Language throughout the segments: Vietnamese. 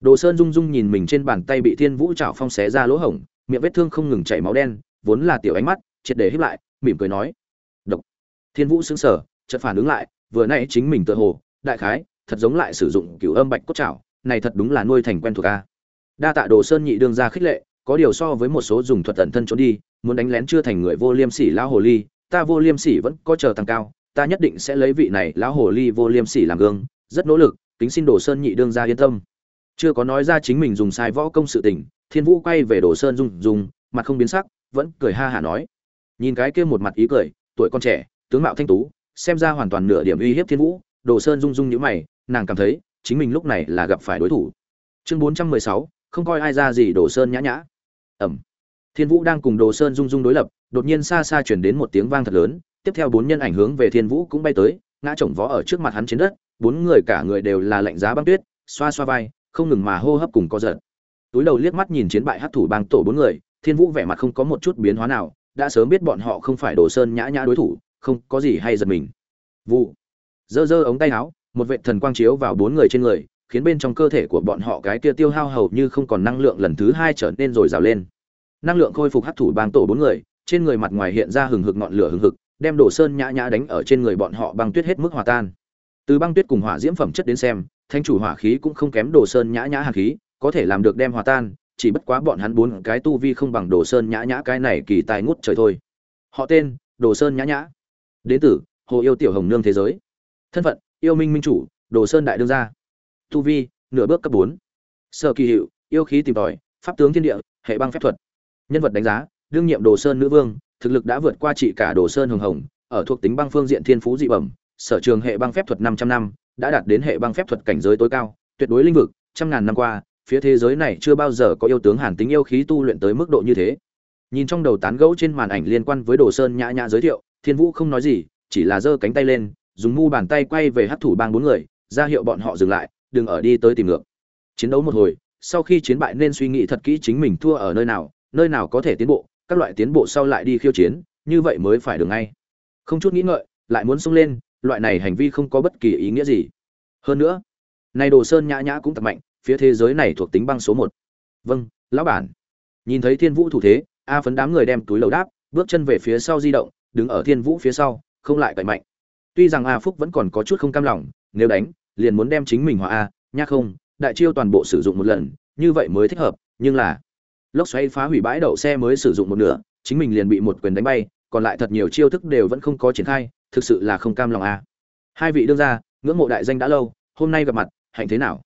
đồ sơn rung rung nhìn mình trên bàn tay bị thiên vũ chảo phong xé ra lỗ hổng, miệng vết thương không ngừng chảy máu đen, vốn là tiểu ánh mắt, triệt để híp lại, mỉm cười nói, độc. Thiên vũ sững sờ, chợt phản ứng lại, vừa nãy chính mình tự hồ, đại khái, thật giống lại sử dụng cửu âm bạch cốt chảo này thật đúng là nuôi thành quen thuộc a. Đa tạ đồ sơn nhị đương ra khích lệ, có điều so với một số dùng thuật tận thân trốn đi, muốn đánh lén chưa thành người vô liêm sỉ lão hồ ly, ta vô liêm sỉ vẫn có chờ tăng cao, ta nhất định sẽ lấy vị này lão hồ ly vô liêm sỉ làm gương, rất nỗ lực, kính xin đồ sơn nhị đương ra yên tâm chưa có nói ra chính mình dùng sai võ công sự tình, thiên vũ quay về đồ sơn dung dung mặt không biến sắc, vẫn cười ha hả nói. Nhìn cái kia một mặt ý cười, tuổi con trẻ, tướng mạo thanh tú, xem ra hoàn toàn nửa điểm uy hiếp thiên vũ, đồ sơn dung dung nhíu mày, nàng cảm thấy, chính mình lúc này là gặp phải đối thủ. Chương bốn trăm mười sáu, không coi ai ra gì đồ sơn nhã nhã. Ẩm. Thiên vũ đang cùng đồ sơn dung dung đối lập, đột nhiên xa xa chuyển đến một tiếng vang thật lớn, tiếp theo bốn nhân ảnh hướng về thiên vũ cũng bay tới, ngã chồng vó ở trước mặt hắn trên đất, bốn người cả người đều là lạnh giá băng tuyết, xoa xoa vai không ngừng mà hô hấp cùng co giật. Túi đầu liếc mắt nhìn chiến bại hát thủ bang tổ bốn người, thiên vũ vẻ mặt không có một chút biến hóa nào, đã sớm biết bọn họ không phải đồ sơn nhã nhã đối thủ, không có gì hay giật mình. Vụ. Giơ giơ ống tay áo, một vệ thần quang chiếu vào bốn người trên người, khiến bên trong cơ thể của bọn họ cái kia tiêu hao hầu như không còn năng lượng lần thứ hai trở nên rồi rào lên. Năng lượng khôi phục hấp thủ bang tổ bốn người, trên người mặt ngoài hiện ra hừng hực ngọn lửa hừng hực, đem đồ sơn nhã nhã đánh ở trên người bọn họ băng tuyết hết mức hòa tan. Từ băng tuyết cùng hỏa diễm phẩm chất đến xem thanh chủ hỏa khí cũng không kém đồ sơn nhã nhã hàn khí, có thể làm được đem hòa tan, chỉ bất quá bọn hắn bốn cái tu vi không bằng đồ sơn nhã nhã cái này kỳ tài ngút trời thôi. Họ tên, đồ sơn nhã nhã. Đến tử hồ yêu tiểu hồng nương thế giới. Thân phận, yêu minh minh chủ, đồ sơn đại đương gia. Tu vi, nửa bước cấp bốn. Sở kỳ hiệu, yêu khí tìm tòi, pháp tướng thiên địa, hệ băng phép thuật. Nhân vật đánh giá, đương nhiệm đồ sơn nữ vương, thực lực đã vượt qua trị cả đồ sơn hồng hồng, ở thuộc tính băng phương diện thiên phú dị bẩm, sở trường hệ băng phép thuật 500 năm đã đạt đến hệ băng phép thuật cảnh giới tối cao, tuyệt đối linh vực, trăm ngàn năm qua, phía thế giới này chưa bao giờ có yêu tướng hàn tính yêu khí tu luyện tới mức độ như thế. Nhìn trong đầu tán gẫu trên màn ảnh liên quan với đồ sơn nhã nhã giới thiệu, thiên vũ không nói gì, chỉ là giơ cánh tay lên, dùng mu bàn tay quay về hắc thủ bang bốn người, ra hiệu bọn họ dừng lại, đừng ở đi tới tìm ngược. Chiến đấu một hồi, sau khi chiến bại nên suy nghĩ thật kỹ chính mình thua ở nơi nào nơi nào có thể tiến bộ, các loại tiến bộ sau lại đi khiêu chiến, như vậy mới phải được ngay. Không chút nghĩ ngợi, lại muốn xông lên, loại này hành vi không có bất kỳ ý nghĩa gì hơn nữa này đồ sơn nhã nhã cũng thật mạnh, phía thế giới này thuộc tính băng số một. Vâng lão bản. Nhìn thấy thiên vũ thủ thế, a phấn đám người đem túi lầu đáp, bước chân về phía sau di động, đứng ở thiên vũ phía sau, không lại cậy mạnh. Tuy rằng a phúc vẫn còn có chút không cam lòng, nếu đánh, liền muốn đem chính mình hòa a nhắc không, đại chiêu toàn bộ sử dụng một lần, như vậy mới thích hợp, nhưng là, lốc xoáy phá hủy bãi đậu xe mới sử dụng một nửa, chính mình liền bị một quyền đánh bay, còn lại thật nhiều chiêu thức đều vẫn không có triển khai, thực sự là không cam lòng a. Hai vị đương gia ngưỡng mộ đại danh đã lâu, hôm nay gặp mặt, hạnh thế nào?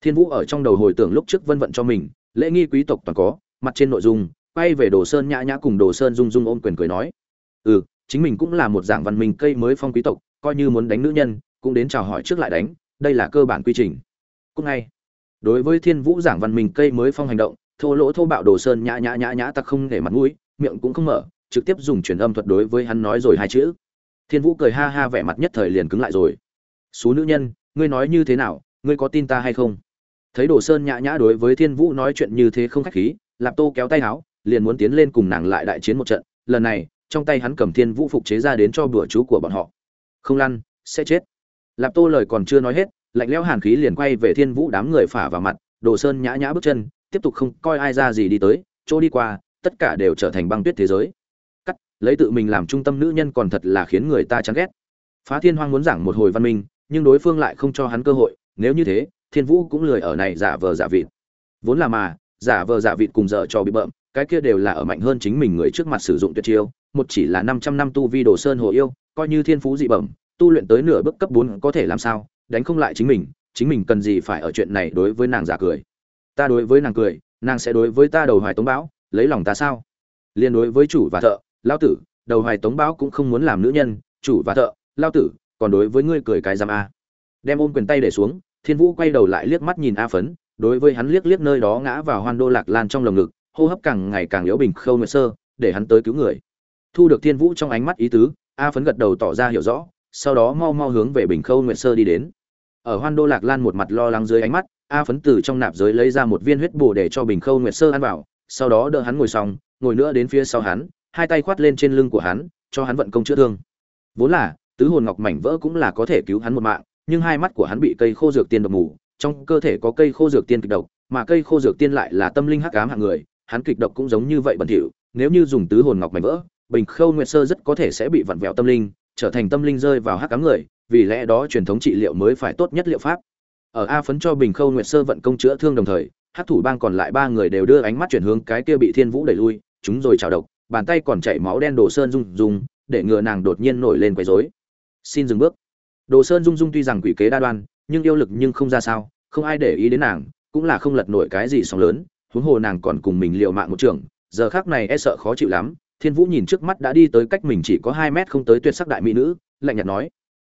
Thiên vũ ở trong đầu hồi tưởng lúc trước vân vận cho mình, lễ nghi quý tộc toàn có, mặt trên nội dung, quay về đồ sơn nhã nhã cùng đồ sơn dung dung ôm quyền cười nói. Ừ chính mình cũng là một dạng văn minh cây mới phong quý tộc, coi như muốn đánh nữ nhân, cũng đến chào hỏi trước lại đánh, đây là cơ bản quy trình. Cũng ngay, đối với thiên vũ giảng văn minh cây mới phong hành động, thô lỗ thô bạo đồ sơn nhã nhã nhã nhã tặc không để mặt mũi, miệng cũng không mở, trực tiếp dùng truyền âm thuật đối với hắn nói rồi hai chữ. Thiên vũ cười ha ha vẻ mặt nhất thời liền cứng lại rồi số nữ nhân, ngươi nói như thế nào, ngươi có tin ta hay không? Thấy đồ sơn nhã nhã đối với thiên vũ nói chuyện như thế không khách khí, lạp tô kéo tay háo liền muốn tiến lên cùng nàng lại đại chiến một trận. Lần này, trong tay hắn cầm thiên vũ phục chế ra đến cho bữa chú của bọn họ. Không lăn, sẽ chết. Lạp tô lời còn chưa nói hết, lạnh lẽo hàn khí liền quay về thiên vũ đám người phả vào mặt. Đồ sơn nhã nhã bước chân, tiếp tục không coi ai ra gì đi tới, chỗ đi qua, tất cả đều trở thành băng tuyết thế giới. Cắt, lấy tự mình làm trung tâm nữ nhân còn thật là khiến người ta chán ghét. Phá thiên hoang muốn giảng một hồi văn minh nhưng đối phương lại không cho hắn cơ hội, nếu như thế, thiên vũ cũng lười ở này giả vờ giả vịt. Vốn là mà, giả vờ giả vịt cùng dở cho bị bợm, cái kia đều là ở mạnh hơn chính mình người trước mặt sử dụng tuyệt chiêu, một chỉ là 500 năm tu vi đồ sơn hồ yêu, coi như thiên phú dị bẩm, tu luyện tới nửa bước cấp 4 có thể làm sao, đánh không lại chính mình chính mình cần gì phải ở chuyện này đối với nàng giả cười. Ta đối với nàng cười, nàng sẽ đối với ta đầu hoài tống bão lấy lòng ta sao? Liên đối với chủ và thợ lao tử, đầu hoài tống bão cũng không muốn làm nữ nhân, chủ và thợ lao tử còn đối với ngươi cười cái giam a. Đem ôm quyền tay để xuống, thiên vũ quay đầu lại liếc mắt nhìn a phấn, đối với hắn liếc liếc nơi đó ngã vào hoan đô lạc lan trong lồng ngực, hô hấp càng ngày càng yếu bình khâu nguyệt sơ, để hắn tới cứu người. Thu được thiên vũ trong ánh mắt ý tứ, a phấn gật đầu tỏ ra hiểu rõ, sau đó mau mau hướng về bình khâu nguyệt sơ đi đến. Ở hoan đô lạc lan một mặt lo lắng dưới ánh mắt, a phấn từ trong nạp giới lấy ra một viên huyết bổ để cho bình khâu nguyệt sơ ăn vào, sau đó đỡ hắn ngồi xong, ngồi nữa đến phía sau hắn, hai tay khoát lên trên lưng của hắn, cho hắn vận công chữa thương. Vốn là tứ hồn ngọc mảnh vỡ cũng là có thể cứu hắn một mạng, nhưng hai mắt của hắn bị cây khô dược tiên độc mù, trong cơ thể có cây khô dược tiên kịch độc, mà cây khô dược tiên lại là tâm linh hắc ám hạng người, hắn kịch độc cũng giống như vậy bẩn thỉu, nếu như dùng tứ hồn ngọc mảnh vỡ, bình khâu nguyệt sơ rất có thể sẽ bị vặn vẹo tâm linh, trở thành tâm linh rơi vào hắc ám người, vì lẽ đó truyền thống trị liệu mới phải tốt nhất liệu pháp. Ở a phấn cho bình khâu nguyệt sơ vận công chữa thương đồng thời, hắc thủ bang còn lại ba người đều đưa ánh mắt chuyển hướng cái kia bị thiên vũ đẩy lui, chúng rồi chào độc, bàn tay còn chảy máu đen đồ sơn rung rung, để ngừa nàng đột nhiên nổi lên quấy rối xin dừng bước. Đồ sơn dung dung tuy rằng quỷ kế đa đoan, nhưng yêu lực nhưng không ra sao, không ai để ý đến nàng, cũng là không lật nổi cái gì sóng lớn, huống hồ nàng còn cùng mình liều mạng một trường, giờ khác này e sợ khó chịu lắm. Thiên vũ nhìn trước mắt đã đi tới cách mình chỉ có hai mét không tới tuyệt sắc đại mỹ nữ, lạnh nhạt nói,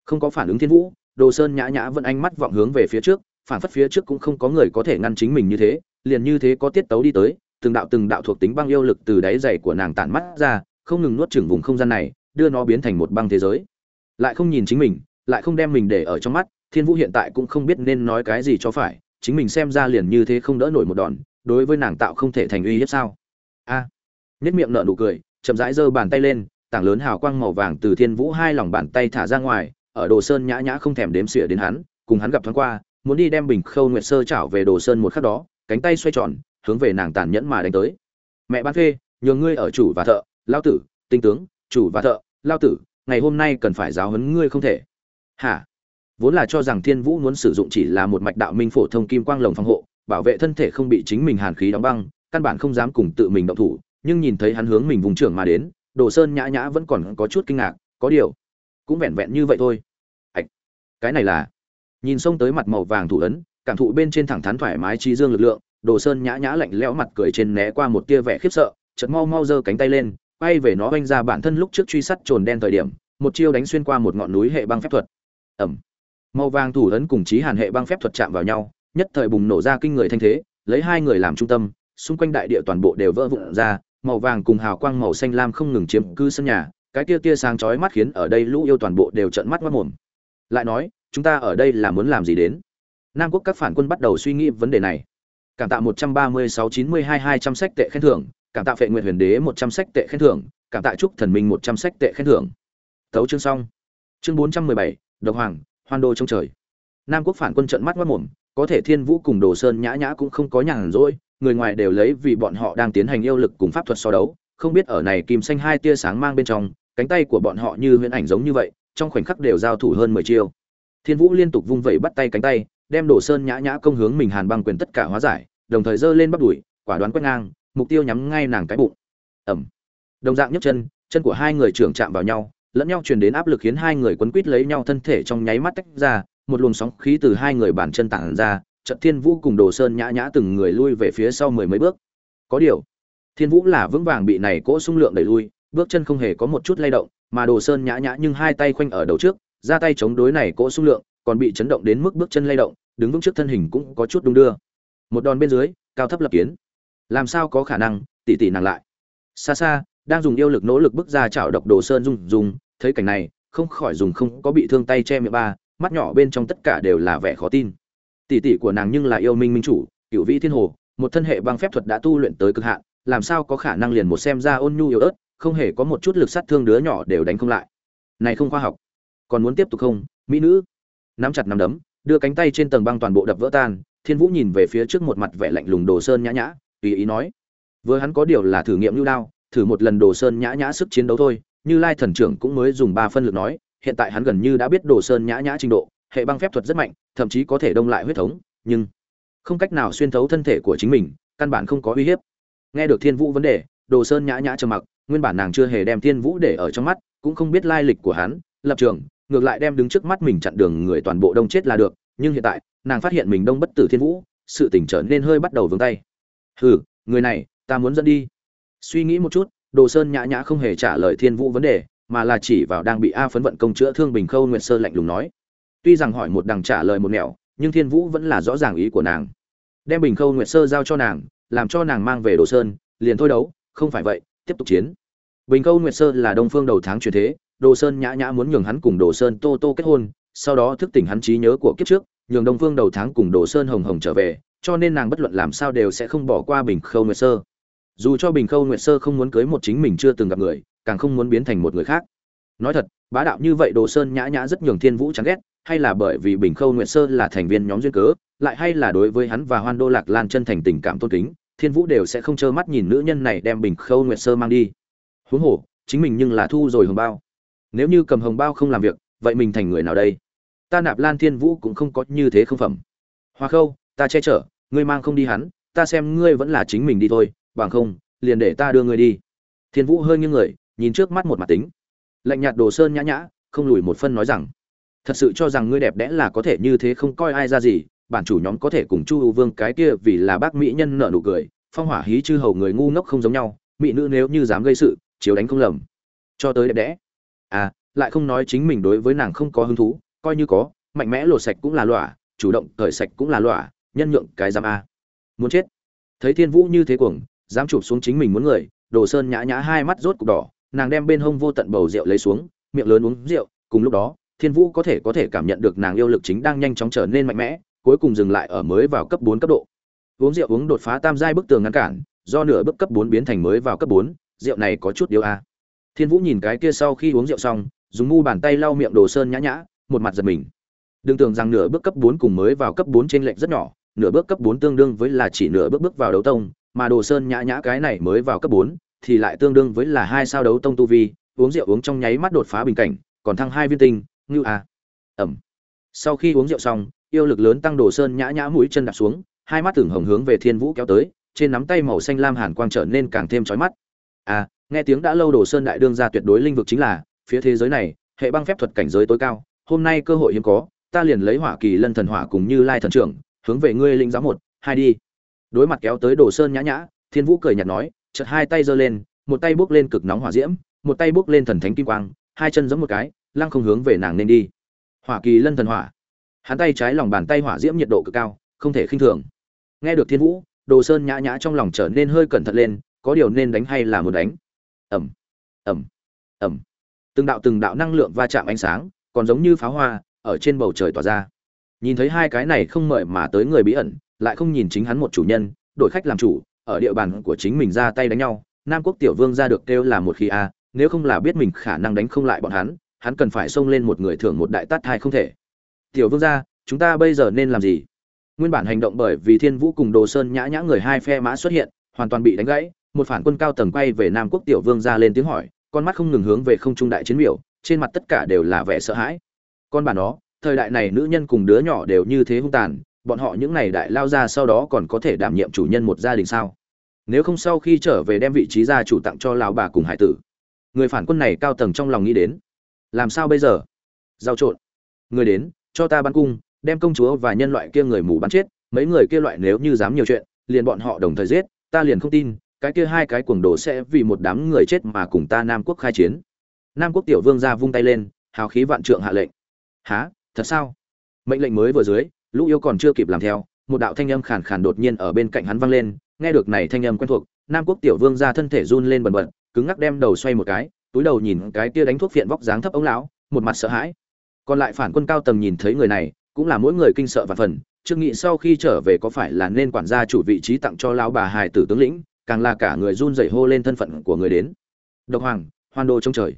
không có phản ứng thiên vũ. Đồ sơn nhã nhã vẫn ánh mắt vọng hướng về phía trước, phản phất phía trước cũng không có người có thể ngăn chính mình như thế, liền như thế có tiết tấu đi tới, từng đạo từng đạo thuộc tính băng yêu lực từ đáy dày của nàng tản mắt ra, không ngừng nuốt chửng vùng không gian này, đưa nó biến thành một băng thế giới lại không nhìn chính mình lại không đem mình để ở trong mắt thiên vũ hiện tại cũng không biết nên nói cái gì cho phải chính mình xem ra liền như thế không đỡ nổi một đòn đối với nàng tạo không thể thành uy hiếp sao? A. À, nhất miệng nợ nụ cười chậm rãi giơ bàn tay lên tảng lớn hào quang màu vàng từ thiên vũ hai lòng bàn tay thả ra ngoài ở đồ sơn nhã nhã không thèm đếm xỉa đến hắn cùng hắn gặp thoáng qua muốn đi đem bình khâu nguyệt sơ chảo về đồ sơn một khắc đó cánh tay xoay tròn hướng về nàng tàn nhẫn mà đánh tới. Mẹ bán phê nhường ngươi ở chủ và thợ lao tử tinh tướng chủ và thợ lao tử ngày hôm nay cần phải giáo huấn ngươi không thể. Hả? Vốn là cho rằng thiên vũ muốn sử dụng chỉ là một mạch đạo minh phổ thông kim quang lồng phòng hộ, bảo vệ thân thể không bị chính mình hàn khí đóng băng, căn bản không dám cùng tự mình động thủ, nhưng nhìn thấy hắn hướng mình vùng trưởng mà đến, đồ sơn nhã nhã vẫn còn có chút kinh ngạc, có điều, cũng vẹn vẹn như vậy thôi. Ạch, cái này là, nhìn xông tới mặt màu vàng thủ ấn, cảm thụ bên trên thẳng thắn thoải mái trí dương lực lượng, đồ sơn nhã nhã lạnh lẽo mặt cười trên né qua một tia vẻ khiếp sợ, chợt mau mau giơ cánh tay lên bay về nó oanh ra bản thân lúc trước truy sát trồn đen thời điểm, một chiêu đánh xuyên qua một ngọn núi hệ băng phép thuật. Ẩm. Màu vàng thủ ấn cùng chí hàn hệ băng phép thuật chạm vào nhau, nhất thời bùng nổ ra kinh người thanh thế, lấy hai người làm trung tâm, xung quanh đại địa toàn bộ đều vỡ vụn ra, màu vàng cùng hào quang màu xanh lam không ngừng chiếm cứ sân nhà, cái tia tia sáng chói mắt khiến ở đây lũ yêu toàn bộ đều trợn mắt mắt mồm lại nói, chúng ta ở đây là muốn làm gì đến? Nam quốc các phản quân bắt đầu suy nghĩ vấn đề này. Cảm tạ một trăm ba mươi sáu chín mươi hai hai trăm sách tệ khen thưởng cảm tạ phệ nguyện huyền đế một trăm sách tệ khen thưởng, cảm tạ trúc thần minh một trăm sách tệ khen thưởng. Tấu chương xong. Chương bốn trăm mười bảy, độc hoàng, hoan đô trong trời. Nam quốc phản quân trận mắt mất mồm, có thể thiên vũ cùng đồ sơn nhã nhã cũng không có nhàn rỗi, người ngoài đều lấy vì bọn họ đang tiến hành yêu lực cùng pháp thuật so đấu, không biết ở này kim xanh hai tia sáng mang bên trong, cánh tay của bọn họ như huyễn ảnh giống như vậy, trong khoảnh khắc đều giao thủ hơn mười chiêu. Thiên vũ liên tục vung vẩy bắt tay cánh tay, đem đồ sơn nhã nhã công hướng mình hàn băng quyền tất cả hóa giải, đồng thời giơ lên bắt đuổi quả đoán quét ngang mục tiêu nhắm ngay nàng cái bụng. Ẩm. Đồng dạng nhấc chân chân của hai người trưởng chạm vào nhau, lẫn nhau truyền đến áp lực khiến hai người quấn quít lấy nhau thân thể trong nháy mắt tách ra, một luồng sóng khí từ hai người bàn chân tản ra trận thiên vũ cùng đồ sơn nhã nhã từng người lui về phía sau mười mấy bước. Có điều, thiên vũ là vững vàng bị này cỗ xung lượng đẩy lui, bước chân không hề có một chút lay động, mà đồ sơn nhã nhã nhưng hai tay khoanh ở đầu trước, ra tay chống đối này cỗ xung lượng, còn bị chấn động đến mức bước chân lay động, đứng vững trước thân hình cũng có chút đung đưa. Một đòn bên dưới, cao thấp lập kiến làm sao có khả năng? Tỉ tỉ nàng lại. Xa xa, đang dùng yêu lực nỗ lực bước ra chảo độc đồ sơn dùng dùng thấy cảnh này, không khỏi dùng không có bị thương tay che miệng ba, mắt nhỏ bên trong tất cả đều là vẻ khó tin. Tỷ tỷ của nàng nhưng là yêu minh minh chủ cựu vĩ thiên hồ, một thân hệ băng phép thuật đã tu luyện tới cực hạn, làm sao có khả năng liền một xem ra ôn nhu yếu ớt, không hề có một chút lực sát thương đứa nhỏ đều đánh không lại. Này không khoa học. Còn muốn tiếp tục không, mỹ nữ? Nắm chặt nắm đấm, đưa cánh tay trên tầng băng toàn bộ đập vỡ tan, thiên vũ nhìn về phía trước một mặt vẻ lạnh lùng đồ sơn nhã nhã tùy ý nói. Vừa hắn có điều là thử nghiệm lưu đao, thử một lần đồ sơn nhã nhã sức chiến đấu thôi, như lai thần trưởng cũng mới dùng ba phân lực nói, hiện tại hắn gần như đã biết đồ sơn nhã nhã trình độ, hệ băng phép thuật rất mạnh, thậm chí có thể đông lại huyết thống, nhưng không cách nào xuyên thấu thân thể của chính mình, căn bản không có uy hiếp. Nghe được thiên vũ vấn đề, đồ sơn nhã nhã trầm mặc, nguyên bản nàng chưa hề đem thiên vũ để ở trong mắt, cũng không biết lai lịch của hắn, lập trường, ngược lại đem đứng trước mắt mình chặn đường người toàn bộ đông chết là được, nhưng hiện tại, nàng phát hiện mình đông bất tử thiên vũ, sự tỉnh trở nên hơi bắt đầu vướng tay hừ, người này, ta muốn dẫn đi. Suy nghĩ một chút, đồ sơn nhã nhã không hề trả lời thiên vũ vấn đề, mà là chỉ vào đang bị a phấn vận công chữa thương bình khâu nguyệt sơ lạnh lùng nói. Tuy rằng hỏi một đằng trả lời một nẻo, nhưng thiên vũ vẫn là rõ ràng ý của nàng. Đem bình khâu nguyệt sơ giao cho nàng, làm cho nàng mang về đồ sơn, liền thôi đấu, không phải vậy, tiếp tục chiến. Bình khâu nguyệt sơ là đông phương đầu tháng truyền thế, đồ sơn nhã nhã muốn nhường hắn cùng đồ sơn tô tô kết hôn, sau đó thức tỉnh hắn trí nhớ của kiếp trước, nhường đông phương đầu tháng cùng đồ sơn hồng hồng trở về cho nên nàng bất luận làm sao đều sẽ không bỏ qua bình khâu nguyệt sơ. Dù cho bình khâu nguyệt sơ không muốn cưới một chính mình chưa từng gặp người, càng không muốn biến thành một người khác. Nói thật, bá đạo như vậy đồ sơn nhã nhã rất nhường thiên vũ chán ghét, hay là bởi vì bình khâu nguyệt sơ là thành viên nhóm duyên cớ, lại hay là đối với hắn và hoan đô lạc lan chân thành tình cảm tôn kính, thiên vũ đều sẽ không trơ mắt nhìn nữ nhân này đem bình khâu nguyệt sơ mang đi. Huống hồ, chính mình nhưng là thu rồi hồng bao. Nếu như cầm hồng bao không làm việc, vậy mình thành người nào đây? Ta nạp lan thiên vũ cũng không có như thế không phẩm. Hoa khâu ta che chở, ngươi mang không đi hắn, ta xem ngươi vẫn là chính mình đi thôi, bằng không, liền để ta đưa ngươi đi. Thiên vũ hơi nghiêng người, nhìn trước mắt một mặt tính. Lạnh nhạt đồ sơn nhã nhã, không lùi một phân nói rằng, thật sự cho rằng ngươi đẹp đẽ là có thể như thế không coi ai ra gì, bản chủ nhóm có thể cùng chu ưu vương cái kia vì là bác mỹ nhân nợ nụ cười, phong hỏa hí chư hầu người ngu ngốc không giống nhau, mỹ nữ nếu như dám gây sự, chiếu đánh không lầm. Cho tới đẹp đẽ. À lại không nói chính mình đối với nàng không có hứng thú, coi như có, mạnh mẽ lột sạch cũng là lọa, chủ động cởi sạch cũng là lọa nhân nhượng cái dám a. Muốn chết. Thấy thiên vũ như thế cuồng, dám chụp xuống chính mình muốn người, đồ sơn nhã nhã hai mắt rốt cục đỏ, nàng đem bên hông vô tận bầu rượu lấy xuống, miệng lớn uống rượu, cùng lúc đó, thiên vũ có thể có thể cảm nhận được nàng yêu lực chính đang nhanh chóng trở nên mạnh mẽ, cuối cùng dừng lại ở mới vào cấp bốn cấp độ. Uống rượu uống đột phá tam giai bức tường ngăn cản, do nửa bước cấp bốn biến thành mới vào cấp bốn, rượu này có chút điều a. Thiên vũ nhìn cái kia sau khi uống rượu xong, dùng mu bàn tay lau miệng đồ sơn nhã nhã, một mặt giật mình. Đừng tưởng rằng nửa bước cấp bốn cùng mới vào cấp bốn trên lệnh rất nhỏ nửa bước cấp bốn tương đương với là chỉ nửa bước bước vào đấu tông mà đồ sơn nhã nhã cái này mới vào cấp bốn thì lại tương đương với là hai sao đấu tông tu vi uống rượu uống trong nháy mắt đột phá bình cảnh còn thăng hai viên tinh ngưu à, ẩm. Sau khi uống rượu xong yêu lực lớn tăng đồ sơn nhã nhã mũi chân đạp xuống hai mắt tưởng hồng hướng về thiên vũ kéo tới trên nắm tay màu xanh lam hàn quang trở nên càng thêm chói mắt. À nghe tiếng đã lâu đồ sơn đại đương ra tuyệt đối linh vực chính là phía thế giới này hệ băng phép thuật cảnh giới tối cao hôm nay cơ hội hiếm có ta liền lấy hỏa kỳ lân thần hỏa cùng như lai thần trưởng hướng về ngươi linh giáo một, hai đi. Đối mặt kéo tới đồ sơn nhã nhã, thiên vũ cười nhạt nói, chợt hai tay giơ lên, một tay bước lên cực nóng hỏa diễm, một tay bước lên thần thánh kim quang, hai chân giống một cái, lăng không hướng về nàng nên đi. Hỏa kỳ lân thần hỏa. Hắn tay trái lòng bàn tay hỏa diễm nhiệt độ cực cao, không thể khinh thường. Nghe được thiên vũ, đồ sơn nhã nhã trong lòng trở nên hơi cẩn thận lên, có điều nên đánh hay là muốn đánh? Ẩm ẩm ẩm từng đạo từng đạo năng lượng va chạm ánh sáng, còn giống như pháo hoa, ở trên bầu trời tỏa ra nhìn thấy hai cái này không mời mà tới người bí ẩn, lại không nhìn chính hắn một chủ nhân, đổi khách làm chủ, ở địa bàn của chính mình ra tay đánh nhau, nam quốc tiểu vương ra được kêu là một khi a, nếu không là biết mình khả năng đánh không lại bọn hắn hắn cần phải xông lên một người thưởng một đại tát hai không thể. Tiểu vương gia chúng ta bây giờ nên làm gì? Nguyên bản hành động bởi vì thiên vũ cùng đồ sơn nhã nhã người hai phe mã xuất hiện, hoàn toàn bị đánh gãy, một phản quân cao tầng quay về nam quốc tiểu vương ra lên tiếng hỏi, con mắt không ngừng hướng về không trung đại chiến miểu, trên mặt tất cả đều là vẻ sợ hãi. Con bản đó thời đại này nữ nhân cùng đứa nhỏ đều như thế hung tàn, bọn họ những này đại lao ra sau đó còn có thể đảm nhiệm chủ nhân một gia đình sao? Nếu không sau khi trở về đem vị trí gia chủ tặng cho lão bà cùng hải tử, người phản quân này cao tầng trong lòng nghĩ đến, làm sao bây giờ? Giao trộn. Người đến, cho ta bắn cung, đem công chúa và nhân loại kia người mù bắn chết, mấy người kia loại nếu như dám nhiều chuyện, liền bọn họ đồng thời giết, ta liền không tin, cái kia hai cái cuồng đồ sẽ vì một đám người chết mà cùng ta nam quốc khai chiến. Nam quốc tiểu vương ra vung tay lên, hào khí vạn trượng hạ lệnh. Há thật sao? Mệnh lệnh mới vừa dưới, lũ yêu còn chưa kịp làm theo, một đạo thanh âm khàn khàn đột nhiên ở bên cạnh hắn vang lên, nghe được này thanh âm quen thuộc, nam quốc tiểu vương ra thân thể run lên bần bật, cứng ngắc đem đầu xoay một cái, túi đầu nhìn cái kia đánh thuốc phiện vóc dáng thấp ống lão, một mặt sợ hãi. Còn lại phản quân cao tầng nhìn thấy người này, cũng là mỗi người kinh sợ và phần trương nghị sau khi trở về có phải là nên quản gia chủ vị trí tặng cho lão bà hài tử tướng lĩnh, càng là cả người run rẩy hô lên thân phận của người đến. Độc hoàng, hoan đô trong trời.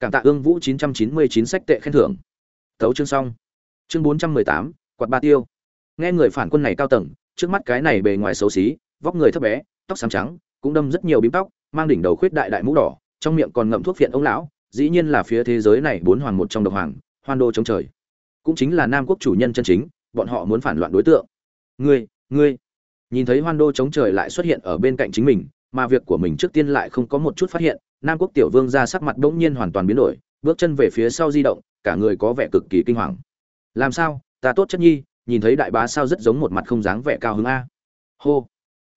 Cảm tạ ương vũ 999 sách tệ khen thưởng tấu chương xong. Chương 418, quạt ba tiêu. Nghe người phản quân này cao tầng trước mắt cái này bề ngoài xấu xí vóc người thấp bé tóc xám trắng cũng đâm rất nhiều bím tóc mang đỉnh đầu khuyết đại đại mũ đỏ trong miệng còn ngậm thuốc phiện ông lão dĩ nhiên là phía thế giới này bốn hoàng một trong độc hoàng hoan đô chống trời. Cũng chính là nam quốc chủ nhân chân chính bọn họ muốn phản loạn đối tượng. Ngươi ngươi. Nhìn thấy hoan đô chống trời lại xuất hiện ở bên cạnh chính mình mà việc của mình trước tiên lại không có một chút phát hiện nam quốc tiểu vương ra sắc mặt bỗng nhiên hoàn toàn biến đổi bước chân về phía sau di động, cả người có vẻ cực kỳ kinh hoàng. Làm sao? Ta tốt chất nhi, nhìn thấy đại bá sao rất giống một mặt không dáng vẻ cao hứng a. Hô.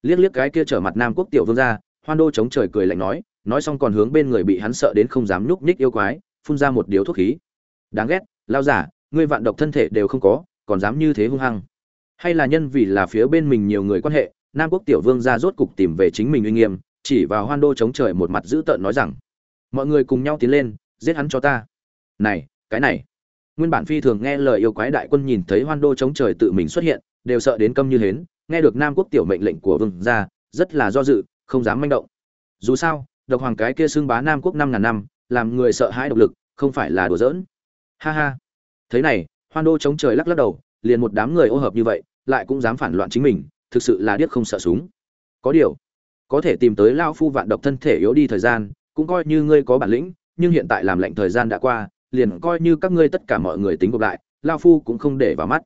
Liếc liếc cái kia trở mặt nam quốc tiểu vương ra hoan đô chống trời cười lạnh nói nói xong còn hướng bên người bị hắn sợ đến không dám nhúc nhích yêu quái, phun ra một điếu thuốc khí. Đáng ghét, lao giả, ngươi vạn độc thân thể đều không có, còn dám như thế hung hăng. Hay là nhân vì là phía bên mình nhiều người quan hệ, nam quốc tiểu vương ra rốt cục tìm về chính mình uy nghiêm, chỉ vào hoan đô chống trời một mặt dữ tợn nói rằng, mọi người cùng nhau tiến lên giết hắn cho ta. Này cái này. Nguyên bản phi thường nghe lời yêu quái đại quân nhìn thấy hoan đô chống trời tự mình xuất hiện đều sợ đến câm như hến nghe được nam quốc tiểu mệnh lệnh của vương gia, rất là do dự không dám manh động. Dù sao độc hoàng cái kia xưng bá nam quốc năm ngàn năm làm người sợ hãi độc lực không phải là đùa giỡn. Ha ha. Thế này hoan đô chống trời lắc lắc đầu liền một đám người ô hợp như vậy lại cũng dám phản loạn chính mình thực sự là điếc không sợ súng. Có điều có thể tìm tới lao phu vạn độc thân thể yếu đi thời gian cũng coi như ngươi có bản lĩnh nhưng hiện tại làm lệnh thời gian đã qua, liền coi như các ngươi tất cả mọi người tính gộp lại, lao phu cũng không để vào mắt.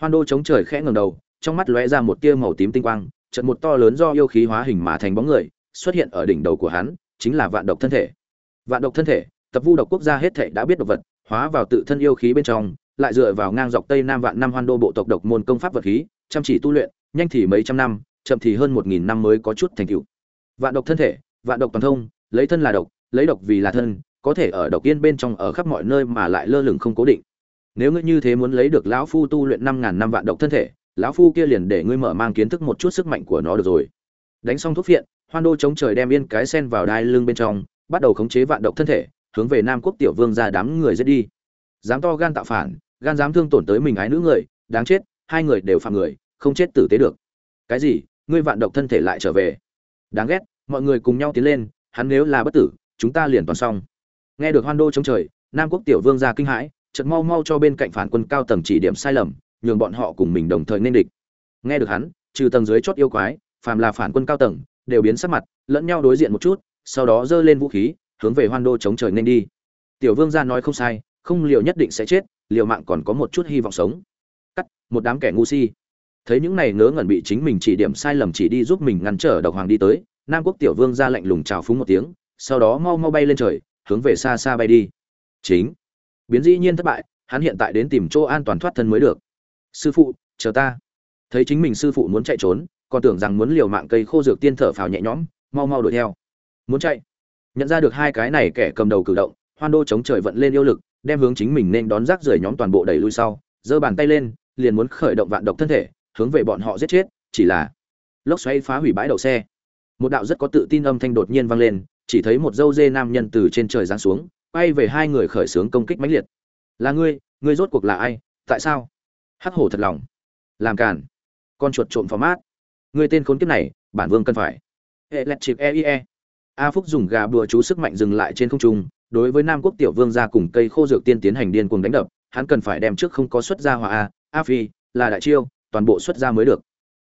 Hoan đô chống trời khẽ ngầm đầu, trong mắt lóe ra một tia màu tím tinh quang trận một to lớn do yêu khí hóa hình mà thành bóng người, xuất hiện ở đỉnh đầu của hắn, chính là vạn độc thân thể. Vạn độc thân thể, tập vu độc quốc gia hết thể đã biết độc vật, hóa vào tự thân yêu khí bên trong, lại dựa vào ngang dọc tây nam vạn năm hoan đô bộ tộc độc môn công pháp vật khí, chăm chỉ tu luyện, nhanh thì mấy trăm năm, chậm thì hơn một nghìn năm mới có chút thành tựu. Vạn độc thân thể, vạn độc toàn thông, lấy thân là độc, lấy độc vì là thân có thể ở độc yên bên trong ở khắp mọi nơi mà lại lơ lửng không cố định. Nếu ngươi như thế muốn lấy được lão phu tu luyện năm ngàn năm vạn độc thân thể, lão phu kia liền để ngươi mở mang kiến thức một chút sức mạnh của nó được rồi. Đánh xong thuốc phiện, hoan đô chống trời đem yên cái sen vào đai lưng bên trong, bắt đầu khống chế vạn độc thân thể, hướng về nam quốc tiểu vương ra đám người giết đi. Dám to gan tạo phản, gan dám thương tổn tới mình ái nữ người, đáng chết, hai người đều phạm người, không chết tử tế được. Cái gì? Ngươi vạn độc thân thể lại trở về. Đáng ghét, mọi người cùng nhau tiến lên, hắn nếu là bất tử, chúng ta liền toàn xong nghe được hoan đô chống trời, nam quốc tiểu vương ra kinh hãi, chợt mau mau cho bên cạnh phản quân cao tầng chỉ điểm sai lầm, nhường bọn họ cùng mình đồng thời nên địch. Nghe được hắn, trừ tầng dưới chót yêu quái, phàm là phản quân cao tầng, đều biến sắc mặt, lẫn nhau đối diện một chút, sau đó giơ lên vũ khí, hướng về hoan đô chống trời nên đi. Tiểu vương gia nói không sai, không liều nhất định sẽ chết, liều mạng còn có một chút hy vọng sống. Cắt, một đám kẻ ngu si. Thấy những này ngớ ngẩn bị chính mình chỉ điểm sai lầm chỉ đi giúp mình ngăn trở độc hoàng đi tới, nam quốc tiểu vương ra lạnh lùng chào phúng một tiếng, sau đó mau mau bay lên trời hướng về xa xa bay đi. Chính. Biến dĩ nhiên thất bại, hắn hiện tại đến tìm chỗ an toàn thoát thân mới được. Sư phụ, chờ ta. Thấy chính mình sư phụ muốn chạy trốn, còn tưởng rằng muốn liều mạng cây khô dược tiên thở phào nhẹ nhõm, mau mau đuổi theo. Muốn chạy. Nhận ra được hai cái này kẻ cầm đầu cử động, hoan đô chống trời vận lên yêu lực, đem hướng chính mình nên đón rác rưởi nhóm toàn bộ đẩy lui sau, giơ bàn tay lên, liền muốn khởi động vạn độc thân thể, hướng về bọn họ giết chết, chỉ là lốc xoáy phá hủy bãi đậu xe. Một đạo rất có tự tin âm thanh đột nhiên vang lên chỉ thấy một dâu dê nam nhân từ trên trời giáng xuống bay về hai người khởi xướng công kích mãnh liệt. Là ngươi ngươi rốt cuộc là ai? Tại sao? Hắc hổ thật lòng. Làm cản con chuột trộm phàm mát. Ngươi tên khốn kiếp này, bản vương cần phải. Electric eie a phúc dùng gà bùa chú sức mạnh dừng lại trên không trung, đối với nam quốc tiểu vương gia cùng cây khô dược tiên tiến hành điên cuồng đánh đập, hắn cần phải đem trước không có xuất ra hòa a a phi, là đại chiêu, toàn bộ xuất ra mới được.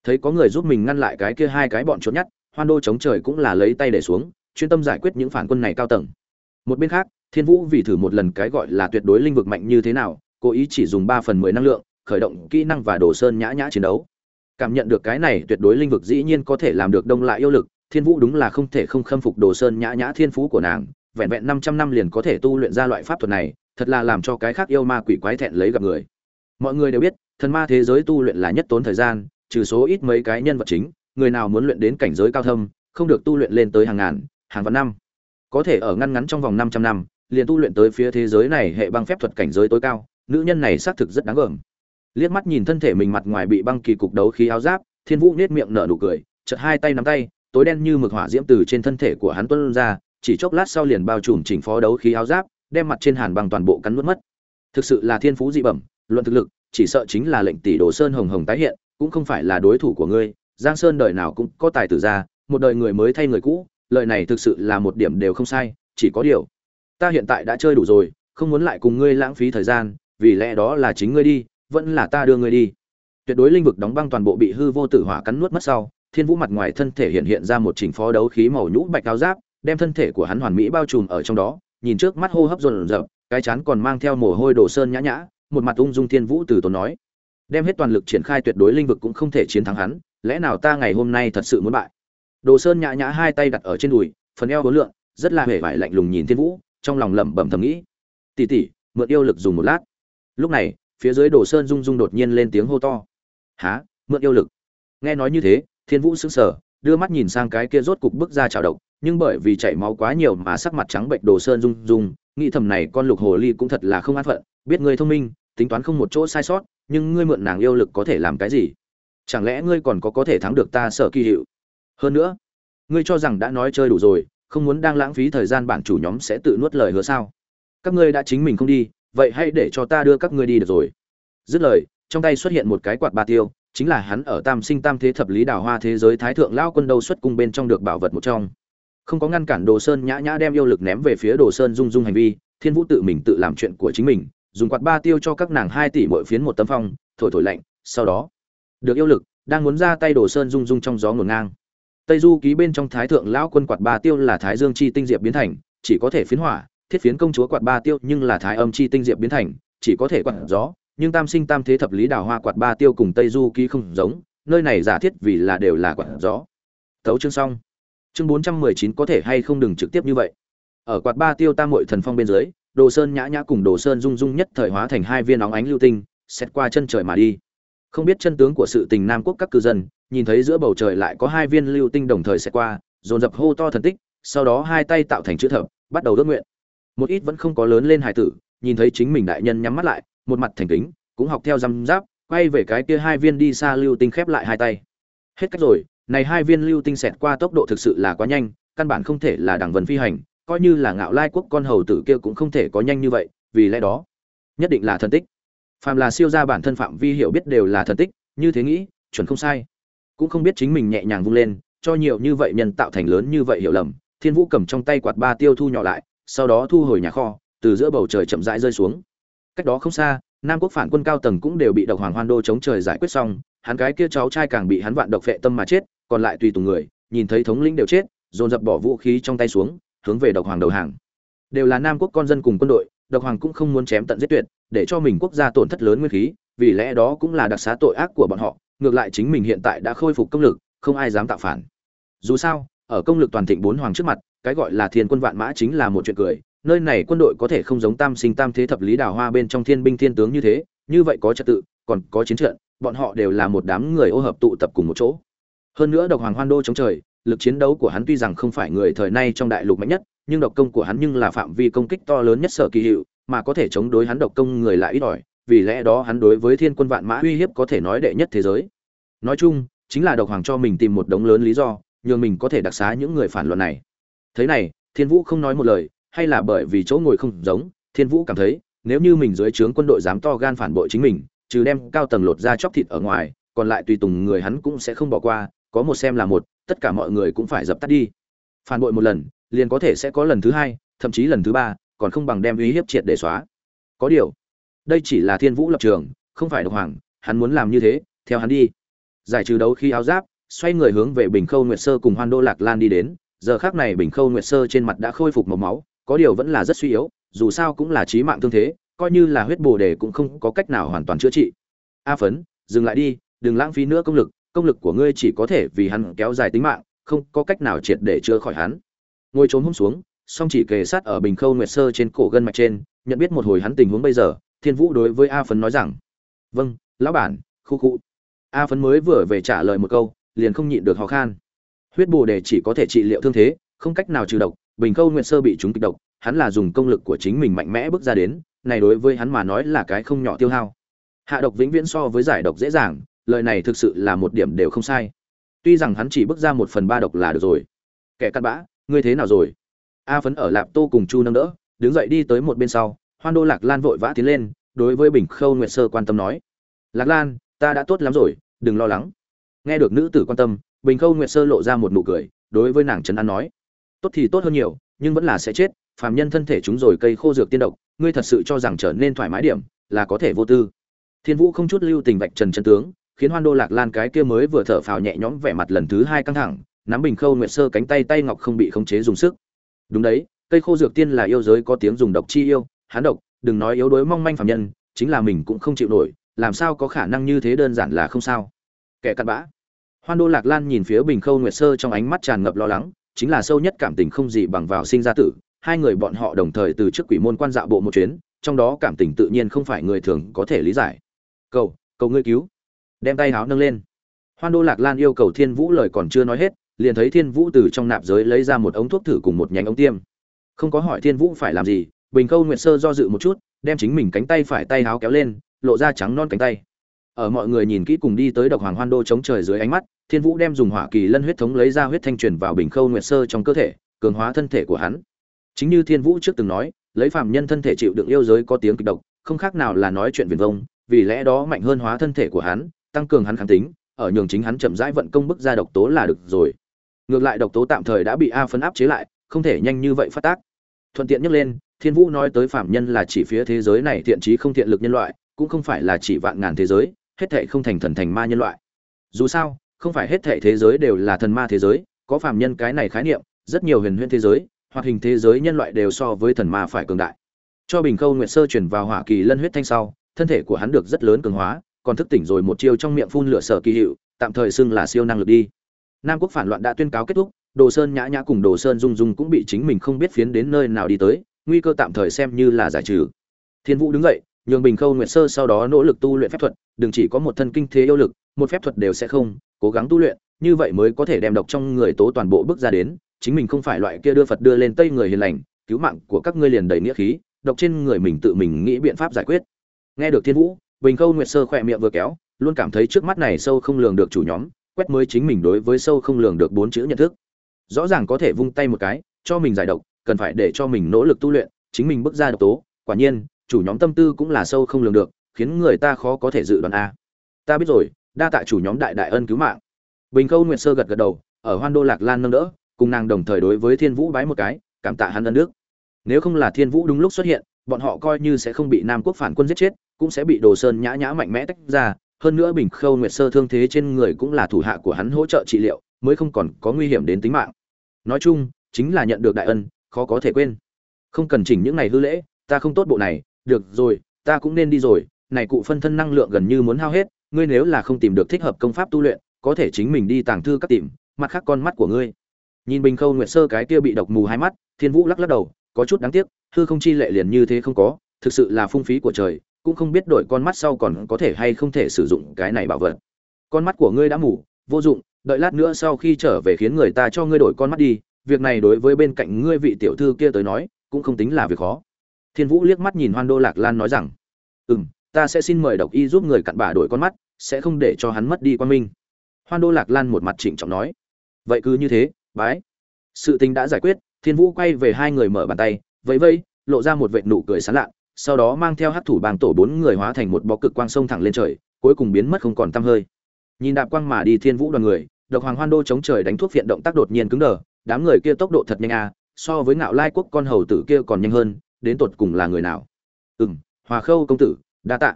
Thấy có người giúp mình ngăn lại cái kia hai cái bọn chuột nhát hoan đô chống trời cũng là lấy tay để xuống chuyên tâm giải quyết những phản quân này cao tầng. Một bên khác, thiên vũ vì thử một lần cái gọi là tuyệt đối linh vực mạnh như thế nào, cố ý chỉ dùng ba phần mười năng lượng, khởi động kỹ năng và đồ sơn nhã nhã chiến đấu. Cảm nhận được cái này tuyệt đối linh vực dĩ nhiên có thể làm được đông lại yêu lực, thiên vũ đúng là không thể không khâm phục đồ sơn nhã nhã thiên phú của nàng, vẹn vẹn năm trăm năm liền có thể tu luyện ra loại pháp thuật này, thật là làm cho cái khác yêu ma quỷ quái thẹn lấy gặp người. Mọi người đều biết, thần ma thế giới tu luyện là nhất tốn thời gian, trừ số ít mấy cái nhân vật chính, người nào muốn luyện đến cảnh giới cao thâm, không được tu luyện lên tới hàng ngàn hàng vạn năm. Có thể ở ngăn ngắn trong vòng 500 năm, liền tu luyện tới phía thế giới này hệ băng phép thuật cảnh giới tối cao, nữ nhân này xác thực rất đáng gờm. Liếc mắt nhìn thân thể mình mặt ngoài bị băng kỳ cục đấu khí áo giáp, thiên vũ nết miệng nở nụ cười, chợt hai tay nắm tay, tối đen như mực hỏa diễm từ trên thân thể của hắn tuôn ra, chỉ chốc lát sau liền bao trùm chỉnh phó đấu khí áo giáp, đem mặt trên hàn băng toàn bộ cắn nuốt mất. Thực sự là thiên phú dị bẩm, luận thực lực, chỉ sợ chính là lệnh tỷ đồ sơn hồng hồng tái hiện, cũng không phải là đối thủ của ngươi, giang sơn đời nào cũng có tài tử ra, một đời người mới thay người cũ lời này thực sự là một điểm đều không sai, chỉ có điều, ta hiện tại đã chơi đủ rồi, không muốn lại cùng ngươi lãng phí thời gian, vì lẽ đó là chính ngươi đi, vẫn là ta đưa ngươi đi. Tuyệt đối linh vực đóng băng toàn bộ bị hư vô tử hỏa cắn nuốt mất sau, thiên vũ mặt ngoài thân thể hiện hiện ra một trình phó đấu khí màu nhũ bạch cao giáp, đem thân thể của hắn hoàn mỹ bao trùm ở trong đó, nhìn trước mắt hô hấp rộn rợp cái chán còn mang theo mồ hôi đồ sơn nhã nhã, một mặt ung dung thiên vũ từ tốn nói. Đem hết toàn lực triển khai tuyệt đối linh vực cũng không thể chiến thắng hắn, lẽ nào ta ngày hôm nay thật sự muốn bại? Đồ sơn nhã nhã hai tay đặt ở trên đùi, phần eo hối lượng, rất là hể vải lạnh lùng nhìn thiên vũ, trong lòng lẩm bẩm thầm nghĩ. Tỉ tỉ mượn yêu lực dùng một lát. Lúc này, phía dưới đồ sơn rung rung đột nhiên lên tiếng hô to. Há mượn yêu lực? Nghe nói như thế, thiên vũ sững sờ, đưa mắt nhìn sang cái kia rốt cục bước ra chảo độc, nhưng bởi vì chảy máu quá nhiều mà sắc mặt trắng bệnh, đồ sơn rung rung, nghĩ thầm này con lục hồ ly cũng thật là không an phận, biết ngươi thông minh, tính toán không một chỗ sai sót, nhưng ngươi mượn nàng yêu lực có thể làm cái gì? Chẳng lẽ ngươi còn có có thể thắng được ta sở kỳ hiệu? Hơn nữa, ngươi cho rằng đã nói chơi đủ rồi, không muốn đang lãng phí thời gian bản chủ nhóm sẽ tự nuốt lời hứa sao? Các ngươi đã chính mình không đi, vậy hãy để cho ta đưa các ngươi đi được rồi. Dứt lời, trong tay xuất hiện một cái quạt ba tiêu, chính là hắn ở tam sinh tam thế thập lý đào hoa thế giới thái thượng lao quân đâu xuất cung bên trong được bảo vật một trong. Không có ngăn cản đồ sơn nhã nhã đem yêu lực ném về phía đồ sơn dung dung hành vi, thiên vũ tự mình tự làm chuyện của chính mình, dùng quạt ba tiêu cho các nàng hai tỷ mỗi phiến một tấm phong, thổi thổi lạnh, sau đó, được yêu lực, đang muốn ra tay đồ sơn dung dung trong gió ngổn ngang tây du ký bên trong thái thượng lão quân quạt ba tiêu là thái dương chi tinh diệp biến thành, chỉ có thể phiến hỏa, thiết phiến công chúa quạt ba tiêu nhưng là thái âm chi tinh diệp biến thành, chỉ có thể quạt gió, nhưng tam sinh tam thế thập lý đào hoa quạt ba tiêu cùng tây du ký không giống, nơi này giả thiết vì là đều là quạt gió. Tấu chương xong. Chương bốn trăm mười chín có thể hay không đừng trực tiếp như vậy. Ở quạt ba tiêu tam muội thần phong bên dưới, đồ sơn nhã nhã cùng đồ sơn dung dung nhất thời hóa thành hai viên óng ánh lưu tinh, xét qua chân trời mà đi không biết chân tướng của sự tình nam quốc các cư dân, nhìn thấy giữa bầu trời lại có hai viên lưu tinh đồng thời xét qua, dồn dập hô to thần tích, sau đó hai tay tạo thành chữ thập, bắt đầu ước nguyện. Một ít vẫn không có lớn lên hải tử, nhìn thấy chính mình đại nhân nhắm mắt lại, một mặt thành kính, cũng học theo răm giáp, quay về cái kia hai viên đi xa lưu tinh khép lại hai tay. Hết cách rồi, này hai viên lưu tinh xẹt qua tốc độ thực sự là quá nhanh, căn bản không thể là đẳng vần phi hành, coi như là ngạo lai quốc con hầu tử kia cũng không thể có nhanh như vậy, vì lẽ đó, nhất định là thần tích phàm là siêu ra bản thân phạm vi hiểu biết đều là thần tích, như thế nghĩ, chuẩn không sai. Cũng không biết chính mình nhẹ nhàng vung lên, cho nhiều như vậy nhân tạo thành lớn như vậy hiểu lầm, thiên vũ cầm trong tay quạt ba tiêu thu nhỏ lại, sau đó thu hồi nhà kho, từ giữa bầu trời chậm rãi rơi xuống. Cách đó không xa, nam quốc phản quân cao tầng cũng đều bị độc hoàng hoan đô chống trời giải quyết xong, hắn cái kia cháu trai càng bị hắn vạn độc phệ tâm mà chết, còn lại tùy tùng người, nhìn thấy thống lĩnh đều chết, dồn dập bỏ vũ khí trong tay xuống, hướng về độc hoàng đầu hàng. Đều là nam quốc con dân cùng quân đội, độc hoàng cũng không muốn chém tận giết tuyệt để cho mình quốc gia tổn thất lớn nguyên khí, vì lẽ đó cũng là đặc xá tội ác của bọn họ, ngược lại chính mình hiện tại đã khôi phục công lực, không ai dám tạo phản. Dù sao, ở công lực toàn thịnh bốn hoàng trước mặt, cái gọi là thiên quân vạn mã chính là một chuyện cười, nơi này quân đội có thể không giống tam sinh tam thế thập lý đào hoa bên trong thiên binh thiên tướng như thế, như vậy có trật tự, còn có chiến trận, bọn họ đều là một đám người ô hợp tụ tập cùng một chỗ. Hơn nữa độc hoàng hoan đô chống trời, lực chiến đấu của hắn tuy rằng không phải người thời nay trong đại lục mạnh nhất, nhưng độc công của hắn nhưng là phạm vi công kích to lớn nhất sở kỳ hiệu mà có thể chống đối hắn độc công người lại ít ỏi, vì lẽ đó hắn đối với thiên quân vạn mã uy hiếp có thể nói đệ nhất thế giới. Nói chung, chính là độc hoàng cho mình tìm một đống lớn lý do, nhường mình có thể đặc xá những người phản luận này. Thế này, thiên vũ không nói một lời, hay là bởi vì chỗ ngồi không giống, thiên vũ cảm thấy, nếu như mình dưới trướng quân đội dám to gan phản bội chính mình, trừ đem cao tầng lột ra chóc thịt ở ngoài, còn lại tùy tùng người hắn cũng sẽ không bỏ qua, có một xem là một, tất cả mọi người cũng phải dập tắt đi. Phản bội một lần, liền có thể sẽ có lần thứ hai, thậm chí lần thứ ba còn không bằng đem uy hiếp triệt để xóa. Có điều, đây chỉ là thiên vũ lập trường, không phải độc hoàng, hắn muốn làm như thế, theo hắn đi. Giải trừ đấu khi áo giáp, xoay người hướng về bình khâu nguyệt sơ cùng hoan đô lạc lan đi đến, giờ khác này bình khâu nguyệt sơ trên mặt đã khôi phục màu máu, có điều vẫn là rất suy yếu, dù sao cũng là trí mạng thương thế, coi như là huyết bồ đề cũng không có cách nào hoàn toàn chữa trị. A phấn, dừng lại đi, đừng lãng phí nữa công lực công lực của ngươi chỉ có thể vì hắn kéo dài tính mạng, không có cách nào triệt để chữa khỏi hắn. Ngồi trốn hôm xuống song chỉ kề sát ở bình khâu nguyệt sơ trên cổ gân mạch trên, nhận biết một hồi hắn tình huống bây giờ, thiên vũ đối với a phấn nói rằng vâng lão bản, khu cụ a phấn mới vừa về trả lời một câu, liền không nhịn được ho khan. Huyết bồ đề chỉ có thể trị liệu thương thế, không cách nào trừ độc, bình khâu nguyệt sơ bị chúng kịch độc, hắn là dùng công lực của chính mình mạnh mẽ bước ra đến, này đối với hắn mà nói là cái không nhỏ tiêu hao. Hạ độc vĩnh viễn so với giải độc dễ dàng, lời này thực sự là một điểm đều không sai. Tuy rằng hắn chỉ bước ra một phần ba độc là được rồi. Kẻ cặn bã, ngươi thế nào rồi? A phấn ở lạp tô cùng chu nâng đỡ, đứng dậy đi tới một bên sau, hoan đô lạc lan vội vã tiến lên, đối với bình khâu nguyệt sơ quan tâm nói, lạc lan, ta đã tốt lắm rồi, đừng lo lắng. Nghe được nữ tử quan tâm, bình khâu nguyệt sơ lộ ra một nụ cười, đối với nàng trấn an nói, tốt thì tốt hơn nhiều, nhưng vẫn là sẽ chết, phàm nhân thân thể chúng rồi cây khô dược tiên độc, ngươi thật sự cho rằng trở nên thoải mái điểm là có thể vô tư. Thiên vũ không chút lưu tình vạch trần chân tướng, khiến hoan đô lạc lan cái kia mới vừa thở phào nhẹ nhõm vẻ mặt lần thứ hai căng thẳng, nắm bình khâu nguyệt sơ cánh tay tay ngọc không bị khống chế dùng sức đúng đấy, cây khô dược tiên là yêu giới có tiếng dùng độc chi yêu, hán độc, đừng nói yếu đuối mong manh phạm nhân, chính là mình cũng không chịu nổi, làm sao có khả năng như thế đơn giản là không sao. Kẻ cặn bã. Hoan đô lạc lan nhìn phía bình khâu nguyệt sơ trong ánh mắt tràn ngập lo lắng, chính là sâu nhất cảm tình không gì bằng vào sinh ra tử, hai người bọn họ đồng thời từ trước quỷ môn quan dạo bộ một chuyến, trong đó cảm tình tự nhiên không phải người thường có thể lý giải. Cầu cầu ngươi cứu. Đem tay háo nâng lên. Hoan đô lạc lan yêu cầu thiên vũ lời còn chưa nói hết liền thấy thiên vũ từ trong nạp giới lấy ra một ống thuốc thử cùng một nhánh ống tiêm. Không có hỏi thiên vũ phải làm gì, bình câu nguyệt sơ do dự một chút, đem chính mình cánh tay phải tay háo kéo lên, lộ ra trắng non cánh tay. Ở mọi người nhìn kỹ cùng đi tới độc hoàng hoan đô chống trời dưới ánh mắt, thiên vũ đem dùng hỏa kỳ lân huyết thống lấy ra huyết thanh truyền vào bình khâu nguyệt sơ trong cơ thể, cường hóa thân thể của hắn. Chính như thiên vũ trước từng nói, lấy phàm nhân thân thể chịu đựng yêu giới có tiếng kịch độc, không khác nào là nói chuyện viền vông, vì lẽ đó mạnh hơn hóa thân thể của hắn, tăng cường hắn kháng tính, ở nhường chính hắn chậm rãi vận công bức ra độc tố là được rồi ngược lại độc tố tạm thời đã bị a phấn áp chế lại, không thể nhanh như vậy phát tác. Thuận tiện nhắc lên, thiên vũ nói tới phạm nhân là chỉ phía thế giới này thiện trí không thiện lực nhân loại, cũng không phải là chỉ vạn ngàn thế giới, hết thệ không thành thần thành ma nhân loại. Dù sao, không phải hết thệ thế giới đều là thần ma thế giới, có phạm nhân cái này khái niệm, rất nhiều huyền huyễn thế giới, hoặc hình thế giới nhân loại đều so với thần ma phải cường đại. Cho bình khâu nguyệt sơ chuyển vào hỏa kỳ lân huyết thanh sau, thân thể của hắn được rất lớn cường hóa, còn thức tỉnh rồi một chiêu trong miệng phun lửa sở kỳ hiệu, tạm thời xưng là siêu năng lực đi nam quốc phản loạn đã tuyên cáo kết thúc, đồ sơn nhã nhã cùng đồ sơn dung dung cũng bị chính mình không biết phiến đến nơi nào đi tới, nguy cơ tạm thời xem như là giải trừ. Thiên vũ đứng dậy, nhường bình khâu nguyệt sơ sau đó nỗ lực tu luyện phép thuật, đừng chỉ có một thân kinh thế yêu lực, một phép thuật đều sẽ không, cố gắng tu luyện, như vậy mới có thể đem độc trong người tố toàn bộ bước ra đến, chính mình không phải loại kia đưa phật đưa lên tây người hiền lành, cứu mạng của các ngươi liền đầy nghĩa khí, độc trên người mình tự mình nghĩ biện pháp giải quyết. Nghe được thiên vũ, bình khâu nguyệt sơ khỏe miệng vừa kéo, luôn cảm thấy trước mắt này sâu không lường được chủ nhóm quét mới chính mình đối với sâu không lường được bốn chữ nhận thức. Rõ ràng có thể vung tay một cái, cho mình giải độc, cần phải để cho mình nỗ lực tu luyện, chính mình bước ra độc tố. Quả nhiên, chủ nhóm tâm tư cũng là sâu không lường được, khiến người ta khó có thể dự đoán a. Ta biết rồi, đa tạ chủ nhóm đại đại ân cứu mạng. Bình khâu nguyệt sơ gật gật đầu, ở hoan đô lạc lan nâng đỡ, cùng nàng đồng thời đối với thiên vũ bái một cái, cảm tạ hắn ân đức. nếu không là thiên vũ đúng lúc xuất hiện, bọn họ coi như sẽ không bị nam quốc phản quân giết chết, cũng sẽ bị đồ sơn nhã nhã mạnh mẽ tách ra hơn nữa bình khâu nguyệt sơ thương thế trên người cũng là thủ hạ của hắn hỗ trợ trị liệu, mới không còn có nguy hiểm đến tính mạng. Nói chung, chính là nhận được đại ân, khó có thể quên. Không cần chỉnh những ngày hư lễ, ta không tốt bộ này, được rồi, ta cũng nên đi rồi, này cụ phân thân năng lượng gần như muốn hao hết, ngươi nếu là không tìm được thích hợp công pháp tu luyện, có thể chính mình đi tàng thư các tìm, mặt khác con mắt của ngươi. Nhìn bình khâu nguyệt sơ cái kia bị độc mù hai mắt, thiên vũ lắc lắc đầu, có chút đáng tiếc, hư không chi lệ liền như thế không có, thực sự là phung phí của trời cũng không biết đổi con mắt sau còn có thể hay không thể sử dụng cái này bảo vật. Con mắt của ngươi đã mù, vô dụng, đợi lát nữa sau khi trở về khiến người ta cho ngươi đổi con mắt đi, việc này đối với bên cạnh ngươi vị tiểu thư kia tới nói, cũng không tính là việc khó. Thiên vũ liếc mắt nhìn hoan đô lạc lan nói rằng ừ m ta sẽ xin mời độc y giúp người cặn bà đổi con mắt, sẽ không để cho hắn mất đi quan minh. Hoan đô lạc lan một mặt trịnh trọng nói, vậy cứ như thế, bái. Sự tình đã giải quyết, thiên vũ quay về hai người mở bàn tay, vẫy vẫy, lộ ra một vệt nụ cười sán lạ sau đó mang theo hát thủ bang tổ bốn người hóa thành một bó cực quang sông thẳng lên trời, cuối cùng biến mất không còn tăm hơi. Nhìn đạp quang mà đi thiên vũ đoàn người, độc hoàng hoan đô chống trời đánh thuốc viện động tác đột nhiên cứng đờ, đám người kia tốc độ thật nhanh à so với ngạo lai quốc con hầu tử kia còn nhanh hơn, đến tột cùng là người nào? Ừ m hòa khâu công tử, đa tạ.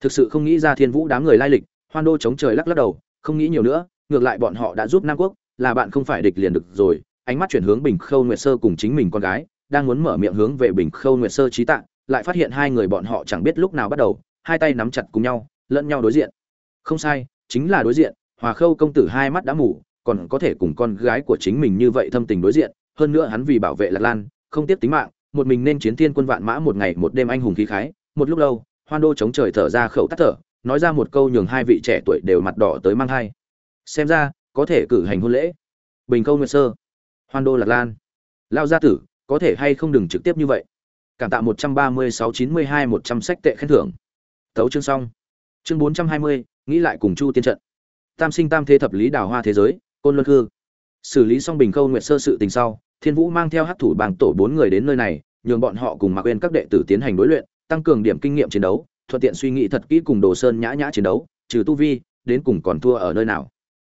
Thực sự không nghĩ ra thiên vũ đám người lai lịch, hoan đô chống trời lắc lắc đầu, không nghĩ nhiều nữa, ngược lại bọn họ đã giúp nam quốc, là bạn không phải địch liền được rồi. Ánh mắt chuyển hướng bình khâu nguyệt sơ cùng chính mình con gái, đang muốn mở miệng hướng về bình khâu nguyệt sơ trí tạng lại phát hiện hai người bọn họ chẳng biết lúc nào bắt đầu, hai tay nắm chặt cùng nhau, lẫn nhau đối diện. Không sai, chính là đối diện, hòa khâu công tử hai mắt đã mù, còn có thể cùng con gái của chính mình như vậy thâm tình đối diện, hơn nữa hắn vì bảo vệ lạc lan, không tiếp tính mạng, một mình nên chiến thiên quân vạn mã một ngày một đêm anh hùng khí khái. Một lúc lâu, hoan đô chống trời thở ra khẩu tắt thở, nói ra một câu nhường hai vị trẻ tuổi đều mặt đỏ tới mang hai xem ra, có thể cử hành hôn lễ. Bình câu nguyệt sơ, hoan đô lạc lan. Lao gia tử, có thể hay không đừng trực tiếp như vậy? Cảm tạ một trăm ba mươi sáu chín mươi hai một trăm sách tệ khen thưởng. Tấu chương xong. Chương bốn trăm hai mươi, nghĩ lại cùng chu tiên trận. Tam sinh tam thế thập lý đào hoa thế giới, côn luân hư xử lý xong bình khâu nguyệt sơ sự tình sau, thiên vũ mang theo hắc thủ bảng tổ bốn người đến nơi này, nhường bọn họ cùng mặc Uyên các đệ tử tiến hành đối luyện, tăng cường điểm kinh nghiệm chiến đấu, thuận tiện suy nghĩ thật kỹ cùng đồ sơn nhã nhã chiến đấu, trừ tu vi, đến cùng còn thua ở nơi nào.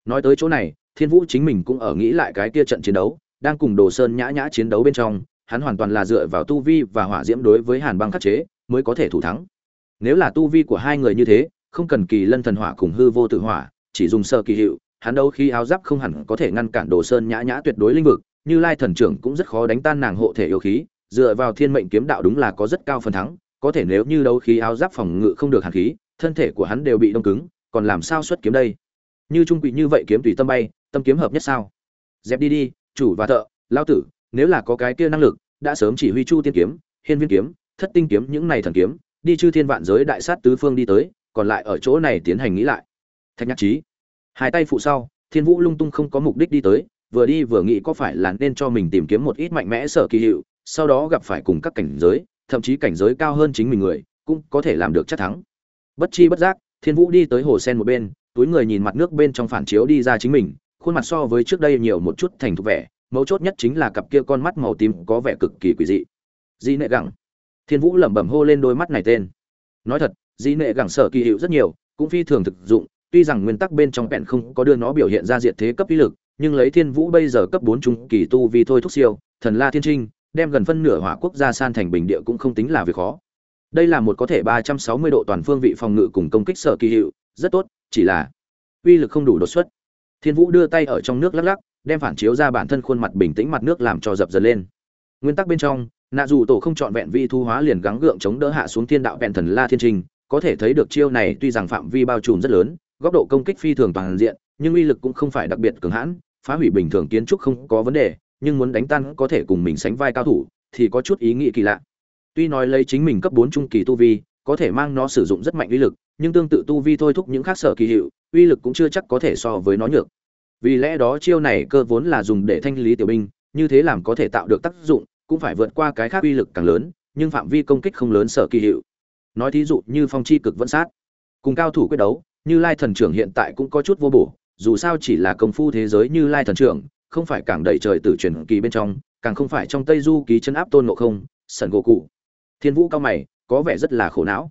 Nói tới chỗ này, thiên vũ chính mình cũng ở nghĩ lại cái kia trận chiến đấu, đang cùng đồ sơn nhã nhã chiến đấu bên trong hắn hoàn toàn là dựa vào tu vi và hỏa diễm đối với hàn băng khắc chế, mới có thể thủ thắng. Nếu là tu vi của hai người như thế, không cần kỳ lân thần hỏa cùng hư vô tự hỏa, chỉ dùng sơ kỳ hiệu, hắn đâu khi áo giáp không hẳn có thể ngăn cản đồ sơn nhã nhã tuyệt đối linh vực, như lai thần trưởng cũng rất khó đánh tan nàng hộ thể yêu khí, dựa vào thiên mệnh kiếm đạo đúng là có rất cao phần thắng, có thể nếu như đấu khí áo giáp phòng ngự không được hàn khí, thân thể của hắn đều bị đông cứng, còn làm sao xuất kiếm đây? Như trung quỷ như vậy kiếm tùy tâm bay, tâm kiếm hợp nhất sao? Dẹp đi đi, chủ và thợ, lao tử nếu là có cái kia năng lực đã sớm chỉ huy chu tiên kiếm hiên viên kiếm thất tinh kiếm những này thần kiếm đi chư thiên vạn giới đại sát tứ phương đi tới còn lại ở chỗ này tiến hành nghĩ lại. Thạch nhạc Chí, hai tay phụ sau thiên vũ lung tung không có mục đích đi tới vừa đi vừa nghĩ có phải là nên cho mình tìm kiếm một ít mạnh mẽ sở kỳ hiệu sau đó gặp phải cùng các cảnh giới thậm chí cảnh giới cao hơn chính mình người cũng có thể làm được chắc thắng. Bất chi bất giác thiên vũ đi tới hồ sen một bên túi người nhìn mặt nước bên trong phản chiếu đi ra chính mình khuôn mặt so với trước đây nhiều một chút thành thục vẻ mấu chốt nhất chính là cặp kia con mắt màu tím có vẻ cực kỳ quỷ dị. Di nệ gẳng. Thiên vũ lẩm bẩm hô lên đôi mắt này tên. Nói thật di nệ gẳng sở kỳ hiệu rất nhiều, cũng phi thường thực dụng, tuy rằng nguyên tắc bên trong bẹn không có đưa nó biểu hiện ra diện thế cấp uy lực, nhưng lấy thiên vũ bây giờ cấp bốn trung kỳ tu vì thôi thúc siêu, thần la thiên trinh, đem gần phân nửa hỏa quốc gia san thành bình địa cũng không tính là việc khó. Đây là một có thể 360 độ toàn phương vị phòng ngự cùng công kích sở kỳ hiệu, rất tốt, chỉ là uy lực không đủ đột xuất. Thiên vũ đưa tay ở trong nước lắc lắc đem phản chiếu ra bản thân khuôn mặt bình tĩnh mặt nước làm cho dập dần lên. Nguyên tắc bên trong, nạ dù tổ không chọn vẹn vi thu hóa liền gắng gượng chống đỡ hạ xuống thiên đạo vẹn thần la thiên trình, có thể thấy được chiêu này tuy rằng phạm vi bao trùm rất lớn, góc độ công kích phi thường toàn diện, nhưng uy lực cũng không phải đặc biệt cường hãn, phá hủy bình thường kiến trúc không có vấn đề, nhưng muốn đánh tan có thể cùng mình sánh vai cao thủ thì có chút ý nghĩ kỳ lạ. Tuy nói lấy chính mình cấp bốn trung kỳ tu vi, có thể mang nó sử dụng rất mạnh uy lực, nhưng tương tự tu vi thôi thúc những khác sở kỳ hiệu, uy lực cũng chưa chắc có thể so với nó nhược vì lẽ đó chiêu này cơ vốn là dùng để thanh lý tiểu binh, như thế làm có thể tạo được tác dụng, cũng phải vượt qua cái khác uy lực càng lớn, nhưng phạm vi công kích không lớn sở kỳ hiệu. Nói thí dụ như phong chi cực vẫn sát, cùng cao thủ quyết đấu, như lai thần trưởng hiện tại cũng có chút vô bổ, dù sao chỉ là công phu thế giới như lai thần trưởng, không phải càng đầy trời tử truyền kỳ bên trong, càng không phải trong tây du ký chân áp tôn ngộ không, sẩn gỗ cụ. Thiên vũ cao mày, có vẻ rất là khổ não.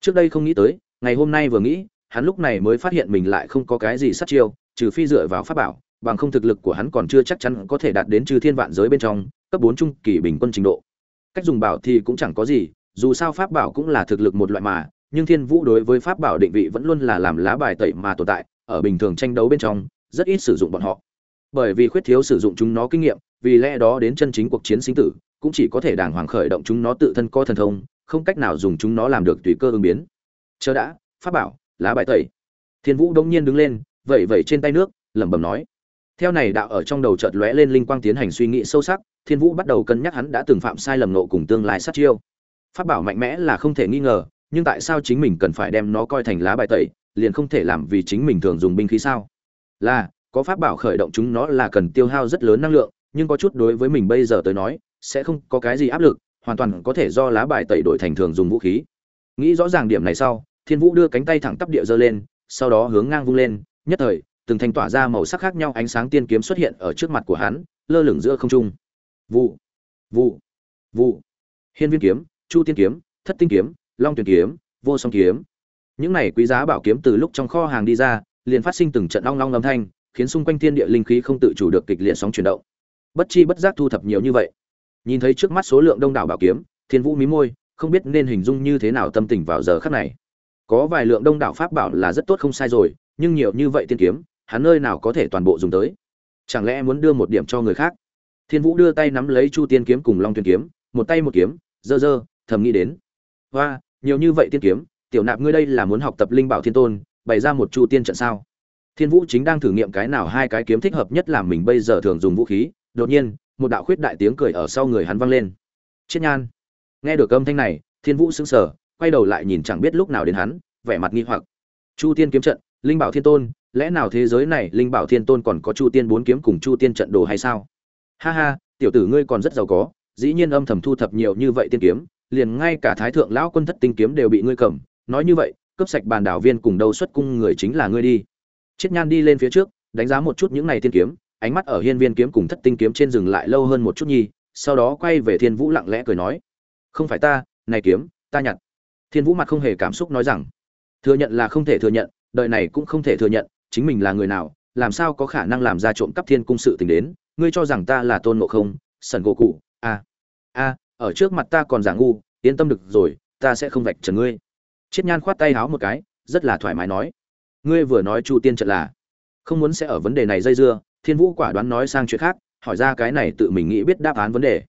Trước đây không nghĩ tới, ngày hôm nay vừa nghĩ, hắn lúc này mới phát hiện mình lại không có cái gì sát chiêu trừ phi dựa vào pháp bảo, bằng không thực lực của hắn còn chưa chắc chắn có thể đạt đến trừ thiên vạn giới bên trong, cấp bốn trung kỳ bình quân trình độ. Cách dùng bảo thì cũng chẳng có gì, dù sao pháp bảo cũng là thực lực một loại mà, nhưng thiên vũ đối với pháp bảo định vị vẫn luôn là làm lá bài tẩy mà tồn tại, ở bình thường tranh đấu bên trong, rất ít sử dụng bọn họ. Bởi vì khuyết thiếu sử dụng chúng nó kinh nghiệm, vì lẽ đó đến chân chính cuộc chiến sinh tử, cũng chỉ có thể đàng hoàng khởi động chúng nó tự thân co thần thông, không cách nào dùng chúng nó làm được tùy cơ ứng biến. Chờ đã, pháp bảo, lá bài tẩy. Thiên vũ đống nhiên đứng lên vẩy vẩy trên tay nước, lẩm bẩm nói. Theo này đạo ở trong đầu chợt lóe lên linh quang tiến hành suy nghĩ sâu sắc, thiên vũ bắt đầu cân nhắc hắn đã từng phạm sai lầm nộ cùng tương lai sát chiêu. Pháp bảo mạnh mẽ là không thể nghi ngờ, nhưng tại sao chính mình cần phải đem nó coi thành lá bài tẩy, liền không thể làm vì chính mình thường dùng binh khí sao? Là, có pháp bảo khởi động chúng nó là cần tiêu hao rất lớn năng lượng, nhưng có chút đối với mình bây giờ tới nói, sẽ không có cái gì áp lực, hoàn toàn có thể do lá bài tẩy đổi thành thường dùng vũ khí. Nghĩ rõ ràng điểm này sau, thiên vũ đưa cánh tay thẳng tắp địa giơ lên, sau đó hướng ngang vung lên nhất thời, từng thanh tỏa ra màu sắc khác nhau ánh sáng tiên kiếm xuất hiện ở trước mặt của hắn, lơ lửng giữa không trung. Vụ vụ vụ. Hiên viên kiếm, chu tiên kiếm, thất tinh kiếm, long tuyển kiếm, vô song kiếm. Những này quý giá bảo kiếm từ lúc trong kho hàng đi ra, liền phát sinh từng trận long long âm thanh, khiến xung quanh thiên địa linh khí không tự chủ được kịch liệt sóng chuyển động. Bất chi bất giác thu thập nhiều như vậy. Nhìn thấy trước mắt số lượng đông đảo bảo kiếm, thiên vũ mí môi, không biết nên hình dung như thế nào tâm tình vào giờ khắc này. Có vài lượng đông đảo pháp bảo là rất tốt không sai rồi nhưng nhiều như vậy tiên kiếm, hắn nơi nào có thể toàn bộ dùng tới? Chẳng lẽ muốn đưa một điểm cho người khác? Thiên vũ đưa tay nắm lấy chu tiên kiếm cùng long tiên kiếm, một tay một kiếm, dơ dơ, thầm nghĩ đến. Hoa, nhiều như vậy tiên kiếm, tiểu nạp ngươi đây là muốn học tập linh bảo thiên tôn, bày ra một chu tiên trận sao? Thiên vũ chính đang thử nghiệm cái nào hai cái kiếm thích hợp nhất làm mình bây giờ thường dùng vũ khí, đột nhiên, một đạo khuyết đại tiếng cười ở sau người hắn vang lên. Chiết nhan. Nghe được âm thanh này, thiên vũ sững sờ, quay đầu lại nhìn chẳng biết lúc nào đến hắn, vẻ mặt nghi hoặc. Chu tiên kiếm trận linh bảo thiên tôn, lẽ nào thế giới này linh bảo thiên tôn còn có chu tiên bốn kiếm cùng chu tiên trận đồ hay sao? Ha ha, tiểu tử ngươi còn rất giàu có, dĩ nhiên âm thầm thu thập nhiều như vậy tiên kiếm, liền ngay cả thái thượng lão quân thất tinh kiếm đều bị ngươi cầm. Nói như vậy, cướp sạch bàn đảo viên cùng đâu xuất cung người chính là ngươi đi. Chiết nhan đi lên phía trước, đánh giá một chút những này tiên kiếm, ánh mắt ở hiên viên kiếm cùng thất tinh kiếm trên dừng lại lâu hơn một chút nhi, sau đó quay về thiên vũ lặng lẽ cười nói, không phải ta, này kiếm, ta nhặt. Thiên vũ mặt không hề cảm xúc nói rằng, thừa nhận là không thể thừa nhận đời này cũng không thể thừa nhận, chính mình là người nào, làm sao có khả năng làm ra trộm cắp thiên cung sự tình đến, ngươi cho rằng ta là tôn ngộ không sần gỗ cụ a a ở trước mặt ta còn giả ngu, yên tâm được rồi, ta sẽ không vạch trần ngươi. Chiết nhan khoát tay háo một cái, rất là thoải mái nói, ngươi vừa nói chu tiên trận là, không muốn sẽ ở vấn đề này dây dưa, thiên vũ quả đoán nói sang chuyện khác, hỏi ra cái này tự mình nghĩ biết đáp án vấn đề.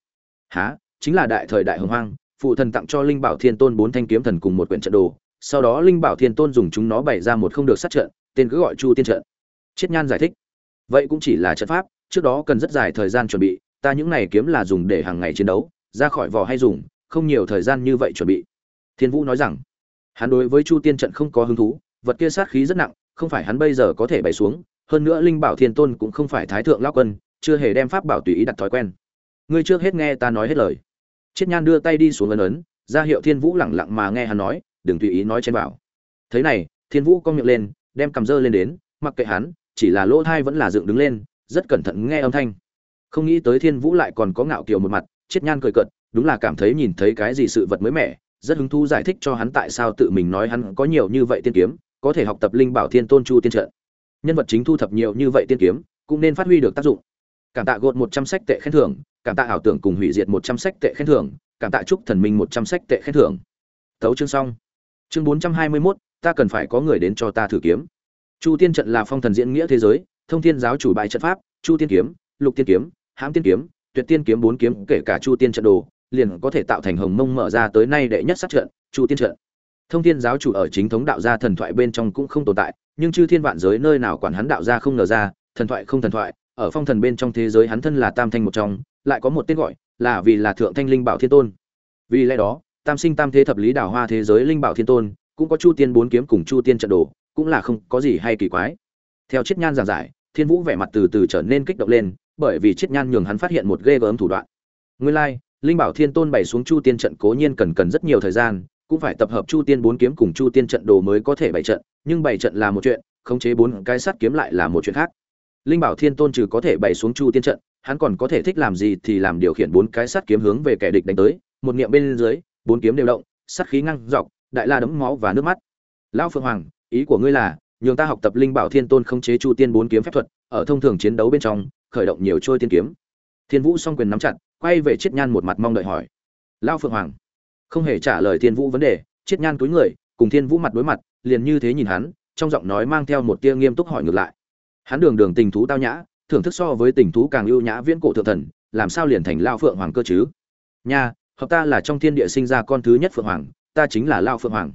Há chính là đại thời đại hồng hoang, phụ thần tặng cho linh bảo thiên tôn bốn thanh kiếm thần cùng một quyển trận đồ sau đó linh bảo thiên tôn dùng chúng nó bày ra một không được sát trận, tên cứ gọi chu tiên trận. Chiết nhan giải thích, vậy cũng chỉ là trận pháp, trước đó cần rất dài thời gian chuẩn bị, ta những này kiếm là dùng để hàng ngày chiến đấu, ra khỏi vỏ hay dùng, không nhiều thời gian như vậy chuẩn bị. Thiên vũ nói rằng, hắn đối với chu tiên trận không có hứng thú, vật kia sát khí rất nặng, không phải hắn bây giờ có thể bày xuống, hơn nữa linh bảo thiên tôn cũng không phải thái thượng lao quân, chưa hề đem pháp bảo tùy ý đặt thói quen. Ngươi trước hết nghe ta nói hết lời. Chiết nhan đưa tay đi xuống ấn ấn, ra hiệu thiên vũ lẳng lặng mà nghe hắn nói đừng tùy ý nói trên bảo thế này, thiên vũ cong miệng lên, đem cầm dơ lên đến, mặc kệ hắn, chỉ là lỗ thai vẫn là dựng đứng lên, rất cẩn thận nghe âm thanh. Không nghĩ tới thiên vũ lại còn có ngạo kiều một mặt, chết nhan cười cợt, đúng là cảm thấy nhìn thấy cái gì sự vật mới mẻ, rất hứng thú giải thích cho hắn tại sao tự mình nói hắn có nhiều như vậy tiên kiếm, có thể học tập linh bảo thiên tôn chu tiên trận. Nhân vật chính thu thập nhiều như vậy tiên kiếm, cũng nên phát huy được tác dụng. Cảm tạ gột một trăm sách tệ khen thưởng, cảm tạ ảo tưởng cùng hủy diệt một trăm sách tệ khen thưởng, cảm tạ chúc thần minh một trăm sách tệ khen thưởng. Thấu chương xong chương bốn trăm hai mươi mốt, ta cần phải có người đến cho ta thử kiếm. Chu tiên trận là phong thần diễn nghĩa thế giới, thông thiên giáo chủ bài trận pháp, chu tiên kiếm, lục tiên kiếm, hãm tiên kiếm, tuyệt tiên kiếm bốn kiếm, kể cả chu tiên trận đồ, liền có thể tạo thành hồng mông mở ra tới nay đệ nhất sát trận, chu tiên trận. Thông thiên giáo chủ ở chính thống đạo gia thần thoại bên trong cũng không tồn tại, nhưng chư thiên vạn giới nơi nào quản hắn đạo gia không ngờ ra, thần thoại không thần thoại, ở phong thần bên trong thế giới hắn thân là tam thanh một trong, lại có một tên gọi là vì là thượng thanh linh bảo thiên tôn. Vì lẽ đó tam sinh tam thế thập lý đảo hoa thế giới linh bảo thiên tôn, cũng có chu tiên bốn kiếm cùng chu tiên trận đồ, cũng là không có gì hay kỳ quái. Theo chiết nhan giảng giải, thiên vũ vẻ mặt từ từ trở nên kích động lên, bởi vì chiết nhan nhường hắn phát hiện một ghê gớm thủ đoạn. Nguyên lai, linh bảo thiên tôn bày xuống chu tiên trận cố nhiên cần cần rất nhiều thời gian, cũng phải tập hợp chu tiên bốn kiếm cùng chu tiên trận đồ mới có thể bày trận, nhưng bày trận là một chuyện, khống chế bốn cái sắt kiếm lại là một chuyện khác. Linh bảo thiên tôn trừ có thể bày xuống chu tiên trận, hắn còn có thể thích làm gì thì làm điều khiển bốn cái sắt kiếm hướng về kẻ địch đánh tới, một niệm bên dưới bốn kiếm đều động sắt khí ngăng dọc, đại la đấm máu và nước mắt. Lão phượng hoàng, ý của ngươi là, nhường ta học tập linh bảo thiên tôn khống chế chu tiên bốn kiếm phép thuật, ở thông thường chiến đấu bên trong, khởi động nhiều trôi tiên kiếm. Thiên vũ song quyền nắm chặt, quay về chiết nhan một mặt mong đợi hỏi. Lão phượng hoàng, không hề trả lời thiên vũ vấn đề, chiết nhan túi người, cùng thiên vũ mặt đối mặt, liền như thế nhìn hắn, trong giọng nói mang theo một tia nghiêm túc hỏi ngược lại. Hắn đường đường tình thú tao nhã, thưởng thức so với tình thú càng ưu nhã viễn cổ thượng thần, làm sao liền thành lao phượng hoàng cơ chứ? Nha hợp ta là trong thiên địa sinh ra con thứ nhất phượng hoàng, ta chính là lao phượng hoàng.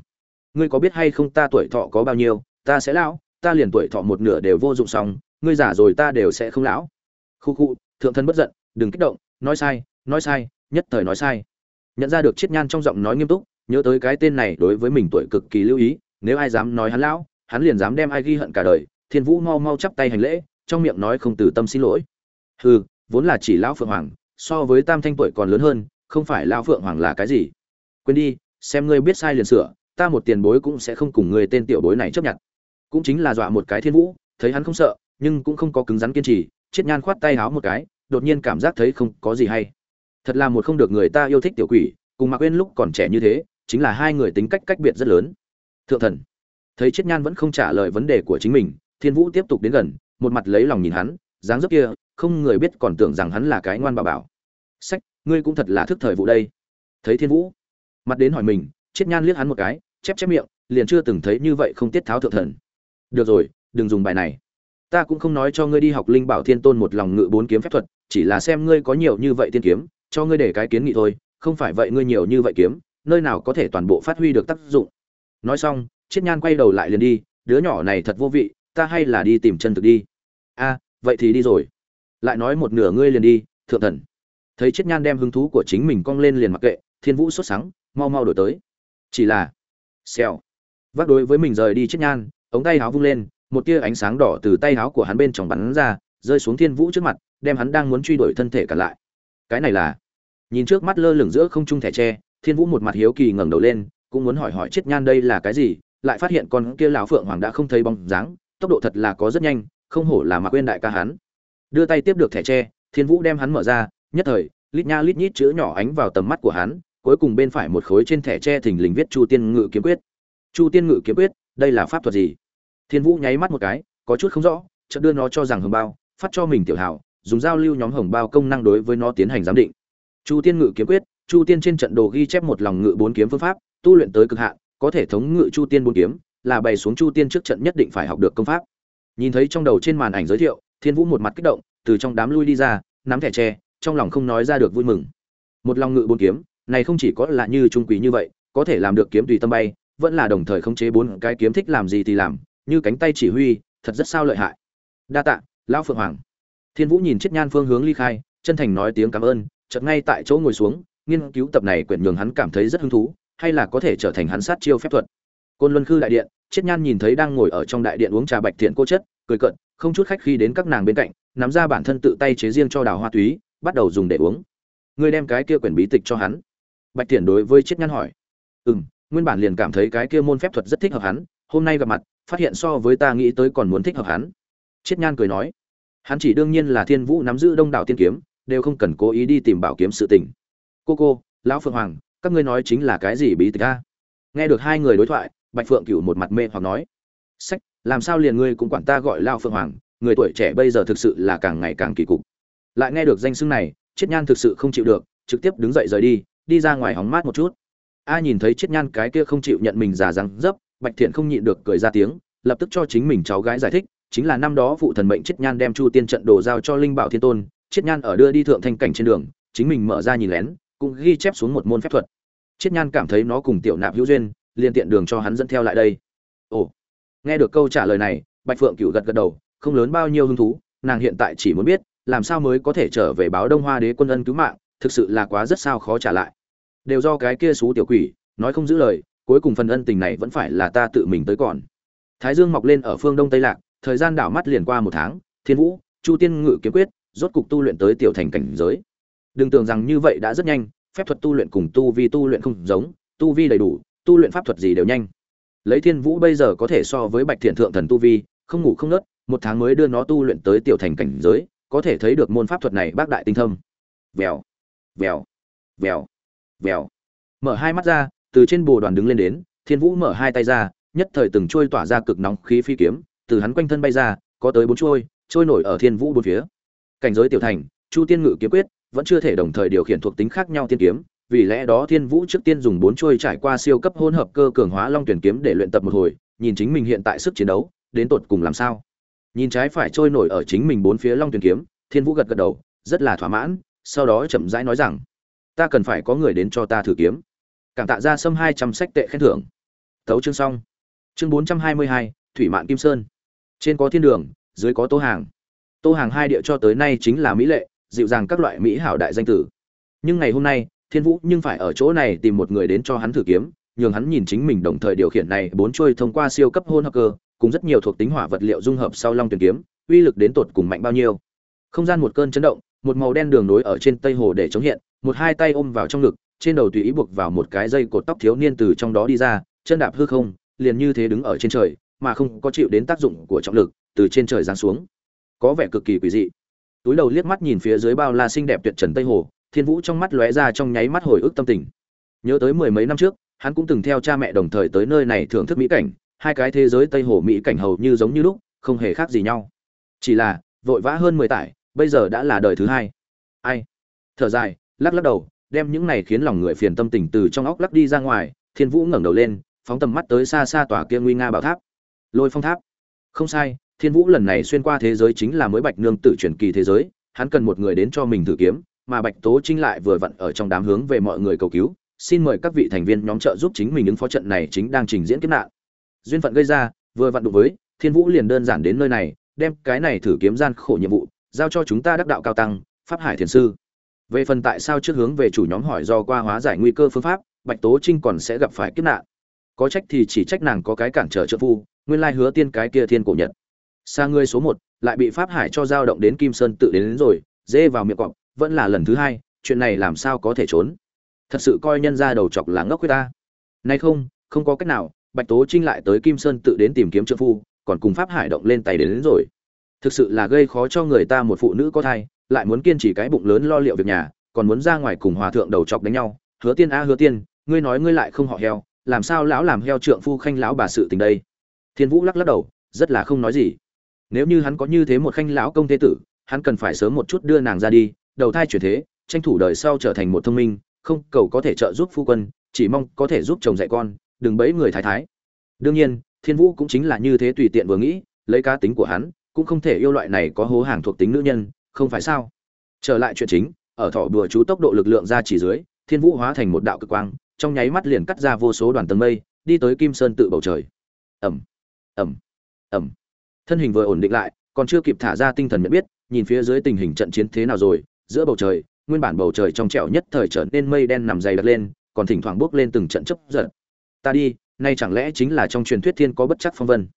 Ngươi có biết hay không ta tuổi thọ có bao nhiêu? Ta sẽ lão, ta liền tuổi thọ một nửa đều vô dụng xong, ngươi giả rồi ta đều sẽ không lão. Khu khu, thượng thân bất giận, đừng kích động, nói sai nói sai, nhất thời nói sai. Nhận ra được chiết nhan trong giọng nói nghiêm túc, nhớ tới cái tên này đối với mình tuổi cực kỳ lưu ý, nếu ai dám nói hắn lão, hắn liền dám đem ai ghi hận cả đời. Thiên vũ mau mau chắp tay hành lễ, trong miệng nói không từ tâm xin lỗi. Hừ, vốn là chỉ lão phượng hoàng, so với tam thanh tuổi còn lớn hơn không phải lão phượng hoàng là cái gì? Quên đi, xem ngươi biết sai liền sửa, ta một tiền bối cũng sẽ không cùng ngươi tên tiểu bối này chấp nhận. Cũng chính là dọa một cái thiên vũ, thấy hắn không sợ, nhưng cũng không có cứng rắn kiên trì chiết nhan khoát tay háo một cái, đột nhiên cảm giác thấy không có gì hay. Thật là một không được người ta yêu thích tiểu quỷ, cùng mặc quên lúc còn trẻ như thế, chính là hai người tính cách cách biệt rất lớn. Thượng thần, thấy chiết nhan vẫn không trả lời vấn đề của chính mình, thiên vũ tiếp tục đến gần, một mặt lấy lòng nhìn hắn, dáng dấp kia, không người biết còn tưởng rằng hắn là cái ngoan bà bảo. Sách ngươi cũng thật là thức thời vụ đây. Thấy thiên vũ, mặt đến hỏi mình chết nhan liếc hắn một cái, chép chép miệng, liền chưa từng thấy như vậy không tiết tháo thượng thần. Được rồi, đừng dùng bài này. Ta cũng không nói cho ngươi đi học linh bảo thiên tôn một lòng ngự bốn kiếm phép thuật, chỉ là xem ngươi có nhiều như vậy tiên kiếm, cho ngươi để cái kiến nghị thôi, không phải vậy ngươi nhiều như vậy kiếm, nơi nào có thể toàn bộ phát huy được tác dụng. Nói xong, chiết nhan quay đầu lại liền đi, đứa nhỏ này thật vô vị, ta hay là đi tìm chân thực đi. A, vậy thì đi rồi. Lại nói một nửa ngươi liền đi, thượng thần thấy chiết nhan đem hứng thú của chính mình cong lên liền mặc kệ, thiên vũ sốt sáng mau mau đổi tới. Chỉ là, xèo. Vác đối với mình rời đi chiết nhan, ống tay áo vung lên, một tia ánh sáng đỏ từ tay áo của hắn bên trong bắn ra, rơi xuống thiên vũ trước mặt, đem hắn đang muốn truy đuổi thân thể cả lại. Cái này là, nhìn trước mắt lơ lửng giữa không trung thẻ tre, thiên vũ một mặt hiếu kỳ ngẩng đầu lên, cũng muốn hỏi hỏi chiết nhan đây là cái gì, lại phát hiện con kia lão phượng hoàng đã không thấy bóng dáng, tốc độ thật là có rất nhanh, không hổ là mạc quên đại ca hắn. Đưa tay tiếp được thẻ tre, thiên vũ đem hắn mở ra nhất thời, lít nha lít nhít chữ nhỏ ánh vào tầm mắt của hắn, cuối cùng bên phải một khối trên thẻ tre thình lình viết chu tiên ngự kiếm quyết. Chu tiên ngự kiếm quyết, đây là pháp thuật gì? Thiên vũ nháy mắt một cái, có chút không rõ, chợt đưa nó cho rằng hồng bao, phát cho mình tiểu hảo, dùng giao lưu nhóm hồng bao công năng đối với nó tiến hành giám định. Chu tiên ngự kiếm quyết, chu tiên trên trận đồ ghi chép một lòng ngự bốn kiếm phương pháp, tu luyện tới cực hạn, có thể thống ngự chu tiên bốn kiếm, là bày xuống chu tiên trước trận nhất định phải học được công pháp. Nhìn thấy trong đầu trên màn ảnh giới thiệu, thiên vũ một mặt kích động, từ trong đám lui đi ra, nắm thẻ tre trong lòng không nói ra được vui mừng. Một lòng ngự bốn kiếm, này không chỉ có là như trung quý như vậy, có thể làm được kiếm tùy tâm bay, vẫn là đồng thời khống chế bốn cái kiếm thích làm gì thì làm, như cánh tay chỉ huy, thật rất sao lợi hại. Đa tạ, lão phượng hoàng. Thiên vũ nhìn chiếc nhan phương hướng ly khai, chân thành nói tiếng cảm ơn, chợt ngay tại chỗ ngồi xuống, nghiên cứu tập này quyển nhường hắn cảm thấy rất hứng thú, hay là có thể trở thành hắn sát chiêu phép thuật. Côn luân khư đại điện chiết nhan nhìn thấy đang ngồi ở trong đại điện uống trà bạch thiện cô chất, cười cận không chút khách khi đến các nàng bên cạnh, nắm ra bản thân tự tay chế riêng cho đào hoa túy bắt đầu dùng để uống. Ngươi đem cái kia quyển bí tịch cho hắn. Bạch thiển đối với chiết nhăn hỏi. Ừ m nguyên bản liền cảm thấy cái kia môn phép thuật rất thích hợp hắn, hôm nay gặp mặt, phát hiện so với ta nghĩ tới còn muốn thích hợp hắn. Chiết nhan cười nói. Hắn chỉ đương nhiên là thiên vũ nắm giữ đông đảo tiên kiếm, đều không cần cố ý đi tìm bảo kiếm sự tình. Cô cô, lão phượng hoàng, các ngươi nói chính là cái gì bí tịch a? Nghe được hai người đối thoại, bạch phượng cửu một mặt mê hoặc nói. Sách, làm sao liền ngươi cũng quản ta gọi lao phượng hoàng, người tuổi trẻ bây giờ thực sự là càng ngày càng kỳ cục lại nghe được danh xưng này, chiết nhan thực sự không chịu được, trực tiếp đứng dậy rời đi đi ra ngoài hóng mát một chút. A nhìn thấy chiết nhan cái kia không chịu nhận mình già răng dấp, bạch thiện không nhịn được cười ra tiếng, lập tức cho chính mình cháu gái giải thích, chính là năm đó phụ thần mệnh chiết nhan đem chu tiên trận đồ giao cho linh bảo thiên tôn, chiết nhan ở đưa đi thượng thanh cảnh trên đường, chính mình mở ra nhìn lén, cũng ghi chép xuống một môn phép thuật. Chiết nhan cảm thấy nó cùng tiểu nạp hữu duyên, liền tiện đường cho hắn dẫn theo lại đây. Ồ, nghe được câu trả lời này, bạch phượng cựu gật gật đầu, không lớn bao nhiêu hứng thú, nàng hiện tại chỉ muốn biết làm sao mới có thể trở về báo đông hoa đế quân ân cứu mạng, thực sự là quá rất sao khó trả lại. Đều do cái kia xú tiểu quỷ, nói không giữ lời, cuối cùng phần ân tình này vẫn phải là ta tự mình tới còn. Thái dương mọc lên ở phương đông tây lạc, thời gian đảo mắt liền qua một tháng, thiên vũ, chu tiên ngự kiếm quyết, rốt cục tu luyện tới tiểu thành cảnh giới. Đừng tưởng rằng như vậy đã rất nhanh, phép thuật tu luyện cùng tu vi tu luyện không giống, tu vi đầy đủ, tu luyện pháp thuật gì đều nhanh. Lấy thiên vũ bây giờ có thể so với bạch thiện thượng thần tu vi, không ngủ không nớt, một tháng mới đưa nó tu luyện tới tiểu thành cảnh giới có thể thấy được môn pháp thuật này bác đại tinh thâm. Vèo vèo vèo vèo. Mở hai mắt ra, từ trên bồ đoàn đứng lên đến, thiên vũ mở hai tay ra, nhất thời từng trôi tỏa ra cực nóng khí phi kiếm, từ hắn quanh thân bay ra, có tới bốn trôi trôi nổi ở thiên vũ bốn phía. Cảnh giới tiểu thành, chu tiên ngự kiếm quyết, vẫn chưa thể đồng thời điều khiển thuộc tính khác nhau tiên kiếm, vì lẽ đó thiên vũ trước tiên dùng bốn trôi trải qua siêu cấp hỗn hợp cơ cường hóa long tuyển kiếm để luyện tập một hồi, nhìn chính mình hiện tại sức chiến đấu, đến tột cùng làm sao nhìn trái phải trôi nổi ở chính mình bốn phía long tuyển kiếm, thiên vũ gật gật đầu, rất là thỏa mãn, sau đó chậm rãi nói rằng, ta cần phải có người đến cho ta thử kiếm. Cảm tạ ra sâm hai trăm sách tệ khen thưởng. Thấu chương xong. Chương bốn trăm hai mươi hai, thủy mạn kim sơn. Trên có thiên đường, dưới có tô hàng. Tô hàng hai địa cho tới nay chính là mỹ lệ, dịu dàng các loại mỹ hảo đại danh tử. Nhưng ngày hôm nay, thiên vũ nhưng phải ở chỗ này tìm một người đến cho hắn thử kiếm, nhường hắn nhìn chính mình đồng thời điều khiển này bốn trôi thông qua siêu cấp hôn hợp cơ cùng rất nhiều thuộc tính hỏa vật liệu dung hợp sau long tuyển kiếm, uy lực đến tột cùng mạnh bao nhiêu. Không gian một cơn chấn động, một màu đen đường nối ở trên tây hồ để chống hiện, một hai tay ôm vào trong ngực, trên đầu tùy ý buộc vào một cái dây cột tóc thiếu niên từ trong đó đi ra, chân đạp hư không, liền như thế đứng ở trên trời, mà không có chịu đến tác dụng của trọng lực, từ trên trời giáng xuống. Có vẻ cực kỳ quỷ dị. Túi đầu liếc mắt nhìn phía dưới bao la xinh đẹp tuyệt trần tây hồ, thiên vũ trong mắt lóe ra trong nháy mắt hồi ức tâm tình. Nhớ tới mười mấy năm trước, hắn cũng từng theo cha mẹ đồng thời tới nơi này thưởng thức mỹ cảnh hai cái thế giới tây hồ mỹ cảnh hầu như giống như lúc, không hề khác gì nhau. Chỉ là, vội vã hơn mười tải, bây giờ đã là đời thứ hai. Ai? Thở dài, lắc lắc đầu, đem những này khiến lòng người phiền tâm tình từ trong óc lắc đi ra ngoài, thiên vũ ngẩng đầu lên, phóng tầm mắt tới xa xa tòa kia nguy nga bảo tháp. Lôi phong tháp. Không sai, thiên vũ lần này xuyên qua thế giới chính là mới bạch nương tự chuyển kỳ thế giới, hắn cần một người đến cho mình thử kiếm, mà bạch tố trinh lại vừa vặn ở trong đám hướng về mọi người cầu cứu. Xin mời các vị thành viên nhóm trợ giúp chính mình ứng phó trận này chính đang trình diễn kiếp nạn duyên phận gây ra vừa vặn đụng với thiên vũ liền đơn giản đến nơi này đem cái này thử kiếm gian khổ nhiệm vụ giao cho chúng ta đắc đạo cao tăng pháp hải thiền sư. Về phần tại sao trước hướng về chủ nhóm hỏi do qua hóa giải nguy cơ phương pháp bạch tố trinh còn sẽ gặp phải kiếp nạn. Có trách thì chỉ trách nàng có cái cản trở trợ phu nguyên lai hứa tiên cái kia thiên cổ nhật. Xa ngươi số một lại bị pháp hải cho giao động đến kim sơn tự đến, đến rồi dê vào miệng cọp vẫn là lần thứ hai chuyện này làm sao có thể trốn? Thật sự coi nhân ra đầu chọc là ngốc với ta. Nay không không có cách nào bạch tố trinh lại tới kim sơn tự đến tìm kiếm trợ phu còn cùng pháp hải động lên tay đến, đến rồi. Thực sự là gây khó cho người ta một phụ nữ có thai lại muốn kiên trì cái bụng lớn lo liệu việc nhà còn muốn ra ngoài cùng hòa thượng đầu chọc đánh nhau. Hứa tiên a hứa tiên ngươi nói ngươi lại không họ heo làm sao lão làm heo trượng phu khanh lão bà sự tình đây? Thiên vũ lắc lắc đầu rất là không nói gì. Nếu như hắn có như thế một khanh lão công thế tử hắn cần phải sớm một chút đưa nàng ra đi đầu thai chuyển thế tranh thủ đời sau trở thành một thông minh không cầu có thể trợ giúp phu quân chỉ mong có thể giúp chồng dạy con đừng bẫy người thái thái. Đương nhiên, thiên vũ cũng chính là như thế tùy tiện vừa nghĩ, lấy cá tính của hắn, cũng không thể yêu loại này có hố hàng thuộc tính nữ nhân, không phải sao? Trở lại chuyện chính, ở thọ đùa chú tốc độ lực lượng ra chỉ dưới, thiên vũ hóa thành một đạo cực quang, trong nháy mắt liền cắt ra vô số đoàn tầng mây, đi tới kim sơn tự bầu trời. Ẩm ẩm ẩm thân hình vừa ổn định lại, còn chưa kịp thả ra tinh thần nhận biết, nhìn phía dưới tình hình trận chiến thế nào rồi, giữa bầu trời, nguyên bản bầu trời trong trẻo nhất thời trở nên mây đen nằm dày đặc lên, còn thỉnh thoảng bước lên từng trận chấp giật ta đi, nay chẳng lẽ chính là trong truyền thuyết thiên có bất chắc phong vân?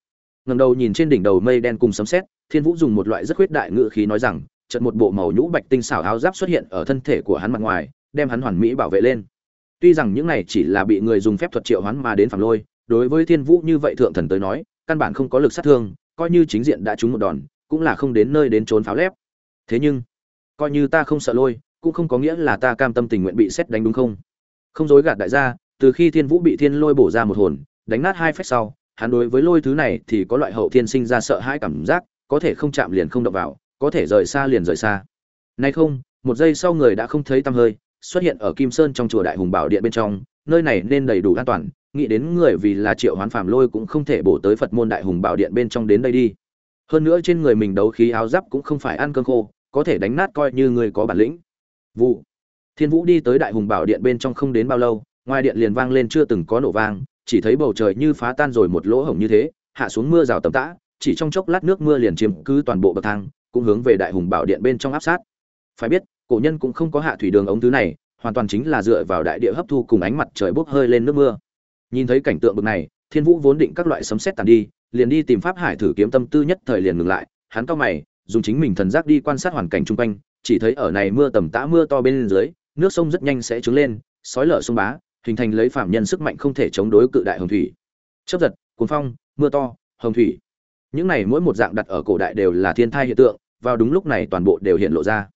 Ngầm đầu nhìn trên đỉnh đầu mây đen cùng sấm sét, thiên vũ dùng một loại rất khuyết đại ngự khí nói rằng trận một bộ màu nhũ bạch tinh xảo áo giáp xuất hiện ở thân thể của hắn mặt ngoài, đem hắn hoàn mỹ bảo vệ lên. Tuy rằng những này chỉ là bị người dùng phép thuật triệu hắn mà đến phản lôi, đối với thiên vũ như vậy thượng thần tới nói, căn bản không có lực sát thương, coi như chính diện đã trúng một đòn, cũng là không đến nơi đến trốn pháo lép. Thế nhưng, coi như ta không sợ lôi, cũng không có nghĩa là ta cam tâm tình nguyện bị xét đánh đúng không? Không dối gạt đại gia từ khi thiên vũ bị thiên lôi bổ ra một hồn, đánh nát hai phách sau, hắn đối với lôi thứ này thì có loại hậu thiên sinh ra sợ hãi cảm giác, có thể không chạm liền không đập vào, có thể rời xa liền rời xa. Nay không, một giây sau người đã không thấy tăm hơi, xuất hiện ở kim sơn trong chùa đại hùng bảo điện bên trong, nơi này nên đầy đủ an toàn, nghĩ đến người vì là triệu hoán phàm lôi cũng không thể bổ tới phật môn đại hùng bảo điện bên trong đến đây đi. Hơn nữa trên người mình đấu khí áo giáp cũng không phải ăn cơm khô, có thể đánh nát coi như người có bản lĩnh. Vụ. Thiên vũ đi tới đại hùng bảo điện bên trong không đến bao lâu ngoài điện liền vang lên chưa từng có nổ vang, chỉ thấy bầu trời như phá tan rồi một lỗ hổng như thế, hạ xuống mưa rào tầm tã, chỉ trong chốc lát nước mưa liền chiếm cứ toàn bộ bậc thang, cũng hướng về đại hùng bảo điện bên trong áp sát. Phải biết, cổ nhân cũng không có hạ thủy đường ống thứ này, hoàn toàn chính là dựa vào đại địa hấp thu cùng ánh mặt trời bốc hơi lên nước mưa. Nhìn thấy cảnh tượng bực này, thiên vũ vốn định các loại sấm sét tàn đi, liền đi tìm pháp hải thử kiếm tâm tư nhất thời liền ngừng lại, hắn cao mày, dùng chính mình thần giác đi quan sát hoàn cảnh chung quanh, chỉ thấy ở này mưa tầm tã mưa to bên dưới, nước sông rất nhanh sẽ trứng lên, sói lở sông bá hình thành lấy phạm nhân sức mạnh không thể chống đối cự đại hồng thủy. Chấp giật cuốn phong, mưa to, hồng thủy. Những này mỗi một dạng đặt ở cổ đại đều là thiên thai hiện tượng, vào đúng lúc này toàn bộ đều hiện lộ ra.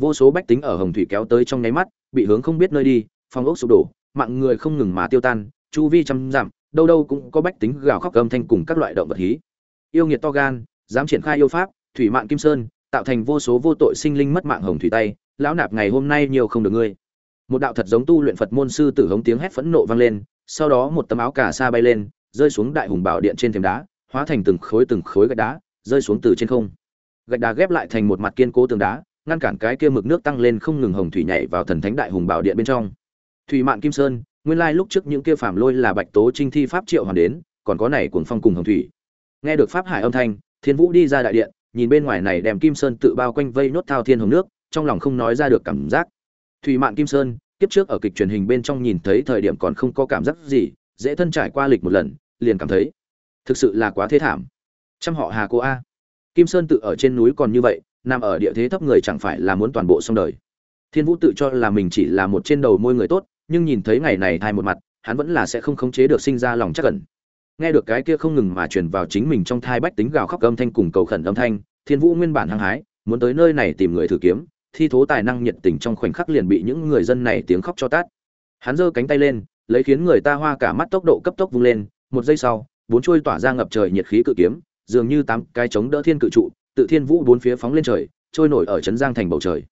Vô số bách tính ở hồng thủy kéo tới trong nháy mắt, bị hướng không biết nơi đi, phong ốc sụp đổ, mạng người không ngừng mà tiêu tan, chu vi trăm dặm, đâu đâu cũng có bách tính gào khóc âm thanh cùng các loại động vật hí. Yêu nghiệt to gan, dám triển khai yêu pháp, thủy mạng kim sơn, tạo thành vô số vô tội sinh linh mất mạng hồng thủy tay, lão nạp ngày hôm nay nhiều không được ngươi một đạo thật giống tu luyện phật môn sư tử hống tiếng hét phẫn nộ vang lên, sau đó một tấm áo cà sa bay lên, rơi xuống đại hùng bảo điện trên thềm đá, hóa thành từng khối từng khối gạch đá, rơi xuống từ trên không. Gạch đá ghép lại thành một mặt kiên cố tường đá, ngăn cản cái kia mực nước tăng lên không ngừng hồng thủy nhảy vào thần thánh đại hùng bảo điện bên trong. Thủy mạn kim sơn, nguyên lai lúc trước những kia phàm lôi là bạch tố trinh thi pháp triệu hoàn đến, còn có này cuồng phong cùng hồng thủy. Nghe được pháp hải âm thanh, thiên vũ đi ra đại điện, nhìn bên ngoài này đem kim sơn tự bao quanh vây nốt thao thiên hồng nước, trong lòng không nói ra được cảm giác. Thủy mạn kim sơn kiếp trước ở kịch truyền hình bên trong nhìn thấy thời điểm còn không có cảm giác gì, dễ thân trải qua lịch một lần, liền cảm thấy thực sự là quá thế thảm. Trăm họ hà cô a. Kim sơn tự ở trên núi còn như vậy, nằm ở địa thế thấp người chẳng phải là muốn toàn bộ xong đời. Thiên vũ tự cho là mình chỉ là một trên đầu môi người tốt, nhưng nhìn thấy ngày này thay một mặt, hắn vẫn là sẽ không khống chế được sinh ra lòng chắc cẩn nghe được cái kia không ngừng mà truyền vào chính mình trong thai bách tính gào khóc âm thanh cùng cầu khẩn âm thanh, thiên vũ nguyên bản hăng hái, muốn tới nơi này tìm người thử kiếm thi thố tài năng nhiệt tình trong khoảnh khắc liền bị những người dân này tiếng khóc cho tát. Hắn giơ cánh tay lên, lấy khiến người ta hoa cả mắt tốc độ cấp tốc vung lên, một giây sau, bốn chuôi tỏa ra ngập trời nhiệt khí cự kiếm, dường như tám cái chống đỡ thiên cự trụ, tự thiên vũ bốn phía phóng lên trời, trôi nổi ở trấn giang thành bầu trời.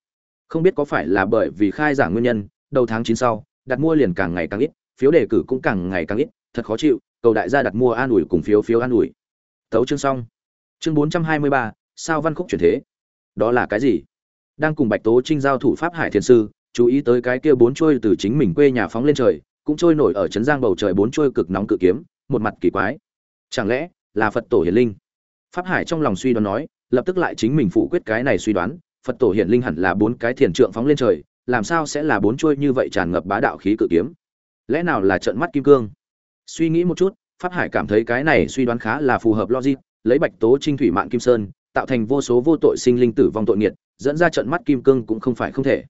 Không biết có phải là bởi vì khai giảng nguyên nhân, đầu tháng chín sau, đặt mua liền càng ngày càng ít, phiếu đề cử cũng càng ngày càng ít, thật khó chịu, cầu đại gia đặt mua an ủi cùng phiếu phiếu an ủi. Thấu chương xong. Chương bốn trăm hai mươi ba, sao văn khúc chuyển thế? Đó là cái gì? Đang cùng bạch tố trinh giao thủ pháp hải thiền sư, chú ý tới cái kia bốn trôi từ chính mình quê nhà phóng lên trời, cũng trôi nổi ở trấn giang bầu trời bốn trôi cực nóng cự kiếm, một mặt kỳ quái. Chẳng lẽ là phật tổ hiển linh? Pháp hải trong lòng suy đoán nói, lập tức lại chính mình phụ quyết cái này suy đoán, phật tổ hiển linh hẳn là bốn cái thiền trượng phóng lên trời, làm sao sẽ là bốn chuôi như vậy tràn ngập bá đạo khí cự kiếm? Lẽ nào là trận mắt kim cương? Suy nghĩ một chút, pháp hải cảm thấy cái này suy đoán khá là phù hợp logic, lấy bạch tố trinh thủy mạng kim sơn, tạo thành vô số vô tội sinh linh tử vong tội nghiệt dẫn ra trận mắt kim cương cũng không phải không thể.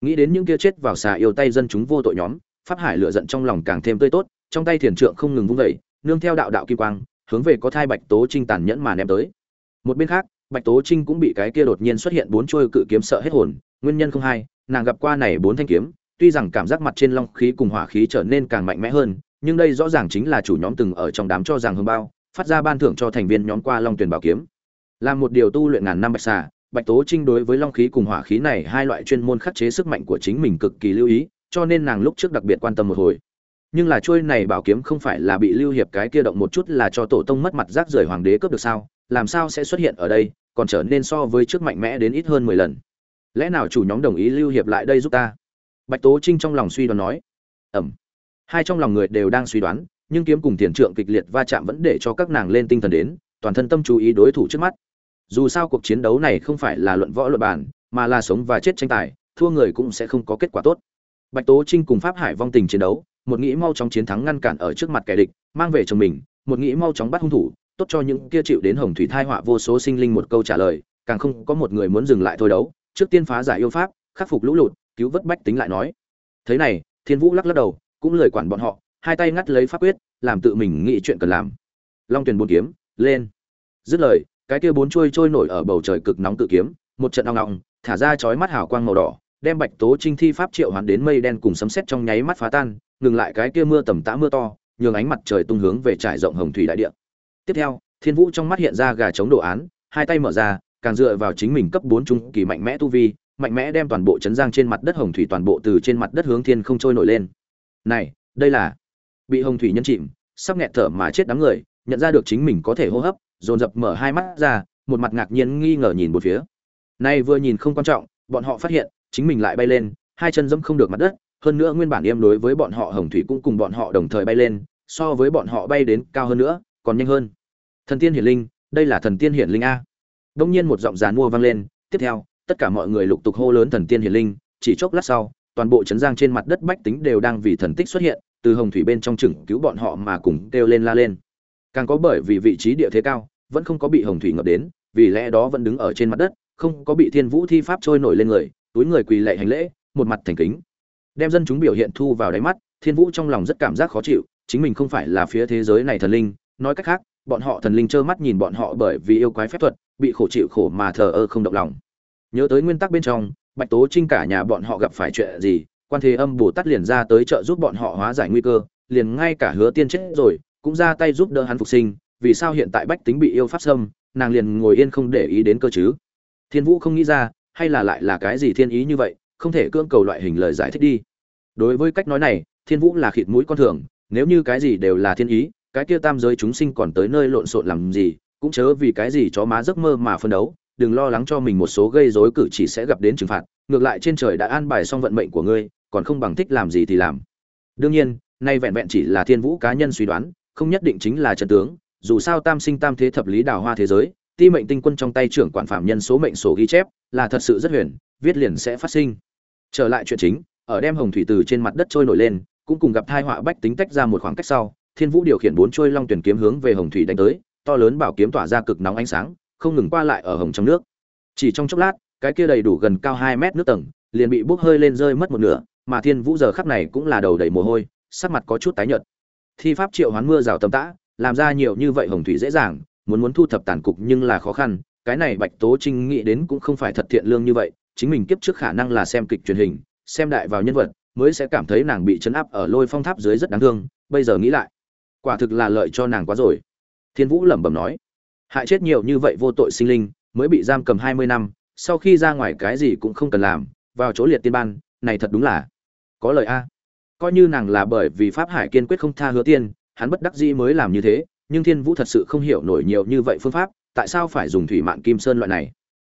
Nghĩ đến những kia chết vào xà yêu tay dân chúng vô tội nhóm, pháp hải lựa giận trong lòng càng thêm tươi tốt, trong tay thiền trượng không ngừng vung vẩy nương theo đạo đạo kim quang, hướng về có thai bạch tố trinh tàn nhẫn mà ném tới. Một bên khác, bạch tố trinh cũng bị cái kia đột nhiên xuất hiện bốn chuôi cự kiếm sợ hết hồn, nguyên nhân không hay nàng gặp qua này bốn thanh kiếm, tuy rằng cảm giác mặt trên long khí cùng hỏa khí trở nên càng mạnh mẽ hơn, nhưng đây rõ ràng chính là chủ nhóm từng ở trong đám cho rằng hơn bao, phát ra ban thưởng cho thành viên nhóm qua long tuyển bảo kiếm. Làm một điều tu luyện ngàn năm bạch xà bạch tố trinh đối với long khí cùng hỏa khí này hai loại chuyên môn khắc chế sức mạnh của chính mình cực kỳ lưu ý, cho nên nàng lúc trước đặc biệt quan tâm một hồi. Nhưng là chuôi này bảo kiếm không phải là bị lưu hiệp cái kia động một chút là cho tổ tông mất mặt rác rưởi hoàng đế cướp được sao, làm sao sẽ xuất hiện ở đây, còn trở nên so với trước mạnh mẽ đến ít hơn mười lần. Lẽ nào chủ nhóm đồng ý lưu hiệp lại đây giúp ta? Bạch tố trinh trong lòng suy đoán nói. Ẩm. Hai trong lòng người đều đang suy đoán, nhưng kiếm cùng tiền trượng kịch liệt va chạm vẫn để cho các nàng lên tinh thần đến, toàn thân tâm chú ý đối thủ trước mắt dù sao cuộc chiến đấu này không phải là luận võ luận bàn, mà là sống và chết tranh tài, thua người cũng sẽ không có kết quả tốt. Bạch tố trinh cùng pháp hải vong tình chiến đấu, một nghĩ mau chóng chiến thắng ngăn cản ở trước mặt kẻ địch, mang về chồng mình, một nghĩ mau chóng bắt hung thủ, tốt cho những kia chịu đến hồng thủy thai họa vô số sinh linh một câu trả lời, càng không có một người muốn dừng lại thôi đấu, trước tiên phá giải yêu pháp, khắc phục lũ lụt, cứu vớt bách tính lại nói. Thế này, thiên vũ lắc lắc đầu, cũng lời quản bọn họ, hai tay ngắt lấy pháp quyết, làm tự mình nghĩ chuyện cần làm. Long tuyền bốn kiếm, lên. Dứt lời cái kia bốn chuôi trôi nổi ở bầu trời cực nóng tự kiếm, một trận ao ngọng thả ra chói mắt hào quang màu đỏ, đem bạch tố trinh thi pháp triệu hoán đến mây đen cùng sấm sét trong nháy mắt phá tan, ngừng lại cái kia mưa tầm tã mưa to, nhường ánh mặt trời tung hướng về trải rộng hồng thủy đại địa. Tiếp theo, thiên vũ trong mắt hiện ra gà chống đồ án, hai tay mở ra, càng dựa vào chính mình cấp bốn trung kỳ mạnh mẽ tu vi, mạnh mẽ đem toàn bộ chấn giang trên mặt đất hồng thủy toàn bộ từ trên mặt đất hướng thiên không trôi nổi lên. Này, đây là bị hồng thủy nhân chìm, sắp nghẹt thở mà chết đám người, nhận ra được chính mình có thể hô hấp dồn dập mở hai mắt ra, một mặt ngạc nhiên nghi ngờ nhìn một phía. Nay vừa nhìn không quan trọng, bọn họ phát hiện, chính mình lại bay lên, hai chân dẫm không được mặt đất, hơn nữa nguyên bản yêm đối với bọn họ hồng thủy cũng cùng bọn họ đồng thời bay lên, so với bọn họ bay đến cao hơn nữa, còn nhanh hơn. Thần tiên hiển linh, đây là thần tiên hiển linh a. Đông nhiên một giọng giàn mua vang lên, tiếp theo, tất cả mọi người lục tục hô lớn thần tiên hiển linh, chỉ chốc lát sau, toàn bộ trấn giang trên mặt đất bách tính đều đang vì thần tích xuất hiện, từ hồng thủy bên trong chừng cứu bọn họ mà cùng kêu lên la lên. Càng có bởi vì vị trí địa thế cao vẫn không có bị hồng thủy ngập đến, vì lẽ đó vẫn đứng ở trên mặt đất, không có bị thiên vũ thi pháp trôi nổi lên người, túi người quỳ lệ hành lễ, một mặt thành kính. Đem dân chúng biểu hiện thu vào đáy mắt, thiên vũ trong lòng rất cảm giác khó chịu, chính mình không phải là phía thế giới này thần linh, nói cách khác, bọn họ thần linh trơ mắt nhìn bọn họ bởi vì yêu quái phép thuật, bị khổ chịu khổ mà thờ ơ không động lòng. Nhớ tới nguyên tắc bên trong, bạch tố trinh cả nhà bọn họ gặp phải chuyện gì, quan thế âm bồ tát liền ra tới trợ giúp bọn họ hóa giải nguy cơ, liền ngay cả hứa tiên chết rồi, cũng ra tay giúp đỡ hắn phục sinh vì sao hiện tại bách tính bị yêu pháp xâm, nàng liền ngồi yên không để ý đến cơ chứ? Thiên vũ không nghĩ ra, hay là lại là cái gì thiên ý như vậy, không thể cưỡng cầu loại hình lời giải thích đi. Đối với cách nói này, thiên vũ là khịt mũi con thường, nếu như cái gì đều là thiên ý, cái kia tam giới chúng sinh còn tới nơi lộn xộn làm gì, cũng chớ vì cái gì chó má giấc mơ mà phân đấu, đừng lo lắng cho mình một số gây rối cử chỉ sẽ gặp đến trừng phạt, ngược lại trên trời đã an bài xong vận mệnh của ngươi, còn không bằng thích làm gì thì làm. Đương nhiên, nay vẹn vẹn chỉ là thiên vũ cá nhân suy đoán, không nhất định chính là trận tướng dù sao tam sinh tam thế thập lý đào hoa thế giới, ti mệnh tinh quân trong tay trưởng quản phạm nhân số mệnh sổ ghi chép, là thật sự rất huyền, viết liền sẽ phát sinh. Trở lại chuyện chính, ở đem hồng thủy từ trên mặt đất trôi nổi lên, cũng cùng gặp thai họa bách tính tách ra một khoảng cách sau, thiên vũ điều khiển bốn trôi long tuyển kiếm hướng về hồng thủy đánh tới, to lớn bảo kiếm tỏa ra cực nóng ánh sáng, không ngừng qua lại ở hồng trong nước. Chỉ trong chốc lát, cái kia đầy đủ gần cao hai mét nước tầng, liền bị bốc hơi lên rơi mất một nửa, mà thiên vũ giờ khắc này cũng là đầu đầy mồ hôi, sắc mặt có chút tái nhợt. Thi pháp triệu hoán mưa rào tầm tã làm ra nhiều như vậy hồng thủy dễ dàng, muốn muốn thu thập tàn cục nhưng là khó khăn, cái này bạch tố trinh nghĩ đến cũng không phải thật thiện lương như vậy, chính mình kiếp trước khả năng là xem kịch truyền hình, xem đại vào nhân vật, mới sẽ cảm thấy nàng bị chấn áp ở lôi phong tháp dưới rất đáng thương, bây giờ nghĩ lại, quả thực là lợi cho nàng quá rồi. Thiên vũ lẩm bẩm nói, hại chết nhiều như vậy vô tội sinh linh, mới bị giam cầm hai mươi năm, sau khi ra ngoài cái gì cũng không cần làm, vào chỗ liệt tiên ban, này thật đúng là có lời a. Coi như nàng là bởi vì pháp hải kiên quyết không tha hứa tiên hắn bất đắc dĩ mới làm như thế, nhưng thiên vũ thật sự không hiểu nổi nhiều như vậy phương pháp, tại sao phải dùng thủy mạn kim sơn loại này?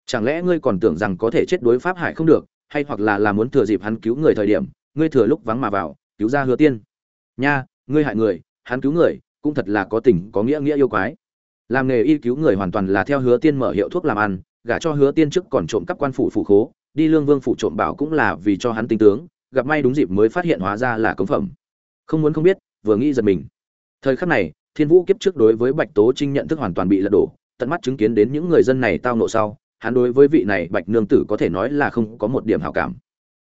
Chẳng lẽ ngươi còn tưởng rằng có thể chết đối pháp hải không được, hay hoặc là là muốn thừa dịp hắn cứu người thời điểm, ngươi thừa lúc vắng mà vào, cứu ra hứa tiên? Nha, ngươi hại người, hắn cứu người, cũng thật là có tình, có nghĩa nghĩa yêu quái. Làm nghề y cứu người hoàn toàn là theo hứa tiên mở hiệu thuốc làm ăn, gả cho hứa tiên trước còn trộm cắp quan phủ phủ khố, đi lương vương phủ trộm bảo cũng là vì cho hắn tinh tướng, gặp may đúng dịp mới phát hiện hóa ra là cống phẩm. Không muốn không biết, vừa nghĩ giật mình thời khắc này, thiên vũ kiếp trước đối với bạch tố trinh nhận thức hoàn toàn bị lật đổ, tận mắt chứng kiến đến những người dân này tao nộ sau, hắn đối với vị này bạch nương tử có thể nói là không có một điểm hảo cảm.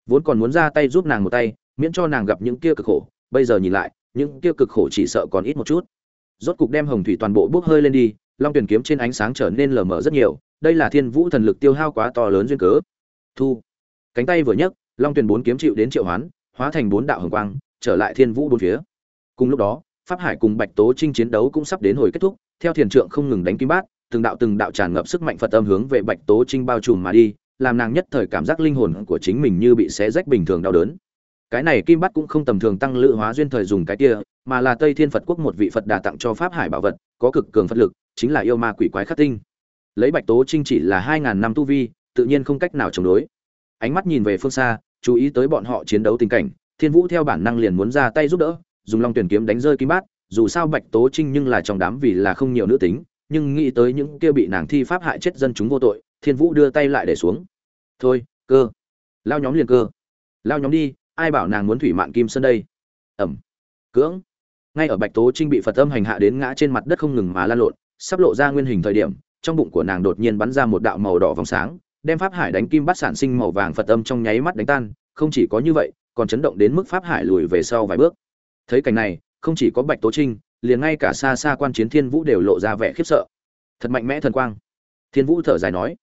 Vốn còn muốn ra tay giúp nàng một tay, miễn cho nàng gặp những kia cực khổ, bây giờ nhìn lại, những kia cực khổ chỉ sợ còn ít một chút. Rốt cục đem hồng thủy toàn bộ bốc hơi lên đi, long tuyển kiếm trên ánh sáng trở nên lờ mờ rất nhiều, đây là thiên vũ thần lực tiêu hao quá to lớn duyên cớ. Thu. Cánh tay vừa nhấc, long tuyển bốn kiếm chịu đến triệu hoán, hóa thành bốn đạo hồng quang, trở lại thiên vũ bốn phía. Cùng lúc đó pháp hải cùng bạch tố trinh chiến đấu cũng sắp đến hồi kết thúc, theo thiền trượng không ngừng đánh kim bát, từng đạo từng đạo tràn ngập sức mạnh phật âm hướng về bạch tố trinh bao trùm mà đi, làm nàng nhất thời cảm giác linh hồn của chính mình như bị xé rách bình thường đau đớn. Cái này kim bát cũng không tầm thường tăng lự hóa duyên thời dùng cái kia, mà là tây thiên phật quốc một vị phật đà tặng cho pháp hải bảo vật, có cực cường phật lực, chính là yêu ma quỷ quái khắc tinh. Lấy bạch tố trinh chỉ là hai ngàn năm tu vi, tự nhiên không cách nào chống đối. Ánh mắt nhìn về phương xa, chú ý tới bọn họ chiến đấu tình cảnh, thiên vũ theo bản năng liền muốn ra tay giúp đỡ dùng long tuyển kiếm đánh rơi kim bát, dù sao bạch tố trinh nhưng là trong đám vì là không nhiều nữ tính, nhưng nghĩ tới những kia bị nàng thi pháp hại chết dân chúng vô tội, thiên vũ đưa tay lại để xuống. Thôi, cơ. Lao nhóm liền cơ. Lao nhóm đi, ai bảo nàng muốn thủy mạn kim sơn đây? Ẩm. Cưỡng. Ngay ở bạch tố trinh bị phật âm hành hạ đến ngã trên mặt đất không ngừng mà lan lộn, sắp lộ ra nguyên hình thời điểm, trong bụng của nàng đột nhiên bắn ra một đạo màu đỏ vòng sáng, đem pháp hải đánh kim bắt sản sinh màu vàng phật âm trong nháy mắt đánh tan, không chỉ có như vậy, còn chấn động đến mức pháp hải lùi về sau vài bước thấy cảnh này, không chỉ có bạch tố trinh, liền ngay cả xa xa quan chiến thiên vũ đều lộ ra vẻ khiếp sợ. Thật mạnh mẽ thần quang. Thiên vũ thở dài nói,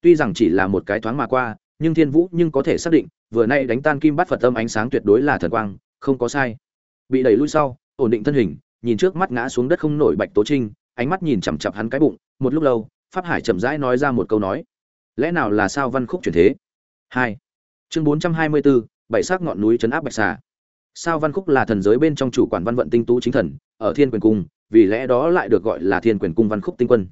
tuy rằng chỉ là một cái thoáng mà qua, nhưng thiên vũ nhưng có thể xác định, vừa nay đánh tan kim bắt phật tâm ánh sáng tuyệt đối là thần quang, không có sai. Bị đẩy lui sau, ổn định thân hình, nhìn trước mắt ngã xuống đất không nổi bạch tố trinh, ánh mắt nhìn chằm chặp hắn cái bụng, một lúc lâu, pháp hải chậm rãi nói ra một câu nói, lẽ nào là sao văn khúc chuyển thế? Hai. Chương bốn trăm hai mươi bốn, bảy sắc ngọn núi chấn áp bạch xà sao văn khúc là thần giới bên trong chủ quản văn vận tinh tú chính thần ở thiên quyền cung vì lẽ đó lại được gọi là thiên quyền cung văn khúc tinh quân.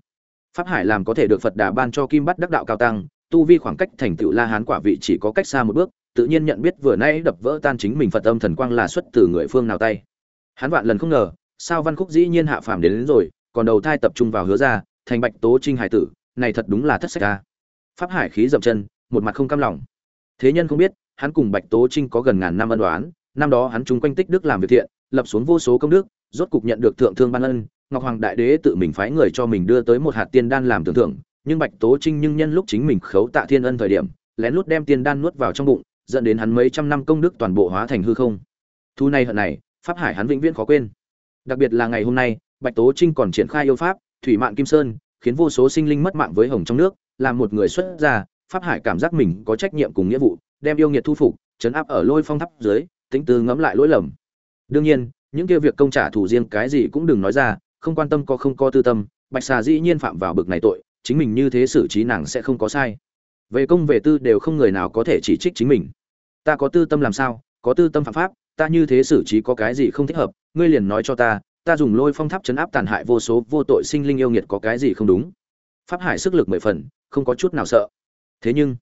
Pháp hải làm có thể được phật đà ban cho kim bắt đắc đạo cao tăng tu vi khoảng cách thành tựu la hán quả vị chỉ có cách xa một bước tự nhiên nhận biết vừa nay đập vỡ tan chính mình phật âm thần quang là xuất từ người phương nào tay. Hắn vạn lần không ngờ sao văn khúc dĩ nhiên hạ phàm đến, đến rồi còn đầu thai tập trung vào hứa ra thành bạch tố trinh hải tử này thật đúng là thất sách ca pháp hải khí dậm chân một mặt không cam lòng. Thế nhân không biết hắn cùng bạch tố trinh có gần ngàn năm ân đoán năm đó hắn chúng quanh tích đức làm việc thiện, lập xuống vô số công đức, rốt cục nhận được thượng thương ban ân, ngọc hoàng đại đế tự mình phái người cho mình đưa tới một hạt tiên đan làm tưởng thưởng, nhưng bạch tố trinh nhưng nhân lúc chính mình khấu tạ thiên ân thời điểm, lén lút đem tiên đan nuốt vào trong bụng, dẫn đến hắn mấy trăm năm công đức toàn bộ hóa thành hư không. Thu này hận này, pháp hải hắn vĩnh viễn khó quên. Đặc biệt là ngày hôm nay, bạch tố trinh còn triển khai yêu pháp, thủy mạng kim sơn, khiến vô số sinh linh mất mạng với hồng trong nước, làm một người xuất gia, pháp hải cảm giác mình có trách nhiệm cùng nghĩa vụ, đem yêu nghiệt thu phục chấn áp ở lôi phong tháp dưới tính từ ngẫm lại lỗi lầm. Đương nhiên, những kia việc công trả thù riêng cái gì cũng đừng nói ra, không quan tâm có không có tư tâm, bạch xà dĩ nhiên phạm vào bực này tội, chính mình như thế xử trí nàng sẽ không có sai. Về công về tư đều không người nào có thể chỉ trích chính mình. Ta có tư tâm làm sao, có tư tâm phạm pháp, ta như thế xử trí có cái gì không thích hợp, ngươi liền nói cho ta ta dùng lôi phong tháp chấn áp tàn hại vô số, vô tội sinh linh yêu nghiệt có cái gì không đúng? Pháp hải sức lực mười phần, không có chút nào sợ. Thế nhưng,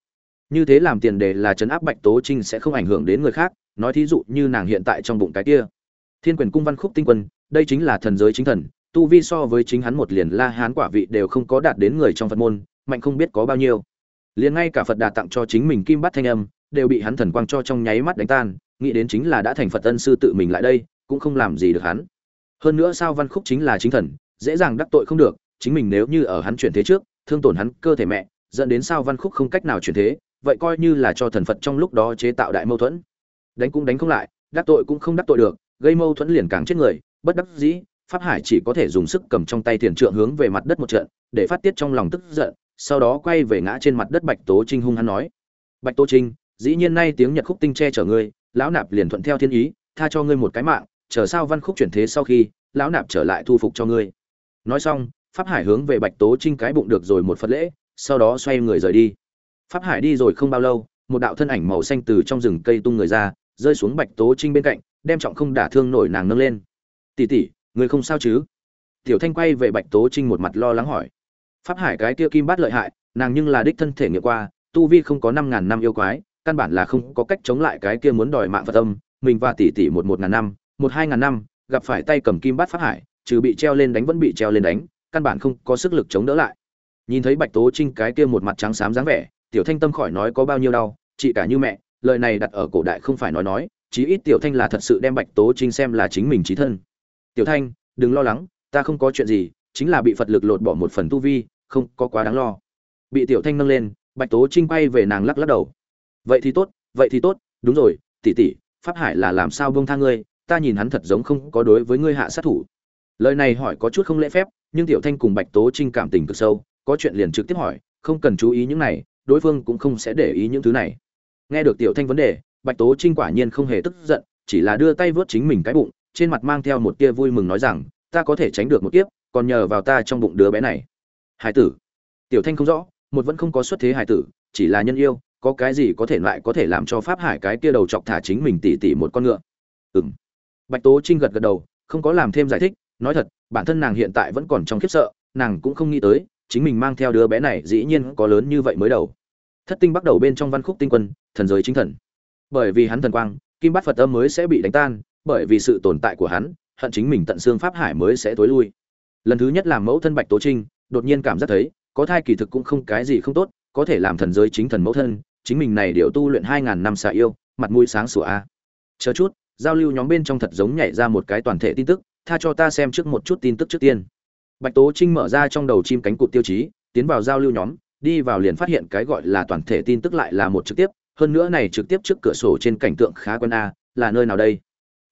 như thế làm tiền đề là chấn áp bạch tố trinh sẽ không ảnh hưởng đến người khác nói thí dụ như nàng hiện tại trong bụng cái kia. Thiên quyền cung văn khúc tinh quân, đây chính là thần giới chính thần, tu vi so với chính hắn một liền la hán quả vị đều không có đạt đến người trong phật môn, mạnh không biết có bao nhiêu. Liền ngay cả phật đà tặng cho chính mình kim bắt thanh âm, đều bị hắn thần quang cho trong nháy mắt đánh tan, nghĩ đến chính là đã thành phật tân sư tự mình lại đây, cũng không làm gì được hắn. Hơn nữa sao văn khúc chính là chính thần, dễ dàng đắc tội không được, chính mình nếu như ở hắn chuyển thế trước, thương tổn hắn cơ thể mẹ, dẫn đến sao văn khúc không cách nào chuyển thế, vậy coi như là cho thần phật trong lúc đó chế tạo đại mâu thuẫn đánh cũng đánh không lại, đắc tội cũng không đắc tội được, gây mâu thuẫn liền càng chết người, bất đắc dĩ, pháp hải chỉ có thể dùng sức cầm trong tay tiền trượng hướng về mặt đất một trận, để phát tiết trong lòng tức giận, sau đó quay về ngã trên mặt đất bạch tố trinh hung hắn nói. Bạch tố trinh, dĩ nhiên nay tiếng nhật khúc tinh che chở ngươi, lão nạp liền thuận theo thiên ý, tha cho ngươi một cái mạng, chờ sao văn khúc chuyển thế sau khi, lão nạp trở lại thu phục cho ngươi. Nói xong, pháp hải hướng về bạch tố trinh cái bụng được rồi một phật lễ, sau đó xoay người rời đi. Pháp hải đi rồi không bao lâu, một đạo thân ảnh màu xanh từ trong rừng cây tung người ra rơi xuống bạch tố trinh bên cạnh, đem trọng không đả thương nổi nàng nâng lên. Tỉ tỉ người không sao chứ? Tiểu thanh quay về bạch tố trinh một mặt lo lắng hỏi. Pháp hải cái kia kim bát lợi hại, nàng nhưng là đích thân thể nghiệm qua, tu vi không có năm ngàn năm yêu quái, căn bản là không có cách chống lại cái kia muốn đòi mạng phật tâm mình và tỷ tỷ một một ngàn năm, một hai ngàn năm, gặp phải tay cầm kim bát pháp hải, trừ bị treo lên đánh vẫn bị treo lên đánh, căn bản không có sức lực chống đỡ lại. Nhìn thấy bạch tố trinh cái kia một mặt trắng xám dáng vẻ, tiểu thanh tâm khỏi nói có bao nhiêu đau, chị cả như mẹ lời này đặt ở cổ đại không phải nói nói, chí ít tiểu thanh là thật sự đem bạch tố trinh xem là chính mình trí thân. Tiểu thanh, đừng lo lắng, ta không có chuyện gì, chính là bị phật lực lột bỏ một phần tu vi, không có quá đáng lo. Bị tiểu thanh nâng lên, bạch tố trinh quay về nàng lắc lắc đầu. Vậy thì tốt, vậy thì tốt, đúng rồi, tỷ tỷ, pháp hải là làm sao bông tha ngươi, ta nhìn hắn thật giống không có đối với ngươi hạ sát thủ. Lời này hỏi có chút không lễ phép, nhưng tiểu thanh cùng bạch tố trinh cảm tình cực sâu, có chuyện liền trực tiếp hỏi, không cần chú ý những này, đối phương cũng không sẽ để ý những thứ này nghe được tiểu thanh vấn đề, bạch tố trinh quả nhiên không hề tức giận, chỉ là đưa tay vớt chính mình cái bụng, trên mặt mang theo một tia vui mừng nói rằng, ta có thể tránh được một kiếp, còn nhờ vào ta trong bụng đứa bé này. Hải tử? Tiểu thanh không rõ, một vẫn không có xuất thế hải tử, chỉ là nhân yêu, có cái gì có thể lại có thể làm cho pháp hải cái kia đầu chọc thả chính mình tỉ tỉ một con ngựa? Ừ m bạch tố trinh gật gật đầu, không có làm thêm giải thích, nói thật, bản thân nàng hiện tại vẫn còn trong khiếp sợ, nàng cũng không nghĩ tới, chính mình mang theo đứa bé này dĩ nhiên có lớn như vậy mới đầu thất tinh bắt đầu bên trong văn khúc tinh quân, thần giới chính thần. Bởi vì hắn thần quang, kim bát phật âm mới sẽ bị đánh tan, bởi vì sự tồn tại của hắn, hận chính mình tận xương pháp hải mới sẽ tối lui. Lần thứ nhất làm mẫu thân bạch tố trinh, đột nhiên cảm giác thấy, có thai kỳ thực cũng không cái gì không tốt, có thể làm thần giới chính thần mẫu thân, chính mình này điều tu luyện hai ngàn năm xạ yêu, mặt mũi sáng sủa a. Chờ chút, giao lưu nhóm bên trong thật giống nhảy ra một cái toàn thể tin tức, tha cho ta xem trước một chút tin tức trước tiên. Bạch tố trinh mở ra trong đầu chim cánh cụt tiêu chí, tiến vào giao lưu nhóm đi vào liền phát hiện cái gọi là toàn thể tin tức lại là một trực tiếp, hơn nữa này trực tiếp trước cửa sổ trên cảnh tượng khá quen a, là nơi nào đây?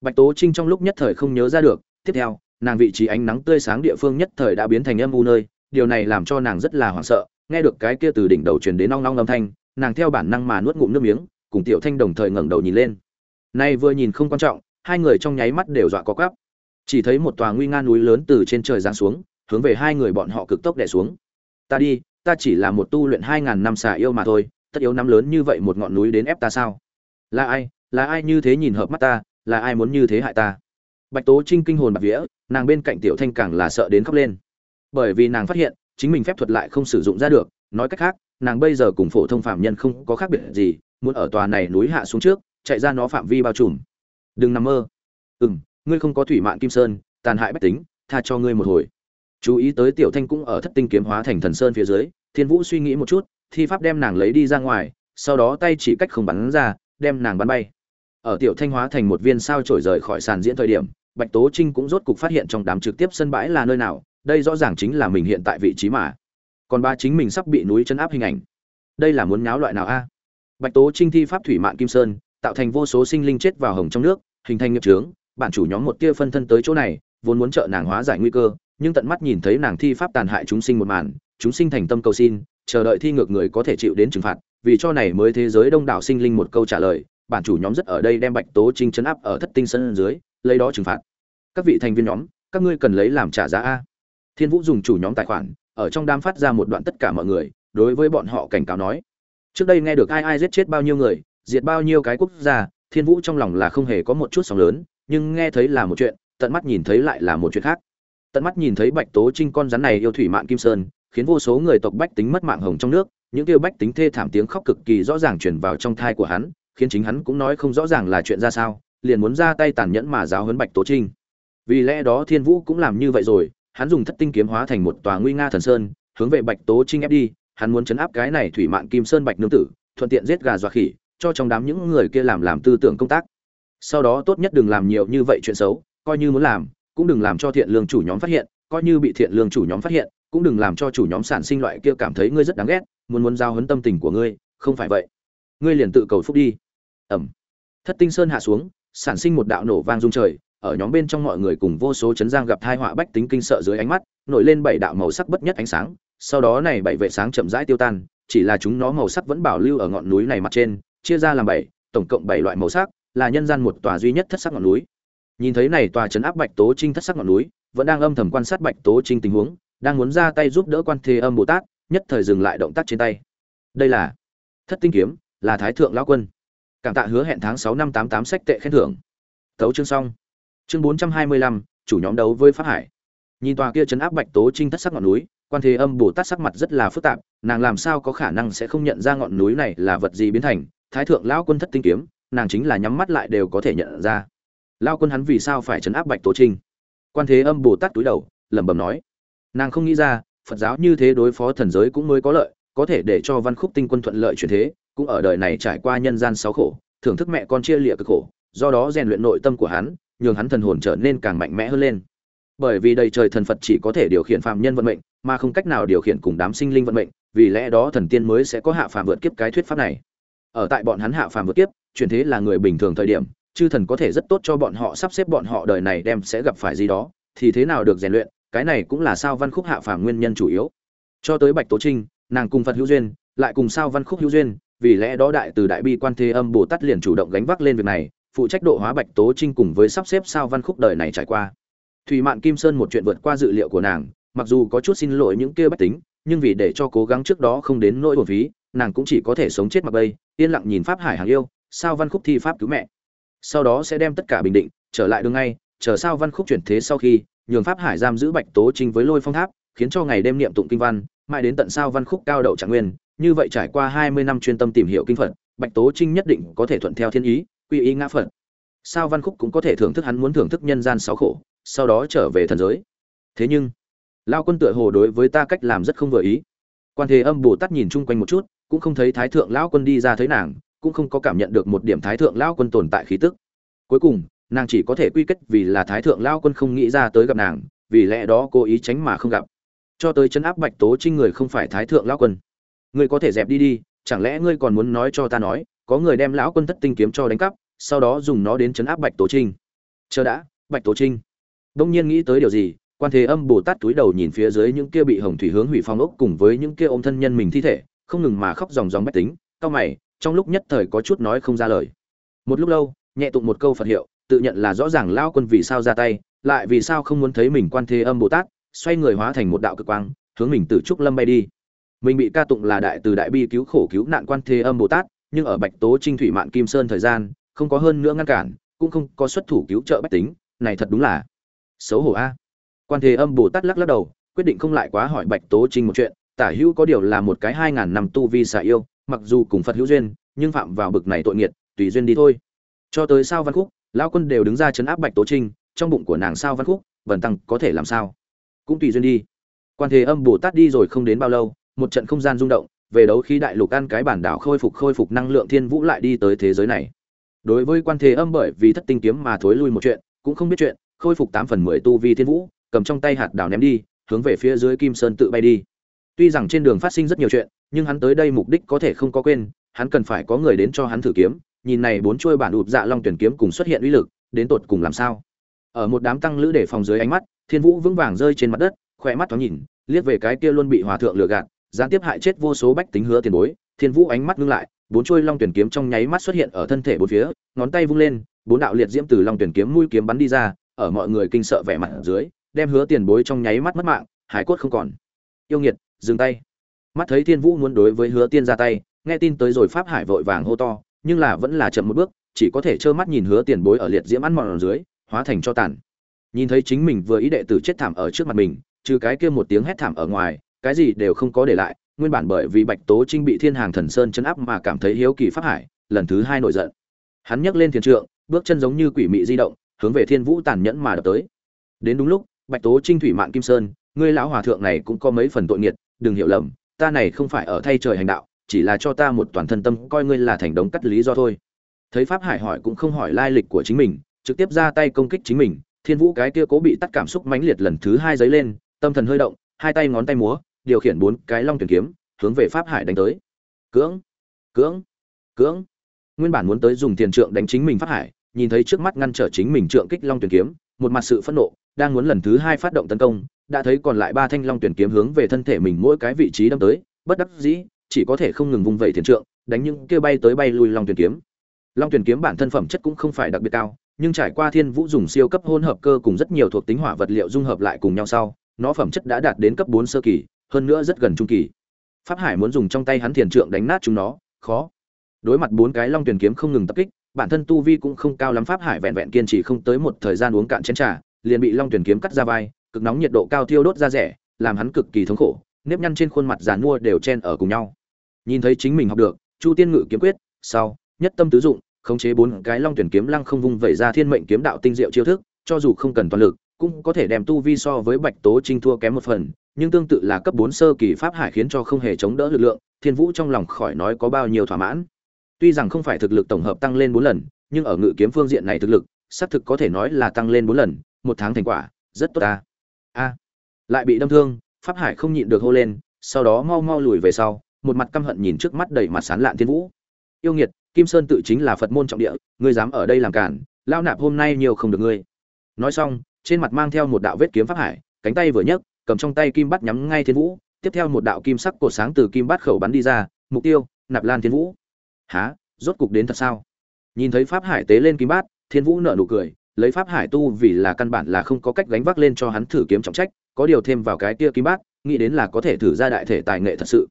Bạch tố trinh trong lúc nhất thời không nhớ ra được, tiếp theo, nàng vị trí ánh nắng tươi sáng địa phương nhất thời đã biến thành âm u nơi, điều này làm cho nàng rất là hoảng sợ, nghe được cái kia từ đỉnh đầu truyền đến nong nong âm thanh, nàng theo bản năng mà nuốt ngụm nước miếng, cùng tiểu thanh đồng thời ngẩng đầu nhìn lên. Nay vừa nhìn không quan trọng, hai người trong nháy mắt đều dọa có cắp chỉ thấy một tòa nguy nga núi lớn từ trên trời giáng xuống, hướng về hai người bọn họ cực tốc đè xuống. Ta đi ta chỉ là một tu luyện hai ngàn năm xà yêu mà thôi, tất yếu năm lớn như vậy một ngọn núi đến ép ta sao? Là ai là ai như thế nhìn hợp mắt ta, là ai muốn như thế hại ta? Bạch tố trinh kinh hồn bạc vía, nàng bên cạnh tiểu thanh càng là sợ đến khóc lên. Bởi vì nàng phát hiện, chính mình phép thuật lại không sử dụng ra được, nói cách khác, nàng bây giờ cùng phổ thông phạm nhân không có khác biệt gì, muốn ở tòa này núi hạ xuống trước, chạy ra nó phạm vi bao trùm. Đừng nằm mơ. Ừ m ngươi không có thủy mạng kim sơn, tàn hại bách tính, tha cho ngươi một hồi chú ý tới tiểu thanh cũng ở thất tinh kiếm hóa thành thần sơn phía dưới, thiên vũ suy nghĩ một chút, thi pháp đem nàng lấy đi ra ngoài, sau đó tay chỉ cách không bắn ra, đem nàng bắn bay. Ở tiểu thanh hóa thành một viên sao trổi rời khỏi sàn diễn thời điểm, bạch tố trinh cũng rốt cục phát hiện trong đám trực tiếp sân bãi là nơi nào, đây rõ ràng chính là mình hiện tại vị trí mà. Còn ba chính mình sắp bị núi chân áp hình ảnh. Đây là muốn nháo loại nào a? Bạch tố trinh thi pháp thủy mạng kim sơn, tạo thành vô số sinh linh chết vào hồng trong nước, hình thành nghiệp trướng bản chủ nhóm một tia phân thân tới chỗ này, vốn muốn trợ nàng hóa giải nguy cơ nhưng tận mắt nhìn thấy nàng thi pháp tàn hại chúng sinh một màn, chúng sinh thành tâm cầu xin, chờ đợi thi ngược người có thể chịu đến trừng phạt, vì cho này mới thế giới đông đảo sinh linh một câu trả lời, bản chủ nhóm rất ở đây đem bạch tố trinh chấn áp ở thất tinh sân dưới, lấy đó trừng phạt. Các vị thành viên nhóm, các ngươi cần lấy làm trả giá a. Thiên vũ dùng chủ nhóm tài khoản, ở trong đám phát ra một đoạn tất cả mọi người, đối với bọn họ cảnh cáo nói, trước đây nghe được ai ai giết chết bao nhiêu người, diệt bao nhiêu cái quốc gia, thiên vũ trong lòng là không hề có một chút sóng lớn, nhưng nghe thấy là một chuyện, tận mắt nhìn thấy lại là một chuyện khác tận mắt nhìn thấy bạch tố trinh con rắn này yêu thủy mạng kim sơn, khiến vô số người tộc bách tính mất mạng hồng trong nước. Những kêu bách tính thê thảm tiếng khóc cực kỳ rõ ràng truyền vào trong thai của hắn, khiến chính hắn cũng nói không rõ ràng là chuyện ra sao, liền muốn ra tay tàn nhẫn mà giáo huấn bạch tố trinh. Vì lẽ đó thiên vũ cũng làm như vậy rồi, hắn dùng thất tinh kiếm hóa thành một tòa nguy nga thần sơn, hướng về bạch tố trinh ép đi. Hắn muốn chấn áp cái này thủy mạng kim sơn bạch nương tử, thuận tiện giết gà dọa khỉ, cho trong đám những người kia làm làm tư tưởng công tác. Sau đó tốt nhất đừng làm nhiều như vậy chuyện xấu, coi như muốn làm cũng đừng làm cho thiện lương chủ nhóm phát hiện, coi như bị thiện lương chủ nhóm phát hiện, cũng đừng làm cho chủ nhóm sản sinh loại kia cảm thấy ngươi rất đáng ghét, muốn muốn giao hấn tâm tình của ngươi, không phải vậy. Ngươi liền tự cầu phúc đi. Ẩm. Thất tinh sơn hạ xuống, sản sinh một đạo nổ vang rung trời, ở nhóm bên trong mọi người cùng vô số chấn giang gặp thai họa bách tính kinh sợ dưới ánh mắt, nổi lên bảy đạo màu sắc bất nhất ánh sáng, sau đó này bảy vệ sáng chậm rãi tiêu tan, chỉ là chúng nó màu sắc vẫn bảo lưu ở ngọn núi này mặt trên, chia ra làm bảy, tổng cộng bảy loại màu sắc, là nhân gian một tòa duy nhất thất sắc ngọn núi nhìn thấy này tòa trấn áp bạch tố trinh thất sắc ngọn núi, vẫn đang âm thầm quan sát bạch tố trinh tình huống, đang muốn ra tay giúp đỡ quan thế âm bồ tát, nhất thời dừng lại động tác trên tay. Đây là thất tinh kiếm, là thái thượng lão quân. Cảm tạ hứa hẹn tháng sáu năm tám tám sách tệ khen thưởng. Thấu chương xong. Chương bốn trăm hai mươi lăm, chủ nhóm đấu với pháp hải. Nhìn tòa kia chấn áp bạch tố trinh thất sắc ngọn núi, quan thế âm bồ tát sắc mặt rất là phức tạp, nàng làm sao có khả năng sẽ không nhận ra ngọn núi này là vật gì biến thành? Thái thượng lão quân thất tinh kiếm, nàng chính là nhắm mắt lại đều có thể nhận ra lao quân hắn vì sao phải chấn áp bạch tố trinh? Quan thế âm bồ tát túi đầu, lẩm bẩm nói. Nàng không nghĩ ra, phật giáo như thế đối phó thần giới cũng mới có lợi, có thể để cho văn khúc tinh quân thuận lợi chuyển thế, cũng ở đời này trải qua nhân gian sáu khổ, thưởng thức mẹ con chia lịa cực khổ, do đó rèn luyện nội tâm của hắn, nhường hắn thần hồn trở nên càng mạnh mẽ hơn lên. Bởi vì đầy trời thần phật chỉ có thể điều khiển phạm nhân vận mệnh, mà không cách nào điều khiển cùng đám sinh linh vận mệnh, vì lẽ đó thần tiên mới sẽ có hạ phàm vượt kiếp cái thuyết pháp này. Ở tại bọn hắn hạ phàm vượt kiếp, chuyển thế là người bình thường thời điểm chư thần có thể rất tốt cho bọn họ sắp xếp bọn họ đời này đem sẽ gặp phải gì đó, thì thế nào được rèn luyện, cái này cũng là sao văn khúc hạ phàm nguyên nhân chủ yếu. Cho tới bạch tố trinh, nàng cùng phật hữu duyên, lại cùng sao văn khúc hữu duyên, vì lẽ đó đại từ đại bi quan thế âm bồ tát liền chủ động gánh vác lên việc này, phụ trách độ hóa bạch tố trinh cùng với sắp xếp sao văn khúc đời này trải qua. Thủy mạn kim sơn một chuyện vượt qua dự liệu của nàng, mặc dù có chút xin lỗi những kia bách tính, nhưng vì để cho cố gắng trước đó không đến nỗi bổn phí, nàng cũng chỉ có thể sống chết mặc bây yên lặng nhìn pháp hải hàng yêu, sao văn khúc thi pháp cứu mẹ sau đó sẽ đem tất cả bình định, trở lại đường ngay, chờ sao văn khúc chuyển thế sau khi, nhường pháp hải giam giữ bạch tố trinh với lôi phong tháp, khiến cho ngày đêm niệm tụng kinh văn, mãi đến tận sao văn khúc cao đậu trạng nguyên, như vậy trải qua hai mươi năm chuyên tâm tìm hiểu kinh phật, bạch tố trinh nhất định có thể thuận theo thiên ý, quy y ngã phật. Sao văn khúc cũng có thể thưởng thức hắn muốn thưởng thức nhân gian sáu khổ, sau đó trở về thần giới. Thế nhưng, lao quân tựa hồ đối với ta cách làm rất không vừa ý. Quan thế âm bồ tát nhìn chung quanh một chút, cũng không thấy thái thượng lão quân đi ra thấy nàng cũng không có cảm nhận được một điểm thái thượng lão quân tồn tại khí tức. Cuối cùng, nàng chỉ có thể quy kết vì là thái thượng lão quân không nghĩ ra tới gặp nàng, vì lẽ đó cố ý tránh mà không gặp. Cho tới chân áp bạch tố trinh người không phải thái thượng lão quân. Ngươi có thể dẹp đi đi, chẳng lẽ ngươi còn muốn nói cho ta nói, có người đem lão quân thất tinh kiếm cho đánh cắp, sau đó dùng nó đến chấn áp bạch tố trinh. Chờ đã, bạch tố trinh. Đông nhiên nghĩ tới điều gì, quan thế âm bồ tát túi đầu nhìn phía dưới những kia bị hồng thủy hướng hủy phong ốc cùng với những kia ôm thân nhân mình thi thể, không ngừng mà khóc dòng dòng bách tính cao mày trong lúc nhất thời có chút nói không ra lời. Một lúc lâu, nhẹ tụng một câu phật hiệu, tự nhận là rõ ràng lao quân vì sao ra tay, lại vì sao không muốn thấy mình quan thế âm bồ tát, xoay người hóa thành một đạo cực quang, hướng mình từ trúc lâm bay đi. Mình bị ca tụng là đại từ đại bi cứu khổ cứu nạn quan thế âm bồ tát, nhưng ở bạch tố trinh thủy mạn kim sơn thời gian, không có hơn nữa ngăn cản, cũng không có xuất thủ cứu trợ bách tính, này thật đúng là xấu hổ a. Quan thế âm bồ tát lắc lắc đầu, quyết định không lại quá hỏi bạch tố trinh một chuyện, tả hữu có điều là một cái hai ngàn năm tu vi giả yêu mặc dù cùng phật hữu duyên, nhưng phạm vào bực này tội nghiệt, tùy duyên đi thôi. Cho tới sao văn khúc lao quân đều đứng ra chấn áp bạch tố trinh, trong bụng của nàng sao văn khúc vần tăng có thể làm sao? Cũng tùy duyên đi. Quan thế âm, bồ tát đi rồi không đến bao lâu, một trận không gian rung động, về đấu khi đại lục ăn cái bản đảo khôi phục khôi phục năng lượng thiên vũ lại đi tới thế giới này. Đối với quan thế âm bởi vì thất tinh kiếm mà thối lui một chuyện, cũng không biết chuyện, khôi phục tám phần mười tu vi thiên vũ, cầm trong tay hạt đảo ném đi, hướng về phía dưới kim sơn tự bay đi tuy rằng trên đường phát sinh rất nhiều chuyện, nhưng hắn tới đây mục đích có thể không có quên, hắn cần phải có người đến cho hắn thử kiếm, nhìn này bốn chuôi bản ụp dạ long tuyển kiếm cùng xuất hiện uy lực, đến tột cùng làm sao? Ở một đám tăng lữ để phòng dưới ánh mắt, thiên vũ vững vàng rơi trên mặt đất, khỏe mắt thoáng nhìn, liếc về cái kia luôn bị hòa thượng lừa gạt, gián tiếp hại chết vô số bách tính hứa tiền bối. Thiên vũ ánh mắt ngưng lại, bốn chuôi long tuyển kiếm trong nháy mắt xuất hiện ở thân thể bốn phía, ngón tay vung lên, bốn đạo liệt diễm từ long tuyển kiếm mũi kiếm bắn đi ra, ở mọi người kinh sợ vẻ mặt ở dưới, đem hứa tiền bối trong nháy mắt mất mạng, hải cốt không còn. Yêu nghiệt dừng tay. Mắt thấy thiên vũ muốn đối với hứa tiên ra tay, nghe tin tới rồi pháp hải vội vàng hô to, nhưng là vẫn là chậm một bước, chỉ có thể trơ mắt nhìn hứa tiền bối ở liệt diễm ăn mòn ở dưới, hóa thành cho tàn. Nhìn thấy chính mình vừa ý đệ tử chết thảm ở trước mặt mình, trừ cái kia một tiếng hét thảm ở ngoài, cái gì đều không có để lại, nguyên bản bởi vì bạch tố trinh bị thiên hàng thần sơn chấn áp mà cảm thấy hiếu kỳ pháp hải, lần thứ hai nổi giận. Hắn nhấc lên thiền trượng, bước chân giống như quỷ mị di động, hướng về thiên vũ tàn nhẫn mà đập tới. Đến đúng lúc, bạch tố trinh thủy mạng kim sơn ngươi lão hòa thượng này cũng có mấy phần tội nghiệt đừng hiểu lầm, ta này không phải ở thay trời hành đạo, chỉ là cho ta một toàn thân tâm, coi ngươi là thành đống cắt lý do thôi. Thấy pháp hải hỏi cũng không hỏi lai lịch của chính mình, trực tiếp ra tay công kích chính mình, thiên vũ cái kia cố bị tắt cảm xúc mãnh liệt lần thứ hai giấy lên, tâm thần hơi động, hai tay ngón tay múa, điều khiển bốn cái long tuyển kiếm, hướng về pháp hải đánh tới. Cưỡng cưỡng cưỡng. Nguyên bản muốn tới dùng tiền trượng đánh chính mình pháp hải, nhìn thấy trước mắt ngăn trở chính mình trượng kích long tuyển kiếm, một mặt sự phẫn nộ, đang muốn lần thứ hai phát động tấn công đã thấy còn lại ba thanh long tuyển kiếm hướng về thân thể mình mỗi cái vị trí đâm tới, bất đắc dĩ, chỉ có thể không ngừng vung vẩy thiền trượng, đánh những kia bay tới bay lui long tuyển kiếm. Long tuyển kiếm bản thân phẩm chất cũng không phải đặc biệt cao, nhưng trải qua thiên vũ dùng siêu cấp hỗn hợp cơ cùng rất nhiều thuộc tính hỏa vật liệu dung hợp lại cùng nhau sau, nó phẩm chất đã đạt đến cấp bốn sơ kỳ, hơn nữa rất gần trung kỳ. Pháp hải muốn dùng trong tay hắn thiền trượng đánh nát chúng nó, khó. Đối mặt bốn cái long tuyển kiếm không ngừng tập kích, bản thân tu vi cũng không cao lắm, pháp hải vẹn vẹn kiên trì không tới một thời gian uống cạn chén trà, liền bị long tuyển kiếm cắt ra vai cực nóng nhiệt độ cao thiêu đốt ra rẻ, làm hắn cực kỳ thống khổ, nếp nhăn trên khuôn mặt giàn mua đều chen ở cùng nhau. Nhìn thấy chính mình học được, chu tiên ngự kiếm quyết, sau, nhất tâm tứ dụng, khống chế bốn cái long tuyển kiếm lăng không vung vẩy ra thiên mệnh kiếm đạo tinh diệu chiêu thức, cho dù không cần toàn lực, cũng có thể đem tu vi so với bạch tố trinh thua kém một phần, nhưng tương tự là cấp bốn sơ kỳ pháp hải khiến cho không hề chống đỡ lực lượng, thiên vũ trong lòng khỏi nói có bao nhiêu thỏa mãn. Tuy rằng không phải thực lực tổng hợp tăng lên bốn lần, nhưng ở ngự kiếm phương diện này thực lực, xác thực có thể nói là tăng lên bốn lần, một tháng thành quả, rất tốt ta a. Lại bị đâm thương, pháp hải không nhịn được hô lên, sau đó mau mau lùi về sau, một mặt căm hận nhìn trước mắt đầy mặt sán lạn thiên vũ. Yêu nghiệt, kim sơn tự chính là phật môn trọng địa, ngươi dám ở đây làm cản, lao nạp hôm nay nhiều không được ngươi. Nói xong, trên mặt mang theo một đạo vết kiếm pháp hải, cánh tay vừa nhấc, cầm trong tay kim bắt nhắm ngay thiên vũ, tiếp theo một đạo kim sắc cột sáng từ kim bắt khẩu bắn đi ra, mục tiêu, nạp lan thiên vũ. Há rốt cục đến thật sao? Nhìn thấy pháp hải tế lên kim bát, thiên vũ nở nụ cười lấy pháp hải tu vì là căn bản là không có cách gánh vác lên cho hắn thử kiếm trọng trách, có điều thêm vào cái kia kim bát, nghĩ đến là có thể thử ra đại thể tài nghệ thật sự.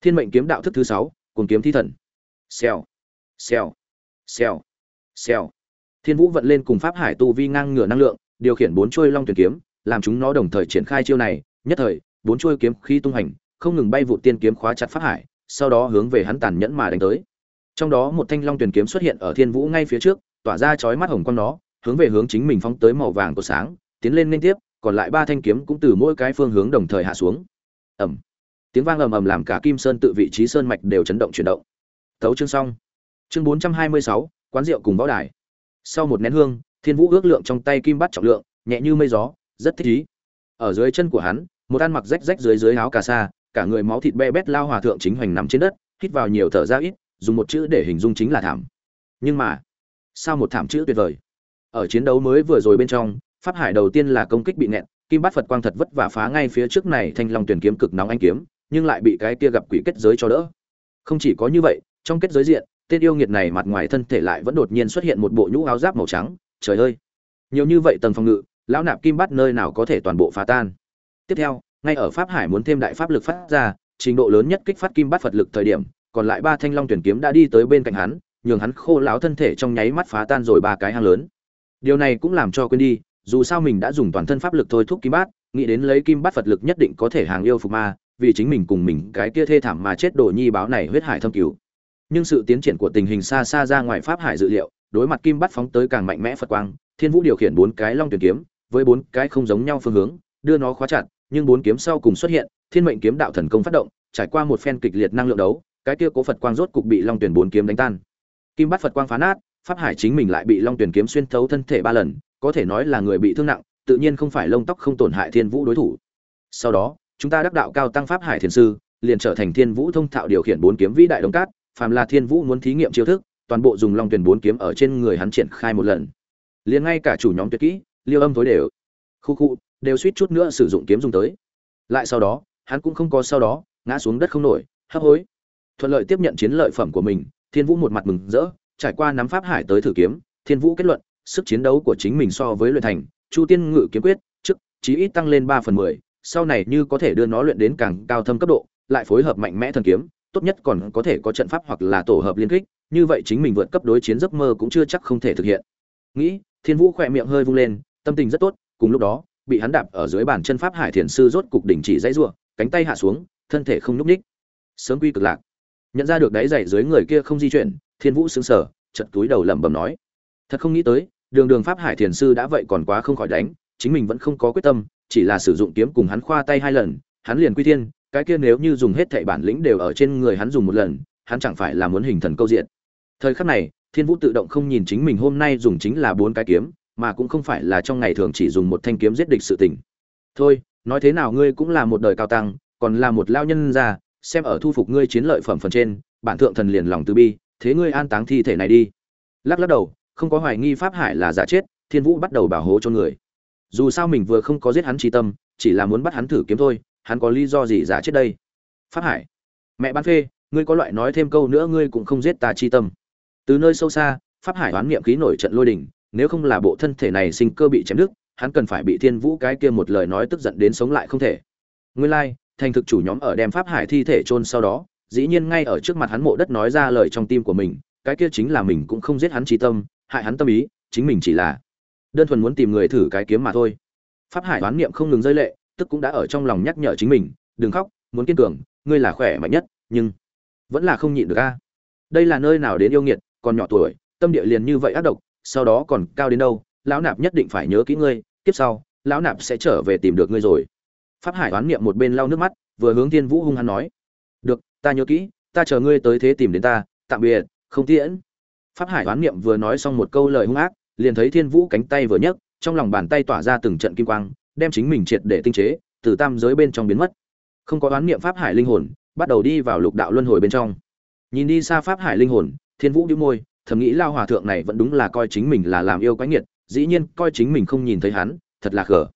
Thiên mệnh kiếm đạo thức thứ sáu cùng kiếm thi thần. Xèo xèo xèo xèo. Thiên vũ vận lên cùng pháp hải tu vi ngang ngửa năng lượng, điều khiển bốn chuôi long tuyển kiếm, làm chúng nó đồng thời triển khai chiêu này. Nhất thời, bốn chuôi kiếm khi tung hành, không ngừng bay vụ tiên kiếm khóa chặt pháp hải, sau đó hướng về hắn tàn nhẫn mà đánh tới. Trong đó một thanh long tuyển kiếm xuất hiện ở thiên vũ ngay phía trước, tỏa ra chói mắt hồng quang nó hướng về hướng chính mình phóng tới màu vàng của sáng, tiến lên liên tiếp, còn lại ba thanh kiếm cũng từ mỗi cái phương hướng đồng thời hạ xuống. Ầm. Tiếng vang ầm ầm làm cả kim sơn tự vị trí sơn mạch đều chấn động chuyển động. Tấu chương xong. Chương bốn trăm hai mươi sáu, quán rượu cùng võ đài. Sau một nén hương, thiên vũ ước lượng trong tay kim bắt trọng lượng, nhẹ như mây gió, rất thích ý. Ở dưới chân của hắn, một ăn mặc rách rách dưới dưới áo cà sa, cả người máu thịt be bét lao hòa thượng chính hoành nằm trên đất, hít vào nhiều thở ra ít, dùng một chữ để hình dung chính là thảm. Nhưng mà sao một thảm chữ tuyệt vời ở chiến đấu mới vừa rồi bên trong, pháp hải đầu tiên là công kích bị nẹt kim bát phật quang thật vất vả phá ngay phía trước này thanh long tuyển kiếm cực nóng anh kiếm, nhưng lại bị cái kia gặp quỷ kết giới cho đỡ. Không chỉ có như vậy, trong kết giới diện, tên yêu nghiệt này mặt ngoài thân thể lại vẫn đột nhiên xuất hiện một bộ nhũ áo giáp màu trắng, trời ơi! Nhiều như vậy tầng phòng ngự, lão nạp kim bát nơi nào có thể toàn bộ phá tan. Tiếp theo, ngay ở pháp hải muốn thêm đại pháp lực phát ra, trình độ lớn nhất kích phát kim bát phật lực thời điểm, còn lại ba thanh long tuyển kiếm đã đi tới bên cạnh hắn, nhường hắn khô lão thân thể trong nháy mắt phá tan rồi ba cái hang lớn điều này cũng làm cho quên đi, dù sao mình đã dùng toàn thân pháp lực thôi thúc kim bát, nghĩ đến lấy kim bát phật lực nhất định có thể hàng yêu phục ma, vì chính mình cùng mình cái kia thê thảm mà chết đổ nhi báo này huyết hải thâm cứu nhưng sự tiến triển của tình hình xa xa ra ngoài pháp hải dự liệu, đối mặt kim bát phóng tới càng mạnh mẽ phật quang, thiên vũ điều khiển bốn cái long tuyển kiếm, với bốn cái không giống nhau phương hướng, đưa nó khóa chặt, nhưng bốn kiếm sau cùng xuất hiện, thiên mệnh kiếm đạo thần công phát động, trải qua một phen kịch liệt năng lượng đấu, cái kia cố phật quang rốt cục bị long tuyển bốn kiếm đánh tan. Kim bát phật quang phá nát pháp hải chính mình lại bị long tuyển kiếm xuyên thấu thân thể ba lần, có thể nói là người bị thương nặng, tự nhiên không phải lông tóc không tổn hại thiên vũ đối thủ. Sau đó, chúng ta đắc đạo cao tăng pháp hải thiền sư, liền trở thành thiên vũ thông thạo điều khiển bốn kiếm vĩ đại đồng cát, phàm là thiên vũ muốn thí nghiệm chiêu thức, toàn bộ dùng long tuyển bốn kiếm ở trên người hắn triển khai một lần. Liền ngay cả chủ nhóm tuyệt kỹ, liêu âm tối đều. Khu khu, đều suýt chút nữa sử dụng kiếm dùng tới. Lại sau đó, hắn cũng không có sau đó, ngã xuống đất không nổi, hấp hối. Thuận lợi tiếp nhận chiến lợi phẩm của mình, thiên vũ một mặt mừng rỡ trải qua nắm pháp hải tới thử kiếm, thiên vũ kết luận, sức chiến đấu của chính mình so với luyện thành, chu tiên ngự kiếm quyết trước chí ít tăng lên ba phần mười, sau này như có thể đưa nó luyện đến càng cao thâm cấp độ, lại phối hợp mạnh mẽ thần kiếm, tốt nhất còn có thể có trận pháp hoặc là tổ hợp liên kích, như vậy chính mình vượt cấp đối chiến giấc mơ cũng chưa chắc không thể thực hiện nghĩ, thiên vũ khẽ miệng hơi vung lên, tâm tình rất tốt, cùng lúc đó, bị hắn đạp ở dưới bàn chân pháp hải thiền sư rốt cục đình chỉ dãy rủa, cánh tay hạ xuống, thân thể không nhúc nhích. sớm quy cực lạc nhận ra được đáy dày dưới người kia không di chuyển thiên vũ sững sờ chật túi đầu lẩm bẩm nói, thật không nghĩ tới, đường đường pháp hải thiền sư đã vậy còn quá không khỏi đánh, chính mình vẫn không có quyết tâm, chỉ là sử dụng kiếm cùng hắn khoa tay hai lần, hắn liền quy thiên, cái kia nếu như dùng hết thảy bản lĩnh đều ở trên người hắn dùng một lần, hắn chẳng phải là muốn hình thần câu diện thời khắc này, thiên vũ tự động không nhìn chính mình hôm nay dùng chính là bốn cái kiếm, mà cũng không phải là trong ngày thường chỉ dùng một thanh kiếm giết địch sự tình. Thôi, nói thế nào ngươi cũng là một đời cao tăng, còn là một lao nhân già xem ở thu phục ngươi chiến lợi phẩm phần trên, bản thượng thần liền lòng từ bi thế ngươi an táng thi thể này đi. Lắc lắc đầu không có hoài nghi pháp hải là giả chết thiên vũ bắt đầu bảo hộ cho người. Dù sao mình vừa không có giết hắn tri tâm chỉ là muốn bắt hắn thử kiếm thôi hắn có lý do gì giả chết đây? Pháp hải. Mẹ bán phê ngươi có loại nói thêm câu nữa ngươi cũng không giết ta chi tâm. Từ nơi sâu xa pháp hải đoán niệm khí nổi trận lôi đình nếu không là bộ thân thể này sinh cơ bị chém đứt hắn cần phải bị thiên vũ cái kia một lời nói tức giận đến sống lại không thể. Nguyên lai like, thành thực chủ nhóm ở đem pháp hải thi thể chôn sau đó dĩ nhiên ngay ở trước mặt hắn mộ đất nói ra lời trong tim của mình, cái kia chính là mình cũng không giết hắn trí tâm, hại hắn tâm ý, chính mình chỉ là đơn thuần muốn tìm người thử cái kiếm mà thôi. Pháp hải đoán niệm không ngừng rơi lệ, tức cũng đã ở trong lòng nhắc nhở chính mình, đừng khóc, muốn kiên cường, ngươi là khỏe mạnh nhất, nhưng vẫn là không nhịn được a. Đây là nơi nào đến yêu nghiệt, còn nhỏ tuổi, tâm địa liền như vậy ác độc, sau đó còn cao đến đâu, lão nạp nhất định phải nhớ kỹ ngươi tiếp sau, lão nạp sẽ trở về tìm được ngươi rồi. Pháp hải đoán niệm một bên lau nước mắt, vừa hướng thiên vũ hung hắn nói ta nhớ kỹ, ta chờ ngươi tới thế tìm đến ta, tạm biệt, không tiễn. Pháp hải đoán niệm vừa nói xong một câu lời hung ác, liền thấy thiên vũ cánh tay vừa nhấc, trong lòng bàn tay tỏa ra từng trận kim quang, đem chính mình triệt để tinh chế, từ tam giới bên trong biến mất. Không có đoán niệm pháp hải linh hồn, bắt đầu đi vào lục đạo luân hồi bên trong. Nhìn đi xa pháp hải linh hồn, thiên vũ đĩu môi, thầm nghĩ lao hòa thượng này vẫn đúng là coi chính mình là làm yêu quái nghiệt, dĩ nhiên coi chính mình không nhìn thấy hắn, thật là khờ.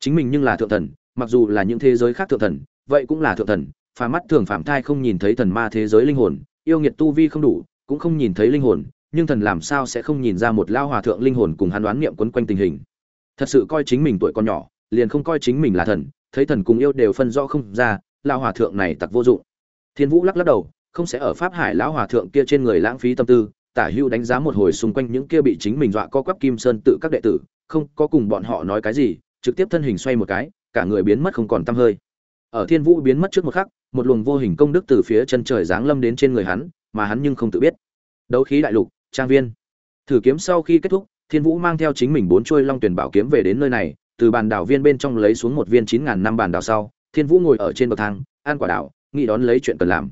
Chính mình nhưng là thượng thần, mặc dù là những thế giới khác thượng thần, vậy cũng là thượng thần phà mắt thường phạm thai không nhìn thấy thần ma thế giới linh hồn, yêu nghiệt tu vi không đủ, cũng không nhìn thấy linh hồn, nhưng thần làm sao sẽ không nhìn ra một lao hòa thượng linh hồn cùng hắn đoán niệm quấn quanh tình hình. Thật sự coi chính mình tuổi còn nhỏ, liền không coi chính mình là thần, thấy thần cùng yêu đều phân rõ không ra lao hòa thượng này tặc vô dụng. Thiên vũ lắc lắc đầu, không sẽ ở pháp hải lão hòa thượng kia trên người lãng phí tâm tư, tả hưu đánh giá một hồi xung quanh những kia bị chính mình dọa co quắp kim sơn tự các đệ tử, không có cùng bọn họ nói cái gì, trực tiếp thân hình xoay một cái, cả người biến mất không còn tăm hơi ở thiên vũ biến mất trước một khắc, một luồng vô hình công đức từ phía chân trời giáng lâm đến trên người hắn, mà hắn nhưng không tự biết. Đấu khí đại lục, trang viên. Thử kiếm sau khi kết thúc, thiên vũ mang theo chính mình bốn trôi long tuyển bảo kiếm về đến nơi này, từ bàn đảo viên bên trong lấy xuống một viên chín ngàn năm bàn đảo sau, thiên vũ ngồi ở trên bậc thang, ăn quả đảo, nghĩ đón lấy chuyện cần làm.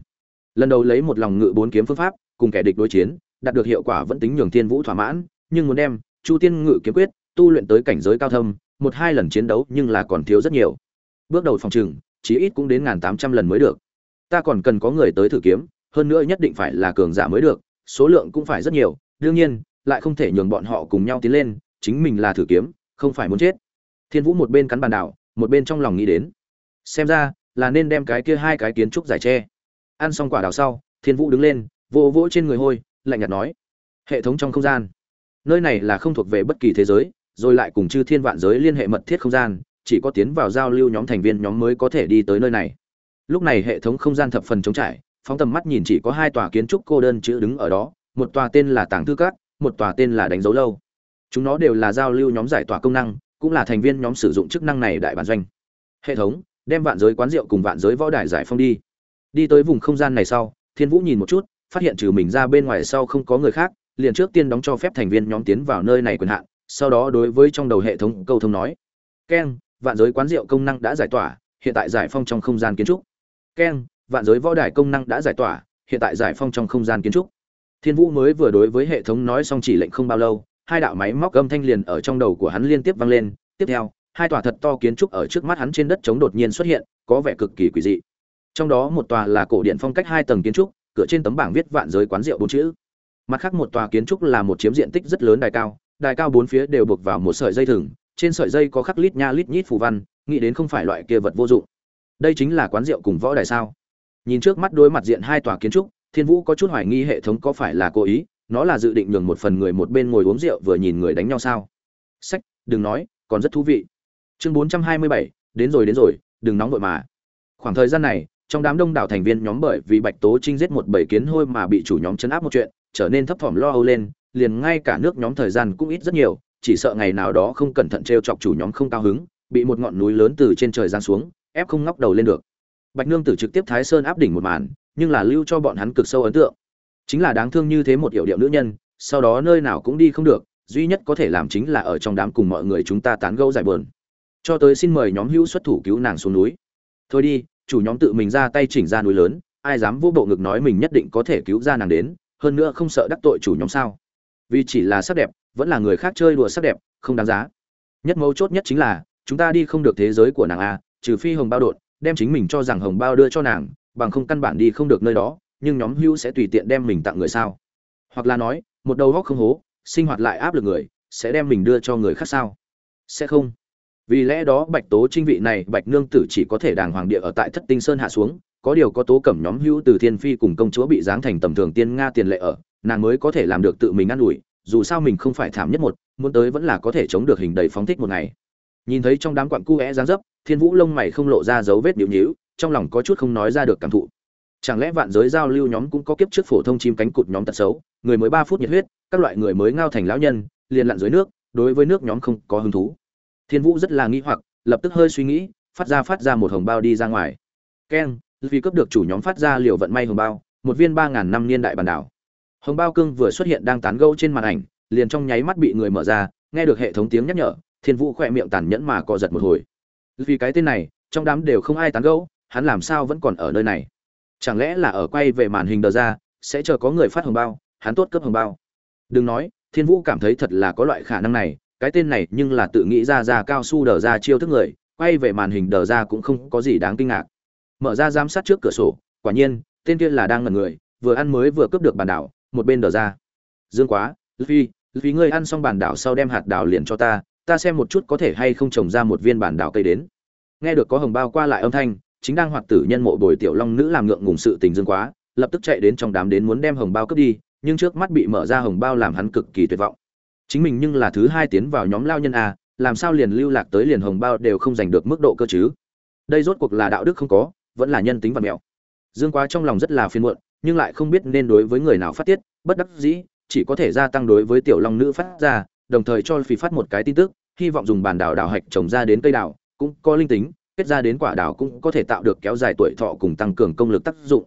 Lần đầu lấy một lòng ngự bốn kiếm phương pháp, cùng kẻ địch đối chiến, đạt được hiệu quả vẫn tính nhường thiên vũ thỏa mãn, nhưng muốn đem chu tiên ngự kiếm quyết tu luyện tới cảnh giới cao thâm, một hai lần chiến đấu nhưng là còn thiếu rất nhiều. Bước đầu phòng trừng chí ít cũng đến ngàn tám trăm lần mới được. Ta còn cần có người tới thử kiếm, hơn nữa nhất định phải là cường giả mới được, số lượng cũng phải rất nhiều, đương nhiên, lại không thể nhường bọn họ cùng nhau tiến lên, chính mình là thử kiếm, không phải muốn chết. Thiên vũ một bên cắn bàn đảo, một bên trong lòng nghĩ đến. Xem ra, là nên đem cái kia hai cái kiến trúc giải tre ăn xong quả đào sau, thiên vũ đứng lên, vỗ vỗ trên người hôi, lạnh nhạt nói, hệ thống trong không gian. Nơi này là không thuộc về bất kỳ thế giới, rồi lại cùng chư thiên vạn giới liên hệ mật thiết không gian chỉ có tiến vào giao lưu nhóm thành viên nhóm mới có thể đi tới nơi này. Lúc này hệ thống không gian thập phần trống trải, phóng tầm mắt nhìn chỉ có hai tòa kiến trúc cô đơn chữ đứng ở đó, một tòa tên là tàng thư cát một tòa tên là đánh dấu lâu. Chúng nó đều là giao lưu nhóm giải tỏa công năng, cũng là thành viên nhóm sử dụng chức năng này đại bản doanh. Hệ thống, đem vạn giới quán rượu cùng vạn giới võ đài giải phong đi. Đi tới vùng không gian này sau, thiên vũ nhìn một chút, phát hiện trừ mình ra bên ngoài sau không có người khác, liền trước tiên đóng cho phép thành viên nhóm tiến vào nơi này quyền hạn, sau đó đối với trong đầu hệ thống câu thông nói. Keng vạn giới quán rượu công năng đã giải tỏa, hiện tại giải phong trong không gian kiến trúc. Keng, vạn giới võ đài công năng đã giải tỏa, hiện tại giải phong trong không gian kiến trúc. Thiên vũ mới vừa đối với hệ thống nói xong chỉ lệnh không bao lâu, hai đạo máy móc âm thanh liền ở trong đầu của hắn liên tiếp vang lên. Tiếp theo, hai tòa thật to kiến trúc ở trước mắt hắn trên đất trống đột nhiên xuất hiện, có vẻ cực kỳ quỷ dị. Trong đó một tòa là cổ điện phong cách hai tầng kiến trúc, cửa trên tấm bảng viết vạn giới quán rượu bốn chữ. Mặt khác một tòa kiến trúc là một chiếm diện tích rất lớn đài cao đài cao bốn phía đều buộc vào một sợi dây thừng trên sợi dây có khắc lít nha lít nhít phù văn, nghĩ đến không phải loại kia vật vô dụng. Đây chính là quán rượu cùng võ đài sao? Nhìn trước mắt đối mặt diện hai tòa kiến trúc, thiên vũ có chút hoài nghi hệ thống có phải là cố ý, nó là dự định nhường một phần người một bên ngồi uống rượu vừa nhìn người đánh nhau sao? Sách, đừng nói, còn rất thú vị. Chương bốn trăm hai mươi bảy, đến rồi đến rồi, đừng nóng vội mà. Khoảng thời gian này, trong đám đông đảo thành viên nhóm bởi vì bạch tố trinh giết một bảy kiến hôi mà bị chủ nhóm chấn áp một chuyện, trở nên thấp thỏm lo âu lên, liền ngay cả nước nhóm thời gian cũng ít rất nhiều chỉ sợ ngày nào đó không cẩn thận t r e o chọc chủ nhóm không cao hứng, bị một ngọn núi lớn từ trên trời giáng xuống, ép không ngóc đầu lên được. Bạch nương tử trực tiếp thái sơn áp đỉnh một màn, nhưng là lưu cho bọn hắn cực sâu ấn tượng. Chính là đáng thương như thế một hiệu điệu nữ nhân, sau đó nơi nào cũng đi không được, duy nhất có thể làm chính là ở trong đám cùng mọi người chúng ta tán gẫu giải bờn cho tới xin mời nhóm hữu xuất thủ cứu nàng xuống núi. Thôi đi, chủ nhóm tự mình ra tay chỉnh ra núi lớn, ai dám vô bộ ngực nói mình nhất định có thể cứu ra nàng đến, hơn nữa không sợ đắc tội chủ nhóm sao? Vì chỉ là sắc đẹp, vẫn là người khác chơi đùa sắc đẹp, không đáng giá. Nhất mấu chốt nhất chính là, chúng ta đi không được thế giới của nàng a, trừ phi hồng bao đột, đem chính mình cho rằng hồng bao đưa cho nàng, bằng không căn bản đi không được nơi đó, nhưng nhóm hữu sẽ tùy tiện đem mình tặng người sao? Hoặc là nói, một đầu góc không hố, sinh hoạt lại áp lực người, sẽ đem mình đưa cho người khác sao? Sẽ không. Vì lẽ đó bạch tố trinh vị này, bạch nương tử chỉ có thể đàng hoàng địa ở tại thất tinh sơn hạ xuống, có điều có tố cẩm nhóm hữu từ thiên phi cùng công chúa bị giáng thành tầm thường tiên nga tiền lệ ở nàng mới có thể làm được tự mình ă n ủi dù sao mình không phải thảm nhất một muốn tới vẫn là có thể chống được hình đầy phóng thích một ngày. Nhìn thấy trong đám quặn cu é giáng dấp thiên vũ lông mày không lộ ra dấu vết nhịu nhíu, trong lòng có chút không nói ra được cảm thụ. Chẳng lẽ vạn giới giao lưu nhóm cũng có kiếp trước phổ thông chim cánh cụt nhóm tật xấu người mới ba phút nhiệt huyết các loại người mới ngao thành lão nhân liền lặn dưới nước đối với nước nhóm không có hứng thú. Thiên vũ rất là nghi hoặc lập tức hơi suy nghĩ phát ra phát ra một hồng bao đi ra ngoài. Keng vì cấp được chủ nhóm phát ra liều vận may hồng bao một viên ba ngàn năm niên đại bản đảo hồng bao cương vừa xuất hiện đang tán gẫu trên màn ảnh, liền trong nháy mắt bị người mở ra, nghe được hệ thống tiếng nhắc nhở, thiên vũ khỏe miệng tàn nhẫn mà co giật một hồi. Vì cái tên này, trong đám đều không ai tán gẫu, hắn làm sao vẫn còn ở nơi này? Chẳng lẽ là ở quay về màn hình đờ ra, sẽ chờ có người phát hồng bao, hắn tốt cấp hồng bao? Đừng nói, thiên vũ cảm thấy thật là có loại khả năng này, cái tên này nhưng là tự nghĩ ra ra cao su đờ ra chiêu thức người, quay về màn hình đờ ra cũng không có gì đáng kinh ngạc. Mở ra giám sát trước cửa sổ, quả nhiên, tên kia là đang ngẩn người, vừa ăn mới vừa cướp được bàn đảo một bên đờ ra. Dương quá phi vì ngươi ăn xong bản đảo sau đem hạt đảo liền cho ta ta xem một chút có thể hay không trồng ra một viên bản đảo cây đến. Nghe được có hồng bao qua lại âm thanh, chính đang hoạt tử nhân mộ bồi tiểu long nữ làm ngượng ngùng sự tình dương quá, lập tức chạy đến trong đám đến muốn đem hồng bao cướp đi, nhưng trước mắt bị mở ra hồng bao làm hắn cực kỳ tuyệt vọng. Chính mình nhưng là thứ hai tiến vào nhóm lao nhân a, làm sao liền lưu lạc tới liền hồng bao đều không giành được mức độ cơ chứ? Đây rốt cuộc là đạo đức không có, vẫn là nhân tính vật mẹo. Dương quá trong lòng rất là phiền muộn nhưng lại không biết nên đối với người nào phát tiết, bất đắc dĩ, chỉ có thể gia tăng đối với tiểu long nữ phát ra, đồng thời cho phi phát một cái tin tức, hy vọng dùng bàn đảo đảo hạch trồng ra đến cây đảo, cũng có linh tính, kết ra đến quả đảo cũng có thể tạo được kéo dài tuổi thọ cùng tăng cường công lực tác dụng.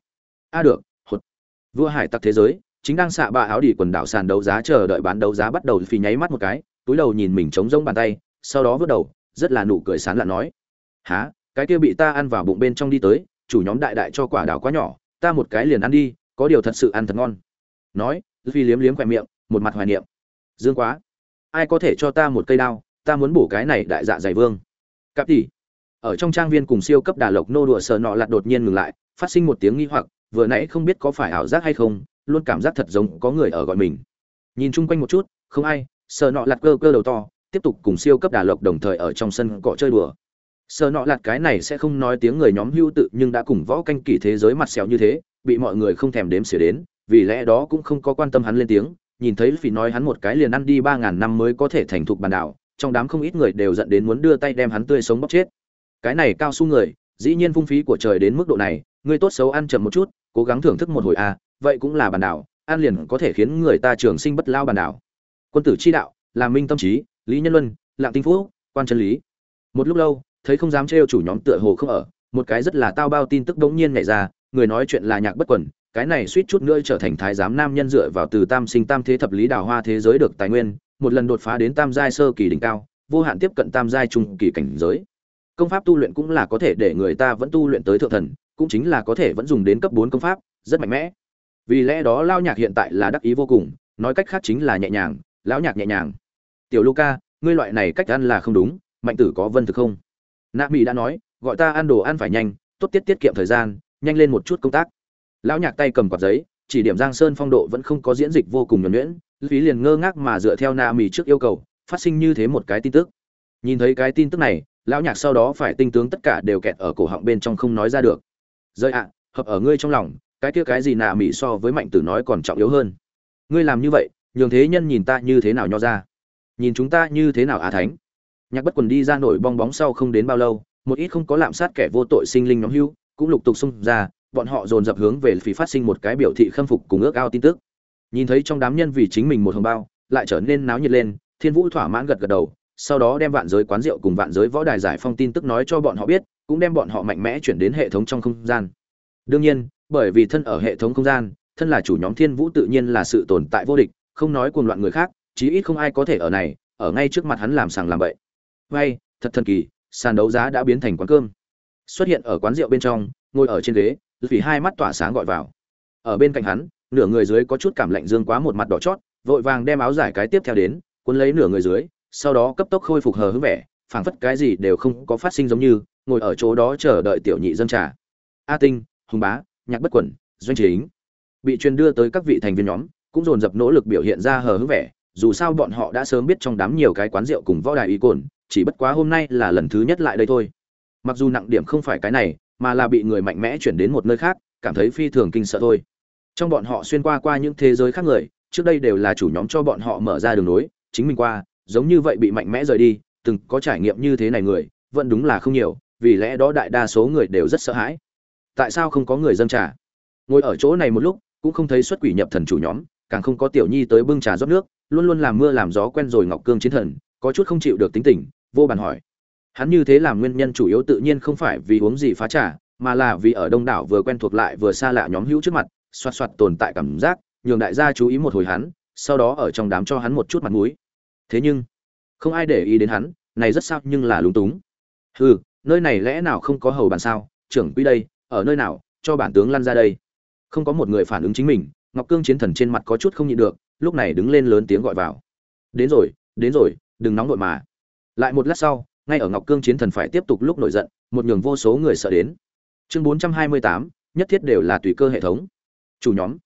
A được hột vua hải tặc thế giới, chính đang xạ ba áo đỉ quần đảo sàn đấu giá chờ đợi bán đấu giá bắt đầu phi nháy mắt một cái, túi đầu nhìn mình trống rỗng bàn tay, sau đó vớt đầu, rất là nụ cười sán lạ nói. Há cái kia bị ta ăn vào bụng bên trong đi tới, chủ nhóm đại đại cho quả đảo quá nhỏ ta một cái liền ăn đi, có điều thật sự ăn thật ngon. Nói, phi liếm liếm khoe miệng, một mặt hoài niệm. Dương quá. Ai có thể cho ta một cây đao, ta muốn bổ cái này đại dạ dày vương. Cặp tỷ. Ở trong trang viên cùng siêu cấp đà lộc nô đùa sờ nọ lặt đột nhiên ngừng lại, phát sinh một tiếng nghi hoặc, vừa nãy không biết có phải ảo giác hay không, luôn cảm giác thật giống có người ở gọi mình. Nhìn chung quanh một chút, không ai, sờ nọ lặt cơ cơ đầu to, tiếp tục cùng siêu cấp đà lộc đồng thời ở trong sân cọ chơi đùa sở nọ lạt cái này sẽ không nói tiếng người nhóm hưu tự nhưng đã cùng võ canh kỷ thế giới mặt xẻo như thế bị mọi người không thèm đếm xỉa đến vì lẽ đó cũng không có quan tâm hắn lên tiếng. Nhìn thấy phỉ nói hắn một cái liền ăn đi ba ngàn năm mới có thể thành thục bàn đảo trong đám không ít người đều dẫn đến muốn đưa tay đem hắn tươi sống bóc chết. Cái này cao su người dĩ nhiên phung phí của trời đến mức độ này người tốt xấu ăn chậm một chút cố gắng thưởng thức một hồi a à, vậy cũng là bản đảo ăn liền có thể khiến người ta trường sinh bất lao bản đảo. Quân tử chi đạo là minh tâm trí lý nhân luân lạng tinh phú quan chân lý. Một lúc lâu thấy không dám trêu chủ nhóm tựa hồ không ở, một cái rất là tao bao tin tức đống nhiên nhảy ra, người nói chuyện là nhạc bất quần, cái này suýt chút nữa trở thành thái giám nam nhân dựa vào từ tam sinh tam thế thập lý đào hoa thế giới được tài nguyên, một lần đột phá đến tam giai sơ kỳ đỉnh cao, vô hạn tiếp cận tam giai trung kỳ cảnh giới. Công pháp tu luyện cũng là có thể để người ta vẫn tu luyện tới thượng thần, cũng chính là có thể vẫn dùng đến cấp bốn công pháp, rất mạnh mẽ. Vì lẽ đó lao nhạc hiện tại là đắc ý vô cùng, nói cách khác chính là nhẹ nhàng, lão nhạc nhẹ nhàng. Tiểu luca, ngươi loại này cách ăn là không đúng, mạnh tử có vân thực không? Nạ mỹ đã nói, gọi ta ăn đồ ăn phải nhanh, tốt tiết tiết kiệm thời gian, nhanh lên một chút công tác. Lão nhạc tay cầm quạt giấy, chỉ điểm giang sơn phong độ vẫn không có diễn dịch vô cùng nhuẩn nhuyễn, phí liền ngơ ngác mà dựa theo nạ mỹ trước yêu cầu, phát sinh như thế một cái tin tức. Nhìn thấy cái tin tức này, lão nhạc sau đó phải tinh tướng tất cả đều kẹt ở cổ họng bên trong không nói ra được. Rơi ạ, hợp ở ngươi trong lòng, cái kia cái gì nạ mỹ so với mạnh tử nói còn trọng yếu hơn. Ngươi làm như vậy, nhường thế nhân nhìn ta như thế nào nho ra? Nhìn chúng ta như thế nào á thánh? Nhạc bất quần đi ra nổi bong bóng sau không đến bao lâu, một ít không có lạm sát kẻ vô tội sinh linh nhóm hưu cũng lục tục xung ra, bọn họ dồn dập hướng về phí phát sinh một cái biểu thị khâm phục cùng ước ao tin tức. Nhìn thấy trong đám nhân vì chính mình một hồng bao, lại trở nên náo nhiệt lên, thiên vũ thỏa mãn gật gật đầu, sau đó đem vạn giới quán rượu cùng vạn giới võ đài giải phong tin tức nói cho bọn họ biết, cũng đem bọn họ mạnh mẽ chuyển đến hệ thống trong không gian. Đương nhiên, bởi vì thân ở hệ thống không gian, thân là chủ nhóm thiên vũ tự nhiên là sự tồn tại vô địch, không nói cuồng loạn người khác, chí ít không ai có thể ở này, ở ngay trước mặt hắn làm sàng làm bậy vay thật thần kỳ, sàn đấu giá đã biến thành quán cơm. Xuất hiện ở quán rượu bên trong, ngồi ở trên ghế, vì hai mắt tỏa sáng gọi vào. Ở bên cạnh hắn, nửa người dưới có chút cảm lạnh dương quá một mặt đỏ chót, vội vàng đem áo giải cái tiếp theo đến, cuốn lấy nửa người dưới, sau đó cấp tốc khôi phục hờ hững vẻ, phảng phất cái gì đều không có phát sinh giống như, ngồi ở chỗ đó chờ đợi tiểu nhị dân trà. A tinh, hùng bá, nhạc bất quẩn, doanh chính. Bị truyền đưa tới các vị thành viên nhóm, cũng dồn dập nỗ lực biểu hiện ra hờ hững vẻ, dù sao bọn họ đã sớm biết trong đám nhiều cái quán rượu cùng võ đài y cồn chỉ bất quá hôm nay là lần thứ nhất lại đây thôi. Mặc dù nặng điểm không phải cái này, mà là bị người mạnh mẽ chuyển đến một nơi khác, cảm thấy phi thường kinh sợ thôi. Trong bọn họ xuyên qua qua những thế giới khác người, trước đây đều là chủ nhóm cho bọn họ mở ra đường nối, chính mình qua, giống như vậy bị mạnh mẽ rời đi, từng có trải nghiệm như thế này người, vẫn đúng là không nhiều, vì lẽ đó đại đa số người đều rất sợ hãi. Tại sao không có người dâng trà? Ngồi ở chỗ này một lúc, cũng không thấy xuất quỷ nhập thần chủ nhóm, càng không có tiểu nhi tới bưng trà rót nước, luôn luôn làm mưa làm gió quen rồi ngọc cương chiến thần, có chút không chịu được tính tình vô bàn hỏi. Hắn như thế làm nguyên nhân chủ yếu tự nhiên không phải vì uống gì phá trả, mà là vì ở đông đảo vừa quen thuộc lại vừa xa lạ nhóm hữu trước mặt xoạt xoạt tồn tại cảm giác nhường đại gia chú ý một hồi hắn sau đó ở trong đám cho hắn một chút mặt mũi. Thế nhưng không ai để ý đến hắn này rất sao nhưng là lúng túng. Hừ nơi này lẽ nào không có hầu bàn sao? Trưởng quy đây ở nơi nào cho bản tướng lăn ra đây. Không có một người phản ứng chính mình ngọc cương chiến thần trên mặt có chút không nhịn được lúc này đứng lên lớn tiếng gọi vào. Đến rồi đến rồi đừng nóng vội mà lại một lát sau, ngay ở ngọc cương chiến thần phải tiếp tục lúc nổi giận, một nhường vô số người sợ đến. Chương bốn trăm hai mươi tám, nhất thiết đều là tùy cơ hệ thống. Chủ nhóm.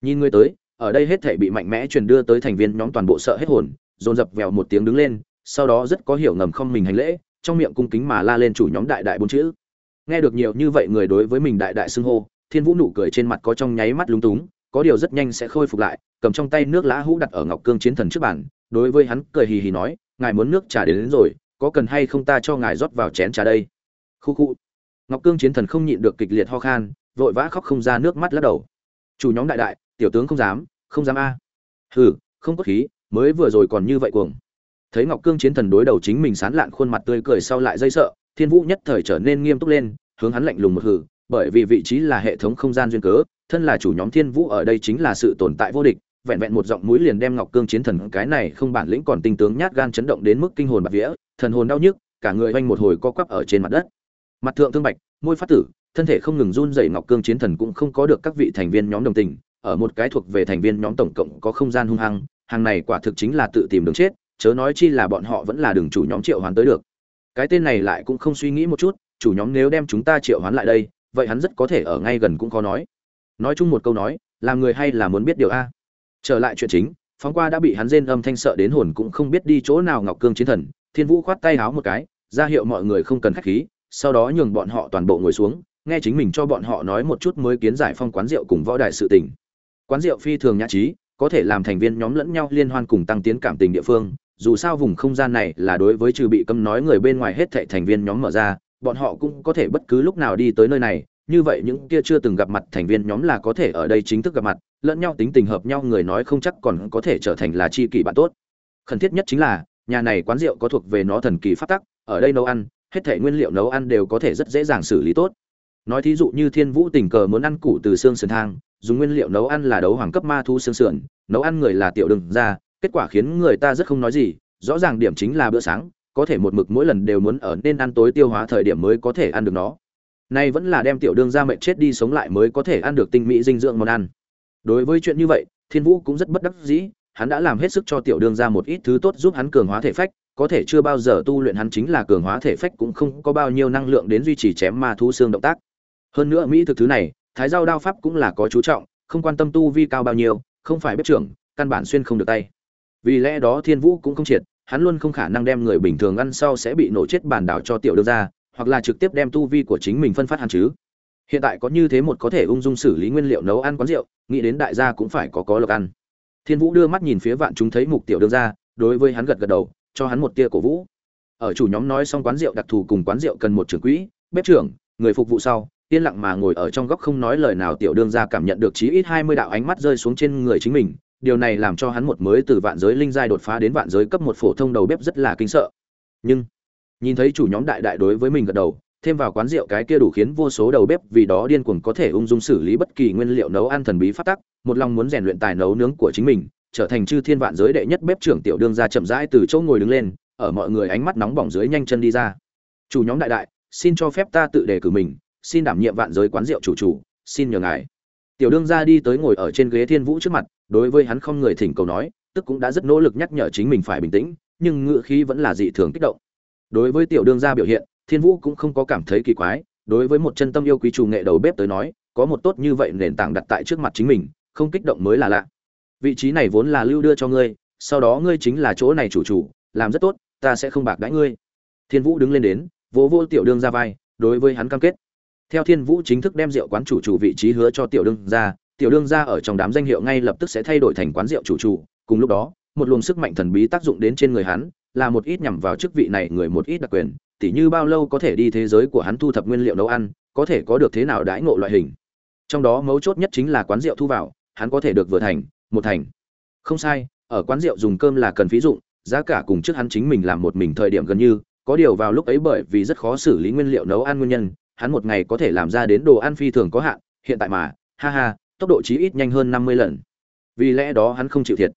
Nhìn người tới, ở đây hết thể bị mạnh mẽ truyền đưa tới thành viên nhóm toàn bộ sợ hết hồn, dồn dập vèo một tiếng đứng lên, sau đó rất có hiểu ngầm không mình hành lễ, trong miệng cung kính mà la lên chủ nhóm đại đại bốn chữ. Nghe được nhiều như vậy người đối với mình đại đại xưng hô, thiên vũ nụ cười trên mặt có trong nháy mắt lúng túng, có điều rất nhanh sẽ khôi phục lại, cầm trong tay nước lá hũ đặt ở ngọc cương chiến thần trước bàn, đối với hắn cười hì hì nói ngài muốn nước trà đến, đến rồi có cần hay không ta cho ngài rót vào chén trà đây? Khu khu. Ngọc cương chiến thần không nhịn được kịch liệt ho khan vội vã khóc không ra nước mắt lắc đầu. Chủ nhóm đại đại tiểu tướng không dám không dám a. Hừ không có khí mới vừa rồi còn như vậy cuồng. Thấy ngọc cương chiến thần đối đầu chính mình sán lạn khuôn mặt tươi cười sau lại dây sợ thiên vũ nhất thời trở nên nghiêm túc lên hướng hắn lạnh lùng một hừ bởi vì vị trí là hệ thống không gian duyên cớ thân là chủ nhóm thiên vũ ở đây chính là sự tồn tại vô địch vẹn vẹn một giọng mũi liền đem ngọc cương chiến thần cái này không bản lĩnh còn tinh tướng nhát gan chấn động đến mức kinh hồn bạc vía, thần hồn đau nhức, cả người oanh một hồi co quắp ở trên mặt đất. Mặt thượng thương bạch, môi phát tử, thân thể không ngừng run rẩy ngọc cương chiến thần cũng không có được các vị thành viên nhóm đồng tình, ở một cái thuộc về thành viên nhóm tổng cộng có không gian hung hăng, hàng này quả thực chính là tự tìm đường chết, chớ nói chi là bọn họ vẫn là đường chủ nhóm triệu hoán tới được. Cái tên này lại cũng không suy nghĩ một chút, chủ nhóm nếu đem chúng ta triệu hoán lại đây, vậy hắn rất có thể ở ngay gần cũng có nói. Nói chung một câu nói, làm người hay là muốn biết điều a trở lại chuyện chính, phóng qua đã bị hắn rên âm thanh sợ đến hồn cũng không biết đi chỗ nào ngọc cương chiến thần, thiên vũ khoát tay háo một cái, ra hiệu mọi người không cần khách khí, sau đó nhường bọn họ toàn bộ ngồi xuống, nghe chính mình cho bọn họ nói một chút mới kiến giải phong quán rượu cùng võ đại sự tình. Quán rượu phi thường nhã trí, có thể làm thành viên nhóm lẫn nhau liên hoan cùng tăng tiến cảm tình địa phương, dù sao vùng không gian này là đối với trừ bị cấm nói người bên ngoài hết thệ thành viên nhóm mở ra, bọn họ cũng có thể bất cứ lúc nào đi tới nơi này, như vậy những kia chưa từng gặp mặt thành viên nhóm là có thể ở đây chính thức gặp mặt lẫn nhau tính tình hợp nhau người nói không chắc còn có thể trở thành là chi kỷ bạn tốt. Khẩn thiết nhất chính là, nhà này quán rượu có thuộc về nó thần kỳ phát tắc, ở đây nấu ăn, hết thể nguyên liệu nấu ăn đều có thể rất dễ dàng xử lý tốt. Nói thí dụ như thiên vũ tình cờ muốn ăn củ từ xương sườn thang, dùng nguyên liệu nấu ăn là đấu hoàng cấp ma thu xương sườn, nấu ăn người là tiểu đừng ra, kết quả khiến người ta rất không nói gì, rõ ràng điểm chính là bữa sáng, có thể một mực mỗi lần đều muốn ở nên ăn tối tiêu hóa thời điểm mới có thể ăn được nó. Nay vẫn là đem tiểu đương ra mệnh chết đi sống lại mới có thể ăn được tinh mỹ dinh dưỡng món ăn đối với chuyện như vậy, thiên vũ cũng rất bất đắc dĩ, hắn đã làm hết sức cho tiểu đương ra một ít thứ tốt giúp hắn cường hóa thể phách, có thể chưa bao giờ tu luyện hắn chính là cường hóa thể phách cũng không có bao nhiêu năng lượng đến duy trì chém ma thu xương động tác. Hơn nữa mỹ thực thứ này, thái giao đao pháp cũng là có chú trọng, không quan tâm tu vi cao bao nhiêu, không phải bếp trưởng, căn bản xuyên không được tay. Vì lẽ đó thiên vũ cũng không triệt, hắn luôn không khả năng đem người bình thường ăn sau sẽ bị nổ chết bản đảo cho tiểu đương ra, hoặc là trực tiếp đem tu vi của chính mình phân phát hắn chứ hiện tại có như thế một có thể ung dung xử lý nguyên liệu nấu ăn quán rượu, nghĩ đến đại gia cũng phải có có lộc ăn. Thiên vũ đưa mắt nhìn phía vạn chúng thấy mục tiểu đương ra, đối với hắn gật gật đầu, cho hắn một tia cổ vũ. Ở chủ nhóm nói xong quán rượu đặc thù cùng quán rượu cần một trưởng quỹ, bếp trưởng, người phục vụ sau, yên lặng mà ngồi ở trong góc không nói lời nào tiểu đương ra cảm nhận được chí ít hai mươi đạo ánh mắt rơi xuống trên người chính mình, điều này làm cho hắn một mới từ vạn giới linh giai đột phá đến vạn giới cấp một phổ thông đầu bếp rất là kinh sợ. Nhưng, nhìn thấy chủ nhóm đại đại đối với mình gật đầu thêm vào quán rượu cái kia đủ khiến vô số đầu bếp vì đó điên cuồng có thể ung dung xử lý bất kỳ nguyên liệu nấu ăn thần bí phát tắc, một lòng muốn rèn luyện tài nấu nướng của chính mình, trở thành chư thiên vạn giới đệ nhất bếp trưởng tiểu đương ra chậm rãi từ chỗ ngồi đứng lên, ở mọi người ánh mắt nóng bỏng dưới nhanh chân đi ra. Chủ nhóm đại đại, xin cho phép ta tự đề cử mình, xin đảm nhiệm vạn giới quán rượu chủ chủ, xin nhờ ngài. Tiểu đương ra đi tới ngồi ở trên ghế thiên vũ trước mặt, đối với hắn không người thỉnh cầu nói, tức cũng đã rất nỗ lực nhắc nhở chính mình phải bình tĩnh, nhưng ngựa khí vẫn là dị thường kích động. Đối với tiểu đương gia biểu hiện thiên vũ cũng không có cảm thấy kỳ quái, đối với một chân tâm yêu quý chủ nghệ đầu bếp tới nói, có một tốt như vậy nền tảng đặt tại trước mặt chính mình, không kích động mới là lạ. Vị trí này vốn là lưu đưa cho ngươi, sau đó ngươi chính là chỗ này chủ chủ, làm rất tốt, ta sẽ không bạc đãi ngươi. Thiên vũ đứng lên đến, vỗ vô tiểu đương ra vai, đối với hắn cam kết. Theo thiên vũ chính thức đem rượu quán chủ chủ vị trí hứa cho tiểu đương ra, tiểu đương ra ở trong đám danh hiệu ngay lập tức sẽ thay đổi thành quán rượu chủ chủ. Cùng lúc đó, một luồng sức mạnh thần bí tác dụng đến trên người hắn, là một ít nhằm vào chức vị này người một ít đặc quyền tỉ như bao lâu có thể đi thế giới của hắn thu thập nguyên liệu nấu ăn, có thể có được thế nào đãi ngộ loại hình. Trong đó mấu chốt nhất chính là quán rượu thu vào, hắn có thể được vừa thành, một thành. Không sai, ở quán rượu dùng cơm là cần phí dụng, giá cả cùng trước hắn chính mình làm một mình thời điểm gần như, có điều vào lúc ấy bởi vì rất khó xử lý nguyên liệu nấu ăn nguyên nhân, hắn một ngày có thể làm ra đến đồ ăn phi thường có hạn, hiện tại mà, ha ha, tốc độ chí ít nhanh hơn năm mươi lần. Vì lẽ đó hắn không chịu thiệt.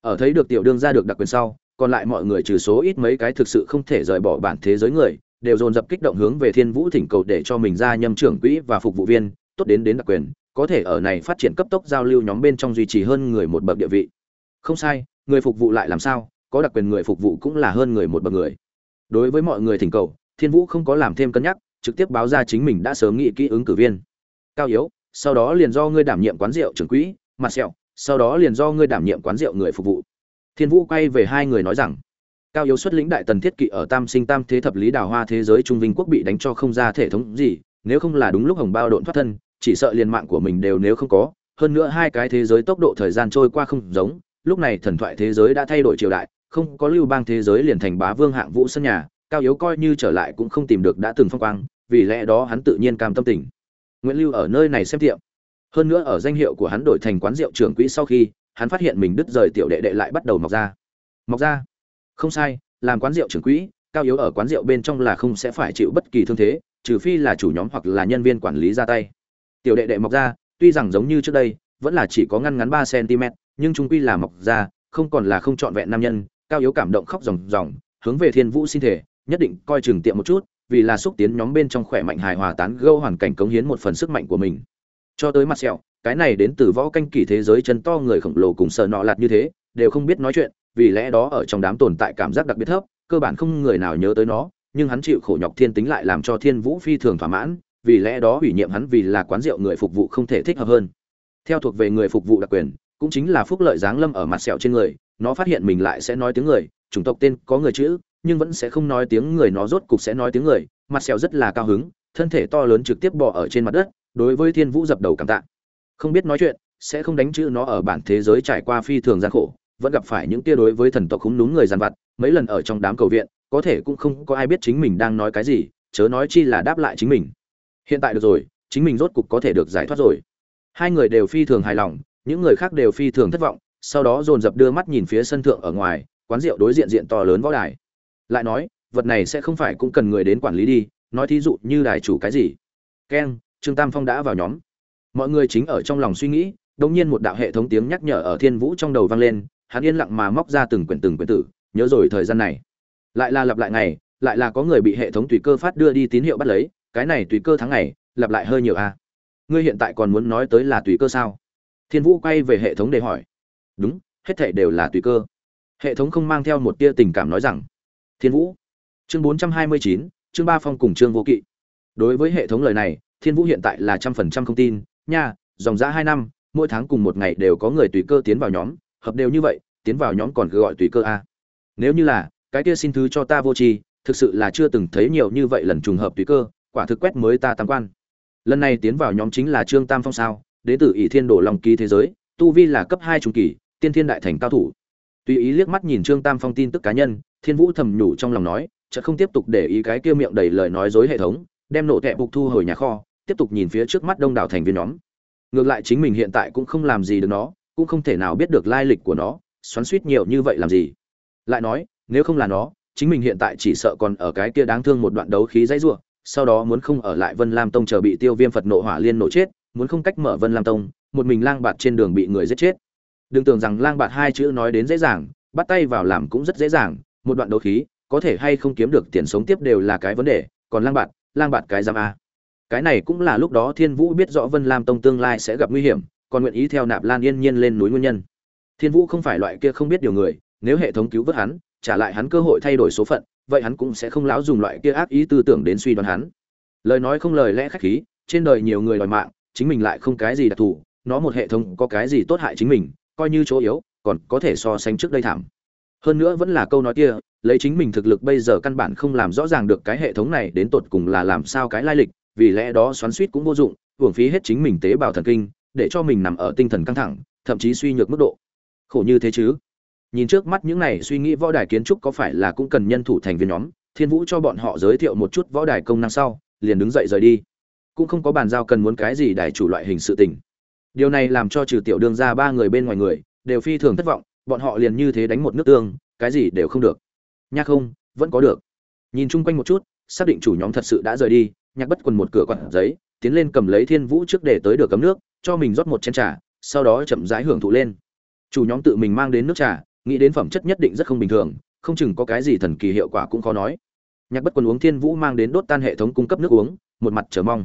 Ở thấy được tiểu đương ra được đặc quyền sau còn lại mọi người trừ số ít mấy cái thực sự không thể rời bỏ bản thế giới người, đều dồn dập kích động hướng về thiên vũ thỉnh cầu để cho mình ra nhâm trưởng quỹ và phục vụ viên, tốt đến đến đặc quyền, có thể ở này phát triển cấp tốc giao lưu nhóm bên trong duy trì hơn người một bậc địa vị. Không sai, người phục vụ lại làm sao, có đặc quyền người phục vụ cũng là hơn người một bậc người. Đối với mọi người thỉnh cầu, thiên vũ không có làm thêm cân nhắc, trực tiếp báo ra chính mình đã sớm nghĩ kỹ ứng cử viên. Cao yếu, sau đó liền do ngươi đảm nhiệm quán rượu trưởng quỹ mặt sẹo, sau đó liền do ngươi đảm nhiệm quán rượu người phục vụ thiên vũ quay về hai người nói rằng, cao yếu xuất lĩnh đại tần thiết kỵ ở tam sinh tam thế thập lý đào hoa thế giới trung vinh quốc bị đánh cho không ra thể thống gì, nếu không là đúng lúc hồng bao độn thoát thân, chỉ sợ liền mạng của mình đều nếu không có. Hơn nữa hai cái thế giới tốc độ thời gian trôi qua không giống, lúc này thần thoại thế giới đã thay đổi triều đại, không có lưu bang thế giới liền thành bá vương hạng vũ sân nhà, cao yếu coi như trở lại cũng không tìm được đã từng phong quang, vì lẽ đó hắn tự nhiên cam tâm tình. Nguyễn lưu ở nơi này xem tiệm. Hơn nữa ở danh hiệu của hắn đổi thành quán rượu trưởng quỹ sau khi hắn phát hiện mình đứt rời tiểu đệ đệ lại bắt đầu mọc ra. Mọc ra? Không sai, làm quán rượu trưởng quỹ, cao yếu ở quán rượu bên trong là không sẽ phải chịu bất kỳ thương thế, trừ phi là chủ nhóm hoặc là nhân viên quản lý ra tay. Tiểu đệ đệ mọc ra, tuy rằng giống như trước đây, vẫn là chỉ có ngăn ngắn ba cm, nhưng chúng quy là mọc ra, không còn là không trọn vẹn nam nhân, cao yếu cảm động khóc ròng ròng, hướng về thiên vũ xin thể nhất định coi chừng tiệm một chút, vì là xúc tiến nhóm bên trong khỏe mạnh hài hòa tán gâu hoàn cảnh cống hiến một phần sức mạnh của mình. Cho tới mặt sẹo cái này đến từ võ canh kỳ thế giới chân to người khổng lồ cùng sợ nọ lạt như thế, đều không biết nói chuyện, vì lẽ đó ở trong đám tồn tại cảm giác đặc biệt thấp, cơ bản không người nào nhớ tới nó, nhưng hắn chịu khổ nhọc thiên tính lại làm cho thiên vũ phi thường thỏa mãn, vì lẽ đó ủy nhiệm hắn vì là quán rượu người phục vụ không thể thích hợp hơn. Theo thuộc về người phục vụ đặc quyền, cũng chính là phúc lợi giáng lâm ở mặt sẹo trên người, nó phát hiện mình lại sẽ nói tiếng người, chủng tộc tên có người chữ, nhưng vẫn sẽ không nói tiếng người, nó rốt cục sẽ nói tiếng người, mặt sẹo rất là cao hứng, thân thể to lớn trực tiếp bò ở trên mặt đất, đối với thiên vũ dập đầu cảm tạ không biết nói chuyện, sẽ không đánh chữ nó ở bản thế giới trải qua phi thường gian khổ, vẫn gặp phải những tia đối với thần tộc khúng núm người giàn vặt, mấy lần ở trong đám cầu viện, có thể cũng không có ai biết chính mình đang nói cái gì, chớ nói chi là đáp lại chính mình. Hiện tại được rồi, chính mình rốt cục có thể được giải thoát rồi. Hai người đều phi thường hài lòng, những người khác đều phi thường thất vọng, sau đó dồn dập đưa mắt nhìn phía sân thượng ở ngoài, quán rượu đối diện diện to lớn võ đài. Lại nói, vật này sẽ không phải cũng cần người đến quản lý đi, nói thí dụ như đài chủ cái gì. Keng, trương tam phong đã vào nhóm mọi người chính ở trong lòng suy nghĩ đột nhiên một đạo hệ thống tiếng nhắc nhở ở thiên vũ trong đầu vang lên, hắn yên lặng mà móc ra từng quyển từng quyển tử, nhớ rồi thời gian này. Lại là lặp lại ngày, lại là có người bị hệ thống tùy cơ phát đưa đi tín hiệu bắt lấy, cái này tùy cơ tháng ngày, lặp lại hơi nhiều a à. ngươi hiện tại còn muốn nói tới là tùy cơ sao? Thiên vũ quay về hệ thống để hỏi. Đúng, hết thể đều là tùy cơ. Hệ thống không mang theo một tia tình cảm nói rằng, thiên vũ. Chương bốn trăm hai mươi chín, chương ba phong cùng chương vô kỵ. Đối với hệ thống lời này, thiên vũ hiện tại là trăm phần trăm không tin nha, dòng giã hai năm, mỗi tháng cùng một ngày đều có người tùy cơ tiến vào nhóm, hợp đều như vậy, tiến vào nhóm còn cứ gọi tùy cơ a. Nếu như là, cái kia xin thứ cho ta vô tri, thực sự là chưa từng thấy nhiều như vậy lần trùng hợp tùy cơ, quả thực quét mới ta tam quan. Lần này tiến vào nhóm chính là trương tam phong sao đến từ ỷ thiên đổ lòng ký thế giới, tu vi là cấp hai trung kỳ, tiên thiên đại thành cao thủ. Tùy ý liếc mắt nhìn trương tam phong tin tức cá nhân, thiên vũ thầm nhủ trong lòng nói, chợt không tiếp tục để ý cái kia miệng đầy lời nói dối hệ thống, đem nổ tệ bục thu hồi nhà kho tiếp tục nhìn phía trước mắt đông đảo thành viên nhóm. Ngược lại chính mình hiện tại cũng không làm gì được nó, cũng không thể nào biết được lai lịch của nó, xoắn suýt nhiều như vậy làm gì. Lại nói, nếu không là nó, chính mình hiện tại chỉ sợ còn ở cái kia đáng thương một đoạn đấu khí dãy rủa, sau đó muốn không ở lại vân lam tông chờ bị tiêu viêm phật nộ hỏa liên nổ chết, muốn không cách mở vân lam tông, một mình lang bạt trên đường bị người giết chết. Đừng tưởng rằng lang bạt hai chữ nói đến dễ dàng, bắt tay vào làm cũng rất dễ dàng, một đoạn đấu khí, có thể hay không kiếm được tiền sống tiếp đều là cái vấn đề, còn lang bạt lang bạt cái giam a cái này cũng là lúc đó thiên vũ biết rõ vân lam tông tương lai sẽ gặp nguy hiểm, còn nguyện ý theo nạp lan yên nhiên lên núi nguyên nhân. Thiên vũ không phải loại kia không biết điều người, nếu hệ thống cứu vớt hắn, trả lại hắn cơ hội thay đổi số phận, vậy hắn cũng sẽ không láo dùng loại kia ác ý tư tưởng đến suy đoán hắn. Lời nói không lời lẽ khách khí, trên đời nhiều người đòi mạng, chính mình lại không cái gì đặc thù, nó một hệ thống có cái gì tốt hại chính mình, coi như chỗ yếu, còn có thể so sánh trước đây thảm. Hơn nữa vẫn là câu nói kia, lấy chính mình thực lực bây giờ căn bản không làm rõ ràng được cái hệ thống này đến tột cùng là làm sao cái lai lịch vì lẽ đó xoắn suýt cũng vô dụng uổng phí hết chính mình tế bào thần kinh, để cho mình nằm ở tinh thần căng thẳng, thậm chí suy nhược mức độ. Khổ như thế chứ? Nhìn trước mắt những này suy nghĩ võ đài kiến trúc có phải là cũng cần nhân thủ thành viên nhóm, thiên vũ cho bọn họ giới thiệu một chút võ đài công năng sau, liền đứng dậy rời đi. Cũng không có bàn giao cần muốn cái gì đài chủ loại hình sự tình. Điều này làm cho trừ tiểu đương ra ba người bên ngoài người, đều phi thường thất vọng, bọn họ liền như thế đánh một nước tương, cái gì đều không được. Nha không, vẫn có được. Nhìn chung quanh một chút, xác định chủ nhóm thật sự đã rời đi nhạc bất quần một cửa quặn giấy, tiến lên cầm lấy thiên vũ trước để tới được cấm nước, cho mình rót một chén trà, sau đó chậm rãi hưởng thụ lên. Chủ nhóm tự mình mang đến nước trà, nghĩ đến phẩm chất nhất định rất không bình thường, không chừng có cái gì thần kỳ hiệu quả cũng khó nói. Nhạc bất quần uống thiên vũ mang đến đốt tan hệ thống cung cấp nước uống, một mặt chờ mong.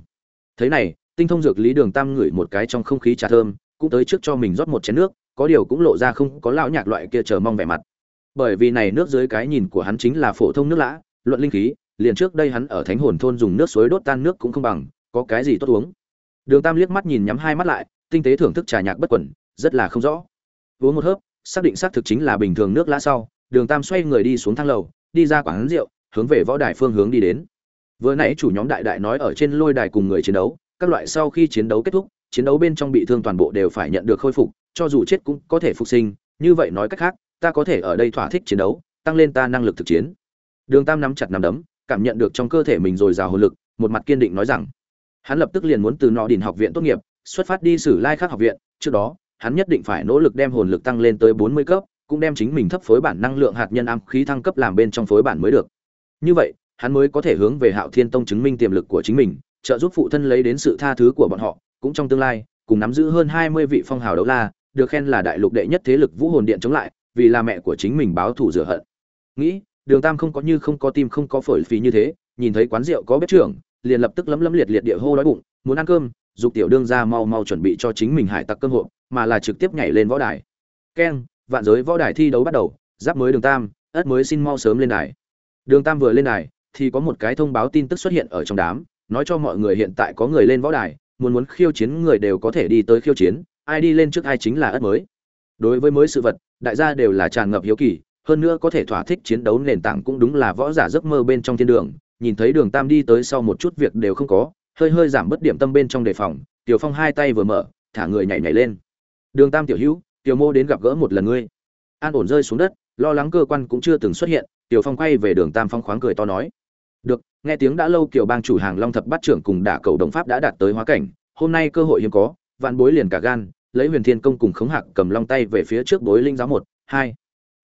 Thế này, tinh thông dược lý đường tam ngửi một cái trong không khí trà thơm, cũng tới trước cho mình rót một chén nước, có điều cũng lộ ra không có lão nhạc loại kia chờ mong vẻ mặt. Bởi vì này nước dưới cái nhìn của hắn chính là phổ thông nước lã, luận linh khí liền trước đây hắn ở thánh hồn thôn dùng nước suối đốt tan nước cũng không bằng, có cái gì tốt uống. Đường tam liếc mắt nhìn nhắm hai mắt lại, tinh tế thưởng thức trà nhạc bất quẩn, rất là không rõ. Uống một hớp, xác định xác thực chính là bình thường nước lã sau, đường tam xoay người đi xuống thang lầu, đi ra quán rượu, hướng về võ đài phương hướng đi đến. Vừa nãy chủ nhóm đại đại nói ở trên lôi đài cùng người chiến đấu, các loại sau khi chiến đấu kết thúc, chiến đấu bên trong bị thương toàn bộ đều phải nhận được khôi phục, cho dù chết cũng có thể phục sinh, như vậy nói cách khác, ta có thể ở đây thỏa thích chiến đấu, tăng lên ta năng lực thực chiến. Đường tam nắm chặt nắm đấm cảm nhận được trong cơ thể mình dồi dào hồn lực, một mặt kiên định nói rằng, hắn lập tức liền muốn từ nọ đỉnh học viện tốt nghiệp, xuất phát đi sử lai khác học viện. Trước đó, hắn nhất định phải nỗ lực đem hồn lực tăng lên tới bốn mươi cấp, cũng đem chính mình thấp phối bản năng lượng hạt nhân am khí thăng cấp làm bên trong phối bản mới được. Như vậy, hắn mới có thể hướng về hạo thiên tông chứng minh tiềm lực của chính mình, trợ giúp phụ thân lấy đến sự tha thứ của bọn họ, cũng trong tương lai, cùng nắm giữ hơn hai mươi vị phong hào đấu la, được khen là đại lục đệ nhất thế lực vũ hồn điện chống lại, vì là mẹ của chính mình báo thù rửa hận. Nghĩ đường tam không có như không có tim không có phổi phì như thế nhìn thấy quán rượu có bếp trưởng liền lập tức lấm lấm liệt liệt địa hô đói bụng muốn ăn cơm? Dục tiểu đương ra mau mau chuẩn bị cho chính mình hải tặc cơm hộp, mà là trực tiếp nhảy lên võ đài. Keng vạn giới võ đài thi đấu bắt đầu giáp mới đường tam ất mới xin mau sớm lên đài. Đường tam vừa lên đài thì có một cái thông báo tin tức xuất hiện ở trong đám nói cho mọi người hiện tại có người lên võ đài muốn muốn khiêu chiến người đều có thể đi tới khiêu chiến ai đi lên trước ai chính là ất mới. Đối với mới sự vật đại gia đều là tràn ngập hiếu kỳ hơn nữa có thể thỏa thích chiến đấu nền tảng cũng đúng là võ giả giấc mơ bên trong thiên đường, nhìn thấy đường tam đi tới sau một chút việc đều không có, hơi hơi giảm bất điểm tâm bên trong đề phòng, tiểu phong hai tay vừa mở, thả người nhảy nhảy lên. Đường tam tiểu hữu, tiểu mô đến gặp gỡ một lần ngươi. An ổn rơi xuống đất, lo lắng cơ quan cũng chưa từng xuất hiện, tiểu phong quay về đường tam phong khoáng cười to nói. Được, nghe tiếng đã lâu kiểu bang chủ hàng long thập bát trưởng cùng đả cầu đồng pháp đã đạt tới hóa cảnh, hôm nay cơ hội hiếm có, vạn bối liền cả gan, lấy huyền thiên công cùng khống hạc cầm long tay về phía trước bối linh giáo một, hai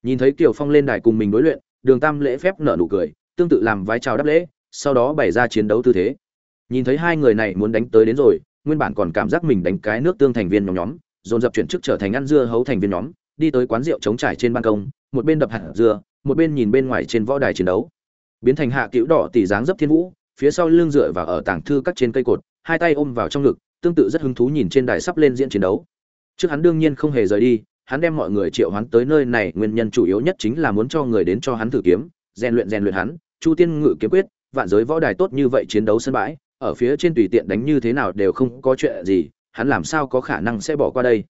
nhìn thấy kiều phong lên đài cùng mình đối luyện, đường tam lễ phép nở nụ cười, tương tự làm vái chào đáp lễ, sau đó bày ra chiến đấu tư thế. Nhìn thấy hai người này muốn đánh tới đến rồi, nguyên bản còn cảm giác mình đánh cái nước tương thành viên nhóm nhóm, dồn dập chuyển chức trở thành ăn dưa hấu thành viên nhóm, đi tới quán rượu chống trải trên ban công, một bên đập hạt dưa, một bên nhìn bên ngoài trên võ đài chiến đấu. Biến thành hạ cựu đỏ tỷ dáng dấp thiên vũ, phía sau lưng dựa và ở tảng thư các trên cây cột, hai tay ôm vào trong ngực, tương tự rất hứng thú nhìn trên đài sắp lên diễn chiến đấu. Trước hắn đương nhiên không hề rời đi hắn đem mọi người triệu hoán tới nơi này, nguyên nhân chủ yếu nhất chính là muốn cho người đến cho hắn thử kiếm, rèn luyện rèn luyện hắn, chu tiên ngự kiếm quyết, vạn giới võ đài tốt như vậy chiến đấu sân bãi, ở phía trên tùy tiện đánh như thế nào đều không có chuyện gì, hắn làm sao có khả năng sẽ bỏ qua đây?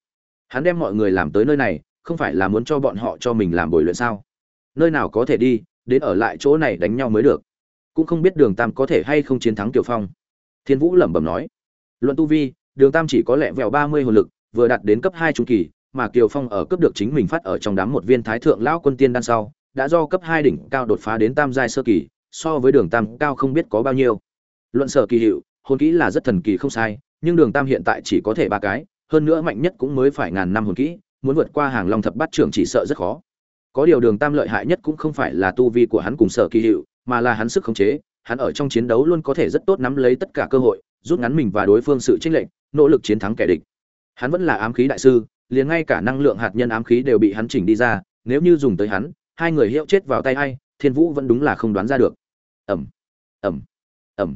Hắn đem mọi người làm tới nơi này, không phải là muốn cho bọn họ cho mình làm bồi luyện sao? Nơi nào có thể đi, đến ở lại chỗ này đánh nhau mới được. Cũng không biết đường tam có thể hay không chiến thắng tiểu phong. Thiên vũ lẩm bẩm nói. Luận tu vi, đường tam chỉ có lẹ vẹo ba mươi hồn lực, vừa đạt đến cấp hai trung kỳ mà kiều phong ở cấp được chính mình phát ở trong đám một viên thái thượng lão quân tiên đan sau, đã do cấp hai đỉnh cao đột phá đến tam giai sơ kỳ, so với đường tam cao không biết có bao nhiêu. Luận sở kỳ hiệu, hồn kỹ là rất thần kỳ không sai, nhưng đường tam hiện tại chỉ có thể ba cái, hơn nữa mạnh nhất cũng mới phải ngàn năm hồn kỹ, muốn vượt qua hàng long thập bát trưởng chỉ sợ rất khó. Có điều đường tam lợi hại nhất cũng không phải là tu vi của hắn cùng sở kỳ hiệu, mà là hắn sức khống chế, hắn ở trong chiến đấu luôn có thể rất tốt nắm lấy tất cả cơ hội, rút ngắn mình và đối phương sự chênh lệch, nỗ lực chiến thắng kẻ địch. Hắn vẫn là ám khí đại sư liền ngay cả năng lượng hạt nhân ám khí đều bị hắn chỉnh đi ra, nếu như dùng tới hắn, hai người hiệu chết vào tay hay thiên vũ vẫn đúng là không đoán ra được. Ẩm ẩm ẩm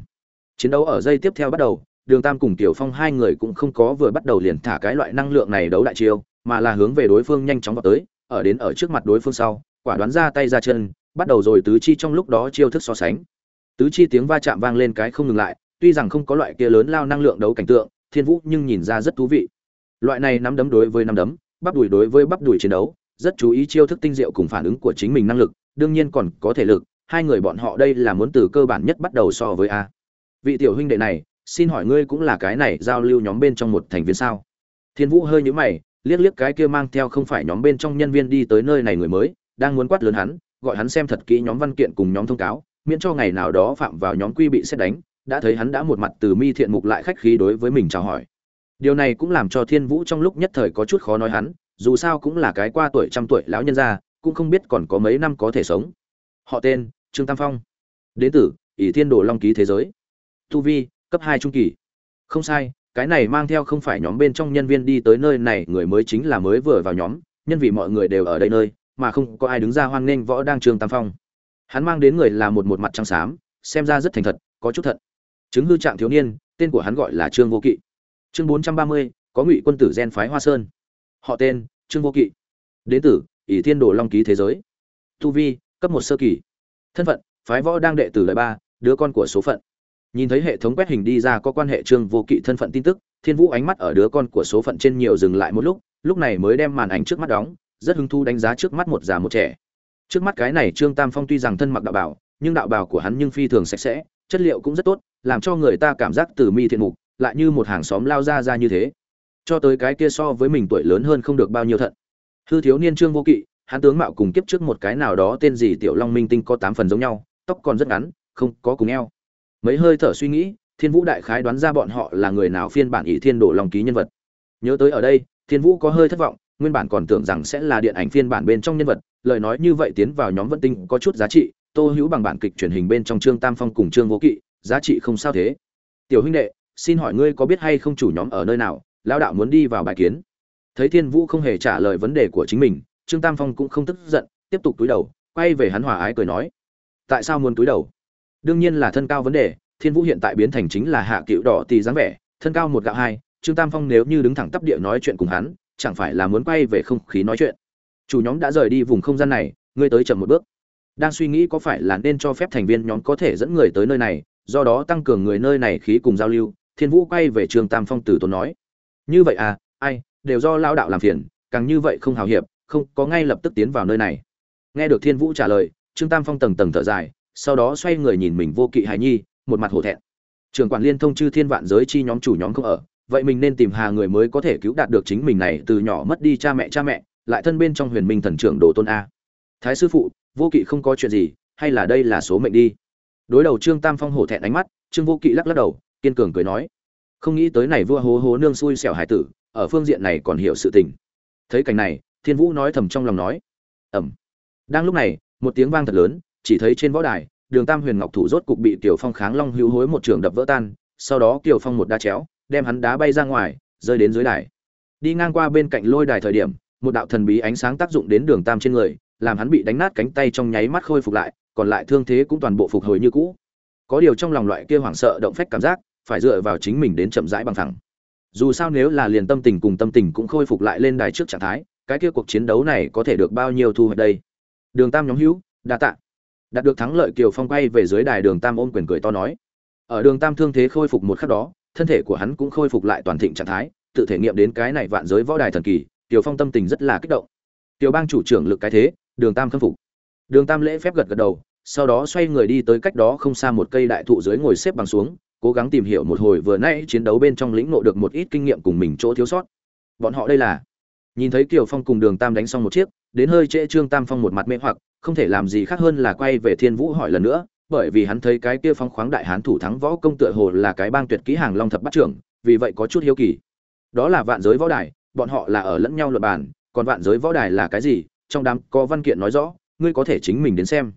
chiến đấu ở giây tiếp theo bắt đầu, đường tam cùng tiểu phong hai người cũng không có vừa bắt đầu liền thả cái loại năng lượng này đấu đại chiêu, mà là hướng về đối phương nhanh chóng vào tới, ở đến ở trước mặt đối phương sau, quả đoán ra tay ra chân, bắt đầu rồi tứ chi trong lúc đó chiêu thức so sánh. Tứ chi tiếng va chạm vang lên cái không ngừng lại, tuy rằng không có loại kia lớn lao năng lượng đấu cảnh tượng, thiên vũ nhưng nhìn ra rất thú vị loại này nắm đấm đối với nắm đấm, bắp đùi đối với bắp đùi chiến đấu, rất chú ý chiêu thức tinh diệu cùng phản ứng của chính mình năng lực, đương nhiên còn có thể lực, hai người bọn họ đây là muốn từ cơ bản nhất bắt đầu so với a. Vị tiểu huynh đệ này, xin hỏi ngươi cũng là cái này giao lưu nhóm bên trong một thành viên sao? Thiên vũ hơi nhíu mày, liếc liếc cái kia mang theo không phải nhóm bên trong nhân viên đi tới nơi này người mới, đang muốn quát lớn hắn, gọi hắn xem thật kỹ nhóm văn kiện cùng nhóm thông cáo, miễn cho ngày nào đó phạm vào nhóm quy bị xét đánh, đã thấy hắn đã một mặt từ mi thiện mục lại khách khí đối với mình chào hỏi điều này cũng làm cho thiên vũ trong lúc nhất thời có chút khó nói hắn, dù sao cũng là cái qua tuổi trăm tuổi lão nhân gia, cũng không biết còn có mấy năm có thể sống. Họ tên, trương tam phong. Đến từ, ỷ thiên đồ long ký thế giới. Tu vi, cấp hai trung kỳ. Không sai, cái này mang theo không phải nhóm bên trong nhân viên đi tới nơi này, người mới chính là mới vừa vào nhóm, nhân vì mọi người đều ở đây nơi, mà không có ai đứng ra hoan nghênh võ đang trương tam phong. Hắn mang đến người là một một mặt trắng xám, xem ra rất thành thật, có chút thật. Chứng hư trạng thiếu niên, tên của hắn gọi là trương vô kỵ chương bốn trăm ba mươi, có ngụy quân tử gen phái hoa sơn. Họ tên, trương vô kỵ. Đến tử ỷ thiên đồ long ký thế giới. Tu vi, cấp một sơ kỳ. Thân phận, phái võ đang đệ tử lợi ba, đứa con của số phận. Nhìn thấy hệ thống quét hình đi ra có quan hệ trương vô kỵ thân phận tin tức, thiên vũ ánh mắt ở đứa con của số phận trên nhiều dừng lại một lúc lúc này mới đem màn ảnh trước mắt đóng, rất hứng thu đánh giá trước mắt một già một trẻ. Trước mắt cái này trương tam phong tuy rằng thân mặc đạo bảo nhưng đạo bảo của hắn nhưng phi thường sạch sẽ, chất liệu cũng rất tốt, làm cho người ta cảm giác từ mi thiện mục lại như một hàng xóm lao ra ra như thế. Cho tới cái kia so với mình tuổi lớn hơn không được bao nhiêu thận. Hư thiếu niên trương vô kỵ, hắn tướng mạo cùng kiếp trước một cái nào đó tên gì tiểu long minh tinh có tám phần giống nhau, tóc còn rất ngắn, không có cùng eo. Mấy hơi thở suy nghĩ, thiên vũ đại khái đoán ra bọn họ là người nào phiên bản ỷ thiên đổ lòng ký nhân vật. Nhớ tới ở đây, thiên vũ có hơi thất vọng, nguyên bản còn tưởng rằng sẽ là điện ảnh phiên bản bên trong nhân vật, lời nói như vậy tiến vào nhóm vận tinh có chút giá trị, tô hữu bằng bản kịch truyền hình bên trong trương tam phong cùng trương vô kỵ, giá trị không sao thế. Tiểu huynh đệ xin hỏi ngươi có biết hay không chủ nhóm ở nơi nào, lão đạo muốn đi vào bài kiến. Thấy thiên vũ không hề trả lời vấn đề của chính mình, trương tam phong cũng không tức giận, tiếp tục túi đầu, quay về hắn hòa ái cười nói. Tại sao muốn túi đầu? Đương nhiên là thân cao vấn đề, thiên vũ hiện tại biến thành chính là hạ cựu đỏ tì dáng vẻ, thân cao một gạo hai, trương tam phong nếu như đứng thẳng tắp địa nói chuyện cùng hắn, chẳng phải là muốn quay về không khí nói chuyện. Chủ nhóm đã rời đi vùng không gian này, ngươi tới chậm một bước. Đang suy nghĩ có phải là nên cho phép thành viên nhóm có thể dẫn người tới nơi này, do đó tăng cường người nơi này khí cùng giao lưu thiên vũ quay về trương tam phong từ tốn nói, như vậy à ai, đều do lao đạo làm phiền, càng như vậy không hào hiệp, không, có ngay lập tức tiến vào nơi này. Nghe được thiên vũ trả lời, trương tam phong tầng tầng thở dài, sau đó xoay người nhìn mình vô kỵ hài nhi, một mặt hổ thẹn. Trường quản liên thông chư thiên vạn giới chi nhóm chủ nhóm không ở, vậy mình nên tìm hà người mới có thể cứu đạt được chính mình này, từ nhỏ mất đi cha mẹ cha mẹ, lại thân bên trong huyền minh thần trưởng đồ tôn a. Thái sư phụ, vô kỵ không có chuyện gì, hay là đây là số mệnh đi. Đối đầu trương tam phong hổ thẹn ánh mắt, trương vô kỵ lắc lắc đầu kiên cường cười nói, không nghĩ tới này vua hố hố nương xui xẻo hải tử, ở phương diện này còn hiểu sự tình. Thấy cảnh này, thiên vũ nói thầm trong lòng nói ẩm đang lúc này, một tiếng vang thật lớn, chỉ thấy trên võ đài, đường tam huyền ngọc thủ rốt cục bị tiểu phong kháng long hữu hối một trường đập vỡ tan, sau đó tiểu phong một đá chéo, đem hắn đá bay ra ngoài, rơi đến dưới đài. Đi ngang qua bên cạnh lôi đài thời điểm, một đạo thần bí ánh sáng tác dụng đến đường tam trên người, làm hắn bị đánh nát cánh tay trong nháy mắt khôi phục lại, còn lại thương thế cũng toàn bộ phục hồi như cũ có điều trong lòng loại kia hoảng sợ động phách cảm giác, phải dựa vào chính mình đến chậm rãi bằng thẳng. Dù sao nếu là liền tâm tình cùng tâm tình cũng khôi phục lại lên đài trước trạng thái, cái kia cuộc chiến đấu này có thể được bao nhiêu thu hoạch đây? Đường tam nhóm hữu, đa tạ. Đạt được thắng lợi, kiều phong quay về dưới đài, đường tam ôm quyền cười to nói. Ở đường tam thương thế khôi phục một khắc đó, thân thể của hắn cũng khôi phục lại toàn thịnh trạng thái, tự thể nghiệm đến cái này vạn giới võ đài thần kỳ, kiều phong tâm tình rất là kích động. Tiểu bang chủ trưởng lực cái thế, đường tam khâm phục. Đường tam lễ phép gật gật đầu sau đó xoay người đi tới cách đó không xa một cây đại thụ dưới ngồi xếp bằng xuống, cố gắng tìm hiểu một hồi vừa nãy chiến đấu bên trong lĩnh nộ được một ít kinh nghiệm cùng mình chỗ thiếu sót. Bọn họ đây là? Nhìn thấy kiều phong cùng đường tam đánh xong một chiếc, đến hơi trễ trương tam phong một mặt mê hoặc, không thể làm gì khác hơn là quay về thiên vũ hỏi lần nữa, bởi vì hắn thấy cái kia phong khoáng đại hán thủ thắng võ công tựa hồ là cái bang tuyệt kỹ hàng long thập bắt trưởng, vì vậy có chút hiếu kỳ. Đó là vạn giới võ đài, bọn họ là ở lẫn nhau luật bàn, còn vạn giới võ đài là cái gì? Trong đám có văn kiện nói rõ, ngươi có thể chính mình đến xem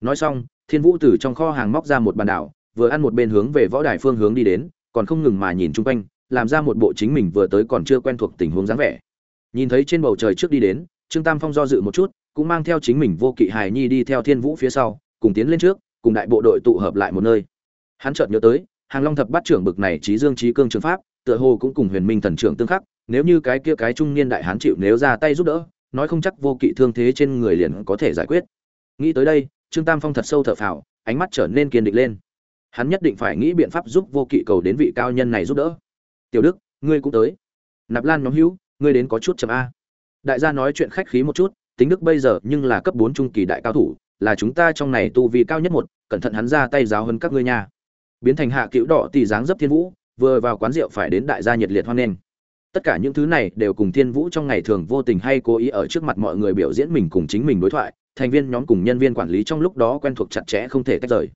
nói xong, thiên vũ từ trong kho hàng móc ra một bàn đảo, vừa ăn một bên hướng về võ đài phương hướng đi đến, còn không ngừng mà nhìn chung quanh, làm ra một bộ chính mình vừa tới còn chưa quen thuộc tình huống dáng vẻ. Nhìn thấy trên bầu trời trước đi đến, trương tam phong do dự một chút, cũng mang theo chính mình vô kỵ hài nhi đi theo thiên vũ phía sau, cùng tiến lên trước, cùng đại bộ đội tụ hợp lại một nơi. Hắn chợt nhớ tới, hàng long thập bát trưởng bực này trí dương trí cương trường pháp, tựa hồ cũng cùng huyền minh thần trưởng tương khắc, nếu như cái kia cái trung niên đại hán chịu nếu ra tay giúp đỡ, nói không chắc vô kỵ thương thế trên người liền có thể giải quyết. Nghĩ tới đây trương tam phong thật sâu thở phào, ánh mắt trở nên kiên định lên. Hắn nhất định phải nghĩ biện pháp giúp vô kỵ cầu đến vị cao nhân này giúp đỡ. Tiểu đức, ngươi cũng tới. Nạp lan nhóm hữu, ngươi đến có chút chậm a. Đại gia nói chuyện khách khí một chút, tính đức bây giờ nhưng là cấp bốn trung kỳ đại cao thủ, là chúng ta trong này tu vi cao nhất một, cẩn thận hắn ra tay giáo hơn các ngươi nha. Biến thành hạ cựu đỏ tỷ dáng dấp thiên vũ, vừa vào quán rượu phải đến đại gia nhiệt liệt hoan nghênh. Tất cả những thứ này đều cùng thiên vũ trong ngày thường vô tình hay cố ý ở trước mặt mọi người biểu diễn mình cùng chính mình đối thoại thành viên nhóm cùng nhân viên quản lý trong lúc đó quen thuộc chặt chẽ không thể tách rời.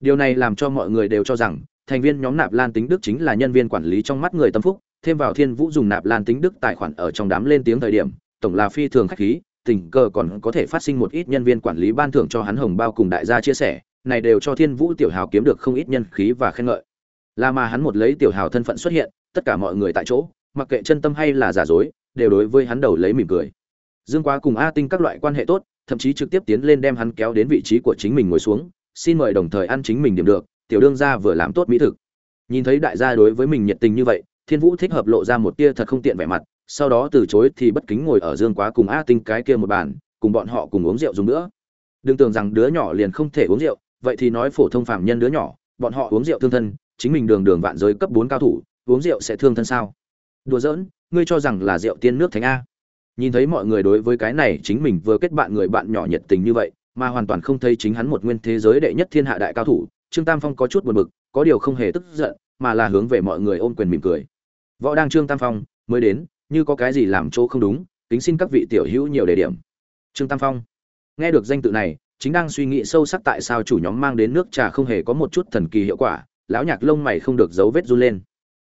Điều này làm cho mọi người đều cho rằng, thành viên nhóm nạp lan tính đức chính là nhân viên quản lý trong mắt người tâm phúc, thêm vào thiên vũ dùng nạp lan tính đức tài khoản ở trong đám lên tiếng thời điểm, tổng là phi thường khách khí, tình cờ còn có thể phát sinh một ít nhân viên quản lý ban thưởng cho hắn hồng bao cùng đại gia chia sẻ, này đều cho thiên vũ tiểu hào kiếm được không ít nhân khí và khen ngợi. Là mà hắn một lấy tiểu hào thân phận xuất hiện, tất cả mọi người tại chỗ, mặc kệ chân tâm hay là giả dối, đều đối với hắn đầu lấy mỉm cười. Dương quá cùng a tinh các loại quan hệ tốt thậm chí trực tiếp tiến lên đem hắn kéo đến vị trí của chính mình ngồi xuống, xin mời đồng thời ăn chính mình điểm được, tiểu đương gia vừa làm tốt mỹ thực. Nhìn thấy đại gia đối với mình nhiệt tình như vậy, thiên vũ thích hợp lộ ra một tia thật không tiện vẻ mặt, sau đó từ chối thì bất kính ngồi ở dương quá cùng a tinh cái kia một bàn, cùng bọn họ cùng uống rượu dùng nữa. Đừng tưởng rằng đứa nhỏ liền không thể uống rượu, vậy thì nói phổ thông phạm nhân đứa nhỏ, bọn họ uống rượu thương thân, chính mình đường đường vạn giới cấp bốn cao thủ, uống rượu sẽ thương thân sao? Đùa giỡn, ngươi cho rằng là rượu tiên nước thánh a nhìn thấy mọi người đối với cái này chính mình vừa kết bạn người bạn nhỏ nhiệt tình như vậy, mà hoàn toàn không thấy chính hắn một nguyên thế giới đệ nhất thiên hạ đại cao thủ, trương tam phong có chút buồn bực, có điều không hề tức giận, mà là hướng về mọi người ôm quyền mỉm cười. Võ đang trương tam phong, mới đến, như có cái gì làm chỗ không đúng, kính xin các vị tiểu hữu nhiều đề điểm. Trương tam phong, nghe được danh tự này, chính đang suy nghĩ sâu sắc tại sao chủ nhóm mang đến nước trà không hề có một chút thần kỳ hiệu quả, lão nhạc lông mày không được dấu vết run lên.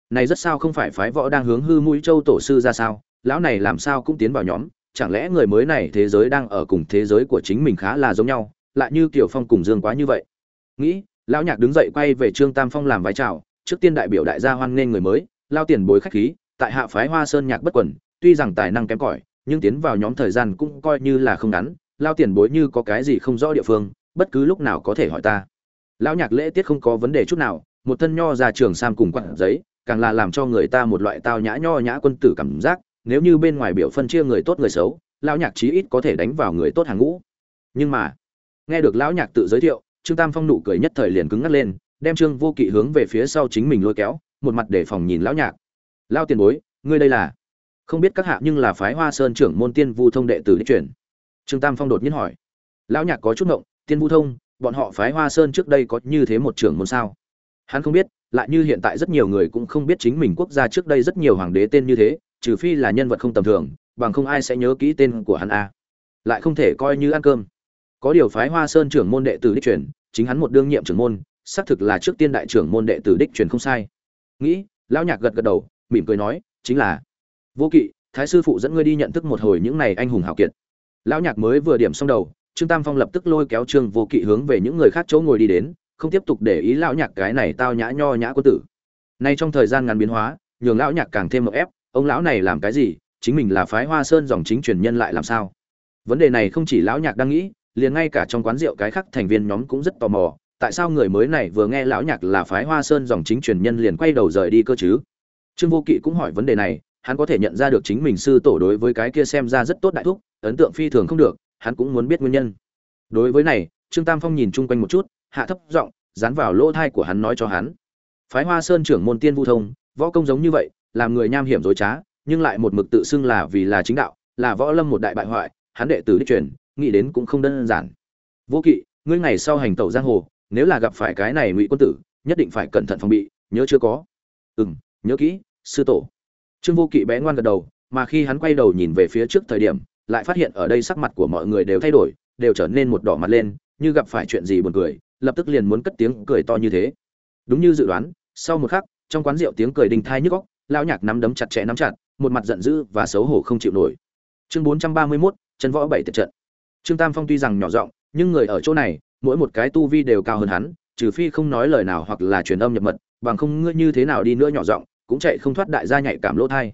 Này rất sao không phải phái võ đang hướng hư mũi châu tổ sư ra sao? Lão này làm sao cũng tiến vào nhóm, chẳng lẽ người mới này thế giới đang ở cùng thế giới của chính mình khá là giống nhau, lại như kiểu phong cùng dương quá như vậy? Nghĩ, lão nhạc đứng dậy quay về trương tam phong làm vái chào, trước tiên đại biểu đại gia hoan nghênh người mới, lao tiền bối khách khí, tại hạ phái hoa sơn nhạc bất quẩn tuy rằng tài năng kém cỏi, nhưng tiến vào nhóm thời gian cũng coi như là không ngắn, lao tiền bối như có cái gì không rõ địa phương, bất cứ lúc nào có thể hỏi ta. Lão nhạc lễ tiết không có vấn đề chút nào, một thân nho ra trường sam cùng quặn giấy, càng là làm cho người ta một loại tao nhã nho nhã quân tử cảm giác nếu như bên ngoài biểu phân chia người tốt người xấu, lão nhạc chí ít có thể đánh vào người tốt hàng ngũ. Nhưng mà, nghe được lão nhạc tự giới thiệu, trương tam phong nụ cười nhất thời liền cứng ngắt lên, đem trương vô kỵ hướng về phía sau chính mình lôi kéo, một mặt để phòng nhìn lão nhạc. Lao tiền bối, ngươi đây là? Không biết các hạ nhưng là phái hoa sơn trưởng môn tiên vu thông đệ tử đích truyền trương tam phong đột nhiên hỏi. Lão nhạc có chút ngộng, tiên vu thông, bọn họ phái hoa sơn trước đây có như thế một trưởng môn sao? Hắn không biết, lại như hiện tại rất nhiều người cũng không biết chính mình quốc gia trước đây rất nhiều hoàng đế tên như thế trừ phi là nhân vật không tầm thường, bằng không ai sẽ nhớ kỹ tên của hắn a. Lại không thể coi như ăn cơm. Có điều phái hoa sơn trưởng môn đệ tử đích truyền, chính hắn một đương nhiệm trưởng môn, xác thực là trước tiên đại trưởng môn đệ tử đích truyền không sai. Nghĩ, lão nhạc gật gật đầu, mỉm cười nói, chính là, vô kỵ, thái sư phụ dẫn ngươi đi nhận thức một hồi những này anh hùng hào kiệt. Lão nhạc mới vừa điểm xong đầu, trương tam phong lập tức lôi kéo trương vô kỵ hướng về những người khác chỗ ngồi đi đến, không tiếp tục để ý lão nhạc cái này tao nhã nho nhã quân tử. Nay trong thời gian ngắn biến hóa, nhường lão nhạc càng thêm một ép ông lão này làm cái gì? Chính mình là phái hoa sơn dòng chính truyền nhân lại làm sao? Vấn đề này không chỉ lão nhạc đang nghĩ, liền ngay cả trong quán rượu cái khác thành viên nhóm cũng rất tò mò, tại sao người mới này vừa nghe lão nhạc là phái hoa sơn dòng chính truyền nhân liền quay đầu rời đi cơ chứ? Trương vô kỵ cũng hỏi vấn đề này, hắn có thể nhận ra được chính mình sư tổ đối với cái kia xem ra rất tốt đại thúc, ấn tượng phi thường không được, hắn cũng muốn biết nguyên nhân. Đối với này, trương tam phong nhìn chung quanh một chút, hạ thấp giọng, dán vào lỗ thai của hắn nói cho hắn. Phái hoa sơn trưởng môn tiên vu thông, võ công giống như vậy làm người nham hiểm dối trá, nhưng lại một mực tự xưng là vì là chính đạo, là võ lâm một đại bại hoại, hắn đệ tử đích truyền, nghĩ đến cũng không đơn giản. Vô kỵ, ngươi ngày sau hành tẩu giang hồ, nếu là gặp phải cái này ngụy quân tử, nhất định phải cẩn thận phòng bị, nhớ chưa có? Ừ m nhớ kỹ, sư tổ. Trương vô kỵ bé ngoan gật đầu, mà khi hắn quay đầu nhìn về phía trước thời điểm, lại phát hiện ở đây sắc mặt của mọi người đều thay đổi, đều trở nên một đỏ mặt lên, như gặp phải chuyện gì buồn cười, lập tức liền muốn cất tiếng cười to như thế. Đúng như dự đoán, sau một khắc, trong quán rượu tiếng cười đinh thai nhức góc lão nhạc nắm đấm chặt chẽ nắm chặt một mặt giận dữ và xấu hổ không chịu nổi. Chương bốn trăm ba mươi 431, chân võ bảy tiệt trận. Trương tam phong tuy rằng nhỏ giọng nhưng người ở chỗ này mỗi một cái tu vi đều cao hơn hắn trừ phi không nói lời nào hoặc là truyền âm nhập mật bằng không ngươi như thế nào đi nữa nhỏ giọng cũng chạy không thoát đại gia nhạy cảm lỗ thai.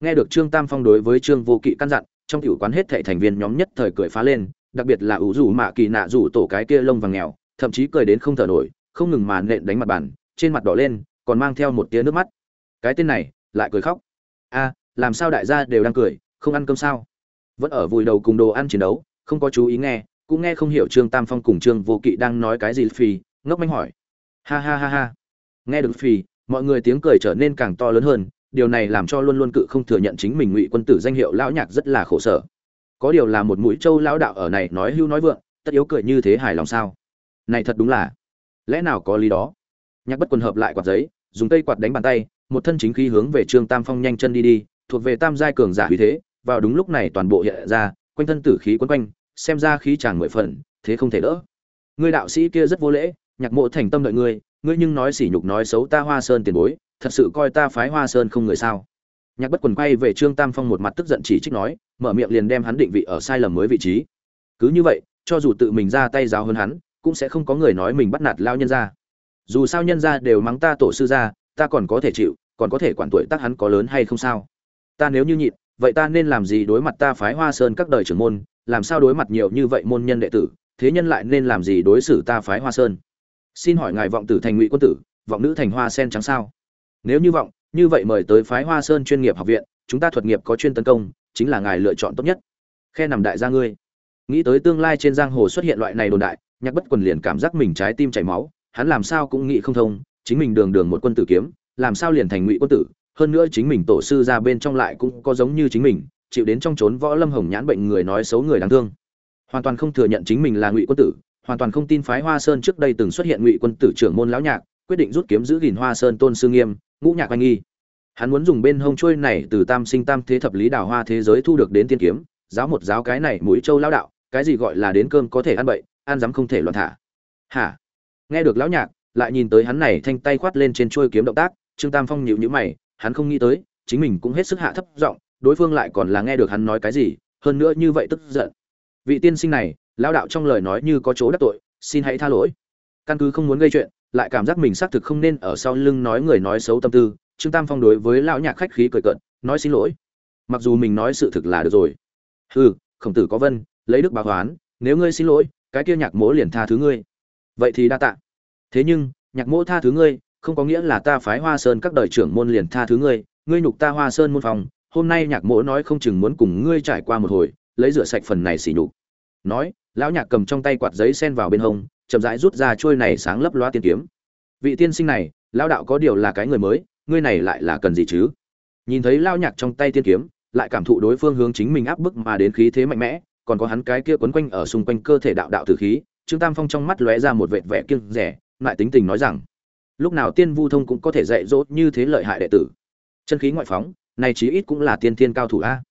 Nghe được trương tam phong đối với trương vô kỵ căn dặn trong tiểu quán hết thảy thành viên nhóm nhất thời cười phá lên đặc biệt là ủ rủ mạ kỳ nạ rủ tổ cái kia lông vàng nghèo thậm chí cười đến không thở nổi không ngừng mà nện đánh mặt bàn trên mặt đỏ lên còn mang theo một tia nước mắt cái tên này, lại cười khóc. A, làm sao đại gia đều đang cười, không ăn cơm sao? Vẫn ở vùi đầu cùng đồ ăn chiến đấu, không có chú ý nghe, cũng nghe không hiểu trương tam phong cùng trương vô kỵ đang nói cái gì phì, ngốc manh hỏi. Ha ha ha ha. Nghe được phì, mọi người tiếng cười trở nên càng to lớn hơn, điều này làm cho luôn luôn cự không thừa nhận chính mình ngụy quân tử danh hiệu lão nhạc rất là khổ sở. Có điều là một mũi trâu lão đạo ở này nói hưu nói vượng, tất yếu cười như thế hài lòng sao? Này thật đúng là. Lẽ nào có lý đó? Nhạc bất quần hợp lại quạt giấy, dùng cây quạt đánh bàn tay một thân chính khí hướng về trương tam phong nhanh chân đi đi, thuộc về tam giai cường giả uy thế, vào đúng lúc này toàn bộ hiện ra, quanh thân tử khí quấn quanh, xem ra khí chàng mười phần, thế không thể đỡ. Ngươi đạo sĩ kia rất vô lễ, nhạc mộ thành tâm đợi ngươi ngươi nhưng nói sỉ nhục nói xấu ta hoa sơn tiền bối, thật sự coi ta phái hoa sơn không người sao? Nhạc bất quần quay về trương tam phong một mặt tức giận chỉ trích nói, mở miệng liền đem hắn định vị ở sai lầm mới vị trí. Cứ như vậy, cho dù tự mình ra tay giáo hơn hắn, cũng sẽ không có người nói mình bắt nạt lao nhân ra dù sao nhân ra đều mắng ta tổ sư ra ta còn có thể chịu, còn có thể quản tuổi tác hắn có lớn hay không sao? Ta nếu như nhịn, vậy ta nên làm gì đối mặt ta phái hoa sơn các đời trưởng môn? Làm sao đối mặt nhiều như vậy môn nhân đệ tử? Thế nhân lại nên làm gì đối xử ta phái hoa sơn? Xin hỏi ngài vọng tử thành ngụy quân tử, vọng nữ thành hoa sen trắng sao? Nếu như vọng, như vậy mời tới phái hoa sơn chuyên nghiệp học viện, chúng ta thuật nghiệp có chuyên tấn công, chính là ngài lựa chọn tốt nhất. Khe nằm đại gia ngươi. Nghĩ tới tương lai trên giang hồ xuất hiện loại này đồn đại, nhạc bất quần liền cảm giác mình trái tim chảy máu, hắn làm sao cũng nghĩ không thông chính mình đường đường một quân tử kiếm, làm sao liền thành ngụy quân tử? Hơn nữa chính mình tổ sư ra bên trong lại cũng có giống như chính mình, chịu đến trong trốn võ lâm hồng nhãn bệnh người nói xấu người đáng thương. Hoàn toàn không thừa nhận chính mình là ngụy quân tử, hoàn toàn không tin phái hoa sơn trước đây từng xuất hiện ngụy quân tử trưởng môn lão nhạc, quyết định rút kiếm giữ gìn hoa sơn tôn sư nghiêm, ngũ nhạc anh nghi. Hắn muốn dùng bên hông trôi này từ tam sinh tam thế thập lý đào hoa thế giới thu được đến tiên kiếm, giáo một giáo cái này mũi châu lão đạo, cái gì gọi là đến cơm có thể ăn bậy, ăn dám không thể loạn thả. Hả? Nghe được lão nhạc lại nhìn tới hắn này thanh tay khoát lên trên chuôi kiếm động tác trương tam phong nhíu nhíu mày hắn không nghĩ tới chính mình cũng hết sức hạ thấp giọng đối phương lại còn là nghe được hắn nói cái gì hơn nữa như vậy tức giận. Vị tiên sinh này lão đạo trong lời nói như có chỗ đắc tội xin hãy tha lỗi. Căn cứ không muốn gây chuyện lại cảm giác mình xác thực không nên ở sau lưng nói người nói xấu tâm tư trương tam phong đối với lão nhạc khách khí cười cợt nói xin lỗi. Mặc dù mình nói sự thực là được rồi. Hừ khổng tử có vân lấy đức báo hoán, nếu ngươi xin lỗi cái kia nhạc mỗ liền tha thứ ngươi. Vậy thì đa tạ thế nhưng, nhạc mỗ tha thứ ngươi, không có nghĩa là ta phái hoa sơn các đời trưởng môn liền tha thứ ngươi ngươi nhục ta hoa sơn môn phòng, hôm nay nhạc mỗ nói không chừng muốn cùng ngươi trải qua một hồi, lấy rửa sạch phần này xỉ nhục. Nói, lão nhạc cầm trong tay quạt giấy sen vào bên hông, chậm rãi rút ra trôi này sáng lấp loa tiên kiếm. Vị tiên sinh này, lão đạo có điều là cái người mới, ngươi này lại là cần gì chứ? Nhìn thấy lão nhạc trong tay tiên kiếm, lại cảm thụ đối phương hướng chính mình áp bức mà đến khí thế mạnh mẽ, còn có hắn cái kia quấn quanh ở xung quanh cơ thể đạo đạo tử khí, trương tam phong trong mắt lóe ra một vệt vẻ kiêng rẻ lại tính tình nói rằng, lúc nào tiên vu thông cũng có thể dạy dỗ như thế lợi hại đệ tử. Chân khí ngoại phóng, này chí ít cũng là tiên thiên cao thủ a.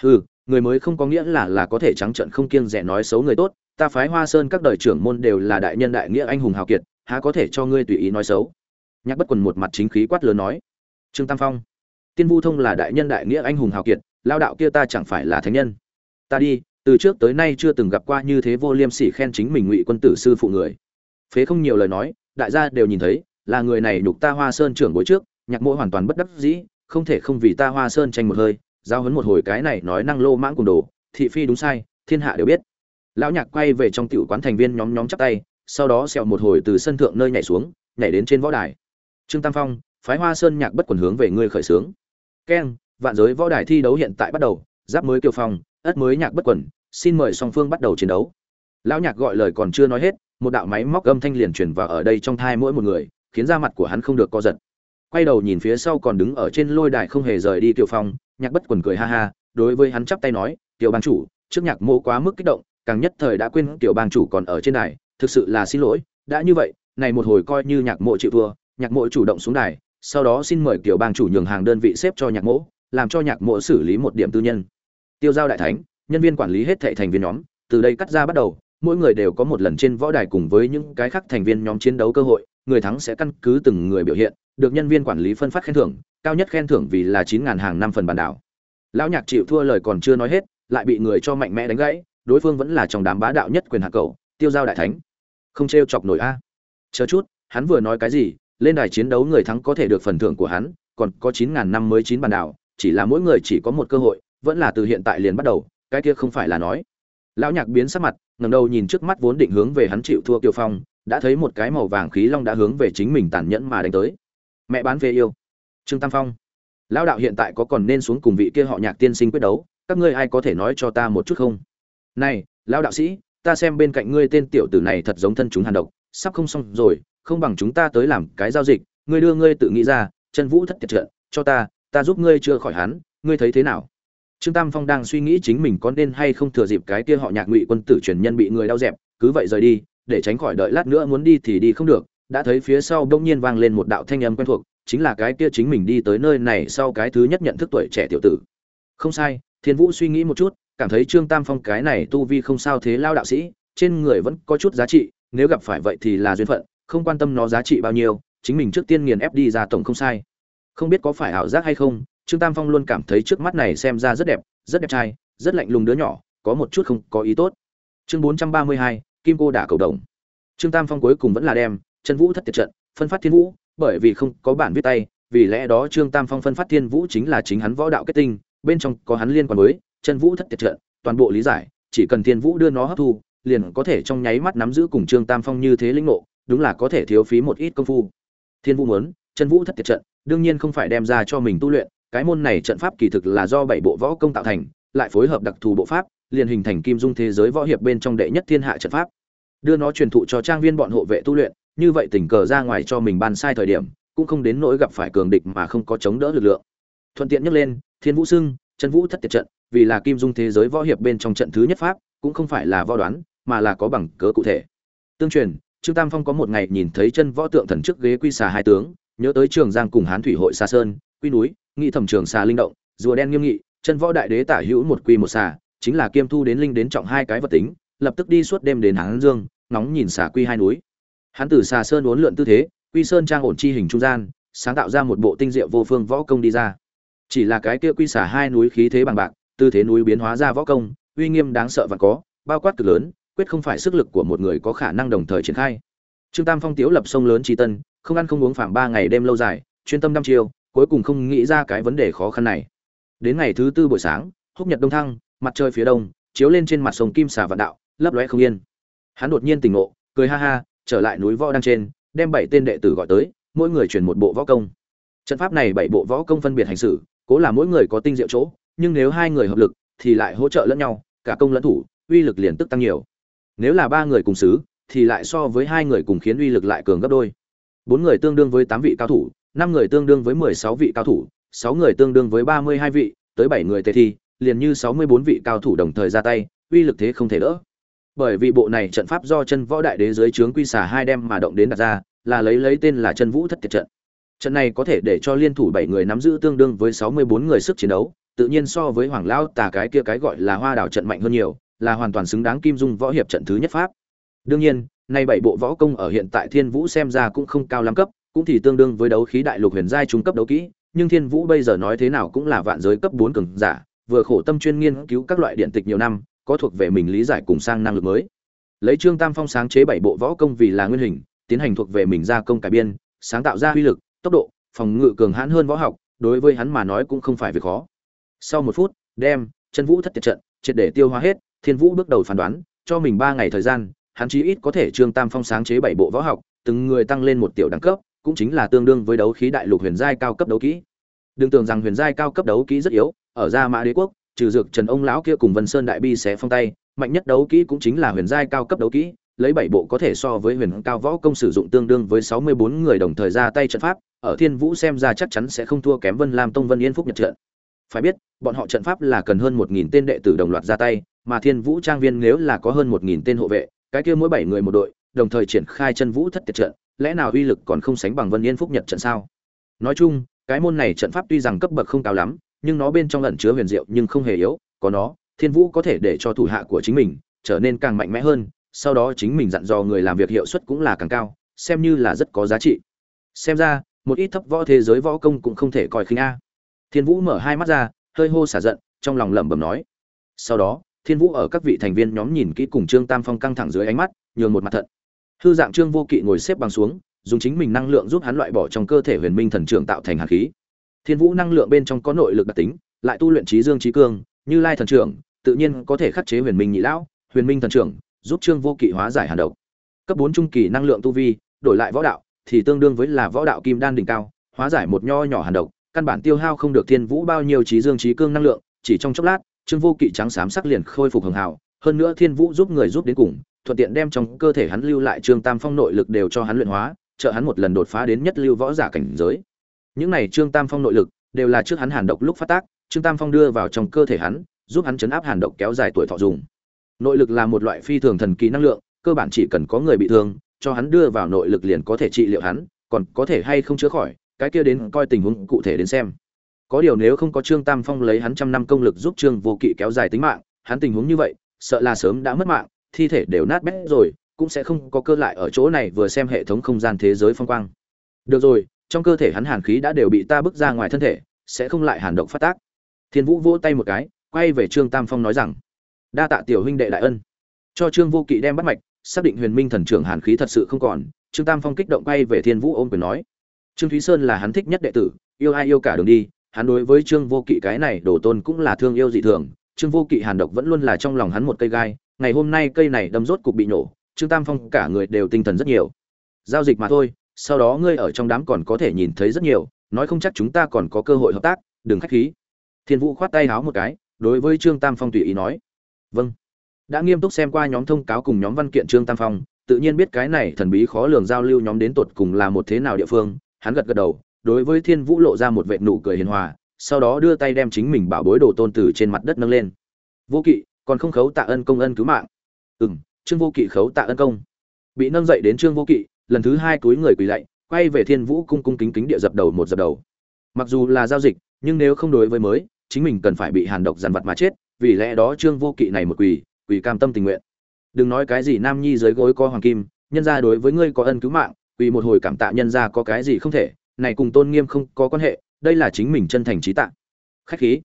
Hừ, người mới không có nghĩa là là có thể trắng trợn không kiêng rẻ nói xấu người tốt. Ta phái hoa sơn các đời trưởng môn đều là đại nhân đại nghĩa anh hùng hào kiệt, há có thể cho ngươi tùy ý nói xấu? Nhạc bất quần một mặt chính khí quát lớn nói, trương tam phong, tiên vu thông là đại nhân đại nghĩa anh hùng hào kiệt, lao đạo kia ta chẳng phải là thánh nhân. Ta đi, từ trước tới nay chưa từng gặp qua như thế vô liêm sỉ khen chính mình ngụy quân tử sư phụ người phế không nhiều lời nói, đại gia đều nhìn thấy, là người này nhục ta hoa sơn trưởng bối trước, nhạc mỗ hoàn toàn bất đắc dĩ, không thể không vì ta hoa sơn tranh một hơi, giao hấn một hồi cái này nói năng lô mãng cùng đồ, thị phi đúng sai, thiên hạ đều biết. Lão nhạc quay về trong tiểu quán thành viên nhóm nhóm chắp tay, sau đó xẹo một hồi từ sân thượng nơi nhảy xuống, nhảy đến trên võ đài. Trương tam phong, phái hoa sơn nhạc bất quần hướng về ngươi khởi sướng keng, vạn giới võ đài thi đấu hiện tại bắt đầu, giáp mới kiều phong, ất mới nhạc bất quần, xin mời song phương bắt đầu chiến đấu. Lão nhạc gọi lời còn chưa nói hết một đạo máy móc âm thanh liền truyền vào ở đây trong thai mỗi một người, khiến da mặt của hắn không được co giật. Quay đầu nhìn phía sau còn đứng ở trên lôi đài không hề rời đi tiểu phong, nhạc bất quần cười ha ha, đối với hắn chắp tay nói, tiểu bang chủ, trước nhạc mô quá mức kích động, càng nhất thời đã quên tiểu bang chủ còn ở trên đài, thực sự là xin lỗi, đã như vậy, này một hồi coi như nhạc mộ chịu thua, nhạc mộ chủ động xuống đài, sau đó xin mời tiểu bang chủ nhường hàng đơn vị xếp cho nhạc mộ, làm cho nhạc mộ xử lý một điểm tư nhân. Tiêu giao đại thánh, nhân viên quản lý hết thệ thành viên nhóm, từ đây cắt ra bắt đầu mỗi người đều có một lần trên võ đài cùng với những cái khác thành viên nhóm chiến đấu cơ hội, người thắng sẽ căn cứ từng người biểu hiện, được nhân viên quản lý phân phát khen thưởng, cao nhất khen thưởng vì là chín ngàn hàng năm phần bản đảo. Lão nhạc chịu thua lời còn chưa nói hết, lại bị người cho mạnh mẽ đánh gãy, đối phương vẫn là trong đám bá đạo nhất quyền hạ cầu, tiêu giao đại thánh. Không t chọc nổi a. Chờ chút, hắn vừa nói cái gì, lên đài chiến đấu người thắng có thể được phần thưởng của hắn, còn có chín ngàn năm mới chín bản đảo, chỉ là mỗi người chỉ có một cơ hội, vẫn là từ hiện tại liền bắt đầu, cái kia không phải là nói lão nhạc biến sắc mặt, ngẩng đầu nhìn trước mắt vốn định hướng về hắn chịu thua kiều phong, đã thấy một cái màu vàng khí long đã hướng về chính mình tàn nhẫn mà đánh tới. Mẹ bán về yêu. Trương tam phong. Lão đạo hiện tại có còn nên xuống cùng vị kia họ nhạc tiên sinh quyết đấu, các ngươi ai có thể nói cho ta một chút không? Này, lão đạo sĩ, ta xem bên cạnh ngươi tên tiểu tử này thật giống thân chúng hàn độc, sắp không xong rồi, không bằng chúng ta tới làm cái giao dịch, ngươi đưa ngươi tự nghĩ ra, chân vũ thất tiệt trượt cho ta ta giúp ngươi chưa khỏi hắn, ngươi thấy thế nào? Trương tam phong đang suy nghĩ chính mình có nên hay không thừa dịp cái kia họ nhạc ngụy quân tử truyền nhân bị người đau dẹp, cứ vậy rời đi, để tránh khỏi đợi lát nữa muốn đi thì đi không được. Đã thấy phía sau bỗng nhiên vang lên một đạo thanh âm quen thuộc, chính là cái kia chính mình đi tới nơi này sau cái thứ nhất nhận thức tuổi trẻ tiểu tử. Không sai, thiên vũ suy nghĩ một chút, cảm thấy trương tam phong cái này tu vi không sao thế lao đạo sĩ, trên người vẫn có chút giá trị, nếu gặp phải vậy thì là duyên phận, không quan tâm nó giá trị bao nhiêu, chính mình trước tiên nghiền ép đi ra tổng không sai. Không biết có phải ảo giác hay không trương tam phong luôn cảm thấy trước mắt này xem ra rất đẹp rất đẹp trai, rất lạnh lùng đứa nhỏ, có một chút không có ý tốt. Chương bốn trăm ba mươi hai, kim cô đả cầu đồng. Trương tam phong cuối cùng vẫn là đem Trần vũ thất tiệt trận, phân phát thiên vũ, bởi vì không có bản viết tay, vì lẽ đó trương tam phong phân phát thiên vũ chính là chính hắn võ đạo kết tinh, bên trong có hắn liên quan với Trần vũ thất tiệt trận, toàn bộ lý giải, chỉ cần thiên vũ đưa nó hấp thu, liền có thể trong nháy mắt nắm giữ cùng trương tam phong như thế linh ngộ, đúng là có thể thiếu phí một ít công phu. Thiên vũ muốn Trần vũ thất tiệt trận, đương nhiên không phải đem ra cho mình tu luyện cái môn này trận pháp kỳ thực là do bảy bộ võ công tạo thành, lại phối hợp đặc thù bộ pháp, liền hình thành kim dung thế giới võ hiệp bên trong đệ nhất thiên hạ trận pháp. Đưa nó truyền thụ cho trang viên bọn hộ vệ tu luyện, như vậy tình cờ ra ngoài cho mình ban sai thời điểm, cũng không đến nỗi gặp phải cường địch mà không có chống đỡ lực lượng. Thuận tiện nhắc lên, thiên vũ xưng chân vũ thất tiệt trận, vì là kim dung thế giới võ hiệp bên trong trận thứ nhất pháp, cũng không phải là võ đoán, mà là có bằng cớ cụ thể. Tương truyền, trương tam phong có một ngày nhìn thấy chân võ tượng thần trước ghế quy xà hai tướng, nhớ tới trường giang cùng hán thủy hội xa sơn, quy núi nghĩ thẩm trường xà linh động, rùa đen nghiêm nghị, chân võ đại đế tả hữu một quy một xà, chính là kiêm thu đến linh đến trọng hai cái vật tính, lập tức đi suốt đêm đến hán dương, ngóng nhìn xà quy hai núi. Hắn từ xà sơn uốn lượn tư thế, quy sơn trang ổn chi hình trung gian, sáng tạo ra một bộ tinh diệu vô phương võ công đi ra. Chỉ là cái kia quy xà hai núi khí thế bằng bạc, tư thế núi biến hóa ra võ công, uy nghiêm đáng sợ và có, bao quát cực lớn, quyết không phải sức lực của một người có khả năng đồng thời triển khai. Trương tam phong tiếu lập sông lớn tri tân, không ăn không uống phạm ba ngày đêm lâu dài, chuyên tâm năm chiều cuối cùng không nghĩ ra cái vấn đề khó khăn này. Đến ngày thứ tư buổi sáng, húc nhật đông thăng, mặt trời phía đông, chiếu lên trên mặt sông kim xà vạn đạo, lấp lóe không yên. Hắn đột nhiên tỉnh ngộ, cười ha ha, trở lại núi võ đang trên, đem bảy tên đệ tử gọi tới, mỗi người truyền một bộ võ công. Trận pháp này bảy bộ võ công phân biệt hành xử, cố là mỗi người có tinh diệu chỗ, nhưng nếu hai người hợp lực, thì lại hỗ trợ lẫn nhau, cả công lẫn thủ, uy lực liền tức tăng nhiều. Nếu là ba người cùng xứ, thì lại so với hai người cùng khiến uy lực lại cường gấp đôi. Bốn người tương đương với tám vị cao thủ năm người tương đương với mười sáu vị cao thủ, sáu người tương đương với ba mươi hai vị, tới bảy người tề thi, liền như sáu mươi bốn vị cao thủ đồng thời ra tay, uy lực thế không thể đỡ. Bởi vì bộ này trận pháp do chân võ đại đế dưới trướng quy xả hai đem mà động đến đặt ra, là lấy lấy tên là chân vũ thất tiệt trận. Trận này có thể để cho liên thủ bảy người nắm giữ tương đương với sáu mươi bốn người sức chiến đấu, tự nhiên so với hoàng lao tà cái kia cái gọi là hoa đảo trận mạnh hơn nhiều, là hoàn toàn xứng đáng kim dung võ hiệp trận thứ nhất pháp. Đương nhiên, nay bảy bộ võ công ở hiện tại thiên vũ xem ra cũng không cao lắm cấp cũng thì tương đương với đấu khí đại lục huyền giai trung cấp đấu kỹ, nhưng thiên vũ bây giờ nói thế nào cũng là vạn giới cấp bốn cường giả, vừa khổ tâm chuyên nghiên cứu các loại điện tịch nhiều năm, có thuộc về mình lý giải cùng sang năng lực mới. Lấy trương tam phong sáng chế bảy bộ võ công vì là nguyên hình, tiến hành thuộc về mình gia công cải biên, sáng tạo ra uy lực, tốc độ, phòng ngự cường hãn hơn võ học, đối với hắn mà nói cũng không phải việc khó. Sau một phút, đem chân vũ thất tiệt trận, triệt để tiêu hóa hết, thiên vũ bước đầu phán đoán, cho mình ba ngày thời gian, hắn chí ít có thể trương tam phong sáng chế bảy bộ võ học, từng người tăng lên một tiểu đẳng cấp cũng chính là tương đương với đấu khí đại lục huyền giai cao cấp đấu kỹ. Đừng tưởng rằng huyền giai cao cấp đấu kỹ rất yếu, ở gia mã đế quốc, trừ dược trần ông lão kia cùng vân sơn đại bi xé phong tay, mạnh nhất đấu kỹ cũng chính là huyền giai cao cấp đấu kỹ, lấy bảy bộ có thể so với huyền cao võ công sử dụng tương đương với sáu mươi bốn người đồng thời ra tay trận pháp, ở thiên vũ xem ra chắc chắn sẽ không thua kém vân lam tông vân yên phúc nhật trận phải biết, bọn họ trận pháp là cần hơn một nghìn tên đệ tử đồng loạt ra tay, mà thiên vũ trang viên nếu là có hơn một nghìn tên hộ vệ, cái kia mỗi bảy người một đội, đồng thời triển khai chân vũ thất tiệt trận lẽ nào uy lực còn không sánh bằng vân yên phúc nhật trận sao? Nói chung, cái môn này trận pháp tuy rằng cấp bậc không cao lắm, nhưng nó bên trong ẩn chứa huyền diệu nhưng không hề yếu, có nó, thiên vũ có thể để cho thủ hạ của chính mình trở nên càng mạnh mẽ hơn, sau đó chính mình dặn dò người làm việc hiệu suất cũng là càng cao, xem như là rất có giá trị. Xem ra, một ít thấp võ thế giới võ công cũng không thể coi khinh a. Thiên vũ mở hai mắt ra, hơi hô xả giận, trong lòng lẩm bẩm nói. Sau đó, thiên vũ ở các vị thành viên nhóm nhìn kỹ cùng trương tam phong căng thẳng dưới ánh mắt, nhường một mặt thận hư dạng trương vô kỵ ngồi xếp bằng xuống, dùng chính mình năng lượng giúp hắn loại bỏ trong cơ thể huyền minh thần trưởng tạo thành hạt khí. Thiên vũ năng lượng bên trong có nội lực đặc tính, lại tu luyện trí dương trí cương, như lai thần trưởng, tự nhiên có thể khắc chế huyền minh nhị lão, huyền minh thần trưởng, giúp trương vô kỵ hóa giải hàn độc. Cấp bốn trung kỳ năng lượng tu vi, đổi lại võ đạo, thì tương đương với là võ đạo kim đan đỉnh cao, hóa giải một nho nhỏ hàn độc, căn bản tiêu hao không được thiên vũ bao nhiêu trí dương trí cương năng lượng, chỉ trong chốc lát, trương vô kỵ trắng xám sắc liền khôi phục hường hảo hơn nữa thiên vũ giúp người giúp đến cùng thuận tiện đem trong cơ thể hắn lưu lại trương tam phong nội lực đều cho hắn luyện hóa, trợ hắn một lần đột phá đến nhất lưu võ giả cảnh giới. Những này trương tam phong nội lực đều là trước hắn hàn độc lúc phát tác, trương tam phong đưa vào trong cơ thể hắn, giúp hắn chấn áp hàn độc kéo dài tuổi thọ dùng. Nội lực là một loại phi thường thần kỳ năng lượng, cơ bản chỉ cần có người bị thương, cho hắn đưa vào nội lực liền có thể trị liệu hắn, còn có thể hay không chữa khỏi, cái kia đến coi tình huống cụ thể đến xem. Có điều nếu không có trương tam phong lấy hắn trăm năm công lực giúp trương vô kỵ kéo dài tính mạng, hắn tình huống như vậy, sợ là sớm đã mất mạng thi thể đều nát bét rồi, cũng sẽ không có cơ lại ở chỗ này vừa xem hệ thống không gian thế giới phong quang. Được rồi, trong cơ thể hắn hàn khí đã đều bị ta bước ra ngoài thân thể, sẽ không lại hàn động phát tác. Thiên vũ vỗ tay một cái, quay về trương tam phong nói rằng, đa tạ tiểu huynh đệ đại ân. Cho trương vô kỵ đem bắt mạch, xác định huyền minh thần trưởng hàn khí thật sự không còn, trương tam phong kích động quay về thiên vũ ôm quyền nói, trương thúy sơn là hắn thích nhất đệ tử, yêu ai yêu cả đường đi, hắn đối với trương vô kỵ cái này đổ tôn cũng là thương yêu dị thường, trương vô kỵ hàn độc vẫn luôn là trong lòng hắn một cây gai ngày hôm nay cây này đâm rốt cục bị nổ, trương tam phong cả người đều tinh thần rất nhiều. Giao dịch mà thôi, sau đó ngươi ở trong đám còn có thể nhìn thấy rất nhiều, nói không chắc chúng ta còn có cơ hội hợp tác, đừng khách khí. Thiên vũ khoát tay háo một cái, đối với trương tam phong tùy ý nói. Vâng. Đã nghiêm túc xem qua nhóm thông cáo cùng nhóm văn kiện trương tam phong, tự nhiên biết cái này thần bí khó lường giao lưu nhóm đến tột cùng là một thế nào địa phương, hắn gật gật đầu, đối với thiên vũ lộ ra một vệ nụ cười hiền hòa, sau đó đưa tay đem chính mình bảo bối đồ tôn tử trên mặt đất nâng lên. Vô kỵ còn không khấu tạ ân công ân cứu mạng. Ừ m trương vô kỵ khấu tạ ân công. Bị nâng dậy đến trương vô kỵ, lần thứ hai túi người quỳ lạy, quay về thiên vũ cung cung kính kính địa dập đầu một dập đầu. Mặc dù là giao dịch, nhưng nếu không đối với mới, chính mình cần phải bị hàn độc dằn vặt mà chết, vì lẽ đó trương vô kỵ này một quỳ quỳ cam tâm tình nguyện. Đừng nói cái gì nam nhi dưới gối có hoàng kim, nhân ra đối với ngươi có ân cứu mạng, quỳ một hồi cảm tạ nhân ra có cái gì không thể, này cùng tôn nghiêm không có quan hệ, đây là chính mình chân thành trí tạ. Khách khí.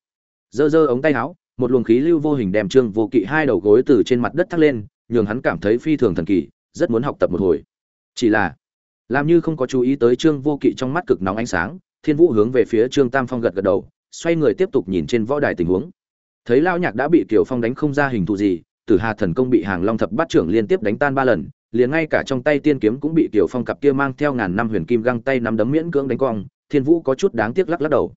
Dơ dơ ống tay áo một luồng khí lưu vô hình đem trương vô kỵ hai đầu gối từ trên mặt đất thắt lên, nhường hắn cảm thấy phi thường thần kỳ, rất muốn học tập một hồi. Chỉ là, làm như không có chú ý tới trương vô kỵ trong mắt cực nóng ánh sáng, thiên vũ hướng về phía trương tam phong gật gật đầu, xoay người tiếp tục nhìn trên võ đài tình huống. Thấy lao nhạc đã bị kiều phong đánh không ra hình thù gì, tử hà thần công bị hàng long thập bát trưởng liên tiếp đánh tan ba lần, liền ngay cả trong tay tiên kiếm cũng bị kiều phong cặp kia mang theo ngàn năm huyền kim găng tay nắm đấm miễn cưỡng đánh cong, thiên vũ có chút đáng tiếc lắc lắc đầu.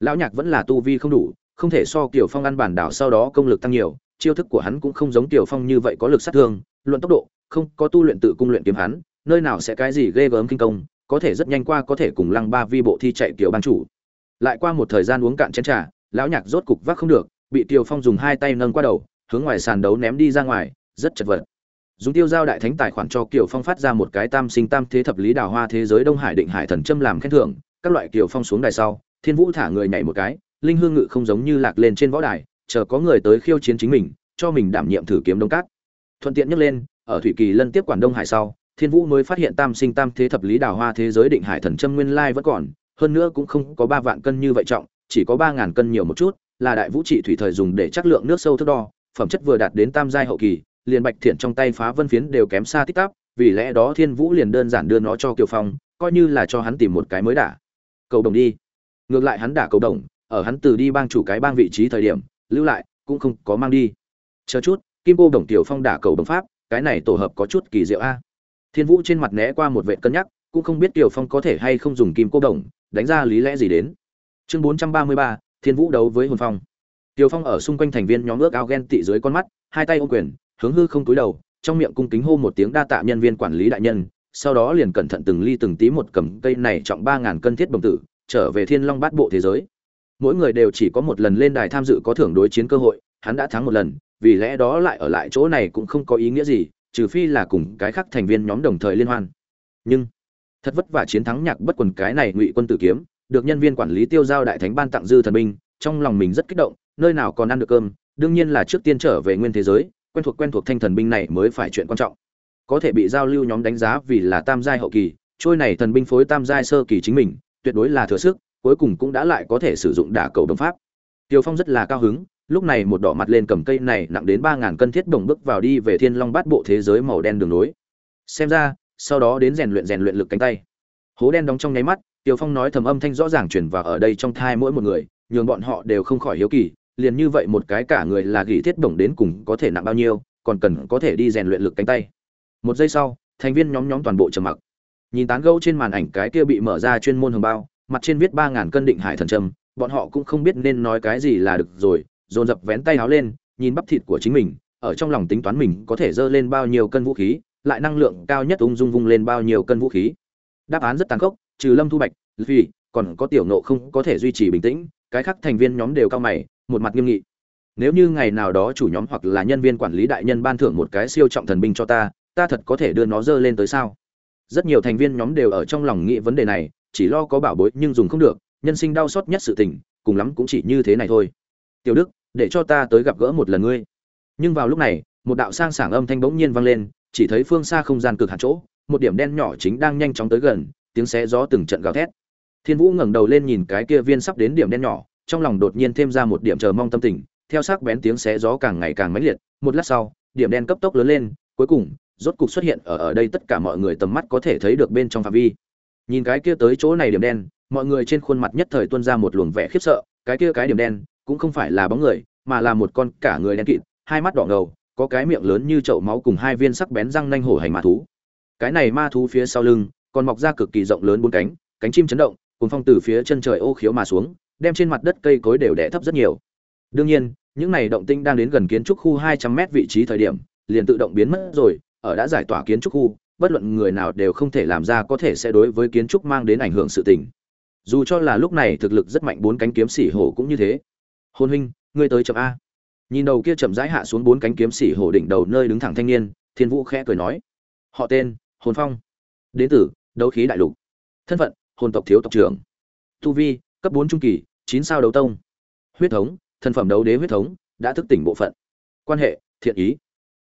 Lão nhạc vẫn là tu vi không đủ không thể so kiều phong ăn bản đảo sau đó công lực tăng nhiều, chiêu thức của hắn cũng không giống kiều phong như vậy có lực sát thương, luận tốc độ, không có tu luyện tự cung luyện kiếm hắn, nơi nào sẽ cái gì ghê gớm kinh công, có thể rất nhanh qua có thể cùng lăng ba vi bộ thi chạy kiều bang chủ. Lại qua một thời gian uống cạn chén trà, lão nhạc rốt cục vác không được, bị tiêu phong dùng hai tay nâng qua đầu, hướng ngoài sàn đấu ném đi ra ngoài, rất chật vật. Dùng tiêu giao đại thánh tài khoản cho kiều phong phát ra một cái tam sinh tam thế thập lý đào hoa thế giới đông hải định hải thần châm làm khen thưởng, các loại kiều phong xuống đài sau, thiên vũ thả người nhảy một cái linh hương ngự không giống như lạc lên trên võ đài, chờ có người tới khiêu chiến chính mình, cho mình đảm nhiệm thử kiếm đông cát. Thuận tiện nhắc lên, ở thủy kỳ lân tiếp quản đông hải sau, thiên vũ mới phát hiện tam sinh tam thế thập lý đào hoa thế giới định hải thần châm nguyên lai vẫn còn, hơn nữa cũng không có ba vạn cân như vậy trọng, chỉ có ba ngàn cân nhiều một chút, là đại vũ trị thủy thời dùng để chắc lượng nước sâu thước đo, phẩm chất vừa đạt đến tam giai hậu kỳ, liền bạch thiện trong tay phá vân phiến đều kém xa tích tắp vì lẽ đó thiên vũ liền đơn giản đưa nó cho kiều phong, coi như là cho hắn tìm một cái mới đả. Cầu đồng đi. Ngược lại hắn đả cầu đồng ở hắn từ đi bang chủ cái bang vị trí thời điểm, lưu lại, cũng không có mang đi. Chờ chút, kim cô đồng tiểu phong đả cầu đồng pháp, cái này tổ hợp có chút kỳ diệu a. Thiên vũ trên mặt né qua một vệ cân nhắc, cũng không biết tiểu phong có thể hay không dùng kim cô đồng, đánh ra lý lẽ gì đến. Chương bốn trăm ba mươi ba, thiên vũ đấu với hồn phong. Tiểu phong ở xung quanh thành viên nhóm ước ao ghen tị dưới con mắt, hai tay ô quyền, hướng hư không túi đầu, trong miệng cung kính hô một tiếng đa tạ nhân viên quản lý đại nhân, sau đó liền cẩn thận từng ly từng tí một cầm cây này trọng ba ngàn cân thiết bồng tử, trở về thiên long bát bộ thế giới mỗi người đều chỉ có một lần lên đài tham dự có thưởng đối chiến cơ hội, hắn đã thắng một lần, vì lẽ đó lại ở lại chỗ này cũng không có ý nghĩa gì, trừ phi là cùng cái khác thành viên nhóm đồng thời liên hoan. Nhưng, thật vất vả chiến thắng nhạc bất quần cái này ngụy quân tử kiếm, được nhân viên quản lý tiêu giao đại thánh ban tặng dư thần binh, trong lòng mình rất kích động, nơi nào còn ăn được cơm, đương nhiên là trước tiên trở về nguyên thế giới, quen thuộc quen thuộc thanh thần binh này mới phải chuyện quan trọng. Có thể bị giao lưu nhóm đánh giá vì là tam giai hậu kỳ, trôi này thần binh phối tam giai sơ kỳ chính mình, tuyệt đối là thừa sức cuối cùng cũng đã lại có thể sử dụng đả cầu đồng pháp Tiêu Phong rất là cao hứng, lúc này một đỏ mặt lên cầm cây này nặng đến ba ngàn cân thiết đồng bước vào đi về Thiên Long Bát Bộ thế giới màu đen đường nối. Xem ra, sau đó đến rèn luyện rèn luyện lực cánh tay. Hố đen đóng trong nháy mắt, Tiêu Phong nói thầm âm thanh rõ ràng truyền vào ở đây trong thai mỗi một người, nhường bọn họ đều không khỏi hiếu kỳ, liền như vậy một cái cả người là gỉ thiết đồng đến cùng có thể nặng bao nhiêu, còn cần có thể đi rèn luyện lực cánh tay. Một giây sau, thành viên nhóm nhóm toàn bộ trầm mặc. Nhìn tán gẫu trên màn ảnh cái kia bị mở ra chuyên môn hồng bao, mặt trên viết ba ngàn cân định hải thần trầm, bọn họ cũng không biết nên nói cái gì là được rồi dồn dập vén tay háo lên nhìn bắp thịt của chính mình ở trong lòng tính toán mình có thể dơ lên bao nhiêu cân vũ khí lại năng lượng cao nhất ung dung vung lên bao nhiêu cân vũ khí. Đáp án rất tàn khốc trừ lâm thu bạch vì còn có tiểu nộ không có thể duy trì bình tĩnh cái khác thành viên nhóm đều cao mày một mặt nghiêm nghị. Nếu như ngày nào đó chủ nhóm hoặc là nhân viên quản lý đại nhân ban thưởng một cái siêu trọng thần binh cho ta ta thật có thể đưa nó dơ lên tới sao? Rất nhiều thành viên nhóm đều ở trong lòng nghĩ vấn đề này chỉ lo có bảo bối nhưng dùng không được, nhân sinh đau xót nhất sự tình, cùng lắm cũng chỉ như thế này thôi. Tiểu đức, để cho ta tới gặp gỡ một lần ngươi. Nhưng vào lúc này, một đạo sang sảng âm thanh bỗng nhiên vang lên, chỉ thấy phương xa không gian cực hạt chỗ, một điểm đen nhỏ chính đang nhanh chóng tới gần, tiếng xé gió từng trận gào thét. Thiên vũ ngẩng đầu lên nhìn cái kia viên sắp đến điểm đen nhỏ, trong lòng đột nhiên thêm ra một điểm chờ mong tâm tình, theo sắc bén tiếng xé gió càng ngày càng mãnh liệt, một lát sau, điểm đen cấp tốc lớn lên, cuối cùng, rốt cục xuất hiện ở ở đây tất cả mọi người tầm mắt có thể thấy được bên trong phạm vi nhìn cái kia tới chỗ này điểm đen, mọi người trên khuôn mặt nhất thời tuôn ra một luồng vẻ khiếp sợ, cái kia cái điểm đen cũng không phải là bóng người, mà là một con cả người đen kịt, hai mắt đỏ ngầu, có cái miệng lớn như chậu máu cùng hai viên sắc bén răng nanh hổ hành ma thú. Cái này ma thú phía sau lưng, còn mọc ra cực kỳ rộng lớn bốn cánh cánh chim chấn động cùng phong từ phía chân trời ô khiếu mà xuống, đem trên mặt đất cây cối đều đẻ thấp rất nhiều. Đương nhiên, những này động tinh đang đến gần kiến trúc khu hai trăm mét vị trí thời điểm, liền tự động biến mất rồi, ở đã giải tỏa kiến trúc khu bất luận người nào đều không thể làm ra có thể sẽ đối với kiến trúc mang đến ảnh hưởng sự tình. Dù cho là lúc này thực lực rất mạnh bốn cánh kiếm sĩ hổ cũng như thế. Hôn huynh, ngươi tới chậm a. Nhìn đầu kia chậm rãi hạ xuống bốn cánh kiếm sĩ hổ đỉnh đầu nơi đứng thẳng thanh niên, thiên vũ khẽ cười nói. Họ tên, hồn phong. Đến từ đấu khí đại lục. Thân phận, hồn tộc thiếu tộc trưởng. Tu vi, cấp bốn trung kỳ, chín sao đấu tông. Huyết thống, thân phẩm đấu đế huyết thống, đã thức tỉnh bộ phận. Quan hệ, thiện ý.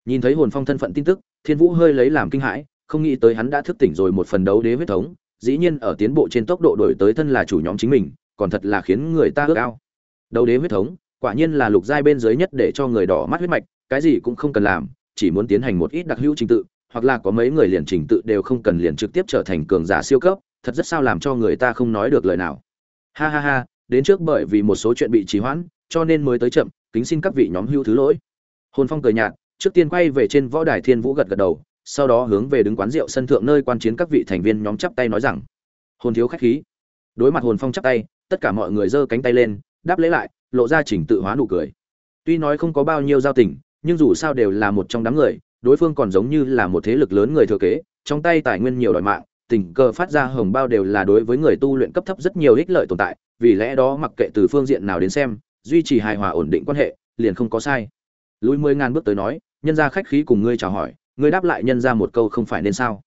Nhìn thấy hồn phong thân phận tin tức, thiên vũ hơi lấy làm kinh hãi không nghĩ tới hắn đã thức tỉnh rồi một phần đấu đế huyết thống, dĩ nhiên ở tiến bộ trên tốc độ đổi tới thân là chủ nhóm chính mình, còn thật là khiến người ta ước ao. Đấu đế huyết thống, quả nhiên là lục giai bên dưới nhất để cho người đỏ mắt huyết mạch, cái gì cũng không cần làm, chỉ muốn tiến hành một ít đặc hữu trình tự, hoặc là có mấy người liền trình tự đều không cần liền trực tiếp trở thành cường giả siêu cấp, thật rất sao làm cho người ta không nói được lời nào. Ha ha ha, đến trước bởi vì một số chuyện bị trì hoãn, cho nên mới tới chậm, kính xin các vị nhóm hưu thứ lỗi. Hồn phong cười nhạt, trước tiên quay về trên võ đài thiên vũ gật gật đầu sau đó hướng về đứng quán rượu sân thượng nơi quan chiến các vị thành viên nhóm chắp tay nói rằng, hồn thiếu khách khí. Đối mặt hồn phong chắp tay, tất cả mọi người giơ cánh tay lên, đáp lễ lại, lộ ra chỉnh tự hóa nụ cười. Tuy nói không có bao nhiêu giao tình, nhưng dù sao đều là một trong đám người, đối phương còn giống như là một thế lực lớn người thừa kế, trong tay tài nguyên nhiều đòi mạng, tình cờ phát ra hồng bao đều là đối với người tu luyện cấp thấp rất nhiều ích lợi tồn tại, vì lẽ đó mặc kệ từ phương diện nào đến xem, duy trì hài hòa ổn định quan hệ, liền không có sai. Lùi mười ngàn bước tới nói, nhân ra khách khí cùng ngươi chào hỏi ngươi đáp lại nhân ra một câu không phải nên sao?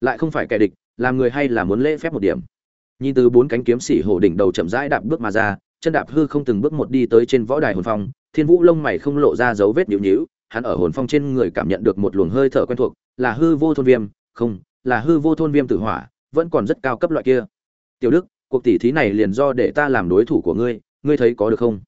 Lại không phải kẻ địch, làm người hay là muốn lễ phép một điểm. Nhìn từ bốn cánh kiếm sĩ hổ đỉnh đầu chậm rãi đạp bước mà ra, chân đạp hư không từng bước một đi tới trên võ đài hồn phong, thiên vũ lông mày không lộ ra dấu vết nhịu nhịu hắn ở hồn phong trên người cảm nhận được một luồng hơi thở quen thuộc, là hư vô thôn viêm, không, là hư vô thôn viêm tử hỏa, vẫn còn rất cao cấp loại kia. Tiểu đức, cuộc tỷ thí này liền do để ta làm đối thủ của ngươi ngươi thấy có được không?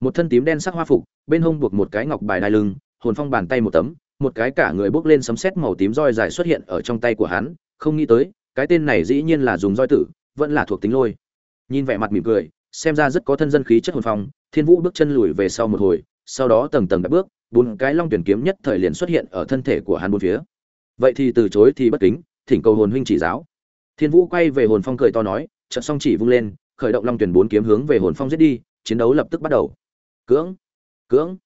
Một thân tím đen sắc hoa phục, bên hông buộc một cái ngọc bài đai lưng, hồn phong bàn tay một tấm một cái cả người bước lên sấm sét màu tím roi dài xuất hiện ở trong tay của hắn, không nghĩ tới, cái tên này dĩ nhiên là dùng roi tử, vẫn là thuộc tính lôi. Nhìn vẻ mặt mỉm cười, xem ra rất có thân dân khí chất hồn phong, thiên vũ bước chân lùi về sau một hồi, sau đó tầng tầng đã bước, bốn cái long tuyển kiếm nhất thời liền xuất hiện ở thân thể của hắn bốn phía. Vậy thì từ chối thì bất kính, thỉnh cầu hồn huynh chỉ giáo. Thiên vũ quay về hồn phong cười to nói, chợt song chỉ vung lên, khởi động long tuyển bốn kiếm hướng về hồn phong giết đi, chiến đấu lập tức bắt đầu. Cưỡng cưỡng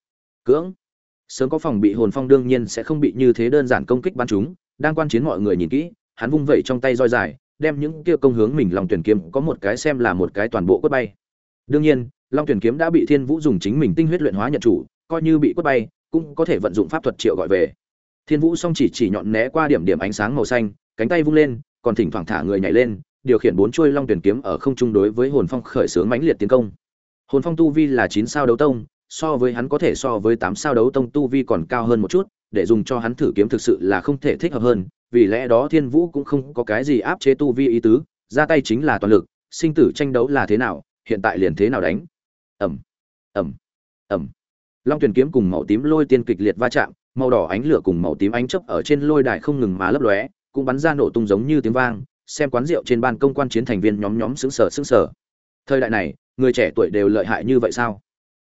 cưỡng sớm có phòng bị hồn phong đương nhiên sẽ không bị như thế đơn giản công kích bắn chúng. Đang quan chiến mọi người nhìn kỹ, hắn vung vẩy trong tay roi dài, đem những kia công hướng mình long tuyển kiếm có một cái xem là một cái toàn bộ quất bay. Đương nhiên, long tuyển kiếm đã bị thiên vũ dùng chính mình tinh huyết luyện hóa nhận chủ, coi như bị quất bay, cũng có thể vận dụng pháp thuật triệu gọi về. Thiên vũ song chỉ chỉ nhọn né qua điểm điểm ánh sáng màu xanh, cánh tay vung lên, còn thỉnh thoảng thả người nhảy lên, điều khiển bốn chuôi long tuyển kiếm ở không trung đối với hồn phong khởi sướng mãnh liệt tiến công. Hồn phong tu vi là chín sao đấu tông so với hắn có thể so với tám sao đấu tông tu vi còn cao hơn một chút, để dùng cho hắn thử kiếm thực sự là không thể thích hợp hơn, vì lẽ đó thiên vũ cũng không có cái gì áp chế tu vi ý tứ, ra tay chính là toàn lực, sinh tử tranh đấu là thế nào, hiện tại liền thế nào đánh? Ẩm ẩm ẩm long tuyển kiếm cùng màu tím lôi tiên kịch liệt va chạm, màu đỏ ánh lửa cùng màu tím ánh chớp ở trên lôi đài không ngừng mà lấp lóe, cũng bắn ra nổ tung giống như tiếng vang, xem quán rượu trên ban công quan chiến thành viên nhóm nhóm sững sờ sững sờ. Thời đại này, người trẻ tuổi đều lợi hại như vậy sao?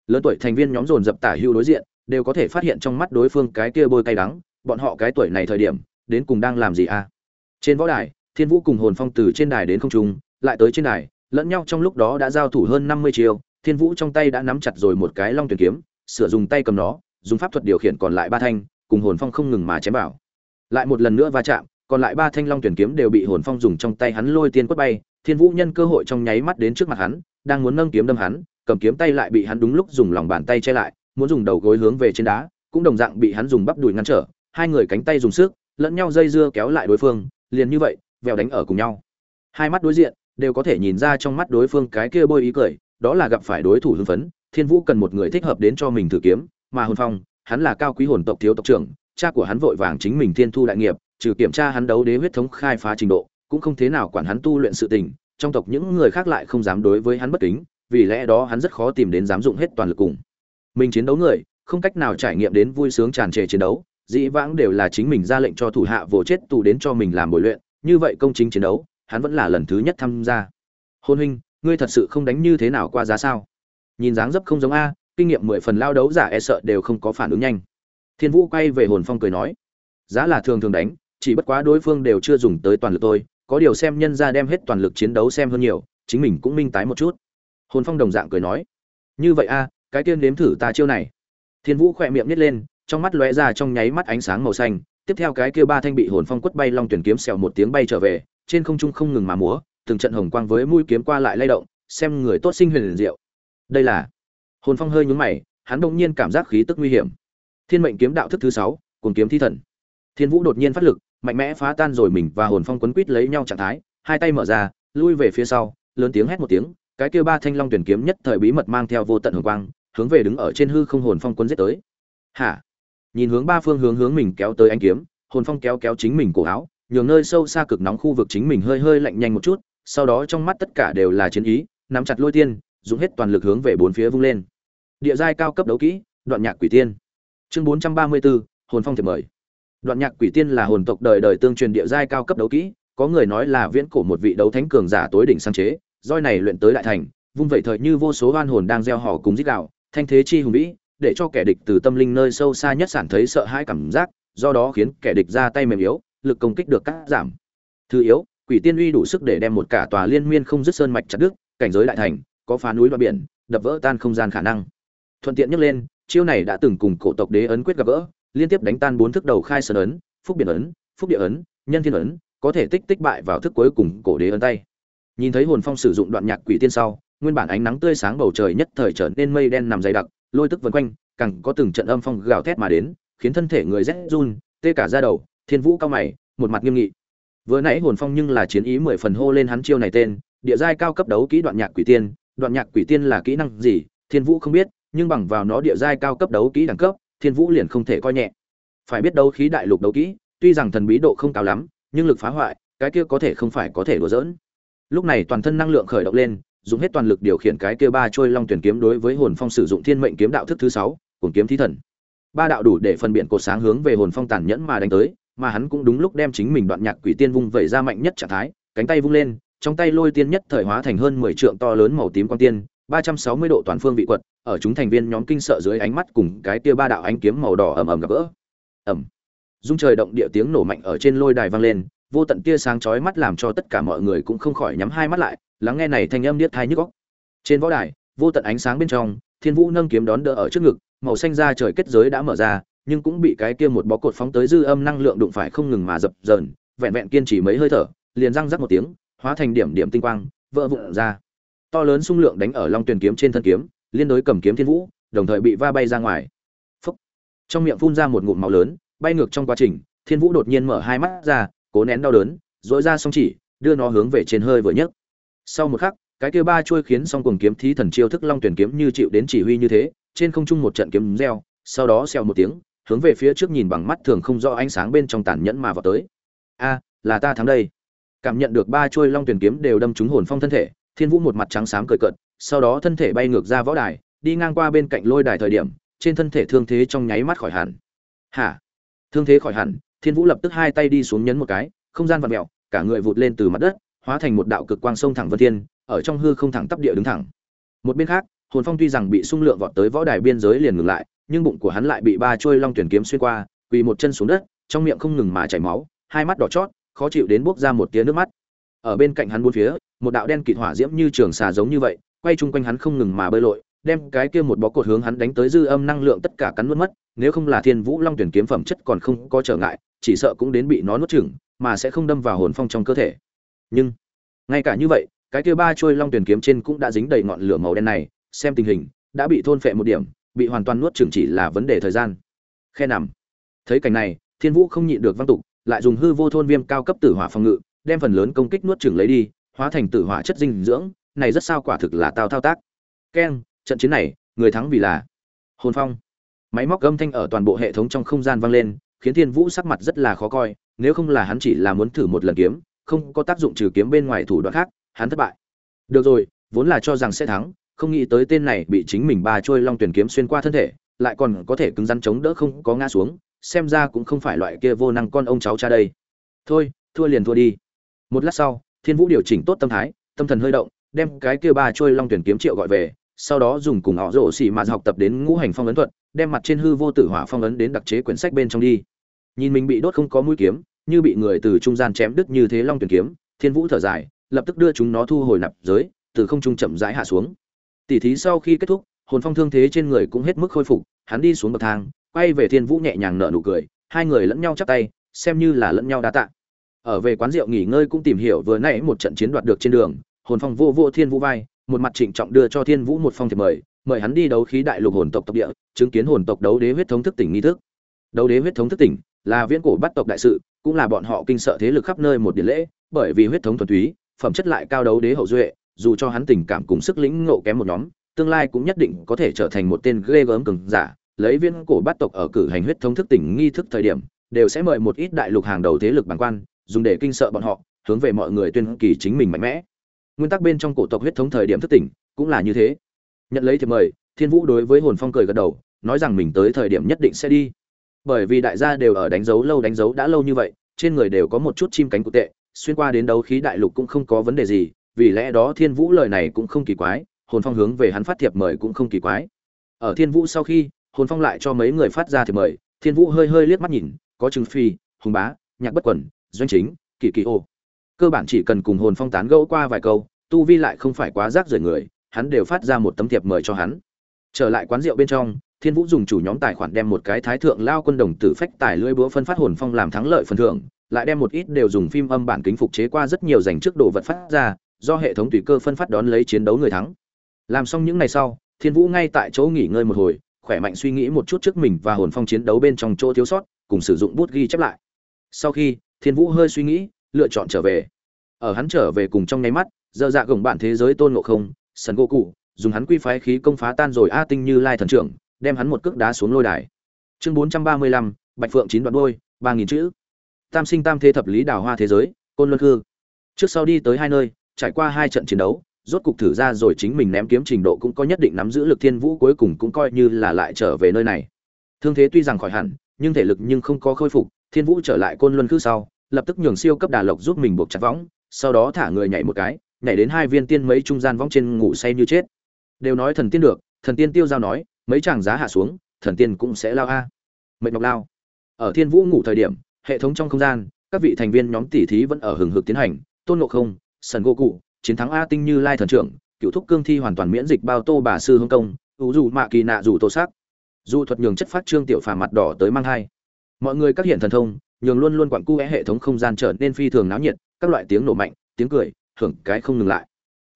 Lớn tuổi thành viên nhóm dồn dập tả hưu đối diện, đều có thể phát hiện trong mắt đối phương cái kia bôi cay đắng, bọn họ cái tuổi này thời điểm, đến cùng đang làm gì à? Trên võ đài, thiên vũ cùng hồn phong từ trên đài đến không trung, lại tới trên đài, lẫn nhau trong lúc đó đã giao thủ hơn năm mươi chiều thiên vũ trong tay đã nắm chặt rồi một cái long tuyển kiếm, sửa dùng tay cầm nó, dùng pháp thuật điều khiển còn lại ba thanh, cùng hồn phong không ngừng mà chém vào. Lại một lần nữa va chạm, còn lại ba thanh long tuyển kiếm đều bị hồn phong dùng trong tay hắn lôi tiên quất bay, thiên vũ nhân cơ hội trong nháy mắt đến trước mặt hắn, đang muốn nâng kiếm đâm hắn cầm kiếm tay lại bị hắn đúng lúc dùng lòng bàn tay che lại, muốn dùng đầu gối hướng về trên đá, cũng đồng dạng bị hắn dùng bắp đùi ngăn trở, hai người cánh tay dùng sức, lẫn nhau dây dưa kéo lại đối phương, liền như vậy, vèo đánh ở cùng nhau. Hai mắt đối diện, đều có thể nhìn ra trong mắt đối phương cái kia bôi ý cười, đó là gặp phải đối thủ hưng phấn, thiên vũ cần một người thích hợp đến cho mình thử kiếm, mà hồn phong, hắn là cao quý hồn tộc thiếu tộc trưởng, cha của hắn vội vàng chính mình thiên thu đại nghiệp, trừ kiểm tra hắn đấu đế huyết thống khai phá trình độ, cũng không thế nào quản hắn tu luyện sự tình, trong tộc những người khác lại không dám đối với hắn bất kính vì lẽ đó hắn rất khó tìm đến dám dụng hết toàn lực cùng. Mình chiến đấu người, không cách nào trải nghiệm đến vui sướng tràn trề chiến đấu, dĩ vãng đều là chính mình ra lệnh cho thủ hạ vồ chết tù đến cho mình làm bồi luyện, như vậy công chính chiến đấu, hắn vẫn là lần thứ nhất tham gia. Hôn huynh, ngươi thật sự không đánh như thế nào qua giá sao? Nhìn dáng dấp không giống a, kinh nghiệm mười phần lao đấu giả e sợ đều không có phản ứng nhanh. Thiên vũ quay về hồn phong cười nói, giá là thường thường đánh, chỉ bất quá đối phương đều chưa dùng tới toàn lực tôi có điều xem nhân ra đem hết toàn lực chiến đấu xem hơn nhiều, chính mình cũng minh tái một chút hồn phong đồng dạng cười nói, như vậy a, cái tiên nếm thử ta chiêu này. Thiên vũ khỏe miệng nít lên, trong mắt lóe ra trong nháy mắt ánh sáng màu xanh, tiếp theo cái kia ba thanh bị hồn phong quất bay long tuyển kiếm xèo một tiếng bay trở về, trên không trung không ngừng mà múa, từng trận hồng quang với mũi kiếm qua lại lay động, xem người tốt sinh huyền liền diệu. Đây là, hồn phong hơi nhướng mày, hắn đột nhiên cảm giác khí tức nguy hiểm. Thiên mệnh kiếm đạo thức thứ sáu cùng kiếm thi thần. Thiên vũ đột nhiên phát lực, mạnh mẽ phá tan rồi mình và hồn phong quấn quít lấy nhau trạng thái, hai tay mở ra, lui về phía sau, lớn tiếng hét một tiếng cái kia ba thanh long tuyển kiếm nhất thời bí mật mang theo vô tận hồng quang, hướng về đứng ở trên hư không hồn phong quân giết tới. Hả? Nhìn hướng ba phương hướng hướng mình kéo tới anh kiếm, hồn phong kéo kéo chính mình cổ áo, nhường nơi sâu xa cực nóng khu vực chính mình hơi hơi lạnh nhanh một chút, sau đó trong mắt tất cả đều là chiến ý, nắm chặt lôi tiên, dùng hết toàn lực hướng về bốn phía vung lên. Địa giai cao cấp đấu kỹ, đoạn nhạc quỷ tiên. Chương bốn trăm ba mươi bốn hồn phong thiệp mời. Đoạn nhạc quỷ tiên là hồn tộc đời đời tương truyền địa giai cao cấp đấu kỹ, có người nói là viễn cổ một vị đấu thánh cường giả tối đỉnh sáng chế roi này luyện tới đại thành, vung vậy thời như vô số oan hồn đang gieo họ cùng giết đạo, thanh thế chi hùng vĩ, để cho kẻ địch từ tâm linh nơi sâu xa nhất sản thấy sợ hãi cảm giác, do đó khiến kẻ địch ra tay mềm yếu, lực công kích được cắt giảm. Thứ yếu, quỷ tiên uy đủ sức để đem một cả tòa liên miên không dứt sơn mạch chặt đứt, cảnh giới đại thành, có phá núi và biển, đập vỡ tan không gian khả năng. Thuận tiện nhắc lên, chiêu này đã từng cùng cổ tộc đế ấn quyết gặp gỡ, liên tiếp đánh tan bốn thức đầu khai sơn ấn, phúc biển ấn, phúc địa ấn, nhân thiên ấn, có thể tích tích bại vào thức cuối cùng cổ đế ấn tay nhìn thấy hồn phong sử dụng đoạn nhạc quỷ tiên sau, nguyên bản ánh nắng tươi sáng bầu trời nhất thời trở nên mây đen nằm dày đặc, lôi tức vần quanh, càng có từng trận âm phong gào thét mà đến, khiến thân thể người rét run, tê cả ra đầu, thiên vũ cao mày, một mặt nghiêm nghị. Vừa nãy hồn phong nhưng là chiến ý mười phần hô lên hắn chiêu này tên, địa giai cao cấp đấu kỹ đoạn nhạc quỷ tiên, đoạn nhạc quỷ tiên là kỹ năng gì, thiên vũ không biết, nhưng bằng vào nó địa giai cao cấp đấu kỹ đẳng cấp, thiên vũ liền không thể coi nhẹ. Phải biết đấu khí đại lục đấu kỹ, tuy rằng thần bí độ không cao lắm, nhưng lực phá hoại, cái kia có thể không phải có thể đùa dỡn lúc này toàn thân năng lượng khởi động lên, dùng hết toàn lực điều khiển cái kia ba trôi long tuyển kiếm đối với hồn phong sử dụng thiên mệnh kiếm đạo thức thứ sáu cùng kiếm thí thần. Ba đạo đủ để phân biện cột sáng hướng về hồn phong tàn nhẫn mà đánh tới, mà hắn cũng đúng lúc đem chính mình đoạn nhạc quỷ tiên vung vẩy ra mạnh nhất trạng thái, cánh tay vung lên, trong tay lôi tiên nhất thời hóa thành hơn mười trượng to lớn màu tím quan tiên, ba trăm sáu mươi độ toàn phương vị quật, ở chúng thành viên nhóm kinh sợ dưới ánh mắt cùng cái kia ba đạo ánh kiếm màu đỏ ầm ầm gặp gỡ. Ầm. Dung trời động địa tiếng nổ mạnh ở trên lôi đài vang lên vô tận tia sáng chói mắt làm cho tất cả mọi người cũng không khỏi nhắm hai mắt lại, lắng nghe này thanh âm điếc tai nhức óc. Trên võ đài, vô tận ánh sáng bên trong, thiên vũ nâng kiếm đón đỡ ở trước ngực, màu xanh da trời kết giới đã mở ra, nhưng cũng bị cái kia một bó cột phóng tới dư âm năng lượng đụng phải không ngừng mà dập dờn, vẹn vẹn kiên trì mấy hơi thở, liền răng rắc một tiếng, hóa thành điểm điểm tinh quang, vỡ vụn ra. To lớn xung lượng đánh ở long tuyền kiếm trên thân kiếm, liên đối cầm kiếm thiên vũ, đồng thời bị va bay ra ngoài. Phúc. trong miệng phun ra một ngụm máu lớn, bay ngược trong quá trình, thiên vũ đột nhiên mở hai mắt ra cố nén đau đớn dỗi ra song chỉ, đưa nó hướng về trên hơi vừa nhấc. Sau một khắc, cái kia ba chuôi khiến song cuồng kiếm thí thần chiêu thức long tuyển kiếm như chịu đến chỉ huy như thế, trên không trung một trận kiếm reo, sau đó xèo một tiếng, hướng về phía trước nhìn bằng mắt thường không rõ ánh sáng bên trong tàn nhẫn mà vào tới. A, là ta thắng đây. Cảm nhận được ba chuôi long tuyển kiếm đều đâm trúng hồn phong thân thể, thiên vũ một mặt trắng xám cười cợt, sau đó thân thể bay ngược ra võ đài, đi ngang qua bên cạnh lôi đài thời điểm, trên thân thể thương thế trong nháy mắt khỏi hẳn. Hả? Thương thế khỏi hẳn thiên vũ lập tức hai tay đi xuống nhấn một cái, không gian vặn mẹo cả người vụt lên từ mặt đất, hóa thành một đạo cực quang sông thẳng vân thiên, ở trong hư không thẳng tắp địa đứng thẳng. Một bên khác, hồn phong tuy rằng bị sung lượng vọt tới võ đài biên giới liền ngừng lại, nhưng bụng của hắn lại bị ba trôi long tuyển kiếm xuyên qua, quỳ một chân xuống đất, trong miệng không ngừng mà chảy máu, hai mắt đỏ chót, khó chịu đến buốc ra một tia nước mắt. Ở bên cạnh hắn bốn phía, một đạo đen kịt hỏa diễm như trường xà giống như vậy, quay chung quanh hắn không ngừng mà bơi lội, đem cái kia một bó cột hướng hắn đánh tới dư âm năng lượng tất cả cắn nuốt mất, nếu không là thiên vũ long tuyển kiếm phẩm chất còn không có trở ngại chỉ sợ cũng đến bị nó nuốt chửng, mà sẽ không đâm vào hồn phong trong cơ thể. Nhưng, ngay cả như vậy, cái kia ba trôi long tuyển kiếm trên cũng đã dính đầy ngọn lửa màu đen này, xem tình hình, đã bị thôn phệ một điểm, bị hoàn toàn nuốt chửng chỉ là vấn đề thời gian. Khe nằm. Thấy cảnh này, thiên vũ không nhịn được văng tục, lại dùng hư vô thôn viêm cao cấp tử hỏa phòng ngự, đem phần lớn công kích nuốt chửng lấy đi, hóa thành tử hỏa chất dinh dưỡng, này rất sao quả thực là tao thao tác. Keng, trận chiến này, người thắng vì là hồn phong. Máy móc âm thanh ở toàn bộ hệ thống trong không gian vang lên khiến thiên vũ sắc mặt rất là khó coi, nếu không là hắn chỉ là muốn thử một lần kiếm, không có tác dụng trừ kiếm bên ngoài thủ đoạn khác, hắn thất bại. Được rồi, vốn là cho rằng sẽ thắng, không nghĩ tới tên này bị chính mình ba trôi long tuyển kiếm xuyên qua thân thể, lại còn có thể cứng rắn chống đỡ không có ngã xuống, xem ra cũng không phải loại kia vô năng con ông cháu cha đây. Thôi, thua liền thua đi. Một lát sau, thiên vũ điều chỉnh tốt tâm thái, tâm thần hơi động, đem cái kia ba trôi long tuyển kiếm triệu gọi về, sau đó dùng cùng họ rổ xỉ mà học tập đến ngũ hành phong ấn thuật đem mặt trên hư vô tử hỏa phong ấn đến đặc chế quyển sách bên trong đi. Nhìn mình bị đốt không có mũi kiếm, như bị người từ trung gian chém đứt như thế long tuyển kiếm, thiên vũ thở dài, lập tức đưa chúng nó thu hồi nạp giới, từ không trung chậm rãi hạ xuống. Tỉ thí sau khi kết thúc, hồn phong thương thế trên người cũng hết mức khôi phục, hắn đi xuống bậc thang, quay về thiên vũ nhẹ nhàng nở nụ cười, hai người lẫn nhau chắp tay, xem như là lẫn nhau đa tạ. Ở về quán rượu nghỉ ngơi cũng tìm hiểu vừa nãy một trận chiến đoạt được trên đường, hồn phong vô vô thiên vũ vai, một mặt trịnh trọng đưa cho thiên vũ một phong thiệp mời mời hắn đi đấu khí đại lục hồn tộc tộc địa, chứng kiến hồn tộc đấu đế huyết thống thức tỉnh nghi thức. Đấu đế huyết thống thức tỉnh là viễn cổ bắt tộc đại sự, cũng là bọn họ kinh sợ thế lực khắp nơi một điển lễ, bởi vì huyết thống thuần túy, phẩm chất lại cao đấu đế hậu duệ, dù cho hắn tình cảm cùng sức lĩnh ngộ kém một nhóm, tương lai cũng nhất định có thể trở thành một tên ghê gớm cường giả. Lấy viên cổ bắt tộc ở cử hành huyết thống thức tỉnh nghi thức thời điểm, đều sẽ mời một ít đại lục hàng đầu thế lực bằng quan, dùng để kinh sợ bọn họ, hướng về mọi người tuyên kỳ chính mình mạnh mẽ. Nguyên tắc bên trong cổ tộc huyết thống thời điểm thức tỉnh cũng là như thế nhận lấy thiệp mời, thiên vũ đối với hồn phong cười gật đầu, nói rằng mình tới thời điểm nhất định sẽ đi. Bởi vì đại gia đều ở đánh dấu lâu đánh dấu đã lâu như vậy, trên người đều có một chút chim cánh cụ tệ, xuyên qua đến đấu khí đại lục cũng không có vấn đề gì, vì lẽ đó thiên vũ lời này cũng không kỳ quái, hồn phong hướng về hắn phát thiệp mời cũng không kỳ quái. Ở thiên vũ sau khi, hồn phong lại cho mấy người phát ra thiệp mời, thiên vũ hơi hơi liếc mắt nhìn, có trừng phi, hùng bá, nhạc bất quẩn doanh chính kỳ kỳ ô. Cơ bản chỉ cần cùng hồn phong tán gẫu qua vài câu, tu vi lại không phải quá rác rời người hắn đều phát ra một tấm thiệp mời cho hắn. Trở lại quán rượu bên trong, thiên vũ dùng chủ nhóm tài khoản đem một cái thái thượng lao quân đồng tử phách tài lưỡi búa phân phát hồn phong làm thắng lợi phần thưởng, lại đem một ít đều dùng phim âm bản kính phục chế qua rất nhiều dành trước đồ vật phát ra, do hệ thống tùy cơ phân phát đón lấy chiến đấu người thắng. Làm xong những ngày sau, thiên vũ ngay tại chỗ nghỉ ngơi một hồi, khỏe mạnh suy nghĩ một chút trước mình và hồn phong chiến đấu bên trong chỗ thiếu sót, cùng sử dụng bút ghi chép lại. Sau khi, thiên vũ hơi suy nghĩ, lựa chọn trở về. Ở hắn trở về cùng trong nháy mắt dơ dạ gồng bạn thế giới tôn ngộ không sần gỗ cụ, dùng hắn quy phái khí công phá tan rồi a tinh như lai thần trưởng, đem hắn một cước đá xuống lôi đài. Chương bốn trăm ba mươi lăm, bạch phượng chín đoạn đôi ba nghìn chữ. Tam sinh tam thế thập lý đào hoa thế giới, côn luân hư trước sau đi tới hai nơi, trải qua hai trận chiến đấu, rốt cục thử ra rồi chính mình ném kiếm trình độ cũng có nhất định nắm giữ lực thiên vũ cuối cùng cũng coi như là lại trở về nơi này. Thương thế tuy rằng khỏi hẳn, nhưng thể lực nhưng không có khôi phục, thiên vũ trở lại côn luân khư sau, lập tức nhường siêu cấp đà lộc giúp mình buộc chặt võng, sau đó thả người nhảy một cái nhảy đến hai viên tiên mấy trung gian võng trên ngủ say như chết. Đều nói thần tiên được, thần tiên tiêu giao nói, mấy chàng giá hạ xuống, thần tiên cũng sẽ lao a. Mệnh ngọc lao. Ở thiên vũ ngủ thời điểm, hệ thống trong không gian, các vị thành viên nhóm tỷ thí vẫn ở hừng hực tiến hành, tôn ngộ không, sần gỗ cụ, chiến thắng a tinh như lai thần trưởng, cựu thúc cương thi hoàn toàn miễn dịch bao tô bà sư hương công ủ dù mạ kỳ nạ dù tô sắc. Dù thuật nhường chất phát trương tiểu phà mặt đỏ tới mang hai. Mọi người các hiện thần thông, nhường luôn luôn quặn cu hệ thống không gian trở nên phi thường náo nhiệt, các loại tiếng nổ mạnh, tiếng cười hưởng cái không ngừng lại.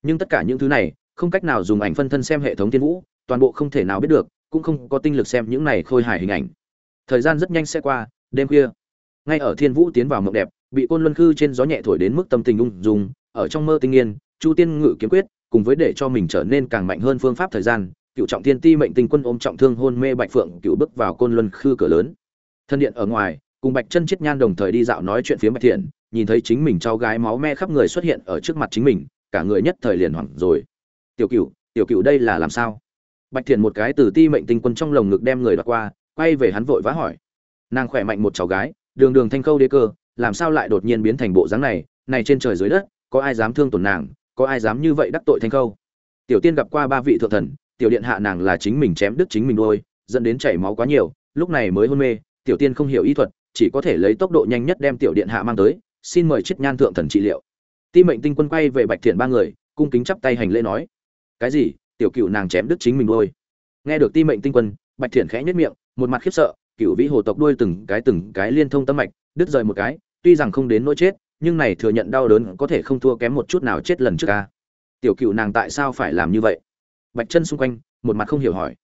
Nhưng tất cả những thứ này, không cách nào dùng ảnh phân thân xem hệ thống tiên vũ, toàn bộ không thể nào biết được, cũng không có tinh lực xem những này khôi hài hình ảnh. Thời gian rất nhanh sẽ qua, đêm khuya. Ngay ở thiên vũ tiến vào mộng đẹp, bị côn luân khư trên gió nhẹ thổi đến mức tâm tình ung dung, ở trong mơ tinh nghiên, chu tiên ngự kiếm quyết, cùng với để cho mình trở nên càng mạnh hơn phương pháp thời gian, cựu trọng thiên ti mệnh tình quân ôm trọng thương hôn mê bạch phượng cựu bước vào côn luân khư cửa lớn. Thân điện ở ngoài, cùng bạch chân chiết nhan đồng thời đi dạo nói chuyện phía bạch thiện nhìn thấy chính mình cháu gái máu me khắp người xuất hiện ở trước mặt chính mình, cả người nhất thời liền hoảng rồi. Tiểu cựu tiểu cựu đây là làm sao? Bạch thiện một cái từ ti mệnh tinh quân trong lồng ngực đem người đoạt qua, quay về hắn vội vã hỏi. Nàng khỏe mạnh một cháu gái, đường đường thanh khâu đế cơ, làm sao lại đột nhiên biến thành bộ dáng này? Này trên trời dưới đất, có ai dám thương tổn nàng? Có ai dám như vậy đắc tội thanh khâu? Tiểu tiên gặp qua ba vị thượng thần, tiểu điện hạ nàng là chính mình chém đứt chính mình đôi dẫn đến chảy máu quá nhiều, lúc này mới hôn mê, tiểu tiên không hiểu y thuật, chỉ có thể lấy tốc độ nhanh nhất đem tiểu điện hạ mang tới xin mời chiết nhan thượng thần trị liệu. Ti mệnh tinh quân quay về bạch thiện ba người, cung kính chắp tay hành lễ nói, cái gì? Tiểu cựu nàng chém đứt chính mình đôi nghe được ti mệnh tinh quân, bạch thiện khẽ nhất miệng, một mặt khiếp sợ cựu vĩ hồ tộc đuôi từng cái từng cái liên thông tâm mạch, đứt rời một cái, tuy rằng không đến nỗi chết, nhưng này thừa nhận đau đớn có thể không thua kém một chút nào chết lần trước ca tiểu cựu nàng tại sao phải làm như vậy? Bạch chân xung quanh, một mặt không hiểu hỏi.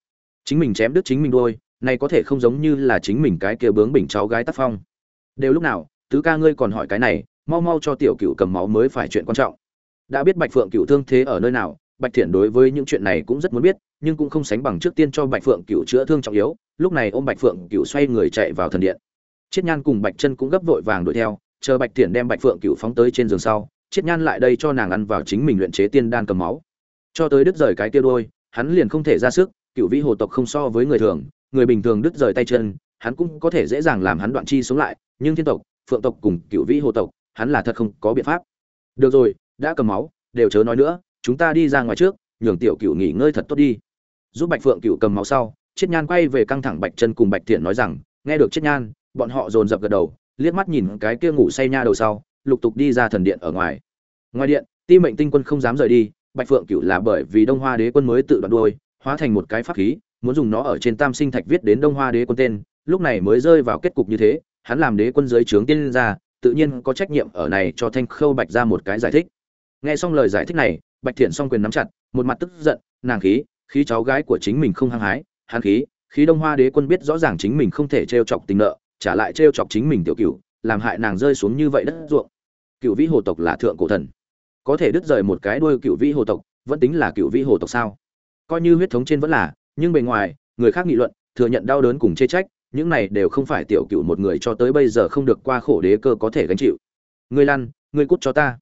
Chính mình chém đứt chính mình đôi này có thể không giống như là chính mình cái kia bướng bỉnh cháu gái tác phong. Đều lúc nào tứ ca ngươi còn hỏi cái này, mau mau cho tiểu cựu cầm máu mới phải chuyện quan trọng. Đã biết bạch phượng cựu thương thế ở nơi nào, bạch thiện đối với những chuyện này cũng rất muốn biết, nhưng cũng không sánh bằng trước tiên cho bạch phượng cựu chữa thương trọng yếu, lúc này ôm bạch phượng cựu xoay người chạy vào thần điện. Chiết nhan cùng bạch chân cũng gấp vội vàng đuổi theo, chờ bạch thiện đem bạch phượng cựu phóng tới trên giường sau, chiết nhan lại đây cho nàng ăn vào chính mình luyện chế tiên đan cầm máu. Cho tới đứt rời cái tiêu đôi, hắn liền không thể ra sức cựu vĩ hồ tộc không so với người thường, người bình thường đứt rời tay chân, hắn cũng có thể dễ dàng làm hắn đoạn chi sống lại, nhưng thiên tộc phượng tộc cùng cựu vĩ hồ tộc, hắn là thật không có biện pháp. Được rồi, đã cầm máu, đều chớ nói nữa, chúng ta đi ra ngoài trước, nhường tiểu cựu nghỉ ngơi thật tốt đi. Giúp bạch phượng cựu cầm máu sau, chiết nhan quay về căng thẳng bạch chân cùng bạch thiện nói rằng, nghe được chiết nhan, bọn họ dồn dập gật đầu, liếc mắt nhìn cái kia ngủ say nha đầu sau, lục tục đi ra thần điện ở ngoài. Ngoài điện, ti mệnh tinh quân không dám rời đi, bạch phượng cựu là bởi vì đông hoa đế quân mới tự đoạn đuôi, hóa thành một cái pháp khí, muốn dùng nó ở trên tam sinh thạch viết đến đông hoa đế quân tên, lúc này mới rơi vào kết cục như thế hắn làm đế quân dưới trướng tiên ra tự nhiên có trách nhiệm ở này cho thanh khâu bạch ra một cái giải thích. Nghe xong lời giải thích này, bạch thiện song quyền nắm chặt, một mặt tức giận, nàng khí khí cháu gái của chính mình không hăng hái, hắn khí khí đông hoa đế quân biết rõ ràng chính mình không thể trêu chọc tình nợ, trả lại trêu chọc chính mình tiểu cựu làm hại nàng rơi xuống như vậy đất ruộng. Cựu vĩ hồ tộc là thượng cổ thần. Có thể đứt rời một cái đuôi cựu vĩ hồ tộc, vẫn tính là cựu vĩ hồ tộc sao? Coi như huyết thống trên vẫn là, nhưng bề ngoài, người khác nghị luận, thừa nhận đau đớn cùng chê trách những này đều không phải tiểu cựu một người cho tới bây giờ không được qua khổ đế cơ có thể gánh chịu. Ngươi lăn, ngươi cút cho ta.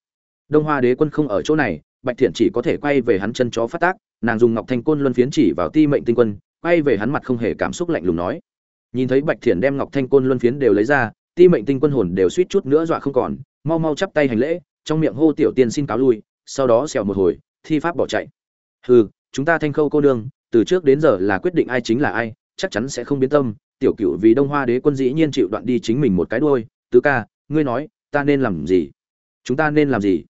Đông hoa đế quân không ở chỗ này, bạch thiện chỉ có thể quay về hắn chân chó phát tác, nàng dùng ngọc thanh côn luân phiến chỉ vào ti mệnh tinh quân, quay về hắn mặt không hề cảm xúc lạnh lùng nói. Nhìn thấy bạch thiện đem ngọc thanh côn luân phiến đều lấy ra, ti mệnh tinh quân hồn đều suýt chút nữa dọa không còn, mau mau chắp tay hành lễ, trong miệng hô tiểu tiên xin cáo lui, sau đó xèo một hồi, thi pháp bỏ chạy. Hừ, chúng ta thanh khâu cô nương, từ trước đến giờ là quyết định ai chính là ai, chắc chắn sẽ không biến tâm tiểu cựu vì đông hoa đế quân dĩ nhiên chịu đoạn đi chính mình một cái đuôi. Tứ ca, ngươi nói, ta nên làm gì? Chúng ta nên làm gì?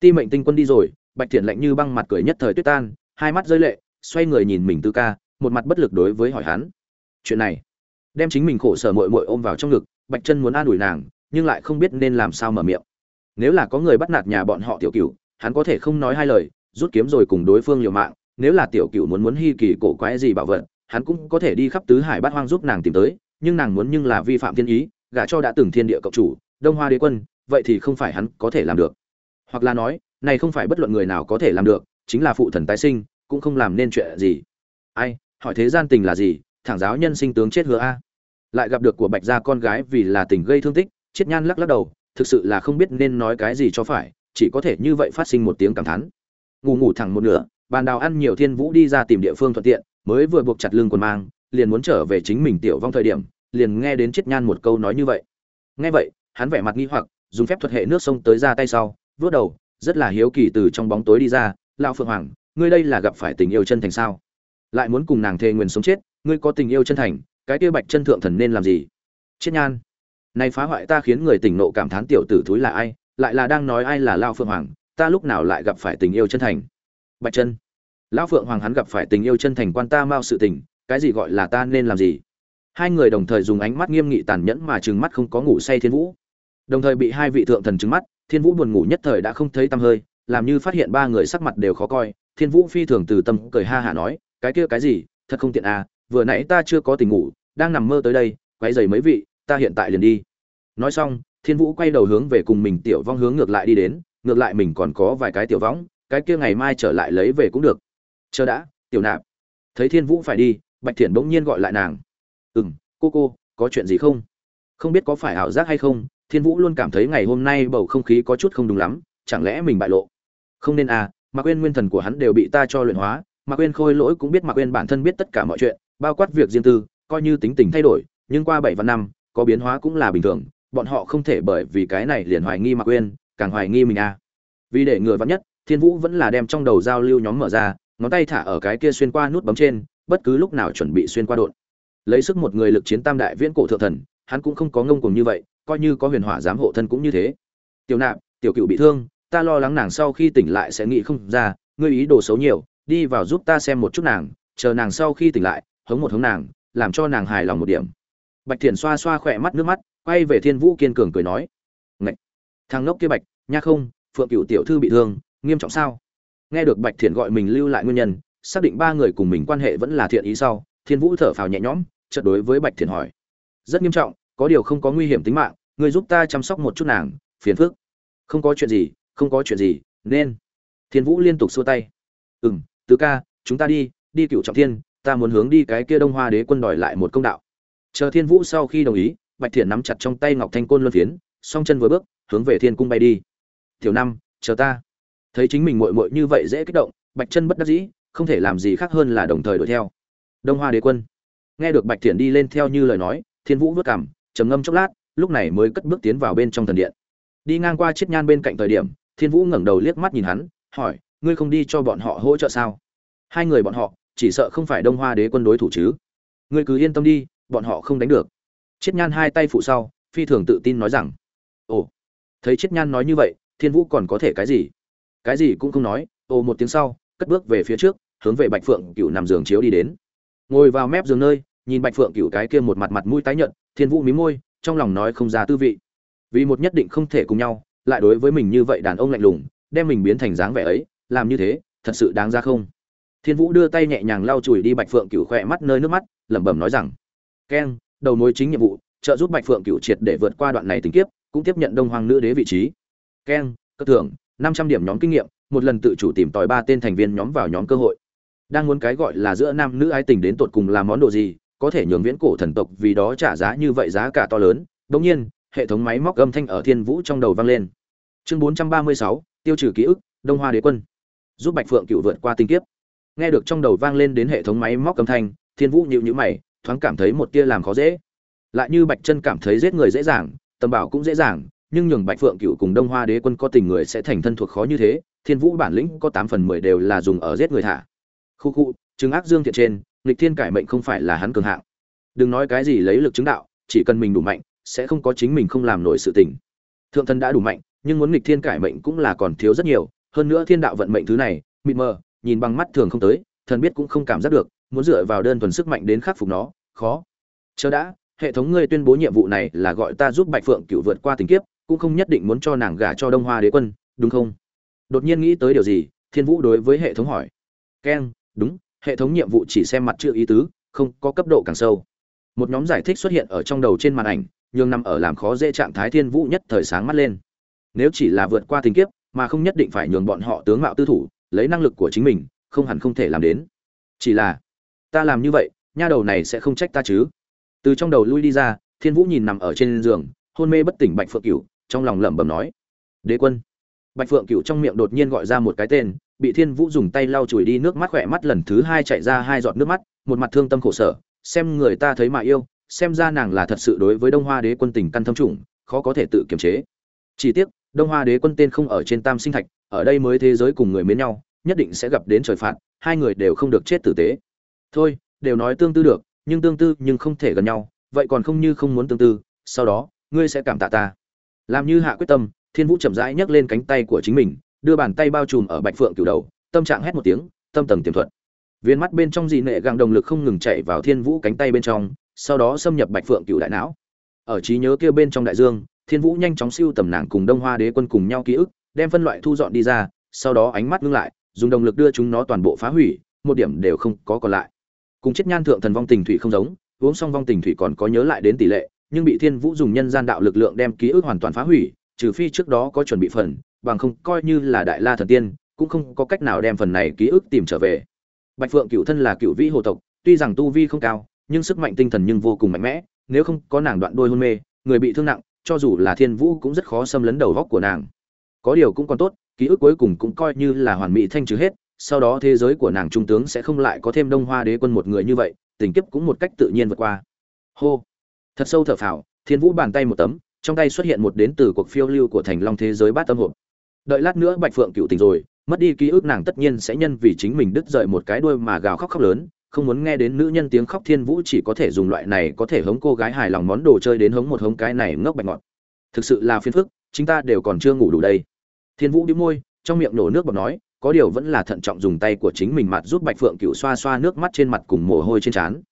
Ti mệnh tinh quân đi rồi, bạch thiện lạnh như băng mặt cười nhất thời tuyết tan, hai mắt rơi lệ, xoay người nhìn mình tứ ca, một mặt bất lực đối với hỏi hắn. Chuyện này, đem chính mình khổ sở mội mội ôm vào trong ngực, bạch chân muốn an ủi nàng, nhưng lại không biết nên làm sao mở miệng. Nếu là có người bắt nạt nhà bọn họ tiểu cựu hắn có thể không nói hai lời, rút kiếm rồi cùng đối phương liều mạng, nếu là tiểu cựu muốn muốn hy kỳ cổ quái gì bảo vật hắn cũng có thể đi khắp tứ hải bát hoang giúp nàng tìm tới, nhưng nàng muốn nhưng là vi phạm thiên ý, gả cho đã từng thiên địa cộng chủ, đông hoa đế quân, vậy thì không phải hắn có thể làm được. Hoặc là nói, này không phải bất luận người nào có thể làm được, chính là phụ thần tái sinh, cũng không làm nên chuyện gì. Ai, hỏi thế gian tình là gì, thẳng giáo nhân sinh tướng chết hứa a. Lại gặp được của bạch gia con gái vì là tình gây thương tích chết nhan lắc lắc đầu, thực sự là không biết nên nói cái gì cho phải, chỉ có thể như vậy phát sinh một tiếng cảm thán. Ngủ ngủ thẳng một nửa, bàn đào ăn nhiều thiên vũ đi ra tìm địa phương thuận tiện mới vừa buộc chặt lưng quần mang, liền muốn trở về chính mình tiểu vong thời điểm, liền nghe đến chiết nhan một câu nói như vậy. Nghe vậy, hắn vẻ mặt nghi hoặc, dùng phép thuật hệ nước sông tới ra tay sau, vớt đầu, rất là hiếu kỳ từ trong bóng tối đi ra lao phượng hoàng, ngươi đây là gặp phải tình yêu chân thành sao? Lại muốn cùng nàng thề nguyền sống chết, ngươi có tình yêu chân thành, cái kia bạch chân thượng thần nên làm gì? Chiết nhan, này phá hoại ta khiến người tỉnh nộ cảm thán tiểu tử thúi là ai? Lại là đang nói ai là lao phượng hoàng, ta lúc nào lại gặp phải tình yêu chân thành? Bạch chân lão phượng hoàng hắn gặp phải tình yêu chân thành quan ta mao sự tình, cái gì gọi là ta nên làm gì? Hai người đồng thời dùng ánh mắt nghiêm nghị tàn nhẫn mà trừng mắt không có ngủ say thiên vũ. Đồng thời bị hai vị thượng thần trừng mắt, thiên vũ buồn ngủ nhất thời đã không thấy tăm hơi, làm như phát hiện ba người sắc mặt đều khó coi. Thiên vũ phi thường từ tâm cười ha hả nói, cái kia cái gì? Thật không tiện à vừa nãy ta chưa có tình ngủ, đang nằm mơ tới đây quay dày mấy vị, ta hiện tại liền đi. Nói xong, thiên vũ quay đầu hướng về cùng mình tiểu vong hướng ngược lại đi đến, ngược lại mình còn có vài cái tiểu võng cái kia ngày mai trở lại lấy về cũng được chờ đã, tiểu nạp. Thấy thiên vũ phải đi, bạch thiển bỗng nhiên gọi lại nàng. Ừ m cô cô, có chuyện gì không? Không biết có phải ảo giác hay không, thiên vũ luôn cảm thấy ngày hôm nay bầu không khí có chút không đúng lắm, chẳng lẽ mình bại lộ? Không nên à mà quên nguyên thần của hắn đều bị ta cho luyện hóa mà quên khôi lỗi cũng biết mà quên bản thân biết tất cả mọi chuyện, bao quát việc riêng tư, coi như tính tình thay đổi, nhưng qua bảy vạn năm, có biến hóa cũng là bình thường, bọn họ không thể bởi vì cái này liền hoài nghi mà quên càng hoài nghi mình à. Vì để ngừa vắn nhất, thiên vũ vẫn là đem trong đầu giao lưu nhóm mở ra ngón tay thả ở cái kia xuyên qua nút bấm trên, bất cứ lúc nào chuẩn bị xuyên qua đột. Lấy sức một người lực chiến tam đại viễn cổ thượng thần, hắn cũng không có ngông cuồng như vậy, coi như có huyền hỏa giám hộ thân cũng như thế. Tiểu nạp, tiểu cựu bị thương, ta lo lắng nàng sau khi tỉnh lại sẽ nghĩ không ra, ngươi ý đồ xấu nhiều, đi vào giúp ta xem một chút nàng, chờ nàng sau khi tỉnh lại, hống một hống nàng, làm cho nàng hài lòng một điểm. Bạch thiền xoa xoa khỏe mắt nước mắt, quay về thiên vũ kiên cường cười nói Ngậy! thằng ngốc kia bạch, nha không, phượng cựu tiểu thư bị thương, nghiêm trọng sao? Nghe được bạch Thiện gọi mình lưu lại nguyên nhân, xác định ba người cùng mình quan hệ vẫn là thiện ý sau, thiên vũ thở phào nhẹ nhõm, chợt đối với bạch Thiện hỏi. Rất nghiêm trọng, có điều không có nguy hiểm tính mạng người giúp ta chăm sóc một chút nàng, phiền phức. Không có chuyện gì, không có chuyện gì, nên. Thiên vũ liên tục xua tay. Ừ m tứ ca, chúng ta đi đi cựu trọng thiên, ta muốn hướng đi cái kia đông hoa đế quân đòi lại một công đạo. Chờ thiên vũ sau khi đồng ý, bạch Thiện nắm chặt trong tay ngọc thanh côn luân phiến, song chân vừa bước, hướng về thiên cung bay đi. Tiểu năm chờ ta thấy chính mình muội muội như vậy dễ kích động, bạch chân bất đắc dĩ, không thể làm gì khác hơn là đồng thời đuổi theo. Đông hoa đế quân. Nghe được bạch tiễn đi lên theo như lời nói, thiên vũ vớt cảm, trầm ngâm chốc lát, lúc này mới cất bước tiến vào bên trong thần điện. Đi ngang qua chiếc nhan bên cạnh thời điểm, thiên vũ ngẩng đầu liếc mắt nhìn hắn, hỏi, ngươi không đi cho bọn họ hỗ trợ sao? Hai người bọn họ, chỉ sợ không phải đông hoa đế quân đối thủ chứ. Ngươi cứ yên tâm đi, bọn họ không đánh được. Chiết nhan hai tay phụ sau, phi thường tự tin nói rằng, ồ, thấy chiết nhan nói như vậy, thiên vũ còn có thể cái gì? Cái gì cũng không nói ồ một tiếng sau, cất bước về phía trước, hướng về bạch phượng cựu nằm giường chiếu đi đến. Ngồi vào mép giường nơi, nhìn bạch phượng cựu cái kia một mặt mặt mũi tái nhợt, thiên vũ mí môi, trong lòng nói không ra tư vị. Vì một nhất định không thể cùng nhau, lại đối với mình như vậy đàn ông lạnh lùng, đem mình biến thành dáng vẻ ấy, làm như thế, thật sự đáng ra không? Thiên vũ đưa tay nhẹ nhàng lau chùi đi bạch phượng cựu khỏe mắt nơi nước mắt, lẩm bẩm nói rằng keng đầu mối chính nhiệm vụ, trợ giúp bạch phượng cựu triệt để vượt qua đoạn này tình kiếp, cũng tiếp nhận đông hoàng nữ đế vị trí. Keng cơ thưởng năm trăm điểm nhóm kinh nghiệm, một lần tự chủ tìm tòi ba tên thành viên nhóm vào nhóm cơ hội. Đang muốn cái gọi là giữa nam nữ ái tình đến tột cùng là món đồ gì, có thể nhường viễn cổ thần tộc vì đó trả giá như vậy giá cả to lớn. Đống nhiên, hệ thống máy móc âm thanh ở thiên vũ trong đầu vang lên. Chương bốn trăm ba mươi sáu, tiêu trừ ký ức, đông hoa đế quân. Giúp bạch phượng cựu vượt qua tinh kiếp. Nghe được trong đầu vang lên đến hệ thống máy móc âm thanh, thiên vũ nhịu nhữ mày, thoáng cảm thấy một tia làm khó dễ. Lại như bạch chân cảm thấy giết người dễ dàng, tầm bảo cũng dễ dàng nhưng nhường bạch phượng cựu cùng đông hoa đế quân có tình người sẽ thành thân thuộc khó như thế, thiên vũ bản lĩnh có tám phần mười đều là dùng ở giết người thả. Khu khu chứng ác dương thiện trên, nghịch thiên cải mệnh không phải là hắn cường hạng. Đừng nói cái gì lấy lực chứng đạo, chỉ cần mình đủ mạnh, sẽ không có chính mình không làm nổi sự tình. Thượng thân đã đủ mạnh, nhưng muốn nghịch thiên cải mệnh cũng là còn thiếu rất nhiều, hơn nữa thiên đạo vận mệnh thứ này, mịt mờ, nhìn bằng mắt thường không tới, thần biết cũng không cảm giác được, muốn dựa vào đơn thuần sức mạnh đến khắc phục nó, khó. Chờ đã, hệ thống ngươi tuyên bố nhiệm vụ này là gọi ta giúp bạch phượng cựu vượt qua tình kiếp cũng không nhất định muốn cho nàng gả cho đông hoa đế quân, đúng không? Đột nhiên nghĩ tới điều gì, thiên vũ đối với hệ thống hỏi. Keng đúng, hệ thống nhiệm vụ chỉ xem mặt chưa ý tứ, không có cấp độ càng sâu. Một nhóm giải thích xuất hiện ở trong đầu trên màn ảnh nhưng nằm ở làm khó dễ trạng thái thiên vũ nhất thời sáng mắt lên. Nếu chỉ là vượt qua tình kiếp, mà không nhất định phải nhường bọn họ tướng mạo tư thủ, lấy năng lực của chính mình, không hẳn không thể làm đến. Chỉ là, ta làm như vậy, nha đầu này sẽ không trách ta chứ. Từ trong đầu lui đi ra, thiên vũ nhìn nằm ở trên giường, hôn mê bất tỉnh bạch phượng cửu trong lòng lẩm bẩm nói, đế quân. Bạch phượng cửu trong miệng đột nhiên gọi ra một cái tên, bị thiên vũ dùng tay lau chùi đi nước mắt khỏe mắt lần thứ hai chạy ra hai giọt nước mắt, một mặt thương tâm khổ sở, xem người ta thấy mà yêu, xem ra nàng là thật sự đối với đông hoa đế quân tình căn thâm trùng, khó có thể tự kiềm chế. Chỉ tiếc, đông hoa đế quân tên không ở trên tam sinh thạch, ở đây mới thế giới cùng người mến nhau, nhất định sẽ gặp đến trời phạt, hai người đều không được chết tử tế. Thôi, đều nói tương tư được, nhưng tương tư nhưng không thể gần nhau, vậy còn không như không muốn tương tư, sau đó, ngươi sẽ cảm tạ ta làm như hạ quyết tâm, thiên vũ chậm rãi nhấc lên cánh tay của chính mình, đưa bàn tay bao trùm ở bạch phượng cửu đầu, tâm trạng hét một tiếng, tâm tầng tiềm thuận viên mắt bên trong dị nệ gàng động lực không ngừng chạy vào thiên vũ cánh tay bên trong, sau đó xâm nhập bạch phượng cửu đại não. Ở trí nhớ kia bên trong đại dương, thiên vũ nhanh chóng siêu tầm nàng cùng đông hoa đế quân cùng nhau ký ức, đem phân loại thu dọn đi ra, sau đó ánh mắt ngưng lại, dùng động lực đưa chúng nó toàn bộ phá hủy, một điểm đều không có còn lại. Cùng chết nhan thượng thần vong tình thủy không giống, uống xong vong tình thủy còn có nhớ lại đến tỷ lệ nhưng bị thiên vũ dùng nhân gian đạo lực lượng đem ký ức hoàn toàn phá hủy, trừ phi trước đó có chuẩn bị phần, bằng không coi như là đại la thần tiên, cũng không có cách nào đem phần này ký ức tìm trở về. Bạch phượng cựu thân là cựu vĩ hồ tộc, tuy rằng tu vi không cao, nhưng sức mạnh tinh thần nhưng vô cùng mạnh mẽ, nếu không có nàng đoạn đôi hôn mê, người bị thương nặng, cho dù là thiên vũ cũng rất khó xâm lấn đầu góc của nàng. Có điều cũng còn tốt, ký ức cuối cùng cũng coi như là hoàn mỹ thanh trừ hết, sau đó thế giới của nàng trung tướng sẽ không lại có thêm đông hoa đế quân một người như vậy, tình kiếp cũng một cách tự nhiên vượt qua. Hô! Thật sâu thở phào, thiên vũ bàn tay một tấm, trong tay xuất hiện một đến từ cuộc phiêu lưu của thành long thế giới bát tâm hộp. Đợi lát nữa bạch phượng cựu tỉnh rồi, mất đi ký ức nàng tất nhiên sẽ nhân vì chính mình đứt rời một cái đuôi mà gào khóc khóc lớn, không muốn nghe đến nữ nhân tiếng khóc thiên vũ chỉ có thể dùng loại này có thể hống cô gái hài lòng món đồ chơi đến hống một hống cái này ngốc bạch ngọt. Thực sự là phiền phức chúng ta đều còn chưa ngủ đủ đây. Thiên vũ đĩu môi, trong miệng nổ nước bọt nói, có điều vẫn là thận trọng dùng tay của chính mình mặt giúp bạch phượng cựu xoa xoa nước mắt trên mặt cùng mồ hôi trên trán.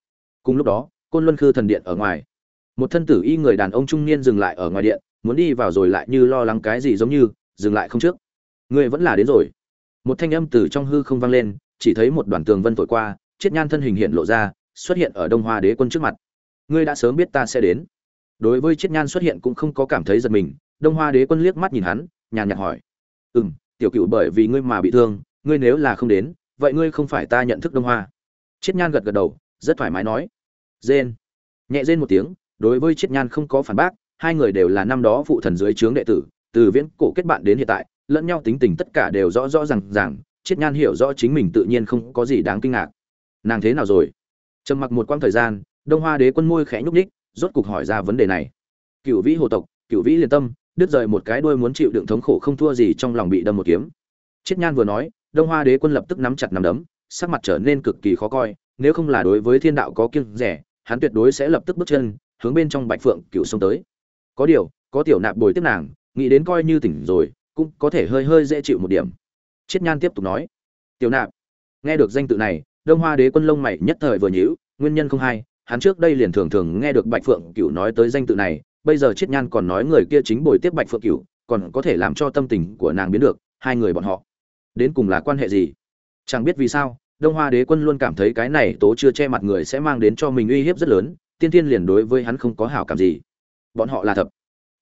Cùng lúc đó, côn luân khư thần điện ở ngoài một thân tử y người đàn ông trung niên dừng lại ở ngoài điện, muốn đi vào rồi lại như lo lắng cái gì giống như, dừng lại không trước. Người vẫn là đến rồi. Một thanh âm từ trong hư không vang lên, chỉ thấy một đoàn tường vân thổi qua, chiết nhan thân hình hiện lộ ra, xuất hiện ở đông hoa đế quân trước mặt. Ngươi đã sớm biết ta sẽ đến. Đối với chiết nhan xuất hiện cũng không có cảm thấy giật mình, đông hoa đế quân liếc mắt nhìn hắn, nhàn nhạt hỏi. Ừ m tiểu cựu bởi vì ngươi mà bị thương, ngươi nếu là không đến, vậy ngươi không phải ta nhận thức đông hoa. Chiết nhan gật gật đầu, rất thoải mái nói. Rên. Nhẹ rên một tiếng đối với chiết nhan không có phản bác, hai người đều là năm đó phụ thần dưới trướng đệ tử, từ viễn cổ kết bạn đến hiện tại, lẫn nhau tính tình tất cả đều rõ rõ ràng ràng chiết nhan hiểu rõ chính mình tự nhiên không có gì đáng kinh ngạc. Nàng thế nào rồi? Trầm mặc một quãng thời gian, đông hoa đế quân môi khẽ nhúc ních rốt cục hỏi ra vấn đề này. Cựu vĩ hồ tộc cựu vĩ liền tâm, đứt rời một cái đuôi muốn chịu đựng thống khổ không thua gì trong lòng bị đâm một kiếm. Chiết nhan vừa nói, đông hoa đế quân lập tức nắm chặt nắm đấm, sắc mặt trở nên cực kỳ khó coi, nếu không là đối với thiên đạo có kiêng rẻ, hắn tuyệt đối sẽ lập tức bước chân hướng bên trong bạch phượng cựu sông tới. Có điều, có tiểu nạp bồi tiếp nàng, nghĩ đến coi như tỉnh rồi, cũng có thể hơi hơi dễ chịu một điểm. Chiết nhan tiếp tục nói, tiểu nạp, nghe được danh tự này, đông hoa đế quân lông mày nhất thời vừa nhíu, nguyên nhân không hay, hắn trước đây liền thường thường nghe được bạch phượng cửu nói tới danh tự này, bây giờ chiết nhan còn nói người kia chính bồi tiếp bạch phượng cửu, còn có thể làm cho tâm tình của nàng biến được, hai người bọn họ, đến cùng là quan hệ gì? Chẳng biết vì sao, đông hoa đế quân luôn cảm thấy cái này tố chưa che mặt người sẽ mang đến cho mình uy hiếp rất lớn tiên tiên liền đối với hắn không có hảo cảm gì. Bọn họ là thập.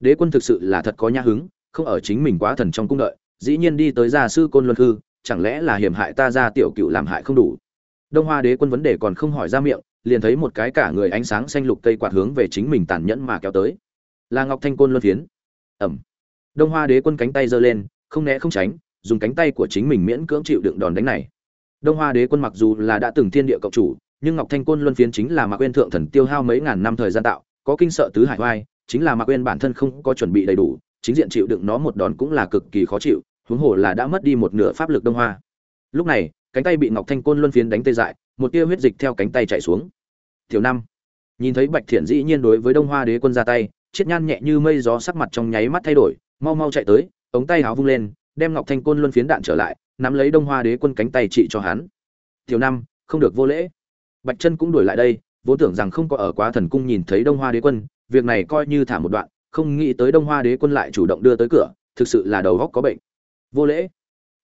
Đế quân thực sự là thật có nhã hứng, không ở chính mình quá thần trong cung đợi, dĩ nhiên đi tới gia sư côn luân hư chẳng lẽ là hiểm hại ta ra tiểu cựu làm hại không đủ? Đông hoa đế quân vấn đề còn không hỏi ra miệng, liền thấy một cái cả người ánh sáng xanh lục cây quạt hướng về chính mình tàn nhẫn mà kéo tới. Là ngọc thanh côn luân phiến. Ẩm. Đông hoa đế quân cánh tay giơ lên, không né không tránh, dùng cánh tay của chính mình miễn cưỡng chịu đựng đòn đánh này. Đông hoa đế quân mặc dù là đã từng thiên địa cộng chủ nhưng ngọc thanh côn luân phiến chính là mạc quên thượng thần tiêu hao mấy ngàn năm thời gian tạo, có kinh sợ tứ hải oai, chính là mạc quên bản thân không có chuẩn bị đầy đủ, chính diện chịu đựng nó một đòn cũng là cực kỳ khó chịu, huống hồ là đã mất đi một nửa pháp lực đông hoa. Lúc này, cánh tay bị ngọc thanh côn luân phiến đánh tê dại, một tia huyết dịch theo cánh tay chạy xuống. Tiểu năm, nhìn thấy bạch thiện dĩ nhiên đối với đông hoa đế quân ra tay chiết nhan nhẹ như mây gió sắc mặt trong nháy mắt thay đổi, mau mau chạy tới, ống tay háo vung lên, đem ngọc thanh côn luân phiến đạn trở lại, nắm lấy đông hoa đế quân cánh tay trị cho hắn. Tiểu năm, không được vô lễ bạch chân cũng đuổi lại đây, vốn tưởng rằng không có ở quá thần cung nhìn thấy đông hoa đế quân, việc này coi như thả một đoạn, không nghĩ tới đông hoa đế quân lại chủ động đưa tới cửa, thực sự là đầu góc có bệnh. Vô lễ.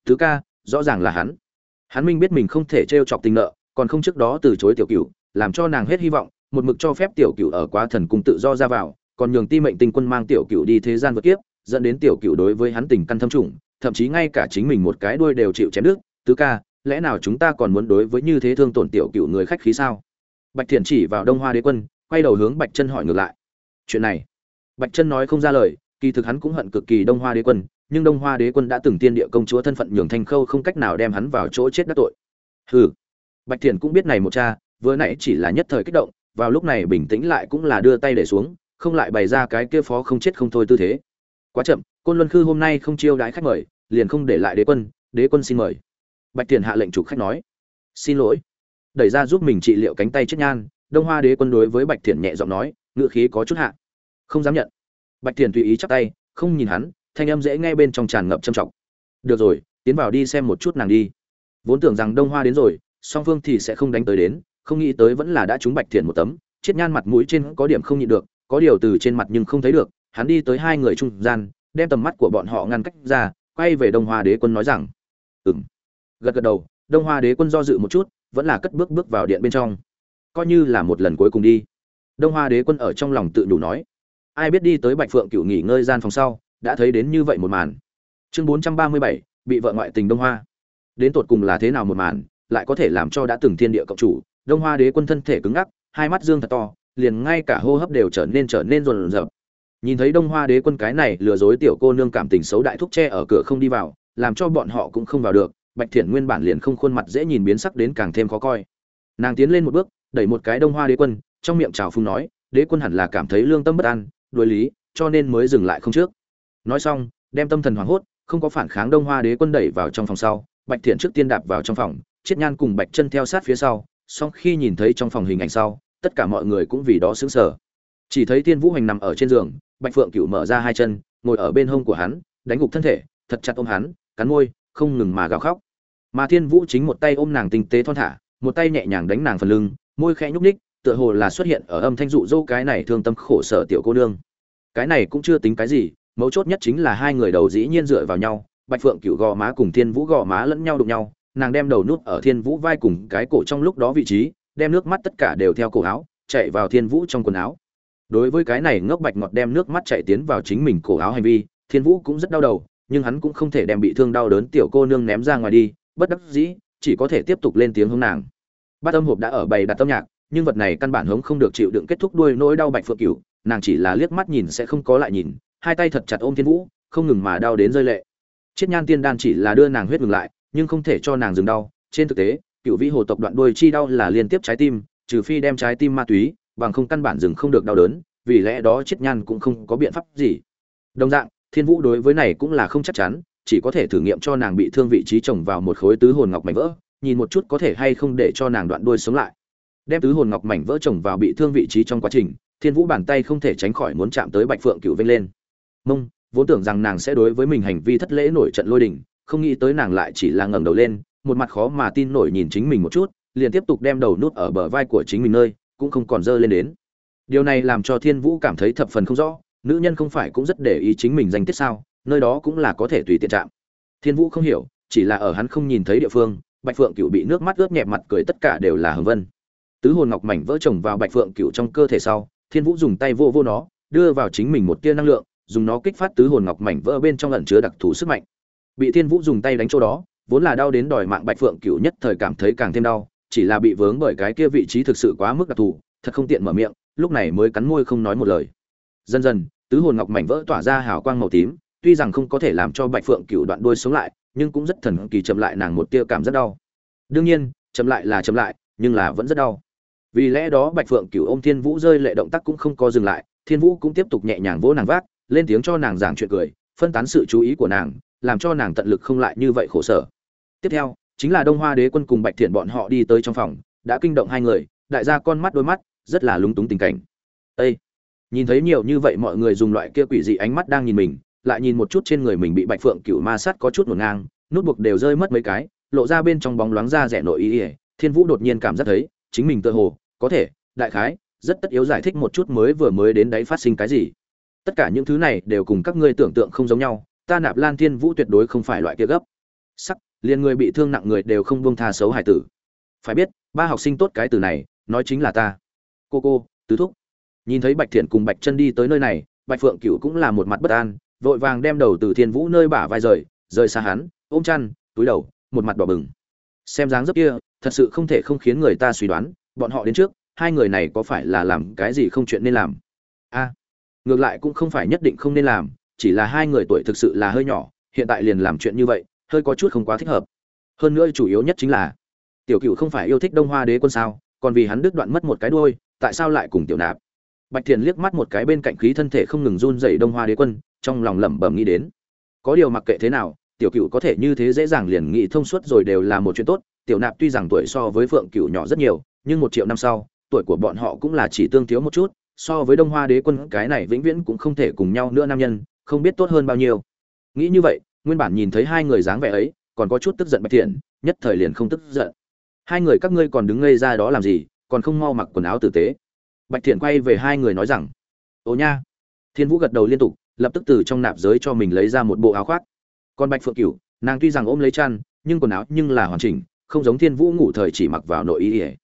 Thứ ca, rõ ràng là hắn. Hắn minh biết mình không thể t r e o chọc tình nợ, còn không trước đó từ chối tiểu cửu, làm cho nàng hết hy vọng, một mực cho phép tiểu cửu ở quá thần cung tự do ra vào, còn nhường ti mệnh tinh quân mang tiểu cửu đi thế gian vượt kiếp, dẫn đến tiểu cửu đối với hắn tình căn thâm trùng, thậm chí ngay cả chính mình một cái đuôi đều chịu chém nước tứ ca lẽ nào chúng ta còn muốn đối với như thế thương tổn tiểu cựu người khách khí sao? Bạch thiện chỉ vào đông hoa đế quân, quay đầu hướng bạch chân hỏi ngược lại. Chuyện này. Bạch chân nói không ra lời, kỳ thực hắn cũng hận cực kỳ đông hoa đế quân, nhưng đông hoa đế quân đã từng tiên địa công chúa thân phận nhường thanh khâu không cách nào đem hắn vào chỗ chết đắc tội. Hừ. Bạch thiện cũng biết này một cha, vừa nãy chỉ là nhất thời kích động, vào lúc này bình tĩnh lại cũng là đưa tay để xuống, không lại bày ra cái kia phó không chết không thôi tư thế. Quá chậm, côn luân khư hôm nay không chiêu đãi khách mời, liền không để lại đế quân đế quân xin mời bạch Tiền hạ lệnh chủ khách nói, xin lỗi. Đẩy ra giúp mình trị liệu cánh tay chết nhan, đông hoa đế quân đối với bạch Tiền nhẹ giọng nói ngựa khí có chút hạ. Không dám nhận. Bạch Tiền tùy ý chắp tay, không nhìn hắn, thanh âm dễ nghe bên trong tràn ngập châm trọng. Được rồi, tiến vào đi xem một chút nàng đi. Vốn tưởng rằng đông hoa đến rồi, song phương thì sẽ không đánh tới đến, không nghĩ tới vẫn là đã trúng bạch thiền một tấm. Chiết nhan mặt mũi trên có điểm không nhịn được, có điều từ trên mặt nhưng không thấy được, hắn đi tới hai người trung gian, đem tầm mắt của bọn họ ngăn cách ra, quay về đông hoa đế quân nói rằng ừng gật gật đầu, đông hoa đế quân do dự một chút, vẫn là cất bước bước vào điện bên trong. Coi như là một lần cuối cùng đi. Đông hoa đế quân ở trong lòng tự đủ nói, ai biết đi tới bạch phượng cựu nghỉ ngơi gian phòng sau, đã thấy đến như vậy một màn. Chương bốn trăm ba mươi bảy, bị vợ ngoại tình đông hoa. Đến tột cùng là thế nào một màn, lại có thể làm cho đã từng thiên địa cộng chủ, đông hoa đế quân thân thể cứng ngắc, hai mắt dương thật to, liền ngay cả hô hấp đều trở nên trở nên rồn rập. Nhìn thấy đông hoa đế quân cái này lừa dối tiểu cô nương cảm tình xấu đại thúc tre ở cửa không đi vào, làm cho bọn họ cũng không vào được bạch thiện nguyên bản liền không khuôn mặt dễ nhìn biến sắc đến càng thêm khó coi. Nàng tiến lên một bước, đẩy một cái đông hoa đế quân, trong miệng chào phung nói, đế quân hẳn là cảm thấy lương tâm bất an, đối lý, cho nên mới dừng lại không trước. Nói xong, đem tâm thần hoảng hốt, không có phản kháng đông hoa đế quân đẩy vào trong phòng sau, bạch thiện trước tiên đạp vào trong phòng, chiết nhan cùng bạch chân theo sát phía sau, song khi nhìn thấy trong phòng hình ảnh sau, tất cả mọi người cũng vì đó sững sờ. Chỉ thấy thiên vũ hành nằm ở trên giường, bạch phượng cựu mở ra hai chân, ngồi ở bên hông của hắn, đánh gục thân thể, thật chặt ôm hắn, cắn môi, không ngừng mà gào khóc mà thiên vũ chính một tay ôm nàng tinh tế thon thả, một tay nhẹ nhàng đánh nàng phần lưng, môi khẽ nhúc ních tựa hồ là xuất hiện ở âm thanh dụ dỗ cái này thương tâm khổ sở tiểu cô nương. Cái này cũng chưa tính cái gì, mấu chốt nhất chính là hai người đầu dĩ nhiên dựa vào nhau, bạch phượng cựu gò má cùng thiên vũ gò má lẫn nhau đụng nhau, nàng đem đầu nút ở thiên vũ vai cùng cái cổ trong lúc đó vị trí, đem nước mắt tất cả đều theo cổ áo, chạy vào thiên vũ trong quần áo. Đối với cái này ngốc bạch ngọt đem nước mắt chạy tiến vào chính mình cổ áo hành vi, thiên vũ cũng rất đau đầu, nhưng hắn cũng không thể đem bị thương đau đớn tiểu cô nương ném ra ngoài đi bất đắc dĩ, chỉ có thể tiếp tục lên tiếng hướng nàng. Bát âm hộp đã ở bày đặt âm nhạc, nhưng vật này căn bản hướng không được chịu đựng kết thúc đuôi nỗi đau bạch phượng cửu, nàng chỉ là liếc mắt nhìn sẽ không có lại nhìn, hai tay thật chặt ôm thiên vũ, không ngừng mà đau đến rơi lệ. Chiết nhan tiên đan chỉ là đưa nàng huyết ngừng lại, nhưng không thể cho nàng dừng đau, trên thực tế cựu vĩ hồ tộc đoạn đuôi chi đau là liên tiếp trái tim, trừ phi đem trái tim ma túy, bằng không căn bản dừng không được đau đớn, vì lẽ đó chiết nhan cũng không có biện pháp gì. Đồng dạng, thiên vũ đối với này cũng là không chắc chắn chỉ có thể thử nghiệm cho nàng bị thương vị trí trồng vào một khối tứ hồn ngọc mảnh vỡ, nhìn một chút có thể hay không để cho nàng đoạn đuôi sống lại. Đem tứ hồn ngọc mảnh vỡ trồng vào bị thương vị trí trong quá trình, thiên vũ bàn tay không thể tránh khỏi muốn chạm tới bạch phượng cựu vinh lên. Mông, vốn tưởng rằng nàng sẽ đối với mình hành vi thất lễ nổi trận lôi đình, không nghĩ tới nàng lại chỉ là ngẩng đầu lên, một mặt khó mà tin nổi nhìn chính mình một chút, liền tiếp tục đem đầu nút ở bờ vai của chính mình nơi, cũng không còn dơ lên đến. Điều này làm cho thiên vũ cảm thấy thập phần không rõ, nữ nhân không phải cũng rất để ý chính mình danh tiết sao? Nơi đó cũng là có thể tùy tiện chạm. Thiên vũ không hiểu, chỉ là ở hắn không nhìn thấy địa phương, bạch phượng cựu bị nước mắt ướt nhẹp mặt cười tất cả đều là hồng vân. Tứ hồn ngọc mảnh vỡ chồng vào bạch phượng cựu trong cơ thể sau, thiên vũ dùng tay vô vô nó, đưa vào chính mình một tia năng lượng, dùng nó kích phát tứ hồn ngọc mảnh vỡ bên trong ẩn chứa đặc thù sức mạnh. Bị thiên vũ dùng tay đánh chỗ đó, vốn là đau đến đòi mạng bạch phượng cựu nhất thời cảm thấy càng thêm đau, chỉ là bị vướng bởi cái kia vị trí thực sự quá mức đặc thù, thật không tiện mở miệng, lúc này mới cắn môi không nói một lời. Dần dần, tứ hồn ngọc mảnh vỡ tỏa ra hào quang màu tím tuy rằng không có thể làm cho bạch phượng cựu đoạn đuôi sống lại, nhưng cũng rất thần kỳ chậm lại nàng một tia cảm rất đau. Đương nhiên, chậm lại là chậm lại, nhưng là vẫn rất đau. Vì lẽ đó bạch phượng cựu ôm thiên vũ rơi lệ động tác cũng không có dừng lại, thiên vũ cũng tiếp tục nhẹ nhàng vỗ nàng vác, lên tiếng cho nàng giảng chuyện cười, phân tán sự chú ý của nàng, làm cho nàng tận lực không lại như vậy khổ sở. Tiếp theo, chính là đông hoa đế quân cùng bạch thiện bọn họ đi tới trong phòng, đã kinh động hai người, đại gia con mắt đôi mắt, rất là lúng túng tình cảnh. Ê! nhìn thấy nhiều như vậy mọi người dùng loại kia quỷ dị ánh mắt đang nhìn mình lại nhìn một chút trên người mình bị bạch phượng cựu ma sát có chút ngổn ngang, nút buộc đều rơi mất mấy cái, lộ ra bên trong bóng loáng ra rẻ nội ý ỉa thiên vũ đột nhiên cảm giác thấy, chính mình tự hồ, có thể, đại khái, rất tất yếu giải thích một chút mới vừa mới đến đấy phát sinh cái gì. Tất cả những thứ này đều cùng các ngươi tưởng tượng không giống nhau, ta nạp lan thiên vũ tuyệt đối không phải loại kia gấp. Sắc, liền người bị thương nặng người đều không buông tha xấu hải tử. Phải biết, ba học sinh tốt cái từ này, nói chính là ta. Cô cô, tứ thúc. Nhìn thấy bạch thiện cùng bạch chân đi tới nơi này, bạch phượng cửu cũng là một mặt bất an vội vàng đem đầu từ thiên vũ nơi bả vai rời rời xa hắn, ôm chăn, túi đầu, một mặt đỏ bừng. Xem dáng dấp kia, thật sự không thể không khiến người ta suy đoán, bọn họ đến trước, hai người này có phải là làm cái gì không chuyện nên làm? A, ngược lại cũng không phải nhất định không nên làm, chỉ là hai người tuổi thực sự là hơi nhỏ, hiện tại liền làm chuyện như vậy, hơi có chút không quá thích hợp. Hơn nữa chủ yếu nhất chính là, tiểu cựu không phải yêu thích đông hoa đế quân sao, còn vì hắn đứt đoạn mất một cái đuôi, tại sao lại cùng tiểu nạp? Bạch thiền liếc mắt một cái bên cạnh khí thân thể không ngừng run dậy đông hoa đế quân, trong lòng lẩm bẩm nghĩ đến. Có điều mặc kệ thế nào, tiểu cựu có thể như thế dễ dàng liền nghĩ thông suốt rồi đều là một chuyện tốt. Tiểu nạp tuy rằng tuổi so với phượng cựu nhỏ rất nhiều, nhưng một triệu năm sau, tuổi của bọn họ cũng là chỉ tương thiếu một chút, so với đông hoa đế quân, cái này vĩnh viễn cũng không thể cùng nhau nữa nam nhân, không biết tốt hơn bao nhiêu. Nghĩ như vậy, nguyên bản nhìn thấy hai người dáng vẻ ấy, còn có chút tức giận bạch thiện nhất thời liền không tức giận. Hai người các ngươi còn đứng ngây ra đó làm gì, còn không mau mặc quần áo tử tế bạch thiện quay về hai người nói rằng, ồ nha. Thiên vũ gật đầu liên tục, lập tức từ trong nạp giới cho mình lấy ra một bộ áo khoác. Còn bạch phượng cửu, nàng tuy rằng ôm lấy chăn, nhưng quần áo nhưng là hoàn chỉnh, không giống thiên vũ ngủ thời chỉ mặc vào nội y ỉa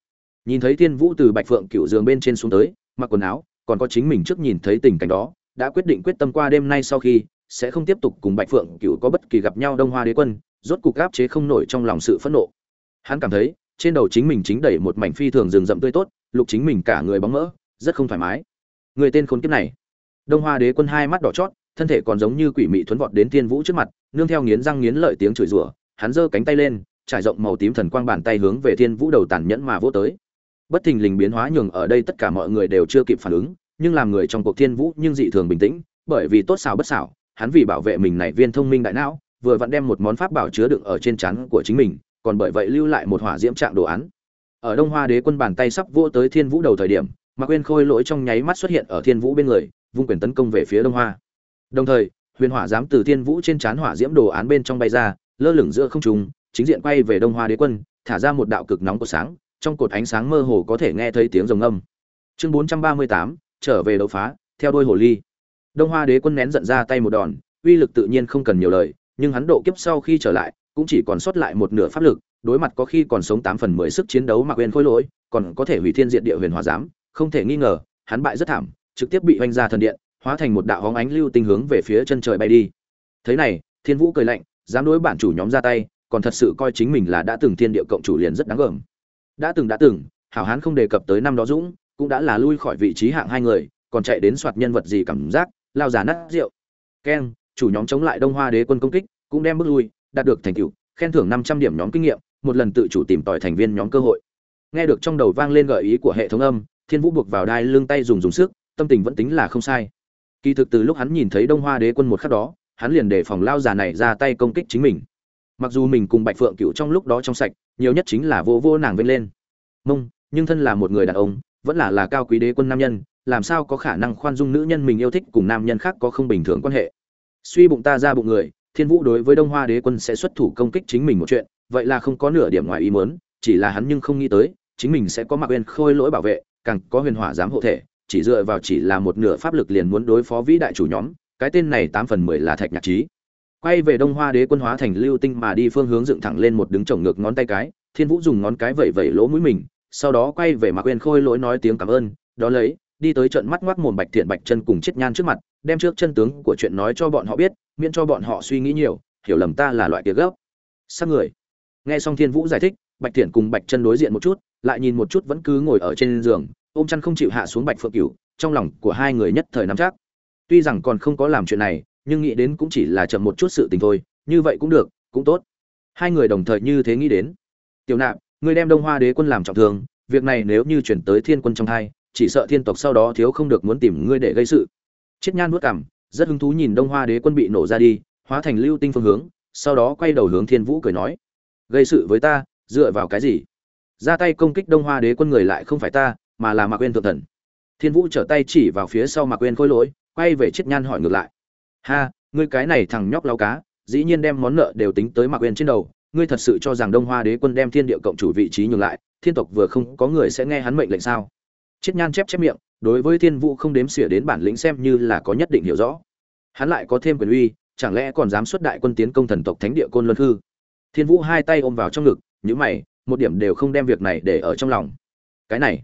nhìn thấy thiên vũ từ bạch phượng cửu giường bên trên xuống tới, mặc quần áo, còn có chính mình trước nhìn thấy tình cảnh đó, đã quyết định quyết tâm qua đêm nay sau khi, sẽ không tiếp tục cùng bạch phượng cửu có bất kỳ gặp nhau đông hoa đế quân, rốt cục áp chế không nổi trong lòng sự phẫn nộ. Hắn cảm thấy, trên đầu chính mình chính đẩy một mảnh phi thường rừng rậm tươi tốt lục chính mình cả người bóng mỡ, rất không thoải mái. Người tên khốn kiếp này. Đông hoa đế quân hai mắt đỏ chót, thân thể còn giống như quỷ mị thuấn vọt đến thiên vũ trước mặt, nương theo nghiến răng nghiến lợi tiếng chửi rủa, hắn giơ cánh tay lên, trải rộng màu tím thần quang bàn tay hướng về thiên vũ đầu tàn nhẫn mà vỗ tới. Bất thình lình biến hóa nhường ở đây tất cả mọi người đều chưa kịp phản ứng, nhưng làm người trong cuộc thiên vũ nhưng dị thường bình tĩnh, bởi vì tốt xảo bất xảo, hắn vì bảo vệ mình này viên thông minh đại não, vừa vặn đem một món pháp bảo chứa đựng ở trên chắn của chính mình, còn bởi vậy lưu lại một hỏa diễm trạng đồ án ở đông hoa đế quân bàn tay sắp vỗ tới thiên vũ đầu thời điểm, mạc quên khôi lỗi trong nháy mắt xuất hiện ở thiên vũ bên người, vung quyền tấn công về phía đông hoa. Đồng thời, huyền hỏa dám từ thiên vũ trên chán hỏa diễm đồ án bên trong bay ra, lơ lửng giữa không trung, chính diện quay về đông hoa đế quân, thả ra một đạo cực nóng của sáng, trong cột ánh sáng mơ hồ có thể nghe thấy tiếng rồng âm chương bốn trăm ba mươi tám, trở về đấu phá, theo đôi hồ ly. Đông hoa đế quân nén giận ra tay một đòn, uy lực tự nhiên không cần nhiều lời, nhưng hắn độ kiếp sau khi trở lại, cũng chỉ còn sót lại một nửa pháp lực đối mặt có khi còn sống tám phần mười sức chiến đấu mà quên khôi lỗi còn có thể hủy thiên diệt địa huyền hòa giám không thể nghi ngờ hắn bại rất thảm trực tiếp bị oanh ra thần điện hóa thành một đạo hóng ánh lưu tinh hướng về phía chân trời bay đi. Thế này thiên vũ cười lạnh dám đối bản chủ nhóm ra tay còn thật sự coi chính mình là đã từng thiên địa cộng chủ liền rất đáng gờm. Đã từng đã từng hảo hán không đề cập tới năm đó dũng cũng đã là lui khỏi vị trí hạng hai người còn chạy đến soạt nhân vật gì cảm giác lao giả nát rượu. Ken, chủ nhóm chống lại đông hoa đế quân công kích cũng đem bước lui đạt được thành tựu khen thưởng năm trăm điểm nhóm kinh nghiệm một lần tự chủ tìm tòi thành viên nhóm cơ hội. Nghe được trong đầu vang lên gợi ý của hệ thống âm, thiên vũ buộc vào đai lưng tay dùng dùng sức, tâm tình vẫn tính là không sai. Kỳ thực từ lúc hắn nhìn thấy đông hoa đế quân một khắc đó, hắn liền để phòng lao già này ra tay công kích chính mình. Mặc dù mình cùng bạch phượng cựu trong lúc đó trong sạch, nhiều nhất chính là vô vô nàng vênh lên. Mông, nhưng thân là một người đàn ông, vẫn là là cao quý đế quân nam nhân, làm sao có khả năng khoan dung nữ nhân mình yêu thích cùng nam nhân khác có không bình thường quan hệ? Suy bụng ta ra bụng người, thiên vũ đối với đông hoa đế quân sẽ xuất thủ công kích chính mình một chuyện vậy là không có nửa điểm ngoài ý muốn, chỉ là hắn nhưng không nghĩ tới, chính mình sẽ có Mạc bên khôi lỗi bảo vệ, càng có huyền hỏa giám hộ thể, chỉ dựa vào chỉ là một nửa pháp lực liền muốn đối phó vĩ đại chủ nhóm, cái tên này tám phần mười là thạch nhạc trí quay về đông hoa đế quân hóa thành lưu tinh mà đi phương hướng dựng thẳng lên một đứng chổng ngược ngón tay cái, thiên vũ dùng ngón cái vẩy vẩy lỗ mũi mình, sau đó quay về mạc Uyên khôi lỗi nói tiếng cảm ơn, đó lấy, đi tới trận mắt ngoác mồm bạch thiện bạch chân cùng chết nhan trước mặt, đem trước chân tướng của chuyện nói cho bọn họ biết, miễn cho bọn họ suy nghĩ nhiều, hiểu lầm ta là loại kia gấp. Sang người nghe xong thiên vũ giải thích, bạch thiện cùng bạch chân đối diện một chút, lại nhìn một chút vẫn cứ ngồi ở trên giường, ôm chăn không chịu hạ xuống bạch phượng cửu, trong lòng của hai người nhất thời nắm chắc. Tuy rằng còn không có làm chuyện này, nhưng nghĩ đến cũng chỉ là chậm một chút sự tình thôi, như vậy cũng được, cũng tốt. Hai người đồng thời như thế nghĩ đến. Tiểu nạp, ngươi đem đông hoa đế quân làm trọng thương, việc này nếu như chuyển tới thiên quân trong hai, chỉ sợ thiên tộc sau đó thiếu không được muốn tìm ngươi để gây sự. Chiết nhan nuốt cảm rất hứng thú nhìn đông hoa đế quân bị nổ ra đi, hóa thành lưu tinh phương hướng, sau đó quay đầu hướng thiên vũ cười nói gây sự với ta, dựa vào cái gì? Ra tay công kích đông hoa đế quân người lại không phải ta, mà là mạc quên thượng thần. Thiên vũ trở tay chỉ vào phía sau mạc quên khôi lỗi, quay về chiết nhan hỏi ngược lại. Ha, ngươi cái này thằng nhóc lao cá, dĩ nhiên đem món nợ đều tính tới mạc quên trên đầu, ngươi thật sự cho rằng đông hoa đế quân đem thiên địa cộng chủ vị trí nhường lại, thiên tộc vừa không có người sẽ nghe hắn mệnh lệnh sao? Chiết nhan chép chép miệng, đối với thiên vũ không đếm xỉa đến bản lĩnh xem như là có nhất định hiểu rõ. Hắn lại có thêm quyền uy, chẳng lẽ còn dám xuất đại quân tiến công thần tộc thánh địa côn luân hư thiên vũ hai tay ôm vào trong ngực nhữ mày một điểm đều không đem việc này để ở trong lòng. Cái này.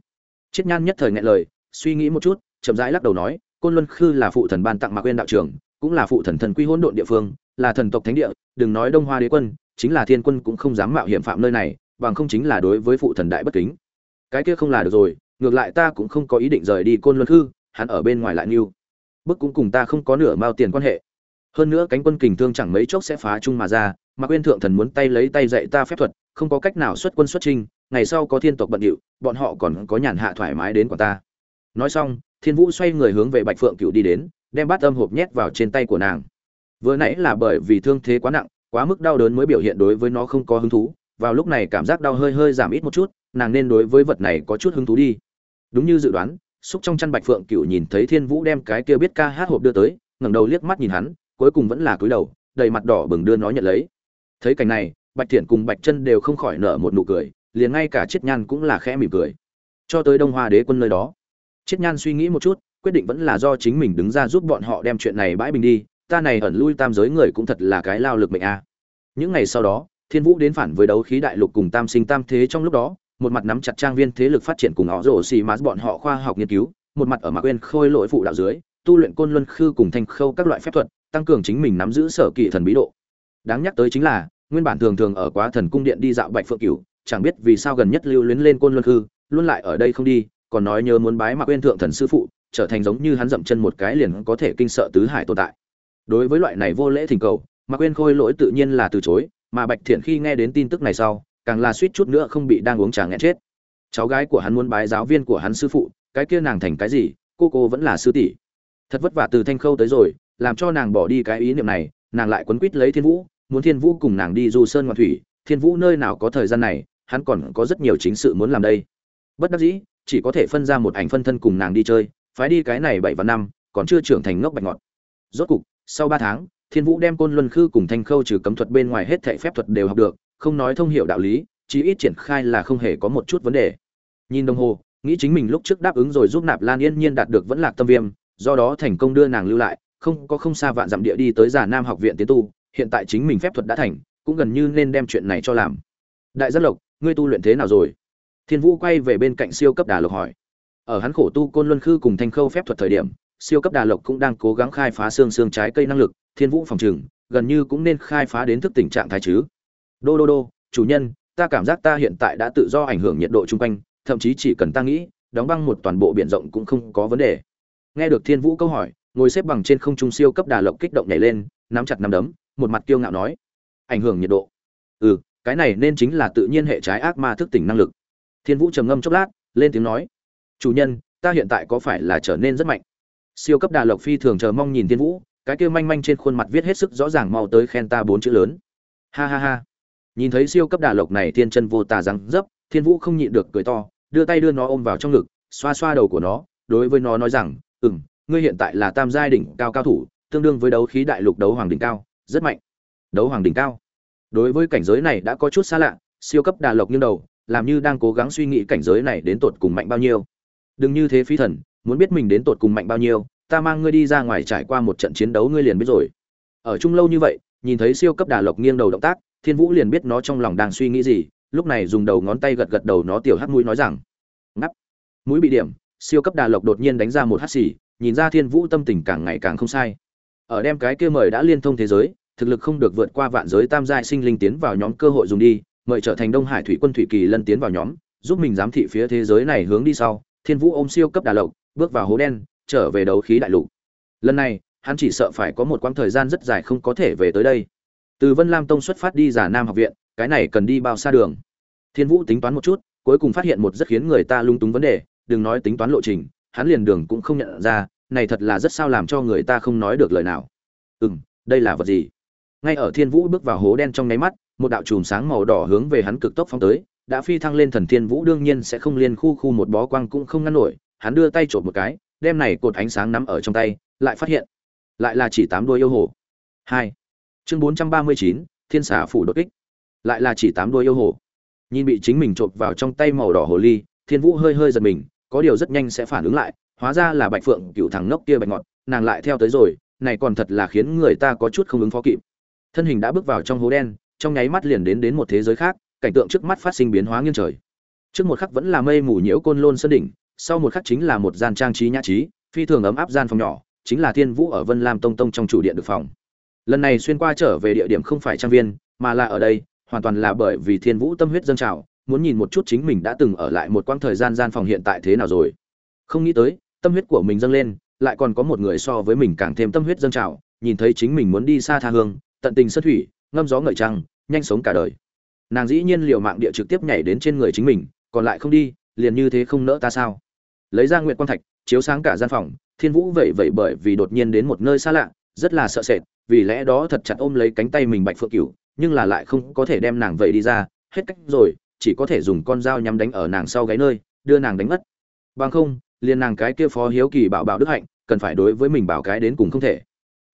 Chiết nhan nhất thời ngại lời suy nghĩ một chút chậm rãi lắc đầu nói côn luân khư là phụ thần ban tặng mạc quên đạo trưởng cũng là phụ thần thần quy hỗn độn địa phương là thần tộc thánh địa đừng nói đông hoa đế quân chính là thiên quân cũng không dám mạo hiểm phạm nơi này bằng không chính là đối với phụ thần đại bất kính. Cái kia không là được rồi ngược lại ta cũng không có ý định rời đi côn luân Khư, hắn ở bên ngoài lại nhiêu bức cũng cùng ta không có nửa mao tiền quan hệ. Hơn nữa cánh quân kình thương chẳng mấy chốc sẽ phá chung mà ra mà quên thượng thần muốn tay lấy tay dạy ta phép thuật, không có cách nào xuất quân xuất trinh ngày sau có thiên tộc bận điệu, bọn họ còn có nhàn hạ thoải mái đến của ta. Nói xong, thiên vũ xoay người hướng về bạch phượng cựu đi đến, đem bát âm hộp nhét vào trên tay của nàng. Vừa nãy là bởi vì thương thế quá nặng, quá mức đau đớn mới biểu hiện đối với nó không có hứng thú, vào lúc này cảm giác đau hơi hơi giảm ít một chút, nàng nên đối với vật này có chút hứng thú đi. Đúng như dự đoán, xúc trong chăn bạch phượng cựu nhìn thấy thiên vũ đem cái kia biết ca hát hộp đưa tới, ngẩng đầu liếc mắt nhìn hắn, cuối cùng vẫn là cúi đầu, đầy mặt đỏ bừng đưa nó nhận lấy thấy cảnh này, bạch thiện cùng bạch chân đều không khỏi nở một nụ cười, liền ngay cả chiết nhan cũng là khẽ mỉm cười. Cho tới đông hoa đế quân nơi đó, chiết nhan suy nghĩ một chút, quyết định vẫn là do chính mình đứng ra giúp bọn họ đem chuyện này bãi bình đi, ta này ẩn lui tam giới người cũng thật là cái lao lực mệnh a. Những ngày sau đó, thiên vũ đến phản với đấu khí đại lục cùng tam sinh tam thế trong lúc đó, một mặt nắm chặt trang viên thế lực phát triển cùng họ rổ xì mát bọn họ khoa học nghiên cứu, một mặt ở mạc quên khôi lỗi phụ đạo dưới, tu luyện côn luân khư cùng thanh khâu các loại phép thuật, tăng cường chính mình nắm giữ sở kỵ thần bí độ đáng nhắc tới chính là, nguyên bản thường thường ở quá thần cung điện đi dạo bạch phượng cửu, chẳng biết vì sao gần nhất lưu luyến lên côn luân khư, luôn lại ở đây không đi, còn nói nhớ muốn bái mặc quên thượng thần sư phụ, trở thành giống như hắn dậm chân một cái liền có thể kinh sợ tứ hải tồn tại. Đối với loại này vô lễ thỉnh cầu mặc quên khôi lỗi tự nhiên là từ chối, mà bạch thiện khi nghe đến tin tức này sau, càng là suýt chút nữa không bị đang uống trà nghẹn chết. Cháu gái của hắn muốn bái giáo viên của hắn sư phụ, cái kia nàng thành cái gì, cô cô vẫn là sư tỷ. Thật vất vả từ thanh khâu tới rồi, làm cho nàng bỏ đi cái ý niệm này nàng lại quấn quýt lấy thiên vũ, muốn thiên vũ cùng nàng đi du sơn ngoạn thủy, thiên vũ nơi nào có thời gian này, hắn còn có rất nhiều chính sự muốn làm đây. Bất đắc dĩ, chỉ có thể phân ra một ảnh phân thân cùng nàng đi chơi, phái đi cái này bảy và năm, còn chưa trưởng thành ngốc bạch ngọt. Rốt cục, sau ba tháng, thiên vũ đem côn luân khư cùng thanh khâu trừ cấm thuật bên ngoài hết thệ phép thuật đều học được, không nói thông hiểu đạo lý, chí ít triển khai là không hề có một chút vấn đề. Nhìn đồng hồ, nghĩ chính mình lúc trước đáp ứng rồi giúp nạp lan yên nhiên đạt được vẫn lạc tâm viêm, do đó thành công đưa nàng lưu lại không có không xa vạn dặm địa đi tới già nam học viện tiến tu, hiện tại chính mình phép thuật đã thành, cũng gần như nên đem chuyện này cho làm. Đại giác lộc, ngươi tu luyện thế nào rồi? Thiên vũ quay về bên cạnh siêu cấp đà lộc hỏi. Ở hắn khổ tu côn luân khư cùng thanh khâu phép thuật thời điểm, siêu cấp đà lộc cũng đang cố gắng khai phá xương xương trái cây năng lực, thiên vũ phòng trừng gần như cũng nên khai phá đến thức tình trạng thái chứ. Đô đô đô, chủ nhân, ta cảm giác ta hiện tại đã tự do ảnh hưởng nhiệt độ chung quanh, thậm chí chỉ cần ta nghĩ, đóng băng một toàn bộ biển rộng cũng không có vấn đề. Nghe được thiên vũ câu hỏi ngồi xếp bằng trên không trung siêu cấp đà lộc kích động nhảy lên, nắm chặt nắm đấm, một mặt kiêu ngạo nói, ảnh hưởng nhiệt độ. Ừ cái này nên chính là tự nhiên hệ trái ác ma thức tỉnh năng lực. Thiên vũ trầm ngâm chốc lát, lên tiếng nói, chủ nhân, ta hiện tại có phải là trở nên rất mạnh? Siêu cấp đà lộc phi thường chờ mong nhìn thiên vũ, cái kia manh manh trên khuôn mặt viết hết sức rõ ràng mau tới khen ta bốn chữ lớn. Ha ha ha. Nhìn thấy siêu cấp đà lộc này thiên chân vô tà răng dấp, thiên vũ không nhịn được cười to, đưa tay đưa nó ôm vào trong ngực, xoa xoa đầu của nó, đối với nó nói rằng, ừm ngươi hiện tại là tam giai đỉnh cao cao thủ, tương đương với đấu khí đại lục đấu hoàng đỉnh cao, rất mạnh. Đấu hoàng đỉnh cao. Đối với cảnh giới này đã có chút xa lạ, siêu cấp đà lộc nghiêng đầu, làm như đang cố gắng suy nghĩ cảnh giới này đến tột cùng mạnh bao nhiêu. Đừng như thế phi thần, muốn biết mình đến tột cùng mạnh bao nhiêu, ta mang ngươi đi ra ngoài trải qua một trận chiến đấu ngươi liền biết rồi. Ở chung lâu như vậy, nhìn thấy siêu cấp đà lộc nghiêng đầu động tác, thiên vũ liền biết nó trong lòng đang suy nghĩ gì, lúc này dùng đầu ngón tay gật gật đầu nó tiểu hắt mũi nói rằng, ngắp. Mũi bị điểm, siêu cấp đà lộc đột nhiên đánh ra một hắt xì nhìn ra thiên vũ tâm tình càng ngày càng không sai. Ở đem cái kia mời đã liên thông thế giới, thực lực không được vượt qua vạn giới tam giai sinh linh tiến vào nhóm cơ hội dùng đi, mời trở thành đông hải thủy quân thủy kỳ lân tiến vào nhóm, giúp mình giám thị phía thế giới này hướng đi sau, thiên vũ ôm siêu cấp đà lộc, bước vào hố đen, trở về đấu khí đại lục. Lần này, hắn chỉ sợ phải có một quãng thời gian rất dài không có thể về tới đây. Từ vân lam tông xuất phát đi giả nam học viện, cái này cần đi bao xa đường. Thiên vũ tính toán một chút, cuối cùng phát hiện một rất khiến người ta lung túng vấn đề, đừng nói tính toán lộ trình hắn liền đường cũng không nhận ra, này thật là rất sao làm cho người ta không nói được lời nào. Ừ m đây là vật gì? Ngay ở thiên vũ bước vào hố đen trong nháy mắt, một đạo chùm sáng màu đỏ hướng về hắn cực tốc phóng tới, đã phi thăng lên thần thiên vũ đương nhiên sẽ không liên khu khu một bó quang cũng không ngăn nổi, hắn đưa tay trộm một cái, đem này cột ánh sáng nắm ở trong tay, lại phát hiện, lại là chỉ tám đôi yêu hồ. Hai. Chương bốn trăm ba mươi chín, thiên xả phủ đột kích. Lại là chỉ tám đôi yêu hồ. Nhìn bị chính mình trộm vào trong tay màu đỏ hồ ly, thiên vũ hơi hơi giật mình có điều rất nhanh sẽ phản ứng lại, hóa ra là bạch phượng cựu thằng nốc kia bạch ngọt, nàng lại theo tới rồi, này còn thật là khiến người ta có chút không ứng phó kịp. Thân hình đã bước vào trong hố đen, trong nháy mắt liền đến đến một thế giới khác, cảnh tượng trước mắt phát sinh biến hóa nghiêng trời. Trước một khắc vẫn là mây mù nhiễu côn lôn sơn đỉnh, sau một khắc chính là một gian trang trí nhã trí, phi thường ấm áp gian phòng nhỏ, chính là thiên vũ ở vân lam tông tông trong chủ điện được phòng. Lần này xuyên qua trở về địa điểm không phải trang viên, mà là ở đây, hoàn toàn là bởi vì thiên vũ tâm huyết dâng trào muốn nhìn một chút chính mình đã từng ở lại một quãng thời gian gian phòng hiện tại thế nào rồi. Không nghĩ tới, tâm huyết của mình dâng lên, lại còn có một người so với mình càng thêm tâm huyết dâng trào, nhìn thấy chính mình muốn đi xa tha hương, tận tình xuất thủy, ngâm gió ngợi trăng, nhanh sống cả đời. Nàng dĩ nhiên liều mạng địa trực tiếp nhảy đến trên người chính mình, còn lại không đi, liền như thế không nỡ ta sao? Lấy ra nguyện quang thạch, chiếu sáng cả gian phòng, thiên vũ vậy vậy bởi vì đột nhiên đến một nơi xa lạ, rất là sợ sệt, vì lẽ đó thật chặt ôm lấy cánh tay mình bạch phượng cửu, nhưng là lại không có thể đem nàng vậy đi ra, hết cách rồi chỉ có thể dùng con dao nhắm đánh ở nàng sau gáy nơi, đưa nàng đánh mất. Bằng không, liền nàng cái kia phó hiếu kỳ bảo bảo đức hạnh, cần phải đối với mình bảo cái đến cùng không thể.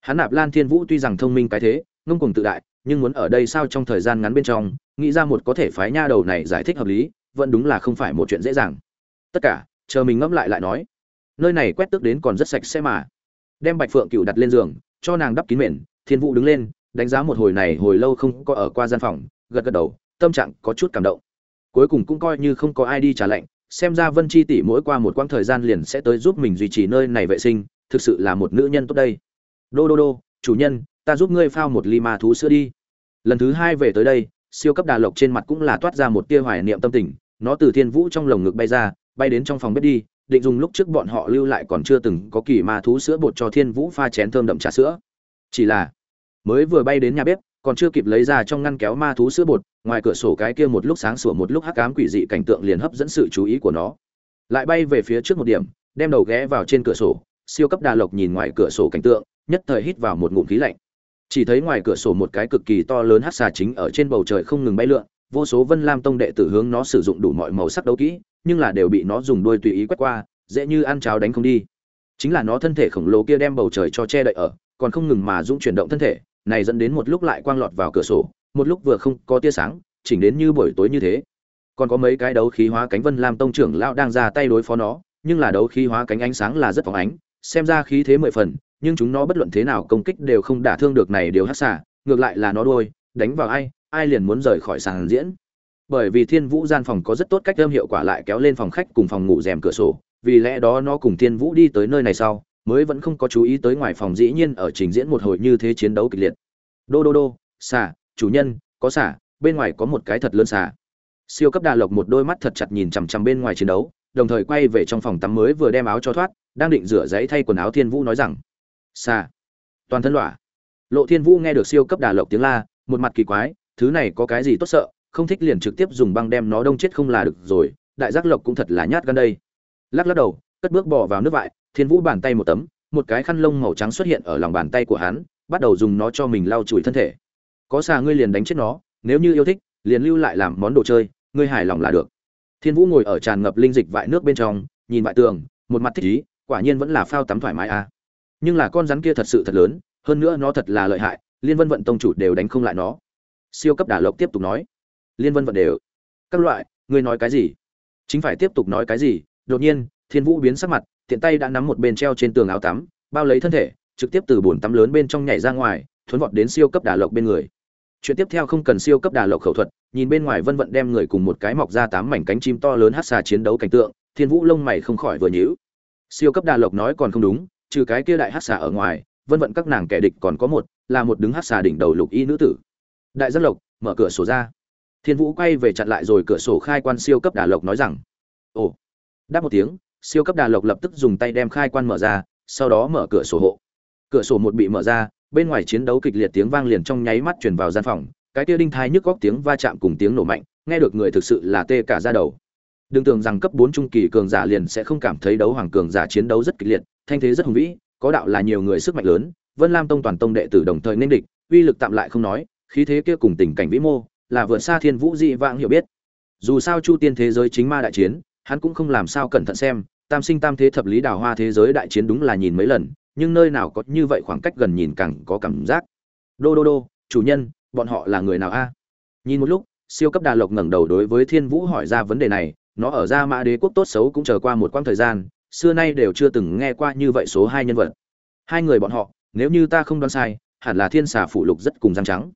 Hắn nạp lan thiên vũ tuy rằng thông minh cái thế, ngông cùng tự đại, nhưng muốn ở đây sao trong thời gian ngắn bên trong, nghĩ ra một có thể phái nha đầu này giải thích hợp lý, vẫn đúng là không phải một chuyện dễ dàng. Tất cả, chờ mình ngẫm lại lại nói. Nơi này quét tước đến còn rất sạch sẽ mà. Đem bạch phượng cựu đặt lên giường, cho nàng đắp kín mền, thiên vũ đứng lên, đánh giá một hồi này hồi lâu không có ở qua gian phòng, gật gật đầu, tâm trạng có chút cảm động cuối cùng cũng coi như không có ai đi trả lệnh, xem ra vân chi tỷ mỗi qua một quãng thời gian liền sẽ tới giúp mình duy trì nơi này vệ sinh, thực sự là một nữ nhân tốt đây. Đô đô đô, chủ nhân, ta giúp ngươi phao một ly ma thú sữa đi. Lần thứ hai về tới đây, siêu cấp đà lộc trên mặt cũng là toát ra một tia hoài niệm tâm tình, nó từ thiên vũ trong lồng ngực bay ra, bay đến trong phòng bếp đi, định dùng lúc trước bọn họ lưu lại còn chưa từng có kỳ ma thú sữa bột cho thiên vũ pha chén thơm đậm trà sữa. Chỉ là, mới vừa bay đến nhà bếp còn chưa kịp lấy ra trong ngăn kéo ma thú sữa bột, ngoài cửa sổ cái kia một lúc sáng sủa một lúc hắc ám quỷ dị cảnh tượng liền hấp dẫn sự chú ý của nó. Lại bay về phía trước một điểm, đem đầu ghé vào trên cửa sổ, siêu cấp đà lộc nhìn ngoài cửa sổ cảnh tượng, nhất thời hít vào một ngụm khí lạnh. Chỉ thấy ngoài cửa sổ một cái cực kỳ to lớn hắc xà chính ở trên bầu trời không ngừng bay lượn, vô số vân lam tông đệ tử hướng nó sử dụng đủ mọi màu sắc đấu kỹ, nhưng là đều bị nó dùng đuôi tùy ý quét qua, dễ như ăn cháo đánh không đi. Chính là nó thân thể khổng lồ kia đem bầu trời cho che đậy ở, còn không ngừng mà dũng chuyển động thân thể này dẫn đến một lúc lại quang lọt vào cửa sổ, một lúc vừa không có tia sáng, chỉnh đến như buổi tối như thế. Còn có mấy cái đấu khí hóa cánh vân lam tông trưởng lão đang ra tay đối phó nó, nhưng là đấu khí hóa cánh ánh sáng là rất phóng ánh, xem ra khí thế mười phần, nhưng chúng nó bất luận thế nào công kích đều không đả thương được này điều hắc xả ngược lại là nó đôi đánh vào ai ai liền muốn rời khỏi sàn diễn. Bởi vì thiên vũ gian phòng có rất tốt cách âm hiệu quả lại kéo lên phòng khách cùng phòng ngủ rèm cửa sổ, vì lẽ đó nó cùng thiên vũ đi tới nơi này sau mới vẫn không có chú ý tới ngoài phòng dĩ nhiên ở trình diễn một hồi như thế chiến đấu kịch liệt. Đô đô đô xả chủ nhân, có xả bên ngoài có một cái thật lớn xả siêu cấp đà lộc một đôi mắt thật chặt nhìn chằm chằm bên ngoài chiến đấu, đồng thời quay về trong phòng tắm mới vừa đem áo cho thoát, đang định rửa giấy thay quần áo thiên vũ nói rằng xả toàn thân lọa lộ thiên vũ nghe được siêu cấp đà lộc tiếng la, một mặt kỳ quái, thứ này có cái gì tốt sợ, không thích liền trực tiếp dùng băng đem nó đông chết không là được rồi, đại giác lộc cũng thật là nhát gan đây. Lắc lắc đầu, cất bước bỏ vào nước vại thiên vũ bàn tay một tấm, một cái khăn lông màu trắng xuất hiện ở lòng bàn tay của hắn, bắt đầu dùng nó cho mình lau chùi thân thể. Có xà ngươi liền đánh chết nó, nếu như yêu thích, liền lưu lại làm món đồ chơi, ngươi hài lòng là được. Thiên vũ ngồi ở tràn ngập linh dịch vại nước bên trong, nhìn vại tường, một mặt thích ý, quả nhiên vẫn là phao tắm thoải mái à. nhưng là con rắn kia thật sự thật lớn, hơn nữa nó thật là lợi hại, liên vân vận tông chủ đều đánh không lại nó. Siêu cấp đả lộc tiếp tục nói. Liên vân vận đều. Các loại, ngươi nói cái gì? Chính phải tiếp tục nói cái gì? Đột nhiên, thiên vũ biến sắc mặt tiện tay đã nắm một bên treo trên tường áo tắm, bao lấy thân thể, trực tiếp từ bồn tắm lớn bên trong nhảy ra ngoài, thuấn vọt đến siêu cấp đà lộc bên người. Chuyện tiếp theo không cần siêu cấp đà lộc khẩu thuật, nhìn bên ngoài vân vận đem người cùng một cái mọc ra tám mảnh cánh chim to lớn hát xà chiến đấu cảnh tượng, thiên vũ lông mày không khỏi vừa nhíu. Siêu cấp đà lộc nói còn không đúng, trừ cái kia đại hát xà ở ngoài, vân vận các nàng kẻ địch còn có một, là một đứng hát xà đỉnh đầu lục y nữ tử. Đại giác lộc, mở cửa sổ ra. Thiên vũ quay về chặn lại rồi cửa sổ khai quan siêu cấp đà lộc nói rằng, ồ. Đáp một tiếng siêu cấp đà lộc lập tức dùng tay đem khai quan mở ra, sau đó mở cửa sổ hộ. Cửa sổ một bị mở ra, bên ngoài chiến đấu kịch liệt tiếng vang liền trong nháy mắt truyền vào gian phòng, cái kia đinh thai nhức góc tiếng va chạm cùng tiếng nổ mạnh, nghe được người thực sự là tê cả ra đầu. Đừng tưởng rằng cấp bốn trung kỳ cường giả liền sẽ không cảm thấy đấu hoàng cường giả chiến đấu rất kịch liệt, thanh thế rất hùng vĩ, có đạo là nhiều người sức mạnh lớn, vân lam tông toàn tông đệ tử đồng thời nên địch, uy lực tạm lại không nói, khí thế kia cùng tình cảnh vĩ mô, là vượt xa thiên vũ dị vãng hiểu biết. Dù sao chu tiên thế giới chính ma đại chiến, hắn cũng không làm sao cẩn thận xem tam sinh tam thế thập lý đào hoa thế giới đại chiến đúng là nhìn mấy lần, nhưng nơi nào có như vậy khoảng cách gần nhìn càng có cảm giác. Đô đô đô, chủ nhân, bọn họ là người nào a? Nhìn một lúc, siêu cấp đà lộc ngẩng đầu đối với thiên vũ hỏi ra vấn đề này, nó ở ra mã đế quốc tốt xấu cũng chờ qua một quãng thời gian, xưa nay đều chưa từng nghe qua như vậy số hai nhân vật. Hai người bọn họ, nếu như ta không đoán sai, hẳn là thiên xà phụ lục rất cùng răng trắng.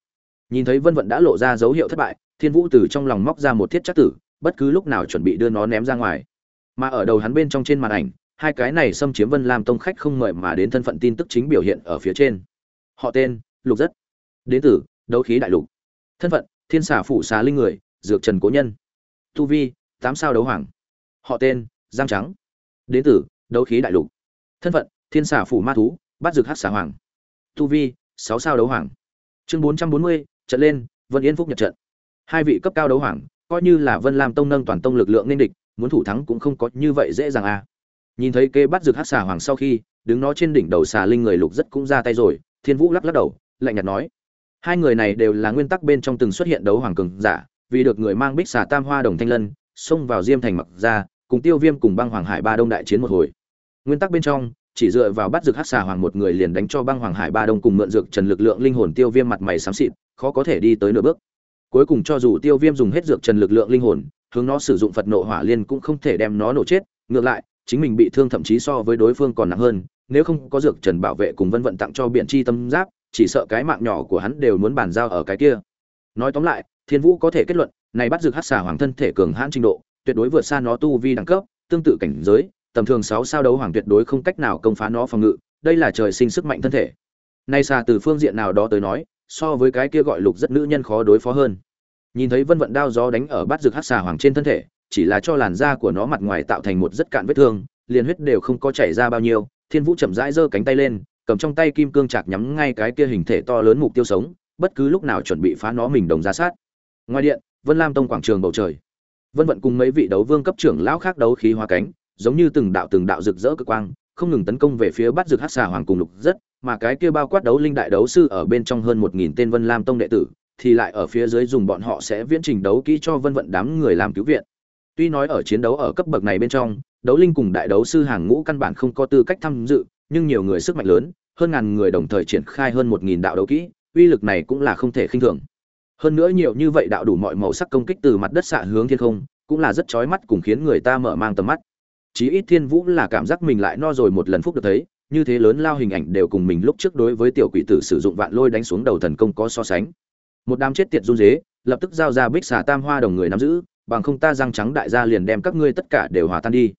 Nhìn thấy vân vận đã lộ ra dấu hiệu thất bại, thiên vũ từ trong lòng móc ra một thiết chắc tử, bất cứ lúc nào chuẩn bị đưa nó ném ra ngoài mà ở đầu hắn bên trong trên màn ảnh, hai cái này xâm chiếm vân lam tông khách không mời mà đến thân phận tin tức chính biểu hiện ở phía trên. Họ tên, lục rất đến từ, đấu khí đại lục. Thân phận, thiên xà phủ xà linh người, dược trần cố nhân. Tu vi, tám sao đấu hoàng. Họ tên, giang trắng. Đến từ, đấu khí đại lục. Thân phận, thiên xà phủ ma thú bắt dược hát xà hoàng. Tu vi, sáu sao đấu hoàng. Chương bốn trăm bốn mươi, trận lên, vân yên phúc nhật trận. Hai vị cấp cao đấu hoàng, coi như là vân lam tông nâng toàn tông lực lượng nên địch muốn thủ thắng cũng không có như vậy dễ dàng à. Nhìn thấy kê bắt dược hắc xà hoàng sau khi, đứng nó trên đỉnh đầu xà linh người lục rất cũng ra tay rồi, thiên vũ lắc lắc đầu, lạnh nhạt nói, hai người này đều là nguyên tắc bên trong từng xuất hiện đấu hoàng cường giả, vì được người mang bích xà tam hoa đồng thanh lân, xông vào diêm thành mặc ra, cùng tiêu viêm cùng băng hoàng hải ba đông đại chiến một hồi. Nguyên tắc bên trong, chỉ dựa vào bắt dược hắc xà hoàng một người liền đánh cho băng hoàng hải ba đông cùng mượn dược trần lực lượng linh hồn tiêu viêm mặt mày xám xịt, khó có thể đi tới nửa bước. Cuối cùng cho dù tiêu viêm dùng hết dược trần lực lượng linh hồn hướng nó sử dụng phật nộ hỏa liên cũng không thể đem nó nổ chết, ngược lại, chính mình bị thương thậm chí so với đối phương còn nặng hơn, nếu không có dược trần bảo vệ cùng vân vận tặng cho biện chi tâm giáp, chỉ sợ cái mạng nhỏ của hắn đều muốn bàn giao ở cái kia. Nói tóm lại, thiên vũ có thể kết luận, này bắt dược hát xà hoàng thân thể cường hãn trình độ, tuyệt đối vượt xa nó tu vi đẳng cấp, tương tự cảnh giới, tầm thường sáu sao đấu hoàng tuyệt đối không cách nào công phá nó phòng ngự, đây là trời sinh sức mạnh thân thể. Nay xa từ phương diện nào đó tới nói, so với cái kia gọi lục rất nữ nhân khó đối phó hơn nhìn thấy vân vận đao gió đánh ở bát rực hát xà hoàng trên thân thể, chỉ là cho làn da của nó mặt ngoài tạo thành một rất cạn vết thương, liền huyết đều không có chảy ra bao nhiêu, thiên vũ chậm rãi giơ cánh tay lên, cầm trong tay kim cương chạc nhắm ngay cái kia hình thể to lớn mục tiêu sống, bất cứ lúc nào chuẩn bị phá nó mình đồng ra sát. Ngoài điện, vân lam tông quảng trường bầu trời. Vân vận cùng mấy vị đấu vương cấp trưởng lão khác đấu khí hoa cánh, giống như từng đạo từng đạo rực rỡ cực quang, không ngừng tấn công về phía bắt rực hát xà hoàng cùng lục rất, mà cái kia bao quát đấu linh đại đấu sư ở bên trong hơn một nghìn tên vân lam tông đệ tử thì lại ở phía dưới dùng bọn họ sẽ viễn trình đấu kỹ cho vân vận đám người làm cứu viện. Tuy nói ở chiến đấu ở cấp bậc này bên trong, đấu linh cùng đại đấu sư hàng ngũ căn bản không có tư cách tham dự, nhưng nhiều người sức mạnh lớn, hơn ngàn người đồng thời triển khai hơn một nghìn đạo đấu kỹ, uy lực này cũng là không thể khinh thường. Hơn nữa nhiều như vậy đạo đủ mọi màu sắc công kích từ mặt đất xạ hướng thiên không, cũng là rất chói mắt cùng khiến người ta mở mang tầm mắt. Chí ít thiên vũ là cảm giác mình lại no rồi một lần phúc được thấy, như thế lớn lao hình ảnh đều cùng mình lúc trước đối với tiểu quỷ tử sử dụng vạn lôi đánh xuống đầu thần công có so sánh một đám chết tiệt run dế lập tức giao ra bích xà tam hoa đồng người nắm giữ, bằng không ta răng trắng đại gia liền đem các ngươi tất cả đều hòa tan đi.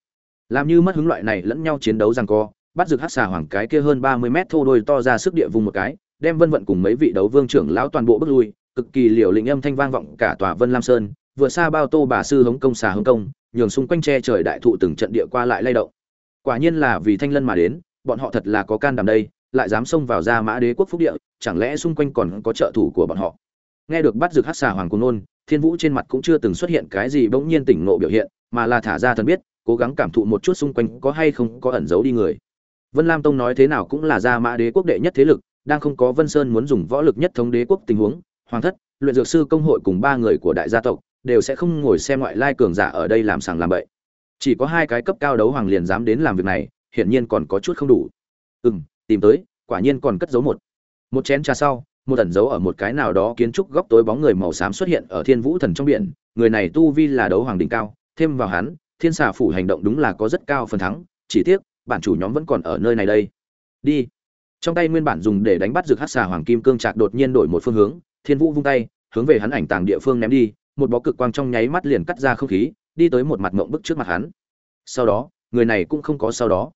Làm như mất hứng loại này lẫn nhau chiến đấu rằng co, bắt rực hát xà hoàng cái kia hơn ba mươi mét thô đôi to ra sức địa vùng một cái, đem vân vận cùng mấy vị đấu vương trưởng lão toàn bộ bước lui, cực kỳ liều lĩnh âm thanh vang vọng cả tòa vân lam sơn, vừa xa bao tô bà sư hống công xà hống công, nhường xung quanh che trời đại thụ từng trận địa qua lại lay động. Quả nhiên là vì thanh lân mà đến, bọn họ thật là có can đảm đây, lại dám xông vào ra mã đế quốc phúc địa, chẳng lẽ xung quanh còn có trợ thủ của bọn họ? Nghe được bắt rực hát xà hoàng cung nôn, thiên vũ trên mặt cũng chưa từng xuất hiện cái gì bỗng nhiên tỉnh ngộ biểu hiện, mà là thả ra thần biết, cố gắng cảm thụ một chút xung quanh có hay không có ẩn giấu đi người. Vân lam tông nói thế nào cũng là gia mã đế quốc đệ nhất thế lực, đang không có vân sơn muốn dùng võ lực nhất thống đế quốc tình huống, hoàng thất, luyện dược sư công hội cùng ba người của đại gia tộc, đều sẽ không ngồi xem ngoại lai cường giả ở đây làm sàng làm bậy. Chỉ có hai cái cấp cao đấu hoàng liền dám đến làm việc này, hiển nhiên còn có chút không đủ. Ừ tìm tới, quả nhiên còn cất giấu một. Một chén trà sau một ẩn dấu ở một cái nào đó kiến trúc góc tối bóng người màu xám xuất hiện ở thiên vũ thần trong biển. Người này tu vi là đấu hoàng đỉnh cao, thêm vào hắn, thiên xà phủ hành động đúng là có rất cao phần thắng. Chỉ tiếc, bản chủ nhóm vẫn còn ở nơi này đây. Đi. Trong tay nguyên bản dùng để đánh bắt rực hát xà hoàng kim cương trạc đột nhiên đổi một phương hướng, thiên vũ vung tay, hướng về hắn ảnh tàng địa phương ném đi. Một bó cực quang trong nháy mắt liền cắt ra không khí, đi tới một mặt mộng bức trước mặt hắn. Sau đó, người này cũng không có sau đó.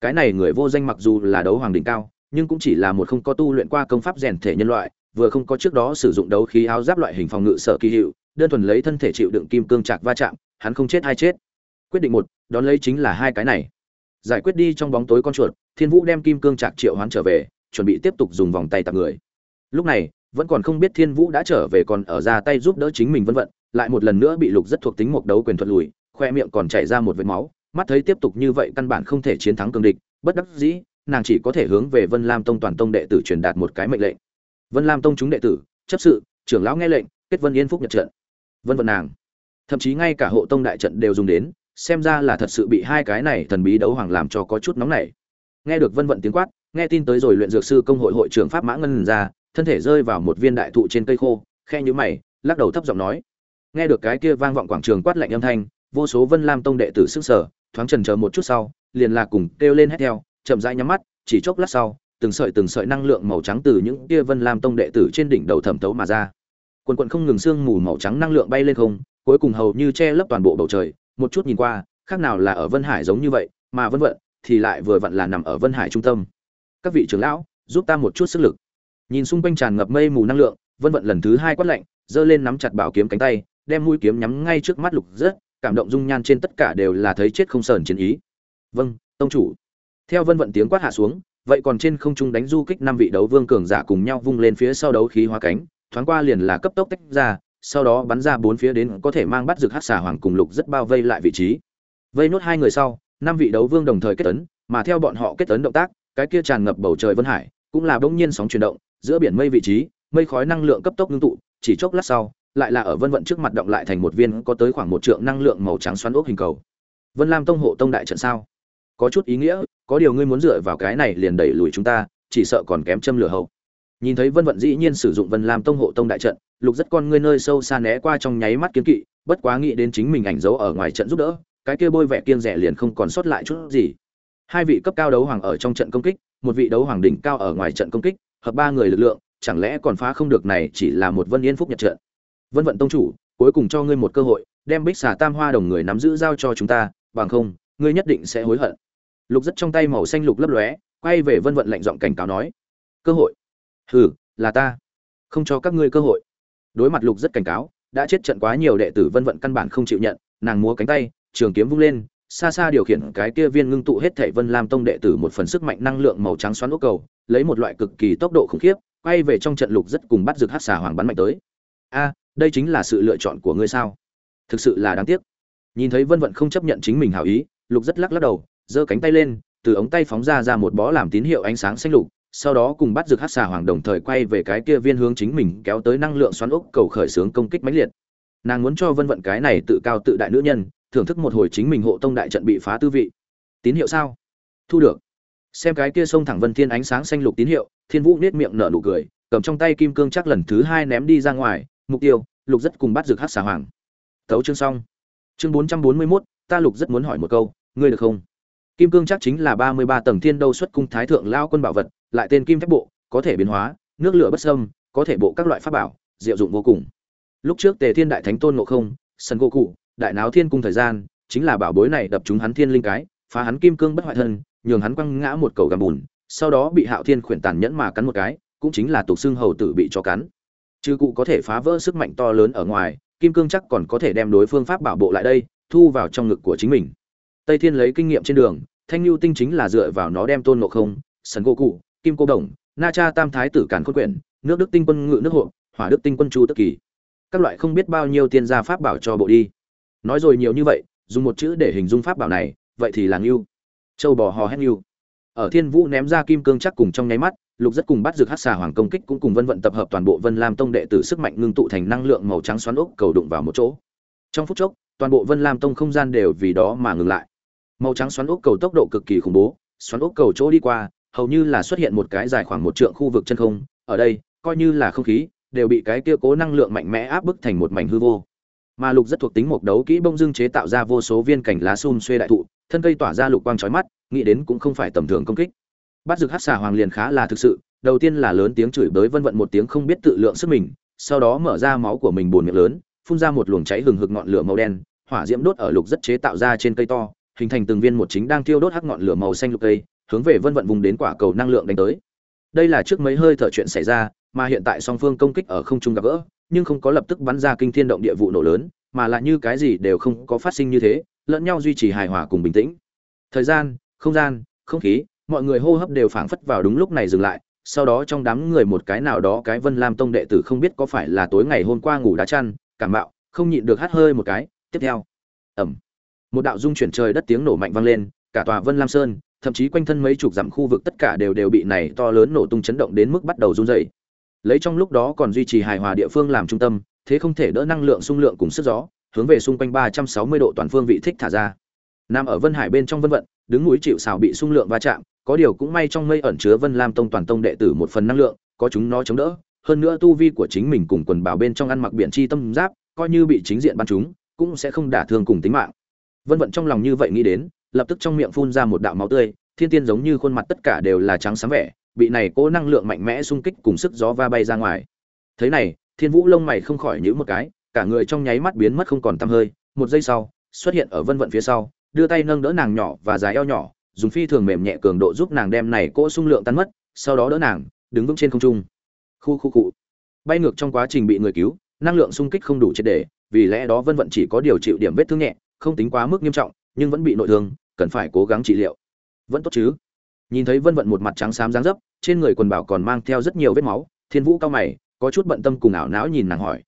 Cái này người vô danh mặc dù là đấu hoàng đỉnh cao nhưng cũng chỉ là một không có tu luyện qua công pháp rèn thể nhân loại, vừa không có trước đó sử dụng đấu khí áo giáp loại hình phòng ngự sở kỳ hiệu, đơn thuần lấy thân thể chịu đựng kim cương chạc va chạm, hắn không chết hay chết. Quyết định một, đón lấy chính là hai cái này. Giải quyết đi trong bóng tối con chuột, thiên vũ đem kim cương chạc triệu hoán trở về, chuẩn bị tiếp tục dùng vòng tay tạm người. Lúc này, vẫn còn không biết thiên vũ đã trở về còn ở ra tay giúp đỡ chính mình vân vận, lại một lần nữa bị lục rất thuộc tính một đấu quyền thuật lùi, khoe miệng còn chảy ra một vệt máu, mắt thấy tiếp tục như vậy căn bản không thể chiến thắng cường địch, bất đắc dĩ nàng chỉ có thể hướng về vân lam tông toàn tông đệ tử truyền đạt một cái mệnh lệnh. Vân lam tông chúng đệ tử, chấp sự, trưởng lão nghe lệnh, kết vân yên phúc nhật trận. Vân vân nàng. Thậm chí ngay cả hộ tông đại trận đều dùng đến, xem ra là thật sự bị hai cái này thần bí đấu hoàng làm cho có chút nóng nảy. Nghe được vân vận tiếng quát, nghe tin tới rồi luyện dược sư công hội hội trưởng pháp mã ngân ra, thân thể rơi vào một viên đại thụ trên cây khô, khe nhíu mày, lắc đầu thấp giọng nói. Nghe được cái kia vang vọng quảng trường quát lạnh âm thanh, vô số vân lam tông đệ tử sức sở thoáng chần chờ một chút sau, liền là cùng kêu lên hét theo chậm rãi nhắm mắt, chỉ chốc lát sau, từng sợi từng sợi năng lượng màu trắng từ những kia vân lam tông đệ tử trên đỉnh đầu thẩm tấu mà ra. Quần quần không ngừng sương mù màu trắng năng lượng bay lên không, cuối cùng hầu như che lấp toàn bộ bầu trời. Một chút nhìn qua, khác nào là ở vân hải giống như vậy, mà vân vận thì lại vừa vặn là nằm ở vân hải trung tâm. Các vị trưởng lão, giúp ta một chút sức lực. Nhìn xung quanh tràn ngập mây mù năng lượng, vân vận lần thứ hai quát lạnh, giơ lên nắm chặt bảo kiếm cánh tay, đem mũi kiếm nhắm ngay trước mắt lục rất cảm động dung nhan trên tất cả đều là thấy chết không sờn chiến ý. Vâng tông chủ theo vân vận tiếng quát hạ xuống, vậy còn trên không trung đánh du kích năm vị đấu vương cường giả cùng nhau vung lên phía sau đấu khí hóa cánh, thoáng qua liền là cấp tốc tách ra, sau đó bắn ra bốn phía đến có thể mang bắt rực hát xà hoàng cùng lục rất bao vây lại vị trí. Vây nốt hai người sau, năm vị đấu vương đồng thời kết tấn, mà theo bọn họ kết tấn động tác, cái kia tràn ngập bầu trời vân hải, cũng là bỗng nhiên sóng chuyển động, giữa biển mây vị trí, mây khói năng lượng cấp tốc ngưng tụ, chỉ chốc lát sau, lại là ở vân vận trước mặt động lại thành một viên có tới khoảng một trượng năng lượng màu trắng xoắn ốc hình cầu. Vân lam tông hộ tông đại trận sao? Có chút ý nghĩa, có điều ngươi muốn dựa vào cái này liền đẩy lùi chúng ta, chỉ sợ còn kém châm lửa hậu. Nhìn thấy vân vận dĩ nhiên sử dụng vân lam tông hộ tông đại trận, lục rất con ngươi nơi sâu xa né qua trong nháy mắt kiến kỵ, bất quá nghĩ đến chính mình ảnh dấu ở ngoài trận giúp đỡ, cái kia bôi vẻ kiêng rẻ liền không còn sót lại chút gì. Hai vị cấp cao đấu hoàng ở trong trận công kích, một vị đấu hoàng đỉnh cao ở ngoài trận công kích, hợp ba người lực lượng, chẳng lẽ còn phá không được này chỉ là một vân yên phúc nhật trận? Vân vận tông chủ, cuối cùng cho ngươi một cơ hội, đem bích xà tam hoa đồng người nắm giữ giao cho chúng ta, bằng không, ngươi nhất định sẽ hối hận lục rất trong tay màu xanh lục lấp lóe, quay về vân vận lạnh giọng cảnh cáo nói, cơ hội. Hừ, là ta. Không cho các ngươi cơ hội. Đối mặt lục rất cảnh cáo, đã chết trận quá nhiều đệ tử vân vận căn bản không chịu nhận, nàng múa cánh tay, trường kiếm vung lên, xa xa điều khiển cái kia viên ngưng tụ hết thảy vân lam tông đệ tử một phần sức mạnh năng lượng màu trắng xoắn ốc cầu, lấy một loại cực kỳ tốc độ khủng khiếp, quay về trong trận lục rất cùng bắt rực hát xà hoàng bắn mạnh tới. A, đây chính là sự lựa chọn của ngươi sao? Thực sự là đáng tiếc. Nhìn thấy vân vận không chấp nhận chính mình hảo ý, lục rất lắc lắc đầu giơ cánh tay lên, từ ống tay phóng ra ra một bó làm tín hiệu ánh sáng xanh lục, sau đó cùng bắt rực hát xà hoàng đồng thời quay về cái kia viên hướng chính mình kéo tới năng lượng xoắn ốc cầu khởi xướng công kích mãnh liệt. Nàng muốn cho vân vận cái này tự cao tự đại nữ nhân, thưởng thức một hồi chính mình hộ tông đại trận bị phá tư vị. Tín hiệu sao? Thu được. Xem cái kia sông thẳng vân thiên ánh sáng xanh lục tín hiệu, thiên vũ nết miệng nở nụ cười, cầm trong tay kim cương chắc lần thứ hai ném đi ra ngoài, mục tiêu, lục rất cùng bắt rực hát xà hoàng. Thấu chương xong. Chương bốn trăm bốn mươi mốt, ta lục rất muốn hỏi một câu, ngươi được không? Kim cương chắc chính là ba mươi ba tầng thiên đâu xuất cung thái thượng lao quân bảo vật, lại tên kim phép bộ, có thể biến hóa, nước lửa bất sâm có thể bộ các loại pháp bảo, diệu dụng vô cùng. Lúc trước tề thiên đại thánh tôn ngộ không sân gỗ cụ, đại náo thiên cung thời gian, chính là bảo bối này đập chúng hắn thiên linh cái, phá hắn kim cương bất hoại thân, nhường hắn quăng ngã một cầu gầm bùn, sau đó bị hạo thiên khuyển tàn nhẫn mà cắn một cái, cũng chính là tục xương hầu tử bị cho cắn. Chư cụ có thể phá vỡ sức mạnh to lớn ở ngoài, kim cương chắc còn có thể đem đối phương pháp bảo bộ lại đây, thu vào trong ngực của chính mình tây thiên lấy kinh nghiệm trên đường, thanh lưu tinh chính là dựa vào nó đem tôn ngộ không, sần gỗ cụ, kim cô đồng, na cha tam thái tử càn khôn quyển, nước đức tinh quân ngự nước hộ, hỏa đức tinh quân chu tức kỳ. Các loại không biết bao nhiêu tiên gia pháp bảo cho bộ đi. Nói rồi nhiều như vậy, dùng một chữ để hình dung pháp bảo này, vậy thì là ngưu. Châu bò hò hét ngưu. Ở thiên vũ ném ra kim cương chắc cùng trong nháy mắt, lục rất cùng bắt dược hát xà hoàng công kích cũng cùng vân vận tập hợp toàn bộ vân lam tông đệ tử sức mạnh ngưng tụ thành năng lượng màu trắng xoắn ốc cầu đụng vào một chỗ. Trong phút chốc, toàn bộ vân lam tông không gian đều vì đó mà ngừng lại màu trắng xoắn ốc cầu tốc độ cực kỳ khủng bố, xoắn ốc cầu chỗ đi qua, hầu như là xuất hiện một cái dài khoảng một trượng khu vực chân không, ở đây, coi như là không khí, đều bị cái kia cố năng lượng mạnh mẽ áp bức thành một mảnh hư vô. Mà lục rất thuộc tính một đấu kỹ bông dưng chế tạo ra vô số viên cảnh lá xun xuê đại thụ, thân cây tỏa ra lục quang chói mắt, nghĩ đến cũng không phải tầm thường công kích. Bắt rực hát xà hoàng liền khá là thực sự, đầu tiên là lớn tiếng chửi bới vân vận một tiếng không biết tự lượng sức mình, sau đó mở ra máu của mình buồn miệng lớn, phun ra một luồng cháy hừng hực ngọn lửa màu đen, hỏa diễm đốt ở lục rất chế tạo ra trên cây to hình thành từng viên một chính đang thiêu đốt hắc ngọn lửa màu xanh lục cây, hướng về vân vận vùng đến quả cầu năng lượng đánh tới. Đây là trước mấy hơi thở chuyện xảy ra, mà hiện tại song phương công kích ở không trung gặp gỡ, nhưng không có lập tức bắn ra kinh thiên động địa vụ nổ lớn, mà là như cái gì đều không có phát sinh như thế, lẫn nhau duy trì hài hòa cùng bình tĩnh. Thời gian, không gian, không khí, mọi người hô hấp đều phảng phất vào đúng lúc này dừng lại, sau đó trong đám người một cái nào đó cái vân lam tông đệ tử không biết có phải là tối ngày hôm qua ngủ đá chăn, cảm mạo, không nhịn được hắt hơi một cái, tiếp theo. Ẩm một đạo dung chuyển trời đất tiếng nổ mạnh vang lên, cả tòa vân lam sơn, thậm chí quanh thân mấy chục dặm khu vực tất cả đều đều bị này to lớn nổ tung chấn động đến mức bắt đầu run rẩy. Lấy trong lúc đó còn duy trì hài hòa địa phương làm trung tâm, thế không thể đỡ năng lượng xung lượng cùng sức gió, hướng về xung quanh ba trăm sáu mươi độ toàn phương vị thích thả ra. Nằm ở vân hải bên trong vân vận, đứng núi chịu xào bị xung lượng va chạm, có điều cũng may trong mây ẩn chứa vân lam tông toàn tông đệ tử một phần năng lượng, có chúng nó chống đỡ. Hơn nữa tu vi của chính mình cùng quần bảo bên trong ăn mặc biển chi tâm giáp, coi như bị chính diện bắn chúng, cũng sẽ không đả thương cùng tính mạng vân vận trong lòng như vậy nghĩ đến, lập tức trong miệng phun ra một đạo máu tươi, thiên tiên giống như khuôn mặt tất cả đều là trắng sáng vẻ, bị này cố năng lượng mạnh mẽ xung kích cùng sức gió va bay ra ngoài. Thế này, thiên vũ lông mày không khỏi nhíu một cái, cả người trong nháy mắt biến mất không còn tăm hơi. Một giây sau, xuất hiện ở vân vận phía sau, đưa tay nâng đỡ nàng nhỏ và dài eo nhỏ, dùng phi thường mềm nhẹ cường độ giúp nàng đem này cỗ xung lượng tan mất, sau đó đỡ nàng, đứng vững trên không trung. Khu khu cụ bay ngược trong quá trình bị người cứu, năng lượng xung kích không đủ triệt để, vì lẽ đó vân vận chỉ có điều chịu điểm vết thương nhẹ không tính quá mức nghiêm trọng, nhưng vẫn bị nội thương, cần phải cố gắng trị liệu. Vẫn tốt chứ? Nhìn thấy vân vận một mặt trắng xám dáng dấp, trên người quần bảo còn mang theo rất nhiều vết máu, thiên vũ cao mày, có chút bận tâm cùng ảo não nhìn nàng hỏi.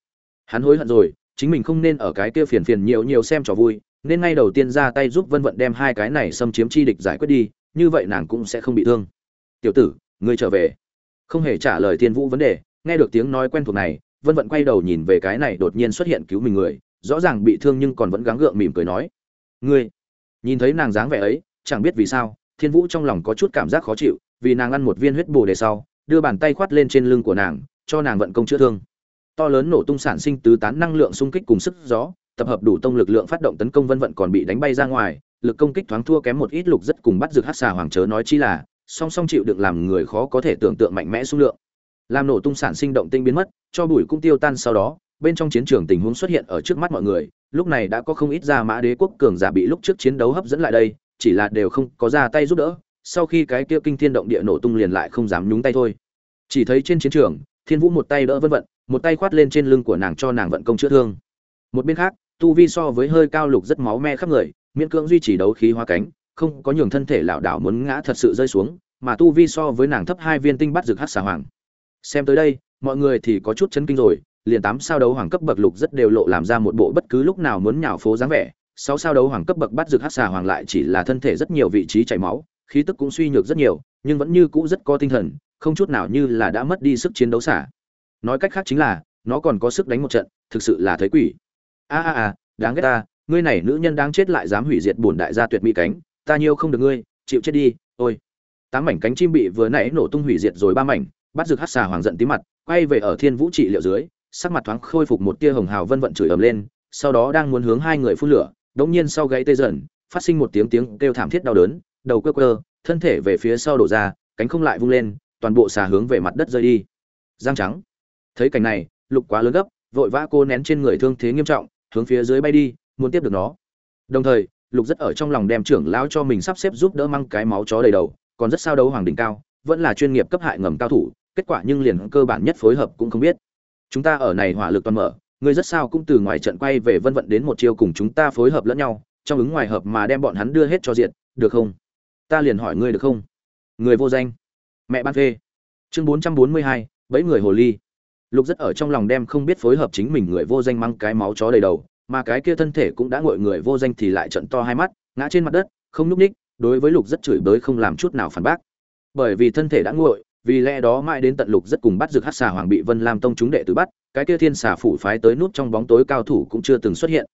Hắn hối hận rồi, chính mình không nên ở cái kia phiền phiền nhiều nhiều xem trò vui, nên ngay đầu tiên ra tay giúp vân vận đem hai cái này xâm chiếm chi địch giải quyết đi, như vậy nàng cũng sẽ không bị thương. Tiểu tử, ngươi trở về. Không hề trả lời thiên vũ vấn đề, nghe được tiếng nói quen thuộc này, vân vận quay đầu nhìn về cái này đột nhiên xuất hiện cứu mình người rõ ràng bị thương nhưng còn vẫn gắng gượng mỉm cười nói. Ngươi, nhìn thấy nàng dáng vẻ ấy, chẳng biết vì sao, thiên vũ trong lòng có chút cảm giác khó chịu, vì nàng ăn một viên huyết bồ đề sau, đưa bàn tay khoát lên trên lưng của nàng, cho nàng vận công chữa thương. To lớn nổ tung sản sinh tứ tán năng lượng xung kích cùng sức gió, tập hợp đủ tông lực lượng phát động tấn công vân vận còn bị đánh bay ra ngoài, lực công kích thoáng thua kém một ít lục rất cùng bắt rực hát xà hoàng chớ nói chi là, song song chịu đựng làm người khó có thể tưởng tượng mạnh mẽ xung lượng. Làm nổ tung sản sinh động tinh biến mất, cho bụi cũng tiêu tan sau đó bên trong chiến trường tình huống xuất hiện ở trước mắt mọi người, lúc này đã có không ít gia mã đế quốc cường giả bị lúc trước chiến đấu hấp dẫn lại đây, chỉ là đều không có ra tay giúp đỡ, sau khi cái kia kinh thiên động địa nổ tung liền lại không dám nhúng tay thôi. Chỉ thấy trên chiến trường, thiên vũ một tay đỡ vân vận, một tay khoát lên trên lưng của nàng cho nàng vận công chữa thương. Một bên khác, tu vi so với hơi cao lục rất máu me khắp người, miễn cưỡng duy trì đấu khí hoa cánh, không có nhường thân thể lảo đảo muốn ngã thật sự rơi xuống, mà tu vi so với nàng thấp hai viên tinh bắt rực hát xà hoàng. Xem tới đây, mọi người thì có chút chấn kinh rồi liền tám sao đấu hoàng cấp bậc lục rất đều lộ làm ra một bộ bất cứ lúc nào muốn nhào phố dáng vẻ. Sáu sao đấu hoàng cấp bậc bắt rực hát xà hoàng lại chỉ là thân thể rất nhiều vị trí chảy máu, khí tức cũng suy nhược rất nhiều, nhưng vẫn như cũ rất có tinh thần, không chút nào như là đã mất đi sức chiến đấu xả. Nói cách khác chính là, nó còn có sức đánh một trận, thực sự là thấy quỷ. A a a, đáng ghét ta, ngươi này nữ nhân đáng chết lại dám hủy diệt bổn đại gia tuyệt mỹ cánh, ta nhiêu không được ngươi, chịu chết đi, ôi. Tám mảnh cánh chim bị vừa nãy nổ tung hủy diệt rồi ba mảnh, bắt rực hát xà hoàng giận tí mặt, quay về ở thiên vũ trị liệu dưới sắc mặt thoáng khôi phục một tia hồng hào vân vận chửi ầm lên, sau đó đang muốn hướng hai người phun lửa đống nhiên sau gáy tê dần, phát sinh một tiếng tiếng kêu thảm thiết đau đớn, đầu cơ cơ thân thể về phía sau đổ ra, cánh không lại vung lên, toàn bộ xà hướng về mặt đất rơi đi. Giang trắng. Thấy cảnh này, lục quá lớn gấp, vội vã cô nén trên người thương thế nghiêm trọng, hướng phía dưới bay đi, muốn tiếp được nó. Đồng thời, lục rất ở trong lòng đem trưởng lão cho mình sắp xếp giúp đỡ mang cái máu chó đầy đầu, còn rất sao đấu hoàng đỉnh cao, vẫn là chuyên nghiệp cấp hại ngầm cao thủ, kết quả nhưng liền cơ bản nhất phối hợp cũng không biết chúng ta ở này hỏa lực toàn mở, ngươi rất sao cũng từ ngoài trận quay về vân vận đến một chiêu cùng chúng ta phối hợp lẫn nhau, trong ứng ngoài hợp mà đem bọn hắn đưa hết cho diện, được không? Ta liền hỏi ngươi được không? Người vô danh. Mẹ ban phê. Chương bốn trăm bốn mươi hai, bẫy người hồ ly. Lục rất ở trong lòng đem không biết phối hợp chính mình người vô danh mang cái máu chó đầy đầu, mà cái kia thân thể cũng đã ngội người vô danh thì lại trận to hai mắt, ngã trên mặt đất, không nhúc ních, đối với lục rất chửi bới không làm chút nào phản bác. Bởi vì thân thể đã nguội vì lẽ đó mãi đến tận lục rất cùng bắt rực hát xà hoàng bị vân lam tông chúng đệ tử bắt, cái kia thiên xà phủ phái tới nút trong bóng tối cao thủ cũng chưa từng xuất hiện.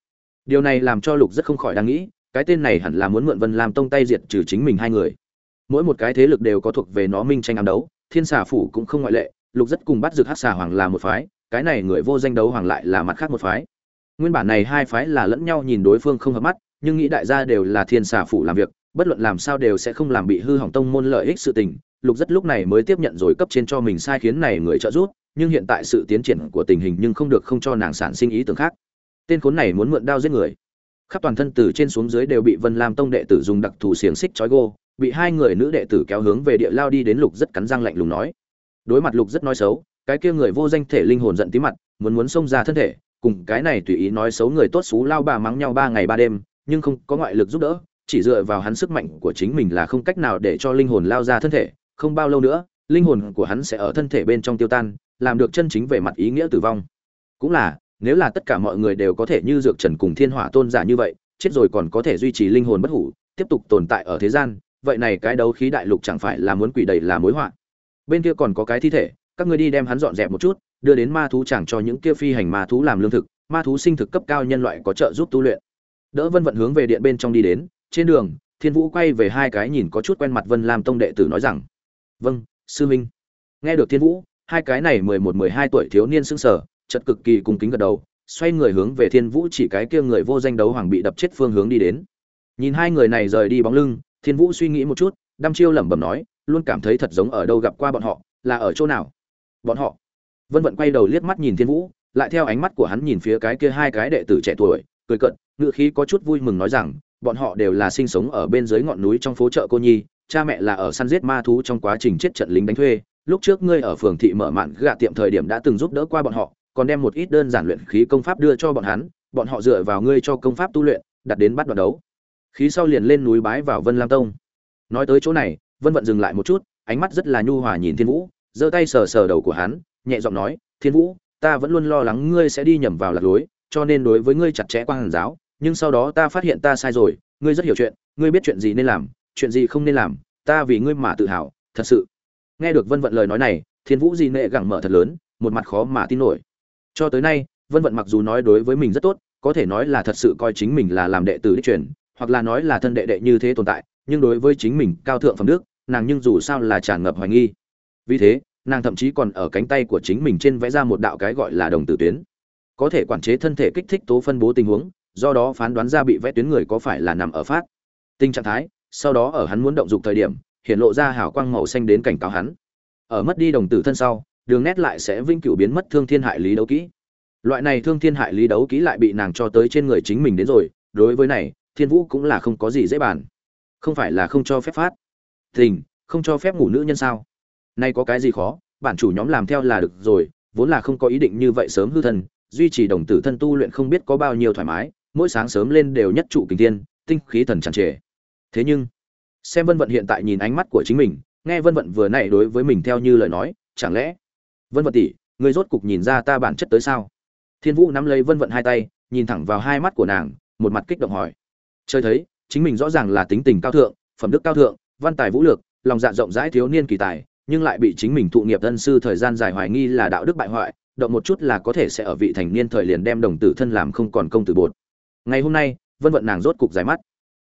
Điều này làm cho lục rất không khỏi đang nghĩ, cái tên này hẳn là muốn mượn vân lam tông tay diệt trừ chính mình hai người. Mỗi một cái thế lực đều có thuộc về nó minh tranh ám đấu, thiên xà phủ cũng không ngoại lệ, lục rất cùng bắt rực hát xà hoàng là một phái, cái này người vô danh đấu hoàng lại là mặt khác một phái. Nguyên bản này hai phái là lẫn nhau nhìn đối phương không hợp mắt, nhưng nghĩ đại gia đều là thiên xà phủ làm việc, bất luận làm sao đều sẽ không làm bị hư hỏng tông môn lợi ích sự tình lục rất lúc này mới tiếp nhận rồi cấp trên cho mình sai khiến này người trợ giúp, nhưng hiện tại sự tiến triển của tình hình nhưng không được không cho nàng sản sinh ý tưởng khác. Tên khốn này muốn mượn đao giết người. Khắp toàn thân từ trên xuống dưới đều bị vân lam tông đệ tử dùng đặc thù xiềng xích trói gô, bị hai người nữ đệ tử kéo hướng về địa lao đi đến lục rất cắn răng lạnh lùng nói. Đối mặt lục rất nói xấu, cái kia người vô danh thể linh hồn giận tí mặt, muốn muốn xông ra thân thể, cùng cái này tùy ý nói xấu người tốt xú lao bà mắng nhau ba ngày ba đêm, nhưng không có ngoại lực giúp đỡ, chỉ dựa vào hắn sức mạnh của chính mình là không cách nào để cho linh hồn lao ra thân thể không bao lâu nữa, linh hồn của hắn sẽ ở thân thể bên trong tiêu tan, làm được chân chính về mặt ý nghĩa tử vong. Cũng là, nếu là tất cả mọi người đều có thể như dược trần cùng thiên hỏa tôn giả như vậy, chết rồi còn có thể duy trì linh hồn bất hủ, tiếp tục tồn tại ở thế gian, vậy này cái đấu khí đại lục chẳng phải là muốn quỷ đầy là mối họa. Bên kia còn có cái thi thể, các ngươi đi đem hắn dọn dẹp một chút, đưa đến ma thú chẳng cho những kia phi hành ma thú làm lương thực, ma thú sinh thực cấp cao nhân loại có trợ giúp tu luyện. Đỡ vân vận hướng về điện bên trong đi đến, trên đường, thiên vũ quay về hai cái nhìn có chút quen mặt vân lam tông đệ tử nói rằng vâng sư minh nghe được thiên vũ, hai cái này mười một, mười hai tuổi thiếu niên sững sờ chật cực kỳ cung kính gật đầu, xoay người hướng về thiên vũ chỉ cái kia người vô danh đấu hoàng bị đập chết phương hướng đi đến. Nhìn hai người này rời đi bóng lưng, thiên vũ suy nghĩ một chút, đăm chiêu lẩm bẩm nói, luôn cảm thấy thật giống ở đâu gặp qua bọn họ, là ở chỗ nào? Bọn họ? Vân vận quay đầu liếc mắt nhìn thiên vũ, lại theo ánh mắt của hắn nhìn phía cái kia hai cái đệ tử trẻ tuổi, cười cận ngựa khí có chút vui mừng nói rằng, bọn họ đều là sinh sống ở bên dưới ngọn núi trong phố chợ cô nhi cha mẹ là ở săn giết ma thú trong quá trình chết trận lính đánh thuê. Lúc trước ngươi ở phường thị mở mạn gạ tiệm thời điểm đã từng giúp đỡ qua bọn họ, còn đem một ít đơn giản luyện khí công pháp đưa cho bọn hắn, bọn họ dựa vào ngươi cho công pháp tu luyện, đặt đến bắt đoạn đấu. Khí sau liền lên núi bái vào vân lam tông. Nói tới chỗ này, vân vận dừng lại một chút, ánh mắt rất là nhu hòa nhìn thiên vũ, giơ tay sờ sờ đầu của hắn, nhẹ giọng nói, thiên vũ, ta vẫn luôn lo lắng ngươi sẽ đi nhầm vào lạc lối, cho nên đối với ngươi chặt chẽ quan hàn giáo, nhưng sau đó ta phát hiện ta sai rồi, ngươi rất hiểu chuyện, ngươi biết chuyện gì nên làm chuyện gì không nên làm, ta vì ngươi mà tự hào, thật sự. Nghe được vân vận lời nói này, thiên vũ di nệ gẳng mở thật lớn, một mặt khó mà tin nổi. Cho tới nay, vân vận mặc dù nói đối với mình rất tốt, có thể nói là thật sự coi chính mình là làm đệ tử đích truyền, hoặc là nói là thân đệ đệ như thế tồn tại, nhưng đối với chính mình cao thượng phẩm đức, nàng nhưng dù sao là tràn ngập hoài nghi. Vì thế, nàng thậm chí còn ở cánh tay của chính mình trên vẽ ra một đạo cái gọi là đồng tử tuyến. Có thể quản chế thân thể kích thích tố phân bố tình huống, do đó phán đoán ra bị vẽ tuyến người có phải là nằm ở phát. Tình trạng thái sau đó ở hắn muốn động dục thời điểm, hiện lộ ra hào quang màu xanh đến cảnh cáo hắn. Ở mất đi đồng tử thân sau, đường nét lại sẽ vĩnh cửu biến mất thương thiên hại lý đấu kỹ. Loại này thương thiên hại lý đấu kỹ lại bị nàng cho tới trên người chính mình đến rồi, đối với này, thiên vũ cũng là không có gì dễ bàn. Không phải là không cho phép phát. Tình, không cho phép ngủ nữ nhân sao? Nay có cái gì khó, bản chủ nhóm làm theo là được rồi, vốn là không có ý định như vậy sớm hư thân, duy trì đồng tử thân tu luyện không biết có bao nhiêu thoải mái, mỗi sáng sớm lên đều nhất trụ kinh thiên, tinh khí thần tràn trề thế nhưng, xem vân vận hiện tại nhìn ánh mắt của chính mình, nghe vân vận vừa nãy đối với mình theo như lời nói, chẳng lẽ, vân vận tỷ người rốt cục nhìn ra ta bản chất tới sao? Thiên vũ nắm lấy vân vận hai tay, nhìn thẳng vào hai mắt của nàng, một mặt kích động hỏi. Chơi thấy, chính mình rõ ràng là tính tình cao thượng, phẩm đức cao thượng, văn tài vũ lược lòng dạ rộng rãi thiếu niên kỳ tài, nhưng lại bị chính mình thụ nghiệp thân sư thời gian dài hoài nghi là đạo đức bại hoại, động một chút là có thể sẽ ở vị thành niên thời liền đem đồng tử thân làm không còn công tử bột. Ngày hôm nay, vân vận nàng rốt cục dài mắt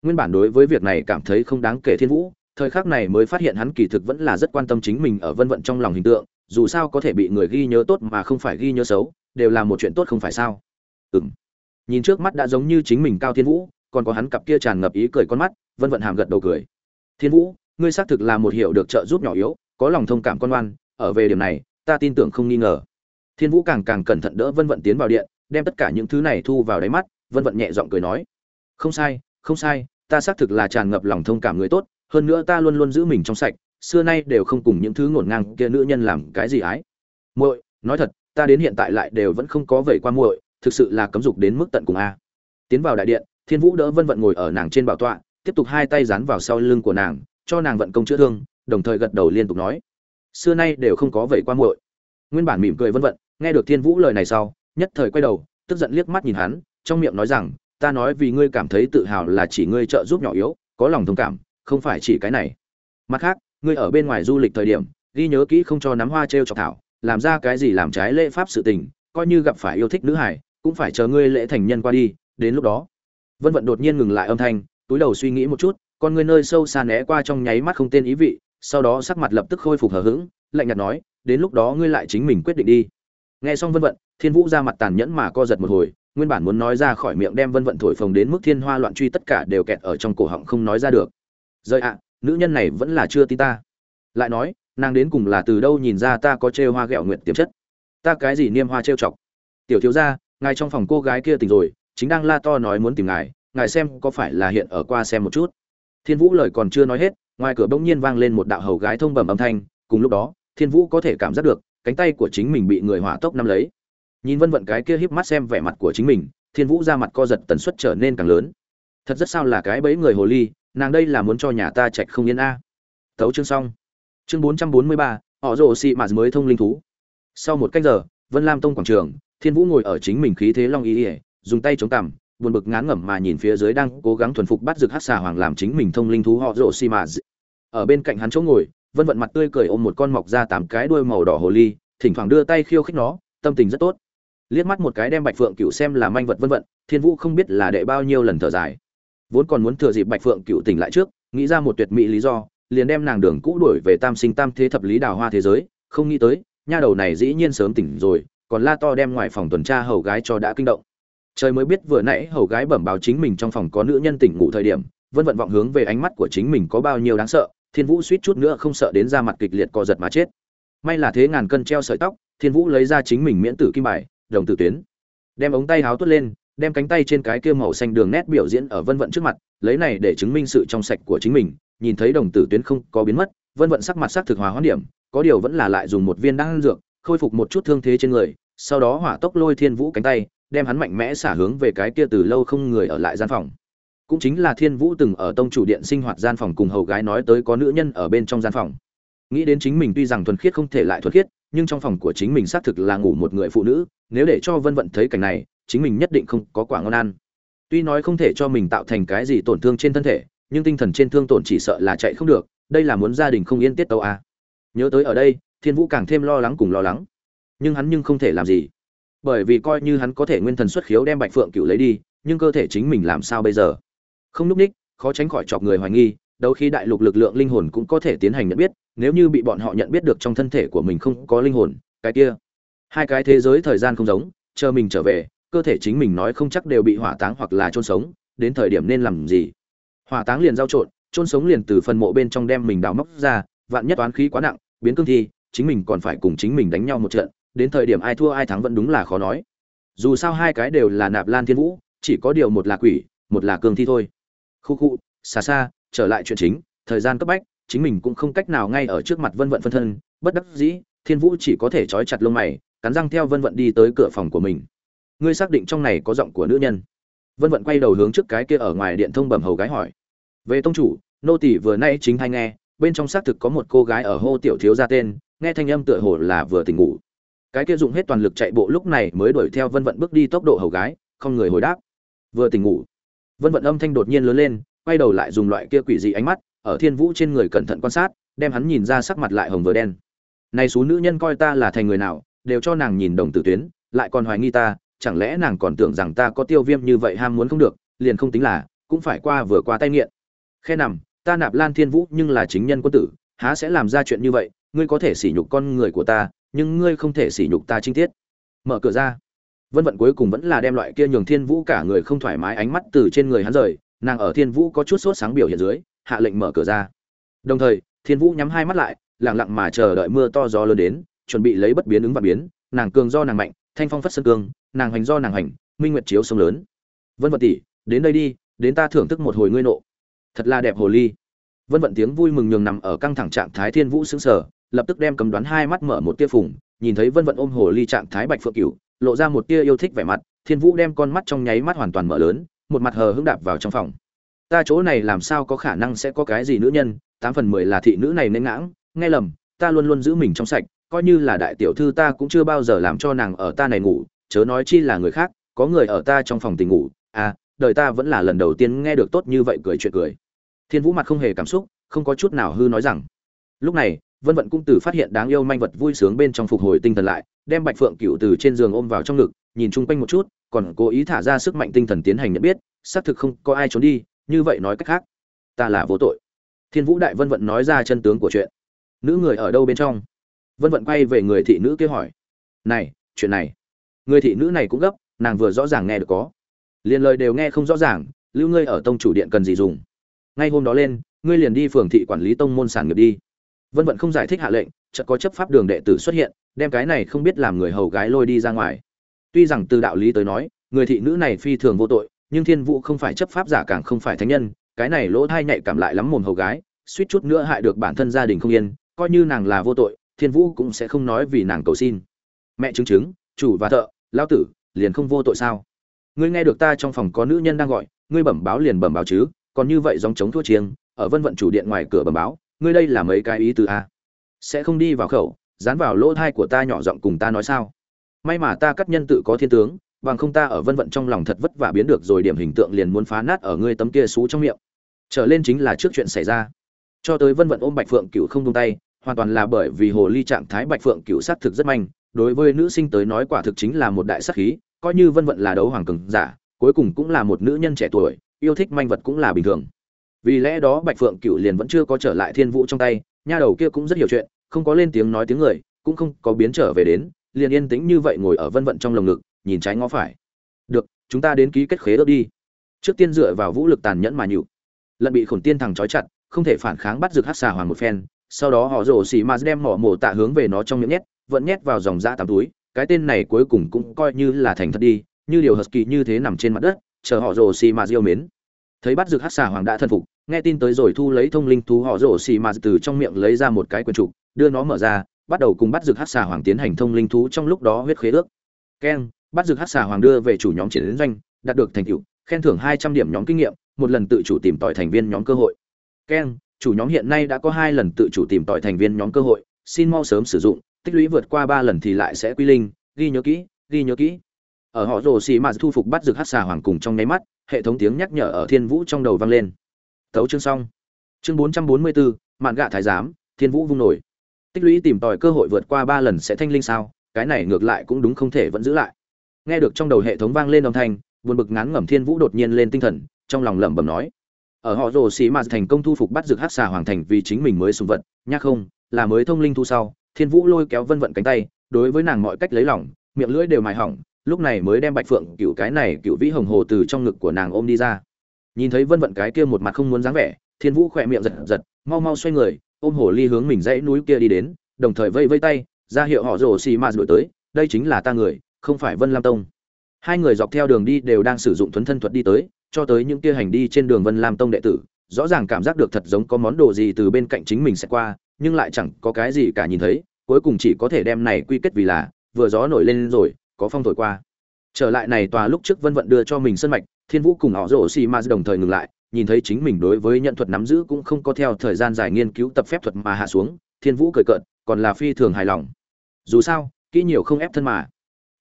nguyên bản đối với việc này cảm thấy không đáng kể thiên vũ, thời khắc này mới phát hiện hắn kỳ thực vẫn là rất quan tâm chính mình ở vân vận trong lòng hình tượng, dù sao có thể bị người ghi nhớ tốt mà không phải ghi nhớ xấu, đều là một chuyện tốt không phải sao. Ừng nhìn trước mắt đã giống như chính mình cao thiên vũ, còn có hắn cặp kia tràn ngập ý cười con mắt, vân vận hàm gật đầu cười. Thiên vũ, ngươi xác thực là một hiệu được trợ giúp nhỏ yếu, có lòng thông cảm con oan ở về điểm này, ta tin tưởng không nghi ngờ. Thiên vũ càng càng cẩn thận đỡ vân vận tiến vào điện, đem tất cả những thứ này thu vào đáy mắt, vân vận nhẹ giọng cười nói. Không sai không sai ta xác thực là tràn ngập lòng thông cảm người tốt, hơn nữa ta luôn luôn giữ mình trong sạch, xưa nay đều không cùng những thứ ngổn ngang kia nữ nhân làm cái gì ái. Muội, nói thật, ta đến hiện tại lại đều vẫn không có vẩy qua muội, thực sự là cấm dục đến mức tận cùng a. Tiến vào đại điện, thiên vũ đỡ vân vận ngồi ở nàng trên bảo tọa, tiếp tục hai tay dán vào sau lưng của nàng, cho nàng vận công chữa thương, đồng thời gật đầu liên tục nói, xưa nay đều không có vẩy qua muội. Nguyên bản mỉm cười vân vận, nghe được thiên vũ lời này sau, nhất thời quay đầu, tức giận liếc mắt nhìn hắn, trong miệng nói rằng ta nói vì ngươi cảm thấy tự hào là chỉ ngươi trợ giúp nhỏ yếu, có lòng thông cảm, không phải chỉ cái này. Mặt khác, ngươi ở bên ngoài du lịch thời điểm, ghi nhớ kỹ không cho nắm hoa t r e o chọc thảo, làm ra cái gì làm trái lễ pháp sự tình, coi như gặp phải yêu thích nữ hải cũng phải chờ ngươi lễ thành nhân qua đi, đến lúc đó. Vân vận đột nhiên ngừng lại âm thanh, túi đầu suy nghĩ một chút, con ngươi nơi sâu xa né qua trong nháy mắt không tên ý vị, sau đó sắc mặt lập tức khôi phục hờ hững, lạnh nhạt nói, đến lúc đó ngươi lại chính mình quyết định đi nghe xong vân vận, thiên vũ ra mặt tàn nhẫn mà co giật một hồi, nguyên bản muốn nói ra khỏi miệng đem vân vận thổi phồng đến mức thiên hoa loạn truy tất cả đều kẹt ở trong cổ họng không nói ra được. Rời ạ, nữ nhân này vẫn là chưa tin ta. Lại nói, nàng đến cùng là từ đâu nhìn ra ta có trêu hoa ghẹo nguyện tiềm chất? Ta cái gì niêm hoa trêu chọc? Tiểu thiếu gia, ngài trong phòng cô gái kia tỉnh rồi, chính đang la to nói muốn tìm ngài ngài xem có phải là hiện ở qua xem một chút. Thiên vũ lời còn chưa nói hết, ngoài cửa bỗng nhiên vang lên một đạo hầu gái thông bẩm âm thanh, cùng lúc đó, thiên vũ có thể cảm giác được cánh tay của chính mình bị người hỏa tốc nắm lấy. Nhìn vân vận cái kia híp mắt xem vẻ mặt của chính mình, thiên vũ ra mặt co giật tần suất trở nên càng lớn. Thật rất sao là cái bẫy người hồ ly, nàng đây là muốn cho nhà ta trạch không yên a. À. thấu chương xong. Chương bốn trăm bốn mươi ba, họ rồ xị mạt mới thông linh thú. Sau một cách giờ, vân lam tông quảng trường, thiên vũ ngồi ở chính mình khí thế long ý ỉa, dùng tay chống cằm, buồn bực ngán ngẩm mà nhìn phía dưới đang cố gắng thuần phục bắt rực hát xà hoàng làm chính mình thông linh thú họ rồ xị mạt ở bên cạnh hắn chỗ ngồi vân vận mặt tươi cười ôm một con mọc ra tám cái đuôi màu đỏ hồ ly, thỉnh thoảng đưa tay khiêu khích nó, tâm tình rất tốt. Liếc mắt một cái đem bạch phượng cựu xem là manh vật vân vận, thiên vũ không biết là đệ bao nhiêu lần thở dài. Vốn còn muốn thừa dịp bạch phượng cựu tỉnh lại trước, nghĩ ra một tuyệt mỹ lý do, liền đem nàng đường cũ đuổi về tam sinh tam thế thập lý đào hoa thế giới, không nghĩ tới, nha đầu này dĩ nhiên sớm tỉnh rồi, còn la to đem ngoài phòng tuần tra hầu gái cho đã kinh động. Trời mới biết vừa nãy hầu gái bẩm báo chính mình trong phòng có nữ nhân tỉnh ngủ thời điểm, vân vận vọng hướng về ánh mắt của chính mình có bao nhiêu đáng sợ thiên vũ suýt chút nữa không sợ đến ra mặt kịch liệt co giật mà chết. May là thế ngàn cân treo sợi tóc, thiên vũ lấy ra chính mình miễn tử kim bài, đồng tử tuyến. Đem ống tay háo tuốt lên, đem cánh tay trên cái kia màu xanh đường nét biểu diễn ở vân vận trước mặt, lấy này để chứng minh sự trong sạch của chính mình, nhìn thấy đồng tử tuyến không có biến mất, vân vận sắc mặt sắc thực hòa hoãn điểm, có điều vẫn là lại dùng một viên đan dược, khôi phục một chút thương thế trên người, sau đó hỏa tốc lôi thiên vũ cánh tay, đem hắn mạnh mẽ xả hướng về cái kia từ lâu không người ở lại gian phòng cũng chính là thiên vũ từng ở tông chủ điện sinh hoạt gian phòng cùng hầu gái nói tới có nữ nhân ở bên trong gian phòng. Nghĩ đến chính mình tuy rằng thuần khiết không thể lại thuần khiết, nhưng trong phòng của chính mình xác thực là ngủ một người phụ nữ, nếu để cho vân vận thấy cảnh này, chính mình nhất định không có quả ngon ăn. Tuy nói không thể cho mình tạo thành cái gì tổn thương trên thân thể, nhưng tinh thần trên thương tổn chỉ sợ là chạy không được, đây là muốn gia đình không yên tiết tâu à. nhớ tới ở đây, thiên vũ càng thêm lo lắng cùng lo lắng. Nhưng hắn nhưng không thể làm gì. Bởi vì coi như hắn có thể nguyên thần xuất khiếu đem bạch phượng cựu lấy đi, nhưng cơ thể chính mình làm sao bây giờ? Không núp ních, khó tránh khỏi chọc người hoài nghi, đấu khi đại lục lực lượng linh hồn cũng có thể tiến hành nhận biết, nếu như bị bọn họ nhận biết được trong thân thể của mình không có linh hồn, cái kia, hai cái thế giới thời gian không giống, chờ mình trở về, cơ thể chính mình nói không chắc đều bị hỏa táng hoặc là chôn sống, đến thời điểm nên làm gì? Hỏa táng liền giao trộn, chôn sống liền từ phần mộ bên trong đem mình đào móc ra, vạn nhất toán khí quá nặng, biến cương thi, chính mình còn phải cùng chính mình đánh nhau một trận, đến thời điểm ai thua ai thắng vẫn đúng là khó nói. Dù sao hai cái đều là nạp lan thiên vũ, chỉ có điều một là quỷ, một là cương thi thôi khu khu, xa xa, trở lại chuyện chính, thời gian cấp bách, chính mình cũng không cách nào ngay ở trước mặt vân vận phân thân. Bất đắc dĩ, thiên vũ chỉ có thể trói chặt lông mày, cắn răng theo vân vận đi tới cửa phòng của mình. Ngươi xác định trong này có giọng của nữ nhân? Vân vận quay đầu hướng trước cái kia ở ngoài điện thông bẩm hầu gái hỏi. Về tông chủ, nô tỷ vừa nay chính hay nghe, bên trong xác thực có một cô gái ở hô tiểu thiếu ra tên, nghe thanh âm tựa hồ là vừa tỉnh ngủ. Cái kia dụng hết toàn lực chạy bộ lúc này mới đuổi theo vân vận bước đi tốc độ hầu gái, không người hồi đáp. Vừa tỉnh ngủ vân vận âm thanh đột nhiên lớn lên, quay đầu lại dùng loại kia quỷ dị ánh mắt, ở thiên vũ trên người cẩn thận quan sát, đem hắn nhìn ra sắc mặt lại hồng vừa đen. Này số nữ nhân coi ta là thành người nào, đều cho nàng nhìn đồng tử tuyến, lại còn hoài nghi ta, chẳng lẽ nàng còn tưởng rằng ta có tiêu viêm như vậy ham muốn không được, liền không tính là, cũng phải qua vừa qua tay nghiện. Khe nằm, ta nạp lan thiên vũ nhưng là chính nhân quân tử, há sẽ làm ra chuyện như vậy, ngươi có thể sỉ nhục con người của ta, nhưng ngươi không thể sỉ nhục ta trinh tiết. Mở cửa ra vân vận cuối cùng vẫn là đem loại kia nhường thiên vũ cả người không thoải mái ánh mắt từ trên người hắn rời, nàng ở thiên vũ có chút sốt sáng biểu hiện dưới, hạ lệnh mở cửa ra. Đồng thời, thiên vũ nhắm hai mắt lại, lặng lặng mà chờ đợi mưa to gió lớn đến, chuẩn bị lấy bất biến ứng và biến, nàng cường do nàng mạnh, thanh phong phất sơn cương, nàng hành do nàng hành, minh nguyệt chiếu sông lớn. Vân vận tỷ, đến đây đi, đến ta thưởng thức một hồi ngươi nộ. Thật là đẹp hồ ly. Vân vận tiếng vui mừng nhường nằm ở căng thẳng trạng thái thiên vũ sững sờ, lập tức đem cầm đoán hai mắt mở một tia phùng, nhìn thấy vân vận ôm hồ ly trạng thái bạch phượng cửu lộ ra một tia yêu thích vẻ mặt, thiên vũ đem con mắt trong nháy mắt hoàn toàn mở lớn, một mặt hờ hững đạp vào trong phòng. Ta chỗ này làm sao có khả năng sẽ có cái gì nữ nhân, tám phần mười là thị nữ này nên ngãng, nghe lầm, ta luôn luôn giữ mình trong sạch, coi như là đại tiểu thư ta cũng chưa bao giờ làm cho nàng ở ta này ngủ, chớ nói chi là người khác, có người ở ta trong phòng tình ngủ à đời ta vẫn là lần đầu tiên nghe được tốt như vậy cười chuyện cười. Thiên vũ mặt không hề cảm xúc, không có chút nào hư nói rằng. Lúc này, vân vận cũng từ phát hiện đáng yêu manh vật vui sướng bên trong phục hồi tinh thần lại đem bạch phượng cựu từ trên giường ôm vào trong ngực, nhìn chung quanh một chút, còn cố ý thả ra sức mạnh tinh thần tiến hành nhận biết, xác thực không có ai trốn đi, như vậy nói cách khác, ta là vô tội. Thiên vũ đại vân vận nói ra chân tướng của chuyện. Nữ người ở đâu bên trong? Vân vận quay về người thị nữ kia hỏi. Này, chuyện này. Người thị nữ này cũng gấp, nàng vừa rõ ràng nghe được có. Liền lời đều nghe không rõ ràng, lưu ngươi ở tông chủ điện cần gì dùng. Ngay hôm đó lên, ngươi liền đi phường thị quản lý tông môn sản nghiệp đi. Vân vận không giải thích hạ lệnh, chợt có chấp pháp đường đệ tử xuất hiện đem cái này không biết làm người hầu gái lôi đi ra ngoài. Tuy rằng từ đạo lý tới nói, người thị nữ này phi thường vô tội, nhưng thiên vũ không phải chấp pháp giả càng không phải thánh nhân, cái này lỗ thai nhạy cảm lại lắm mồm hầu gái, suýt chút nữa hại được bản thân gia đình không yên, coi như nàng là vô tội, thiên vũ cũng sẽ không nói vì nàng cầu xin. Mẹ chứng chứng, chủ và thợ lao tử, liền không vô tội sao? Ngươi nghe được ta trong phòng có nữ nhân đang gọi, ngươi bẩm báo liền bẩm báo chứ, còn như vậy dòng chống thua chiêng, ở vân vận chủ điện ngoài cửa bẩm báo, ngươi đây là mấy cái ý từ a? Sẽ không đi vào khẩu dán vào lỗ thai của ta nhỏ giọng cùng ta nói sao? May mà ta cắt nhân tự có thiên tướng, bằng không ta ở vân vận trong lòng thật vất vả biến được rồi, điểm hình tượng liền muốn phá nát ở ngươi tấm kia xú trong miệng. Trở lên chính là trước chuyện xảy ra. Cho tới vân vận ôm bạch phượng cựu không tung tay, hoàn toàn là bởi vì hồ ly trạng thái bạch phượng cựu sát thực rất manh, đối với nữ sinh tới nói quả thực chính là một đại sắc khí, coi như vân vận là đấu hoàng cường giả, cuối cùng cũng là một nữ nhân trẻ tuổi, yêu thích manh vật cũng là bình thường. Vì lẽ đó bạch phượng cựu liền vẫn chưa có trở lại thiên vũ trong tay, nha đầu kia cũng rất hiểu chuyện không có lên tiếng nói tiếng người, cũng không có biến trở về đến, liền yên tĩnh như vậy ngồi ở vân vận trong lồng ngực, nhìn trái ngó phải. Được, chúng ta đến ký kết khế ước đi. Trước tiên dựa vào vũ lực tàn nhẫn mà nhịu lận bị khổn tiên thằng trói chặt, không thể phản kháng bắt rực hát xà hoàng một phen, sau đó họ rổ xì mà đem mỏ mổ tạ hướng về nó trong miệng nhét, vẫn nhét vào dòng da tám túi, cái tên này cuối cùng cũng coi như là thành thật đi, như điều hờt kỳ như thế nằm trên mặt đất, chờ họ rổ xì mà diêu mến. Thấy bắt rực hát xà hoàng đã thân phục, nghe tin tới rồi thu lấy thông linh thú họ rổ xì mà từ trong miệng lấy ra một cái quyển trục đưa nó mở ra, bắt đầu cùng bắt rực hát xà hoàng tiến hành thông linh thú trong lúc đó huyết khế ước. Keng bắt dược hắc xà hoàng đưa về chủ nhóm chiến doanh, đạt được thành tựu, khen thưởng hai trăm điểm nhóm kinh nghiệm, một lần tự chủ tìm tòi thành viên nhóm cơ hội. Keng, chủ nhóm hiện nay đã có hai lần tự chủ tìm tòi thành viên nhóm cơ hội, xin mau sớm sử dụng, tích lũy vượt qua ba lần thì lại sẽ quy linh, ghi nhớ kỹ, ghi nhớ kỹ. Ở họ rồ xì mà thu phục bắt dược hắc xà hoàng cùng trong nháy mắt, hệ thống tiếng nhắc nhở ở thiên vũ trong đầu vang lên. Tấu chương xong. Chương bốn trăm bốn mươi bốn mạn gạ thái giám, thiên vũ vung nổi tích lũy tìm tòi cơ hội vượt qua ba lần sẽ thanh linh sao? Cái này ngược lại cũng đúng không thể vẫn giữ lại. Nghe được trong đầu hệ thống vang lên âm thanh, buồn bực ngán ngẩm thiên vũ đột nhiên lên tinh thần, trong lòng lẩm bẩm nói, ở họ rồ xì mà thành công thu phục bắt dược hắc xà hoàng thành vì chính mình mới sùng vật, nhắc không, là mới thông linh thu sau. Thiên vũ lôi kéo vân vận cánh tay, đối với nàng mọi cách lấy lòng, miệng lưỡi đều mài hỏng, lúc này mới đem bạch phượng cựu cái này cựu vĩ hồng hồ từ trong ngực của nàng ôm đi ra. Nhìn thấy vân vận cái kia một mặt không muốn dáng vẻ, thiên vũ khỏe miệng giật giật, mau mau xoay người ôm hồ ly hướng mình dãy núi kia đi đến, đồng thời vây vây tay, ra hiệu họ rồ xì ma đuổi tới, đây chính là ta người, không phải vân lam tông. Hai người dọc theo đường đi đều đang sử dụng thuấn thân thuật đi tới, cho tới những kia hành đi trên đường vân lam tông đệ tử, rõ ràng cảm giác được thật giống có món đồ gì từ bên cạnh chính mình sẽ qua, nhưng lại chẳng có cái gì cả nhìn thấy, cuối cùng chỉ có thể đem này quy kết vì là, vừa gió nổi lên rồi, có phong thổi qua. Trở lại này tòa lúc trước vân vận đưa cho mình sân mạch, thiên vũ cùng họ rổ xì ma đồng thời ngừng lại nhìn thấy chính mình đối với nhận thuật nắm giữ cũng không có theo thời gian dài nghiên cứu tập phép thuật mà hạ xuống, thiên vũ cười cợt, còn là phi thường hài lòng. Dù sao, kỹ nhiều không ép thân mà.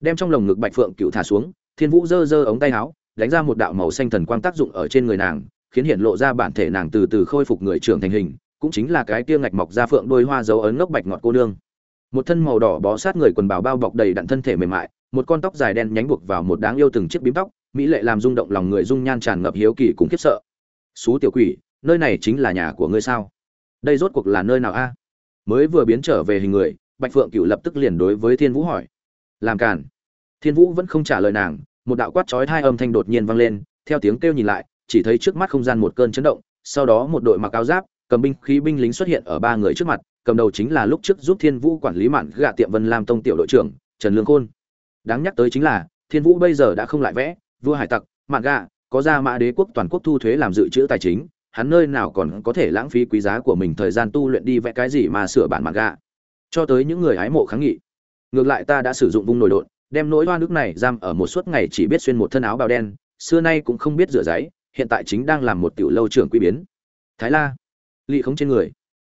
Đem trong lồng ngực bạch phượng cựu thả xuống, thiên vũ giơ giơ ống tay áo, đánh ra một đạo màu xanh thần quang tác dụng ở trên người nàng, khiến hiện lộ ra bản thể nàng từ từ khôi phục người trưởng thành hình, cũng chính là cái kia ngạch mọc ra phượng đôi hoa dấu ấn ngốc bạch ngọt cô nương. Một thân màu đỏ bó sát người quần bào bao bọc đầy đặn thân thể mềm mại, một con tóc dài đen nhánh buộc vào một đáng yêu từng chiếc bím tóc, mỹ lệ làm rung động lòng người dung nhan tràn ngập hiếu kỳ cùng khiếp sợ xú tiểu quỷ, nơi này chính là nhà của ngươi sao? Đây rốt cuộc là nơi nào a? Mới vừa biến trở về hình người, bạch phượng cựu lập tức liền đối với thiên vũ hỏi. Làm cản thiên vũ vẫn không trả lời nàng, một đạo quát chói hai âm thanh đột nhiên vang lên, theo tiếng kêu nhìn lại, chỉ thấy trước mắt không gian một cơn chấn động, sau đó một đội mặc áo giáp, cầm binh khí binh lính xuất hiện ở ba người trước mặt, cầm đầu chính là lúc trước giúp thiên vũ quản lý mạn gạ tiệm vân lam tông tiểu đội trưởng, trần lương khôn. Đáng nhắc tới chính là, thiên vũ bây giờ đã không lại vẽ, vua hải tặc, mạn gạ có ra mã đế quốc toàn quốc thu thuế làm dự trữ tài chính, hắn nơi nào còn có thể lãng phí quý giá của mình thời gian tu luyện đi vẽ cái gì mà sửa bản mặt gạ cho tới những người hái mộ kháng nghị. Ngược lại ta đã sử dụng vung nổi đột, đem nỗi hoa nước này giam ở một suốt ngày chỉ biết xuyên một thân áo bào đen, xưa nay cũng không biết rửa giấy, hiện tại chính đang làm một tiểu lâu trưởng quy biến. Thái la, lị không trên người.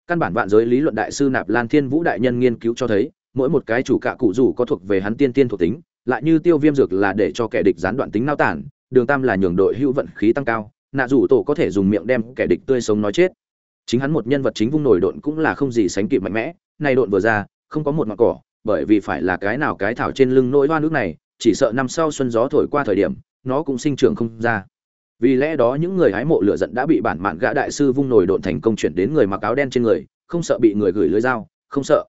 Căn bản vạn giới lý luận đại sư nạp lan thiên vũ đại nhân nghiên cứu cho thấy, mỗi một cái chủ cạ cụ rủ có thuộc về hắn tiên tiên thuộc tính, lại như tiêu viêm dược là để cho kẻ địch gián đoạn tính nao tản đường tam là nhường đội hữu vận khí tăng cao, nạ rủ tổ có thể dùng miệng đem kẻ địch tươi sống nói chết. Chính hắn một nhân vật chính vung nổi độn cũng là không gì sánh kịp mạnh mẽ nay độn vừa ra, không có một mặt cỏ, bởi vì phải là cái nào cái thảo trên lưng nỗi hoa nước này, chỉ sợ năm sau xuân gió thổi qua thời điểm, nó cũng sinh trưởng không ra. Vì lẽ đó những người hái mộ lửa giận đã bị bản mạn gã đại sư vung nổi độn thành công chuyển đến người mặc áo đen trên người, không sợ bị người gửi lưới dao, không sợ.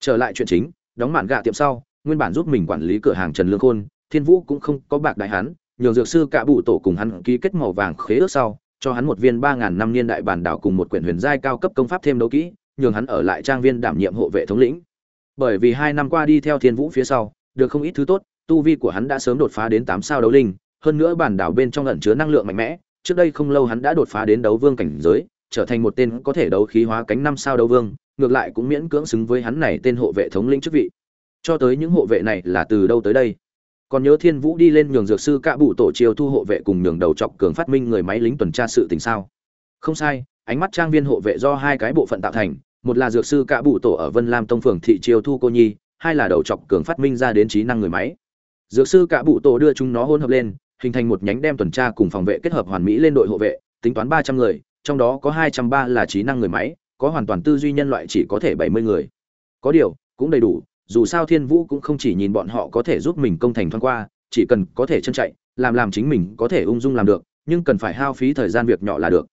Trở lại chuyện chính, đóng mạn gạ tiệm sau, nguyên bản giúp mình quản lý cửa hàng trần lương khôn, thiên vũ cũng không có bạc đại hắn nhường dược sư cả bụ tổ cùng hắn ký kết màu vàng khế ước sau, cho hắn một viên ba ngàn năm niên đại bản đảo cùng một quyển huyền giai cao cấp công pháp thêm đấu kỹ, nhường hắn ở lại trang viên đảm nhiệm hộ vệ thống lĩnh. Bởi vì hai năm qua đi theo thiên vũ phía sau, được không ít thứ tốt, tu vi của hắn đã sớm đột phá đến tám sao đấu linh, hơn nữa bản đảo bên trong ẩn chứa năng lượng mạnh mẽ, trước đây không lâu hắn đã đột phá đến đấu vương cảnh giới, trở thành một tên có thể đấu khí hóa cánh năm sao đấu vương, ngược lại cũng miễn cưỡng xứng với hắn này tên hộ vệ thống lĩnh chức vị. Cho tới những hộ vệ này là từ đâu tới đây? Còn nhớ thiên vũ đi lên nhường dược sư cạ bụ tổ chiều thu hộ vệ cùng nhường đầu chọc cường phát minh người máy lính tuần tra sự tình sao? Không sai, ánh mắt trang viên hộ vệ do hai cái bộ phận tạo thành, một là dược sư cạ bụ tổ ở vân lam tông phường thị chiều thu cô nhi, hai là đầu chọc cường phát minh ra đến trí năng người máy. Dược sư cạ bụ tổ đưa chúng nó hôn hợp lên, hình thành một nhánh đem tuần tra cùng phòng vệ kết hợp hoàn mỹ lên đội hộ vệ, tính toán ba trăm người, trong đó có hai trăm ba là trí năng người máy, có hoàn toàn tư duy nhân loại chỉ có thể bảy mươi người. Có điều, cũng đầy đủ dù sao thiên vũ cũng không chỉ nhìn bọn họ có thể giúp mình công thành thoáng qua, chỉ cần có thể chân chạy, làm làm chính mình có thể ung dung làm được, nhưng cần phải hao phí thời gian việc nhỏ là được.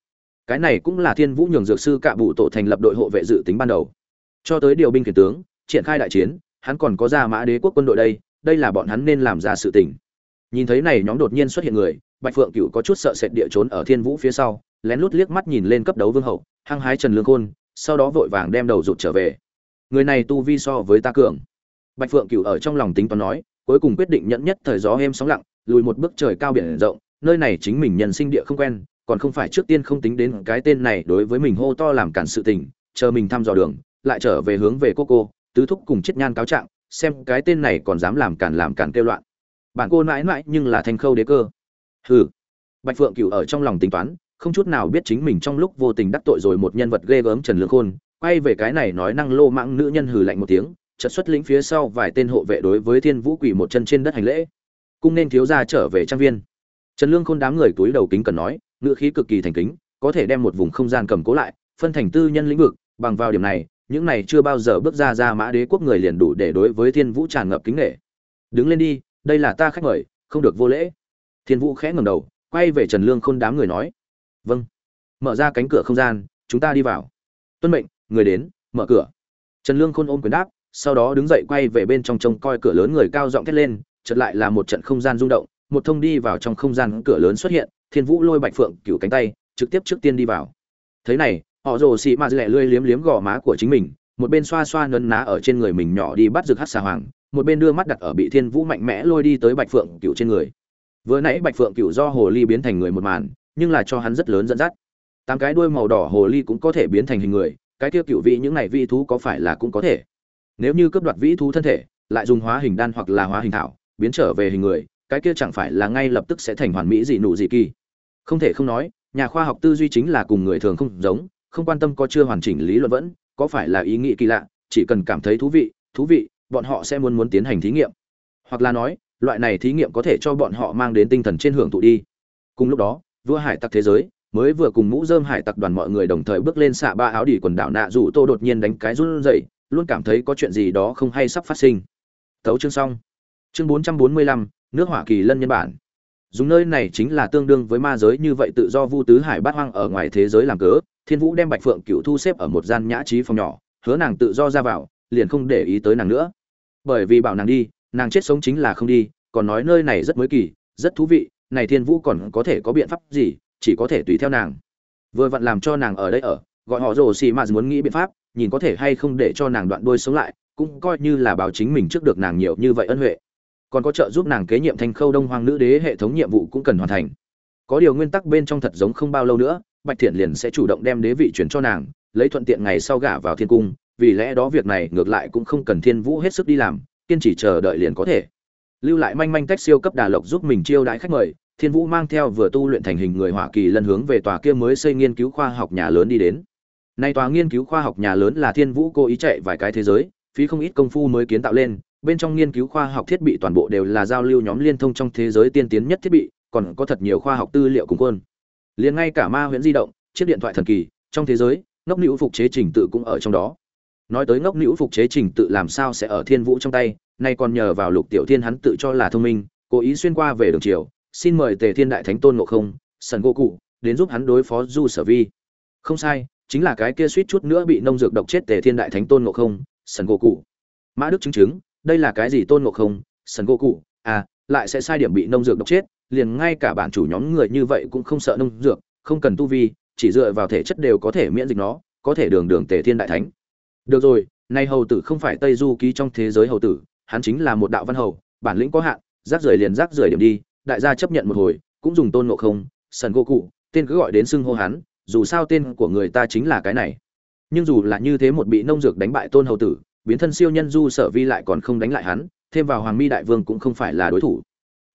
Cái này cũng là thiên vũ nhường dược sư cạ bụ tổ thành lập đội hộ vệ dự tính ban đầu. Cho tới điều binh khiển tướng, triển khai đại chiến, hắn còn có ra mã đế quốc quân đội đây đây là bọn hắn nên làm ra sự tình. Nhìn thấy này nhóm đột nhiên xuất hiện người, bạch phượng cựu có chút sợ sệt địa trốn ở thiên vũ phía sau, lén lút liếc mắt nhìn lên cấp đấu vương hậu, hăng hái trần lương khôn, sau đó vội vàng đem đầu rụt trở về người này tu vi so với ta cường. Bạch phượng cửu ở trong lòng tính toán nói, cuối cùng quyết định nhẫn nhất thời gió êm sóng lặng, lùi một bước trời cao biển rộng, nơi này chính mình nhân sinh địa không quen, còn không phải trước tiên không tính đến cái tên này đối với mình hô to làm cản sự tình, chờ mình thăm dò đường, lại trở về hướng về cô cô, tứ thúc cùng chết nhan cáo trạng, xem cái tên này còn dám làm cản làm cản kêu loạn. Bạn cô mãi mãi nhưng là thanh khâu đế cơ. Hừ. Bạch phượng cửu ở trong lòng tính toán, không chút nào biết chính mình trong lúc vô tình đắc tội rồi một nhân vật ghê gớm trần lương khôn quay về cái này nói năng lô mãng nữ nhân hừ lạnh một tiếng, chợt xuất lĩnh phía sau vài tên hộ vệ đối với thiên vũ quỷ một chân trên đất hành lễ. Cung nên thiếu gia trở về trang viên. Trần lương khôn đám người túi đầu kính cần nói, ngữ khí cực kỳ thành kính, có thể đem một vùng không gian cầm cố lại, phân thành tư nhân lĩnh vực, bằng vào điểm này, những này chưa bao giờ bước ra ra mã đế quốc người liền đủ để đối với thiên vũ tràn ngập kính nghệ đứng lên đi, đây là ta khách mời, không được vô lễ. Thiên vũ khẽ ngẩng đầu, quay về trần lương khôn đám người nói vâng. Mở ra cánh cửa không gian, chúng ta đi vào. Tuân mệnh người đến, mở cửa. Trần lương khôn ôm quyền đáp, sau đó đứng dậy quay về bên trong trông coi cửa lớn người cao giọng thét lên, chợt lại là một trận không gian rung động, một thông đi vào trong không gian cửa lớn xuất hiện, thiên vũ lôi bạch phượng Cựu cánh tay, trực tiếp trước tiên đi vào. Thế này, họ rồ xị mạt lẹ lươi liếm liếm gò má của chính mình, một bên xoa xoa nấn ná ở trên người mình nhỏ đi bắt rực hát xà hoàng, một bên đưa mắt đặt ở bị thiên vũ mạnh mẽ lôi đi tới bạch phượng Cựu trên người. Vừa nãy bạch phượng Cựu do hồ ly biến thành người một màn, nhưng là cho hắn rất lớn dẫn dắt. Tám cái đuôi màu đỏ hồ ly cũng có thể biến thành hình người cái kia cựu vị những này vi thú có phải là cũng có thể? Nếu như cướp đoạt vĩ thú thân thể, lại dùng hóa hình đan hoặc là hóa hình thảo, biến trở về hình người, cái kia chẳng phải là ngay lập tức sẽ thành hoàn mỹ dị nụ dị kỳ? Không thể không nói, nhà khoa học tư duy chính là cùng người thường không giống, không quan tâm có chưa hoàn chỉnh lý luận vẫn, có phải là ý nghĩ kỳ lạ, chỉ cần cảm thấy thú vị thú vị, bọn họ sẽ muốn muốn tiến hành thí nghiệm. Hoặc là nói, loại này thí nghiệm có thể cho bọn họ mang đến tinh thần trên hưởng thụ đi. Cùng lúc đó, vua hải tặc thế giới mới vừa cùng mũ dơm hải tặc đoàn mọi người đồng thời bước lên xạ ba áo đỉ quần đảo nạ rủ tô đột nhiên đánh cái run rẩy, luôn cảm thấy có chuyện gì đó không hay sắp phát sinh. Tấu chương xong. Chương bốn trăm bốn mươi lăm, nước hỏa kỳ lân nhân bản. Dùng nơi này chính là tương đương với ma giới, như vậy tự do vu tứ hải bát hoang ở ngoài thế giới làm cớ, thiên vũ đem bạch phượng cựu thu xếp ở một gian nhã trí phòng nhỏ, hứa nàng tự do ra vào, liền không để ý tới nàng nữa. Bởi vì bảo nàng đi, nàng chết sống chính là không đi, còn nói nơi này rất mới kỳ, rất thú vị, này thiên vũ còn có thể có biện pháp gì chỉ có thể tùy theo nàng. Vừa vặn làm cho nàng ở đây ở, gọi họ rồ xì mà muốn nghĩ biện pháp, nhìn có thể hay không để cho nàng đoạn đuôi sống lại, cũng coi như là báo chính mình trước được nàng nhiều như vậy ân huệ. Còn có trợ giúp nàng kế nhiệm thanh khâu đông hoàng nữ đế hệ thống nhiệm vụ cũng cần hoàn thành. Có điều nguyên tắc bên trong thật giống không bao lâu nữa, bạch thiện liền sẽ chủ động đem đế vị chuyển cho nàng, lấy thuận tiện ngày sau gả vào thiên cung, vì lẽ đó việc này ngược lại cũng không cần thiên vũ hết sức đi làm, kiên trì chờ đợi liền có thể. Lưu lại manh manh cách siêu cấp đà lộc giúp mình chiêu đãi khách mời thiên vũ mang theo vừa tu luyện thành hình người hoa kỳ lần hướng về tòa kia mới xây nghiên cứu khoa học nhà lớn đi đến. Nay tòa nghiên cứu khoa học nhà lớn là thiên vũ cố ý chạy vài cái thế giới, phí không ít công phu mới kiến tạo lên, bên trong nghiên cứu khoa học thiết bị toàn bộ đều là giao lưu nhóm liên thông trong thế giới tiên tiến nhất thiết bị, còn có thật nhiều khoa học tư liệu cùng quân. Liền ngay cả ma huyễn di động, chiếc điện thoại thần kỳ, trong thế giới, ngốc nữ phục chế trình tự cũng ở trong đó. Nói tới ngốc nữ phục chế trình tự làm sao sẽ ở thiên vũ trong tay, nay còn nhờ vào lục tiểu thiên hắn tự cho là thông minh, cố ý xuyên qua về đường chiều xin mời tề thiên đại thánh tôn ngộ không, sần gỗ cụ, đến giúp hắn đối phó du sở vi. Không sai, chính là cái kia suýt chút nữa bị nông dược độc chết tề thiên đại thánh tôn ngộ không, sần gỗ cụ. Mã đức chứng chứng, đây là cái gì tôn ngộ không, sần gỗ cụ? À lại sẽ sai điểm bị nông dược độc chết, liền ngay cả bản chủ nhóm người như vậy cũng không sợ nông dược, không cần tu vi, chỉ dựa vào thể chất đều có thể miễn dịch nó, có thể đường đường tề thiên đại thánh. Được rồi, nay hầu tử không phải tây du ký trong thế giới hầu tử, hắn chính là một đạo văn hầu, bản lĩnh có hạn, rác rưởi liền rác rưởi điểm đi đại gia chấp nhận một hồi, cũng dùng tôn ngộ không, sần gỗ cụ, tên cứ gọi đến xưng hô hắn, dù sao tên của người ta chính là cái này. Nhưng dù là như thế một bị nông dược đánh bại tôn hầu tử, biến thân siêu nhân du sở vi lại còn không đánh lại hắn, thêm vào hoàng mi đại vương cũng không phải là đối thủ.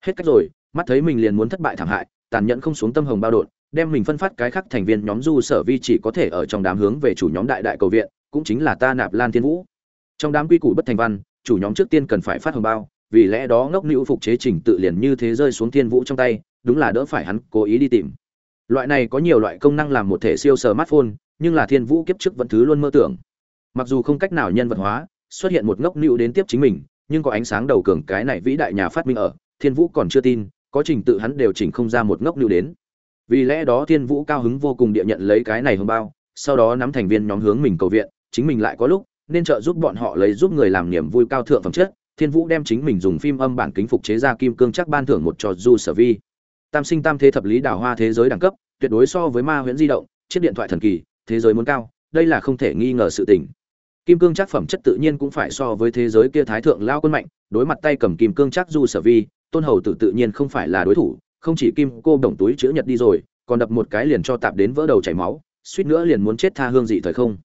Hết cách rồi, mắt thấy mình liền muốn thất bại thảm hại, tàn nhẫn không xuống tâm hồng bao đột, đem mình phân phát cái khác thành viên nhóm du sở vi chỉ có thể ở trong đám hướng về chủ nhóm đại đại cầu viện, cũng chính là ta nạp lan thiên vũ. Trong đám quy củ bất thành văn, chủ nhóm trước tiên cần phải phát hồng bao vì lẽ đó ngốc nữ phục chế trình tự liền như thế rơi xuống thiên vũ trong tay, đúng là đỡ phải hắn cố ý đi tìm. Loại này có nhiều loại công năng làm một thể siêu smartphone, nhưng là thiên vũ kiếp trước vẫn thứ luôn mơ tưởng. Mặc dù không cách nào nhân vật hóa, xuất hiện một ngốc nữ đến tiếp chính mình, nhưng có ánh sáng đầu cường cái này vĩ đại nhà phát minh ở, thiên vũ còn chưa tin, có trình tự hắn đều chỉnh không ra một ngốc nữ đến. Vì lẽ đó thiên vũ cao hứng vô cùng địa nhận lấy cái này hồng bao, sau đó nắm thành viên nhóm hướng mình cầu viện, chính mình lại có lúc, nên trợ giúp bọn họ lấy giúp người làm niềm vui cao thượng phẩm chất thiên vũ đem chính mình dùng phim âm bản kính phục chế ra kim cương chắc ban thưởng một trò du sở vi. Tam sinh tam thế thập lý đào hoa thế giới đẳng cấp, tuyệt đối so với ma huyễn di động, chiếc điện thoại thần kỳ, thế giới muốn cao, đây là không thể nghi ngờ sự tình. Kim cương chắc phẩm chất tự nhiên cũng phải so với thế giới kia thái thượng lao quân mạnh, đối mặt tay cầm kim cương chắc du sở vi, tôn hầu tử tự nhiên không phải là đối thủ, không chỉ kim cô đồng túi chữ nhật đi rồi, còn đập một cái liền cho tạp đến vỡ đầu chảy máu, suýt nữa liền muốn chết tha hương dị thời không.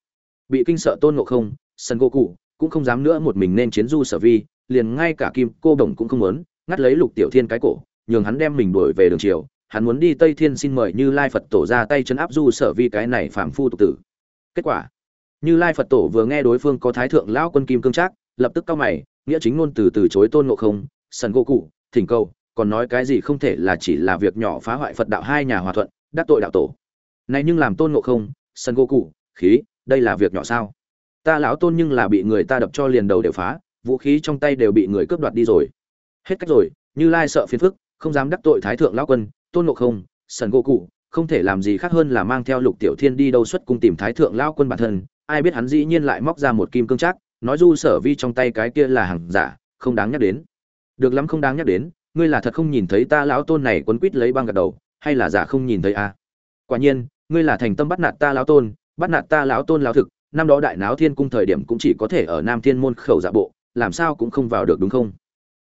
Bị kinh sợ tôn ngộ không, sân cô cụ cũng không dám nữa một mình nên chiến du sở vi liền ngay cả kim cô đồng cũng không muốn, ngắt lấy lục tiểu thiên cái cổ, nhường hắn đem mình đuổi về đường triều. Hắn muốn đi tây thiên xin mời như lai phật tổ ra tay chấn áp du sở vi cái này phạm phu tục tử. Kết quả, như lai phật tổ vừa nghe đối phương có thái thượng lão quân kim cương trác, lập tức cao mày, nghĩa chính ngôn từ từ chối tôn ngộ không, sần gỗ cụ, thỉnh cầu, còn nói cái gì không thể là chỉ là việc nhỏ phá hoại phật đạo hai nhà hòa thuận, đắc tội đạo tổ. Này nhưng làm tôn ngộ không, sần gỗ cụ, khí, đây là việc nhỏ sao? Ta lão tôn nhưng là bị người ta đập cho liền đầu đều phá vũ khí trong tay đều bị người cướp đoạt đi rồi hết cách rồi, như lai sợ phiền phức, không dám đắc tội thái thượng lão quân, tôn ngộ không, sần gỗ cụ, không thể làm gì khác hơn là mang theo lục tiểu thiên đi đâu xuất cung tìm thái thượng lão quân bản thân, ai biết hắn dĩ nhiên lại móc ra một kim cương trác, nói du sở vi trong tay cái kia là hàng giả, không đáng nhắc đến được lắm không đáng nhắc đến, ngươi là thật không nhìn thấy ta lão tôn này quấn quít lấy băng gật đầu, hay là giả không nhìn thấy a à? quả nhiên, ngươi là thành tâm bắt nạt ta lão tôn, bắt nạt ta lão tôn lão thực, năm đó đại náo thiên cung thời điểm cũng chỉ có thể ở nam thiên môn khẩu dạ bộ làm sao cũng không vào được đúng không?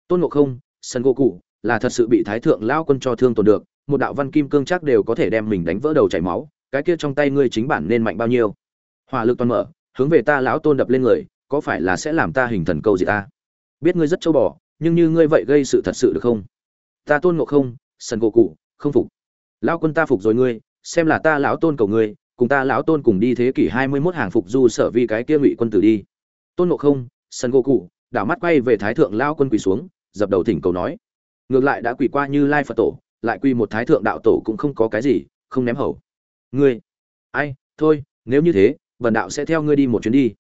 Tôn ngộ không, sân gỗ cụ, là thật sự bị thái thượng lão quân cho thương tổn được, một đạo văn kim cương chắc đều có thể đem mình đánh vỡ đầu chảy máu, cái kia trong tay ngươi chính bản nên mạnh bao nhiêu? Hỏa lực toàn mở, hướng về ta lão tôn đập lên người, có phải là sẽ làm ta hình thần câu gì ta? Biết ngươi rất châu bò, nhưng như ngươi vậy gây sự thật sự được không? Ta tôn ngộ không sần gỗ cụ, không phục. Lão quân ta phục rồi ngươi, xem là ta lão tôn cầu ngươi, cùng ta lão tôn cùng đi thế kỷ hai mươi 21 hàng phục du sở vi cái kia ngụy quân tử đi. Tôn ngộ không sần gỗ cụ đảo mắt quay về thái thượng lao quân quỳ xuống, dập đầu thỉnh cầu nói. Ngược lại đã quỳ qua như lai phật tổ, lại quỳ một thái thượng đạo tổ cũng không có cái gì, không ném hầu. Ngươi, ai, thôi, nếu như thế vần đạo sẽ theo ngươi đi một chuyến đi.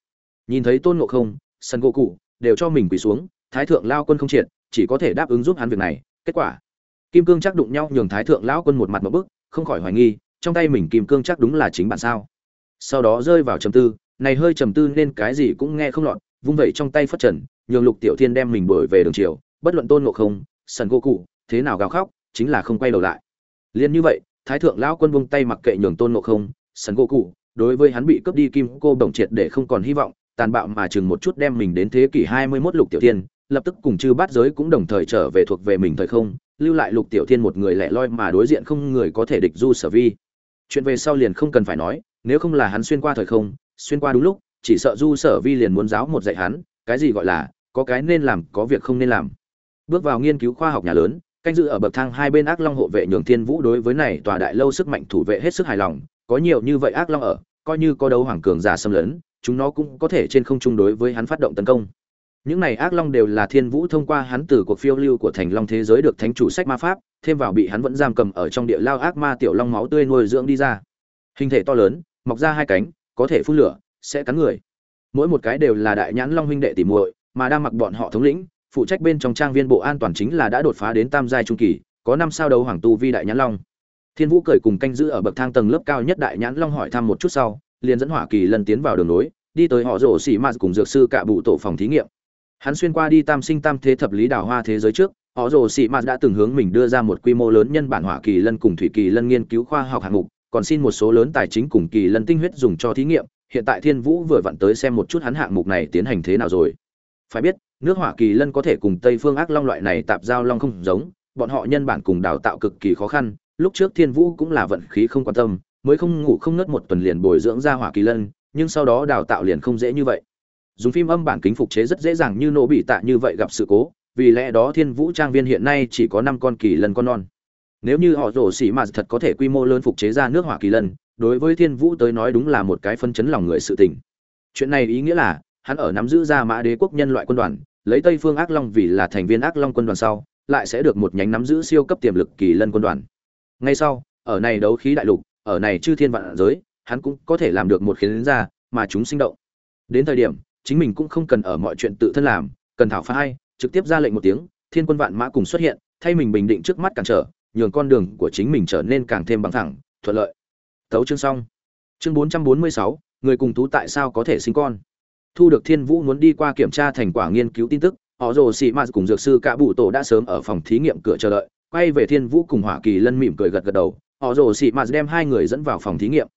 Nhìn thấy tôn ngộ không, sân gỗ cụ đều cho mình quỳ xuống, thái thượng lao quân không triệt, chỉ có thể đáp ứng giúp hắn việc này. Kết quả, kim cương chắc đụng nhau nhường thái thượng lão quân một mặt một bức, không khỏi hoài nghi, trong tay mình kim cương chắc đúng là chính bản sao. Sau đó rơi vào trầm tư, này hơi trầm tư nên cái gì cũng nghe không lọt vung vẩy trong tay phất trần nhường lục tiểu thiên đem mình đổi về đường chiều bất luận tôn ngộ không sần gỗ cụ thế nào gào khóc chính là không quay đầu lại liền như vậy thái thượng lão quân vung tay mặc kệ nhường tôn ngộ không sần gỗ cụ đối với hắn bị cướp đi kim cô đồng triệt để không còn hy vọng tàn bạo mà chừng một chút đem mình đến thế kỷ 21 lục tiểu thiên, lập tức cùng chư bát giới cũng đồng thời trở về thuộc về mình thời không, lưu lại lục tiểu thiên một người lẻ loi mà đối diện không người có thể địch du sở vi. Chuyện về sau liền không cần phải nói, nếu không là hắn xuyên qua thời không, xuyên qua đúng lúc, chỉ sợ du sở vi liền muốn giáo một dạy hắn, cái gì gọi là có cái nên làm, có việc không nên làm. Bước vào nghiên cứu khoa học nhà lớn, canh dự ở bậc thang hai bên ác long hộ vệ nhường thiên vũ đối với này tòa đại lâu sức mạnh thủ vệ hết sức hài lòng, có nhiều như vậy ác long ở, coi như có đấu hoàng cường giả xâm lấn, chúng nó cũng có thể trên không trung đối với hắn phát động tấn công. Những này ác long đều là Thiên Vũ thông qua hắn từ cuộc phiêu lưu của Thành Long thế giới được thánh chủ sách ma pháp, thêm vào bị hắn vẫn giam cầm ở trong địa lao ác ma tiểu long máu tươi nuôi dưỡng đi ra. Hình thể to lớn, mọc ra hai cánh, có thể phun lửa, sẽ cắn người. Mỗi một cái đều là đại nhãn long huynh đệ tỉ muội, mà đang mặc bọn họ thống lĩnh, phụ trách bên trong trang viên bộ an toàn chính là đã đột phá đến tam giai trung kỳ, có năm sao đấu hoàng tu vi đại nhãn long. Thiên Vũ cười cùng canh giữ ở bậc thang tầng lớp cao nhất đại nhãn long hỏi thăm một chút sau, liền dẫn hỏa kỳ lần tiến vào đường nối đi tới họ rổ xỉ mạt cùng dược sư cả bụ tổ phòng thí nghiệm hắn xuyên qua đi tam sinh tam thế thập lý đào hoa thế giới trước họ rồ xỉ mạt đã từng hướng mình đưa ra một quy mô lớn nhân bản hỏa kỳ lân cùng thủy kỳ lân nghiên cứu khoa học hạng mục còn xin một số lớn tài chính cùng kỳ lân tinh huyết dùng cho thí nghiệm hiện tại thiên vũ vừa vặn tới xem một chút hắn hạng mục này tiến hành thế nào rồi. Phải biết, nước hỏa kỳ lân có thể cùng tây phương ác long loại này tạp giao long không giống, bọn họ nhân bản cùng đào tạo cực kỳ khó khăn, lúc trước thiên vũ cũng là vận khí không quan tâm, mới không ngủ không ngất một tuần liền bồi dưỡng ra hỏa kỳ lân, nhưng sau đó đào tạo liền không dễ như vậy. Dùng phim âm bản kính phục chế rất dễ dàng như nổ bị tạ như vậy gặp sự cố, vì lẽ đó thiên vũ trang viên hiện nay chỉ có năm con kỳ lân con non nếu như họ rổ xỉ mà thật có thể quy mô lớn phục chế ra nước hỏa kỳ lân, đối với thiên vũ tới nói đúng là một cái phân chấn lòng người sự tình. Chuyện này ý nghĩa là, hắn ở nắm giữ ra mã đế quốc nhân loại quân đoàn, lấy tây phương ác long vì là thành viên ác long quân đoàn sau, lại sẽ được một nhánh nắm giữ siêu cấp tiềm lực kỳ lân quân đoàn. Ngay sau, ở này đấu khí đại lục, ở này chư thiên vạn giới, hắn cũng có thể làm được một khiến ra, mà chúng sinh động. Đến thời điểm, chính mình cũng không cần ở mọi chuyện tự thân làm, cần thảo phá hay, trực tiếp ra lệnh một tiếng, thiên quân vạn mã cùng xuất hiện, thay mình bình định trước mắt cản trở nhường con đường của chính mình trở nên càng thêm bằng thẳng, thuận lợi. Tấu chương xong. Chương bốn trăm bốn mươi sáu, người cùng thú tại sao có thể sinh con? Thu được thiên vũ muốn đi qua kiểm tra thành quả nghiên cứu tin tức, họ rồ xị mạt cùng dược sư cả bụ tổ đã sớm ở phòng thí nghiệm cửa chờ đợi, quay về thiên vũ cùng hỏa kỳ lân mỉm cười gật gật đầu, họ rồ xị mạt đem hai người dẫn vào phòng thí nghiệm.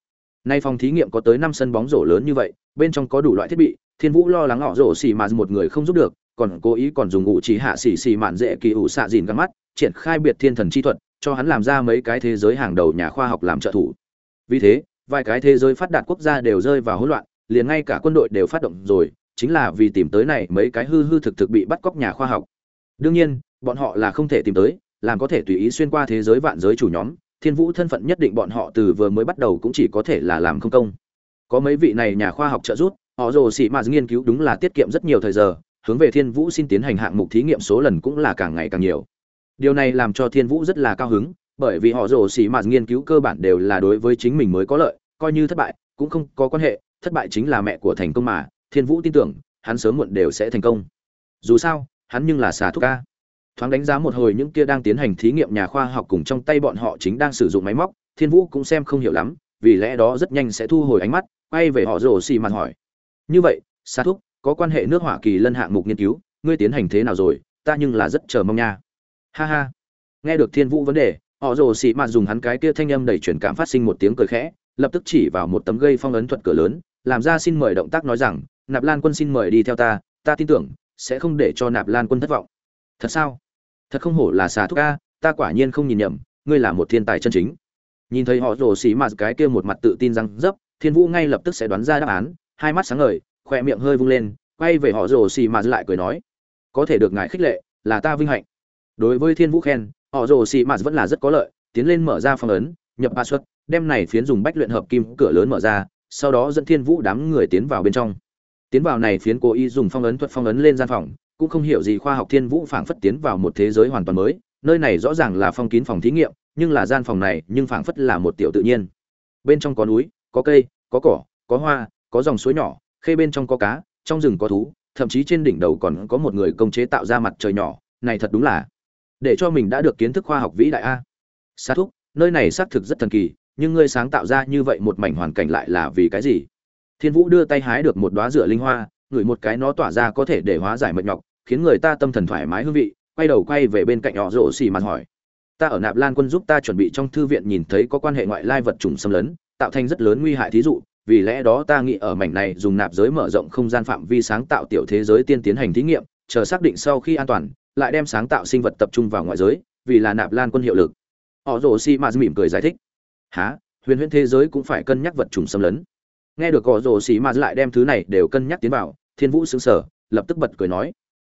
Nay phòng thí nghiệm có tới năm sân bóng rổ lớn như vậy, bên trong có đủ loại thiết bị, thiên vũ lo lắng họ rồ xị mạt một người không giúp được, còn cố ý còn dùng ngụ chỉ hạ sĩ sĩ mạn dễ kỳ ủ xạ dìn gần mắt, triển khai biệt thiên thần chi thuật cho hắn làm ra mấy cái thế giới hàng đầu nhà khoa học làm trợ thủ. Vì thế, vài cái thế giới phát đạt quốc gia đều rơi vào hỗn loạn, liền ngay cả quân đội đều phát động rồi, chính là vì tìm tới này mấy cái hư hư thực thực bị bắt cóc nhà khoa học. Đương nhiên, bọn họ là không thể tìm tới, làm có thể tùy ý xuyên qua thế giới vạn giới chủ nhóm, thiên vũ thân phận nhất định bọn họ từ vừa mới bắt đầu cũng chỉ có thể là làm không công. Có mấy vị này nhà khoa học trợ giúp, họ rồ sĩ mà nghiên cứu đúng là tiết kiệm rất nhiều thời giờ, hướng về thiên vũ xin tiến hành hạng mục thí nghiệm số lần cũng là càng ngày càng nhiều điều này làm cho thiên vũ rất là cao hứng, bởi vì họ rồ xỉ mạt nghiên cứu cơ bản đều là đối với chính mình mới có lợi, coi như thất bại cũng không có quan hệ, thất bại chính là mẹ của thành công mà, thiên vũ tin tưởng, hắn sớm muộn đều sẽ thành công. Dù sao, hắn nhưng là xà thuốc ca. Thoáng đánh giá một hồi những kia đang tiến hành thí nghiệm nhà khoa học cùng trong tay bọn họ chính đang sử dụng máy móc, thiên vũ cũng xem không hiểu lắm, vì lẽ đó rất nhanh sẽ thu hồi ánh mắt, quay về họ rồ xì mặt hỏi. Như vậy, xà thuốc có quan hệ nước hoa kỳ lân hạng mục nghiên cứu, ngươi tiến hành thế nào rồi? Ta nhưng là rất chờ mong nha ha ha. Nghe được thiên vũ vấn đề họ rồ xì mạt dùng hắn cái kia thanh âm đầy truyền cảm phát sinh một tiếng cười khẽ lập tức chỉ vào một tấm gây phong ấn thuật cửa lớn làm ra xin mời động tác nói rằng nạp lan quân xin mời đi theo ta ta tin tưởng sẽ không để cho nạp lan quân thất vọng. Thật sao? Thật không hổ là xà thúc a ta quả nhiên không nhìn nhầm ngươi là một thiên tài chân chính. Nhìn thấy họ rồ xì mạt cái kia một mặt tự tin rằng, dấp thiên vũ ngay lập tức sẽ đoán ra đáp án hai mắt sáng ngời khoe miệng hơi vung lên quay về họ rồ xì mạt lại cười nói có thể được ngài khích lệ là ta vinh hạnh đối với thiên vũ khen, họ rồ xì mạt vẫn là rất có lợi, tiến lên mở ra phong ấn, nhập ba xuất, đem này phiến dùng bách luyện hợp kim cửa lớn mở ra, sau đó dẫn thiên vũ đám người tiến vào bên trong. Tiến vào này phiến cố ý dùng phong ấn thuật phong ấn lên gian phòng, cũng không hiểu gì khoa học thiên vũ phảng phất tiến vào một thế giới hoàn toàn mới, nơi này rõ ràng là phong kín phòng thí nghiệm, nhưng là gian phòng này, nhưng phảng phất là một tiểu tự nhiên. Bên trong có núi, có cây, có cỏ, có hoa, có dòng suối nhỏ, khê bên trong có cá, trong rừng có thú, thậm chí trên đỉnh đầu còn có một người công chế tạo ra mặt trời nhỏ, này thật đúng là để cho mình đã được kiến thức khoa học vĩ đại a. Sa thúc, nơi này xác thực rất thần kỳ, nhưng ngươi sáng tạo ra như vậy một mảnh hoàn cảnh lại là vì cái gì? Thiên vũ đưa tay hái được một đóa rửa linh hoa, ngửi một cái nó tỏa ra có thể để hóa giải mệt nhọc, khiến người ta tâm thần thoải mái hương vị, quay đầu quay về bên cạnh họ rổ xì mặt hỏi. Ta ở nạp lan quân giúp ta chuẩn bị trong thư viện nhìn thấy có quan hệ ngoại lai vật chủng xâm lấn, tạo thành rất lớn nguy hại thí dụ, vì lẽ đó ta nghĩ ở mảnh này dùng nạp giới mở rộng không gian phạm vi sáng tạo tiểu thế giới tiên tiến hành thí nghiệm, chờ xác định sau khi an toàn lại đem sáng tạo sinh vật tập trung vào ngoại giới, vì là nạp lan quân hiệu lực. Họ rồ si maz mỉm cười giải thích. Há huyền huyễn thế giới cũng phải cân nhắc vật trùng xâm lấn. Nghe được họ rồ si maz lại đem thứ này đều cân nhắc tiến vào, thiên vũ xứng sở lập tức bật cười nói.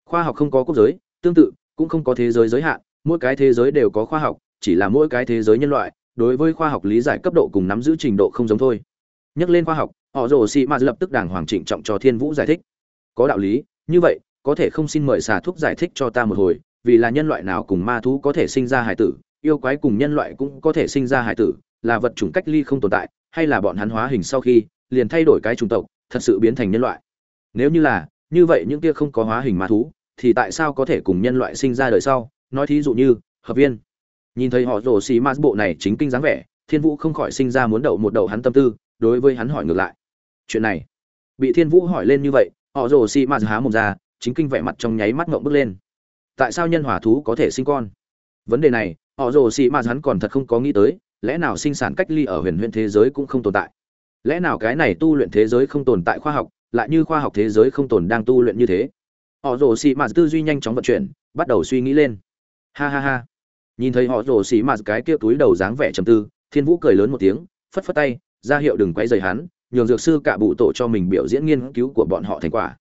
Khoa học không có quốc giới, tương tự, cũng không có thế giới giới hạn, mỗi cái thế giới đều có khoa học, chỉ là mỗi cái thế giới nhân loại, đối với khoa học lý giải cấp độ cùng nắm giữ trình độ không giống thôi. Nhắc lên khoa học, họ rồ Si mạt lập tức đàng hoàng trịnh trọng cho thiên vũ giải thích. Có đạo lý, như vậy có thể không xin mời xà thuốc giải thích cho ta một hồi, vì là nhân loại nào cùng ma thú có thể sinh ra hải tử, yêu quái cùng nhân loại cũng có thể sinh ra hải tử, là vật chủng cách ly không tồn tại, hay là bọn hắn hóa hình sau khi, liền thay đổi cái chủng tộc, thật sự biến thành nhân loại. Nếu như là, như vậy những kia không có hóa hình ma thú, thì tại sao có thể cùng nhân loại sinh ra đời sau? Nói thí dụ như, hợp viên. Nhìn thấy họ rồ xì ma bộ này chính kinh dáng vẻ, thiên vũ không khỏi sinh ra muốn đậu một đậu hắn tâm tư, đối với hắn hỏi ngược lại. Chuyện này, bị thiên vũ hỏi lên như vậy, họ rồ xì ma há mồm ra chính kinh vẻ mặt trong nháy mắt ngậm bước lên. Tại sao nhân hỏa thú có thể sinh con? Vấn đề này, họ rồ xì ma hắn còn thật không có nghĩ tới, lẽ nào sinh sản cách ly ở huyền huyền thế giới cũng không tồn tại? Lẽ nào cái này tu luyện thế giới không tồn tại khoa học, lại như khoa học thế giới không tồn đang tu luyện như thế? Họ rồ xì ma tư duy nhanh chóng vận chuyển, bắt đầu suy nghĩ lên. Ha ha ha. Nhìn thấy họ rồ xì ma cái kia túi đầu dáng vẻ trầm tư, thiên vũ cười lớn một tiếng, phất phất tay, ra hiệu đừng quay rời hắn, nhường dược sư cả bụ tổ cho mình biểu diễn nghiên cứu của bọn họ thành quả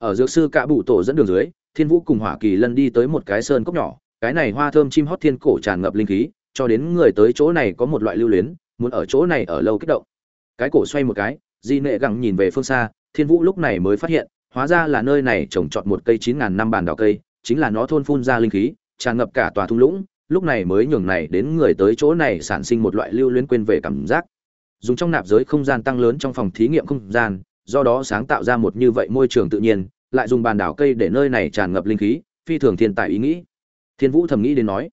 ở dược sư cả bụ tổ dẫn đường dưới, thiên vũ cùng hỏa kỳ lân đi tới một cái sơn cốc nhỏ. Cái này hoa thơm chim hót thiên cổ tràn ngập linh khí, cho đến người tới chỗ này có một loại lưu luyến, muốn ở chỗ này ở lâu kích động. Cái cổ xoay một cái, di nệ gẳng nhìn về phương xa, thiên vũ lúc này mới phát hiện, hóa ra là nơi này trồng trọt một cây chín ngàn năm bàn đào cây, chính là nó thôn phun ra linh khí, tràn ngập cả tòa thung lũng, lúc này mới nhường này đến người tới chỗ này sản sinh một loại lưu luyến quên về cảm giác. Dùng trong nạp giới không gian tăng lớn trong phòng thí nghiệm không gian do đó sáng tạo ra một như vậy môi trường tự nhiên, lại dùng bàn đảo cây để nơi này tràn ngập linh khí, phi thường thiên tài ý nghĩ. Thiên vũ thầm nghĩ đến nói.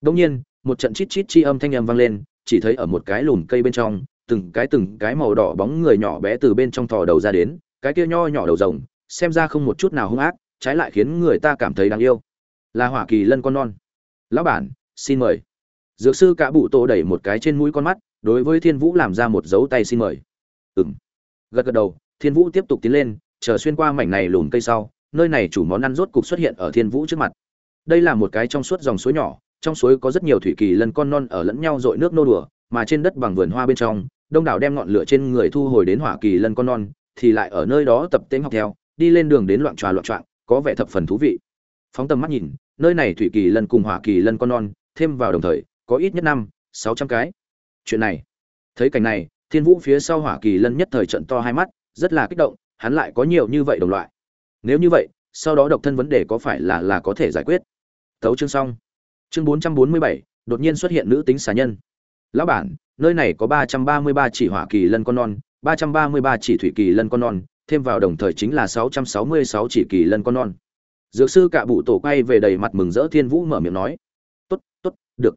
Đương nhiên, một trận chít chít chi âm thanh âm vang lên, chỉ thấy ở một cái lùm cây bên trong, từng cái từng cái màu đỏ bóng người nhỏ bé từ bên trong thò đầu ra đến, cái kia nho nhỏ đầu rồng, xem ra không một chút nào hung ác, trái lại khiến người ta cảm thấy đáng yêu. Là hỏa kỳ lân con non. Lão bản, xin mời. Dược sư cả bụ tổ đẩy một cái trên mũi con mắt, đối với thiên vũ làm ra một dấu tay xin mời. Ừm. Gật gật đầu thiên vũ tiếp tục tiến lên, chờ xuyên qua mảnh này lùn cây sau, nơi này chủ món ăn rốt cục xuất hiện ở thiên vũ trước mặt. Đây là một cái trong suốt dòng suối nhỏ, trong suối có rất nhiều thủy kỳ lân con non ở lẫn nhau dội nước nô đùa, mà trên đất bằng vườn hoa bên trong, đông đảo đem ngọn lửa trên người thu hồi đến hỏa kỳ lân con non, thì lại ở nơi đó tập tễnh học theo, đi lên đường đến loạn tròa loạn trọng có vẻ thập phần thú vị. Phóng tầm mắt nhìn, nơi này thủy kỳ lân cùng hỏa kỳ lân con non, thêm vào đồng thời, có ít nhất năm, sáu trăm cái. Chuyện này, thấy cảnh này, thiên vũ phía sau hỏa kỳ lân nhất thời trận to hai mắt rất là kích động, hắn lại có nhiều như vậy đồng loại. Nếu như vậy, sau đó độc thân vấn đề có phải là là có thể giải quyết? Thấu chương xong. Chương bốn trăm bốn mươi bảy, đột nhiên xuất hiện nữ tính xà nhân. Lão bản, nơi này có ba trăm ba mươi ba chỉ hỏa kỳ lân con non, ba trăm ba mươi ba chỉ thủy kỳ lân con non, thêm vào đồng thời chính là sáu trăm sáu mươi sáu chỉ kỳ lân con non. Dược sư cạ bụ tổ quay về đầy mặt mừng rỡ thiên vũ mở miệng nói, tốt tốt, được.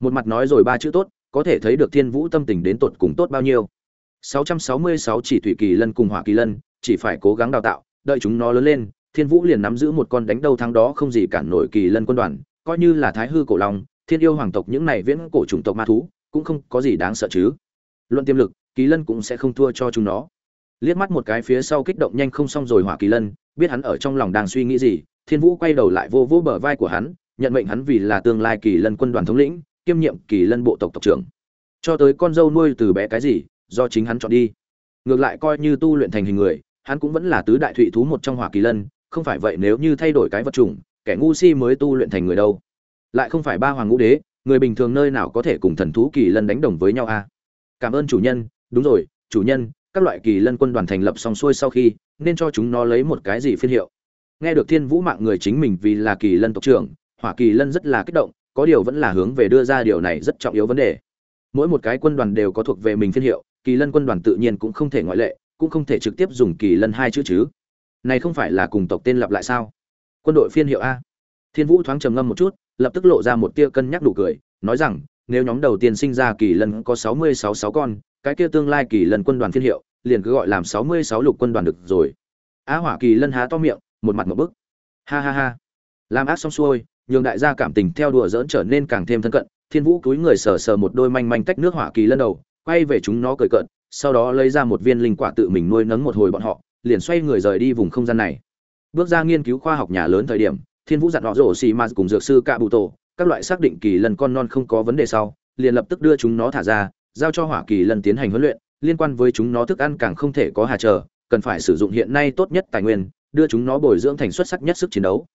Một mặt nói rồi ba chữ tốt có thể thấy được thiên vũ tâm tình đến tột cùng tốt bao nhiêu. 666 chỉ thủy kỳ lân cùng hỏa kỳ lân, chỉ phải cố gắng đào tạo, đợi chúng nó lớn lên, thiên vũ liền nắm giữ một con đánh đầu thắng đó không gì cản nổi kỳ lân quân đoàn, coi như là thái hư cổ long, thiên yêu hoàng tộc những này viễn cổ chủng tộc ma thú, cũng không có gì đáng sợ chứ. Luận tiềm lực, kỳ lân cũng sẽ không thua cho chúng nó. Liếc mắt một cái phía sau kích động nhanh không xong rồi hỏa kỳ lân, biết hắn ở trong lòng đang suy nghĩ gì, thiên vũ quay đầu lại vô vô bờ vai của hắn, nhận mệnh hắn vì là tương lai kỳ lân quân đoàn thống lĩnh, kiêm nhiệm kỳ lân bộ tộc tộc trưởng. Cho tới con dâu nuôi từ bé cái gì do chính hắn chọn đi. Ngược lại coi như tu luyện thành hình người, hắn cũng vẫn là tứ đại thụy thú một trong hỏa kỳ lân, không phải vậy nếu như thay đổi cái vật chủng, kẻ ngu si mới tu luyện thành người đâu. Lại không phải ba hoàng ngũ đế, người bình thường nơi nào có thể cùng thần thú kỳ lân đánh đồng với nhau a? À? cảm ơn chủ nhân, đúng rồi, chủ nhân, các loại kỳ lân quân đoàn thành lập xong xuôi sau khi, nên cho chúng nó lấy một cái gì phiên hiệu. Nghe được thiên vũ mạng người chính mình vì là kỳ lân tộc trưởng, hỏa kỳ lân rất là kích động, có điều vẫn là hướng về đưa ra điều này rất trọng yếu vấn đề. Mỗi một cái quân đoàn đều có thuộc về mình phiên hiệu kỳ lân quân đoàn tự nhiên cũng không thể ngoại lệ, cũng không thể trực tiếp dùng kỳ lân hai chữ chứ. Này không phải là cùng tộc tên lặp lại sao? Quân đội phiên hiệu a. Thiên vũ thoáng trầm ngâm một chút, lập tức lộ ra một tia cân nhắc đủ cười, nói rằng, nếu nhóm đầu tiên sinh ra kỳ lân có sáu mươi sáu sáu con, cái kia tương lai kỳ lân quân đoàn phiên hiệu, liền cứ gọi làm sáu mươi sáu lục quân đoàn được rồi. Á hỏa kỳ lân há to miệng, một mặt một bức. Ha ha ha. Làm ác xong xuôi, nhường đại gia cảm tình theo đùa dỡn trở nên càng thêm thân cận, thiên vũ cúi người sờ sờ một đôi manh manh tách nước hỏa kỳ lân đầu quay về chúng nó cười cợt, sau đó lấy ra một viên linh quả tự mình nuôi nấng một hồi bọn họ, liền xoay người rời đi vùng không gian này. Bước ra nghiên cứu khoa học nhà lớn thời điểm, thiên vũ dặn họ rổ xì ma cùng dược sư cạ bụ tổ, các loại xác định kỳ lần con non không có vấn đề sau, liền lập tức đưa chúng nó thả ra, giao cho hỏa kỳ lần tiến hành huấn luyện, liên quan với chúng nó thức ăn càng không thể có hà chờ, cần phải sử dụng hiện nay tốt nhất tài nguyên, đưa chúng nó bồi dưỡng thành xuất sắc nhất sức chiến đấu.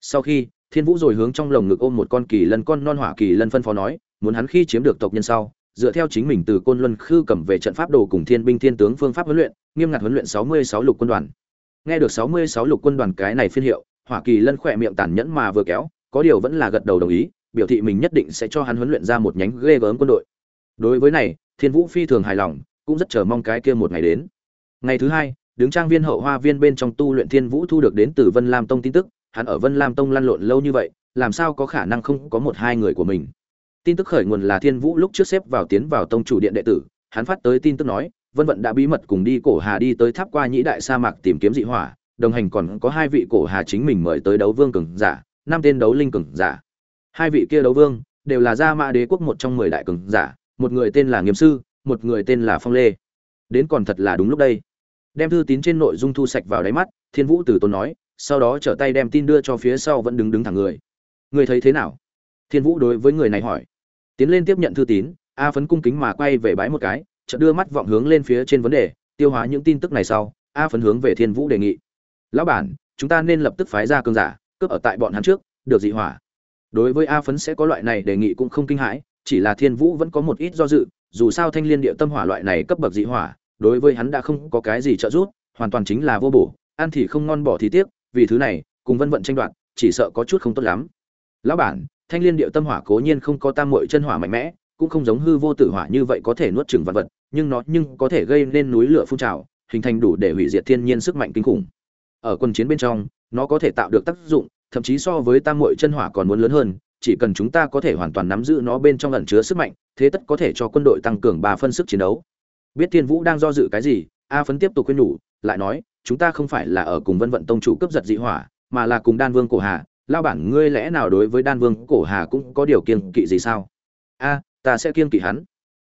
Sau khi, thiên vũ rồi hướng trong lồng ngực ôm một con kỳ lân con non hỏa kỳ lân phân phó nói, muốn hắn khi chiếm được tộc nhân sau dựa theo chính mình từ côn luân khư cầm về trận pháp đồ cùng thiên binh thiên tướng phương pháp huấn luyện, nghiêm ngặt huấn luyện sáu mươi sáu lục quân đoàn. Nghe được sáu mươi sáu lục quân đoàn cái này phiên hiệu, hỏa kỳ lân khỏe miệng tàn nhẫn mà vừa kéo, có điều vẫn là gật đầu đồng ý, biểu thị mình nhất định sẽ cho hắn huấn luyện ra một nhánh ghê gớm quân đội. Đối với này, thiên vũ phi thường hài lòng, cũng rất chờ mong cái kia một ngày đến. Ngày thứ hai, đứng trang viên hậu hoa viên bên trong tu luyện thiên vũ thu được đến từ vân lam tông tin tức, hắn ở vân lam tông lăn lộn lâu như vậy, làm sao có khả năng không có một hai người của mình? Tin tức khởi nguồn là thiên vũ lúc trước xếp vào tiến vào tông chủ điện đệ tử, hắn phát tới tin tức nói, vân vận đã bí mật cùng đi cổ hà đi tới tháp qua nhĩ đại sa mạc tìm kiếm dị hỏa, đồng hành còn có hai vị cổ hà chính mình mời tới đấu vương cường giả, năm tên đấu linh cường giả. Hai vị kia đấu vương đều là gia mã đế quốc một trong mười đại cường giả, một người tên là nghiêm sư, một người tên là phong lê. Đến còn thật là đúng lúc đây. Đem thư tín trên nội dung thu sạch vào đáy mắt, thiên vũ từ tốn nói, sau đó trở tay đem tin đưa cho phía sau vẫn đứng đứng thẳng người. Người thấy thế nào? Thiên vũ đối với người này hỏi tiến lên tiếp nhận thư tín, a phấn cung kính mà quay về bái một cái, chợt đưa mắt vọng hướng lên phía trên vấn đề, tiêu hóa những tin tức này sau, a phấn hướng về thiên vũ đề nghị. Lão bản, chúng ta nên lập tức phái ra cơn giả, cướp ở tại bọn hắn trước, được dị hỏa. Đối với a phấn sẽ có loại này đề nghị cũng không kinh hãi, chỉ là thiên vũ vẫn có một ít do dự, dù sao thanh liên địa tâm hỏa loại này cấp bậc dị hỏa, đối với hắn đã không có cái gì trợ giúp, hoàn toàn chính là vô bổ, ăn thì không ngon bỏ thì tiếc, vì thứ này, cùng vân vận tranh đoạt, chỉ sợ có chút không tốt lắm. Lão bản thanh liên điệu tâm hỏa cố nhiên không có tam muội chân hỏa mạnh mẽ, cũng không giống hư vô tử hỏa như vậy có thể nuốt chửng vật vật, nhưng nó nhưng có thể gây nên núi lửa phun trào, hình thành đủ để hủy diệt thiên nhiên sức mạnh kinh khủng. Ở quân chiến bên trong, nó có thể tạo được tác dụng, thậm chí so với tam muội chân hỏa còn muốn lớn hơn, chỉ cần chúng ta có thể hoàn toàn nắm giữ nó bên trong ẩn chứa sức mạnh, thế tất có thể cho quân đội tăng cường ba phân sức chiến đấu. Biết thiên vũ đang do dự cái gì, a phấn tiếp tục khuyên nhủ, lại nói, chúng ta không phải là ở cùng vân vận tông chủ cướp giật dị hỏa, mà là cùng đan vương cổ hà lao bản, ngươi lẽ nào đối với đan vương cổ hà cũng có điều kiên kỵ gì sao? A, ta sẽ kiên kỵ hắn.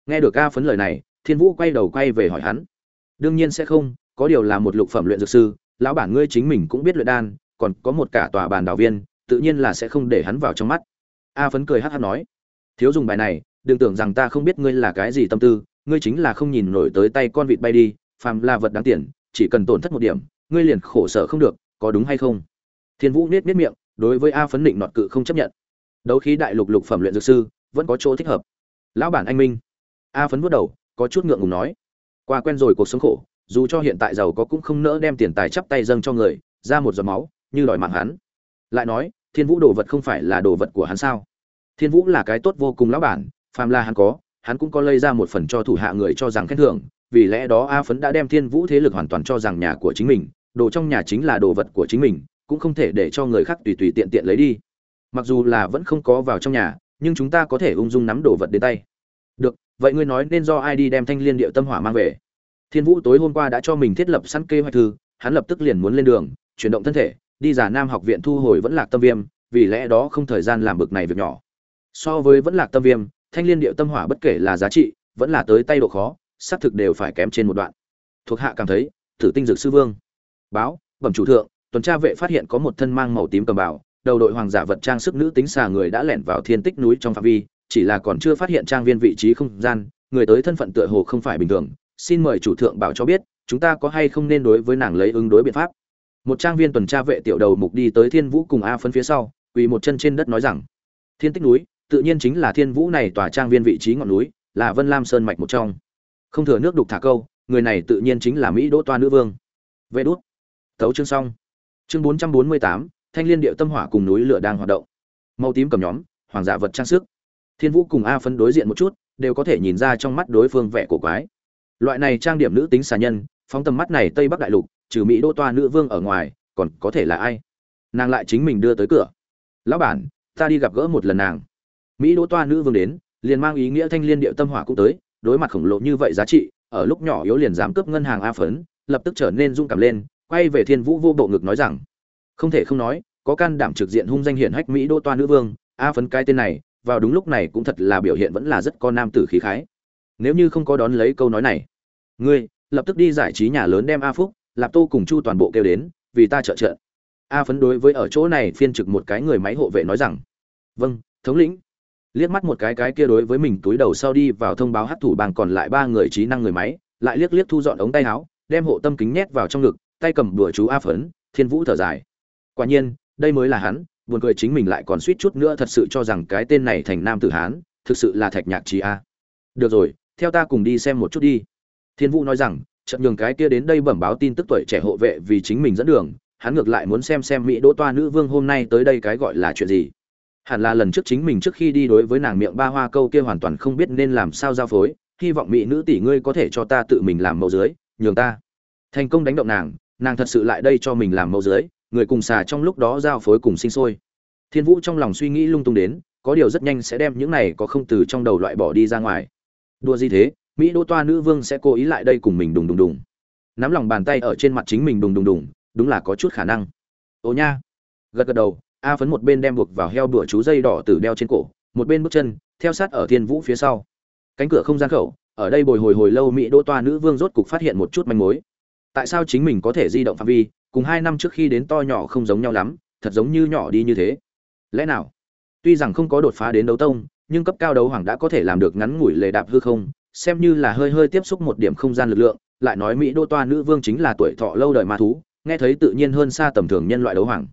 Nghe được a phấn lời này, thiên vũ quay đầu quay về hỏi hắn. Đương nhiên sẽ không, có điều là một lục phẩm luyện dược sư, lão bản ngươi chính mình cũng biết luyện đan, còn có một cả tòa bàn đạo viên, tự nhiên là sẽ không để hắn vào trong mắt. A phấn cười hát hát nói. Thiếu dùng bài này, đừng tưởng rằng ta không biết ngươi là cái gì tâm tư, ngươi chính là không nhìn nổi tới tay con vịt bay đi, phàm là vật đáng tiền, chỉ cần tổn thất một điểm, ngươi liền khổ sở không được, có đúng hay không? Thiên vũ nết nết miệng đối với a phấn định nọt cự không chấp nhận. Đấu khí đại lục lục phẩm luyện dược sư, vẫn có chỗ thích hợp. Lão bản anh minh. A phấn bước đầu, có chút ngượng ngùng nói. Qua quen rồi cuộc sống khổ, dù cho hiện tại giàu có cũng không nỡ đem tiền tài chắp tay dâng cho người, ra một giọt máu, như đòi mạng hắn. Lại nói, thiên vũ đồ vật không phải là đồ vật của hắn sao? Thiên vũ là cái tốt vô cùng lão bản, phàm là hắn có, hắn cũng có lây ra một phần cho thủ hạ người cho rằng khen thưởng, vì lẽ đó a phấn đã đem thiên vũ thế lực hoàn toàn cho rằng nhà của chính mình, đồ trong nhà chính là đồ vật của chính mình cũng không thể để cho người khác tùy tùy tiện tiện lấy đi. Mặc dù là vẫn không có vào trong nhà, nhưng chúng ta có thể ung dung nắm đồ vật đến tay. Được, vậy ngươi nói nên do ai đi đem thanh liên điệu tâm hỏa mang về? Thiên vũ tối hôm qua đã cho mình thiết lập sẵn kế hoạch thư, hắn lập tức liền muốn lên đường, chuyển động thân thể, đi giả nam học viện thu hồi vẫn lạc tâm viêm, vì lẽ đó không thời gian làm bực này việc nhỏ. So với vẫn lạc tâm viêm, thanh liên điệu tâm hỏa bất kể là giá trị, vẫn là tới tay độ khó, xác thực đều phải kém trên một đoạn. Thuộc hạ cảm thấy tử tinh dược sư vương. Báo, bẩm chủ thượng tuần tra vệ phát hiện có một thân mang màu tím cầm bảo đầu đội hoàng giả vật trang sức nữ tính xà người đã lẻn vào thiên tích núi trong phạm vi, chỉ là còn chưa phát hiện trang viên vị trí không gian, người tới thân phận tựa hồ không phải bình thường. Xin mời chủ thượng bảo cho biết, chúng ta có hay không nên đối với nàng lấy ứng đối biện pháp? Một trang viên tuần tra vệ tiểu đầu mục đi tới thiên vũ cùng a phân phía sau, quỳ một chân trên đất nói rằng, thiên tích núi, tự nhiên chính là thiên vũ này tòa trang viên vị trí ngọn núi, là vân lam sơn mạch một trong. Không thừa nước đục thả câu, người này tự nhiên chính là mỹ đỗ toa nữ vương. Vê đốt tấu chương xong chương bốn trăm bốn mươi tám, thanh liên điệu tâm hỏa cùng núi lửa đang hoạt động. Màu tím cầm nhóm, hoàng giả vật trang sức. Thiên vũ cùng a phấn đối diện một chút, đều có thể nhìn ra trong mắt đối phương vẻ cổ quái. Loại này trang điểm nữ tính xà nhân, phóng tầm mắt này tây bắc đại lục, trừ mỹ đô toa nữ vương ở ngoài, còn có thể là ai? Nàng lại chính mình đưa tới cửa. Lão bản, ta đi gặp gỡ một lần nàng. Mỹ đô toa nữ vương đến, liền mang ý nghĩa thanh liên điệu tâm hỏa cũng tới, đối mặt khổng lồ như vậy giá trị, ở lúc nhỏ yếu liền dám cướp ngân hàng a phấn, lập tức trở nên rung cảm lên quay về thiên vũ vô bộ ngực nói rằng, không thể không nói, có can đảm trực diện hung danh hiển hách mỹ đô toa nữ vương, a phấn cái tên này, vào đúng lúc này cũng thật là biểu hiện vẫn là rất có nam tử khí khái. Nếu như không có đón lấy câu nói này, ngươi lập tức đi giải trí nhà lớn đem a phúc, lạp tô cùng chu toàn bộ kêu đến, vì ta trợ trợ a phấn đối với ở chỗ này phiên trực một cái người máy hộ vệ nói rằng vâng thống lĩnh. Liếc mắt một cái cái kia đối với mình túi đầu sau đi vào thông báo hát thủ bang còn lại ba người trí năng người máy, lại liếc liếc thu dọn ống tay áo, đem hộ tâm kính nhét vào trong ngực tay cầm đùa chú a phấn, thiên vũ thở dài. Quả nhiên, đây mới là hắn, buồn cười chính mình lại còn suýt chút nữa thật sự cho rằng cái tên này thành nam tử hán, thực sự là thạch nhạc trí a. Được rồi, theo ta cùng đi xem một chút đi. Thiên vũ nói rằng chậm nhường cái kia đến đây bẩm báo tin tức tuổi trẻ hộ vệ vì chính mình dẫn đường, hắn ngược lại muốn xem xem mỹ đỗ toa nữ vương hôm nay tới đây cái gọi là chuyện gì. Hẳn là lần trước chính mình trước khi đi đối với nàng miệng ba hoa câu kia hoàn toàn không biết nên làm sao giao phối, hy vọng mỹ nữ tỷ ngươi có thể cho ta tự mình làm mẫu dưới, nhường ta thành công đánh động nàng nàng thật sự lại đây cho mình làm mẫu dưới, người cùng xà trong lúc đó giao phối cùng sinh sôi. Thiên vũ trong lòng suy nghĩ lung tung đến, có điều rất nhanh sẽ đem những này có không từ trong đầu loại bỏ đi ra ngoài. Đua gì thế, mỹ đô toa nữ vương sẽ cố ý lại đây cùng mình đùng đùng đùng. Nắm lòng bàn tay ở trên mặt chính mình đùng đùng đùng, đúng là có chút khả năng. Ồ nha. Gật gật đầu, a phấn một bên đem buộc vào heo bửa chú dây đỏ từ đeo trên cổ, một bên bước chân, theo sát ở thiên vũ phía sau. Cánh cửa không gian khẩu, ở đây bồi hồi hồi lâu mỹ đô toa nữ vương rốt cục phát hiện một chút manh mối tại sao chính mình có thể di động phạm vi, cùng hai năm trước khi đến to nhỏ không giống nhau lắm, thật giống như nhỏ đi như thế. Lẽ nào? Tuy rằng không có đột phá đến đấu tông, nhưng cấp cao đấu hoàng đã có thể làm được ngắn ngủi lề đạp hư không, xem như là hơi hơi tiếp xúc một điểm không gian lực lượng, lại nói mỹ đô toa nữ vương chính là tuổi thọ lâu đời ma thú, nghe thấy tự nhiên hơn xa tầm thường nhân loại đấu hoàng.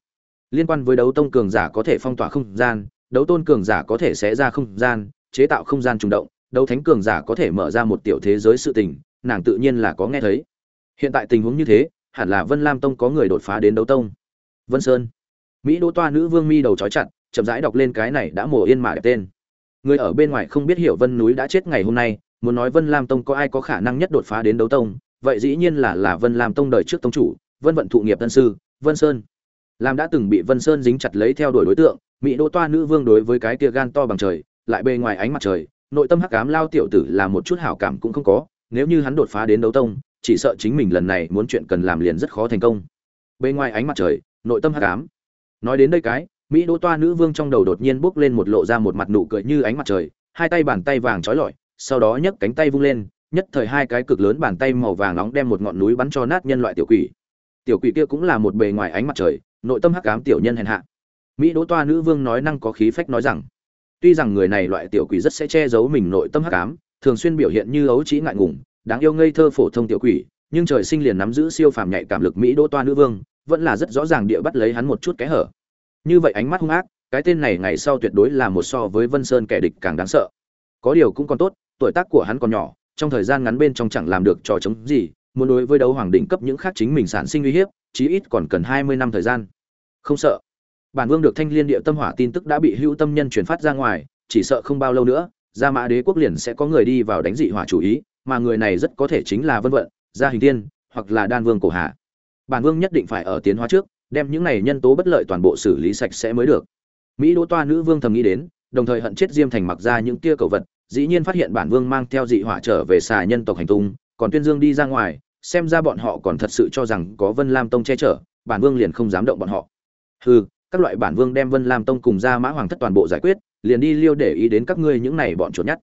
Liên quan với đấu tông cường giả có thể phong tỏa không gian, đấu tôn cường giả có thể xé ra không gian, chế tạo không gian trùng động, đấu thánh cường giả có thể mở ra một tiểu thế giới sự tình, nàng tự nhiên là có nghe thấy hiện tại tình huống như thế, hẳn là vân lam tông có người đột phá đến đấu tông. Vân sơn. Mỹ đỗ toa nữ vương mi đầu trói chặt, chậm rãi đọc lên cái này đã mồ yên mà đẹp tên. Người ở bên ngoài không biết hiểu vân núi đã chết ngày hôm nay, muốn nói vân lam tông có ai có khả năng nhất đột phá đến đấu tông, vậy dĩ nhiên là là vân lam tông đời trước tông chủ, vân vận thụ nghiệp tân sư, vân sơn. Lam đã từng bị vân sơn dính chặt lấy theo đuổi đối tượng, mỹ đỗ toa nữ vương đối với cái kia gan to bằng trời, lại bề ngoài ánh mặt trời, nội tâm hắc ám lao tiểu tử là một chút hảo cảm cũng không có, nếu như hắn đột phá đến đấu tông chỉ sợ chính mình lần này muốn chuyện cần làm liền rất khó thành công. Bề ngoài ánh mặt trời, nội tâm hắc ám. Nói đến đây cái, mỹ đỗ toa nữ vương trong đầu đột nhiên bốc lên một lộ ra một mặt nụ cười như ánh mặt trời, hai tay bàn tay vàng trói lọi, sau đó nhấc cánh tay vung lên, nhất thời hai cái cực lớn bàn tay màu vàng nóng đem một ngọn núi bắn cho nát nhân loại tiểu quỷ. Tiểu quỷ kia cũng là một bề ngoài ánh mặt trời, nội tâm hắc ám tiểu nhân hèn hạ. Mỹ đỗ toa nữ vương nói năng có khí phách nói rằng, tuy rằng người này loại tiểu quỷ rất sẽ che giấu mình nội tâm hắc ám, thường xuyên biểu hiện như ấu trí ngại ngùng đáng yêu ngây thơ phổ thông tiểu quỷ, nhưng trời sinh liền nắm giữ siêu phàm nhạy cảm lực mỹ đỗ toa nữ vương, vẫn là rất rõ ràng địa bắt lấy hắn một chút cái hở. Như vậy ánh mắt hung ác, cái tên này ngày sau tuyệt đối là một so với vân sơn kẻ địch càng đáng sợ. Có điều cũng còn tốt, tuổi tác của hắn còn nhỏ, trong thời gian ngắn bên trong chẳng làm được trò chống gì, muốn đối với đấu hoàng đỉnh cấp những khác chính mình sản sinh uy hiếp, chí ít còn cần hai mươi năm thời gian. Không sợ. Bản vương được thanh liên địa tâm hỏa tin tức đã bị hữu tâm nhân truyền phát ra ngoài, chỉ sợ không bao lâu nữa, gia mã đế quốc liền sẽ có người đi vào đánh dị hỏa chủ ý mà người này rất có thể chính là vân vận, gia hình tiên hoặc là đan vương cổ hạ bản vương nhất định phải ở tiến hóa trước, đem những này nhân tố bất lợi toàn bộ xử lý sạch sẽ mới được. Mỹ đỗ toa nữ vương thầm nghĩ đến, đồng thời hận chết diêm thành mặc ra những tia cầu vật, dĩ nhiên phát hiện bản vương mang theo dị hỏa trở về xà nhân tộc hành tung, còn tuyên dương đi ra ngoài, xem ra bọn họ còn thật sự cho rằng có vân lam tông che chở, bản vương liền không dám động bọn họ. Hừ, các loại bản vương đem vân lam tông cùng ra mã hoàng thất toàn bộ giải quyết, liền đi liêu để ý đến các ngươi những này bọn chuột nhắt.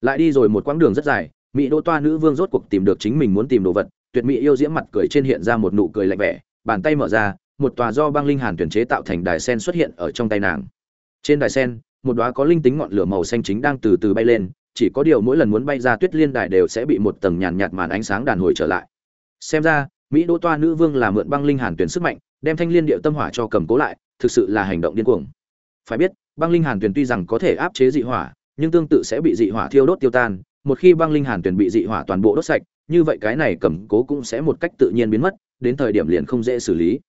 Lại đi rồi một quãng đường rất dài mỹ đỗ toa nữ vương rốt cuộc tìm được chính mình muốn tìm đồ vật, tuyệt mỹ yêu diễm mặt cười trên hiện ra một nụ cười lạnh vẻ, bàn tay mở ra, một tòa do băng linh hàn tuyển chế tạo thành đài sen xuất hiện ở trong tay nàng. Trên đài sen, một đóa có linh tính ngọn lửa màu xanh chính đang từ từ bay lên, chỉ có điều mỗi lần muốn bay ra tuyết liên đài đều sẽ bị một tầng nhàn nhạt màn ánh sáng đàn hồi trở lại. Xem ra, mỹ đỗ toa nữ vương là mượn băng linh hàn tuyển sức mạnh, đem thanh liên điệu tâm hỏa cho cầm cố lại, thực sự là hành động điên cuồng. Phải biết, băng linh hàn tuyển tuy rằng có thể áp chế dị hỏa, nhưng tương tự sẽ bị dị hỏa thiêu đốt tiêu tan một khi băng linh hàn tuyển bị dị hỏa toàn bộ đốt sạch, như vậy cái này cầm cố cũng sẽ một cách tự nhiên biến mất, đến thời điểm liền không dễ xử lý.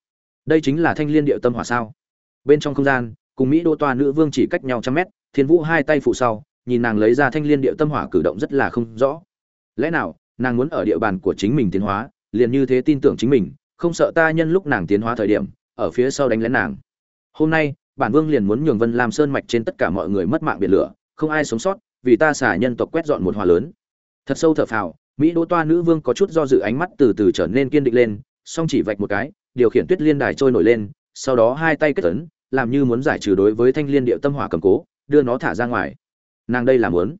Đây chính là thanh liên điệu tâm hỏa sao? Bên trong không gian, cùng mỹ đô toa nữ vương chỉ cách nhau trăm mét, thiên vũ hai tay phụ sau, nhìn nàng lấy ra thanh liên điệu tâm hỏa cử động rất là không rõ. Lẽ nào, nàng muốn ở địa bàn của chính mình tiến hóa, liền như thế tin tưởng chính mình, không sợ ta nhân lúc nàng tiến hóa thời điểm, ở phía sau đánh lén nàng. Hôm nay, bản vương liền muốn nhường vân lam sơn mạch trên tất cả mọi người mất mạng biển lửa, không ai sống sót vì ta xả nhân tộc quét dọn một hòa lớn. Thật sâu thở phào, mỹ đỗ toa nữ vương có chút do dự ánh mắt từ từ trở nên kiên định lên, song chỉ vạch một cái, điều khiển tuyết liên đài trôi nổi lên, sau đó hai tay kết tấn làm như muốn giải trừ đối với thanh liên điệu tâm hỏa cầm cố, đưa nó thả ra ngoài. Nàng đây là muốn.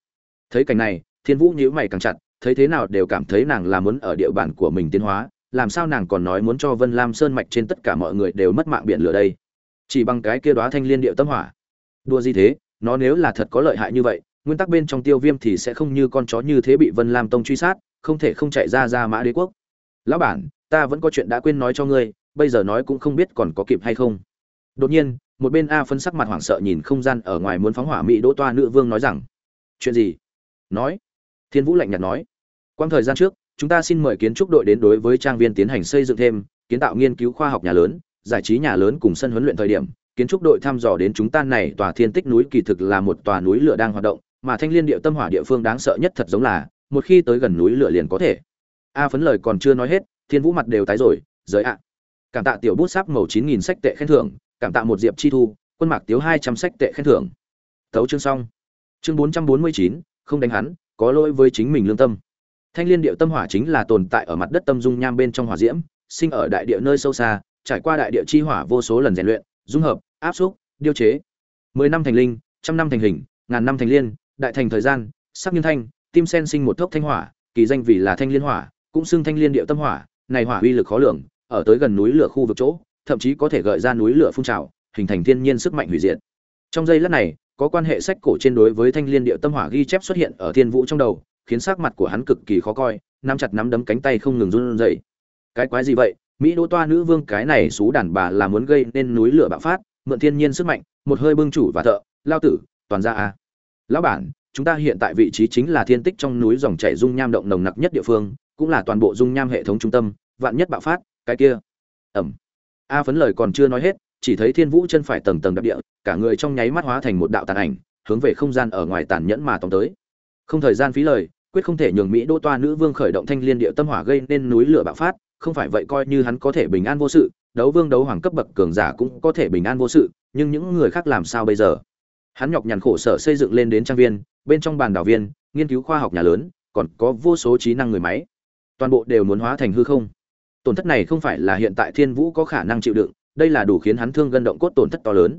Thấy cảnh này, thiên vũ nhíu mày càng chặt, thấy thế nào đều cảm thấy nàng là muốn ở địa bàn của mình tiến hóa, làm sao nàng còn nói muốn cho vân lam sơn mạch trên tất cả mọi người đều mất mạng biển lửa đây? Chỉ bằng cái kia đóa thanh liên điệu tâm hỏa. Đua gì thế? Nó nếu là thật có lợi hại như vậy nguyên tắc bên trong tiêu viêm thì sẽ không như con chó như thế bị vân lam tông truy sát, không thể không chạy ra ra mã đế quốc. Lão bản, ta vẫn có chuyện đã quên nói cho ngươi, bây giờ nói cũng không biết còn có kịp hay không. Đột nhiên, một bên a phân sắc mặt hoảng sợ nhìn không gian ở ngoài muốn phóng hỏa mỹ đỗ toa nữ vương nói rằng, chuyện gì? Nói. Thiên vũ lạnh nhạt nói, quang thời gian trước, chúng ta xin mời kiến trúc đội đến đối với trang viên tiến hành xây dựng thêm, kiến tạo nghiên cứu khoa học nhà lớn, giải trí nhà lớn cùng sân huấn luyện thời điểm, kiến trúc đội thăm dò đến chúng ta này tòa thiên tích núi kỳ thực là một tòa núi lửa đang hoạt động mà thanh liên địa tâm hỏa địa phương đáng sợ nhất thật giống là, một khi tới gần núi lửa liền có thể. A phấn lời còn chưa nói hết, thiên vũ mặt đều tái rồi, giới ạ. Cảm tạ tiểu bút sáp màu chín nghìn sách tệ khen thưởng, cảm tạ một diệp chi thu, quân mạc tiếu hai trăm sách tệ khen thưởng. Thấu chương xong. Chương bốn trăm bốn mươi chín, không đánh hắn, có lỗi với chính mình lương tâm. Thanh liên địa tâm hỏa chính là tồn tại ở mặt đất tâm dung nham bên trong hỏa diễm, sinh ở đại địa nơi sâu xa, trải qua đại địa chi hỏa vô số lần rèn luyện, dung hợp, áp xúc điêu chế. Mười năm thành linh, trăm năm thành hình, ngàn năm thành liên đại thành thời gian sắc nhân thanh, tim sen sinh một thốc thanh hỏa, kỳ danh vì là thanh liên hỏa, cũng xưng thanh liên địa tâm hỏa, này hỏa uy lực khó lường, ở tới gần núi lửa khu vực chỗ, thậm chí có thể gợi ra núi lửa phun trào, hình thành thiên nhiên sức mạnh hủy diệt. Trong giây lát này, có quan hệ sách cổ trên đối với thanh liên địa tâm hỏa ghi chép xuất hiện ở thiên vũ trong đầu, khiến sắc mặt của hắn cực kỳ khó coi, nắm chặt nắm đấm cánh tay không ngừng run rẩy. Cái quái gì vậy? Mỹ đỗ toa nữ vương cái này xú đàn bà là muốn gây nên núi lửa bạo phát, mượn thiên nhiên sức mạnh, một hơi bưng chủ và thợ, lao tử, toàn ra à? Lão bản, chúng ta hiện tại vị trí chính là thiên tích trong núi dòng chảy dung nham động nồng nặc nhất địa phương, cũng là toàn bộ dung nham hệ thống trung tâm, vạn nhất bạo phát, cái kia. Ẩm. A phấn lời còn chưa nói hết, chỉ thấy thiên vũ chân phải tầng tầng đập địa, cả người trong nháy mắt hóa thành một đạo tàn ảnh, hướng về không gian ở ngoài tàn nhẫn mà tóm tới. Không thời gian phí lời, quyết không thể nhường mỹ đô toa nữ vương khởi động thanh liên địa tâm hỏa gây nên núi lửa bạo phát, không phải vậy coi như hắn có thể bình an vô sự, đấu vương đấu hoàng cấp bậc cường giả cũng có thể bình an vô sự, nhưng những người khác làm sao bây giờ? Hắn nhọc nhằn khổ sở xây dựng lên đến trang viên, bên trong bàn đảo viên, nghiên cứu khoa học nhà lớn, còn có vô số trí năng người máy. Toàn bộ đều muốn hóa thành hư không. Tổn thất này không phải là hiện tại thiên vũ có khả năng chịu đựng, đây là đủ khiến hắn thương gân động cốt tổn thất to lớn.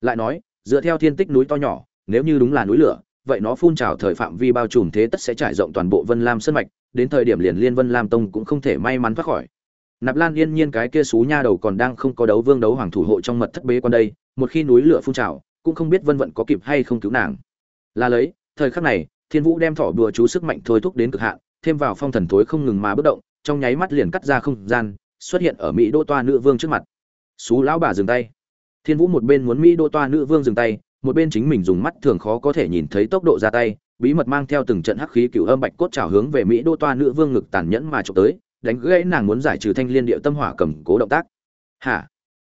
Lại nói, dựa theo thiên tích núi to nhỏ, nếu như đúng là núi lửa, vậy nó phun trào thời phạm vi bao trùm thế tất sẽ trải rộng toàn bộ vân lam sân mạch, đến thời điểm liền liên vân lam tông cũng không thể may mắn thoát khỏi. Nạp lan yên nhiên cái kia xú nha đầu còn đang không có đấu vương đấu hoàng thủ hộ trong mật thất bế quan đây, một khi núi lửa phun trào cũng không biết vân vận có kịp hay không cứu nàng. Là lấy, thời khắc này, thiên vũ đem thỏ đùa chú sức mạnh thôi thúc đến cực hạn, thêm vào phong thần thối không ngừng mà bất động, trong nháy mắt liền cắt ra không gian, xuất hiện ở mỹ đô toa nữ vương trước mặt. Xú lão bà dừng tay. Thiên vũ một bên muốn mỹ đô toa nữ vương dừng tay, một bên chính mình dùng mắt thường khó có thể nhìn thấy tốc độ ra tay, bí mật mang theo từng trận hắc khí cựu âm bạch cốt trào hướng về mỹ đô toa nữ vương ngực tàn nhẫn mà trộm tới, đánh gãy nàng muốn giải trừ thanh liên địa tâm hỏa cầm cố động tác. Hả?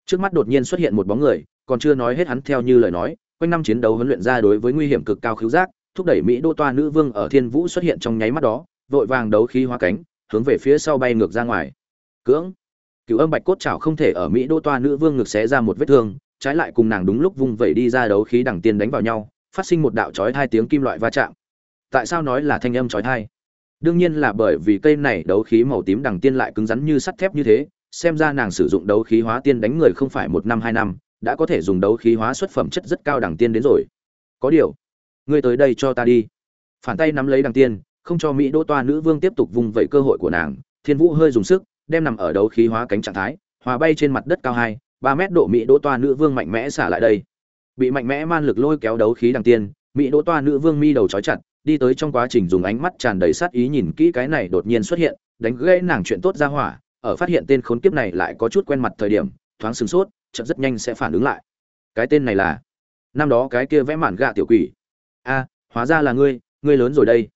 Trước mắt đột nhiên xuất hiện một bóng người còn chưa nói hết hắn theo như lời nói, quanh năm chiến đấu huấn luyện ra đối với nguy hiểm cực cao khiếu giác, thúc đẩy mỹ đô toa nữ vương ở thiên vũ xuất hiện trong nháy mắt đó, vội vàng đấu khí hóa cánh, hướng về phía sau bay ngược ra ngoài. Cưỡng! Cựu âm bạch cốt chảo không thể ở mỹ đô toa nữ vương ngực xé ra một vết thương, trái lại cùng nàng đúng lúc vung vẩy đi ra đấu khí đẳng tiên đánh vào nhau, phát sinh một đạo chói hai tiếng kim loại va chạm. Tại sao nói là thanh âm chói tai? Đương nhiên là bởi vì cây này đấu khí màu tím đằng tiên lại cứng rắn như sắt thép như thế, xem ra nàng sử dụng đấu khí hóa tiên đánh người không phải một năm hai năm đã có thể dùng đấu khí hóa xuất phẩm chất rất cao đẳng tiên đến rồi. Có điều, ngươi tới đây cho ta đi. Phản tay nắm lấy đằng tiên, không cho mỹ đỗ toa nữ vương tiếp tục vung vẩy cơ hội của nàng. Thiên vũ hơi dùng sức, đem nằm ở đấu khí hóa cánh trạng thái, hòa bay trên mặt đất cao hai, ba mét độ mỹ đỗ toa nữ vương mạnh mẽ xả lại đây. Bị mạnh mẽ man lực lôi kéo đấu khí đằng tiên, mỹ đỗ toa nữ vương mi đầu trói chặt, đi tới trong quá trình dùng ánh mắt tràn đầy sát ý nhìn kỹ cái này đột nhiên xuất hiện, đánh gãy nàng chuyện tốt ra hỏa, ở phát hiện tên khốn kiếp này lại có chút quen mặt thời điểm, thoáng sửng sốt chợt rất nhanh sẽ phản ứng lại. Cái tên này là, năm đó cái kia vẽ mạn gạ tiểu quỷ. A, hóa ra là ngươi ngươi lớn rồi đây.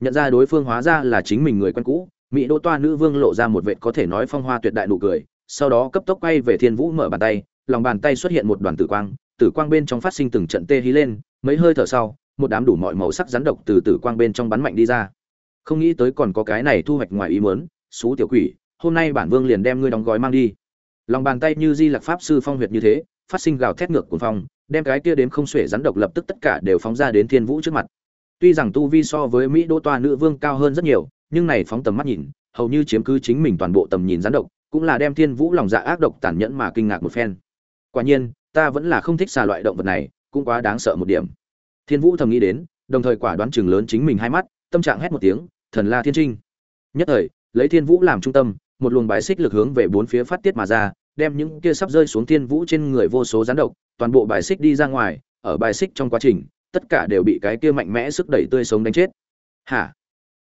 Nhận ra đối phương hóa ra là chính mình người quen cũ, mỹ đỗ toa nữ vương lộ ra một vệt có thể nói phong hoa tuyệt đại nụ cười, sau đó cấp tốc quay về thiên vũ mở bàn tay, lòng bàn tay xuất hiện một đoàn tử quang tử quang bên trong phát sinh từng trận tê hí lên, mấy hơi thở sau, một đám đủ mọi màu sắc rắn độc từ tử quang bên trong bắn mạnh đi ra. Không nghĩ tới còn có cái này thu hoạch ngoài ý muốn, xú tiểu quỷ, hôm nay bản vương liền đem ngươi đóng gói mang đi lòng bàn tay như di lạc pháp sư phong huyệt như thế, phát sinh gào thét ngược cuồng phong, đem cái kia đến không xuể rắn độc lập tức tất cả đều phóng ra đến thiên vũ trước mặt. Tuy rằng tu vi so với mỹ đô toa nữ vương cao hơn rất nhiều, nhưng này phóng tầm mắt nhìn, hầu như chiếm cứ chính mình toàn bộ tầm nhìn rắn độc, cũng là đem thiên vũ lòng dạ ác độc tàn nhẫn mà kinh ngạc một phen. Quả nhiên, ta vẫn là không thích xà loại động vật này, cũng quá đáng sợ một điểm. Thiên vũ thầm nghĩ đến, đồng thời quả đoán chừng lớn chính mình hai mắt, tâm trạng hét một tiếng, thần la thiên trinh. Nhất thời, lấy thiên vũ làm trung tâm một luồng bài xích lực hướng về bốn phía phát tiết mà ra, đem những kia sắp rơi xuống thiên vũ trên người vô số gián độc, toàn bộ bài xích đi ra ngoài, ở bài xích trong quá trình, tất cả đều bị cái kia mạnh mẽ sức đẩy tươi sống đánh chết. Hả?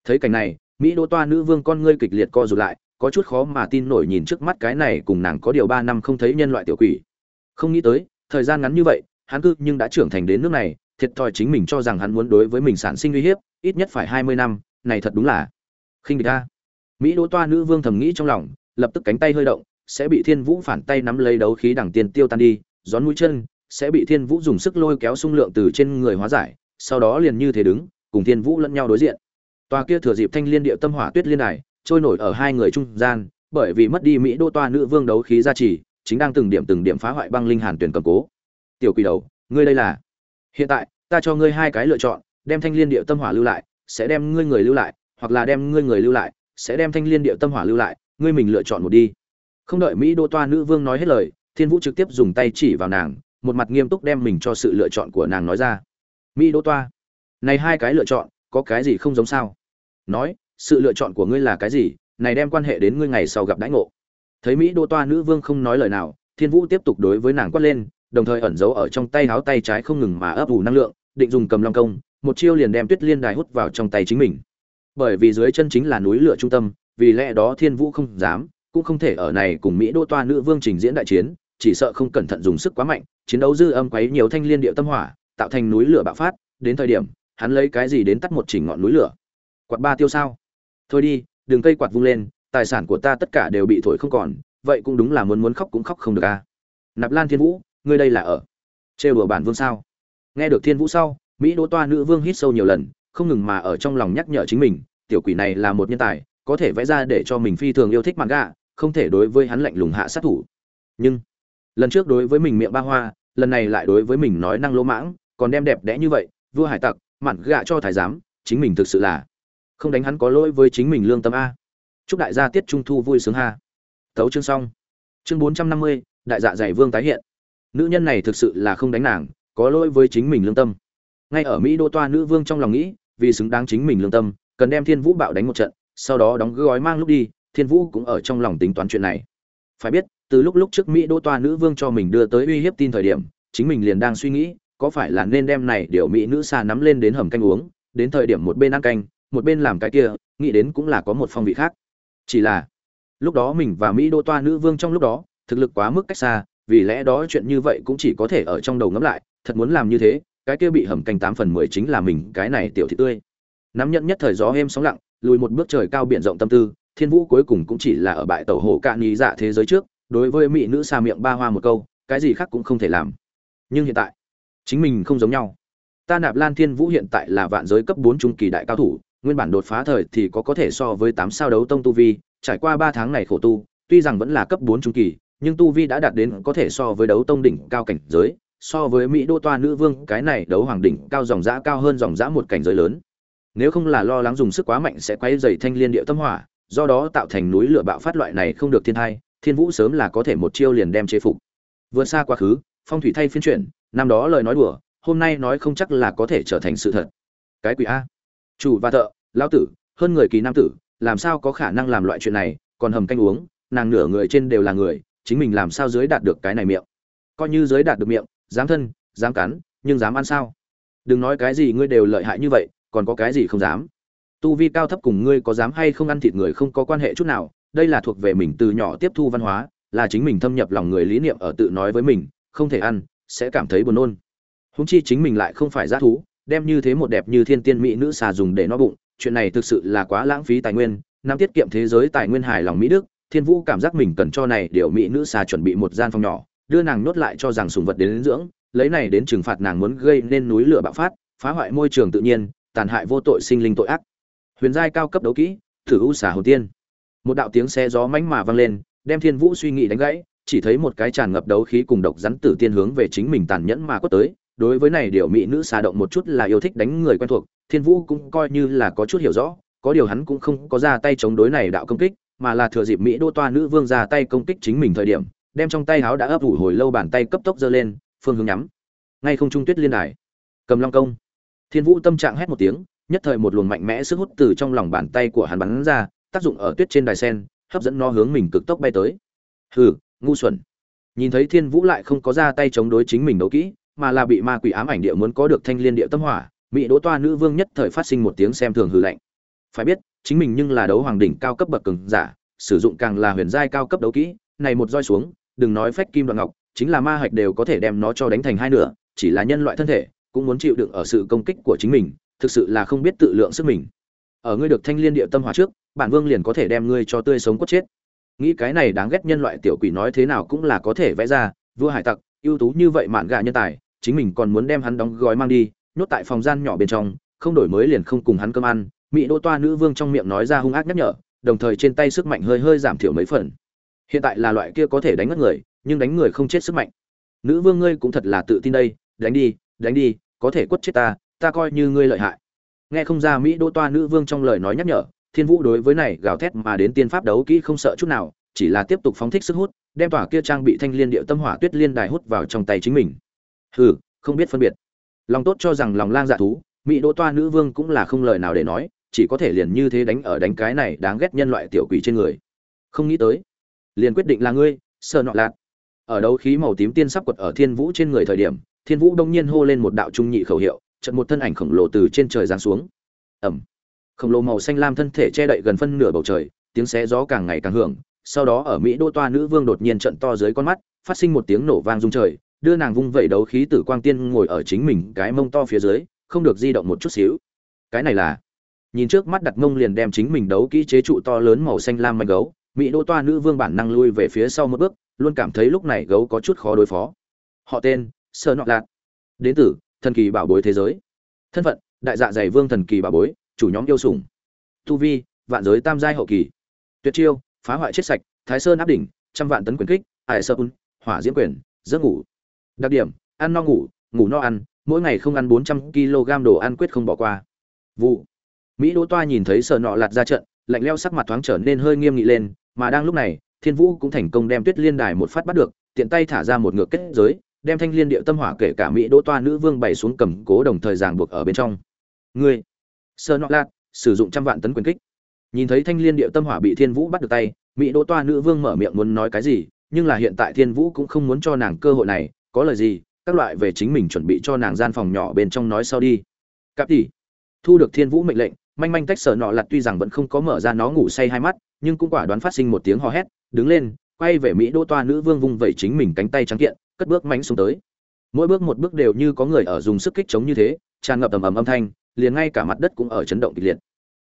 Thấy cảnh này, mỹ đô toa nữ vương con ngươi kịch liệt co rụt lại, có chút khó mà tin nổi nhìn trước mắt cái này cùng nàng có điều ba năm không thấy nhân loại tiểu quỷ. Không nghĩ tới, thời gian ngắn như vậy, hắn cư nhưng đã trưởng thành đến nước này, thiệt thòi chính mình cho rằng hắn muốn đối với mình sản sinh uy hiếp, ít nhất phải hai mươi năm, này thật đúng là khinh địch a mỹ đỗ toa nữ vương thầm nghĩ trong lòng, lập tức cánh tay hơi động, sẽ bị thiên vũ phản tay nắm lấy đấu khí đằng tiền tiêu tan đi, gión mũi chân, sẽ bị thiên vũ dùng sức lôi kéo xung lượng từ trên người hóa giải, sau đó liền như thế đứng, cùng thiên vũ lẫn nhau đối diện. Toa kia thừa dịp thanh liên địa tâm hỏa tuyết liên đài, trôi nổi ở hai người trung gian, bởi vì mất đi mỹ đô toa nữ vương đấu khí gia trì, chính đang từng điểm từng điểm phá hoại băng linh hàn tuyển cầm cố. Tiểu quỷ đầu, ngươi đây là? Hiện tại, ta cho ngươi hai cái lựa chọn, đem thanh liên địa tâm hỏa lưu lại, sẽ đem ngươi người lưu lại, hoặc là đem ngươi người lưu lại sẽ đem thanh liên địa tâm hỏa lưu lại, ngươi mình lựa chọn một đi. Không đợi mỹ đô toa nữ vương nói hết lời, thiên vũ trực tiếp dùng tay chỉ vào nàng, một mặt nghiêm túc đem mình cho sự lựa chọn của nàng nói ra. Mỹ đô toa, này hai cái lựa chọn, có cái gì không giống sao? Nói, sự lựa chọn của ngươi là cái gì? Này đem quan hệ đến ngươi ngày sau gặp đãi ngộ. Thấy mỹ đô toa nữ vương không nói lời nào, thiên vũ tiếp tục đối với nàng quát lên, đồng thời ẩn giấu ở trong tay háo tay trái không ngừng mà ấp ủ năng lượng, định dùng cầm long công, một chiêu liền đem tuyết liên đài hút vào trong tay chính mình bởi vì dưới chân chính là núi lửa trung tâm, vì lẽ đó thiên vũ không dám, cũng không thể ở này cùng mỹ đô toa nữ vương trình diễn đại chiến, chỉ sợ không cẩn thận dùng sức quá mạnh, chiến đấu dư âm quấy nhiều thanh liên địa tâm hỏa, tạo thành núi lửa bạo phát, đến thời điểm, hắn lấy cái gì đến tắt một chỉnh ngọn núi lửa? Quạt ba tiêu sao? Thôi đi đừng cây quạt vung lên, tài sản của ta tất cả đều bị thổi không còn, vậy cũng đúng là muốn muốn khóc cũng khóc không được a à. nạp lan thiên vũ, ngươi đây là ở trêu đùa bản vương sao? Nghe được thiên vũ sau, mỹ đỗ toa nữ vương hít sâu nhiều lần không ngừng mà ở trong lòng nhắc nhở chính mình, tiểu quỷ này là một nhân tài, có thể vẽ ra để cho mình phi thường yêu thích mặt gạ không thể đối với hắn lạnh lùng hạ sát thủ. Nhưng, lần trước đối với mình miệng ba hoa, lần này lại đối với mình nói năng lỗ mãng, còn đem đẹp đẽ như vậy, vua hải tặc mặn gạ cho thái giám, chính mình thực sự là không đánh hắn có lỗi với chính mình lương tâm a. Chúc đại gia tiết trung thu vui sướng ha. Tấu chương xong. Chương bốn trăm năm mươi, đại dạ dày vương tái hiện. Nữ nhân này thực sự là không đánh nàng, có lỗi với chính mình lương tâm. Ngay ở mỹ đô toa nữ vương trong lòng nghĩ vì xứng đáng chính mình lương tâm, cần đem thiên vũ bạo đánh một trận, sau đó đóng gói mang lúc đi, thiên vũ cũng ở trong lòng tính toán chuyện này. Phải biết, từ lúc lúc trước mỹ đô toa nữ vương cho mình đưa tới uy hiếp tin thời điểm, chính mình liền đang suy nghĩ, có phải là nên đem này điều mỹ nữ xa nắm lên đến hầm canh uống, đến thời điểm một bên ăn canh, một bên làm cái kia, nghĩ đến cũng là có một phong vị khác. Chỉ là, lúc đó mình và mỹ đô toa nữ vương trong lúc đó, thực lực quá mức cách xa, vì lẽ đó chuyện như vậy cũng chỉ có thể ở trong đầu ngẫm lại, thật muốn làm như thế cái kia bị hầm canh tám phần mười chính là mình, cái này tiểu thị tươi. Nắm nhận nhất thời gió êm sóng lặng, lùi một bước trời cao biển rộng tâm tư, thiên vũ cuối cùng cũng chỉ là ở bại tàu hồ cạn ý dạ thế giới trước, đối với mỹ nữ xa miệng ba hoa một câu, cái gì khác cũng không thể làm. Nhưng hiện tại, chính mình không giống nhau. Ta nạp lan thiên vũ hiện tại là vạn giới cấp bốn trung kỳ đại cao thủ, nguyên bản đột phá thời thì có có thể so với tám sao đấu tông tu vi, trải qua ba tháng này khổ tu, tuy rằng vẫn là cấp bốn trung kỳ, nhưng tu vi đã đạt đến có thể so với đấu tông đỉnh cao cảnh giới so với mỹ đô toa nữ vương, cái này đấu hoàng đỉnh cao dòng giã cao hơn dòng giã một cảnh giới lớn. Nếu không là lo lắng dùng sức quá mạnh sẽ quay dày thanh liên địa tâm hỏa, do đó tạo thành núi lửa bạo phát loại này không được thiên thai, thiên vũ sớm là có thể một chiêu liền đem chế phục. Vượt xa quá khứ, phong thủy thay phiên chuyển, năm đó lời nói đùa, hôm nay nói không chắc là có thể trở thành sự thật. Cái quỷ a. Chủ và thợ lao tử, hơn người kỳ nam tử, làm sao có khả năng làm loại chuyện này, còn hầm canh uống, nàng nửa người trên đều là người, chính mình làm sao dưới đạt được cái này miệng? Coi như dưới đạt được miệng dám thân, dám cắn, nhưng dám ăn sao? Đừng nói cái gì ngươi đều lợi hại như vậy, còn có cái gì không dám? Tu vi cao thấp cùng ngươi có dám hay không ăn thịt người không có quan hệ chút nào, đây là thuộc về mình từ nhỏ tiếp thu văn hóa, là chính mình thâm nhập lòng người lý niệm ở tự nói với mình, không thể ăn, sẽ cảm thấy buồn nôn. Húng chi chính mình lại không phải g thú, đem như thế một đẹp như thiên tiên mỹ nữ xà dùng để no bụng, chuyện này thực sự là quá lãng phí tài nguyên, năm tiết kiệm thế giới tài nguyên hài lòng mỹ đức, thiên vũ cảm giác mình cần cho này điều mỹ nữ xà chuẩn bị một gian phòng nhỏ đưa nàng nhốt lại cho rằng sùng vật đến, đến dưỡng lấy này đến trừng phạt nàng muốn gây nên núi lửa bạo phát phá hoại môi trường tự nhiên tàn hại vô tội sinh linh tội ác. Huyền giai cao cấp đấu kỹ thử u xà hồn tiên. Một đạo tiếng xe gió mánh mà vang lên đem thiên vũ suy nghĩ đánh gãy chỉ thấy một cái tràn ngập đấu khí cùng độc rắn tử tiên hướng về chính mình tàn nhẫn mà quất tới. Đối với này điều mỹ nữ xà động một chút là yêu thích đánh người quen thuộc thiên vũ cũng coi như là có chút hiểu rõ có điều hắn cũng không có ra tay chống đối này đạo công kích mà là thừa dịp mỹ đô toa nữ vương ra tay công kích chính mình thời điểm đem trong tay háo đã ấp ủ hồi lâu bàn tay cấp tốc giơ lên, phương hướng nhắm. Ngay không trung tuyết liên đài. Cầm long công. Thiên vũ tâm trạng hét một tiếng, nhất thời một luồng mạnh mẽ sức hút từ trong lòng bàn tay của hắn bắn ra, tác dụng ở tuyết trên đài sen, hấp dẫn nó hướng mình cực tốc bay tới. Hừ, ngu xuẩn. Nhìn thấy thiên vũ lại không có ra tay chống đối chính mình đấu kỹ, mà là bị ma quỷ ám ảnh địa muốn có được thanh liên địa tâm hỏa bị đỗ toa nữ vương nhất thời phát sinh một tiếng xem thường hừ lạnh. Phải biết, chính mình nhưng là đấu hoàng đỉnh cao cấp bậc cường giả, sử dụng càng là huyền giai cao cấp đấu kỹ, này một roi xuống đừng nói phách kim đoạn ngọc, chính là ma hạch đều có thể đem nó cho đánh thành hai nửa, chỉ là nhân loại thân thể cũng muốn chịu đựng ở sự công kích của chính mình, thực sự là không biết tự lượng sức mình. Ở ngươi được thanh liên địa tâm hỏa trước, bản vương liền có thể đem ngươi cho tươi sống cốt chết. Nghĩ cái này đáng ghét nhân loại tiểu quỷ nói thế nào cũng là có thể vẽ ra, vua hải tặc, ưu tú như vậy mạn gà nhân tài, chính mình còn muốn đem hắn đóng gói mang đi, nhốt tại phòng gian nhỏ bên trong, không đổi mới liền không cùng hắn cơm ăn, mỹ đỗ toa nữ vương trong miệng nói ra hung ác nhắc nhở, đồng thời trên tay sức mạnh hơi hơi giảm thiểu mấy phần hiện tại là loại kia có thể đánh ngất người, nhưng đánh người không chết sức mạnh. Nữ vương ngươi cũng thật là tự tin đây, đánh đi đánh đi, có thể quất chết ta ta coi như ngươi lợi hại. Nghe không ra mỹ đỗ toa nữ vương trong lời nói nhắc nhở, thiên vũ đối với này gào thét mà đến tiên pháp đấu kỹ không sợ chút nào, chỉ là tiếp tục phóng thích sức hút, đem tỏa kia trang bị thanh liên địa tâm hỏa tuyết liên đài hút vào trong tay chính mình. Hừ, không biết phân biệt. Lòng tốt cho rằng lòng lang dạ thú, mỹ đỗ toa nữ vương cũng là không lời nào để nói, chỉ có thể liền như thế đánh ở đánh cái này đáng ghét nhân loại tiểu quỷ trên người. Không nghĩ tới liền quyết định là ngươi sợ nọ lạt. Ở đấu khí màu tím tiên sắp quật ở thiên vũ trên người thời điểm, thiên vũ đông nhiên hô lên một đạo trung nhị khẩu hiệu trận một thân ảnh khổng lồ từ trên trời giáng xuống. Ẩm khổng lồ màu xanh lam thân thể che đậy gần phân nửa bầu trời, tiếng xé gió càng ngày càng hưởng, sau đó ở mỹ đô toa nữ vương đột nhiên trận to dưới con mắt, phát sinh một tiếng nổ vang rung trời, đưa nàng vung vẩy đấu khí tử quang tiên ngồi ở chính mình cái mông to phía dưới, không được di động một chút xíu. Cái này là, nhìn trước mắt đặt mông liền đem chính mình đấu kỹ chế trụ to lớn màu xanh lam manh gấu mỹ đô toa nữ vương bản năng lui về phía sau một bước, luôn cảm thấy lúc này gấu có chút khó đối phó. Họ tên, sơ nọ lạc đến từ, thần kỳ bảo bối thế giới. Thân phận, đại dạ dày vương thần kỳ bảo bối, chủ nhóm yêu sủng. Tu vi, vạn giới tam giai hậu kỳ. Tuyệt chiêu, phá hoại chết sạch, thái sơn áp đỉnh, trăm vạn tấn quyền kích ải sơ un hỏa diễm quyền, giấc ngủ. Đặc điểm, ăn no ngủ ngủ no ăn, mỗi ngày không ăn bốn trăm kg đồ ăn quyết không bỏ qua. Vụ. Mỹ đỗ toa nhìn thấy sợ nọ lạt ra trận, lạnh leo sắc mặt thoáng trở nên hơi nghiêm nghị lên mà đang lúc này, thiên vũ cũng thành công đem tuyết liên đài một phát bắt được, tiện tay thả ra một ngược kết giới, đem thanh liên điệu tâm hỏa kể cả mỹ đỗ toa nữ vương bày xuống cầm cố đồng thời ràng buộc ở bên trong. Người sơ nọ lạt, sử dụng trăm vạn tấn quyền kích. Nhìn thấy thanh liên điệu tâm hỏa bị thiên vũ bắt được tay, mỹ đỗ toa nữ vương mở miệng muốn nói cái gì, nhưng là hiện tại thiên vũ cũng không muốn cho nàng cơ hội này, có lời gì, các loại về chính mình chuẩn bị cho nàng gian phòng nhỏ bên trong nói sau đi. Cặp tỷ, thu được thiên vũ mệnh lệnh, manh manh tách sở nọ lặt tuy rằng vẫn không có mở ra nó ngủ say hai mắt nhưng cũng quả đoán phát sinh một tiếng hò hét, đứng lên, quay về mỹ đô toa nữ vương vung vẩy chính mình cánh tay trắng kiện, cất bước mánh xuống tới. Mỗi bước một bước đều như có người ở dùng sức kích chống như thế, tràn ngập ầm ầm âm thanh, liền ngay cả mặt đất cũng ở chấn động kịch liệt.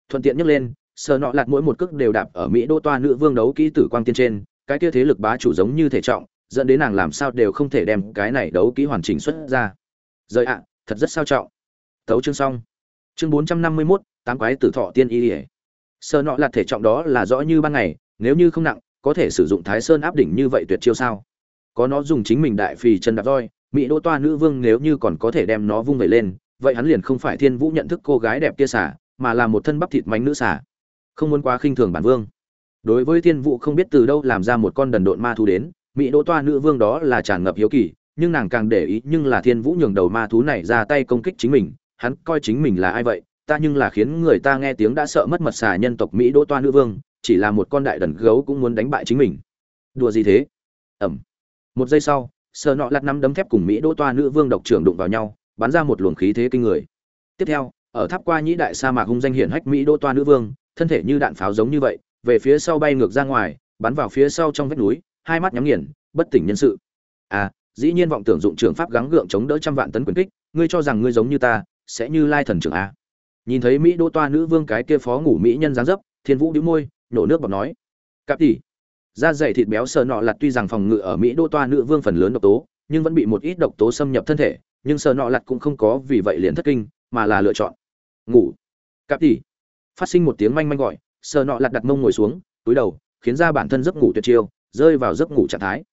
Thuận tiện nhấc lên, sờ nọ lạt mỗi một cước đều đạp ở mỹ đô toa nữ vương đấu kỹ tử quang tiên trên, cái kia thế lực bá chủ giống như thể trọng, dẫn đến nàng làm sao đều không thể đem cái này đấu kỹ hoàn chỉnh xuất ra. Rời ạ, thật rất sao trọng. Tấu chương xong. Chương bốn trăm năm mươi mốt, tám quái tử thọ tiên y ỉa sợ nọ lạt thể trọng đó là rõ như ban ngày, nếu như không nặng, có thể sử dụng thái sơn áp đỉnh như vậy tuyệt chiêu sao? Có nó dùng chính mình đại phì chân đạp roi, mỹ Đỗ toa nữ vương nếu như còn có thể đem nó vung vẩy lên, vậy hắn liền không phải thiên vũ nhận thức cô gái đẹp kia xả, mà là một thân bắp thịt mánh nữ xả. Không muốn quá khinh thường bản vương. Đối với thiên vũ không biết từ đâu làm ra một con đần độn ma thú đến, mỹ đỗ toa nữ vương đó là tràn ngập hiếu kỳ, nhưng nàng càng để ý nhưng là thiên vũ nhường đầu ma thú này ra tay công kích chính mình, hắn coi chính mình là ai vậy? Ta nhưng là khiến người ta nghe tiếng đã sợ mất mật xà nhân tộc mỹ đỗ toa nữ vương, chỉ là một con đại đần gấu cũng muốn đánh bại chính mình. Đùa gì thế? Ẩm. Một giây sau sờ nọ lặt năm đấm thép cùng mỹ đỗ toa nữ vương độc trưởng đụng vào nhau, bắn ra một luồng khí thế kinh người. Tiếp theo, ở tháp qua nhĩ đại sa mạc hung danh hiển hách mỹ đỗ toa nữ vương, thân thể như đạn pháo giống như vậy, về phía sau bay ngược ra ngoài, bắn vào phía sau trong vách núi, hai mắt nhắm nghiền, bất tỉnh nhân sự. À dĩ nhiên vọng tưởng dụng trường pháp gắng gượng chống đỡ trăm vạn tấn quyền kích, ngươi cho rằng ngươi giống như ta, sẽ như lai thần trưởng a nhìn thấy mỹ đô toa nữ vương cái kia phó ngủ mỹ nhân dáng dấp, thiên vũ đĩu môi, nổ nước bọt nói cặp tỉ da dày thịt béo sờ nọ lặt tuy rằng phòng ngự ở mỹ đô toa nữ vương phần lớn độc tố, nhưng vẫn bị một ít độc tố xâm nhập thân thể, nhưng sờ nọ lặt cũng không có vì vậy liền thất kinh, mà là lựa chọn ngủ. Cặp tỉ phát sinh một tiếng manh manh gọi, sờ nọ lặt đặt mông ngồi xuống, túi đầu, khiến ra bản thân giấc ngủ tuyệt chiêu, rơi vào giấc ngủ trạng thái.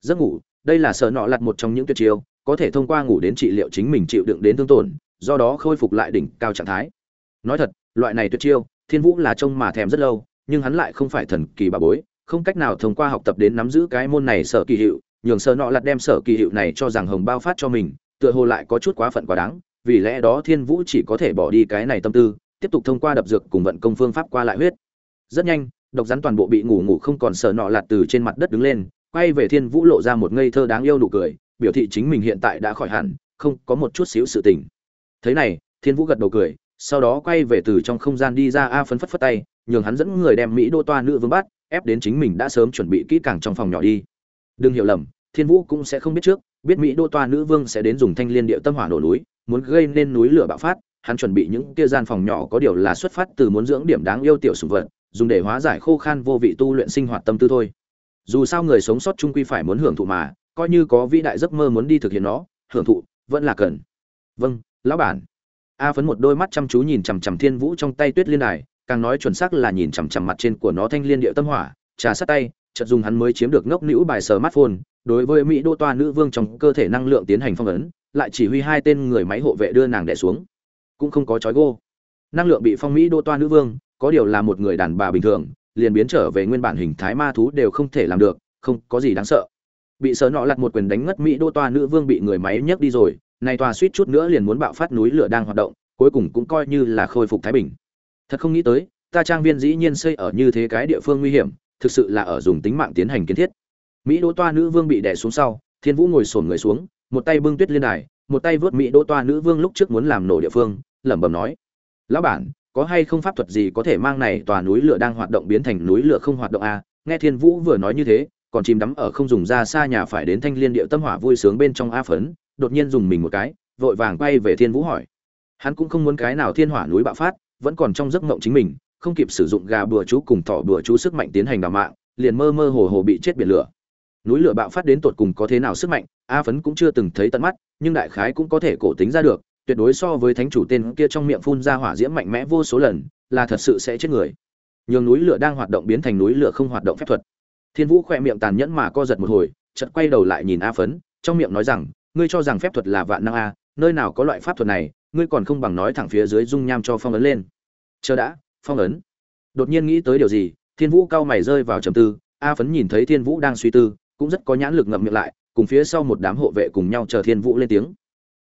Giấc ngủ, đây là sờ nọ lặt một trong những tuyệt chiêu, có thể thông qua ngủ đến trị liệu chính mình chịu đựng đến thương tổn, do đó khôi phục lại đỉnh cao trạng thái nói thật, loại này tuyệt chiêu, thiên vũ là trông mà thèm rất lâu, nhưng hắn lại không phải thần kỳ bà bối, không cách nào thông qua học tập đến nắm giữ cái môn này sở kỳ hiệu, nhường sở nọ lặt đem sở kỳ hiệu này cho rằng hồng bao phát cho mình, tựa hồ lại có chút quá phận quá đáng, vì lẽ đó thiên vũ chỉ có thể bỏ đi cái này tâm tư, tiếp tục thông qua đập dược cùng vận công phương pháp qua lại huyết. Rất nhanh, độc rắn toàn bộ bị ngủ ngủ không còn sở nọ lạt từ trên mặt đất đứng lên, quay về thiên vũ lộ ra một ngây thơ đáng yêu nụ cười, biểu thị chính mình hiện tại đã khỏi hẳn, không có một chút xíu sự tình. Thế này, thiên vũ gật đầu cười sau đó quay về từ trong không gian đi ra a phấn phất phất tay, nhường hắn dẫn người đem mỹ đô toa nữ vương bắt, ép đến chính mình đã sớm chuẩn bị kỹ càng trong phòng nhỏ đi. Đừng hiểu lầm, thiên vũ cũng sẽ không biết trước, biết mỹ đô toa nữ vương sẽ đến dùng thanh liên địa tâm hỏa nổ núi, muốn gây nên núi lửa bạo phát, hắn chuẩn bị những kia gian phòng nhỏ có điều là xuất phát từ muốn dưỡng điểm đáng yêu tiểu sùng vật, dùng để hóa giải khô khan vô vị tu luyện sinh hoạt tâm tư thôi. Dù sao người sống sót chung quy phải muốn hưởng thụ mà, coi như có vĩ đại giấc mơ muốn đi thực hiện nó, hưởng thụ, vẫn là cần. Vâng lão bản a phấn một đôi mắt chăm chú nhìn chằm chằm thiên vũ trong tay tuyết liên đài, càng nói chuẩn xác là nhìn chằm chằm mặt trên của nó thanh liên địa tâm hỏa, trà sát tay, chợt dùng hắn mới chiếm được ngốc nữ bài smartphone, đối với mỹ đô toa nữ vương trong cơ thể năng lượng tiến hành phong ấn, lại chỉ huy hai tên người máy hộ vệ đưa nàng đẻ xuống. Cũng không có chói gô. Năng lượng bị phong mỹ đô toa nữ vương, có điều là một người đàn bà bình thường, liền biến trở về nguyên bản hình thái ma thú đều không thể làm được, không có gì đáng sợ. Bị sờ nọ lặt một quyền đánh ngất mỹ đô toa nữ vương bị người máy nhấc đi rồi nay tòa suýt chút nữa liền muốn bạo phát núi lửa đang hoạt động, cuối cùng cũng coi như là khôi phục thái bình. Thật không nghĩ tới, ta trang viên dĩ nhiên xây ở như thế cái địa phương nguy hiểm, thực sự là ở dùng tính mạng tiến hành kiến thiết. Mỹ đỗ toa nữ vương bị đè xuống sau, thiên vũ ngồi sổn người xuống, một tay bưng tuyết liên đài, một tay vớt mỹ đỗ toa nữ vương lúc trước muốn làm nổ địa phương, lẩm bẩm nói, lão bản, có hay không pháp thuật gì có thể mang này tòa núi lửa đang hoạt động biến thành núi lửa không hoạt động à? nghe thiên vũ vừa nói như thế, còn chìm đắm ở không dùng ra xa nhà phải đến thanh liên địa tâm hỏa vui sướng bên trong a phấn đột nhiên dùng mình một cái, vội vàng quay về thiên vũ hỏi. Hắn cũng không muốn cái nào thiên hỏa núi bạo phát, vẫn còn trong giấc mộng chính mình, không kịp sử dụng gà bừa chú cùng thỏ bừa chú sức mạnh tiến hành đào mạng, liền mơ mơ hồ hồ bị chết biển lửa. Núi lửa bạo phát đến tột cùng có thế nào sức mạnh, a phấn cũng chưa từng thấy tận mắt, nhưng đại khái cũng có thể cổ tính ra được, tuyệt đối so với thánh chủ tên kia trong miệng phun ra hỏa diễm mạnh mẽ vô số lần, là thật sự sẽ chết người. Nhường núi lửa đang hoạt động biến thành núi lửa không hoạt động phép thuật. Thiên vũ khỏe miệng tàn nhẫn mà co giật một hồi, chợt quay đầu lại nhìn a phấn, trong miệng nói rằng ngươi cho rằng phép thuật là vạn năng a, nơi nào có loại pháp thuật này, ngươi còn không bằng nói thẳng phía dưới dung nham cho phong ấn lên. Chờ đã, phong ấn. Đột nhiên nghĩ tới điều gì, thiên vũ cao mày rơi vào trầm tư, a phấn nhìn thấy thiên vũ đang suy tư, cũng rất có nhãn lực ngậm miệng lại, cùng phía sau một đám hộ vệ cùng nhau chờ thiên vũ lên tiếng.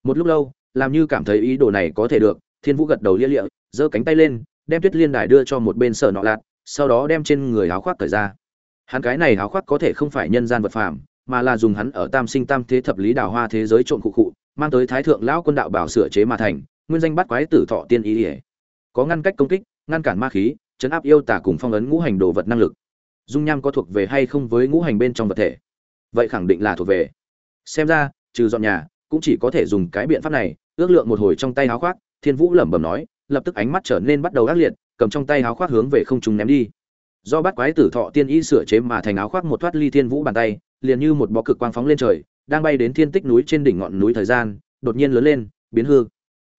Một lúc lâu, làm như cảm thấy ý đồ này có thể được, thiên vũ gật đầu lia lịa, giơ cánh tay lên, đem tuyết liên đài đưa cho một bên sở nọ lạt, sau đó đem trên người áo khoác cởi ra. Hắn cái này áo khoác có thể không phải nhân gian vật phàm mà là dùng hắn ở tam sinh tam thế thập lý đào hoa thế giới trộn cụ cụ mang tới thái thượng lão quân đạo bảo sửa chế mà thành, nguyên danh bắt quái tử thọ tiên ý ỉa. Có ngăn cách công kích, ngăn cản ma khí, chấn áp yêu tả cùng phong ấn ngũ hành đồ vật năng lực. Dung nham có thuộc về hay không với ngũ hành bên trong vật thể? Vậy khẳng định là thuộc về. Xem ra, trừ dọn nhà, cũng chỉ có thể dùng cái biện pháp này, ước lượng một hồi trong tay háo khoác, thiên vũ lẩm bẩm nói, lập tức ánh mắt trở nên bắt đầu ác liệt, cầm trong tay háo khoác hướng về không trung ném đi do bắt quái tử thọ tiên y sửa chế mà thành áo khoác một thoát ly thiên vũ bàn tay liền như một bó cực quang phóng lên trời đang bay đến thiên tích núi trên đỉnh ngọn núi thời gian đột nhiên lớn lên biến hư.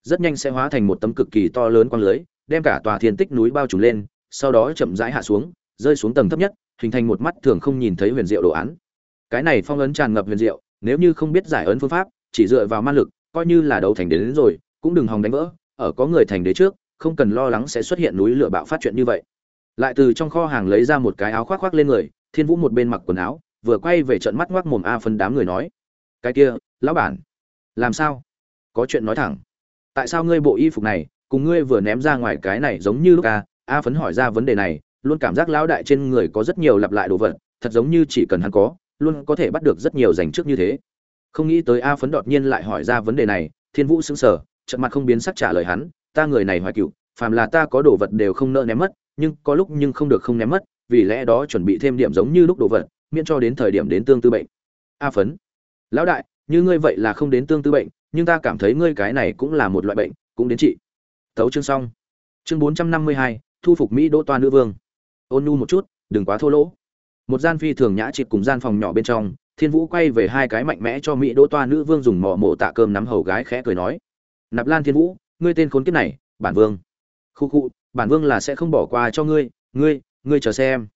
Rất nhanh sẽ hóa thành một tấm cực kỳ to lớn quang lưới đem cả tòa thiên tích núi bao trùm lên sau đó chậm rãi hạ xuống rơi xuống tầng thấp nhất hình thành một mắt thường không nhìn thấy huyền diệu đồ án. Cái này phong ấn tràn ngập huyền diệu nếu như không biết giải ấn phương pháp chỉ dựa vào ma lực coi như là đấu thành đến, đến rồi cũng đừng hòng đánh vỡ ở có người thành đế trước không cần lo lắng sẽ xuất hiện núi lửa bạo phát chuyện như vậy lại từ trong kho hàng lấy ra một cái áo khoác khoác lên người, thiên vũ một bên mặc quần áo, vừa quay về trận mắt ngoác mồm a phân đám người nói, cái kia, lão bản, làm sao? Có chuyện nói thẳng. Tại sao ngươi bộ y phục này, cùng ngươi vừa ném ra ngoài cái này giống như lúc a? A phấn hỏi ra vấn đề này, luôn cảm giác lão đại trên người có rất nhiều lặp lại đồ vật, thật giống như chỉ cần hắn có, luôn có thể bắt được rất nhiều dành trước như thế. Không nghĩ tới a phấn đột nhiên lại hỏi ra vấn đề này, thiên vũ sững sờ, trận mặt không biến sắc trả lời hắn, ta người này hoài cựu phàm là ta có đồ vật đều không nỡ ném mất, nhưng có lúc nhưng không được không ném mất, vì lẽ đó chuẩn bị thêm điểm giống như lúc đồ vật, miễn cho đến thời điểm đến tương tư bệnh. A phấn, lão đại, như ngươi vậy là không đến tương tư bệnh, nhưng ta cảm thấy ngươi cái này cũng là một loại bệnh, cũng đến trị. Tấu chương xong. Chương bốn trăm năm mươi hai, thu phục mỹ đỗ toa nữ vương. Ôn nhu một chút, đừng quá thô lỗ. Một gian phi thường nhã trị cùng gian phòng nhỏ bên trong, thiên vũ quay về hai cái mạnh mẽ cho mỹ đỗ toa nữ vương dùng mỏ mổ tạ cơm nắm hầu gái khẽ cười nói. Nạp lan thiên vũ, ngươi tên khốn kiếp này, bản vương khu khu, bản vương là sẽ không bỏ qua cho ngươi ngươi ngươi chờ xem.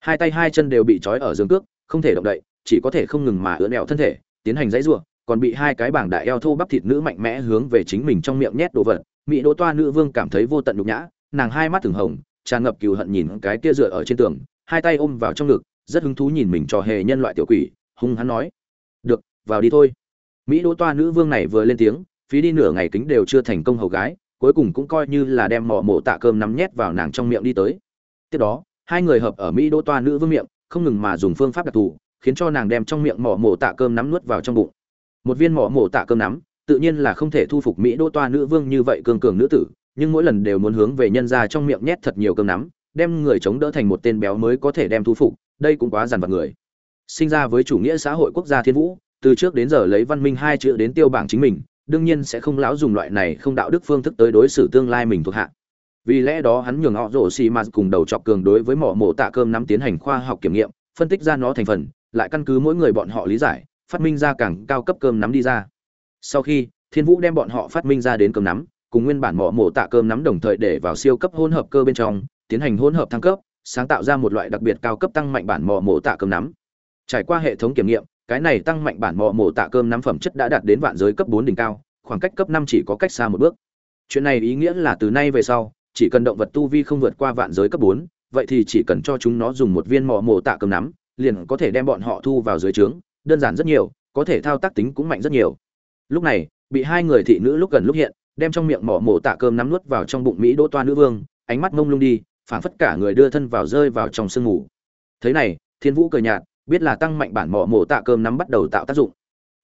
Hai tay hai chân đều bị trói ở giường cước, không thể động đậy, chỉ có thể không ngừng mà ưỡn ẹo thân thể, tiến hành dãy ruộng còn bị hai cái bảng đại eo thô bắp thịt nữ mạnh mẽ hướng về chính mình trong miệng nhét đồ vật. Mỹ đỗ toa nữ vương cảm thấy vô tận nhục nhã, nàng hai mắt thường hồng, tràn ngập cừu hận nhìn cái kia dựa ở trên tường, hai tay ôm vào trong ngực, rất hứng thú nhìn mình trò hề nhân loại tiểu quỷ, hung hắn nói, được, vào đi thôi. Mỹ đỗ toa nữ vương này vừa lên tiếng, phí đi nửa ngày kính đều chưa thành công hầu gái cuối cùng cũng coi như là đem mỏ mổ tạ cơm nắm nhét vào nàng trong miệng đi tới. Tiếp đó, hai người hợp ở mỹ đỗ toa nữ vương miệng, không ngừng mà dùng phương pháp đặc thù, khiến cho nàng đem trong miệng mỏ mổ tạ cơm nắm nuốt vào trong bụng. Một viên mỏ mổ tạ cơm nắm, tự nhiên là không thể thu phục mỹ đỗ toa nữ vương như vậy cường cường nữ tử, nhưng mỗi lần đều muốn hướng về nhân ra trong miệng nhét thật nhiều cơm nắm, đem người chống đỡ thành một tên béo mới có thể đem thu phục, đây cũng quá dằn vặt người. Sinh ra với chủ nghĩa xã hội quốc gia thiên vũ, từ trước đến giờ lấy văn minh hai chữ đến tiêu bảng chính mình đương nhiên sẽ không lão dùng loại này không đạo đức phương thức tới đối xử tương lai mình thuộc hạ. Vì lẽ đó hắn nhường họ rổ xì mà cùng đầu chọc cường đối với mỏ mổ tạ cơm nắm tiến hành khoa học kiểm nghiệm, phân tích ra nó thành phần, lại căn cứ mỗi người bọn họ lý giải, phát minh ra càng cao cấp cơm nắm đi ra. Sau khi, thiên vũ đem bọn họ phát minh ra đến cơm nắm, cùng nguyên bản mỏ mổ tạ cơm nắm đồng thời để vào siêu cấp hỗn hợp cơ bên trong, tiến hành hỗn hợp thăng cấp, sáng tạo ra một loại đặc biệt cao cấp tăng mạnh bản mỏ mổ tạ cơm nắm. Trải qua hệ thống kiểm nghiệm cái này tăng mạnh bản mỏ mổ tạ cơm nắm phẩm chất đã đạt đến vạn giới cấp bốn đỉnh cao, khoảng cách cấp năm chỉ có cách xa một bước. Chuyện này ý nghĩa là từ nay về sau, chỉ cần động vật tu vi không vượt qua vạn giới cấp bốn, vậy thì chỉ cần cho chúng nó dùng một viên mỏ mổ tạ cơm nắm, liền có thể đem bọn họ thu vào dưới trướng, đơn giản rất nhiều, có thể thao tác tính cũng mạnh rất nhiều. Lúc này, bị hai người thị nữ lúc gần lúc hiện, đem trong miệng mỏ mổ tạ cơm nắm nuốt vào trong bụng mỹ đỗ toa nữ vương, ánh mắt ngông lung đi, phảng phất cả người đưa thân vào rơi vào trong sương ngủ thế này, thiên vũ cười nhạt biết là tăng mạnh bản mỏ mổ tạ cơm nắm bắt đầu tạo tác dụng.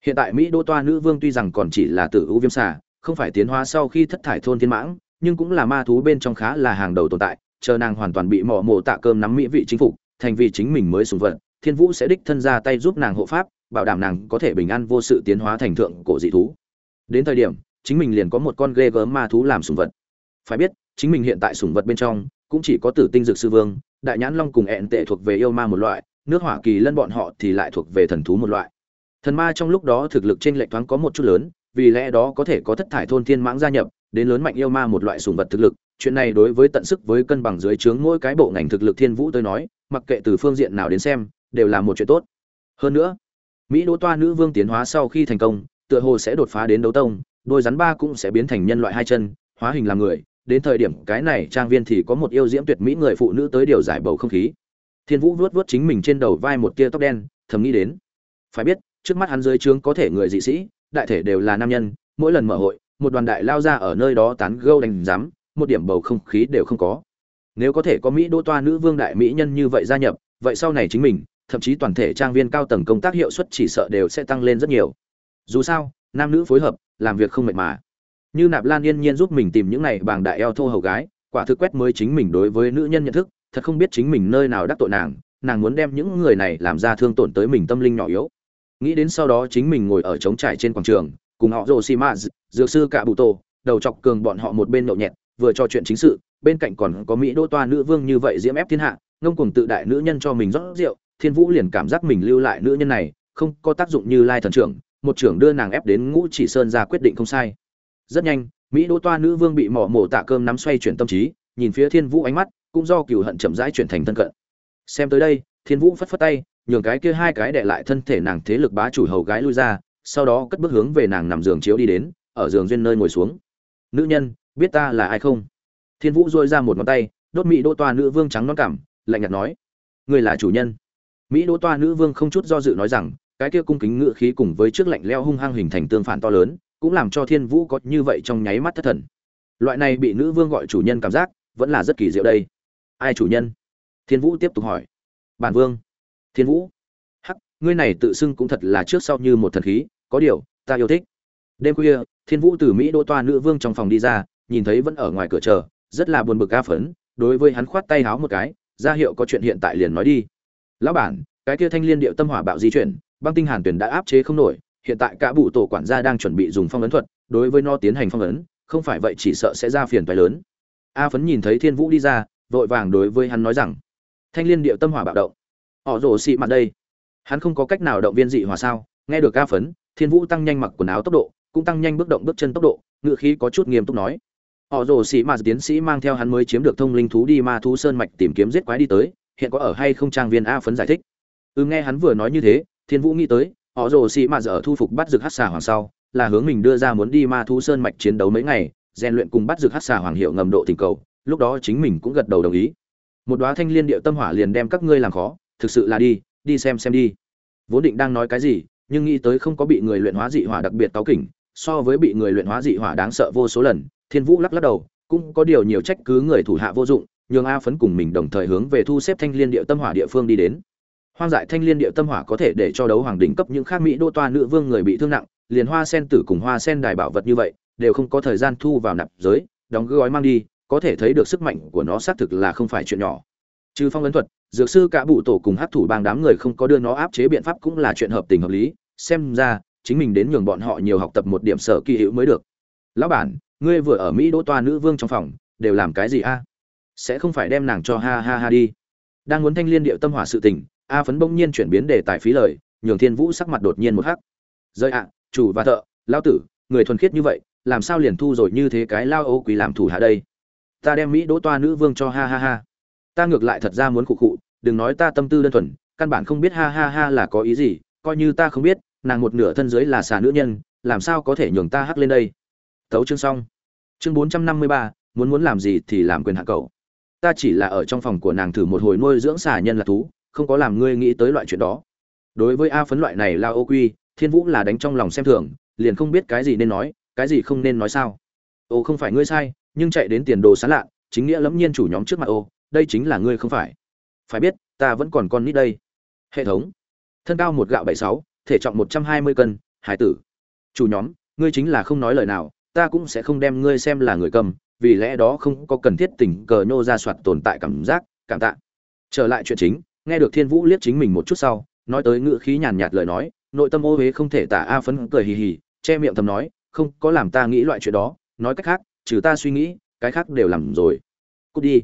Hiện tại mỹ đô toa nữ vương tuy rằng còn chỉ là tử ưu viêm xà, không phải tiến hóa sau khi thất thải thôn thiên mãng, nhưng cũng là ma thú bên trong khá là hàng đầu tồn tại, chờ nàng hoàn toàn bị mỏ mổ tạ cơm nắm mỹ vị chính phục, thành vì chính mình mới sùng vật, thiên vũ sẽ đích thân ra tay giúp nàng hộ pháp, bảo đảm nàng có thể bình an vô sự tiến hóa thành thượng cổ dị thú. Đến thời điểm, chính mình liền có một con ghê gớm ma thú làm sùng vật. Phải biết, chính mình hiện tại sùng vật bên trong, cũng chỉ có tử tinh dược sư vương, đại nhãn long cùng ẹn tệ thuộc về yêu ma một loại nước hỏa kỳ lân bọn họ thì lại thuộc về thần thú một loại. Thần ma trong lúc đó thực lực trên lệch thoáng có một chút lớn, vì lẽ đó có thể có thất thải thôn thiên mãng gia nhập, đến lớn mạnh yêu ma một loại sùng vật thực lực. Chuyện này đối với tận sức với cân bằng dưới trướng mỗi cái bộ ngành thực lực thiên vũ tới nói, mặc kệ từ phương diện nào đến xem, đều là một chuyện tốt. Hơn nữa, mỹ đỗ toa nữ vương tiến hóa sau khi thành công, tựa hồ sẽ đột phá đến đấu tông, đôi rắn ba cũng sẽ biến thành nhân loại hai chân, hóa hình làm người. Đến thời điểm cái này, trang viên thì có một yêu diễm tuyệt mỹ người phụ nữ tới điều giải bầu không khí thiên vũ vuốt vuốt chính mình trên đầu vai một tia tóc đen, thầm nghĩ đến. Phải biết, trước mắt hắn dưới trướng có thể người dị sĩ, đại thể đều là nam nhân, mỗi lần mở hội, một đoàn đại lao ra ở nơi đó tán gâu đánh giám, một điểm bầu không khí đều không có. Nếu có thể có mỹ đô toa nữ vương đại mỹ nhân như vậy gia nhập, vậy sau này chính mình, thậm chí toàn thể trang viên cao tầng công tác hiệu suất chỉ sợ đều sẽ tăng lên rất nhiều. Dù sao, nam nữ phối hợp, làm việc không mệt mà. Như nạp lan yên nhiên giúp mình tìm những này bằng đại eo thô hầu gái, quả thực quét mới chính mình đối với nữ nhân nhận thức thật không biết chính mình nơi nào đắc tội nàng nàng muốn đem những người này làm ra thương tổn tới mình tâm linh nhỏ yếu. Nghĩ đến sau đó chính mình ngồi ở trống trải trên quảng trường, cùng họ rồ xì ma dược sư cả bụ tổ, đầu chọc cường bọn họ một bên nhậu nhẹt, vừa trò chuyện chính sự, bên cạnh còn có mỹ đô toa nữ vương như vậy diễm ép thiên hạ, ngông cuồng tự đại nữ nhân cho mình rót rượu, thiên vũ liền cảm giác mình lưu lại nữ nhân này, không có tác dụng như lai thần trưởng, một trưởng đưa nàng ép đến ngũ chỉ sơn ra quyết định không sai. Rất nhanh, mỹ đô toa nữ vương bị mỏ mổ tạ cơm nắm xoay chuyển tâm trí, nhìn phía thiên vũ ánh mắt cũng do cừu hận chậm rãi chuyển thành thân cận. Xem tới đây, thiên vũ phất phất tay, nhường cái kia hai cái để lại thân thể nàng thế lực bá chủ hầu gái lui ra, sau đó cất bước hướng về nàng nằm giường chiếu đi đến, ở giường duyên nơi ngồi xuống. Nữ nhân, biết ta là ai không? Thiên vũ dôi ra một ngón tay, đốt mỹ đô toa nữ vương trắng non cảm, lạnh nhạt nói người là chủ nhân. Mỹ đô toa nữ vương không chút do dự nói rằng, cái kia cung kính ngựa khí cùng với trước lạnh leo hung hăng hình thành tương phản to lớn, cũng làm cho thiên vũ có như vậy trong nháy mắt thất thần. Loại này bị nữ vương gọi chủ nhân cảm giác, vẫn là rất kỳ diệu đây ai chủ nhân? Thiên vũ tiếp tục hỏi. Bản vương. Thiên vũ. Hắc, ngươi này tự xưng cũng thật là trước sau như một thần khí, có điều, ta yêu thích. Đêm khuya, thiên vũ từ mỹ đô toa nữ vương trong phòng đi ra, nhìn thấy vẫn ở ngoài cửa chờ, rất là buồn bực ca phấn, đối với hắn khoát tay háo một cái, ra hiệu có chuyện hiện tại liền nói đi. Lão bản, cái kia thanh liên điệu tâm hỏa bạo di chuyển, băng tinh hàn tuyển đã áp chế không nổi, hiện tại cả bụ tổ quản gia đang chuẩn bị dùng phong ấn thuật, đối với nó tiến hành phong ấn, không phải vậy chỉ sợ sẽ ra phiền phải lớn. A phấn nhìn thấy thiên vũ đi ra vội vàng đối với hắn nói rằng, thanh liên điệu tâm hỏa bạo động. Họ rồ xị mặt đây. Hắn không có cách nào động viên dị hòa sao? Nghe được ca phấn, thiên vũ tăng nhanh mặc quần áo tốc độ, cũng tăng nhanh bước động bước chân tốc độ ngựa khí có chút nghiêm túc nói. Họ rồ xị mặt tiến sĩ mang theo hắn mới chiếm được thông linh thú đi ma thú sơn mạch tìm kiếm giết quái đi tới, hiện có ở hay không trang viên a phấn giải thích. Ừ nghe hắn vừa nói như thế, thiên vũ nghĩ tới, họ rồ xị mặt ở thu phục bắt rực hát xà hoàng sau, là hướng mình đưa ra muốn đi ma thú sơn mạch chiến đấu mấy ngày, rèn luyện cùng bắt rực hát xà hoàng hiệu ngầm độ tình cầu lúc đó chính mình cũng gật đầu đồng ý. Một đoá thanh liên điệu tâm hỏa liền đem các ngươi làm khó, thực sự là đi đi xem xem đi. Vốn định đang nói cái gì, nhưng nghĩ tới không có bị người luyện hóa dị hỏa đặc biệt táo kỉnh, so với bị người luyện hóa dị hỏa đáng sợ vô số lần, thiên vũ lắc lắc đầu, cũng có điều nhiều trách cứ người thủ hạ vô dụng, nhường a phấn cùng mình đồng thời hướng về thu xếp thanh liên địa tâm hỏa địa phương đi đến. Hoang dại thanh liên địa tâm hỏa có thể để cho đấu hoàng đỉnh cấp những khác mỹ đô toa nữ vương người bị thương nặng, liền hoa sen tử cùng hoa sen đài bảo vật như vậy, đều không có thời gian thu vào nạp giới, đóng gói mang đi có thể thấy được sức mạnh của nó xác thực là không phải chuyện nhỏ. Trừ phong ấn thuật, dược sư cả bụ tổ cùng hát thủ bang đám người không có đưa nó áp chế biện pháp cũng là chuyện hợp tình hợp lý. Xem ra, chính mình đến nhường bọn họ nhiều học tập một điểm sở kỳ hữu mới được. Lão bản, ngươi vừa ở mỹ đỗ toa nữ vương trong phòng, đều làm cái gì a? Sẽ không phải đem nàng cho ha ha ha đi. Đang muốn thanh liên điệu tâm hỏa sự tình, a phấn bỗng nhiên chuyển biến đề tài phí lời, nhường thiên vũ sắc mặt đột nhiên một hắc. Rơi ạ, chủ và thợ lao tử, người thuần khiết như vậy, làm sao liền thu rồi như thế cái lao ô quý làm thủ hạ đây? Ta đem mỹ đỗ toa nữ vương cho ha ha ha. Ta ngược lại thật ra muốn khụ khụ, đừng nói ta tâm tư đơn thuần, căn bản không biết ha ha ha là có ý gì, coi như ta không biết, nàng một nửa thân dưới là xà nữ nhân, làm sao có thể nhường ta hắc lên đây. Tấu chương xong. Chương bốn trăm năm mươi ba, muốn muốn làm gì thì làm quyền hạ cậu ta chỉ là ở trong phòng của nàng thử một hồi nuôi dưỡng xà nhân là thú, không có làm ngươi nghĩ tới loại chuyện đó. Đối với a phấn loại này là ô quy, thiên vũ là đánh trong lòng xem thường, liền không biết cái gì nên nói, cái gì không nên nói sao. Ô không phải ngươi sai nhưng chạy đến tiền đồ sán lạ chính nghĩa lẫm nhiên chủ nhóm trước mặt ô, đây chính là ngươi không phải. Phải biết, ta vẫn còn con nít đây. Hệ thống. Thân cao một gạo bảy sáu, thể trọng một trăm hai mươi cân, hải tử. Chủ nhóm, ngươi chính là không nói lời nào, ta cũng sẽ không đem ngươi xem là người cầm, vì lẽ đó không có cần thiết tình cờ nhô ra soạt tồn tại cảm giác, cảm tạ. Trở lại chuyện chính, nghe được thiên vũ liếc chính mình một chút sau, nói tới ngữ khí nhàn nhạt lời nói, nội tâm ô huế không thể tả a phấn cười hì hì, che miệng thầm nói, không có làm ta nghĩ loại chuyện đó, nói cách khác trừ ta suy nghĩ, cái khác đều làm rồi. Cút đi.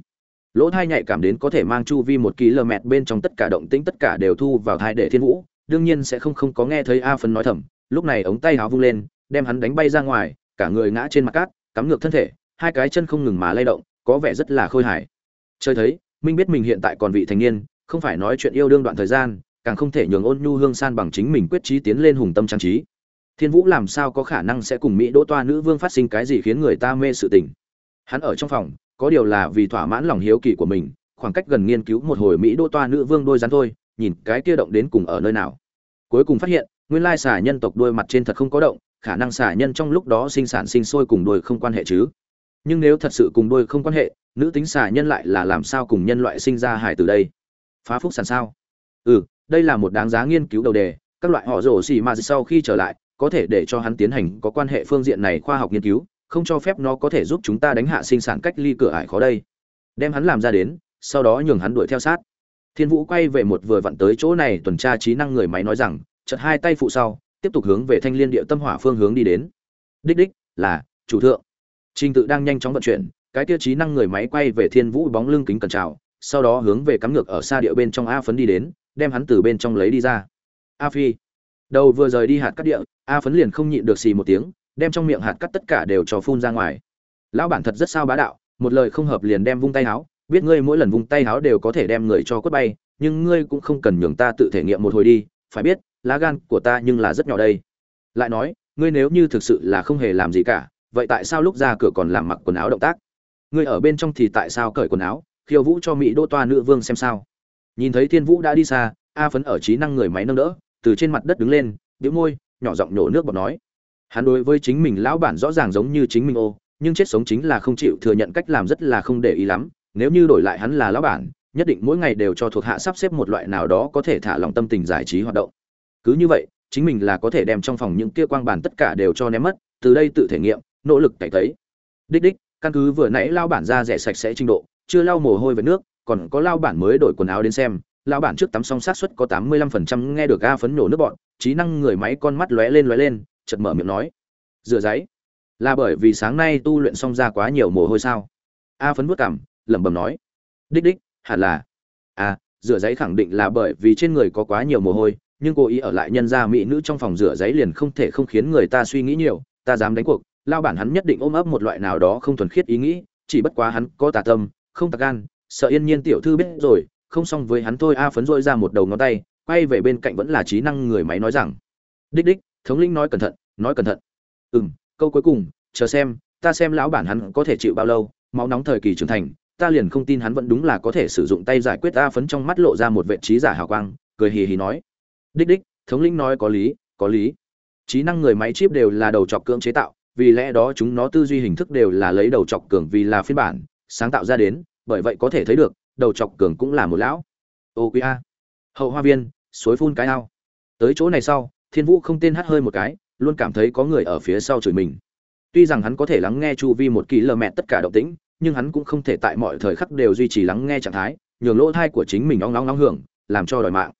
Lỗ thai nhạy cảm đến có thể mang chu vi một km bên trong tất cả động tĩnh tất cả đều thu vào thai để thiên vũ, đương nhiên sẽ không không có nghe thấy a phấn nói thầm. Lúc này ống tay háo vung lên, đem hắn đánh bay ra ngoài, cả người ngã trên mặt cát, cắm ngược thân thể, hai cái chân không ngừng mà lay động, có vẻ rất là khôi hài. Chơi thấy, minh biết mình hiện tại còn vị thành niên, không phải nói chuyện yêu đương đoạn thời gian, càng không thể nhường ôn nhu hương san bằng chính mình quyết trí tiến lên hùng tâm trang trí thiên vũ làm sao có khả năng sẽ cùng mỹ đỗ toa nữ vương phát sinh cái gì khiến người ta mê sự tình? Hắn ở trong phòng, có điều là vì thỏa mãn lòng hiếu kỳ của mình, khoảng cách gần nghiên cứu một hồi mỹ đỗ toa nữ vương đôi rắn thôi, nhìn cái kia động đến cùng ở nơi nào. Cuối cùng phát hiện, nguyên lai xà nhân tộc đôi mặt trên thật không có động, khả năng xà nhân trong lúc đó sinh sản sinh sôi cùng đôi không quan hệ chứ. Nhưng nếu thật sự cùng đôi không quan hệ, nữ tính xà nhân lại là làm sao cùng nhân loại sinh ra hải từ đây? Phá phúc sản sao? Ừ đây là một đáng giá nghiên cứu đầu đề, các loại họ rổ xì mà sau khi trở lại có thể để cho hắn tiến hành có quan hệ phương diện này khoa học nghiên cứu, không cho phép nó có thể giúp chúng ta đánh hạ sinh sản cách ly cửa ải khó đây. Đem hắn làm ra đến, sau đó nhường hắn đuổi theo sát. Thiên vũ quay về một vừa vặn tới chỗ này tuần tra trí năng người máy nói rằng chật hai tay phụ sau, tiếp tục hướng về thanh liên địa tâm hỏa phương hướng đi đến. Đích đích, là, chủ thượng. Trình tự đang nhanh chóng vận chuyển, cái tiêu trí năng người máy quay về thiên vũ bóng lưng kính cẩn trào sau đó hướng về cắm ngược ở xa địa bên trong a phấn đi đến, đem hắn từ bên trong lấy đi ra. A phi đầu vừa rời đi hạt cắt địa, a phấn liền không nhịn được xì một tiếng, đem trong miệng hạt cắt tất cả đều cho phun ra ngoài. Lão bản thật rất sao bá đạo, một lời không hợp liền đem vung tay háo, biết ngươi mỗi lần vung tay háo đều có thể đem người cho quất bay, nhưng ngươi cũng không cần nhường ta tự thể nghiệm một hồi đi, phải biết, lá gan của ta nhưng là rất nhỏ đây. Lại nói, ngươi nếu như thực sự là không hề làm gì cả, vậy tại sao lúc ra cửa còn làm mặc quần áo động tác? Ngươi ở bên trong thì tại sao cởi quần áo? Khiêu vũ cho mỹ đô toa nữ vương xem sao. Nhìn thấy thiên vũ đã đi xa, a phấn ở trí năng người máy nâng đỡ từ trên mặt đất đứng lên biếu môi, nhỏ giọng nhổ nước bọt nói. Hắn đối với chính mình lão bản rõ ràng giống như chính mình ô, nhưng chết sống chính là không chịu thừa nhận cách làm rất là không để ý lắm. Nếu như đổi lại hắn là lão bản, nhất định mỗi ngày đều cho thuộc hạ sắp xếp một loại nào đó có thể thả lòng tâm tình giải trí hoạt động. Cứ như vậy, chính mình là có thể đem trong phòng những kia quang bản tất cả đều cho ném mất, từ đây tự thể nghiệm, nỗ lực cải tấy đích đích, căn cứ vừa nãy lao bản ra rẻ sạch sẽ trình độ, chưa lau mồ hôi với nước, còn có lao bản mới đổi quần áo đến xem Lão bản trước tắm xong sát suất có tám mươi lăm phần trăm nghe được ga phấn nổ nước bọn trí năng người máy con mắt lóe lên lóe lên chợt mở miệng nói rửa giấy là bởi vì sáng nay tu luyện xong ra quá nhiều mồ hôi sao? A phấn vuốt cảm lẩm bẩm nói đích đích hẳn là. A à, rửa giấy khẳng định là bởi vì trên người có quá nhiều mồ hôi nhưng cố ý ở lại nhân gia mỹ nữ trong phòng rửa giấy liền không thể không khiến người ta suy nghĩ nhiều ta dám đánh cuộc lão bản hắn nhất định ôm ấp một loại nào đó không thuần khiết ý nghĩ chỉ bất quá hắn có tà tâm không tà gan sợ yên nhiên tiểu thư biết rồi không xong với hắn thôi, a phấn dội ra một đầu ngón tay, quay về bên cạnh vẫn là trí năng người máy nói rằng, đích đích, thống lĩnh nói cẩn thận, nói cẩn thận. Ừ m câu cuối cùng, chờ xem, ta xem lão bản hắn có thể chịu bao lâu, máu nóng thời kỳ trưởng thành, ta liền không tin hắn vẫn đúng là có thể sử dụng tay giải quyết a phấn trong mắt lộ ra một vệ trí giả hào quang, cười hì hì nói, đích đích, thống lĩnh nói có lý có lý. Trí năng người máy chip đều là đầu chọc cưỡng chế tạo, vì lẽ đó chúng nó tư duy hình thức đều là lấy đầu chọc cường vì là phiên bản, sáng tạo ra đến, bởi vậy có thể thấy được đầu chọc cường cũng là một lão. Ô quý a. Hậu hoa viên, suối phun cái ao. Tới chỗ này sau, thiên vũ không tên hắt hơi một cái, luôn cảm thấy có người ở phía sau chửi mình. Tuy rằng hắn có thể lắng nghe chu vi một kỳ lờ mẹ tất cả động tĩnh, nhưng hắn cũng không thể tại mọi thời khắc đều duy trì lắng nghe trạng thái, nhường lỗ thai của chính mình óng nóng nóng hưởng, làm cho đòi mạng.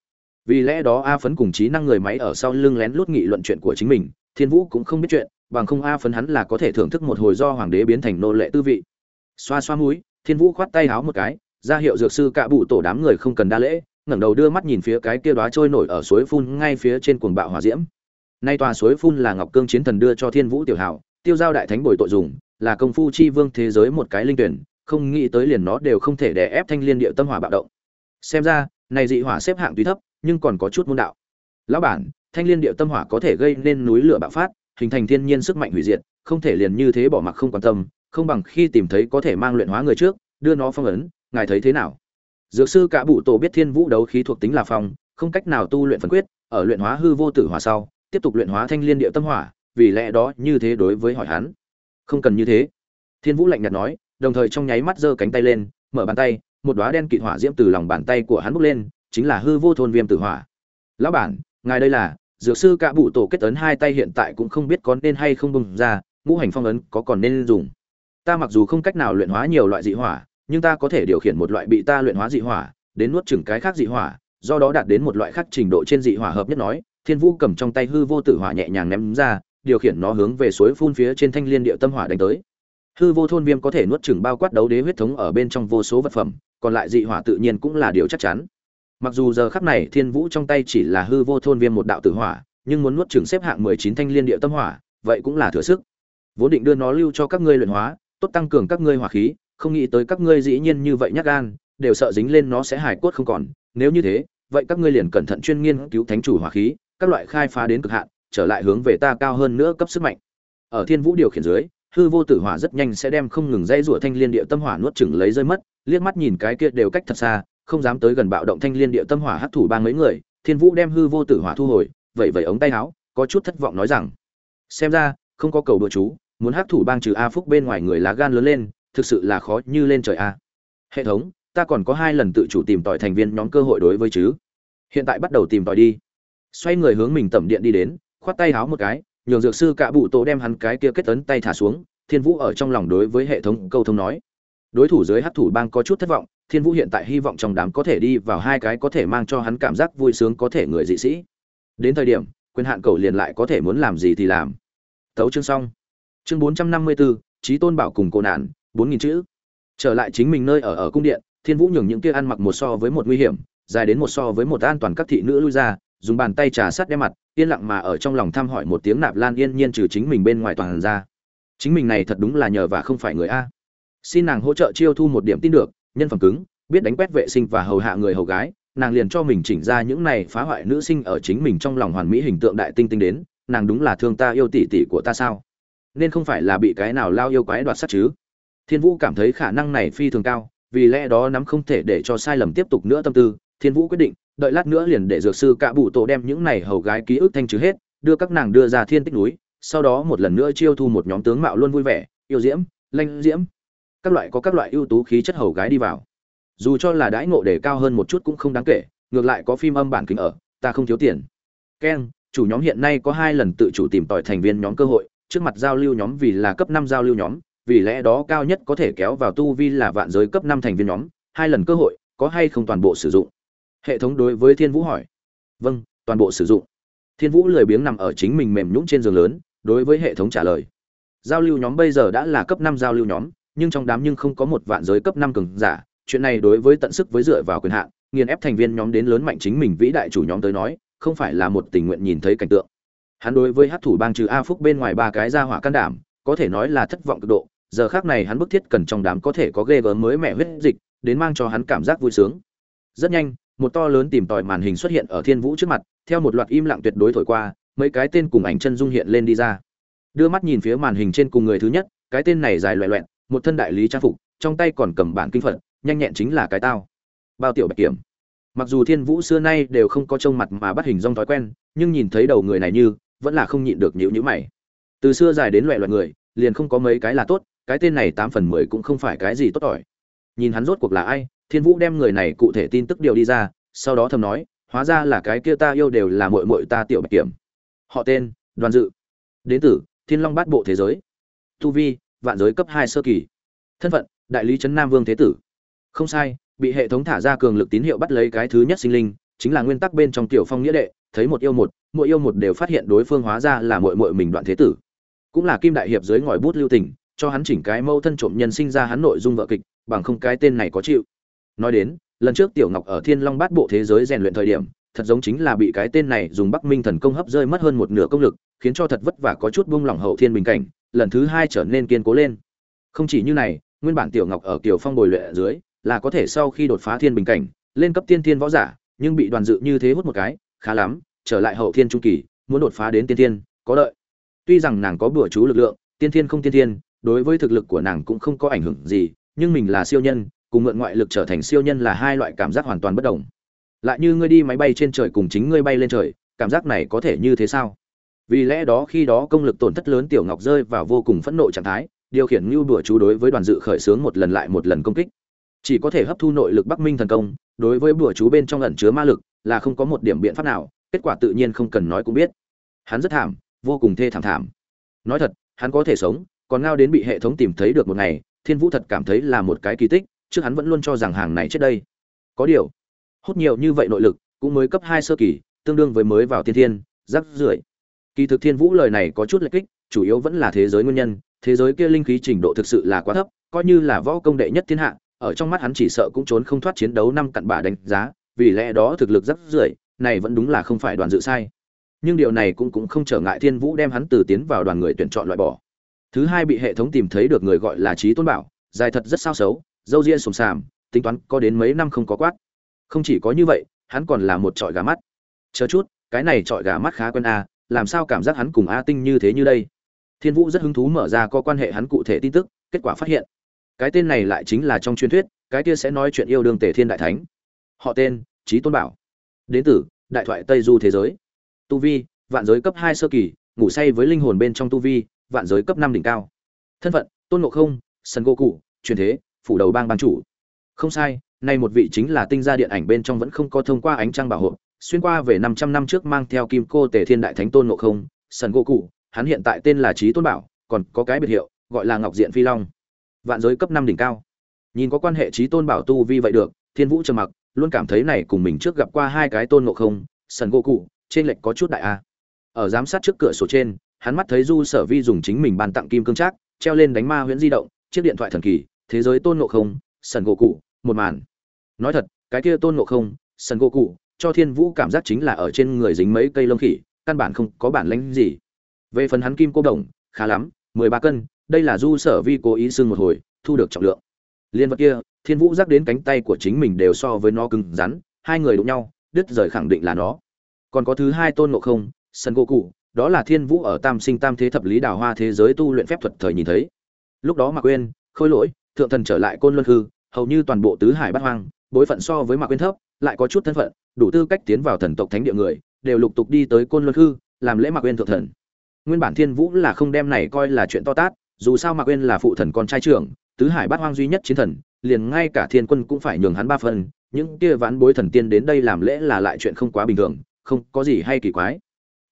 Vì lẽ đó a phấn cùng trí năng người máy ở sau lưng lén lút nghị luận chuyện của chính mình, thiên vũ cũng không biết chuyện, bằng không a phấn hắn là có thể thưởng thức một hồi do hoàng đế biến thành nô lệ tư vị. Xoa xoa mũi, thiên vũ khoát tay háo một cái ra hiệu dược sư cạ bụ tổ đám người không cần đa lễ, ngẩng đầu đưa mắt nhìn phía cái kia đóa trôi nổi ở suối phun ngay phía trên cuồng bạo hỏa diễm. Nay tòa suối phun là ngọc cương chiến thần đưa cho thiên vũ tiểu hảo, tiêu giao đại thánh bồi tội dùng, là công phu chi vương thế giới một cái linh tuyển, không nghĩ tới liền nó đều không thể đè ép thanh liên địa tâm hỏa bạo động. Xem ra, này dị hỏa xếp hạng tuy thấp, nhưng còn có chút môn đạo. Lão bản, thanh liên địa tâm hỏa có thể gây nên núi lửa bạo phát, hình thành thiên nhiên sức mạnh hủy diệt, không thể liền như thế bỏ mặc không quan tâm, không bằng khi tìm thấy có thể mang luyện hóa người trước, đưa nó phong ấn ngài thấy thế nào? Dược sư cả bụ tổ biết thiên vũ đấu khí thuộc tính là phong, không cách nào tu luyện phân quyết, ở luyện hóa hư vô tử hỏa sau, tiếp tục luyện hóa thanh liên địa tâm hỏa, vì lẽ đó như thế đối với hỏi hắn. Không cần như thế. Thiên vũ lạnh nhạt nói, đồng thời trong nháy mắt giơ cánh tay lên, mở bàn tay, một đóa đen kịt hỏa diễm từ lòng bàn tay của hắn bốc lên, chính là hư vô thôn viêm tử hỏa. Lão bản, ngài đây là, dược sư cả bụ tổ kết ấn hai tay hiện tại cũng không biết có nên hay không bùng ra, ngũ hành phong ấn có còn nên dùng. Ta mặc dù không cách nào luyện hóa nhiều loại dị hỏa nhưng ta có thể điều khiển một loại bị ta luyện hóa dị hỏa, đến nuốt chửng cái khác dị hỏa, do đó đạt đến một loại khác trình độ trên dị hỏa hợp nhất nói, thiên vũ cầm trong tay hư vô tử hỏa nhẹ nhàng ném ra, điều khiển nó hướng về suối phun phía trên thanh liên địa tâm hỏa đánh tới. Hư vô thôn viêm có thể nuốt chửng bao quát đấu đế huyết thống ở bên trong vô số vật phẩm, còn lại dị hỏa tự nhiên cũng là điều chắc chắn. Mặc dù giờ khắc này thiên vũ trong tay chỉ là hư vô thôn viêm một đạo tử hỏa, nhưng muốn nuốt chửng xếp hạng mười chín thanh liên địa tâm hỏa, vậy cũng là thừa sức. Vốn định đưa nó lưu cho các ngươi luyện hóa, tốt tăng cường các ngươi hỏa khí không nghĩ tới các ngươi dĩ nhiên như vậy nhắc gan, đều sợ dính lên nó sẽ hài cốt không còn. Nếu như thế, vậy các ngươi liền cẩn thận chuyên nghiên cứu thánh chủ hỏa khí, các loại khai phá đến cực hạn, trở lại hướng về ta cao hơn nữa cấp sức mạnh. Ở thiên vũ điều khiển dưới, hư vô tử hỏa rất nhanh sẽ đem không ngừng dây rủa thanh liên địa tâm hỏa nuốt chửng lấy rơi mất, liếc mắt nhìn cái kia đều cách thật xa, không dám tới gần bạo động thanh liên địa tâm hỏa hấp thủ ba mấy người, thiên vũ đem hư vô tử hỏa thu hồi vậy vậy ống tay áo, có chút thất vọng nói rằng, xem ra, không có cầu đùa chú, muốn hấp thủ bang trừ a phúc bên ngoài người lá gan lớn lên thực sự là khó như lên trời a. Hệ thống, ta còn có hai lần tự chủ tìm tòi thành viên nhóm cơ hội đối với chứ. Hiện tại bắt đầu tìm tòi đi. Xoay người hướng mình tẩm điện đi đến, khoát tay háo một cái, nhường dược sư cạ bụ tổ đem hắn cái kia kết tấn tay thả xuống, thiên vũ ở trong lòng đối với hệ thống câu thông nói. Đối thủ dưới hát thủ bang có chút thất vọng, thiên vũ hiện tại hy vọng trong đám có thể đi vào hai cái có thể mang cho hắn cảm giác vui sướng có thể người dị sĩ. Đến thời điểm, quyền hạn cầu liền lại có thể muốn làm gì thì làm. Tấu chương xong. Chương bốn trăm năm mươi bốn trí tôn bảo cùng cô nạn bốn nghìn chữ. Trở lại chính mình nơi ở ở cung điện, thiên vũ nhường những kia ăn mặc một so với một nguy hiểm, dài đến một so với một an toàn các thị nữ lui ra, dùng bàn tay trà sát đem mặt, yên lặng mà ở trong lòng thăm hỏi một tiếng nạp lan yên nhiên trừ chính mình bên ngoài toàn ra. Chính mình này thật đúng là nhờ và không phải người a. Xin nàng hỗ trợ chiêu thu một điểm tin được, nhân phẩm cứng, biết đánh quét vệ sinh và hầu hạ người hầu gái, nàng liền cho mình chỉnh ra những này phá hoại nữ sinh ở chính mình trong lòng hoàn mỹ hình tượng đại tinh tinh đến, nàng đúng là thương ta yêu tỷ tỷ của ta sao? Nên không phải là bị cái nào lao yêu quái đoạt sát chứ? Thiên vũ cảm thấy khả năng này phi thường cao, vì lẽ đó nắm không thể để cho sai lầm tiếp tục nữa tâm tư, thiên vũ quyết định, đợi lát nữa liền để dược sư cạ bụ tổ đem những này hầu gái ký ức thanh trừ hết, đưa các nàng đưa ra thiên tích núi, sau đó một lần nữa chiêu thu một nhóm tướng mạo luôn vui vẻ, yêu diễm, lanh diễm. Các loại có các loại ưu tú khí chất hầu gái đi vào. Dù cho là đãi ngộ để cao hơn một chút cũng không đáng kể, ngược lại có phim âm bản kính ở, ta không thiếu tiền. Keng chủ nhóm hiện nay có hai lần tự chủ tìm tòi thành viên nhóm cơ hội, trước mặt giao lưu nhóm vì là cấp năm giao lưu nhóm vì lẽ đó cao nhất có thể kéo vào tu vi là vạn giới cấp năm thành viên nhóm, hai lần cơ hội, có hay không toàn bộ sử dụng? Hệ thống đối với thiên vũ hỏi. Vâng toàn bộ sử dụng. Thiên vũ lười biếng nằm ở chính mình mềm nhũng trên giường lớn, đối với hệ thống trả lời. Giao lưu nhóm bây giờ đã là cấp năm giao lưu nhóm, nhưng trong đám nhưng không có một vạn giới cấp năm cường giả. Chuyện này đối với tận sức với dựa vào quyền hạn, nghiền ép thành viên nhóm đến lớn mạnh chính mình vĩ đại chủ nhóm tới nói, không phải là một tình nguyện nhìn thấy cảnh tượng. Hắn đối với hát thủ bang trừ a phúc bên ngoài ba cái ra hỏa can đảm có thể nói là thất vọng cực độ, giờ khác này hắn bức thiết cần trong đám có thể có ghê gớm mới mẹ huyết dịch, đến mang cho hắn cảm giác vui sướng. Rất nhanh, một to lớn tìm tòi màn hình xuất hiện ở thiên vũ trước mặt, theo một loạt im lặng tuyệt đối thổi qua, mấy cái tên cùng ảnh chân dung hiện lên đi ra. Đưa mắt nhìn phía màn hình trên cùng người thứ nhất, cái tên này dài loẹ loẹn, một thân đại lý trang phục, trong tay còn cầm bản kinh phật, nhanh nhẹn chính là cái tao. Bao tiểu bạch kiểm. Mặc dù thiên vũ xưa nay đều không có trông mặt mà bắt hình rong thói quen, nhưng nhìn thấy đầu người này như, vẫn là không nhịn được nhữ nhữ mày từ xưa dài đến loại loại người, liền không có mấy cái là tốt, cái tên này tám phần mười cũng không phải cái gì tốt tỏi. Nhìn hắn rốt cuộc là ai, thiên vũ đem người này cụ thể tin tức điều đi ra, sau đó thầm nói, hóa ra là cái kia ta yêu đều là mội mội ta tiểu bạch kiểm. Họ tên, đoàn dự. Đến từ thiên long bát bộ thế giới. Tu vi, vạn giới cấp hai sơ kỳ. Thân phận, đại lý trấn nam vương thế tử. Không sai, bị hệ thống thả ra cường lực tín hiệu bắt lấy cái thứ nhất sinh linh, chính là nguyên tắc bên trong tiểu phong nghĩa đệ, thấy một yêu một, mỗi yêu một đều phát hiện đối phương hóa ra là mội mội mình đoạn thế tử cũng là kim đại hiệp dưới ngòi bút lưu tình, cho hắn chỉnh cái mâu thân trộm nhân sinh ra hắn nội dung vợ kịch, bằng không cái tên này có chịu. Nói đến, lần trước tiểu ngọc ở thiên long bát bộ thế giới rèn luyện thời điểm, thật giống chính là bị cái tên này dùng bắc minh thần công hấp rơi mất hơn một nửa công lực, khiến cho thật vất vả có chút buông lỏng hậu thiên bình cảnh, lần thứ hai trở nên kiên cố lên. Không chỉ như này, nguyên bản tiểu ngọc ở kiều phong bồi luyện ở dưới, là có thể sau khi đột phá thiên bình cảnh, lên cấp tiên thiên võ giả, nhưng bị đoàn dự như thế hút một cái, khá lắm, trở lại hậu thiên trung kỳ, muốn đột phá đến tiên thiên, có đợi tuy rằng nàng có bữa chú lực lượng, tiên thiên không tiên thiên, đối với thực lực của nàng cũng không có ảnh hưởng gì, nhưng mình là siêu nhân, cùng mượn ngoại lực trở thành siêu nhân là hai loại cảm giác hoàn toàn bất đồng. Lại như ngươi đi máy bay trên trời cùng chính ngươi bay lên trời, cảm giác này có thể như thế sao? Vì lẽ đó khi đó công lực tổn thất lớn tiểu ngọc rơi vào vô cùng phẫn nộ trạng thái, điều khiển như bùa chú đối với đoàn dự khởi xướng một lần lại một lần công kích. Chỉ có thể hấp thu nội lực bắc minh thần công, đối với bùa chú bên trong ẩn chứa ma lực là không có một điểm biện pháp nào, kết quả tự nhiên không cần nói cũng biết. Hắn rất thảm vô cùng thê thảm thảm. Nói thật, hắn có thể sống, còn ngao đến bị hệ thống tìm thấy được một ngày, thiên vũ thật cảm thấy là một cái kỳ tích, trước hắn vẫn luôn cho rằng hàng này chết đây. Có điều, hút nhiều như vậy nội lực, cũng mới cấp hai sơ kỳ, tương đương với mới vào tiên thiên, rắc rưởi. Kỳ thực thiên vũ lời này có chút lệch kích, chủ yếu vẫn là thế giới nguyên nhân, thế giới kia linh khí trình độ thực sự là quá thấp, coi như là võ công đệ nhất thiên hạ, ở trong mắt hắn chỉ sợ cũng trốn không thoát chiến đấu năm cặn bả đánh giá, vì lẽ đó thực lực rất rưởi, này vẫn đúng là không phải đoàn dự sai nhưng điều này cũng cũng không trở ngại thiên vũ đem hắn từ tiến vào đoàn người tuyển chọn loại bỏ. Thứ hai bị hệ thống tìm thấy được người gọi là trí tôn bảo, dài thật rất sao xấu, dâu ria sùng sàm, tính toán có đến mấy năm không có quát. Không chỉ có như vậy, hắn còn là một trọi gà mắt. Chờ chút, cái này trọi gà mắt khá quen a, làm sao cảm giác hắn cùng a tinh như thế như đây? Thiên vũ rất hứng thú mở ra có quan hệ hắn cụ thể tin tức, kết quả phát hiện, cái tên này lại chính là trong truyền thuyết, cái kia sẽ nói chuyện yêu đương tề thiên đại thánh. Họ tên trí tôn bảo. Đến từ đại thoại tây du thế giới tu vi, vạn giới cấp hai sơ kỳ, ngủ say với linh hồn bên trong tu vi, vạn giới cấp năm đỉnh cao. Thân phận, tôn ngộ không sân gỗ cụ truyền thế, phủ đầu bang ban chủ. Không sai, nay một vị chính là tinh gia điện ảnh bên trong vẫn không có thông qua ánh trăng bảo hộ, xuyên qua về 500 năm trước mang theo kim cô tề thiên đại thánh tôn ngộ không sân gỗ cụ hắn hiện tại tên là trí tôn bảo, còn có cái biệt hiệu, gọi là ngọc diện phi long. Vạn giới cấp năm đỉnh cao. Nhìn có quan hệ trí tôn bảo tu vi vậy được, thiên vũ trầm mặc, luôn cảm thấy này cùng mình trước gặp qua hai cái tôn ngộ không, sần gỗ cụ trên lệch có chút đại a. Ở giám sát trước cửa sổ trên, hắn mắt thấy du sở vi dùng chính mình ban tặng kim cương trác, treo lên đánh ma huyễn di động, chiếc điện thoại thần kỳ, thế giới tôn ngộ không, sần gỗ cụ, một màn. Nói thật, cái kia tôn ngộ không, sần gỗ cụ, cho thiên vũ cảm giác chính là ở trên người dính mấy cây lông khỉ, căn bản không có bản lĩnh gì. Về phần hắn kim cô đồng, khá lắm, mười ba cân, đây là du sở vi cố ý xưng một hồi, thu được trọng lượng. Liên vật kia, thiên vũ giác đến cánh tay của chính mình đều so với nó cứng rắn, hai người đụng nhau, đứt rời khẳng định là nó còn có thứ hai tôn ngộ không, sân gỗ cụ đó là thiên vũ ở tam sinh tam thế thập lý đào hoa thế giới tu luyện phép thuật thời nhìn thấy. Lúc đó mạc quên khôi lỗi, thượng thần trở lại côn luân hư, hầu như toàn bộ tứ hải bát hoang, bối phận so với mạc quên thấp, lại có chút thân phận, đủ tư cách tiến vào thần tộc thánh địa người, đều lục tục đi tới côn luân hư, làm lễ mạc quên thượng thần. Nguyên bản thiên vũ là không đem này coi là chuyện to tát, dù sao mạc quên là phụ thần con trai trưởng, tứ hải bát hoang duy nhất chiến thần, liền ngay cả thiên quân cũng phải nhường hắn ba phần, những kia vãn bối thần tiên đến đây làm lễ là lại chuyện không quá bình thường không có gì hay kỳ quái.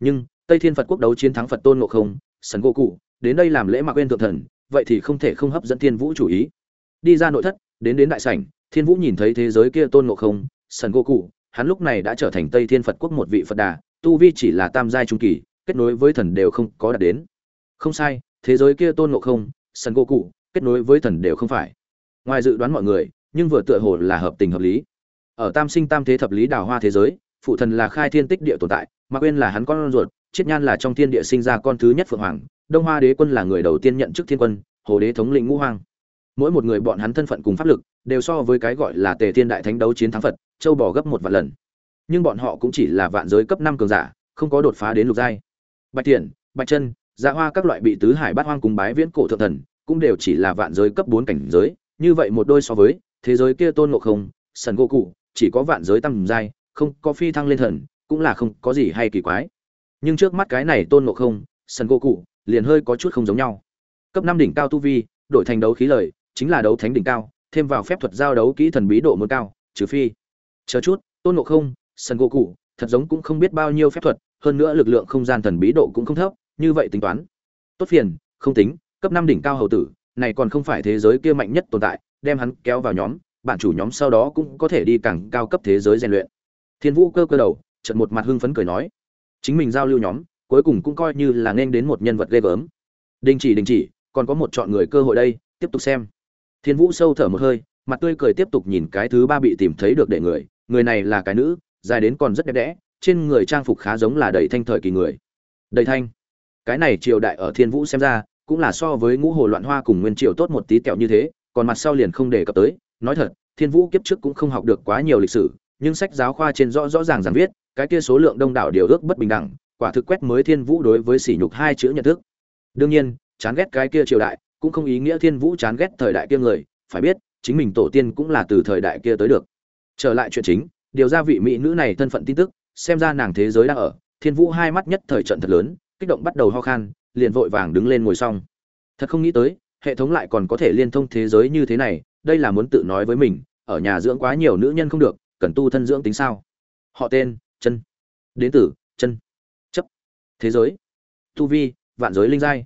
Nhưng, tây thiên phật quốc đấu chiến thắng phật tôn ngộ không sần gỗ cụ, đến đây làm lễ mạc quên thượng thần, vậy thì không thể không hấp dẫn thiên vũ chủ ý. Đi ra nội thất, đến đến đại sảnh, thiên vũ nhìn thấy thế giới kia tôn ngộ không sần gỗ cụ, hắn lúc này đã trở thành tây thiên phật quốc một vị phật đà, tu vi chỉ là tam giai trung kỳ, kết nối với thần đều không có đạt đến. Không sai, thế giới kia tôn ngộ không sần gỗ cụ, kết nối với thần đều không phải. Ngoài dự đoán mọi người, nhưng vừa tựa hồ là hợp tình hợp lý. Ở tam sinh tam thế thập lý đào hoa thế giới phụ thần là khai thiên tích địa tồn tại, mà quên là hắn con ruột, chiết nhan là trong thiên địa sinh ra con thứ nhất phượng hoàng, đông hoa đế quân là người đầu tiên nhận chức thiên quân, hồ đế thống lĩnh ngũ hoàng mỗi một người bọn hắn thân phận cùng pháp lực, đều so với cái gọi là tề thiên đại thánh đấu chiến thắng phật, châu bò gấp một vạn lần. Nhưng bọn họ cũng chỉ là vạn giới cấp năm cường giả, không có đột phá đến lục giai. Bạch tiền bạch chân dạ hoa các loại bị tứ hải bát hoang cùng bái viễn cổ thượng thần, cũng đều chỉ là vạn giới cấp bốn cảnh giới, như vậy một đôi so với, thế giới kia tôn ngộ không, sần gỗ cụ, chỉ có vạn giới tăng giai không có phi thăng lên thần, cũng là không có gì hay kỳ quái. Nhưng trước mắt cái này tôn ngộ không sân gỗ cụ, liền hơi có chút không giống nhau. Cấp năm đỉnh cao tu vi, đổi thành đấu khí lời, chính là đấu thánh đỉnh cao, thêm vào phép thuật giao đấu kỹ thần bí độ muốn cao, trừ phi. Chờ chút, tôn ngộ không sân gỗ cụ, thật giống cũng không biết bao nhiêu phép thuật, hơn nữa lực lượng không gian thần bí độ cũng không thấp, như vậy tính toán. Tốt phiền, không tính, cấp năm đỉnh cao hầu tử, này còn không phải thế giới kia mạnh nhất tồn tại, đem hắn kéo vào nhóm bạn chủ nhóm sau đó cũng có thể đi càng cao cấp thế giới rèn luyện thiên vũ cơ cơ đầu, chợt một mặt hưng phấn cười nói, chính mình giao lưu nhóm, cuối cùng cũng coi như là nên đến một nhân vật ghê gớm. Đình chỉ đình chỉ, còn có một chọn người cơ hội đây, tiếp tục xem. Thiên vũ sâu thở một hơi, mặt tươi cười tiếp tục nhìn cái thứ ba bị tìm thấy được để người người này là cái nữ, dài đến còn rất đẹp đẽ, trên người trang phục khá giống là đầy thanh thời kỳ người. Đầy thanh. Cái này triều đại ở thiên vũ xem ra, cũng là so với ngũ hồ loạn hoa cùng nguyên triều tốt một tí kẹo như thế, còn mặt sau liền không đề cập tới. Nói thật, thiên vũ kiếp trước cũng không học được quá nhiều lịch sử nhưng sách giáo khoa trên rõ rõ ràng ràng viết, cái kia số lượng đông đảo điều ước bất bình đẳng, quả thực quét mới thiên vũ đối với sỉ nhục hai chữ nhận thức. Đương nhiên, chán ghét cái kia triều đại, cũng không ý nghĩa thiên vũ chán ghét thời đại kia người, phải biết, chính mình tổ tiên cũng là từ thời đại kia tới được. Trở lại chuyện chính, điều ra vị mỹ nữ này thân phận tin tức, xem ra nàng thế giới đang ở, thiên vũ hai mắt nhất thời trận thật lớn, kích động bắt đầu ho khan, liền vội vàng đứng lên ngồi xong. Thật không nghĩ tới, hệ thống lại còn có thể liên thông thế giới như thế này, đây là muốn tự nói với mình, ở nhà dưỡng quá nhiều nữ nhân không được cần tu thân dưỡng tính sao? Họ tên, chân. Đến tử chân. Chấp. Thế giới. Tu vi, vạn giới linh giai.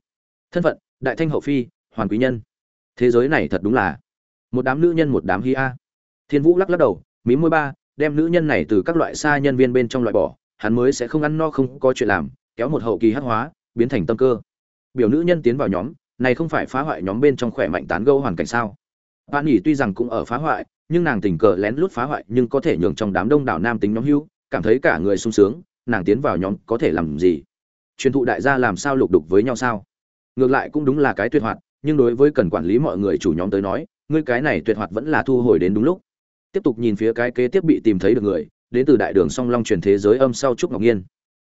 Thân phận, đại thanh hậu phi, hoàn quý nhân. Thế giới này thật đúng là một đám nữ nhân, một đám hi a thiên vũ lắc lắc đầu mí môi ba, đem nữ nhân này từ các loại xa nhân viên bên trong loại bỏ. Hắn mới sẽ không ăn no, không có chuyện làm, kéo một hậu kỳ hắc hóa, biến thành tâm cơ. Biểu nữ nhân tiến vào nhóm, này không phải phá hoại nhóm bên trong khỏe mạnh tán gẫu hoàn cảnh sao? Bạn nghỉ tuy rằng cũng ở phá hoại nhưng nàng tình cờ lén lút phá hoại nhưng có thể nhường trong đám đông đảo nam tính nhóm hưu, cảm thấy cả người sung sướng, nàng tiến vào nhóm có thể làm gì? Truyền thụ đại gia làm sao lục đục với nhau sao? Ngược lại cũng đúng là cái tuyệt hoạt, nhưng đối với cần quản lý mọi người chủ nhóm tới nói, ngươi cái này tuyệt hoạt vẫn là thu hồi đến đúng lúc. Tiếp tục nhìn phía cái kế tiếp bị tìm thấy được người, đến từ đại đường song long truyền thế giới âm sau trúc ngọc nhiên.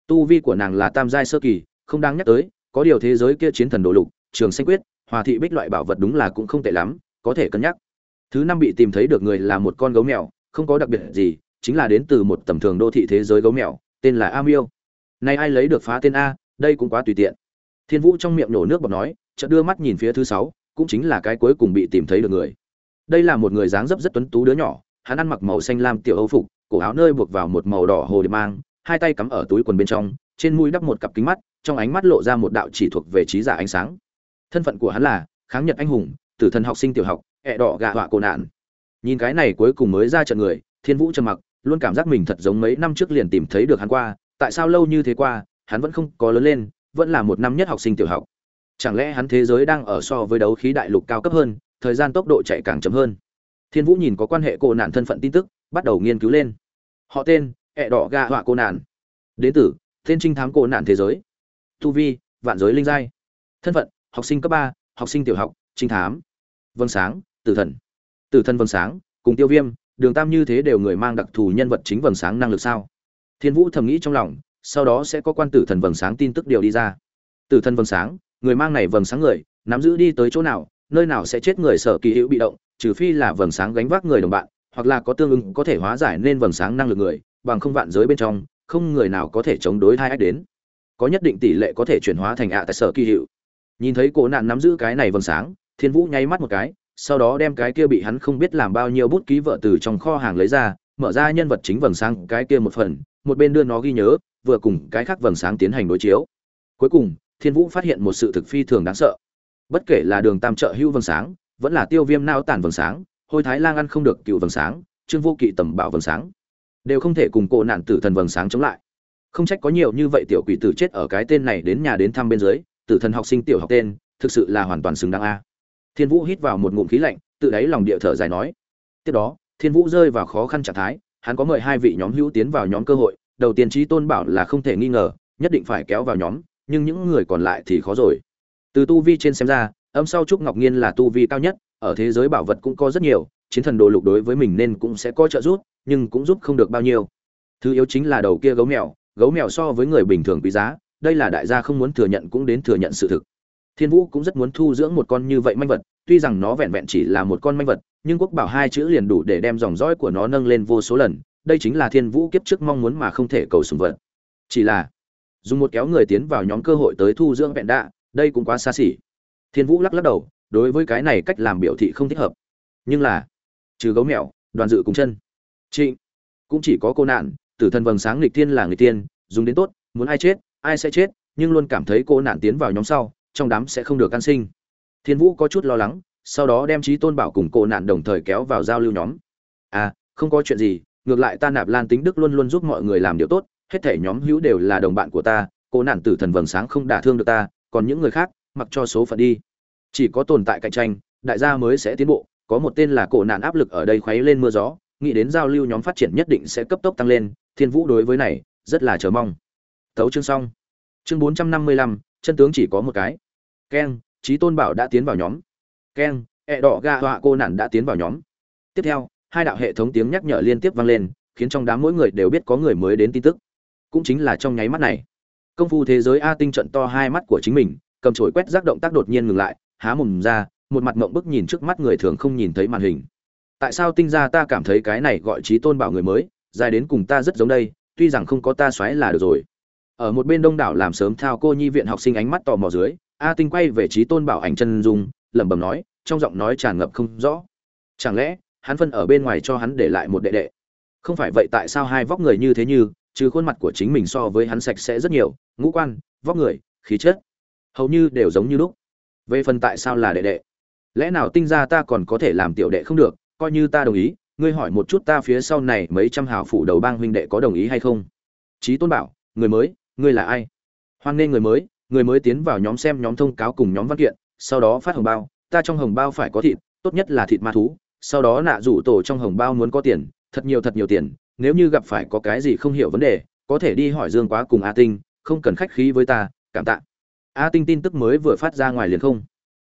Tu vi của nàng là tam giai sơ kỳ, không đáng nhắc tới, có điều thế giới kia chiến thần đồ lục, trường xanh quyết, hòa thị bích loại bảo vật đúng là cũng không tệ lắm, có thể cân nhắc thứ năm bị tìm thấy được người là một con gấu mèo, không có đặc biệt gì, chính là đến từ một tầm thường đô thị thế giới gấu mèo, tên là a miêu nay ai lấy được phá tên a, đây cũng quá tùy tiện. Thiên vũ trong miệng nổ nước bọt nói, chợt đưa mắt nhìn phía thứ sáu, cũng chính là cái cuối cùng bị tìm thấy được người. Đây là một người dáng dấp rất tuấn tú đứa nhỏ, hắn ăn mặc màu xanh lam tiểu âu phục, cổ áo nơi buộc vào một màu đỏ hồ điệp mang, hai tay cắm ở túi quần bên trong, trên mũi đắp một cặp kính mắt, trong ánh mắt lộ ra một đạo chỉ thuộc về trí giả ánh sáng. Thân phận của hắn là kháng nhật anh hùng, tử thần học sinh tiểu học ẹ đỏ gạ họa cổ nạn. Nhìn cái này cuối cùng mới ra trận người, thiên vũ trầm mặc, luôn cảm giác mình thật giống mấy năm trước liền tìm thấy được hắn qua, tại sao lâu như thế qua, hắn vẫn không có lớn lên, vẫn là một năm nhất học sinh tiểu học. Chẳng lẽ hắn thế giới đang ở so với đấu khí đại lục cao cấp hơn, thời gian tốc độ chạy càng chậm hơn? Thiên vũ nhìn có quan hệ cô nạn thân phận tin tức, bắt đầu nghiên cứu lên. Họ tên, ẹ đỏ gạ họa cô nạn. Đến tử, tên trinh thám cô nạn thế giới. Tu vi, vạn giới linh giai. Thân phận, học sinh cấp ba, học sinh tiểu học, trinh thám. Vâng sáng tử thần. Tử thần vầng sáng, cùng tiêu viêm, đường tam như thế đều người mang đặc thù nhân vật chính vầng sáng năng lực sao? Thiên vũ thầm nghĩ trong lòng, sau đó sẽ có quan tử thần vầng sáng tin tức điều đi ra. Tử thần vầng sáng, người mang này vầng sáng người, nắm giữ đi tới chỗ nào, nơi nào sẽ chết người sở kỳ hữu bị động, trừ phi là vầng sáng gánh vác người đồng bạn, hoặc là có tương ứng có thể hóa giải nên vầng sáng năng lực người, bằng không vạn giới bên trong, không người nào có thể chống đối hai ách đến. Có nhất định tỷ lệ có thể chuyển hóa thành ạ tại sở kỳ hiệu nhìn thấy cổ nạn nắm giữ cái này vầng sáng, thiên vũ nháy mắt một cái sau đó đem cái kia bị hắn không biết làm bao nhiêu bút ký vợ từ trong kho hàng lấy ra, mở ra nhân vật chính vầng sáng cái kia một phần, một bên đưa nó ghi nhớ, vừa cùng cái khác vầng sáng tiến hành đối chiếu. Cuối cùng, thiên vũ phát hiện một sự thực phi thường đáng sợ. Bất kể là đường tam trợ hưu vầng sáng, vẫn là tiêu viêm nao tản vầng sáng, hôi thái lang ăn không được cựu vầng sáng, trương vô kỵ tầm bảo vầng sáng, đều không thể cùng cổ nạn tử thần vầng sáng chống lại. Không trách có nhiều như vậy tiểu quỷ tử chết ở cái tên này đến nhà đến thăm bên dưới, tử thần học sinh tiểu học tên, thực sự là hoàn toàn xứng đáng a thiên vũ hít vào một ngụm khí lạnh, tự đáy lòng địa thở dài nói. Tiếp đó, thiên vũ rơi vào khó khăn trạng thái, hắn có mời hai vị nhóm hữu tiến vào nhóm cơ hội, đầu tiên trí tôn bảo là không thể nghi ngờ, nhất định phải kéo vào nhóm, nhưng những người còn lại thì khó rồi. Từ tu vi trên xem ra, âm sau trúc ngọc nhiên là tu vi cao nhất, ở thế giới bảo vật cũng có rất nhiều, chiến thần đồ lục đối với mình nên cũng sẽ có trợ giúp, nhưng cũng giúp không được bao nhiêu. Thứ yếu chính là đầu kia gấu mèo gấu mèo so với người bình thường quý giá, đây là đại gia không muốn thừa nhận cũng đến thừa nhận sự thực thiên vũ cũng rất muốn thu dưỡng một con như vậy manh vật, tuy rằng nó vẹn vẹn chỉ là một con manh vật, nhưng quốc bảo hai chữ liền đủ để đem dòng dõi của nó nâng lên vô số lần, đây chính là thiên vũ kiếp trước mong muốn mà không thể cầu sùng vật. Chỉ là, dùng một kéo người tiến vào nhóm cơ hội tới thu dưỡng vẹn đạ, đây cũng quá xa xỉ. Thiên vũ lắc lắc đầu, đối với cái này cách làm biểu thị không thích hợp. Nhưng là, trừ gấu mèo, đoàn dự cùng chân. Trịnh cũng chỉ có cô nạn, tử thần vầng sáng nghịch tiên là người tiên dùng đến tốt, muốn ai chết, ai sẽ chết, nhưng luôn cảm thấy cô nạn tiến vào nhóm sau trong đám sẽ không được an sinh. Thiên vũ có chút lo lắng, sau đó đem trí tôn bảo cùng cô nạn đồng thời kéo vào giao lưu nhóm. À không có chuyện gì, ngược lại ta nạp lan tính đức luôn luôn giúp mọi người làm điều tốt, hết thể nhóm hữu đều là đồng bạn của ta cô nạn tử thần vầng sáng không đả thương được ta, còn những người khác, mặc cho số phận đi. Chỉ có tồn tại cạnh tranh, đại gia mới sẽ tiến bộ, có một tên là cổ nạn áp lực ở đây khuấy lên mưa gió, nghĩ đến giao lưu nhóm phát triển nhất định sẽ cấp tốc tăng lên, thiên vũ đối với này, rất là chờ mong. Tấu chương xong. Chương bốn trăm năm mươi lăm chân tướng chỉ có một cái. Keng trí tôn bảo đã tiến vào nhóm. Keng ẹ đỏ ga họa cô nạn đã tiến vào nhóm. Tiếp theo, hai đạo hệ thống tiếng nhắc nhở liên tiếp vang lên, khiến trong đám mỗi người đều biết có người mới đến tin tức. Cũng chính là trong nháy mắt này, công phu thế giới a tinh trận to hai mắt của chính mình, cầm chổi quét rác động tác đột nhiên ngừng lại, há mồm ra, một mặt mộng bức nhìn trước mắt người thường không nhìn thấy màn hình. Tại sao tinh ra ta cảm thấy cái này gọi trí tôn bảo người mới, dài đến cùng ta rất giống đây, tuy rằng không có ta xoáy là được rồi ở một bên đông đảo làm sớm thao cô nhi viện học sinh ánh mắt tò mò dưới, a tinh quay về trí tôn bảo ảnh chân dung, lẩm bẩm nói, trong giọng nói tràn ngập không rõ. Chẳng lẽ, hắn phân ở bên ngoài cho hắn để lại một đệ đệ? Không phải vậy tại sao hai vóc người như thế như, chứ khuôn mặt của chính mình so với hắn sạch sẽ rất nhiều, ngũ quan, vóc người, khí chất, hầu như đều giống như lúc. Về phần tại sao là đệ đệ? Lẽ nào tinh ra ta còn có thể làm tiểu đệ không được, coi như ta đồng ý, ngươi hỏi một chút ta phía sau này mấy trăm hào phủ đầu bang huynh đệ có đồng ý hay không? Trí tôn bảo, người mới ngươi là ai? Hoan nghênh người mới người mới tiến vào nhóm xem nhóm thông cáo cùng nhóm văn kiện, sau đó phát hồng bao, ta trong hồng bao phải có thịt, tốt nhất là thịt ma thú, sau đó nạ rủ tổ trong hồng bao muốn có tiền, thật nhiều thật nhiều tiền, nếu như gặp phải có cái gì không hiểu vấn đề, có thể đi hỏi dương quá cùng a tinh, không cần khách khí với ta, cảm tạ. A tinh tin tức mới vừa phát ra ngoài liền không.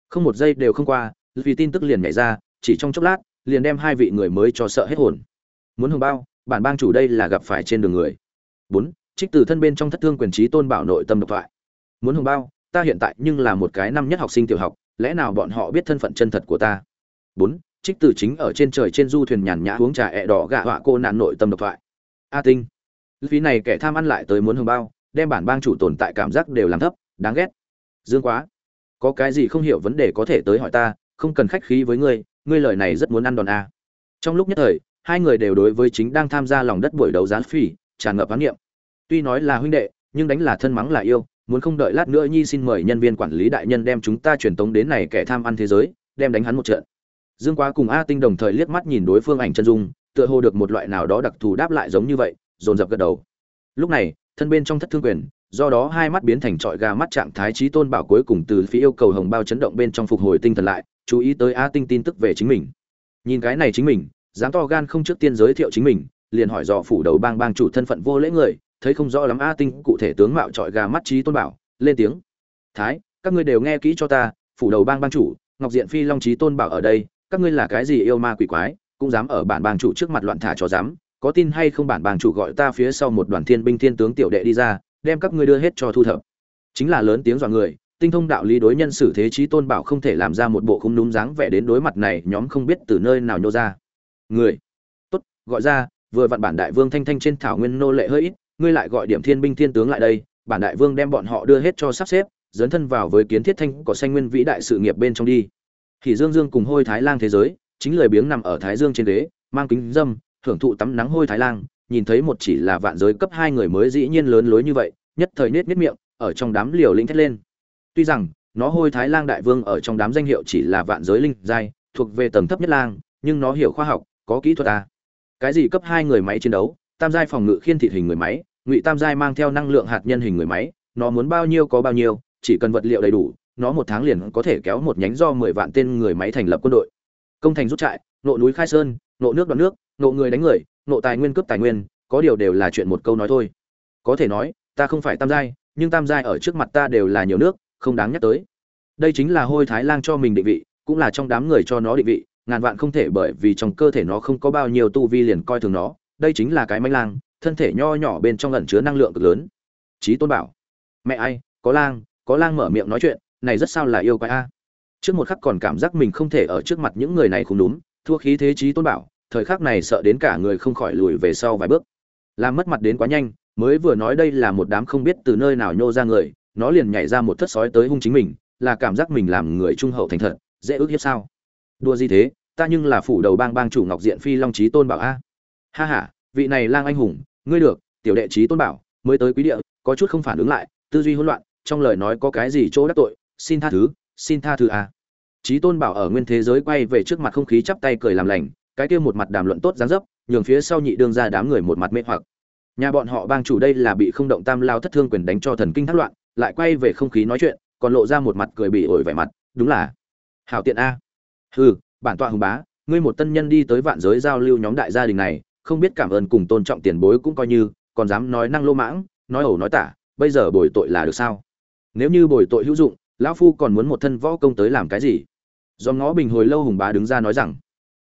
Không một giây đều không qua, vì tin tức liền nhảy ra, chỉ trong chốc lát, liền đem hai vị người mới cho sợ hết hồn. Muốn hồng bao, bản bang chủ đây là gặp phải trên đường người. Bốn trích từ thân bên trong thất thương quyền trí tôn bảo nội tâm độc thoại. Muốn hồng bao, ta hiện tại nhưng là một cái năm nhất học sinh tiểu học, lẽ nào bọn họ biết thân phận chân thật của ta? Bốn, trích từ chính ở trên trời trên du thuyền nhàn nhã uống trà ẹ đỏ gạ họa cô nạn nội tâm độc thoại. A tinh, phí này kẻ tham ăn lại tới muốn hồng bao, đem bản bang chủ tồn tại cảm giác đều làm thấp, đáng ghét. Dương quá, có cái gì không hiểu vấn đề có thể tới hỏi ta, không cần khách khí với ngươi ngươi lời này rất muốn ăn đòn a. Trong lúc nhất thời, hai người đều đối với chính đang tham gia lòng đất buổi đấu giá phỉ, tràn ngập quán niệm tuy nói là huynh đệ, nhưng đánh là thân mắng là yêu, muốn không đợi lát nữa nhi xin mời nhân viên quản lý đại nhân đem chúng ta truyền tống đến này kẻ tham ăn thế giới, đem đánh hắn một trận. Dương quá cùng a tinh đồng thời liếc mắt nhìn đối phương ảnh chân dung, tựa hồ được một loại nào đó đặc thù đáp lại giống như vậy, dồn dập gật đầu. Lúc này, thân bên trong thất thương quyền, do đó hai mắt biến thành trọi gà mắt trạng thái trí tôn bảo cuối cùng từ phía yêu cầu hồng bao chấn động bên trong phục hồi tinh thần lại, chú ý tới a tinh tin tức về chính mình. Nhìn cái này chính mình dám to gan không trước tiên giới thiệu chính mình, liền hỏi dò phủ đầu bang bang chủ thân phận vô lễ người thấy không rõ lắm a tinh cụ thể tướng mạo trọi gà mắt trí tôn bảo, lên tiếng. Thái, các ngươi đều nghe kỹ cho ta, phủ đầu bang bang chủ, ngọc diện phi long trí tôn bảo ở đây, các ngươi là cái gì yêu ma quỷ quái, cũng dám ở bản bang chủ trước mặt loạn thả cho dám, có tin hay không bản bang chủ gọi ta phía sau một đoàn thiên binh thiên tướng tiểu đệ đi ra, đem các ngươi đưa hết cho thu thập. Chính là lớn tiếng dọa người, tinh thông đạo lý đối nhân xử thế trí tôn bảo không thể làm ra một bộ không đúng dáng vẻ đến đối mặt này, nhóm không biết từ nơi nào nhô ra. Người, tốt, gọi ra, vừa vặn bản đại vương thanh thanh trên thảo nguyên nô lệ hơi ít ngươi lại gọi điểm thiên binh thiên tướng lại đây bản đại vương đem bọn họ đưa hết cho sắp xếp dấn thân vào với kiến thiết thanh có xanh nguyên vĩ đại sự nghiệp bên trong đi thì dương dương cùng hôi thái lang thế giới chính lời biếng nằm ở thái dương trên đế, mang kính dâm hưởng thụ tắm nắng hôi thái lang nhìn thấy một chỉ là vạn giới cấp hai người mới dĩ nhiên lớn lối như vậy nhất thời nết nết miệng ở trong đám liều linh thét lên tuy rằng nó hôi thái lang đại vương ở trong đám danh hiệu chỉ là vạn giới linh giai thuộc về tầng thấp nhất lang nhưng nó hiểu khoa học có kỹ thuật à. cái gì cấp hai người máy chiến đấu tam giai phòng ngự khiên thịt hình người máy ngụy tam giai mang theo năng lượng hạt nhân hình người máy, nó muốn bao nhiêu có bao nhiêu, chỉ cần vật liệu đầy đủ, nó một tháng liền có thể kéo một nhánh do mười vạn tên người máy thành lập quân đội. Công thành rút trại, nộ núi khai sơn, nộ nước đoạn nước, nộ người đánh người, nộ tài nguyên cướp tài nguyên, có điều đều là chuyện một câu nói thôi. Có thể nói, ta không phải tam giai, nhưng tam giai ở trước mặt ta đều là nhiều nước, không đáng nhắc tới. Đây chính là hôi thái lang cho mình định vị, cũng là trong đám người cho nó định vị, ngàn vạn không thể bởi vì trong cơ thể nó không có bao nhiêu tu vi liền coi thường nó, đây chính là cái manh lang thân thể nho nhỏ bên trong lẩn chứa năng lượng cực lớn. Trí tôn bảo, mẹ ai, có lang có lang mở miệng nói chuyện, này rất sao là yêu quái a? Trước một khắc còn cảm giác mình không thể ở trước mặt những người này không đúng, thua khí thế trí tôn bảo, thời khắc này sợ đến cả người không khỏi lùi về sau vài bước. Làm mất mặt đến quá nhanh, mới vừa nói đây là một đám không biết từ nơi nào nhô ra người, nó liền nhảy ra một thất sói tới hung chính mình, là cảm giác mình làm người trung hậu thành thật, dễ ước hiếp sao? Đua gì thế, ta nhưng là phủ đầu bang bang chủ ngọc diện phi long trí tôn bảo a. Ha ha, vị này lang anh hùng ngươi được, tiểu đệ trí tôn bảo, mới tới quý địa, có chút không phản ứng lại, tư duy hỗn loạn, trong lời nói có cái gì chỗ đắc tội, xin tha thứ, xin tha thứ à? trí tôn bảo ở nguyên thế giới quay về trước mặt không khí chắp tay cười làm lành, cái kia một mặt đàm luận tốt dáng dấp, nhường phía sau nhị đương ra đám người một mặt mê hoặc nhà bọn họ bang chủ đây là bị không động tam lao thất thương quyền đánh cho thần kinh thất loạn, lại quay về không khí nói chuyện, còn lộ ra một mặt cười bị ổi vẻ mặt, đúng là hảo tiện a hừ, bản tọa hùng bá, ngươi một tân nhân đi tới vạn giới giao lưu nhóm đại gia đình này không biết cảm ơn cùng tôn trọng tiền bối cũng coi như, còn dám nói năng lô mãng, nói ẩu nói tả, bây giờ bồi tội là được sao? Nếu như bồi tội hữu dụng, lão phu còn muốn một thân võ công tới làm cái gì? Do ngó bình hồi lâu hùng bá đứng ra nói rằng,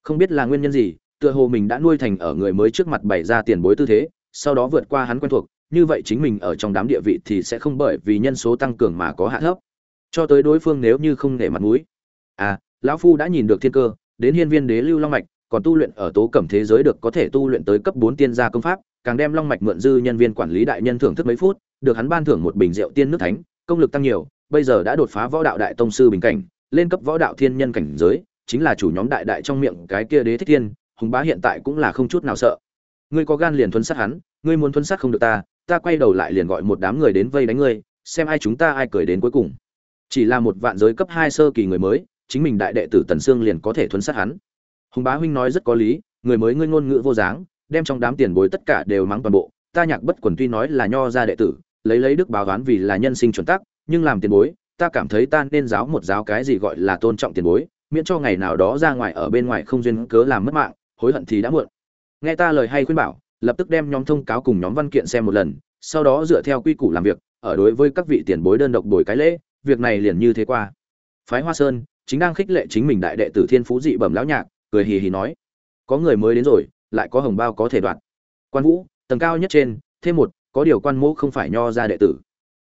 không biết là nguyên nhân gì, tựa hồ mình đã nuôi thành ở người mới trước mặt bày ra tiền bối tư thế, sau đó vượt qua hắn quen thuộc, như vậy chính mình ở trong đám địa vị thì sẽ không bởi vì nhân số tăng cường mà có hạ thấp. Cho tới đối phương nếu như không để mặt mũi. À lão phu đã nhìn được thiên cơ, đến hiên viên đế lưu long mạch còn tu luyện ở tố cẩm thế giới được có thể tu luyện tới cấp bốn tiên gia công pháp, càng đem long mạch mượn dư nhân viên quản lý đại nhân thưởng thức mấy phút, được hắn ban thưởng một bình rượu tiên nước thánh, công lực tăng nhiều, bây giờ đã đột phá võ đạo đại tông sư bình cảnh, lên cấp võ đạo thiên nhân cảnh giới, chính là chủ nhóm đại đại trong miệng cái kia đế thích thiên, hùng bá hiện tại cũng là không chút nào sợ. Ngươi có gan liền thuấn sát hắn, ngươi muốn thuấn sát không được ta ta quay đầu lại liền gọi một đám người đến vây đánh ngươi, xem ai chúng ta ai cười đến cuối cùng. Chỉ là một vạn giới cấp hai sơ kỳ người mới, chính mình đại đệ tử tần sương liền có thể thuấn sát hắn hùng bá huynh nói rất có lý, người mới ngươi ngôn ngữ vô dáng, đem trong đám tiền bối tất cả đều mắng toàn bộ, ta nhạc bất quần tuy nói là nho gia đệ tử, lấy lấy đức báo đoán vì là nhân sinh chuẩn tắc, nhưng làm tiền bối, ta cảm thấy ta nên giáo một giáo cái gì gọi là tôn trọng tiền bối, miễn cho ngày nào đó ra ngoài ở bên ngoài không duyên cớ làm mất mạng, hối hận thì đã muộn. Nghe ta lời hay khuyên bảo, lập tức đem nhóm thông cáo cùng nhóm văn kiện xem một lần, sau đó dựa theo quy củ làm việc, ở đối với các vị tiền bối đơn độc buổi cái lễ, việc này liền như thế qua. Phái hoa sơn, chính đang khích lệ chính mình đại đệ tử thiên phú dị bẩm lão nhạc cười hì hì nói, có người mới đến rồi, lại có hồng bao có thể đoạt. Quan vũ, tầng cao nhất trên, thêm một, có điều quan mẫu không phải nho ra đệ tử.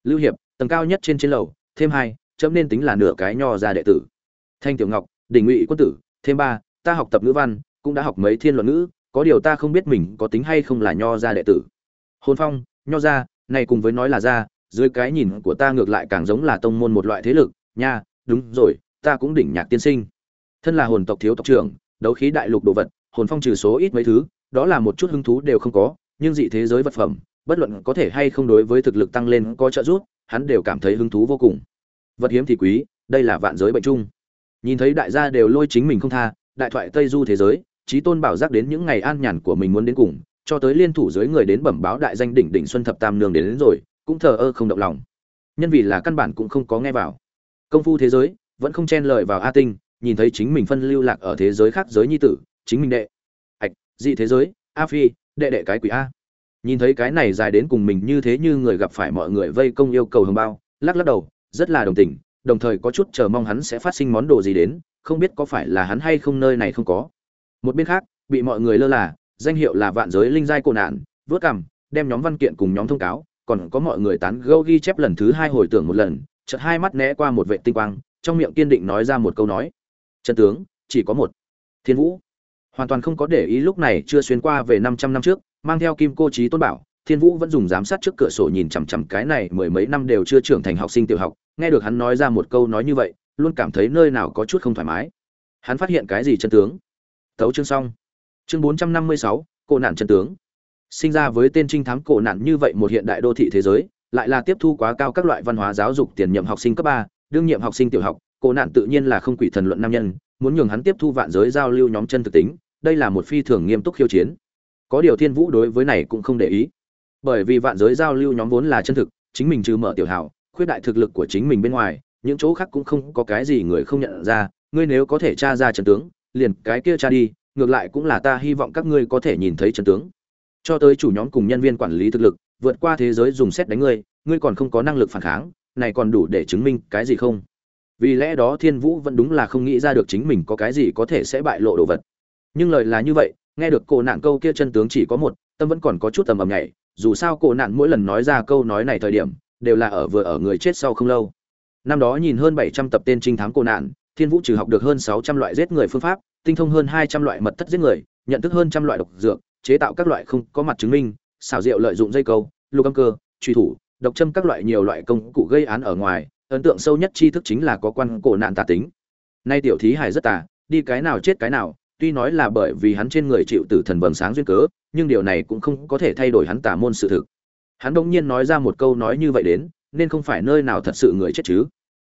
Lưu hiệp, tầng cao nhất trên trên lầu, thêm hai, chấm nên tính là nửa cái nho ra đệ tử. Thanh tiểu ngọc, đỉnh ngụy quân tử, thêm ba, ta học tập ngữ văn, cũng đã học mấy thiên luận ngữ, có điều ta không biết mình có tính hay không là nho gia đệ tử. Hôn phong, nho gia, này cùng với nói là gia, dưới cái nhìn của ta ngược lại càng giống là tông môn một loại thế lực, nha, đúng rồi, ta cũng đỉnh nhạc tiên sinh. Thân là hồn tộc thiếu tộc trưởng đấu khí đại lục đồ vật hồn phong trừ số ít mấy thứ đó là một chút hứng thú đều không có nhưng dị thế giới vật phẩm bất luận có thể hay không đối với thực lực tăng lên có trợ giúp hắn đều cảm thấy hứng thú vô cùng. Vật hiếm thì quý đây là vạn giới bệnh chung. Nhìn thấy đại gia đều lôi chính mình không tha đại thoại tây du thế giới trí tôn bảo giác đến những ngày an nhàn của mình muốn đến cùng cho tới liên thủ dưới người đến bẩm báo đại danh đỉnh đỉnh xuân thập tam nương đến, đến rồi cũng thờ ơ không động lòng. Nhân vì là căn bản cũng không có nghe vào. Công phu thế giới vẫn không chen lời vào a tinh nhìn thấy chính mình phân lưu lạc ở thế giới khác giới nhi tử, chính mình đệ. Ạch, dị thế giới, a phi, đệ đệ cái quỷ a. Nhìn thấy cái này dài đến cùng mình như thế như người gặp phải mọi người vây công yêu cầu hồng bao, lắc lắc đầu, rất là đồng tình, đồng thời có chút chờ mong hắn sẽ phát sinh món đồ gì đến, không biết có phải là hắn hay không nơi này không có. Một bên khác, bị mọi người lơ là, danh hiệu là vạn giới linh giai cổ nạn vớt cằm đem nhóm văn kiện cùng nhóm thông cáo, còn có mọi người tán gẫu ghi chép lần thứ hai hồi tưởng một lần, chợt hai mắt né qua một vệ tinh quang, trong miệng kiên định nói ra một câu nói chân tướng chỉ có một. Thiên vũ. Hoàn toàn không có để ý lúc này chưa xuyên qua về 500 năm trước mang theo kim cô trí tôn bảo thiên vũ vẫn dùng giám sát trước cửa sổ nhìn chằm chằm cái này mười mấy năm đều chưa trưởng thành học sinh tiểu học nghe được hắn nói ra một câu nói như vậy luôn cảm thấy nơi nào có chút không thoải mái. Hắn phát hiện cái gì chân tướng? Tấu chương xong. Chương 456, cổ nạn chân tướng. Sinh ra với tên trinh thám cổ nạn như vậy một hiện đại đô thị thế giới lại là tiếp thu quá cao các loại văn hóa giáo dục tiền nhiệm học sinh cấp ba đương nhiệm học sinh tiểu học cô nạn tự nhiên là không quỷ thần luận nam nhân, muốn nhường hắn tiếp thu vạn giới giao lưu nhóm chân thực tính, đây là một phi thường nghiêm túc khiêu chiến. Có điều thiên vũ đối với này cũng không để ý. Bởi vì vạn giới giao lưu nhóm vốn là chân thực, chính mình trừ mở tiểu hảo khuyết đại thực lực của chính mình bên ngoài, những chỗ khác cũng không có cái gì người không nhận ra, ngươi nếu có thể tra ra trần tướng, liền cái kia tra đi, ngược lại cũng là ta hy vọng các ngươi có thể nhìn thấy trần tướng. Cho tới chủ nhóm cùng nhân viên quản lý thực lực, vượt qua thế giới dùng xét đánh ngươi ngươi còn không có năng lực phản kháng, này còn đủ để chứng minh cái gì không? Vì lẽ đó thiên vũ vẫn đúng là không nghĩ ra được chính mình có cái gì có thể sẽ bại lộ đồ vật. Nhưng lời là như vậy, nghe được cổ nạn câu kia chân tướng chỉ có một, tâm vẫn còn có chút tầm ầm nhảy, dù sao cổ nạn mỗi lần nói ra câu nói này thời điểm, đều là ở vừa ở người chết sau không lâu. Năm đó nhìn hơn bảy trăm tập tên trinh thám cổ nạn, thiên vũ trừ học được hơn sáu trăm loại giết người phương pháp, tinh thông hơn hai trăm loại mật thất giết người, nhận thức hơn trăm loại độc dược, chế tạo các loại không có mặt chứng minh, xảo diệu lợi dụng dây câu, lục âm cơ truy thủ, độc châm các loại nhiều loại công cụ gây án ở ngoài ấn tượng sâu nhất tri thức chính là có quan cổ nạn tà tính. Nay tiểu thí hải rất tà, đi cái nào chết cái nào, tuy nói là bởi vì hắn trên người chịu tử thần vầng sáng duyên cớ, nhưng điều này cũng không có thể thay đổi hắn tà môn sự thực. Hắn bỗng nhiên nói ra một câu nói như vậy đến, nên không phải nơi nào thật sự người chết chứ.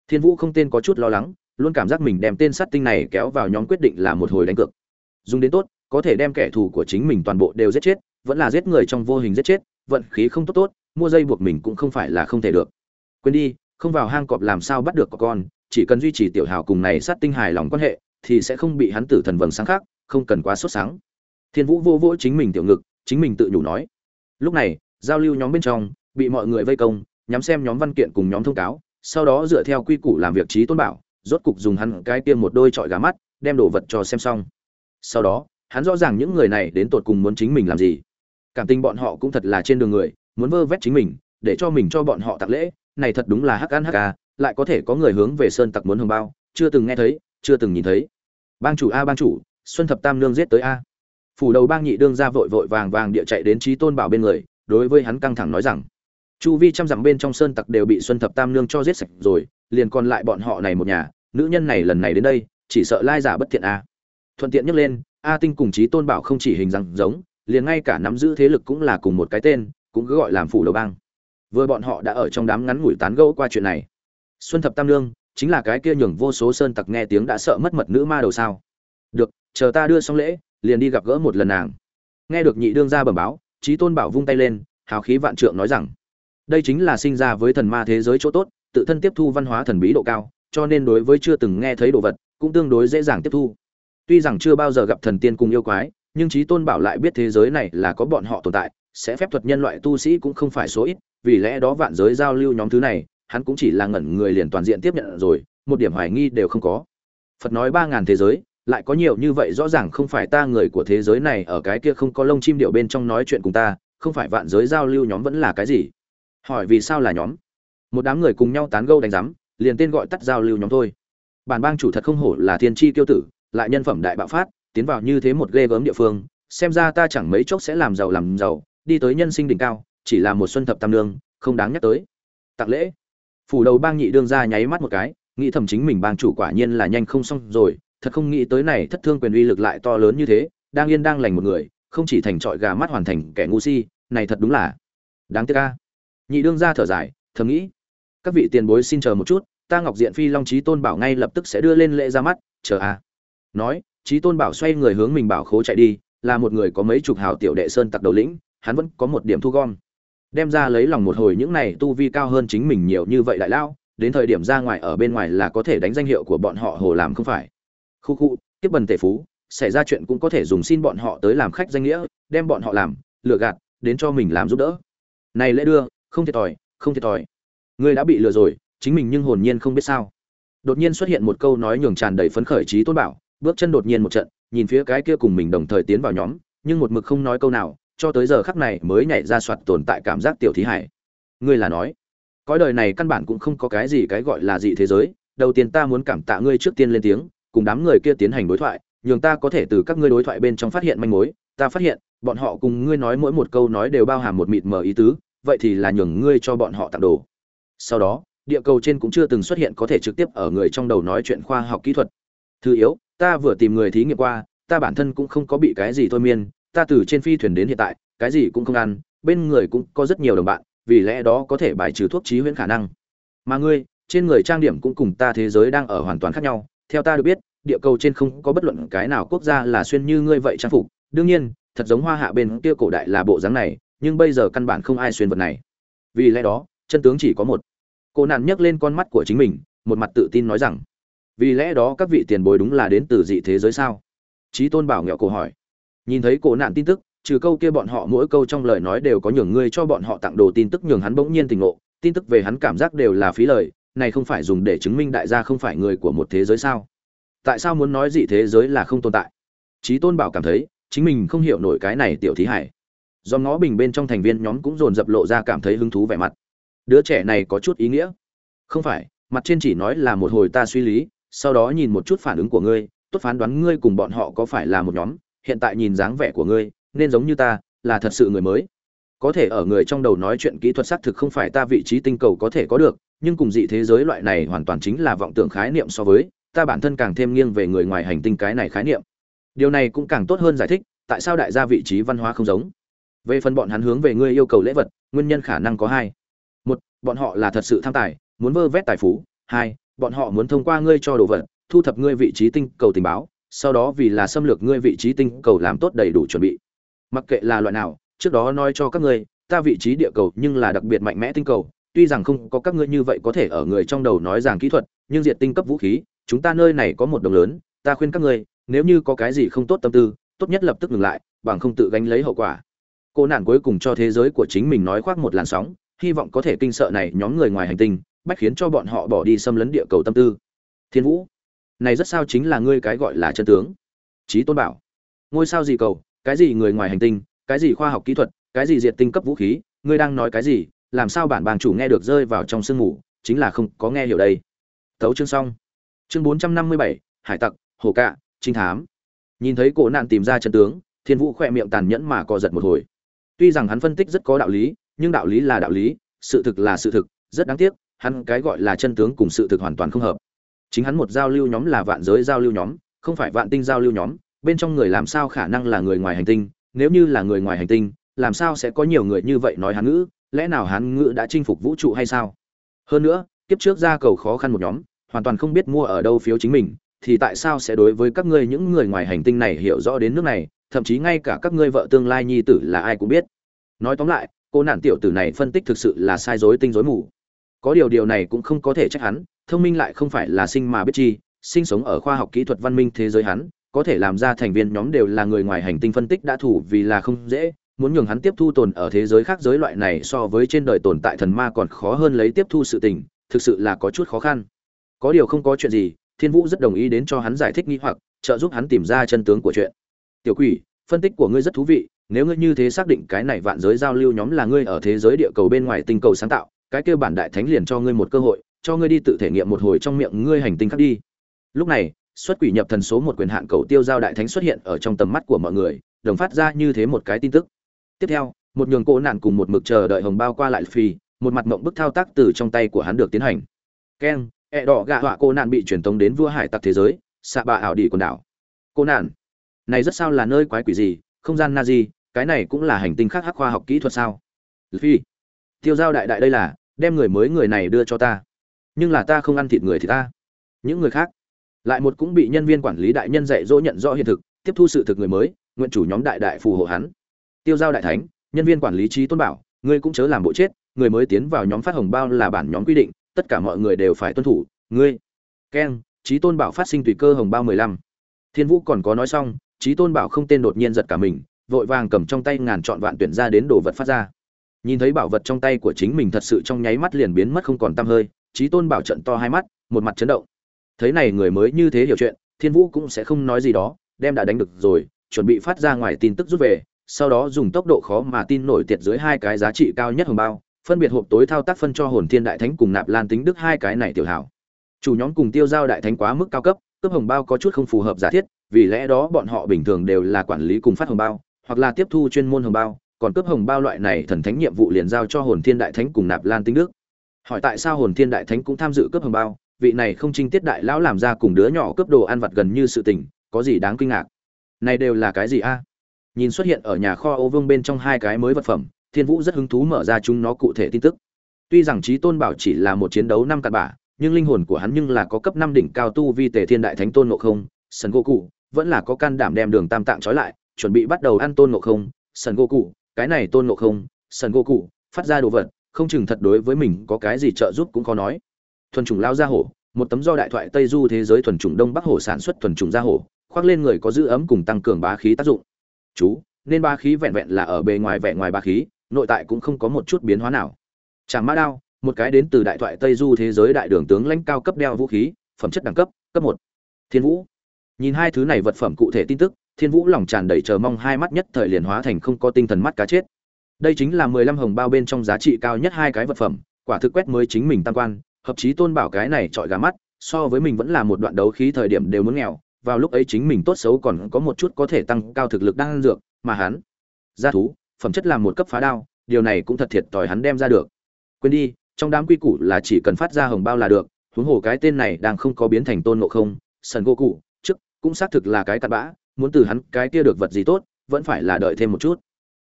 Thiên vũ không tên có chút lo lắng, luôn cảm giác mình đem tên sát tinh này kéo vào nhóm quyết định là một hồi đánh cược. Dùng đến tốt, có thể đem kẻ thù của chính mình toàn bộ đều giết chết, vẫn là giết người trong vô hình giết chết, vận khí không tốt tốt, mua dây buộc mình cũng không phải là không thể được. Quên đi không vào hang cọp làm sao bắt được có con, chỉ cần duy trì tiểu hào cùng này sát tinh hài lòng quan hệ, thì sẽ không bị hắn tử thần vầng sáng khác, không cần quá sốt sáng. Thiên vũ vô vỗ chính mình tiểu ngực, chính mình tự nhủ nói. Lúc này, giao lưu nhóm bên trong, bị mọi người vây công, nhắm xem nhóm văn kiện cùng nhóm thông cáo, sau đó dựa theo quy củ làm việc trí tôn bảo, rốt cục dùng hắn cái tiêm một đôi trọi gà mắt, đem đồ vật cho xem xong. Sau đó, hắn rõ ràng những người này đến tột cùng muốn chính mình làm gì. Cảm tình bọn họ cũng thật là trên đường người, muốn vơ vét chính mình, để cho mình cho bọn họ tặng lễ này thật đúng là hắc ăn hắc à lại có thể có người hướng về sơn tặc muốn hồng bao, chưa từng nghe thấy, chưa từng nhìn thấy. Bang chủ a, bang chủ, xuân thập tam nương giết tới a. Phủ đầu bang nhị đương ra vội vội vàng vàng địa chạy đến trí tôn bảo bên người, đối với hắn căng thẳng nói rằng, chu vi trăm dặm bên trong sơn tặc đều bị xuân thập tam nương cho giết sạch rồi, liền còn lại bọn họ này một nhà, nữ nhân này lần này đến đây, chỉ sợ lai giả bất thiện a. Thuận tiện nhắc lên, a tinh cùng trí tôn bảo không chỉ hình dạng giống, liền ngay cả nắm giữ thế lực cũng là cùng một cái tên, cũng cứ gọi làm phủ đầu bang vừa bọn họ đã ở trong đám ngắn ngủi tán gẫu qua chuyện này. Xuân thập tam lương chính là cái kia nhường vô số sơn tặc nghe tiếng đã sợ mất mật nữ ma đầu sao. Được, chờ ta đưa xong lễ, liền đi gặp gỡ một lần nàng. Nghe được nhị đương ra bẩm báo trí tôn bảo vung tay lên, hào khí vạn trượng nói rằng, đây chính là sinh ra với thần ma thế giới chỗ tốt, tự thân tiếp thu văn hóa thần bí độ cao, cho nên đối với chưa từng nghe thấy đồ vật, cũng tương đối dễ dàng tiếp thu. Tuy rằng chưa bao giờ gặp thần tiên cùng yêu quái, nhưng trí tôn bảo lại biết thế giới này là có bọn họ tồn tại, sẽ phép thuật nhân loại tu sĩ cũng không phải số ít vì lẽ đó vạn giới giao lưu nhóm thứ này, hắn cũng chỉ là ngẩn người liền toàn diện tiếp nhận rồi, một điểm hoài nghi đều không có. Phật nói ba ngàn thế giới, lại có nhiều như vậy rõ ràng không phải ta người của thế giới này, ở cái kia không có lông chim điệu bên trong nói chuyện cùng ta, không phải vạn giới giao lưu nhóm vẫn là cái gì? Hỏi vì sao là nhóm? Một đám người cùng nhau tán gâu đánh giám, liền tên gọi tắt giao lưu nhóm thôi. Bản bang chủ thật không hổ là thiên tri tiêu tử, lại nhân phẩm đại bạo phát, tiến vào như thế một ghê gớm địa phương, xem ra ta chẳng mấy chốc sẽ làm giàu làm giàu, đi tới nhân sinh đỉnh cao chỉ là một xuân thập tam nương không đáng nhắc tới. Tặng lễ. Phủ đầu bang nhị đương ra nháy mắt một cái, nghĩ thầm chính mình bang chủ quả nhiên là nhanh không xong rồi, thật không nghĩ tới này thất thương quyền uy lực lại to lớn như thế, đang yên đang lành một người, không chỉ thành trọi gà mắt hoàn thành kẻ ngu si, này thật đúng là đáng tiếc ca nhị đương ra thở dài, thầm nghĩ, các vị tiền bối xin chờ một chút, ta ngọc diện phi long trí tôn bảo ngay lập tức sẽ đưa lên lễ ra mắt, chờ a. Nói trí tôn bảo xoay người hướng mình bảo khố chạy đi, là một người có mấy chục hào tiểu đệ sơn tặc đầu lĩnh, hắn vẫn có một điểm thu gom đem ra lấy lòng một hồi những này tu vi cao hơn chính mình nhiều như vậy đại lao, đến thời điểm ra ngoài ở bên ngoài là có thể đánh danh hiệu của bọn họ hồ làm không phải. Khu khu, tiếp bần tể phú, xảy ra chuyện cũng có thể dùng xin bọn họ tới làm khách danh nghĩa, đem bọn họ làm, lừa gạt, đến cho mình làm giúp đỡ. Này lễ đưa, không thiệt thòi, không thiệt thòi. Ngươi đã bị lừa rồi, chính mình nhưng hồn nhiên không biết sao. Đột nhiên xuất hiện một câu nói nhường tràn đầy phấn khởi trí tôn bảo, bước chân đột nhiên một trận, nhìn phía cái kia cùng mình đồng thời tiến vào nhóm, nhưng một mực không nói câu nào cho tới giờ khắc này mới nhảy ra soạt tồn tại cảm giác tiểu thí hải. Ngươi là nói, cõi đời này căn bản cũng không có cái gì cái gọi là dị thế giới. Đầu tiên ta muốn cảm tạ ngươi trước tiên lên tiếng, cùng đám người kia tiến hành đối thoại, nhường ta có thể từ các ngươi đối thoại bên trong phát hiện manh mối. Ta phát hiện, bọn họ cùng ngươi nói mỗi một câu nói đều bao hàm một mịt mờ ý tứ, vậy thì là nhường ngươi cho bọn họ tặng đồ. Sau đó, địa cầu trên cũng chưa từng xuất hiện có thể trực tiếp ở người trong đầu nói chuyện khoa học kỹ thuật. Thứ yếu, ta vừa tìm người thí nghiệm qua, ta bản thân cũng không có bị cái gì thôi miên ta từ trên phi thuyền đến hiện tại, cái gì cũng không ăn, bên người cũng có rất nhiều đồng bạn, vì lẽ đó có thể bài trừ thuốc trí huyễn khả năng. Mà ngươi, trên người trang điểm cũng cùng ta thế giới đang ở hoàn toàn khác nhau. Theo ta được biết, địa cầu trên không có bất luận cái nào quốc gia là xuyên như ngươi vậy trang phục. Đương nhiên, thật giống hoa hạ bên kia cổ đại là bộ dáng này, nhưng bây giờ căn bản không ai xuyên vật này. Vì lẽ đó, chân tướng chỉ có một. Cô nạn nhấc lên con mắt của chính mình, một mặt tự tin nói rằng, vì lẽ đó các vị tiền bối đúng là đến từ dị thế giới sao? Trí tôn bảo nghẹo cổ hỏi nhìn thấy cổ nạn tin tức, trừ câu kia bọn họ mỗi câu trong lời nói đều có nhường ngươi cho bọn họ tặng đồ tin tức nhường hắn bỗng nhiên tình ngộ, tin tức về hắn cảm giác đều là phí lời, này không phải dùng để chứng minh đại gia không phải người của một thế giới sao? Tại sao muốn nói dị thế giới là không tồn tại? Trí tôn bảo cảm thấy, chính mình không hiểu nổi cái này tiểu thí hải. Do ngó bình bên trong thành viên nhóm cũng dồn dập lộ ra cảm thấy hứng thú vẻ mặt. Đứa trẻ này có chút ý nghĩa. Không phải, mặt trên chỉ nói là một hồi ta suy lý, sau đó nhìn một chút phản ứng của ngươi, tốt phán đoán ngươi cùng bọn họ có phải là một nhóm hiện tại nhìn dáng vẻ của ngươi, nên giống như ta, là thật sự người mới. Có thể ở người trong đầu nói chuyện kỹ thuật xác thực không phải ta vị trí tinh cầu có thể có được, nhưng cùng dị thế giới loại này hoàn toàn chính là vọng tưởng khái niệm so với, ta bản thân càng thêm nghiêng về người ngoài hành tinh cái này khái niệm. Điều này cũng càng tốt hơn giải thích, tại sao đại gia vị trí văn hóa không giống. Về phần bọn hắn hướng về ngươi yêu cầu lễ vật, nguyên nhân khả năng có hai. Một, bọn họ là thật sự tham tài, muốn vơ vét tài phú. Hai, bọn họ muốn thông qua ngươi cho đồ vật, thu thập ngươi vị trí tinh cầu tình báo sau đó vì là xâm lược ngươi vị trí tinh cầu làm tốt đầy đủ chuẩn bị. Mặc kệ là loại nào, trước đó nói cho các ngươi, ta vị trí địa cầu nhưng là đặc biệt mạnh mẽ tinh cầu, tuy rằng không có các ngươi như vậy có thể ở người trong đầu nói rằng kỹ thuật, nhưng diệt tinh cấp vũ khí, chúng ta nơi này có một đồng lớn, ta khuyên các ngươi, nếu như có cái gì không tốt tâm tư, tốt nhất lập tức ngừng lại, bằng không tự gánh lấy hậu quả. Cô nạn cuối cùng cho thế giới của chính mình nói khoác một làn sóng, hy vọng có thể kinh sợ này nhóm người ngoài hành tinh, bách khiến cho bọn họ bỏ đi xâm lấn địa cầu tâm tư. Thiên vũ này rất sao chính là ngươi cái gọi là chân tướng. Trí tôn bảo, ngôi sao gì cầu, cái gì người ngoài hành tinh, cái gì khoa học kỹ thuật, cái gì diệt tinh cấp vũ khí, ngươi đang nói cái gì, làm sao bản bàng chủ nghe được rơi vào trong sương ngủ chính là không có nghe hiểu đây. Thấu chương xong. Chương bốn trăm năm mươi bảy, hải tặc, hồ cạ, trinh thám. Nhìn thấy cổ nạn tìm ra chân tướng, thiên vũ khỏe miệng tàn nhẫn mà co giật một hồi. Tuy rằng hắn phân tích rất có đạo lý, nhưng đạo lý là đạo lý, sự thực là sự thực, rất đáng tiếc, hắn cái gọi là chân tướng cùng sự thực hoàn toàn không hợp chính hắn một giao lưu nhóm là vạn giới giao lưu nhóm, không phải vạn tinh giao lưu nhóm, bên trong người làm sao khả năng là người ngoài hành tinh, nếu như là người ngoài hành tinh, làm sao sẽ có nhiều người như vậy nói hán ngữ, lẽ nào hán ngữ đã chinh phục vũ trụ hay sao? Hơn nữa, kiếp trước ra cầu khó khăn một nhóm, hoàn toàn không biết mua ở đâu phiếu chính mình, thì tại sao sẽ đối với các ngươi những người ngoài hành tinh này hiểu rõ đến nước này, thậm chí ngay cả các ngươi vợ tương lai nhi tử là ai cũng biết. Nói tóm lại, cô nạn tiểu tử này phân tích thực sự là sai dối tinh dối mù có điều điều này cũng không có thể trách hắn, thông minh lại không phải là sinh mà biết chi, sinh sống ở khoa học kỹ thuật văn minh thế giới hắn, có thể làm ra thành viên nhóm đều là người ngoài hành tinh phân tích đã thủ vì là không dễ, muốn nhường hắn tiếp thu tồn ở thế giới khác giới loại này so với trên đời tồn tại thần ma còn khó hơn lấy tiếp thu sự tình, thực sự là có chút khó khăn. Có điều không có chuyện gì, thiên vũ rất đồng ý đến cho hắn giải thích nghi hoặc, trợ giúp hắn tìm ra chân tướng của chuyện. Tiểu quỷ, phân tích của ngươi rất thú vị, nếu ngươi như thế xác định cái này vạn giới giao lưu nhóm là ngươi ở thế giới địa cầu bên ngoài tinh cầu sáng tạo cái kêu bản đại thánh liền cho ngươi một cơ hội cho ngươi đi tự thể nghiệm một hồi trong miệng ngươi hành tinh khác đi. Lúc này xuất quỷ nhập thần số một quyền hạn cầu tiêu giao đại thánh xuất hiện ở trong tầm mắt của mọi người đồng phát ra như thế một cái tin tức. Tiếp theo một nhường cô nạn cùng một mực chờ đợi hồng bao qua lại phi một mặt mộng bức thao tác từ trong tay của hắn được tiến hành. Keng ẹ đỏ gạ họa cô nạn bị truyền tống đến vua hải tặc thế giới xạ bạ ảo đi quần đảo. Cô nạn này rất sao là nơi quái quỷ gì không gian na gì, cái này cũng là hành tinh khác hắc khoa học kỹ thuật sao? Phi tiêu giao đại đại đây là, đem người mới người này đưa cho ta. Nhưng là ta không ăn thịt người thì ta. Những người khác, lại một cũng bị nhân viên quản lý đại nhân dạy dỗ nhận rõ hiện thực, tiếp thu sự thực người mới, nguyện chủ nhóm đại đại phù hộ hắn. Tiêu giao đại thánh, nhân viên quản lý trí tôn bảo, ngươi cũng chớ làm bộ chết, người mới tiến vào nhóm phát hồng bao là bản nhóm quy định, tất cả mọi người đều phải tuân thủ, ngươi. Keng, trí tôn bảo phát sinh tùy cơ hồng bao mười lăm. Thiên vũ còn có nói xong, trí tôn bảo không tên đột nhiên giật cả mình, vội vàng cầm trong tay ngàn trọn vạn tuyển ra đến đồ vật phát ra nhìn thấy bảo vật trong tay của chính mình thật sự trong nháy mắt liền biến mất không còn tăm hơi trí tôn bảo trận to hai mắt, một mặt chấn động. Thấy này người mới như thế hiểu chuyện, thiên vũ cũng sẽ không nói gì đó, đem đã đánh được rồi, chuẩn bị phát ra ngoài tin tức rút về, sau đó dùng tốc độ khó mà tin nổi tiệt dưới hai cái giá trị cao nhất hồng bao, phân biệt hộp tối thao tác phân cho hồn thiên đại thánh cùng nạp lan tính đức hai cái này tiểu hảo. Chủ nhóm cùng tiêu giao đại thánh quá mức cao cấp cấp hồng bao có chút không phù hợp giả thiết, vì lẽ đó bọn họ bình thường đều là quản lý cùng phát hồng bao, hoặc là tiếp thu chuyên môn hồng bao còn cướp hồng bao loại này thần thánh nhiệm vụ liền giao cho hồn thiên đại thánh cùng nạp lan tinh đức. Hỏi tại sao hồn thiên đại thánh cũng tham dự cướp hồng bao, vị này không trinh tiết đại lão làm ra cùng đứa nhỏ cướp đồ ăn vặt gần như sự tình, có gì đáng kinh ngạc? Này đều là cái gì a? Nhìn xuất hiện ở nhà kho ô vương bên trong hai cái mới vật phẩm, thiên vũ rất hứng thú mở ra chúng nó cụ thể tin tức. Tuy rằng trí tôn bảo chỉ là một chiến đấu năm cặn bả nhưng linh hồn của hắn nhưng là có cấp năm đỉnh cao tu vi tề thiên đại thánh tôn ngộ không, sần gỗ cụ vẫn là có can đảm đem đường tam tạng trói lại, chuẩn bị bắt đầu ăn tôn ngộ không, sần gỗ cụ cái này tôn ngộ không, sần gỗ cụ, phát ra đồ vật, không chừng thật đối với mình có cái gì trợ giúp cũng khó nói. Thuần chủng lao ra hổ, một tấm do đại thoại tây du thế giới thuần chủng đông bắc hổ sản xuất thuần chủng ra hổ, khoác lên người có giữ ấm cùng tăng cường bá khí tác dụng. Chú, nên bá khí vẹn vẹn là ở bề ngoài vẻ ngoài bá khí, nội tại cũng không có một chút biến hóa nào. Chàng mã đao, một cái đến từ đại thoại tây du thế giới đại đường tướng lãnh cao cấp đeo vũ khí, phẩm chất đẳng cấp cấp một. Thiên vũ. Nhìn hai thứ này vật phẩm cụ thể tin tức thiên vũ lòng tràn đầy chờ mong hai mắt nhất thời liền hóa thành không có tinh thần mắt cá chết. Đây chính là mười lăm hồng bao bên trong giá trị cao nhất hai cái vật phẩm, quả thực quét mới chính mình tam quan, hợp chí tôn bảo cái này trọi gà mắt, so với mình vẫn là một đoạn đấu khí thời điểm đều muốn nghèo, vào lúc ấy chính mình tốt xấu còn có một chút có thể tăng cao thực lực đang ăn dược, mà hắn, gia thú, phẩm chất là một cấp phá đao, điều này cũng thật thiệt tỏi hắn đem ra được. Quên đi, trong đám quy củ là chỉ cần phát ra hồng bao là được, huống hồ cái tên này đang không có biến thành tôn ngộ không, sần gỗ cụ trước cũng xác thực là cái cặn bã muốn từ hắn cái kia được vật gì tốt, vẫn phải là đợi thêm một chút.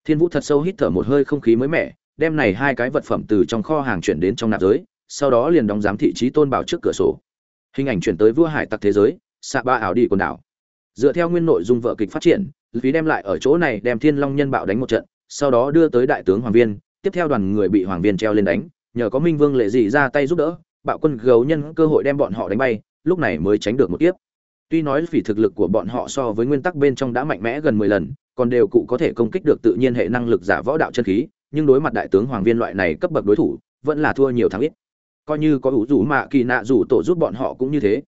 Thiên vũ thật sâu hít thở một hơi không khí mới mẻ, đem này hai cái vật phẩm từ trong kho hàng chuyển đến trong nạp giới, sau đó liền đóng giám thị trí tôn bảo trước cửa sổ. Hình ảnh chuyển tới vua hải tặc thế giới, xạ ba ảo đi quần đảo. Dựa theo nguyên nội dung vợ kịch phát triển, lý đem lại ở chỗ này đem thiên long nhân bạo đánh một trận, sau đó đưa tới đại tướng hoàng viên, tiếp theo đoàn người bị hoàng viên treo lên đánh, nhờ có minh vương lệ dị ra tay giúp đỡ, bạo quân gấu nhân cơ hội đem bọn họ đánh bay, lúc này mới tránh được một kiếp tuy nói vì thực lực của bọn họ so với nguyên tắc bên trong đã mạnh mẽ gần mười lần còn đều cụ có thể công kích được tự nhiên hệ năng lực giả võ đạo chân khí nhưng đối mặt đại tướng hoàng viên loại này cấp bậc đối thủ vẫn là thua nhiều thắng ít. Coi như có vũ rủ mạ kỳ nạ rủ tổ giúp bọn họ cũng như thế.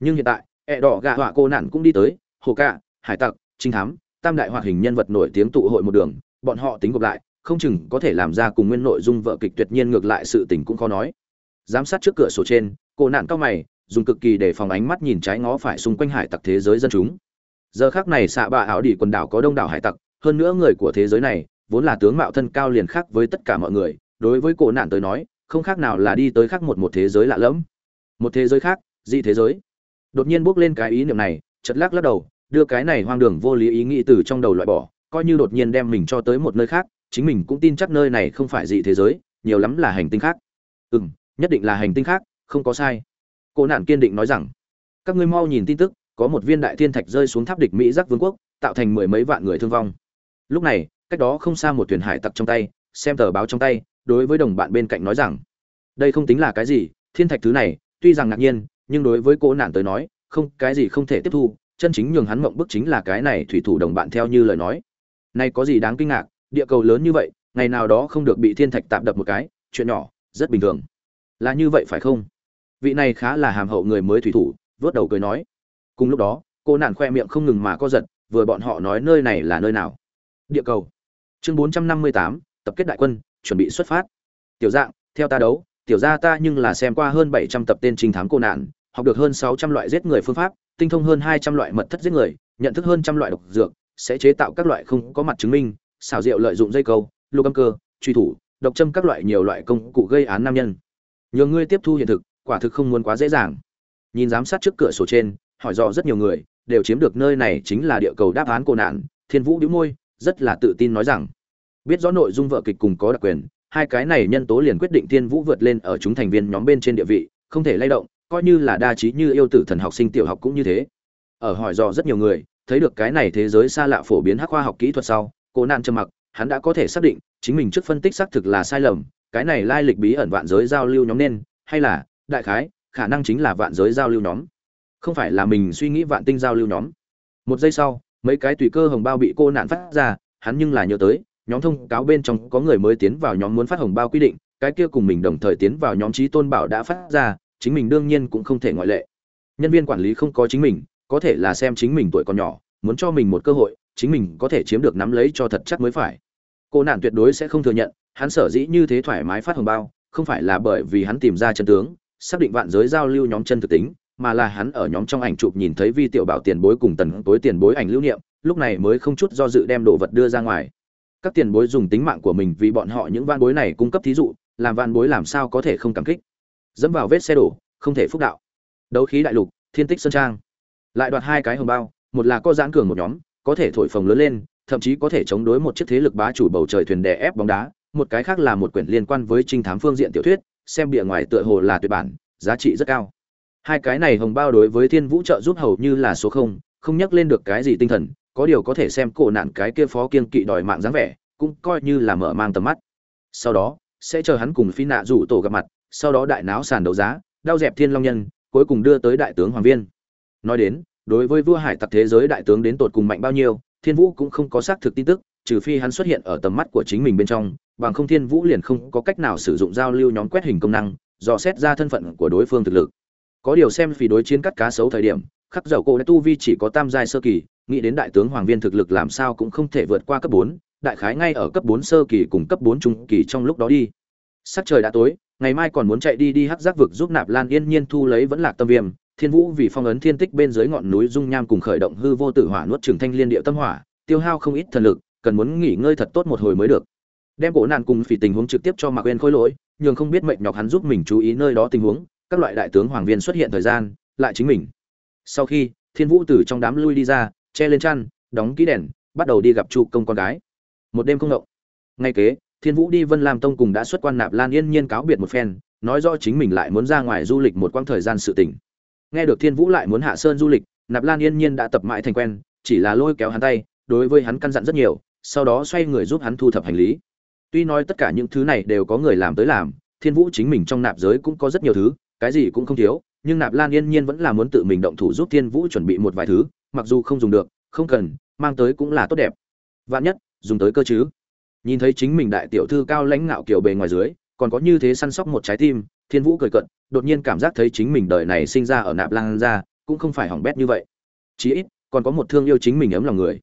Nhưng hiện tại ẹ đỏ gạ họa cô nạn cũng đi tới hồ ca, hải tặc trinh thám tam đại hoạt hình nhân vật nổi tiếng tụ hội một đường bọn họ tính gộp lại không chừng có thể làm ra cùng nguyên nội dung vợ kịch tuyệt nhiên ngược lại sự tình cũng khó nói. Giám sát trước cửa sổ trên cô nạn cao mày dùng cực kỳ để phòng ánh mắt nhìn trái ngó phải xung quanh hải tặc thế giới dân chúng. Giờ khác này xạ bạ ảo đi quần đảo có đông đảo hải tặc, hơn nữa người của thế giới này vốn là tướng mạo thân cao liền khác với tất cả mọi người, đối với cổ nạn tới nói, không khác nào là đi tới khác một một thế giới lạ lẫm. Một thế giới khác, dị thế giới. Đột nhiên bước lên cái ý niệm này chật lắc lắc đầu, đưa cái này hoang đường vô lý ý nghĩ từ trong đầu loại bỏ, coi như đột nhiên đem mình cho tới một nơi khác, chính mình cũng tin chắc nơi này không phải dị thế giới, nhiều lắm là hành tinh khác. Ừ m nhất định là hành tinh khác, không có sai cô nạn kiên định nói rằng, các ngươi mau nhìn tin tức, có một viên đại thiên thạch rơi xuống tháp địch mỹ giác vương quốc, tạo thành mười mấy vạn người thương vong. Lúc này, cách đó không xa một thuyền hải tặc trong tay, xem tờ báo trong tay, đối với đồng bạn bên cạnh nói rằng, đây không tính là cái gì, thiên thạch thứ này, tuy rằng ngạc nhiên, nhưng đối với cô nạn tới nói, không, cái gì không thể tiếp thu, chân chính nhường hắn mộng bức chính là cái này thủy thủ đồng bạn theo như lời nói. Này có gì đáng kinh ngạc, địa cầu lớn như vậy, ngày nào đó không được bị thiên thạch tạm đập một cái, chuyện nhỏ, rất bình thường. Là như vậy phải không? Vị này khá là hàm hậu người mới thủy thủ, vớt đầu cười nói. Cùng lúc đó, cô nạn khoe miệng không ngừng mà co giật, vừa bọn họ nói nơi này là nơi nào? Địa cầu. Chương bốn trăm năm mươi tám, tập kết đại quân, chuẩn bị xuất phát. Tiểu dạng, theo ta đấu, tiểu gia ta nhưng là xem qua hơn bảy trăm tập tên trinh thám cô nạn, học được hơn sáu trăm loại giết người phương pháp, tinh thông hơn hai trăm loại mật thất giết người, nhận thức hơn trăm loại độc dược, sẽ chế tạo các loại không có mặt chứng minh, xảo diệu lợi dụng dây câu lô âm cơ, truy thủ, độc châm các loại nhiều loại công cụ gây án nam nhân. Nhờ ngươi tiếp thu hiện thực quả thực không muốn quá dễ dàng. Nhìn giám sát trước cửa sổ trên, hỏi dò rất nhiều người, đều chiếm được nơi này chính là địa cầu đáp án cô nạn, thiên vũ đĩu môi, rất là tự tin nói rằng, biết rõ nội dung vợ kịch cùng có đặc quyền, hai cái này nhân tố liền quyết định thiên vũ vượt lên ở chúng thành viên nhóm bên trên địa vị, không thể lay động, coi như là đa trí như yêu tử thần học sinh tiểu học cũng như thế. Ở hỏi dò rất nhiều người, thấy được cái này thế giới xa lạ phổ biến hắc khoa học kỹ thuật sau, cô nạn trầm mặc, hắn đã có thể xác định, chính mình trước phân tích xác thực là sai lầm, cái này lai lịch bí ẩn vạn giới giao lưu nhóm nên, hay là đại khái, khả năng chính là vạn giới giao lưu nhóm. Không phải là mình suy nghĩ vạn tinh giao lưu nhóm. Một giây sau, mấy cái tùy cơ hồng bao bị cô nạn phát ra, hắn nhưng là nhớ tới, nhóm thông cáo bên trong có người mới tiến vào nhóm muốn phát hồng bao quy định, cái kia cùng mình đồng thời tiến vào nhóm trí tôn bảo đã phát ra, chính mình đương nhiên cũng không thể ngoại lệ. Nhân viên quản lý không có chính mình, có thể là xem chính mình tuổi còn nhỏ, muốn cho mình một cơ hội, chính mình có thể chiếm được nắm lấy cho thật chắc mới phải. Cô nạn tuyệt đối sẽ không thừa nhận, hắn sở dĩ như thế thoải mái phát hồng bao, không phải là bởi vì hắn tìm ra chân tướng xác định vạn giới giao lưu nhóm chân thực tính, mà là hắn ở nhóm trong ảnh chụp nhìn thấy vi tiểu bảo tiền bối cùng tần tối tiền bối ảnh lưu niệm, lúc này mới không chút do dự đem đồ vật đưa ra ngoài. Các tiền bối dùng tính mạng của mình vì bọn họ những van bối này cung cấp thí dụ, làm van bối làm sao có thể không cảm kích? Dẫm vào vết xe đổ, không thể phúc đạo. Đấu khí đại lục, thiên tích sơn trang. Lại đoạt hai cái hồng bao, một là có giãn cường một nhóm, có thể thổi phồng lớn lên, thậm chí có thể chống đối một chiếc thế lực bá chủ bầu trời thuyền đè ép bóng đá, một cái khác là một quyển liên quan với trinh thám phương diện tiểu thuyết xem bìa ngoài tựa hồ là tuyệt bản, giá trị rất cao. Hai cái này hồng bao đối với thiên vũ trợ giúp hầu như là số không không nhắc lên được cái gì tinh thần, có điều có thể xem cổ nạn cái kia phó kiên kỵ đòi mạng dáng vẻ, cũng coi như là mở mang tầm mắt. Sau đó, sẽ chờ hắn cùng phi nạ rủ tổ gặp mặt, sau đó đại náo sàn đấu giá đao dẹp thiên long nhân, cuối cùng đưa tới đại tướng hoàng viên. Nói đến, đối với vua hải tặc thế giới đại tướng đến tột cùng mạnh bao nhiêu, thiên vũ cũng không có xác thực tin tức trừ phi hắn xuất hiện ở tầm mắt của chính mình bên trong, bằng không thiên vũ liền không có cách nào sử dụng giao lưu nhóm quét hình công năng, dò xét ra thân phận của đối phương thực lực. Có điều xem vì đối chiến cắt cá sấu thời điểm, khắc dầu cô đã tu vi chỉ có tam giai sơ kỳ, nghĩ đến đại tướng hoàng viên thực lực làm sao cũng không thể vượt qua cấp bốn, đại khái ngay ở cấp bốn sơ kỳ cùng cấp bốn trung kỳ trong lúc đó đi. Sắc trời đã tối, ngày mai còn muốn chạy đi đi hắc giác vực giúp nạp lan yên nhiên thu lấy vẫn lạc tâm viêm, thiên vũ vì phong ấn thiên tích bên dưới ngọn núi dung nham cùng khởi động hư vô tử hỏa nuốt trường thanh liên điệu tâm hỏa, tiêu hao không ít thần lực cần muốn nghỉ ngơi thật tốt một hồi mới được. Đem cổ nạn cùng phỉ tình huống trực tiếp cho mạc quên khôi lỗi, nhường không biết mệnh nhọc hắn giúp mình chú ý nơi đó tình huống, các loại đại tướng hoàng viên xuất hiện thời gian, lại chính mình. Sau khi, thiên vũ từ trong đám lui đi ra, che lên chăn, đóng ký đèn, bắt đầu đi gặp trụ công con gái. Một đêm không động. Ngay kế, thiên vũ đi vân lam tông cùng đã xuất quan nạp lan yên nhiên cáo biệt một phen, nói rõ chính mình lại muốn ra ngoài du lịch một quãng thời gian sự tỉnh nghe được thiên vũ lại muốn hạ sơn du lịch, nạp lan yên nhiên đã tập mãi thành quen, chỉ là lôi kéo hắn tay, đối với hắn căn dặn rất nhiều sau đó xoay người giúp hắn thu thập hành lý. Tuy nói tất cả những thứ này đều có người làm tới làm, thiên vũ chính mình trong nạp giới cũng có rất nhiều thứ, cái gì cũng không thiếu, nhưng nạp lan yên nhiên vẫn là muốn tự mình động thủ giúp thiên vũ chuẩn bị một vài thứ, mặc dù không dùng được, không cần, mang tới cũng là tốt đẹp. Vạn nhất, dùng tới cơ chứ? Nhìn thấy chính mình đại tiểu thư cao lãnh ngạo kiểu bề ngoài dưới, còn có như thế săn sóc một trái tim, thiên vũ cười cận đột nhiên cảm giác thấy chính mình đời này sinh ra ở nạp lan ra, cũng không phải hỏng bét như vậy. Chí ít, còn có một thương yêu chính mình ấm lòng người.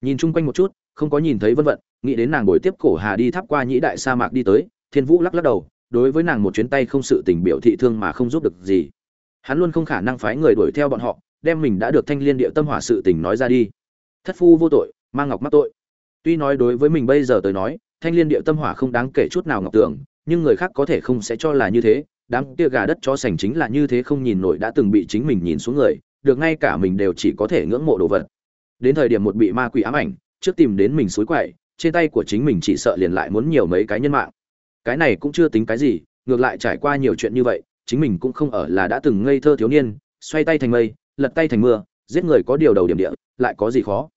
Nhìn chung quanh một chút không có nhìn thấy vân vận, nghĩ đến nàng buổi tiếp cổ hà đi tháp qua nhĩ đại sa mạc đi tới, thiên vũ lắc lắc đầu, đối với nàng một chuyến tay không sự tình biểu thị thương mà không giúp được gì. Hắn luôn không khả năng phái người đuổi theo bọn họ, đem mình đã được thanh liên địa tâm hỏa sự tình nói ra đi. Thất phu vô tội mang ngọc mắc tội. Tuy nói đối với mình bây giờ tới nói, thanh liên địa tâm hỏa không đáng kể chút nào ngọc tưởng, nhưng người khác có thể không sẽ cho là như thế, đám kia gà đất cho sành chính là như thế không nhìn nổi đã từng bị chính mình nhìn xuống người, được ngay cả mình đều chỉ có thể ngưỡng mộ đồ vật. Đến thời điểm một bị ma quỷ ám ảnh trước tìm đến mình suối quậy, trên tay của chính mình chỉ sợ liền lại muốn nhiều mấy cái nhân mạng. Cái này cũng chưa tính cái gì, ngược lại trải qua nhiều chuyện như vậy, chính mình cũng không ở là đã từng ngây thơ thiếu niên, xoay tay thành mây, lật tay thành mưa, giết người có điều đầu điểm địa, lại có gì khó.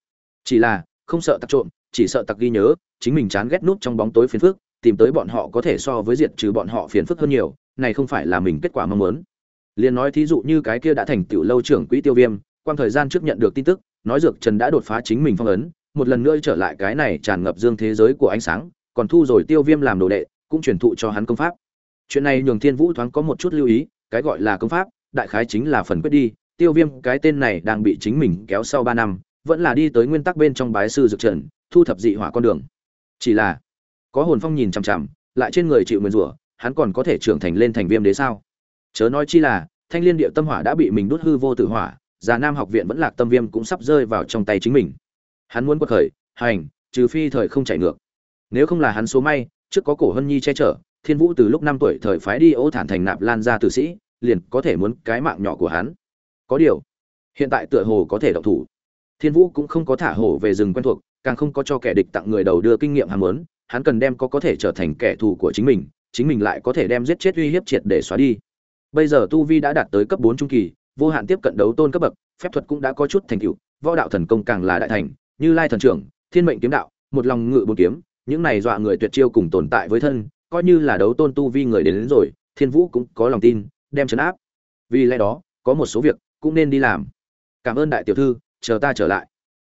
Chỉ là, không sợ tặc trộm, chỉ sợ tặc ghi nhớ, chính mình chán ghét nút trong bóng tối phiền phức, tìm tới bọn họ có thể so với diệt trừ bọn họ phiền phức hơn nhiều, này không phải là mình kết quả mong muốn. Liền nói thí dụ như cái kia đã thành tiểu lâu trưởng quỹ tiêu viêm quan thời gian trước nhận được tin tức, nói dược trần đã đột phá chính mình phong ấn một lần nữa trở lại cái này tràn ngập dương thế giới của ánh sáng, còn thu rồi tiêu viêm làm đồ đệ, cũng truyền thụ cho hắn công pháp. Chuyện này nhường thiên vũ thoáng có một chút lưu ý, cái gọi là công pháp, đại khái chính là phần quyết đi, tiêu viêm, cái tên này đang bị chính mình kéo sau ba năm, vẫn là đi tới nguyên tắc bên trong bái sư dược trần, thu thập dị hỏa con đường. Chỉ là, có hồn phong nhìn chằm chằm, lại trên người chịu nguyền rủa, hắn còn có thể trưởng thành lên thành viêm đế sao? Chớ nói chi là, thanh liên địa tâm hỏa đã bị mình đốt hư vô tử hỏa, già nam học viện vẫn lạc tâm viêm cũng sắp rơi vào trong tay chính mình hắn muốn quật khởi, hành, trừ phi thời không chạy ngược. Nếu không là hắn số may, trước có cổ hân nhi che chở, thiên vũ từ lúc năm tuổi thời phái đi ô thản thành nạp lan ra tử sĩ, liền có thể muốn cái mạng nhỏ của hắn. Có điều, hiện tại tựa hồ có thể động thủ. Thiên vũ cũng không có thả hổ về rừng quen thuộc, càng không có cho kẻ địch tặng người đầu đưa kinh nghiệm ham muốn, hắn cần đem có có thể trở thành kẻ thù của chính mình chính mình lại có thể đem giết chết uy hiếp triệt để xóa đi. Bây giờ tu vi đã đạt tới cấp bốn trung kỳ, vô hạn tiếp cận đấu tôn cấp bậc, phép thuật cũng đã có chút thành tựu, võ đạo thần công càng là đại thành như lai thần trưởng thiên mệnh kiếm đạo một lòng ngự bốn kiếm những này dọa người tuyệt chiêu cùng tồn tại với thân coi như là đấu tôn tu vi người đến, đến rồi thiên vũ cũng có lòng tin đem chấn áp. Vì lẽ đó có một số việc cũng nên đi làm. Cảm ơn đại tiểu thư chờ ta trở lại.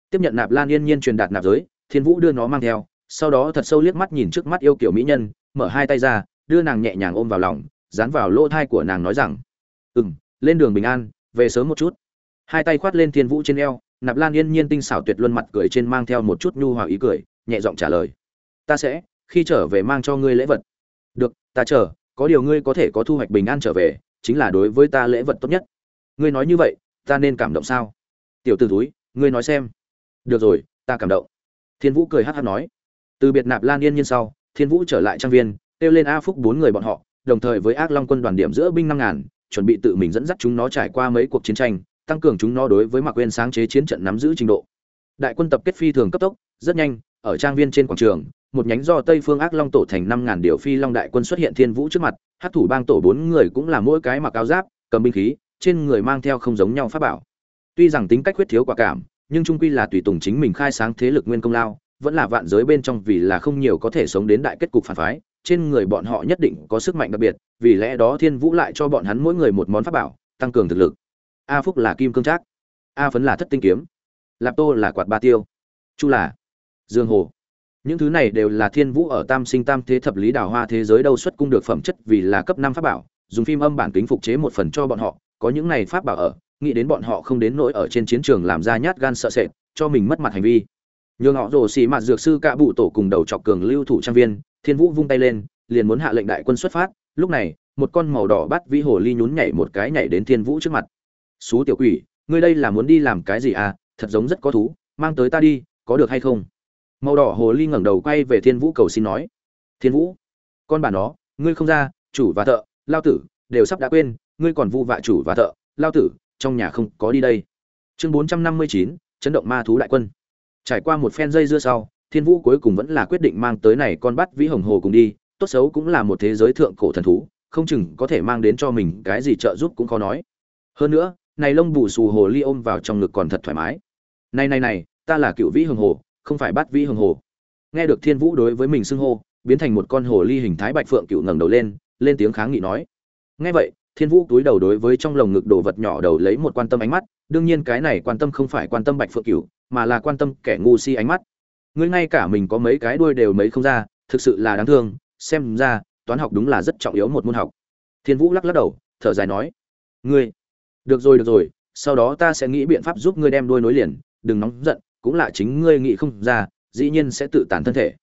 Tiếp nhận nạp lan yên nhiên truyền đạt nạp giới thiên vũ đưa nó mang theo sau đó thật sâu liếc mắt nhìn trước mắt yêu kiểu mỹ nhân mở hai tay ra đưa nàng nhẹ nhàng ôm vào lòng dán vào lỗ thai của nàng nói rằng ừ m lên đường bình an về sớm một chút. Hai tay khoát lên thiên vũ trên eo nạp lan yên nhiên tinh xảo tuyệt luân mặt cười trên mang theo một chút nhu hòa ý cười, nhẹ giọng trả lời. Ta sẽ, khi trở về mang cho ngươi lễ vật. Được, ta chờ, có điều ngươi có thể có thu hoạch bình an trở về, chính là đối với ta lễ vật tốt nhất. Ngươi nói như vậy, ta nên cảm động sao? Tiểu t ử túi ngươi nói xem. Được rồi, ta cảm động. Thiên vũ cười hát hát nói. Từ biệt nạp lan yên nhiên sau, thiên vũ trở lại trang viên, kêu lên a phúc bốn người bọn họ, đồng thời với ác long quân đoàn điểm giữa binh năm ngàn, chuẩn bị tự mình dẫn dắt chúng nó trải qua mấy cuộc chiến tranh tăng cường chúng nó đối với mạc quên sáng chế chiến trận nắm giữ trình độ. Đại quân tập kết phi thường cấp tốc, rất nhanh, ở trang viên trên quảng trường, một nhánh do tây phương ác long tổ thành năm ngàn điều phi long đại quân xuất hiện thiên vũ trước mặt hát thủ bang tổ bốn người cũng là mỗi cái mặc áo giáp, cầm binh khí, trên người mang theo không giống nhau pháp bảo. Tuy rằng tính cách huyết thiếu quả cảm, nhưng trung quy là tùy tùng chính mình khai sáng thế lực nguyên công lao, vẫn là vạn giới bên trong vì là không nhiều có thể sống đến đại kết cục phản phái, trên người bọn họ nhất định có sức mạnh đặc biệt, vì lẽ đó thiên vũ lại cho bọn hắn mỗi người một món pháp bảo, tăng cường thực lực a phúc là kim cương trác. A phấn là thất tinh kiếm. Lạp tô là quạt ba tiêu. Chu là dương hồ. Những thứ này đều là thiên vũ ở tam sinh tam thế thập lý đào hoa thế giới đâu xuất cung được phẩm chất vì là cấp năm pháp bảo, dùng phim âm bản kính phục chế một phần cho bọn họ. Có những này pháp bảo ở, nghĩ đến bọn họ không đến nỗi ở trên chiến trường làm ra nhát gan sợ sệt, cho mình mất mặt hành vi. Nhường họ rồ xì mặt dược sư cạ bụ tổ cùng đầu chọc cường lưu thủ trang viên, thiên vũ vung tay lên, liền muốn hạ lệnh đại quân xuất phát. Lúc này, một con màu đỏ bắt vĩ hồ ly nhún nhảy một cái nhảy đến thiên vũ trước mặt xú tiểu quỷ, ngươi đây là muốn đi làm cái gì à? Thật giống rất có thú, mang tới ta đi, có được hay không? Màu đỏ hồ ly ngẩng đầu quay về thiên vũ cầu xin nói. Thiên vũ, con bà nó, ngươi không ra, chủ và thợ, lao tử, đều sắp đã quên, ngươi còn vu vạ chủ và thợ, lao tử, trong nhà không có đi đây. Chương bốn trăm năm mươi chín, chấn động ma thú đại quân. Trải qua một phen dây dưa sau, thiên vũ cuối cùng vẫn là quyết định mang tới này con bắt vĩ hồng hồ cùng đi. Tốt xấu cũng là một thế giới thượng cổ thần thú, không chừng có thể mang đến cho mình cái gì trợ giúp cũng khó nói. Hơn nữa này lông bù xù hồ ly ôm vào trong ngực còn thật thoải mái. Này này này, ta là cựu vĩ hồng hồ, không phải bát vĩ hồng hồ. Nghe được thiên vũ đối với mình xưng hô, biến thành một con hồ ly hình thái bạch phượng cựu ngẩng đầu lên lên tiếng kháng nghị nói. Nghe vậy, thiên vũ túi đầu đối với trong lồng ngực đồ vật nhỏ đầu lấy một quan tâm ánh mắt, đương nhiên cái này quan tâm không phải quan tâm bạch phượng cựu, mà là quan tâm kẻ ngu si ánh mắt. Ngươi ngay cả mình có mấy cái đuôi đều mấy không ra, thực sự là đáng thương, xem ra, toán học đúng là rất trọng yếu một môn học. Thiên vũ lắc lắc đầu, thở dài nói. Ngươi được rồi được rồi, sau đó ta sẽ nghĩ biện pháp giúp ngươi đem đuôi nối liền, đừng nóng giận, cũng là chính ngươi nghĩ không ra, dĩ nhiên sẽ tự tàn thân thể.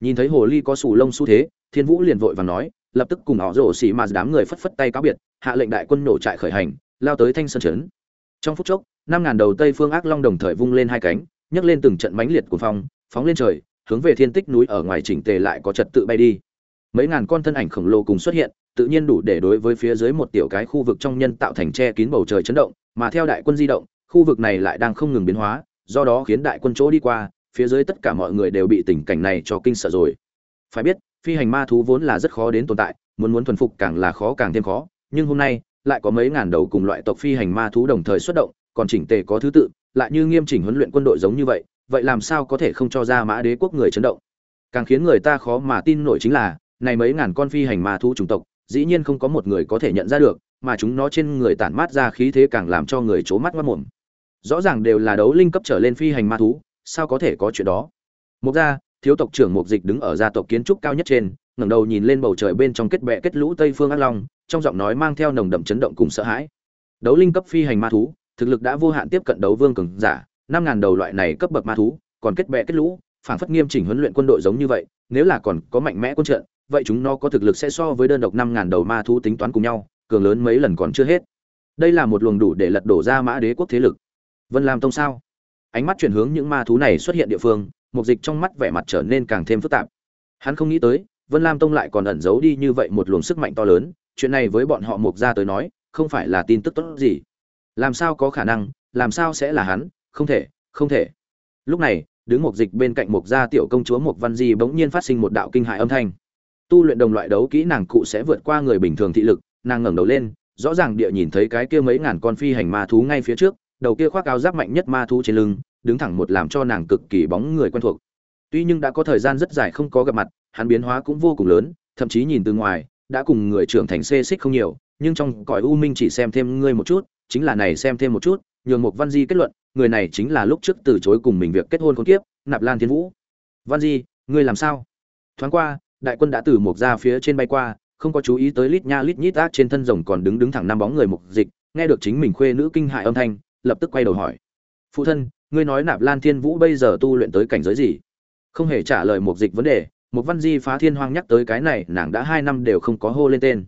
Nhìn thấy hồ ly có sù lông xu thế, thiên vũ liền vội và nói, lập tức cùng họ rổ xỉ mà đám người phất phất tay cáo biệt, hạ lệnh đại quân nổ trại khởi hành, lao tới thanh sơn trấn. Trong phút chốc, năm ngàn đầu tây phương ác long đồng thời vung lên hai cánh, nhấc lên từng trận mãnh liệt của phong, phóng lên trời, hướng về thiên tích núi ở ngoài chỉnh tề lại có trật tự bay đi mấy ngàn con thân ảnh khổng lồ cùng xuất hiện, tự nhiên đủ để đối với phía dưới một tiểu cái khu vực trong nhân tạo thành che kín bầu trời chấn động, mà theo đại quân di động, khu vực này lại đang không ngừng biến hóa, do đó khiến đại quân chỗ đi qua, phía dưới tất cả mọi người đều bị tình cảnh này cho kinh sợ rồi. Phải biết, phi hành ma thú vốn là rất khó đến tồn tại, muốn muốn thuần phục càng là khó càng thêm khó, nhưng hôm nay, lại có mấy ngàn đầu cùng loại tộc phi hành ma thú đồng thời xuất động, còn chỉnh tề có thứ tự, lại như nghiêm chỉnh huấn luyện quân đội giống như vậy vậy làm sao có thể không cho ra mã đế quốc người chấn động? Càng khiến người ta khó mà tin nổi chính là này mấy ngàn con phi hành ma thú chủng tộc, dĩ nhiên không có một người có thể nhận ra được, mà chúng nó trên người tản mát ra khí thế càng làm cho người chố mắt mất mồm. Rõ ràng đều là đấu linh cấp trở lên phi hành ma thú, sao có thể có chuyện đó? Mục ra thiếu tộc trưởng mục dịch đứng ở gia tộc kiến trúc cao nhất trên, ngẩng đầu nhìn lên bầu trời bên trong kết bè kết lũ tây phương ác long, trong giọng nói mang theo nồng đậm chấn động cùng sợ hãi. Đấu linh cấp phi hành ma thú, thực lực đã vô hạn tiếp cận đấu vương cường giả, năm ngàn đầu loại này cấp bậc ma thú, còn kết bè kết lũ phản phất nghiêm chỉnh huấn luyện quân đội giống như vậy, nếu là còn có mạnh mẽ quân trận vậy chúng nó có thực lực sẽ so với đơn độc năm ngàn đầu ma thú tính toán cùng nhau, cường lớn mấy lần còn chưa hết. Đây là một luồng đủ để lật đổ ra mã đế quốc thế lực. Vân lam tông sao? Ánh mắt chuyển hướng những ma thú này xuất hiện địa phương một dịch trong mắt vẻ mặt trở nên càng thêm phức tạp. Hắn không nghĩ tới, vân lam tông lại còn ẩn giấu đi như vậy một luồng sức mạnh to lớn, chuyện này với bọn họ mục ra tới nói, không phải là tin tức tốt gì. Làm sao có khả năng, làm sao sẽ là hắn? Không thể không thể. Lúc này, đứng một dịch bên cạnh một gia tiểu công chúa một văn di bỗng nhiên phát sinh một đạo kinh hại âm thanh tu luyện đồng loại đấu kỹ nàng cụ sẽ vượt qua người bình thường thị lực, nàng ngẩng đầu lên, rõ ràng địa nhìn thấy cái kia mấy ngàn con phi hành ma thú ngay phía trước, đầu kia khoác áo giáp mạnh nhất ma thú trên lưng, đứng thẳng một làm cho nàng cực kỳ bóng người quen thuộc. Tuy nhưng đã có thời gian rất dài không có gặp mặt, hắn biến hóa cũng vô cùng lớn, thậm chí nhìn từ ngoài, đã cùng người trưởng thành xê xích không nhiều, nhưng trong cõi u minh chỉ xem thêm ngươi một chút, chính là này xem thêm một chút, nhường một văn di kết luận, người này chính là lúc trước từ chối cùng mình việc kết hôn con kiếp, nạp lan thiên vũ. Văn di, ngươi làm sao? Thoáng qua đại quân đã từ một ra phía trên bay qua, không có chú ý tới lít nha lít nhít ác trên thân rồng còn đứng đứng thẳng năm bóng người mục dịch, nghe được chính mình khuê nữ kinh hại âm thanh, lập tức quay đầu hỏi. Phụ thân, ngươi nói nạp lan thiên vũ bây giờ tu luyện tới cảnh giới gì? Không hề trả lời mục dịch vấn đề một văn di phá thiên hoang nhắc tới cái này, nàng đã hai năm đều không có hô lên tên.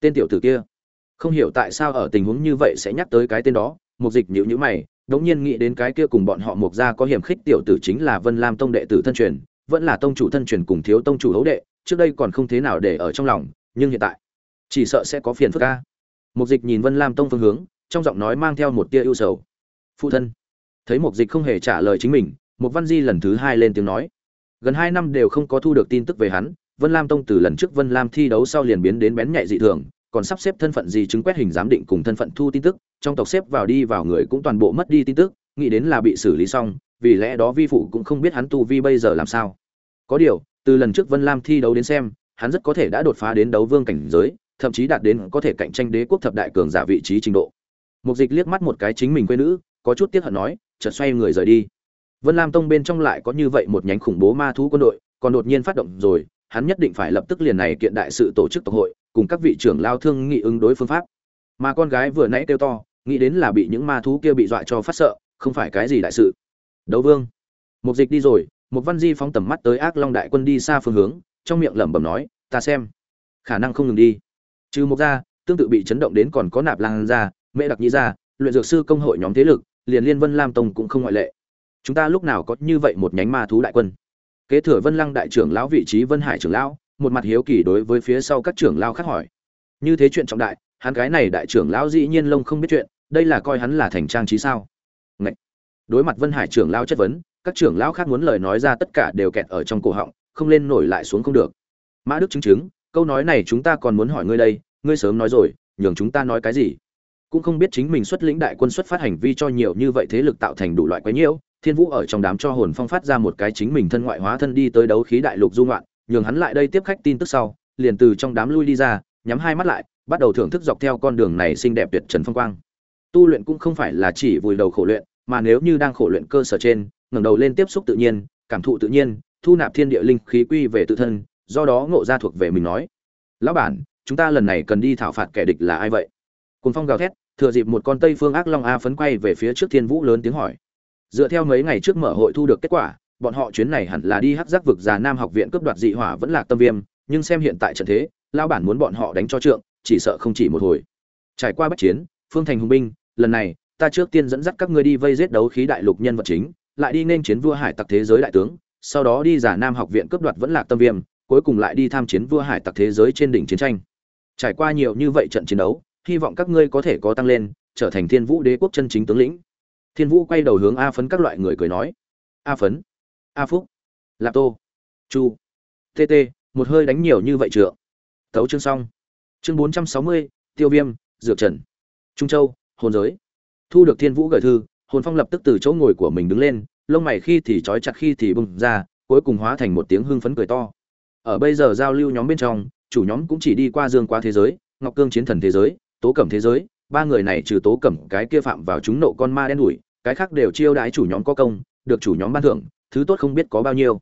Tên tiểu tử kia? Không hiểu tại sao ở tình huống như vậy sẽ nhắc tới cái tên đó, mục dịch nhịu nhữ mày, đống nhiên nghĩ đến cái kia cùng bọn họ mục gia có hiểm khích tiểu tử chính là vân lam tông đệ tử thân truyền vẫn là tông chủ thân truyền cùng thiếu tông chủ hấu đệ, trước đây còn không thế nào để ở trong lòng, nhưng hiện tại, chỉ sợ sẽ có phiền phức ca mục dịch nhìn vân lam tông phương hướng, trong giọng nói mang theo một tia ưu sầu. Phụ thân. Thấy mục dịch không hề trả lời chính mình một văn di lần thứ hai lên tiếng nói. Gần hai năm đều không có thu được tin tức về hắn, vân lam tông từ lần trước vân lam thi đấu sau liền biến đến bén nhạy dị thường, còn sắp xếp thân phận gì chứng quét hình giám định cùng thân phận thu tin tức, trong tộc xếp vào đi vào người cũng toàn bộ mất đi tin tức nghĩ đến là bị xử lý xong, vì lẽ đó vi phụ cũng không biết hắn tu vi bây giờ làm sao. Có điều, từ lần trước vân lam thi đấu đến xem, hắn rất có thể đã đột phá đến đấu vương cảnh giới, thậm chí đạt đến có thể cạnh tranh đế quốc thập đại cường giả vị trí trình độ. Mục dịch liếc mắt một cái chính mình quê nữ, có chút tiếc hận nói, chợt xoay người rời đi. Vân lam tông bên trong lại có như vậy một nhánh khủng bố ma thú quân đội, còn đột nhiên phát động rồi, hắn nhất định phải lập tức liền này kiện đại sự tổ chức tộc hội, cùng các vị trưởng lao thương nghị ứng đối phương pháp. Mà con gái vừa nãy kêu to, nghĩ đến là bị những ma thú kia bị dọa cho phát sợ không phải cái gì đại sự. Đấu vương. Mục dịch đi rồi một văn di phóng tầm mắt tới ác long đại quân đi xa phương hướng, trong miệng lẩm bẩm nói, ta xem. Khả năng không ngừng đi. Trừ một ra, tương tự bị chấn động đến còn có nạp lan ra mẹ đặc nhĩ ra, luyện dược sư công hội nhóm thế lực, liền liên vân lam tông cũng không ngoại lệ. Chúng ta lúc nào có như vậy một nhánh ma thú đại quân? Kế thừa vân lăng đại trưởng lão vị trí vân hải trưởng lão, một mặt hiếu kỳ đối với phía sau các trưởng lão khác hỏi. Như thế chuyện trọng đại, hắn cái này đại trưởng lão dĩ nhiên lông không biết chuyện, đây là coi hắn là thành trang trí sao? Đối mặt vân hải trưởng lão chất vấn, các trưởng lão khác muốn lời nói ra tất cả đều kẹt ở trong cổ họng, không lên nổi lại xuống không được. Mã đức chứng chứng, câu nói này chúng ta còn muốn hỏi ngươi đây, ngươi sớm nói rồi, nhường chúng ta nói cái gì? Cũng không biết chính mình xuất lĩnh đại quân xuất phát hành vi cho nhiều như vậy thế lực tạo thành đủ loại quái nhiễu, thiên vũ ở trong đám cho hồn phong phát ra một cái chính mình thân ngoại hóa thân đi tới đấu khí đại lục du ngoạn, nhường hắn lại đây tiếp khách tin tức sau, liền từ trong đám lui đi ra, nhắm hai mắt lại, bắt đầu thưởng thức dọc theo con đường này xinh đẹp tuyệt trần phong quang. Tu luyện cũng không phải là chỉ vùi đầu khổ luyện mà nếu như đang khổ luyện cơ sở trên, ngẩng đầu lên tiếp xúc tự nhiên, cảm thụ tự nhiên, thu nạp thiên địa linh khí quy về tự thân, do đó ngộ ra thuộc về mình nói. Lão bản, chúng ta lần này cần đi thảo phạt kẻ địch là ai vậy? Cùng phong gào thét, thừa dịp một con tây phương ác long a phấn quay về phía trước thiên vũ lớn tiếng hỏi. Dựa theo mấy ngày trước mở hội thu được kết quả, bọn họ chuyến này hẳn là đi hắc giác vực già nam học viện cướp đoạt dị hỏa vẫn là tâm viêm, nhưng xem hiện tại trận thế, lão bản muốn bọn họ đánh cho trượng, chỉ sợ không chỉ một hồi. Trải qua bất chiến, phương thành hùng binh, lần này ta trước tiên dẫn dắt các ngươi đi vây giết đấu khí đại lục nhân vật chính, lại đi nên chiến vua hải tặc thế giới đại tướng, sau đó đi giả nam học viện cướp đoạt vẫn là tâm viêm, cuối cùng lại đi tham chiến vua hải tặc thế giới trên đỉnh chiến tranh. Trải qua nhiều như vậy trận chiến đấu, hy vọng các ngươi có thể có tăng lên, trở thành thiên vũ đế quốc chân chính tướng lĩnh. Thiên vũ quay đầu hướng a phấn các loại người cười nói. A phấn, a phúc lạp tô, chu tt một hơi đánh nhiều như vậy trượng tấu chương xong. Chương bốn trăm sáu mươi, tiêu viêm, dược trần. Trung châu, hồn giới thu được thiên vũ gửi thư, hồn phong lập tức từ chỗ ngồi của mình đứng lên, lông mày khi thì trói chặt khi thì bung ra, cuối cùng hóa thành một tiếng hưng phấn cười to. Ở bây giờ giao lưu nhóm bên trong, chủ nhóm cũng chỉ đi qua dương qua thế giới, ngọc cương chiến thần thế giới, tố cẩm thế giới, ba người này trừ tố cẩm, cái kia phạm vào chúng nộ con ma đen đủi, cái khác đều chiêu đãi chủ nhóm có công, được chủ nhóm ban thưởng, thứ tốt không biết có bao nhiêu.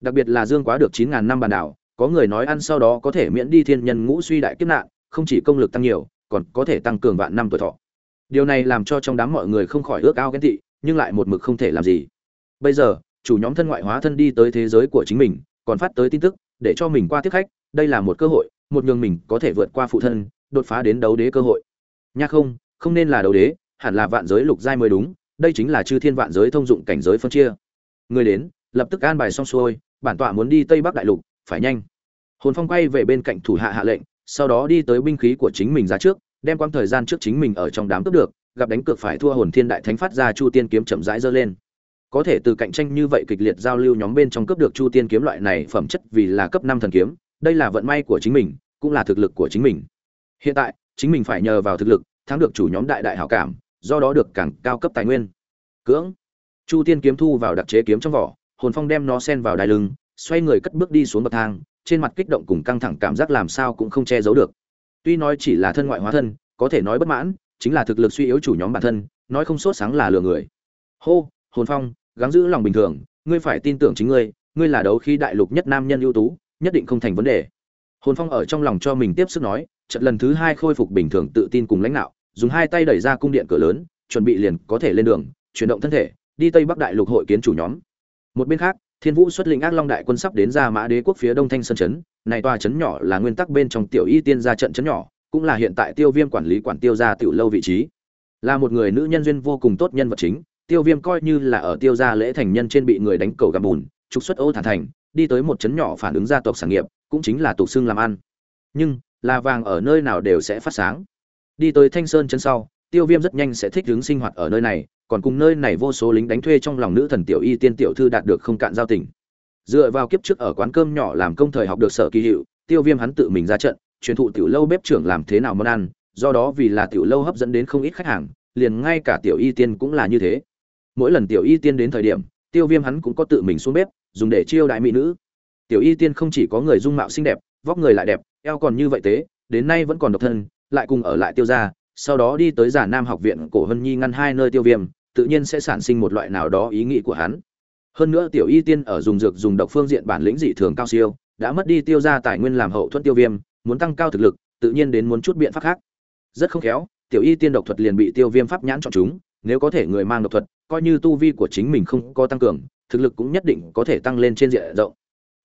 Đặc biệt là dương quá được chín ngàn năm bàn đảo, có người nói ăn sau đó có thể miễn đi thiên nhân ngũ suy đại kiếp nạn, không chỉ công lực tăng nhiều, còn có thể tăng cường vạn năm tuổi thọ điều này làm cho trong đám mọi người không khỏi ước ao ghen tị, nhưng lại một mực không thể làm gì. Bây giờ, chủ nhóm thân ngoại hóa thân đi tới thế giới của chính mình, còn phát tới tin tức, để cho mình qua tiếp khách, đây là một cơ hội, một nhường mình có thể vượt qua phụ thân, đột phá đến đấu đế cơ hội. Nha không không nên là đấu đế, hẳn là vạn giới lục giai mới đúng, đây chính là chư thiên vạn giới thông dụng cảnh giới phân chia. Người đến, lập tức an bài xong xuôi, bản tọa muốn đi tây bắc đại lục, phải nhanh. Hồn phong quay về bên cạnh thủ hạ hạ lệnh, sau đó đi tới binh khí của chính mình ra trước đem quãng thời gian trước chính mình ở trong đám cướp được, gặp đánh cược phải thua hồn thiên đại thánh phát ra chu tiên kiếm chậm rãi dơ lên. Có thể từ cạnh tranh như vậy kịch liệt giao lưu nhóm bên trong cướp được chu tiên kiếm loại này phẩm chất vì là cấp năm thần kiếm, đây là vận may của chính mình, cũng là thực lực của chính mình. Hiện tại, chính mình phải nhờ vào thực lực, thắng được chủ nhóm đại đại hảo cảm, do đó được càng cao cấp tài nguyên. Cưỡng. Chu tiên kiếm thu vào đặc chế kiếm trong vỏ, hồn phong đem nó sen vào đai lưng, xoay người cất bước đi xuống bậc thang, trên mặt kích động cùng căng thẳng cảm giác làm sao cũng không che giấu được tuy nói chỉ là thân ngoại hóa thân, có thể nói bất mãn, chính là thực lực suy yếu chủ nhóm bản thân, nói không sốt sáng là lừa người. Hô, hồn phong, gắng giữ lòng bình thường, ngươi phải tin tưởng chính ngươi ngươi là đấu khí đại lục nhất nam nhân ưu tú, nhất định không thành vấn đề. Hồn phong ở trong lòng cho mình tiếp sức nói trận lần thứ hai khôi phục bình thường tự tin cùng lãnh đạo, dùng hai tay đẩy ra cung điện cửa lớn, chuẩn bị liền có thể lên đường, chuyển động thân thể, đi tây bắc đại lục hội kiến chủ nhóm. Một bên khác, thiên vũ xuất lĩnh ác long đại quân sắp đến ra mã đế quốc phía đông thanh sơn chấn này tòa trấn nhỏ là nguyên tắc bên trong tiểu y tiên gia trận trấn nhỏ, cũng là hiện tại tiêu viêm quản lý quản tiêu gia tiểu lâu vị trí. Là một người nữ nhân duyên vô cùng tốt nhân vật chính, tiêu viêm coi như là ở tiêu gia lễ thành nhân trên bị người đánh cầu gặp bùn, trục xuất ô thản thành, đi tới một trấn nhỏ phản ứng gia tộc sản nghiệp, cũng chính là tục xương làm ăn. Nhưng, là vàng ở nơi nào đều sẽ phát sáng. Đi tới thanh sơn chân sau, tiêu viêm rất nhanh sẽ thích ứng sinh hoạt ở nơi này, còn cùng nơi này vô số lính đánh thuê trong lòng nữ thần tiểu y tiên tiểu thư đạt được không cạn giao tình dựa vào kiếp trước ở quán cơm nhỏ làm công thời học được sở kỳ hiệu, tiêu viêm hắn tự mình ra trận, truyền thụ tiểu lâu bếp trưởng làm thế nào món ăn, do đó vì là tiểu lâu hấp dẫn đến không ít khách hàng, liền ngay cả tiểu y tiên cũng là như thế. Mỗi lần tiểu y tiên đến thời điểm, tiêu viêm hắn cũng có tự mình xuống bếp, dùng để chiêu đại mỹ nữ. Tiểu y tiên không chỉ có người dung mạo xinh đẹp, vóc người lại đẹp, eo còn như vậy thế đến nay vẫn còn độc thân, lại cùng ở lại tiêu gia, sau đó đi tới giả nam học viện cổ hân nhi ngăn hai nơi tiêu viêm, tự nhiên sẽ sản sinh một loại nào đó ý nghĩ của hắn hơn nữa tiểu y tiên ở dùng dược dùng độc phương diện bản lĩnh dị thường cao siêu, đã mất đi tiêu ra tài nguyên làm hậu thuẫn tiêu viêm, muốn tăng cao thực lực, tự nhiên đến muốn chút biện pháp khác. Rất không khéo, tiểu y tiên độc thuật liền bị tiêu viêm pháp nhãn chọn chúng, nếu có thể người mang độc thuật, coi như tu vi của chính mình không có tăng cường, thực lực cũng nhất định có thể tăng lên trên diện rộng.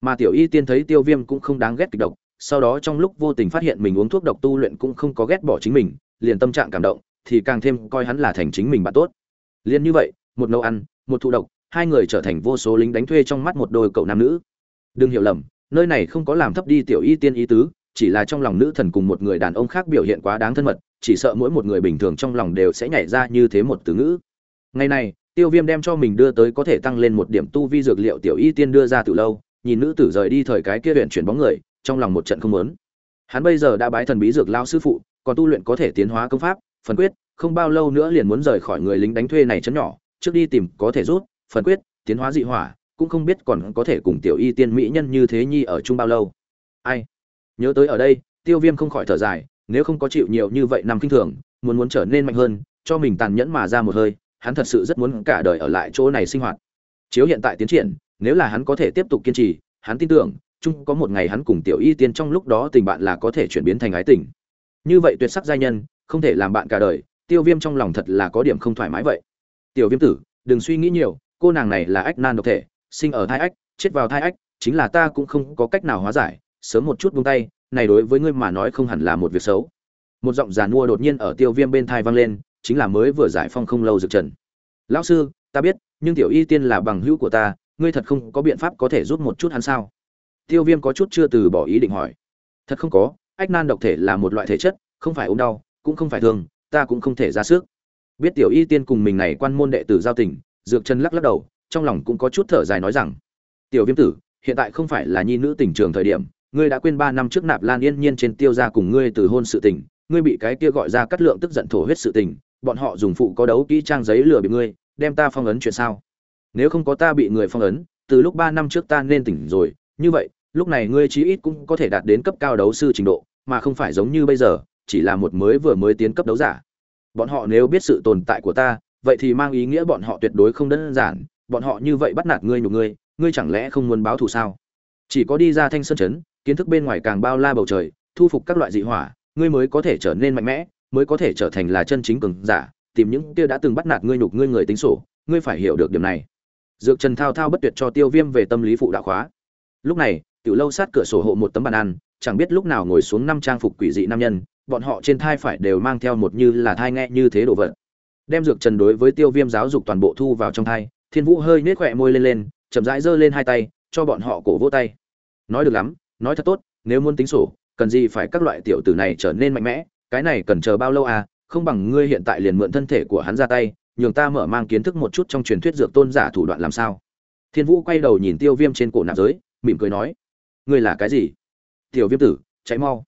Mà tiểu y tiên thấy tiêu viêm cũng không đáng ghét kịch độc, sau đó trong lúc vô tình phát hiện mình uống thuốc độc tu luyện cũng không có ghét bỏ chính mình, liền tâm trạng cảm động, thì càng thêm coi hắn là thành chính mình bạn tốt. Liền như vậy, một nấu ăn, một thụ độc hai người trở thành vô số lính đánh thuê trong mắt một đôi cậu nam nữ. Đừng hiểu lầm, nơi này không có làm thấp đi tiểu y tiên ý tứ, chỉ là trong lòng nữ thần cùng một người đàn ông khác biểu hiện quá đáng thân mật, chỉ sợ mỗi một người bình thường trong lòng đều sẽ nhảy ra như thế một từ ngữ. Ngày này, tiêu viêm đem cho mình đưa tới có thể tăng lên một điểm tu vi dược liệu tiểu y tiên đưa ra từ lâu, nhìn nữ tử rời đi thời cái kia luyện chuyển bóng người, trong lòng một trận không muốn. Hắn bây giờ đã bái thần bí dược lao sư phụ, còn tu luyện có thể tiến hóa công pháp, phần quyết, không bao lâu nữa liền muốn rời khỏi người lính đánh thuê này chấn nhỏ, trước đi tìm có thể rút phần quyết, tiến hóa dị hỏa, cũng không biết còn có thể cùng tiểu y tiên mỹ nhân như thế nhi ở chung bao lâu. Ai? Nhớ tới ở đây, tiêu viêm không khỏi thở dài, nếu không có chịu nhiều như vậy nằm kinh thường, muốn muốn trở nên mạnh hơn, cho mình tàn nhẫn mà ra một hơi, hắn thật sự rất muốn cả đời ở lại chỗ này sinh hoạt. Chiếu hiện tại tiến triển, nếu là hắn có thể tiếp tục kiên trì, hắn tin tưởng, chung có một ngày hắn cùng tiểu y tiên trong lúc đó tình bạn là có thể chuyển biến thành ái tình. Như vậy tuyệt sắc giai nhân, không thể làm bạn cả đời, tiêu viêm trong lòng thật là có điểm không thoải mái vậy. Tiểu viêm tử, đừng suy nghĩ nhiều cô nàng này là ách nan độc thể sinh ở thai ách chết vào thai ách chính là ta cũng không có cách nào hóa giải sớm một chút buông tay này đối với ngươi mà nói không hẳn là một việc xấu. Một giọng giàn mua đột nhiên ở tiêu viêm bên thai vang lên chính là mới vừa giải phong không lâu dược trần. Lão sư ta biết nhưng tiểu y tiên là bằng hữu của ta ngươi thật không có biện pháp có thể giúp một chút hắn sao? Tiêu viêm có chút chưa từ bỏ ý định hỏi. Thật không có ách nan độc thể là một loại thể chất không phải ốm đau cũng không phải thường, ta cũng không thể ra sức. Biết tiểu y tiên cùng mình này quan môn đệ tử giao tình dược chân lắc lắc đầu, trong lòng cũng có chút thở dài nói rằng, tiểu viêm tử, hiện tại không phải là nhi nữ tình trường thời điểm, ngươi đã quên ba năm trước nạp lan yên nhiên trên tiêu ra cùng ngươi từ hôn sự tình, ngươi bị cái kia gọi ra cắt lượng tức giận thổ huyết sự tình, bọn họ dùng phụ có đấu kỹ trang giấy lừa bị ngươi, đem ta phong ấn chuyện sao? Nếu không có ta bị người phong ấn, từ lúc ba năm trước ta nên tỉnh rồi, như vậy, lúc này ngươi chí ít cũng có thể đạt đến cấp cao đấu sư trình độ, mà không phải giống như bây giờ, chỉ là một mới vừa mới tiến cấp đấu giả. Bọn họ nếu biết sự tồn tại của ta vậy thì mang ý nghĩa bọn họ tuyệt đối không đơn giản, bọn họ như vậy bắt nạt ngươi nhục ngươi ngươi chẳng lẽ không muốn báo thù sao? Chỉ có đi ra thanh sơn chấn kiến thức bên ngoài càng bao la bầu trời, thu phục các loại dị hỏa, ngươi mới có thể trở nên mạnh mẽ, mới có thể trở thành là chân chính cường giả, tìm những kia đã từng bắt nạt ngươi nhục ngươi người tính sổ, ngươi phải hiểu được điểm này. Dược trần thao thao bất tuyệt cho tiêu viêm về tâm lý phụ đạo khóa. Lúc này, tiểu lâu sát cửa sổ hộ một tấm bàn ăn, chẳng biết lúc nào ngồi xuống năm trang phục quỷ dị nam nhân, bọn họ trên thai phải đều mang theo một như là thai nghe như thế đồ vật đem dược trần đối với tiêu viêm giáo dục toàn bộ thu vào trong thai, thiên vũ hơi nết khỏe môi lên lên, chậm rãi giơ lên hai tay, cho bọn họ cổ vỗ tay. Nói được lắm, nói thật tốt, nếu muốn tính sổ, cần gì phải các loại tiểu tử này trở nên mạnh mẽ, cái này cần chờ bao lâu à không bằng ngươi hiện tại liền mượn thân thể của hắn ra tay, nhường ta mở mang kiến thức một chút trong truyền thuyết dược tôn giả thủ đoạn làm sao. Thiên vũ quay đầu nhìn tiêu viêm trên cổ nạp giới, mỉm cười nói, ngươi là cái gì? Tiểu viêm tử cháy mau.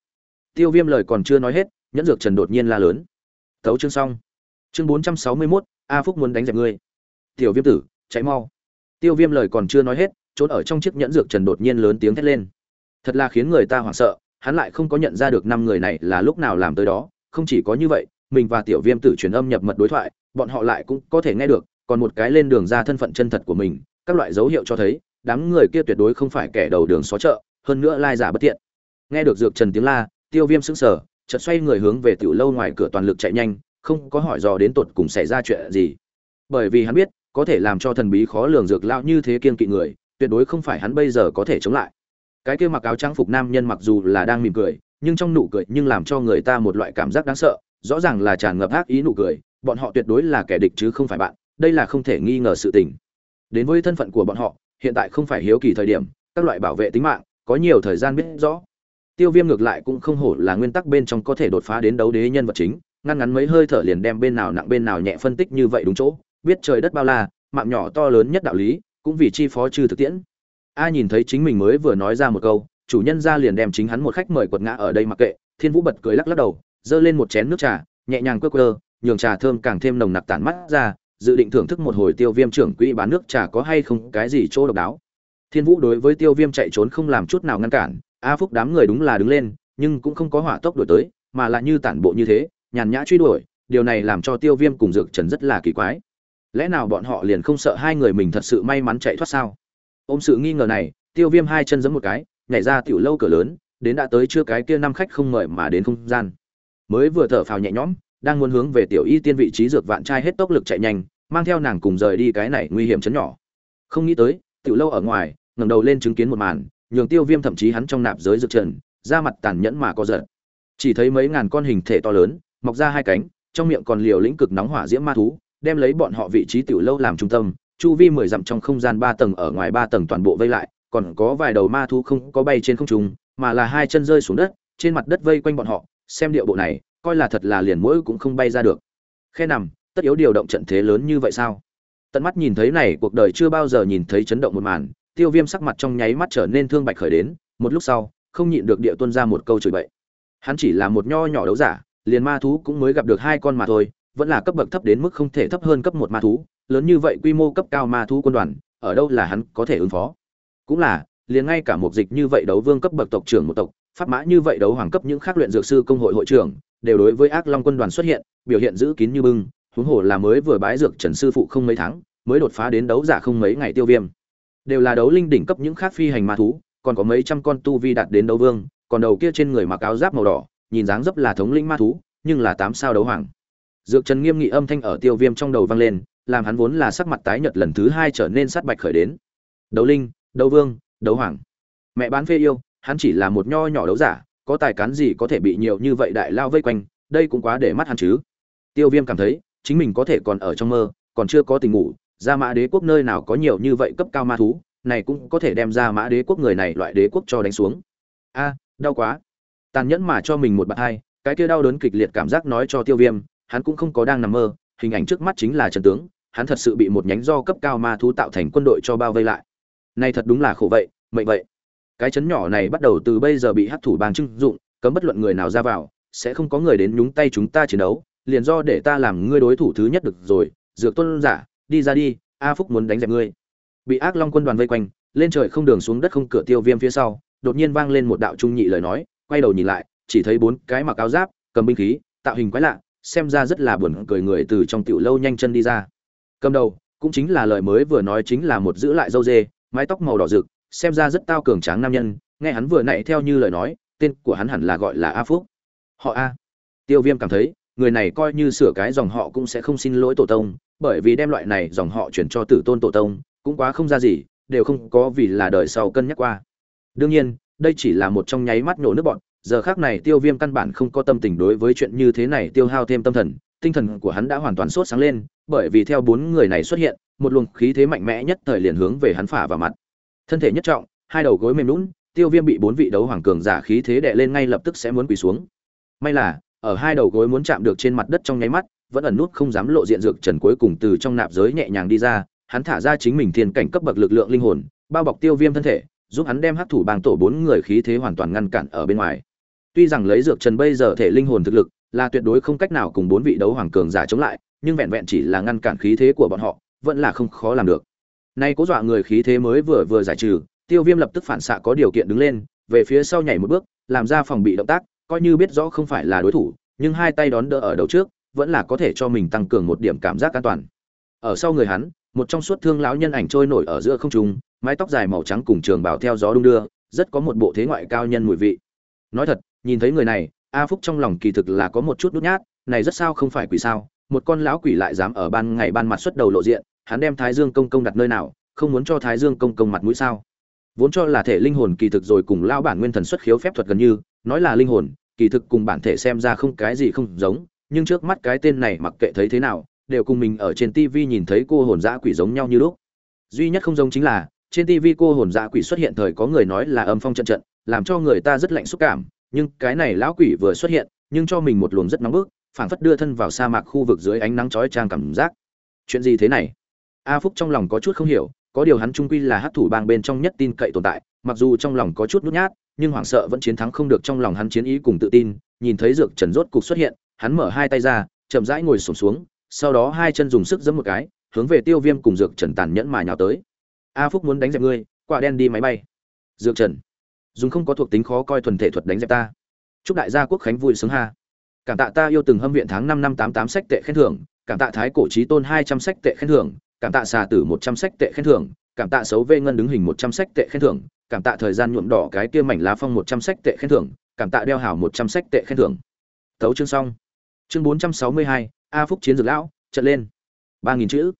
Tiêu viêm lời còn chưa nói hết, nhẫn dược trần đột nhiên la lớn. Thấu chương xong chương bốn trăm sáu mươi 461, a phúc muốn đánh dẹp ngươi. Tiểu viêm tử cháy mau. Tiêu viêm lời còn chưa nói hết trốn ở trong chiếc nhẫn dược trần đột nhiên lớn tiếng thét lên. Thật là khiến người ta hoảng sợ hắn lại không có nhận ra được năm người này là lúc nào làm tới đó không chỉ có như vậy mình và tiểu viêm tử truyền âm nhập mật đối thoại bọn họ lại cũng có thể nghe được còn một cái lên đường ra thân phận chân thật của mình các loại dấu hiệu cho thấy đám người kia tuyệt đối không phải kẻ đầu đường xó chợ hơn nữa lai giả bất tiện. Nghe được dược trần tiếng la tiêu viêm sững sờ chợt xoay người hướng về tiểu lâu ngoài cửa toàn lực chạy nhanh không có hỏi dò đến tột cùng xảy ra chuyện gì. Bởi vì hắn biết, có thể làm cho thần bí khó lường dược lao như thế kiên kỵ người, tuyệt đối không phải hắn bây giờ có thể chống lại. Cái kia mặc áo trang phục nam nhân mặc dù là đang mỉm cười, nhưng trong nụ cười nhưng làm cho người ta một loại cảm giác đáng sợ, rõ ràng là tràn ngập ác ý nụ cười, bọn họ tuyệt đối là kẻ địch chứ không phải bạn, đây là không thể nghi ngờ sự tình. Đến với thân phận của bọn họ, hiện tại không phải hiếu kỳ thời điểm, các loại bảo vệ tính mạng, có nhiều thời gian biết rõ. Tiêu viêm ngược lại cũng không hổ là nguyên tắc bên trong có thể đột phá đến đấu đế nhân vật chính ngăn ngắn mấy hơi thở liền đem bên nào nặng bên nào nhẹ phân tích như vậy đúng chỗ, biết trời đất bao la, mạng nhỏ to lớn nhất đạo lý, cũng vì chi phó trừ thực tiễn. A nhìn thấy chính mình mới vừa nói ra một câu, chủ nhân ra liền đem chính hắn một khách mời quật ngã ở đây mặc kệ, thiên vũ bật cười lắc lắc đầu, giơ lên một chén nước trà, nhẹ nhàng quơ quơ, nhường trà thơm càng thêm nồng nặc tản mắt ra, dự định thưởng thức một hồi tiêu viêm trưởng quỹ bán nước trà có hay không, cái gì chỗ độc đáo. Thiên vũ đối với tiêu viêm chạy trốn không làm chút nào ngăn cản, a phúc đám người đúng là đứng lên, nhưng cũng không có hỏa tốc đổi tới, mà lại như tản bộ như thế nhàn nhã truy đuổi, điều này làm cho tiêu viêm cùng dược trần rất là kỳ quái. Lẽ nào bọn họ liền không sợ hai người mình thật sự may mắn chạy thoát sao? Ôm sự nghi ngờ này, tiêu viêm hai chân giẫm một cái, nhảy ra tiểu lâu cửa lớn, đến đã tới chưa cái kia năm khách không mời mà đến không gian. Mới vừa thở phào nhẹ nhõm, đang muốn hướng về tiểu y tiên vị trí dược vạn trai hết tốc lực chạy nhanh, mang theo nàng cùng rời đi cái này nguy hiểm chấn nhỏ. Không nghĩ tới, tiểu lâu ở ngoài, ngẩng đầu lên chứng kiến một màn, nhường tiêu viêm thậm chí hắn trong nạp giới dược trần, da mặt tàn nhẫn mà co giật. Chỉ thấy mấy ngàn con hình thể to lớn mọc ra hai cánh, trong miệng còn liều lĩnh cực nóng hỏa diễm ma thú, đem lấy bọn họ vị trí tiểu lâu làm trung tâm, chu vi mười dặm trong không gian ba tầng ở ngoài ba tầng toàn bộ vây lại, còn có vài đầu ma thú không có bay trên không trung, mà là hai chân rơi xuống đất, trên mặt đất vây quanh bọn họ, xem điệu bộ này, coi là thật là liền mũi cũng không bay ra được. Khe nằm, tất yếu điều động trận thế lớn như vậy sao? Tận mắt nhìn thấy này, cuộc đời chưa bao giờ nhìn thấy chấn động một màn, tiêu viêm sắc mặt trong nháy mắt trở nên thương bạch khởi đến, một lúc sau, không nhịn được địa tuân ra một câu chửi bậy. Hắn chỉ là một nho nhỏ đấu giả liền ma thú cũng mới gặp được hai con mà thôi, vẫn là cấp bậc thấp đến mức không thể thấp hơn cấp một ma thú, lớn như vậy quy mô cấp cao ma thú quân đoàn, ở đâu là hắn có thể ứng phó? Cũng là, liền ngay cả một dịch như vậy đấu vương cấp bậc tộc trưởng một tộc, pháp mã như vậy đấu hoàng cấp những khác luyện dược sư công hội hội trưởng, đều đối với ác long quân đoàn xuất hiện, biểu hiện giữ kín như bưng, huống hồ là mới vừa bái dược trần sư phụ không mấy tháng, mới đột phá đến đấu giả không mấy ngày tiêu viêm. Đều là đấu linh đỉnh cấp những khác phi hành ma thú, còn có mấy trăm con tu vi đạt đến đấu vương, còn đầu kia trên người mặc áo giáp màu đỏ nhìn dáng dấp là thống linh ma thú, nhưng là tám sao đấu hoàng. Dược trần nghiêm nghị âm thanh ở tiêu viêm trong đầu vang lên, làm hắn vốn là sắc mặt tái nhợt lần thứ hai trở nên sát bạch khởi đến. Đấu linh, đấu vương, đấu hoàng. Mẹ bán phê yêu, hắn chỉ là một nho nhỏ đấu giả, có tài cán gì có thể bị nhiều như vậy đại lao vây quanh, đây cũng quá để mắt hắn chứ. Tiêu viêm cảm thấy, chính mình có thể còn ở trong mơ, còn chưa có tình ngủ ra mã đế quốc nơi nào có nhiều như vậy cấp cao ma thú, này cũng có thể đem ra mã đế quốc người này loại đế quốc cho đánh xuống. A, đau quá tàn nhẫn mà cho mình một bạt hai, cái kia đau đớn kịch liệt cảm giác nói cho tiêu viêm, hắn cũng không có đang nằm mơ, hình ảnh trước mắt chính là trần tướng, hắn thật sự bị một nhánh do cấp cao ma thú tạo thành quân đội cho bao vây lại. Nay thật đúng là khổ vậy, mệnh vậy. Cái chấn nhỏ này bắt đầu từ bây giờ bị hắc thủ bang trưng dụng, cấm bất luận người nào ra vào, sẽ không có người đến nhúng tay chúng ta chiến đấu, liền do để ta làm ngươi đối thủ thứ nhất được rồi, dược tôn giả, đi ra đi, a phúc muốn đánh dẹp ngươi. Bị ác long quân đoàn vây quanh, lên trời không đường xuống đất không cửa tiêu viêm phía sau, đột nhiên vang lên một đạo trung nhị lời nói quay đầu nhìn lại, chỉ thấy bốn cái mặc áo giáp, cầm binh khí, tạo hình quái lạ, xem ra rất là buồn cười người từ trong tiểu lâu nhanh chân đi ra. Cầm đầu, cũng chính là lời mới vừa nói chính là một giữ lại dâu dê, mái tóc màu đỏ rực, xem ra rất tao cường tráng nam nhân, nghe hắn vừa nãy theo như lời nói, tên của hắn hẳn là gọi là a phúc. Họ a. Tiêu viêm cảm thấy, người này coi như sửa cái dòng họ cũng sẽ không xin lỗi tổ tông, bởi vì đem loại này dòng họ chuyển cho tử tôn tổ tông, cũng quá không ra gì, đều không có vì là đời sau cân nhắc qua. Đương nhiên đây chỉ là một trong nháy mắt nổ nước bọn giờ khác này tiêu viêm căn bản không có tâm tình đối với chuyện như thế này tiêu hao thêm tâm thần, tinh thần của hắn đã hoàn toàn sốt sáng lên, bởi vì theo bốn người này xuất hiện, một luồng khí thế mạnh mẽ nhất thời liền hướng về hắn phả vào mặt. Thân thể nhất trọng, hai đầu gối mềm lún tiêu viêm bị bốn vị đấu hoàng cường giả khí thế đè lên ngay lập tức sẽ muốn quỳ xuống. May là, ở hai đầu gối muốn chạm được trên mặt đất trong nháy mắt, vẫn ẩn nút không dám lộ diện dược trần cuối cùng từ trong nạp giới nhẹ nhàng đi ra, hắn thả ra chính mình thiên cảnh cấp bậc lực lượng linh hồn, bao bọc tiêu viêm thân thể giúp hắn đem hắc thủ bang tổ bốn người khí thế hoàn toàn ngăn cản ở bên ngoài. Tuy rằng lấy dược trần bây giờ thể linh hồn thực lực, là tuyệt đối không cách nào cùng bốn vị đấu hoàng cường giả chống lại, nhưng vẹn vẹn chỉ là ngăn cản khí thế của bọn họ, vẫn là không khó làm được. Nay cố dọa người khí thế mới vừa vừa giải trừ, tiêu viêm lập tức phản xạ có điều kiện đứng lên, về phía sau nhảy một bước, làm ra phòng bị động tác, coi như biết rõ không phải là đối thủ, nhưng hai tay đón đỡ ở đầu trước, vẫn là có thể cho mình tăng cường một điểm cảm giác an toàn. Ở sau người hắn, một trong suốt thương lão nhân ảnh trôi nổi ở giữa không trung mái tóc dài màu trắng cùng trường bảo theo gió đung đưa rất có một bộ thế ngoại cao nhân mùi vị nói thật nhìn thấy người này a phúc trong lòng kỳ thực là có một chút nút nhát này rất sao không phải quỷ sao một con lão quỷ lại dám ở ban ngày ban mặt xuất đầu lộ diện hắn đem thái dương công công đặt nơi nào không muốn cho thái dương công công mặt mũi sao vốn cho là thể linh hồn kỳ thực rồi cùng lao bản nguyên thần xuất khiếu phép thuật gần như nói là linh hồn kỳ thực cùng bản thể xem ra không cái gì không giống nhưng trước mắt cái tên này mặc kệ thấy thế nào đều cùng mình ở trên TV nhìn thấy cô hồn dã quỷ giống nhau như lúc. Duy nhất không giống chính là, trên TV cô hồn dạ quỷ xuất hiện thời có người nói là âm phong trận trận, làm cho người ta rất lạnh xúc cảm, nhưng cái này lão quỷ vừa xuất hiện, nhưng cho mình một luồng rất nóng bức, phảng phất đưa thân vào sa mạc khu vực dưới ánh nắng chói chang cảm giác. Chuyện gì thế này? A Phúc trong lòng có chút không hiểu, có điều hắn trung quy là hắc thủ bang bên trong nhất tin cậy tồn tại, mặc dù trong lòng có chút nhút nhát, nhưng hoảng sợ vẫn chiến thắng không được trong lòng hắn chiến ý cùng tự tin, nhìn thấy dược trần rốt cục xuất hiện, hắn mở hai tay ra, chậm rãi ngồi xổm xuống, sau đó hai chân dùng sức giẫm một cái, hướng về Tiêu Viêm cùng Dược Trần tàn nhẫn mà nhào tới. A Phúc muốn đánh dẹp ngươi, quả đen đi máy bay. Dược Trần, dùng không có thuộc tính khó coi thuần thể thuật đánh dẹp ta. Chúc đại gia quốc khánh vui sướng ha. Cảm tạ ta yêu từng hâm viện tháng năm năm 88 sách tệ khen thưởng, cảm tạ thái cổ chí tôn 200 sách tệ khen thưởng, cảm tạ xà tử 100 sách tệ khen thưởng, cảm tạ xấu vê ngân đứng hình 100 sách tệ khen thưởng, cảm tạ thời gian nhuộm đỏ cái kia mảnh lá phong 100 sách tệ khen thưởng, cảm tạ đeo hảo 100 sách tệ khen thưởng. Tấu chương xong. Chương 462, A Phúc chiến dược lão, trận lên ba nghìn chữ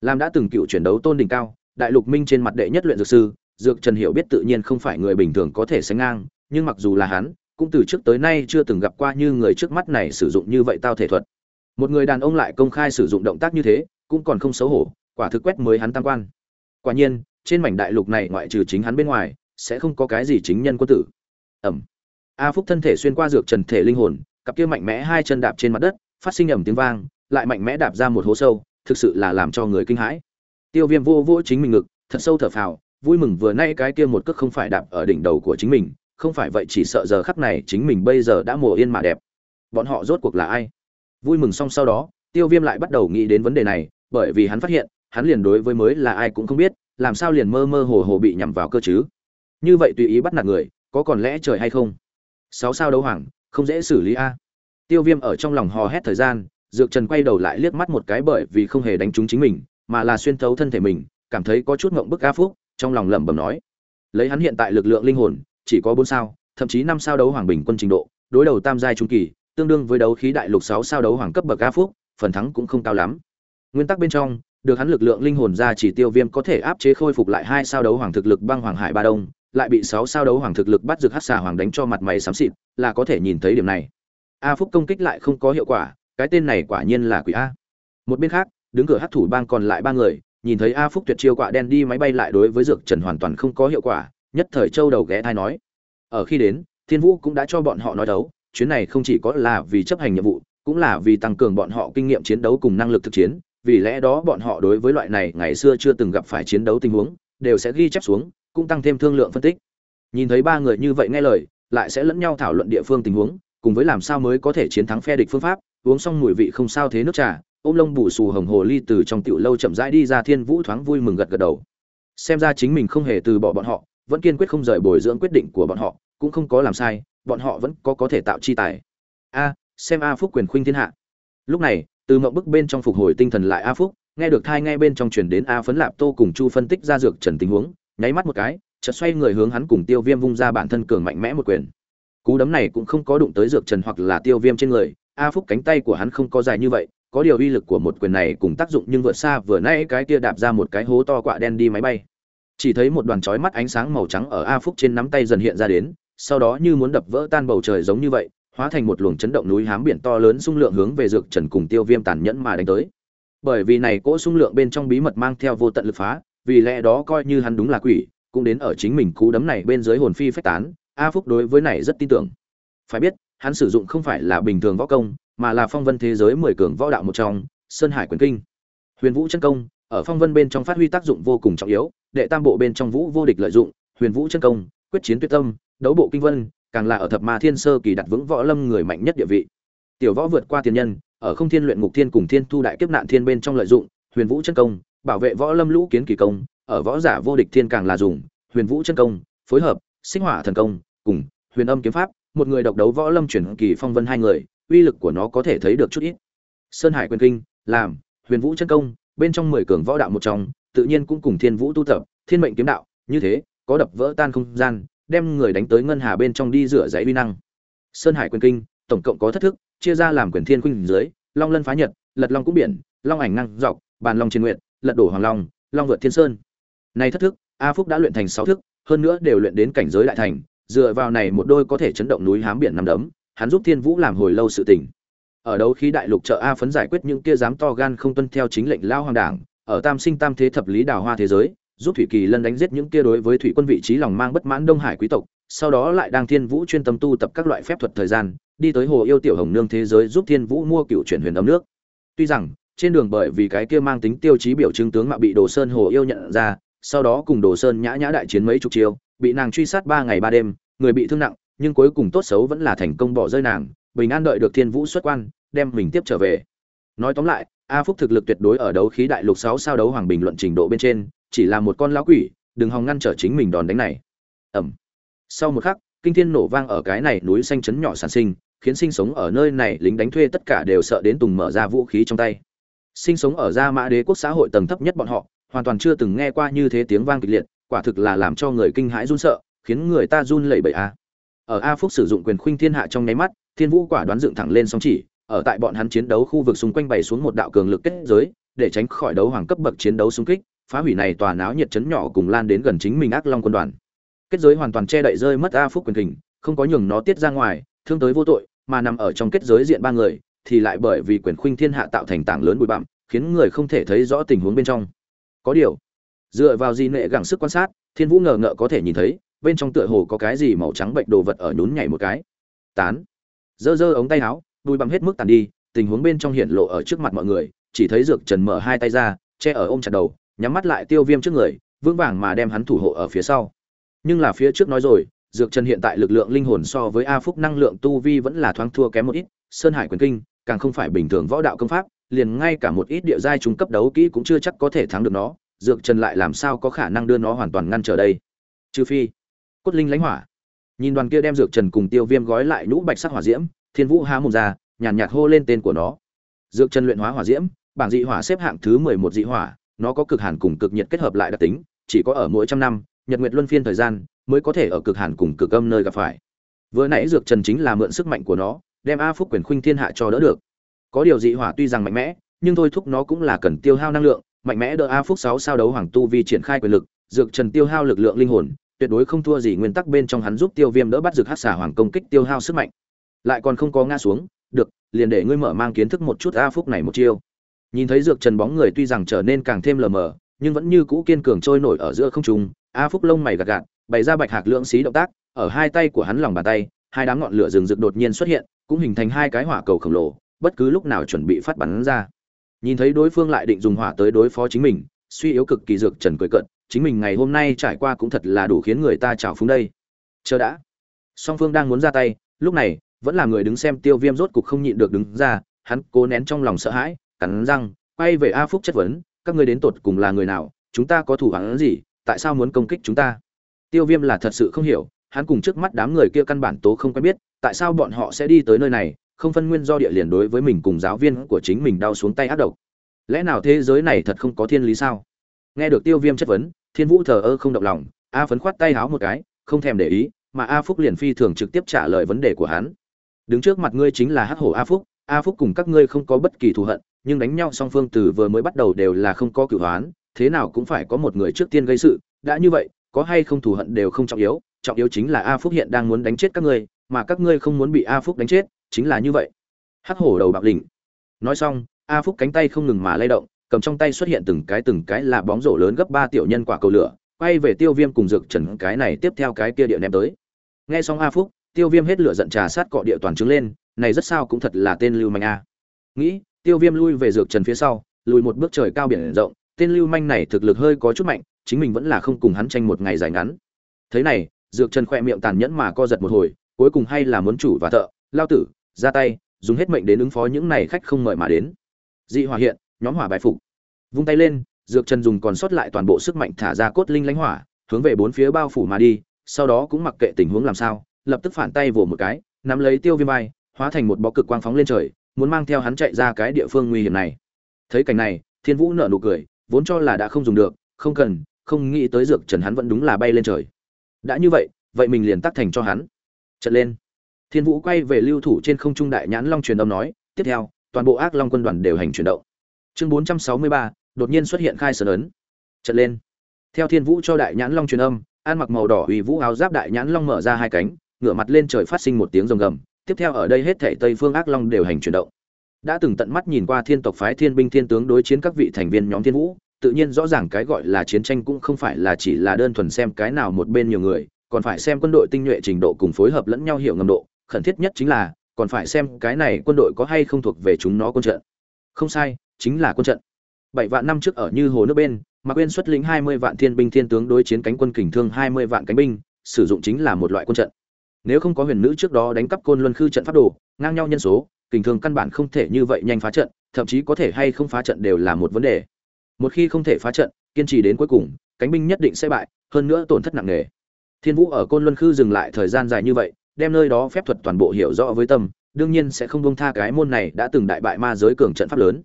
làm đã từng cựu chuyển đấu tôn đỉnh cao đại lục minh trên mặt đệ nhất luyện dược sư, dược trần hiểu biết tự nhiên không phải người bình thường có thể sánh ngang, nhưng mặc dù là hắn, cũng từ trước tới nay chưa từng gặp qua như người trước mắt này sử dụng như vậy tao thể thuật. Một người đàn ông lại công khai sử dụng động tác như thế, cũng còn không xấu hổ, quả thực quét mới hắn tam quan. Quả nhiên, trên mảnh đại lục này ngoại trừ chính hắn bên ngoài, sẽ không có cái gì chính nhân quân tử. Ẩm. A phúc thân thể xuyên qua dược trần thể linh hồn, cặp kia mạnh mẽ hai chân đạp trên mặt đất, phát sinh ẩm tiếng vang, lại mạnh mẽ đạp ra một hố sâu, thực sự là làm cho người kinh hãi tiêu viêm vô vô chính mình ngực, thật sâu thở phào, vui mừng vừa nay cái kia một cước không phải đạp ở đỉnh đầu của chính mình, không phải vậy chỉ sợ giờ khắc này chính mình bây giờ đã mùa yên mà đẹp. Bọn họ rốt cuộc là ai? Vui mừng xong sau đó, tiêu viêm lại bắt đầu nghĩ đến vấn đề này, bởi vì hắn phát hiện, hắn liền đối với mới là ai cũng không biết, làm sao liền mơ mơ hồ hồ bị nhằm vào cơ chứ? Như vậy tùy ý bắt nạt người, có còn lẽ trời hay không? Sáu sao đấu hoàng, không dễ xử lý a. Tiêu viêm ở trong lòng hò hét thời gian, dược trần quay đầu lại liếc mắt một cái bởi vì không hề đánh trúng chính mình mà là xuyên thấu thân thể mình, cảm thấy có chút ngộng bức a phúc, trong lòng lẩm bẩm nói. Lấy hắn hiện tại lực lượng linh hồn, chỉ có bốn sao, thậm chí năm sao đấu hoàng bình quân trình độ, đối đầu tam giai trung kỳ, tương đương với đấu khí đại lục sáu sao đấu hoàng cấp bậc a phúc, phần thắng cũng không cao lắm. Nguyên tắc bên trong, được hắn lực lượng linh hồn ra chỉ tiêu viêm có thể áp chế khôi phục lại hai sao đấu hoàng thực lực băng hoàng hải ba đông, lại bị sáu sao đấu hoàng thực lực bắt rực hát xà hoàng đánh cho mặt mày xám xịt, là có thể nhìn thấy điểm này. A phúc công kích lại không có hiệu quả, cái tên này quả nhiên là quỷ a. Một bên khác đứng cửa hát thủ bang còn lại ba người, nhìn thấy a phúc tuyệt chiêu quạ đen đi máy bay lại đối với dược trần hoàn toàn không có hiệu quả, nhất thời châu đầu ghé thai nói. Ở khi đến, thiên vũ cũng đã cho bọn họ nói đấu, chuyến này không chỉ có là vì chấp hành nhiệm vụ, cũng là vì tăng cường bọn họ kinh nghiệm chiến đấu cùng năng lực thực chiến, vì lẽ đó bọn họ đối với loại này ngày xưa chưa từng gặp phải chiến đấu tình huống, đều sẽ ghi chép xuống, cũng tăng thêm thương lượng phân tích. Nhìn thấy ba người như vậy nghe lời, lại sẽ lẫn nhau thảo luận địa phương tình huống, cùng với làm sao mới có thể chiến thắng phe địch phương pháp, uống xong mùi vị không sao thế nước trà ôm lông bù xù hồng hồ ly từ trong tiểu lâu chậm rãi đi ra thiên vũ thoáng vui mừng gật gật đầu. Xem ra chính mình không hề từ bỏ bọn họ, vẫn kiên quyết không rời bồi dưỡng quyết định của bọn họ, cũng không có làm sai, bọn họ vẫn có có thể tạo chi tài. A, xem a phúc quyền khuynh thiên hạ. Lúc này, từ mộng bức bên trong phục hồi tinh thần lại a phúc, nghe được thai ngay bên trong truyền đến a phấn lạp tô cùng chu phân tích ra dược trần tình huống, nháy mắt một cái, chợt xoay người hướng hắn cùng tiêu viêm vung ra bản thân cường mạnh mẽ một quyền. Cú đấm này cũng không có đụng tới dược trần hoặc là tiêu viêm trên người, a phúc cánh tay của hắn không có dài như vậy có điều uy lực của một quyền này cùng tác dụng nhưng vượt xa vừa nãy cái kia đạp ra một cái hố to quạ đen đi máy bay. Chỉ thấy một đoàn chói mắt ánh sáng màu trắng ở a phúc trên nắm tay dần hiện ra đến, sau đó như muốn đập vỡ tan bầu trời giống như vậy, hóa thành một luồng chấn động núi hám biển to lớn xung lượng hướng về dược trần cùng tiêu viêm tàn nhẫn mà đánh tới. Bởi vì này cỗ xung lượng bên trong bí mật mang theo vô tận lực phá, vì lẽ đó coi như hắn đúng là quỷ, cũng đến ở chính mình cú đấm này bên dưới hồn phi phách tán, a phúc đối với này rất tin tưởng. Phải biết hắn sử dụng không phải là bình thường võ công, mà là phong vân thế giới mười cường võ đạo một trong, Sơn Hải quyền kinh. Huyền Vũ chân công, ở phong vân bên trong phát huy tác dụng vô cùng trọng yếu, đệ tam bộ bên trong vũ vô địch lợi dụng, Huyền Vũ chân công, quyết chiến tuyệt tâm, đấu bộ kinh vân, càng là ở thập ma thiên sơ kỳ đặt vững võ lâm người mạnh nhất địa vị. tiểu võ vượt qua tiền nhân ở không thiên luyện ngục thiên cùng thiên thu đại kiếp nạn thiên bên trong lợi dụng huyền vũ chân công bảo vệ võ lâm lũ kiến kỳ công ở võ giả vô địch thiên càng là dùng huyền vũ chân công phối hợp sinh hỏa thần công cùng huyền âm kiếm pháp một người độc đấu võ lâm chuyển kỳ phong vân hai người, uy lực của nó có thể thấy được chút ít. Sơn hải quyền kinh, làm, huyền vũ chân công, bên trong mười cường võ đạo một trong, tự nhiên cũng cùng thiên vũ tu tập, thiên mệnh kiếm đạo, như thế, có đập vỡ tan không gian, đem người đánh tới ngân hà bên trong đi rửa giấy uy năng. Sơn hải quyền kinh, tổng cộng có thất thức, chia ra làm quyền thiên khuynh dưới long lân phá nhật, lật long cũng biển, long ảnh năng dọc, bàn long trên nguyện lật đổ hoàng long long vượt thiên sơn. Này thất thức, a phúc đã luyện thành sáu thức, hơn nữa đều luyện đến cảnh giới đại thành dựa vào này một đôi có thể chấn động núi hám biển năm đấm, hắn giúp thiên vũ làm hồi lâu sự tình. Ở đấu khí đại lục trợ a phấn giải quyết những kia dám to gan không tuân theo chính lệnh lao hoàng đảng, ở tam sinh tam thế thập lý đào hoa thế giới, giúp thủy kỳ lân đánh giết những kia đối với thủy quân vị trí lòng mang bất mãn đông hải quý tộc, sau đó lại đang thiên vũ chuyên tâm tu tập các loại phép thuật thời gian, đi tới hồ yêu tiểu hồng nương thế giới giúp thiên vũ mua cựu chuyển huyền âm nước. Tuy rằng, trên đường bởi vì cái kia mang tính tiêu chí biểu chứng tướng mạo bị đồ sơn hồ yêu nhận ra, sau đó cùng đồ sơn nhã nhã đại chiến mấy chục chiêu bị nàng truy sát ba ngày ba đêm, người bị thương nặng, nhưng cuối cùng tốt xấu vẫn là thành công bỏ rơi nàng, bình an đợi được thiên vũ xuất quan, đem mình tiếp trở về. Nói tóm lại, a phúc thực lực tuyệt đối ở đấu khí đại lục sáu sao đấu hoàng bình luận trình độ bên trên, chỉ là một con lão quỷ, đừng hòng ngăn trở chính mình đòn đánh này. Ẩm. Sau một khắc, kinh thiên nổ vang ở cái này núi xanh chấn nhỏ sản sinh, khiến sinh sống ở nơi này lính đánh thuê tất cả đều sợ đến tùng mở ra vũ khí trong tay. Sinh sống ở gia mã đế quốc xã hội tầng thấp nhất bọn họ, hoàn toàn chưa từng nghe qua như thế tiếng vang kịch liệt quả thực là làm cho người kinh hãi run sợ, khiến người ta run lẩy bẩy a ở a phúc sử dụng quyền khuynh thiên hạ trong nháy mắt, thiên vũ quả đoán dựng thẳng lên sóng chỉ, ở tại bọn hắn chiến đấu khu vực xung quanh bày xuống một đạo cường lực kết giới, để tránh khỏi đấu hoàng cấp bậc chiến đấu xung kích, phá hủy này tòa náo nhiệt chấn nhỏ cùng lan đến gần chính mình ác long quân đoàn. Kết giới hoàn toàn che đậy rơi mất a phúc quyền kình, không có nhường nó tiết ra ngoài, thương tới vô tội, mà nằm ở trong kết giới diện ba người, thì lại bởi vì quyền khuynh thiên hạ tạo thành tảng lớn bụi bặm, khiến người không thể thấy rõ tình huống bên trong. Có điều dựa vào di nệ gẳng sức quan sát, thiên vũ ngờ ngợ có thể nhìn thấy, bên trong tựa hồ có cái gì màu trắng bệnh đồ vật ở nhún nhảy một cái. Tán. Dơ dơ ống tay áo đuôi bằng hết mức tàn đi, tình huống bên trong hiện lộ ở trước mặt mọi người, chỉ thấy dược trần mở hai tay ra, che ở ôm chặt đầu, nhắm mắt lại tiêu viêm trước người, vững vàng mà đem hắn thủ hộ ở phía sau. Nhưng là phía trước nói rồi, dược trần hiện tại lực lượng linh hồn so với a phúc năng lượng tu vi vẫn là thoáng thua kém một ít, sơn hải quyền kinh, càng không phải bình thường võ đạo công pháp, liền ngay cả một ít địa giai trung cấp đấu kỹ cũng chưa chắc có thể thắng được nó dược trần lại làm sao có khả năng đưa nó hoàn toàn ngăn trở đây? Trừ phi, cốt linh lãnh hỏa. Nhìn đoàn kia đem dược trần cùng tiêu viêm gói lại nhũ bạch sắc hỏa diễm, thiên vũ há mồm ra, nhàn nhạt hô lên tên của nó. Dược trần luyện hóa hỏa diễm, bảng dị hỏa xếp hạng thứ mười một dị hỏa, nó có cực hàn cùng cực nhiệt kết hợp lại đặc tính, chỉ có ở mỗi trăm năm, nhật nguyệt luân phiên thời gian mới có thể ở cực hàn cùng cực âm nơi gặp phải. Vừa nãy dược trần chính là mượn sức mạnh của nó, đem a phúc quyền khuynh thiên hạ cho đỡ được. Có điều dị hỏa tuy rằng mạnh mẽ, nhưng thôi thúc nó cũng là cần tiêu hao năng lượng mạnh mẽ đỡ a phúc sáu sao đấu hoàng tu vi triển khai quyền lực, dược trần tiêu hao lực lượng linh hồn, tuyệt đối không thua gì nguyên tắc bên trong hắn giúp tiêu viêm đỡ bắt dược hát xả hoàng công kích tiêu hao sức mạnh. Lại còn không có ngã xuống, được, liền để ngươi mở mang kiến thức một chút a phúc này một chiêu. Nhìn thấy dược trần bóng người tuy rằng trở nên càng thêm lờ mờ, nhưng vẫn như cũ kiên cường trôi nổi ở giữa không trung, a phúc lông mày gạt gạt, bày ra bạch hạc lưỡng xí động tác, ở hai tay của hắn lòng bàn tay, hai đám ngọn lửa rừng rực đột nhiên xuất hiện, cũng hình thành hai cái hỏa cầu khổng lồ, bất cứ lúc nào chuẩn bị phát bắn ra nhìn thấy đối phương lại định dùng hỏa tới đối phó chính mình, suy yếu cực kỳ dược trần cười cận chính mình ngày hôm nay trải qua cũng thật là đủ khiến người ta trào phúng đây. Chờ đã. Song phương đang muốn ra tay, lúc này, vẫn là người đứng xem tiêu viêm rốt cục không nhịn được đứng ra, hắn cố nén trong lòng sợ hãi, cắn răng, quay về a phúc chất vấn, các ngươi đến tột cùng là người nào? Chúng ta có thủ hắn gì? Tại sao muốn công kích chúng ta? Tiêu viêm là thật sự không hiểu, hắn cùng trước mắt đám người kia căn bản tố không quen biết, tại sao bọn họ sẽ đi tới nơi này? Không phân nguyên do địa liền đối với mình cùng giáo viên của chính mình đau xuống tay ác độc. Lẽ nào thế giới này thật không có thiên lý sao? Nghe được tiêu viêm chất vấn, thiên vũ thờ ơ không động lòng, a phấn khoát tay háo một cái, không thèm để ý, mà a phúc liền phi thường trực tiếp trả lời vấn đề của hắn. Đứng trước mặt ngươi chính là hắc hổ a phúc a phúc cùng các ngươi không có bất kỳ thù hận, nhưng đánh nhau song phương từ vừa mới bắt đầu đều là không có cửu hoán, thế nào cũng phải có một người trước tiên gây sự, đã như vậy, có hay không thù hận đều không trọng yếu trọng yếu chính là a phúc hiện đang muốn đánh chết các ngươi, mà các ngươi không muốn bị a phúc đánh chết chính là như vậy. Hắc hổ đầu bạc đỉnh nói xong, a phúc cánh tay không ngừng mà lay động, cầm trong tay xuất hiện từng cái từng cái là bóng rổ lớn gấp ba tiểu nhân quả cầu lửa, quay về tiêu viêm cùng dược trần cái này tiếp theo cái kia địa ném tới. Nghe xong a phúc, tiêu viêm hết lửa giận trà sát cọ địa toàn trứng lên, này rất sao cũng thật là tên lưu manh a. Nghĩ, tiêu viêm lui về dược trần phía sau, lùi một bước trời cao biển rộng, tên lưu manh này thực lực hơi có chút mạnh, chính mình vẫn là không cùng hắn tranh một ngày dài ngắn. Thế này, dược trần khoe miệng tàn nhẫn mà co giật một hồi, cuối cùng hay là muốn chủ và thợ lao tử, ra tay, dùng hết mệnh đến ứng phó những này khách không mời mà đến. Dị hỏa hiện, nhóm hỏa bài phục. Vung tay lên, dược trần dùng còn sót lại toàn bộ sức mạnh thả ra cốt linh lãnh hỏa, hướng về bốn phía bao phủ mà đi, sau đó cũng mặc kệ tình huống làm sao, lập tức phản tay vồ một cái, nắm lấy tiêu viêm vai, hóa thành một bó cực quang phóng lên trời, muốn mang theo hắn chạy ra cái địa phương nguy hiểm này. Thấy cảnh này, thiên vũ nở nụ cười, vốn cho là đã không dùng được, không cần, không nghĩ tới dược trần hắn vẫn đúng là bay lên trời. Đã như vậy vậy mình liền tắt thành cho hắn. Trận lên thiên vũ quay về lưu thủ trên không trung đại nhãn long truyền âm nói, tiếp theo, toàn bộ ác long quân đoàn đều hành chuyển động. Chương bốn trăm sáu mươi ba, đột nhiên xuất hiện khai sơn ấn. Trận lên. Theo thiên vũ cho đại nhãn long truyền âm, an mặc màu đỏ uy vũ áo giáp đại nhãn long mở ra hai cánh, ngửa mặt lên trời phát sinh một tiếng rồng gầm. Tiếp theo ở đây hết thảy tây phương ác long đều hành chuyển động. Đã từng tận mắt nhìn qua thiên tộc phái thiên binh thiên tướng đối chiến các vị thành viên nhóm thiên vũ, tự nhiên rõ ràng cái gọi là chiến tranh cũng không phải là chỉ là đơn thuần xem cái nào một bên nhiều người, còn phải xem quân đội tinh nhuệ trình độ cùng phối hợp lẫn nhau hiểu ngầm độ khẩn thiết nhất chính là, còn phải xem cái này quân đội có hay không thuộc về chúng nó quân trận. Không sai, chính là quân trận. Bảy vạn năm trước ở như hồ nước bên mà quên xuất lĩnh hai mươi vạn thiên binh thiên tướng đối chiến cánh quân kình thương hai mươi vạn cánh binh, sử dụng chính là một loại quân trận. Nếu không có huyền nữ trước đó đánh cắp côn luân khư trận pháp đồ, ngang nhau nhân số, kình thương căn bản không thể như vậy nhanh phá trận, thậm chí có thể hay không phá trận đều là một vấn đề. Một khi không thể phá trận, kiên trì đến cuối cùng, cánh binh nhất định sẽ bại, hơn nữa tổn thất nặng nề. Thiên vũ ở côn luân khư dừng lại thời gian dài như vậy đem nơi đó phép thuật toàn bộ hiểu rõ với tâm, đương nhiên sẽ không buông tha cái môn này đã từng đại bại ma giới cường trận pháp lớn.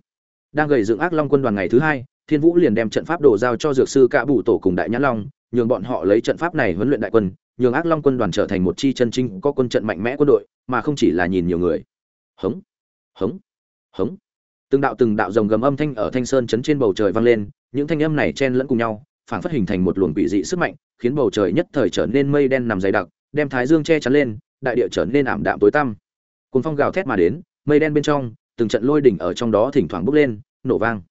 Đang gầy dựng ác long quân đoàn ngày thứ hai, thiên vũ liền đem trận pháp đồ giao cho dược sư cạ bù tổ cùng đại nhã long, nhường bọn họ lấy trận pháp này huấn luyện đại quân, nhường ác long quân đoàn trở thành một chi chân chính có quân trận mạnh mẽ quân đội, mà không chỉ là nhìn nhiều người. Hống hống hống. Từng đạo từng đạo rồng gầm âm thanh ở thanh sơn chấn trên bầu trời vang lên, những thanh âm này chen lẫn cùng nhau, phảng phất hình thành một luồng quỷ dị sức mạnh, khiến bầu trời nhất thời trở nên mây đen nằm dày đặc đem thái dương che chắn lên, đại địa trở nên ảm đạm tối tăm. Cuốn phong gào thét mà đến, mây đen bên trong, từng trận lôi đỉnh ở trong đó thỉnh thoảng bốc lên, nổ vang.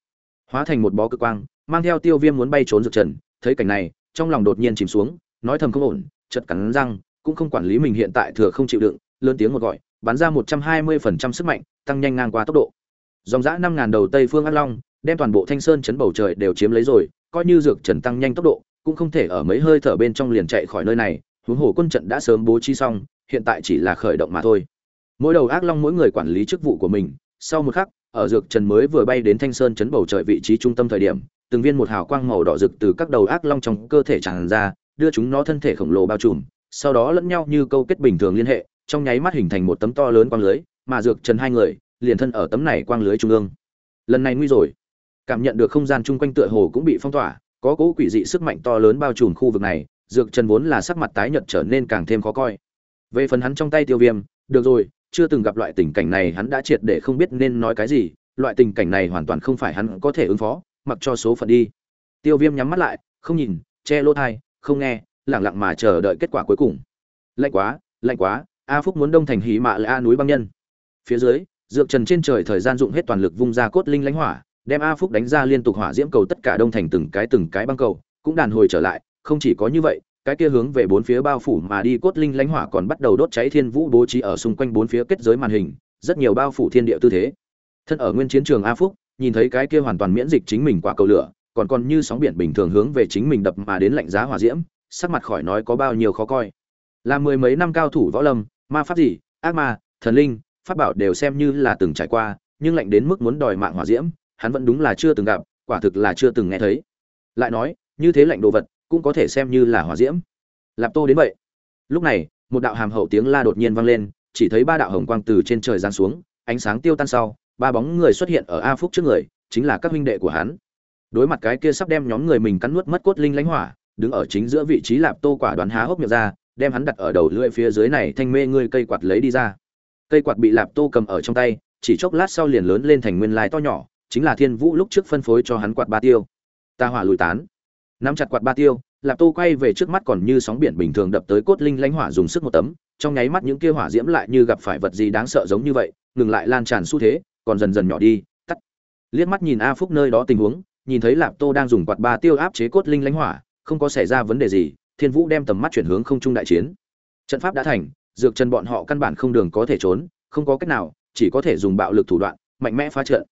Hóa thành một bó cực quang, mang theo tiêu viêm muốn bay trốn dược trần. Thấy cảnh này, trong lòng đột nhiên chìm xuống, nói thầm không ổn chật cắn răng, cũng không quản lý mình hiện tại thừa không chịu đựng, lớn tiếng một gọi, bắn ra một trăm hai mươi phần trăm sức mạnh, tăng nhanh ngang qua tốc độ. Dòng dã năm ngàn đầu tây phương ác long, đem toàn bộ thanh sơn chấn bầu trời đều chiếm lấy rồi, coi như dược trần tăng nhanh tốc độ, cũng không thể ở mấy hơi thở bên trong liền chạy khỏi nơi này huống hồ quân trận đã sớm bố trí xong, hiện tại chỉ là khởi động mà thôi. Mỗi đầu ác long mỗi người quản lý chức vụ của mình, sau một khắc, ở dược trần mới vừa bay đến thanh sơn chấn bầu trời vị trí trung tâm thời điểm, từng viên một hào quang màu đỏ rực từ các đầu ác long trong cơ thể tràn ra, đưa chúng nó thân thể khổng lồ bao trùm, sau đó lẫn nhau như câu kết bình thường liên hệ, trong nháy mắt hình thành một tấm to lớn quang lưới, mà dược trần hai người, liền thân ở tấm này quang lưới trung ương. Lần này nguy rồi. Cảm nhận được không gian chung quanh tựa hồ cũng bị phong tỏa, có cỗ quỷ dị sức mạnh to lớn bao trùm khu vực này dược trần vốn là sắc mặt tái nhợt trở nên càng thêm khó coi. Về phần hắn trong tay tiêu viêm, được rồi, chưa từng gặp loại tình cảnh này hắn đã triệt để không biết nên nói cái gì, loại tình cảnh này hoàn toàn không phải hắn có thể ứng phó, mặc cho số phận đi. Tiêu viêm nhắm mắt lại, không nhìn, che lỗ thai, không nghe, lẳng lặng mà chờ đợi kết quả cuối cùng. Lạnh quá lạnh quá, a phúc muốn đông thành hí mạ là a núi băng nhân. Phía dưới, dược trần trên trời thời gian dụng hết toàn lực vung ra cốt linh lãnh hỏa, đem a phúc đánh ra liên tục hỏa diễm cầu tất cả đông thành từng cái từng cái băng cầu, cũng đàn hồi trở lại không chỉ có như vậy, cái kia hướng về bốn phía bao phủ mà đi cốt linh lãnh hỏa còn bắt đầu đốt cháy thiên vũ bố trí ở xung quanh bốn phía kết giới màn hình, rất nhiều bao phủ thiên địa tư thế. Thân ở nguyên chiến trường a phúc, nhìn thấy cái kia hoàn toàn miễn dịch chính mình quả cầu lửa, còn còn như sóng biển bình thường hướng về chính mình đập mà đến lạnh giá hỏa diễm, sắc mặt khỏi nói có bao nhiêu khó coi. Là mười mấy năm cao thủ võ lâm, ma pháp gì, ác ma, thần linh, pháp bảo đều xem như là từng trải qua, nhưng lạnh đến mức muốn đòi mạng hỏa diễm, hắn vẫn đúng là chưa từng gặp, quả thực là chưa từng nghe thấy. Lại nói, như thế lạnh đồ vật cũng có thể xem như là hỏa diễm. Lạp tô đến vậy. Lúc này, một đạo hàm hậu tiếng la đột nhiên vang lên, chỉ thấy ba đạo hồng quang từ trên trời giáng xuống, ánh sáng tiêu tan sau, ba bóng người xuất hiện ở a phúc trước người, chính là các huynh đệ của hắn. Đối mặt cái kia sắp đem nhóm người mình cắn nuốt mất cốt linh lãnh hỏa, đứng ở chính giữa vị trí lạp tô quả đoán há hốc miệng ra, đem hắn đặt ở đầu lưỡi phía dưới này, thanh mê ngươi cây quạt lấy đi ra. Cây quạt bị lạp tô cầm ở trong tay, chỉ chốc lát sau liền lớn lên thành nguyên lai to nhỏ, chính là thiên vũ lúc trước phân phối cho hắn quạt ba tiêu. Ta hỏa lùi tán nắm chặt quạt ba tiêu, lạp tô quay về trước mắt còn như sóng biển bình thường đập tới cốt linh lãnh hỏa dùng sức một tấm, trong nháy mắt những kia hỏa diễm lại như gặp phải vật gì đáng sợ giống như vậy, ngừng lại lan tràn xu thế, còn dần dần nhỏ đi, tắt. Liếc mắt nhìn a phúc nơi đó tình huống, nhìn thấy lạp tô đang dùng quạt ba tiêu áp chế cốt linh lãnh hỏa, không có xảy ra vấn đề gì, thiên vũ đem tầm mắt chuyển hướng không trung đại chiến. Trận pháp đã thành, dược chân bọn họ căn bản không đường có thể trốn, không có cách nào, chỉ có thể dùng bạo lực thủ đoạn, mạnh mẽ phá trận.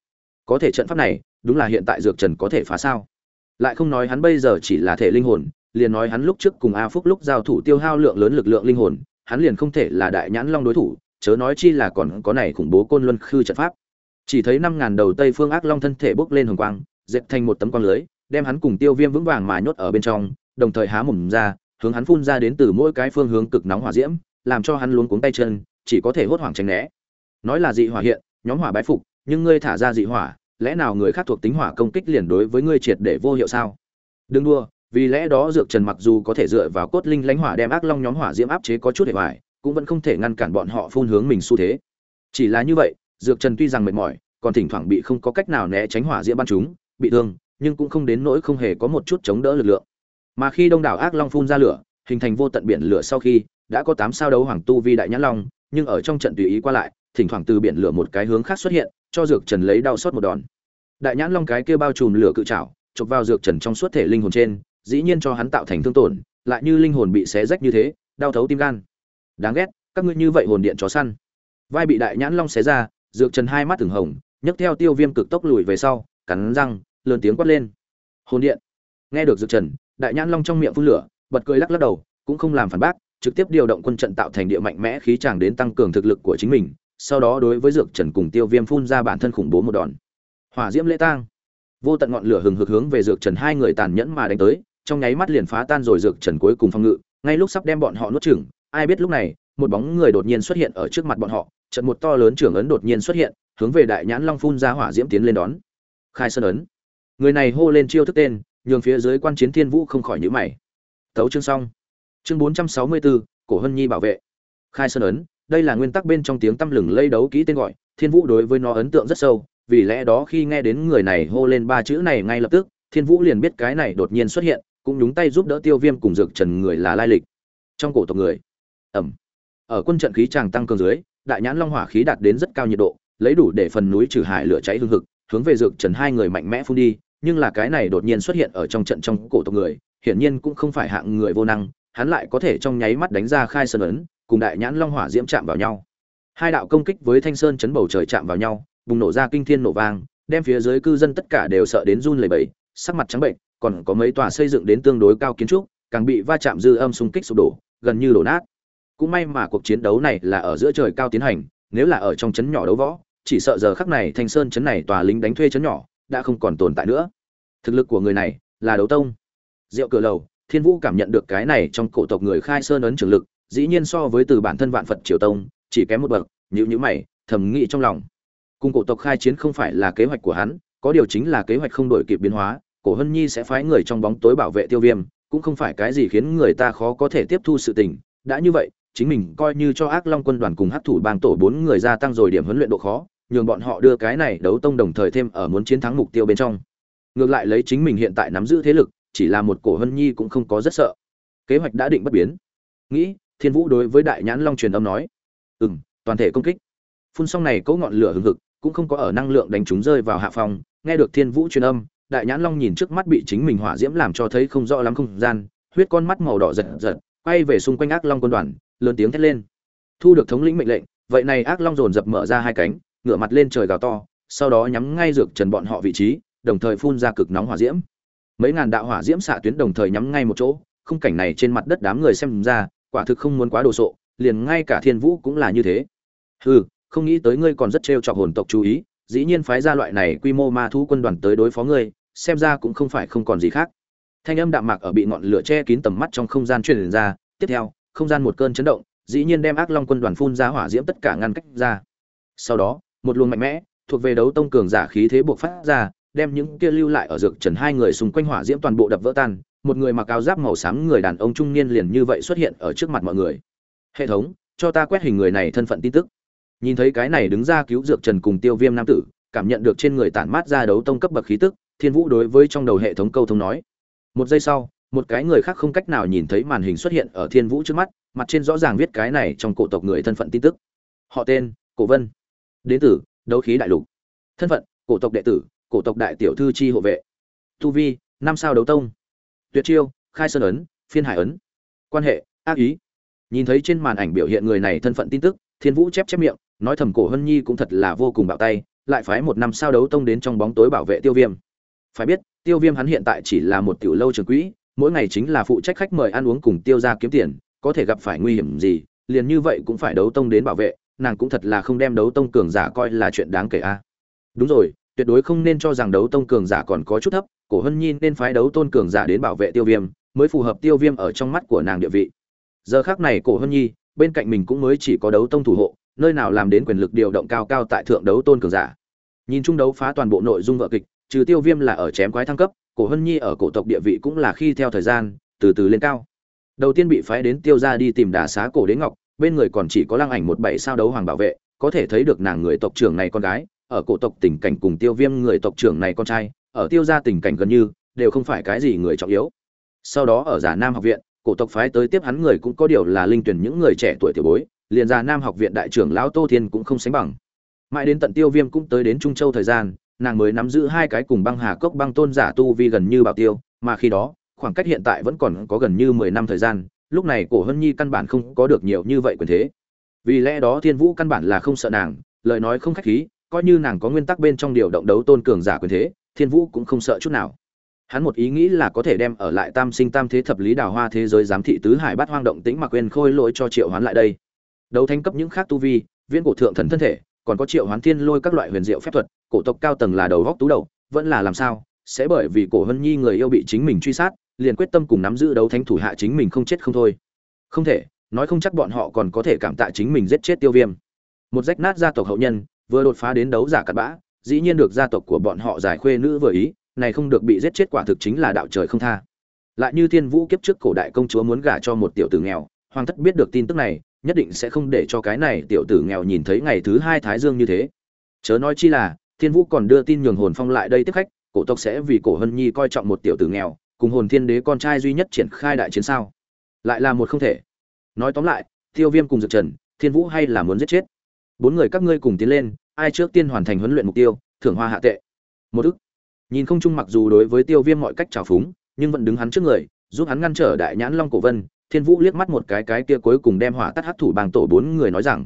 Có thể trận pháp này, đúng là hiện tại dược trần có thể phá sao? Lại không nói hắn bây giờ chỉ là thể linh hồn, liền nói hắn lúc trước cùng a phúc lúc giao thủ tiêu hao lượng lớn lực lượng linh hồn, hắn liền không thể là đại nhãn long đối thủ, chớ nói chi là còn có này khủng bố côn luân khư trận pháp. Chỉ thấy năm ngàn đầu tây phương ác long thân thể bốc lên hồng quang, dệt thành một tấm quang lưới, đem hắn cùng tiêu viêm vững vàng mà nhốt ở bên trong, đồng thời há mồm ra, hướng hắn phun ra đến từ mỗi cái phương hướng cực nóng hỏa diễm, làm cho hắn luống cuống tay chân, chỉ có thể hốt hoảng tránh né. Nói là dị hỏa hiện, nhóm hỏa bái phục, nhưng ngươi thả ra dị hỏa lẽ nào người khác thuộc tính hỏa công kích liền đối với ngươi triệt để vô hiệu sao? Đừng đua vì lẽ đó dược trần mặc dù có thể dựa vào cốt linh lãnh hỏa đem ác long nhóm hỏa diễm áp chế có chút hệ bại, cũng vẫn không thể ngăn cản bọn họ phun hướng mình xu thế. Chỉ là như vậy dược trần tuy rằng mệt mỏi còn thỉnh thoảng bị không có cách nào né tránh hỏa diễm ban chúng bị thương nhưng cũng không đến nỗi không hề có một chút chống đỡ lực lượng. Mà khi đông đảo ác long phun ra lửa hình thành vô tận biển lửa sau khi đã có tám sao đấu hoàng tu vi đại nhãn long nhưng ở trong trận tùy ý qua lại thỉnh thoảng từ biển lửa một cái hướng khác xuất hiện, cho dược trần lấy đau xót một đòn. Đại nhãn long cái kia bao trùm lửa cự trảo, chụp vào dược trần trong suốt thể linh hồn trên, dĩ nhiên cho hắn tạo thành thương tổn, lại như linh hồn bị xé rách như thế, đau thấu tim gan. Đáng ghét, các ngươi như vậy hồn điện chó săn. Vai bị đại nhãn long xé ra, dược trần hai mắt từng hồng, nhấc theo tiêu viêm cực tốc lùi về sau, cắn răng, lớn tiếng quát lên. Hồn điện. Nghe được dược trần, đại nhãn long trong miệng phun lửa, bật cười lắc lắc đầu, cũng không làm phản bác, trực tiếp điều động quân trận tạo thành địa mạnh mẽ khí tràng đến tăng cường thực lực của chính mình sau đó đối với dược trần cùng tiêu viêm phun ra bản thân khủng bố một đòn. Hỏa diễm lễ tang. Vô tận ngọn lửa hừng hực hướng về dược trần hai người tàn nhẫn mà đánh tới, trong nháy mắt liền phá tan rồi dược trần cuối cùng phong ngự, ngay lúc sắp đem bọn họ nuốt chửng, ai biết lúc này, một bóng người đột nhiên xuất hiện ở trước mặt bọn họ, trận một to lớn trưởng ấn đột nhiên xuất hiện, hướng về đại nhãn long phun ra hỏa diễm tiến lên đón. Khai sơn ấn. Người này hô lên chiêu thức tên, nhường phía dưới quan chiến thiên vũ không khỏi nhíu mày. Tấu chương xong. Chương bốn trăm sáu mươi bốn cổ hân nhi bảo vệ. Khai sơn ấn đây là nguyên tắc bên trong tiếng tăm lừng lây đấu kỹ tên gọi, thiên vũ đối với nó ấn tượng rất sâu, vì lẽ đó khi nghe đến người này hô lên ba chữ này ngay lập tức, thiên vũ liền biết cái này đột nhiên xuất hiện, cũng nhúng tay giúp đỡ tiêu viêm cùng dược trần người là lai lịch. Trong cổ tộc người ẩm ở quân trận khí tràng tăng cường dưới, đại nhãn long hỏa khí đạt đến rất cao nhiệt độ, lấy đủ để phần núi trừ hải lửa cháy hương hực, hướng về dược trần hai người mạnh mẽ phun đi, nhưng là cái này đột nhiên xuất hiện ở trong trận trong cổ tộc người, hiển nhiên cũng không phải hạng người vô năng, hắn lại có thể trong nháy mắt đánh ra khai sơn ấn cùng đại nhãn long hỏa diễm chạm vào nhau. Hai đạo công kích với thanh sơn chấn bầu trời chạm vào nhau, bùng nổ ra kinh thiên nổ vang, đem phía dưới cư dân tất cả đều sợ đến run lẩy bẩy, sắc mặt trắng bệnh, còn có mấy tòa xây dựng đến tương đối cao kiến trúc, càng bị va chạm dư âm xung kích sụp đổ, gần như đổ nát. Cũng may mà cuộc chiến đấu này là ở giữa trời cao tiến hành, nếu là ở trong chấn nhỏ đấu võ, chỉ sợ giờ khắc này thanh sơn chấn này tòa lính đánh thuê chấn nhỏ đã không còn tồn tại nữa. Thực lực của người này là đấu tông. Rượu cửa lầu, thiên vũ cảm nhận được cái này trong cổ tộc người khai sơn ấn trường lực dĩ nhiên so với từ bản thân vạn phật triều tông, chỉ kém một bậc, nhữ nhữ mày, thầm nghĩ trong lòng. Cùng cổ tộc khai chiến không phải là kế hoạch của hắn, có điều chính là kế hoạch không đổi kịp biến hóa, cổ hân nhi sẽ phái người trong bóng tối bảo vệ tiêu viêm, cũng không phải cái gì khiến người ta khó có thể tiếp thu sự tình. Đã như vậy, chính mình coi như cho ác long quân đoàn cùng hấp thủ bang tổ bốn người gia tăng rồi điểm huấn luyện độ khó, nhường bọn họ đưa cái này đấu tông đồng thời thêm ở muốn chiến thắng mục tiêu bên trong. Ngược lại lấy chính mình hiện tại nắm giữ thế lực, chỉ là một cổ hân nhi cũng không có rất sợ. Kế hoạch đã định bất biến. Nghĩ thiên vũ đối với đại nhãn long truyền âm nói ừ m toàn thể công kích. Phun xong này cỗ ngọn lửa hừng hực, cũng không có ở năng lượng đánh chúng rơi vào hạ phòng nghe được thiên vũ truyền âm, đại nhãn long nhìn trước mắt bị chính mình hỏa diễm làm cho thấy không rõ lắm không gian, huyết con mắt màu đỏ giật giật, quay về xung quanh ác long quân đoàn, lớn tiếng thét lên. Thu được thống lĩnh mệnh lệnh, vậy này ác long dồn dập mở ra hai cánh, ngửa mặt lên trời gào to, sau đó nhắm ngay dược trần bọn họ vị trí, đồng thời phun ra cực nóng hỏa diễm. Mấy ngàn đạo hỏa diễm xạ tuyến đồng thời nhắm ngay một chỗ, khung cảnh này trên mặt đất đám người xem ra quả thực không muốn quá đồ sộ, liền ngay cả thiên vũ cũng là như thế. Hừ, không nghĩ tới ngươi còn rất trêu chọc hồn tộc chú ý, dĩ nhiên phái ra loại này quy mô ma thú quân đoàn tới đối phó ngươi, xem ra cũng không phải không còn gì khác. Thanh âm đạm mạc ở bị ngọn lửa che kín tầm mắt trong không gian truyền ra, tiếp theo, không gian một cơn chấn động, dĩ nhiên đem ác long quân đoàn phun ra hỏa diễm tất cả ngăn cách ra. Sau đó, một luồng mạnh mẽ, thuộc về đấu tông cường giả khí thế buộc phát ra, đem những kia lưu lại ở dược trần hai người xung quanh hỏa diễm toàn bộ đập vỡ tan một người mặc áo giáp màu xám người đàn ông trung niên liền như vậy xuất hiện ở trước mặt mọi người. Hệ thống, cho ta quét hình người này thân phận tin tức. Nhìn thấy cái này đứng ra cứu dược trần cùng tiêu viêm nam tử, cảm nhận được trên người tản mát ra đấu tông cấp bậc khí tức, thiên vũ đối với trong đầu hệ thống câu thông nói. Một giây sau, một cái người khác không cách nào nhìn thấy màn hình xuất hiện ở thiên vũ trước mắt, mặt trên rõ ràng viết cái này trong cổ tộc người thân phận tin tức. Họ tên, cổ vân. Đến tử đấu khí đại lục. Thân phận, cổ tộc đệ tử, cổ tộc đại tiểu thư chi hộ vệ. Tu vi, năm sao đấu tông tuyệt chiêu, khai sơn ấn, phiên hải ấn. Quan hệ, ác ý. Nhìn thấy trên màn ảnh biểu hiện người này thân phận tin tức, thiên vũ chép chép miệng, nói thầm cổ hân nhi cũng thật là vô cùng bạo tay, lại phái một năm sao đấu tông đến trong bóng tối bảo vệ tiêu viêm. Phải biết, tiêu viêm hắn hiện tại chỉ là một tiểu lâu trường quỹ, mỗi ngày chính là phụ trách khách mời ăn uống cùng tiêu ra kiếm tiền, có thể gặp phải nguy hiểm gì, liền như vậy cũng phải đấu tông đến bảo vệ, nàng cũng thật là không đem đấu tông cường giả coi là chuyện đáng kể a. Đúng rồi tuyệt đối không nên cho rằng đấu tông cường giả còn có chút thấp, cổ hân nhi nên phái đấu tôn cường giả đến bảo vệ tiêu viêm, mới phù hợp tiêu viêm ở trong mắt của nàng địa vị. Giờ khác này cổ hân nhi, bên cạnh mình cũng mới chỉ có đấu tông thủ hộ, nơi nào làm đến quyền lực điều động cao cao tại thượng đấu tôn cường giả. Nhìn chung đấu phá toàn bộ nội dung vợ kịch, trừ tiêu viêm là ở chém quái thăng cấp, cổ hân nhi ở cổ tộc địa vị cũng là khi theo thời gian, từ từ lên cao. Đầu tiên bị phái đến tiêu ra đi tìm đà xá cổ đế ngọc, bên người còn chỉ có lăng ảnh một bảy sao đấu hoàng bảo vệ, có thể thấy được nàng người tộc trưởng này con gái ở cổ tộc tình cảnh cùng tiêu viêm người tộc trưởng này con trai, ở tiêu gia tình cảnh gần như đều không phải cái gì người trọng yếu. Sau đó ở giả nam học viện, cổ tộc phái tới tiếp hắn người cũng có điều là linh tuyển những người trẻ tuổi tiểu bối, liền giả nam học viện đại trưởng lão tô thiên cũng không sánh bằng. Mãi đến tận tiêu viêm cũng tới đến trung châu thời gian, nàng mới nắm giữ hai cái cùng băng hà cốc băng tôn giả tu vi gần như bảo tiêu, mà khi đó, khoảng cách hiện tại vẫn còn có gần như mười năm thời gian, lúc này cổ hân nhi căn bản không có được nhiều như vậy quyền thế. Vì lẽ đó thiên vũ căn bản là không sợ nàng, lời nói không khách khí coi như nàng có nguyên tắc bên trong điều động đấu tôn cường giả quyền thế, thiên vũ cũng không sợ chút nào. Hắn một ý nghĩ là có thể đem ở lại tam sinh tam thế thập lý đào hoa thế giới giám thị tứ hải bát hoang động tĩnh mà quên khôi lỗi cho triệu hoán lại đây. Đấu thánh cấp những khác tu vi, viễn cổ thượng thần thân thể, còn có triệu hoán thiên lôi các loại huyền diệu phép thuật, cổ tộc cao tầng là đầu góc tú đầu, vẫn là làm sao, sẽ bởi vì cổ hân nhi người yêu bị chính mình truy sát, liền quyết tâm cùng nắm giữ đấu thánh thủ hạ chính mình không chết không thôi. Không thể, nói không chắc bọn họ còn có thể cảm tạ chính mình giết chết tiêu viêm. Một rách nát gia tộc hậu nhân vừa đột phá đến đấu giả cặn bã, dĩ nhiên được gia tộc của bọn họ giải khuê nữ vừa ý, này không được bị giết chết quả thực chính là đạo trời không tha. Lại như thiên vũ kiếp trước cổ đại công chúa muốn gả cho một tiểu tử nghèo, hoàng thất biết được tin tức này, nhất định sẽ không để cho cái này tiểu tử nghèo nhìn thấy ngày thứ hai thái dương như thế. Chớ nói chi là, thiên vũ còn đưa tin nhường hồn phong lại đây tiếp khách, cổ tộc sẽ vì cổ hân nhi coi trọng một tiểu tử nghèo, cùng hồn thiên đế con trai duy nhất triển khai đại chiến sao? Lại là một không thể. Nói tóm lại, tiêu viêm cùng dược trần, thiên vũ hay là muốn giết chết? Bốn người các ngươi cùng tiến lên, ai trước tiên hoàn thành huấn luyện mục tiêu, thưởng hoa hạ tệ. Một ức. Nhìn không chung mặc dù đối với tiêu viêm mọi cách trào phúng, nhưng vẫn đứng hắn trước người, giúp hắn ngăn trở đại nhãn long cổ vân, thiên vũ liếc mắt một cái cái kia cuối cùng đem hỏa tắt hắc thủ bằng tổ bốn người nói rằng,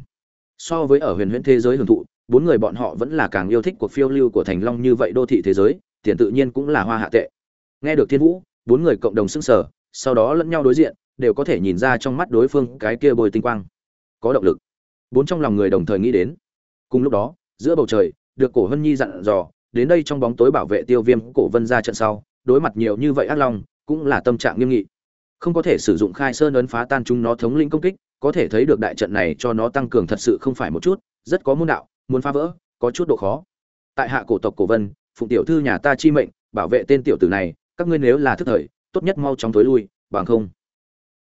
so với ở huyền huyễn thế giới hưởng thụ, bốn người bọn họ vẫn là càng yêu thích cuộc phiêu lưu của thành long như vậy đô thị thế giới, tiền tự nhiên cũng là hoa hạ tệ. Nghe được thiên vũ, bốn người cộng đồng sững sờ, sau đó lẫn nhau đối diện, đều có thể nhìn ra trong mắt đối phương cái kia bồi tinh quang. Có động lực bốn trong lòng người đồng thời nghĩ đến. Cùng lúc đó, giữa bầu trời, được cổ hân nhi dặn dò, đến đây trong bóng tối bảo vệ tiêu viêm cổ vân ra trận sau, đối mặt nhiều như vậy ác long, cũng là tâm trạng nghiêm nghị. Không có thể sử dụng khai sơn ấn phá tan chúng nó thống lĩnh công kích, có thể thấy được đại trận này cho nó tăng cường thật sự không phải một chút, rất có môn đạo, muốn phá vỡ, có chút độ khó. Tại hạ cổ tộc cổ vân, phụng tiểu thư nhà ta chi mệnh, bảo vệ tên tiểu tử này, các ngươi nếu là thức thời, tốt nhất mau chóng tối lui, bằng không.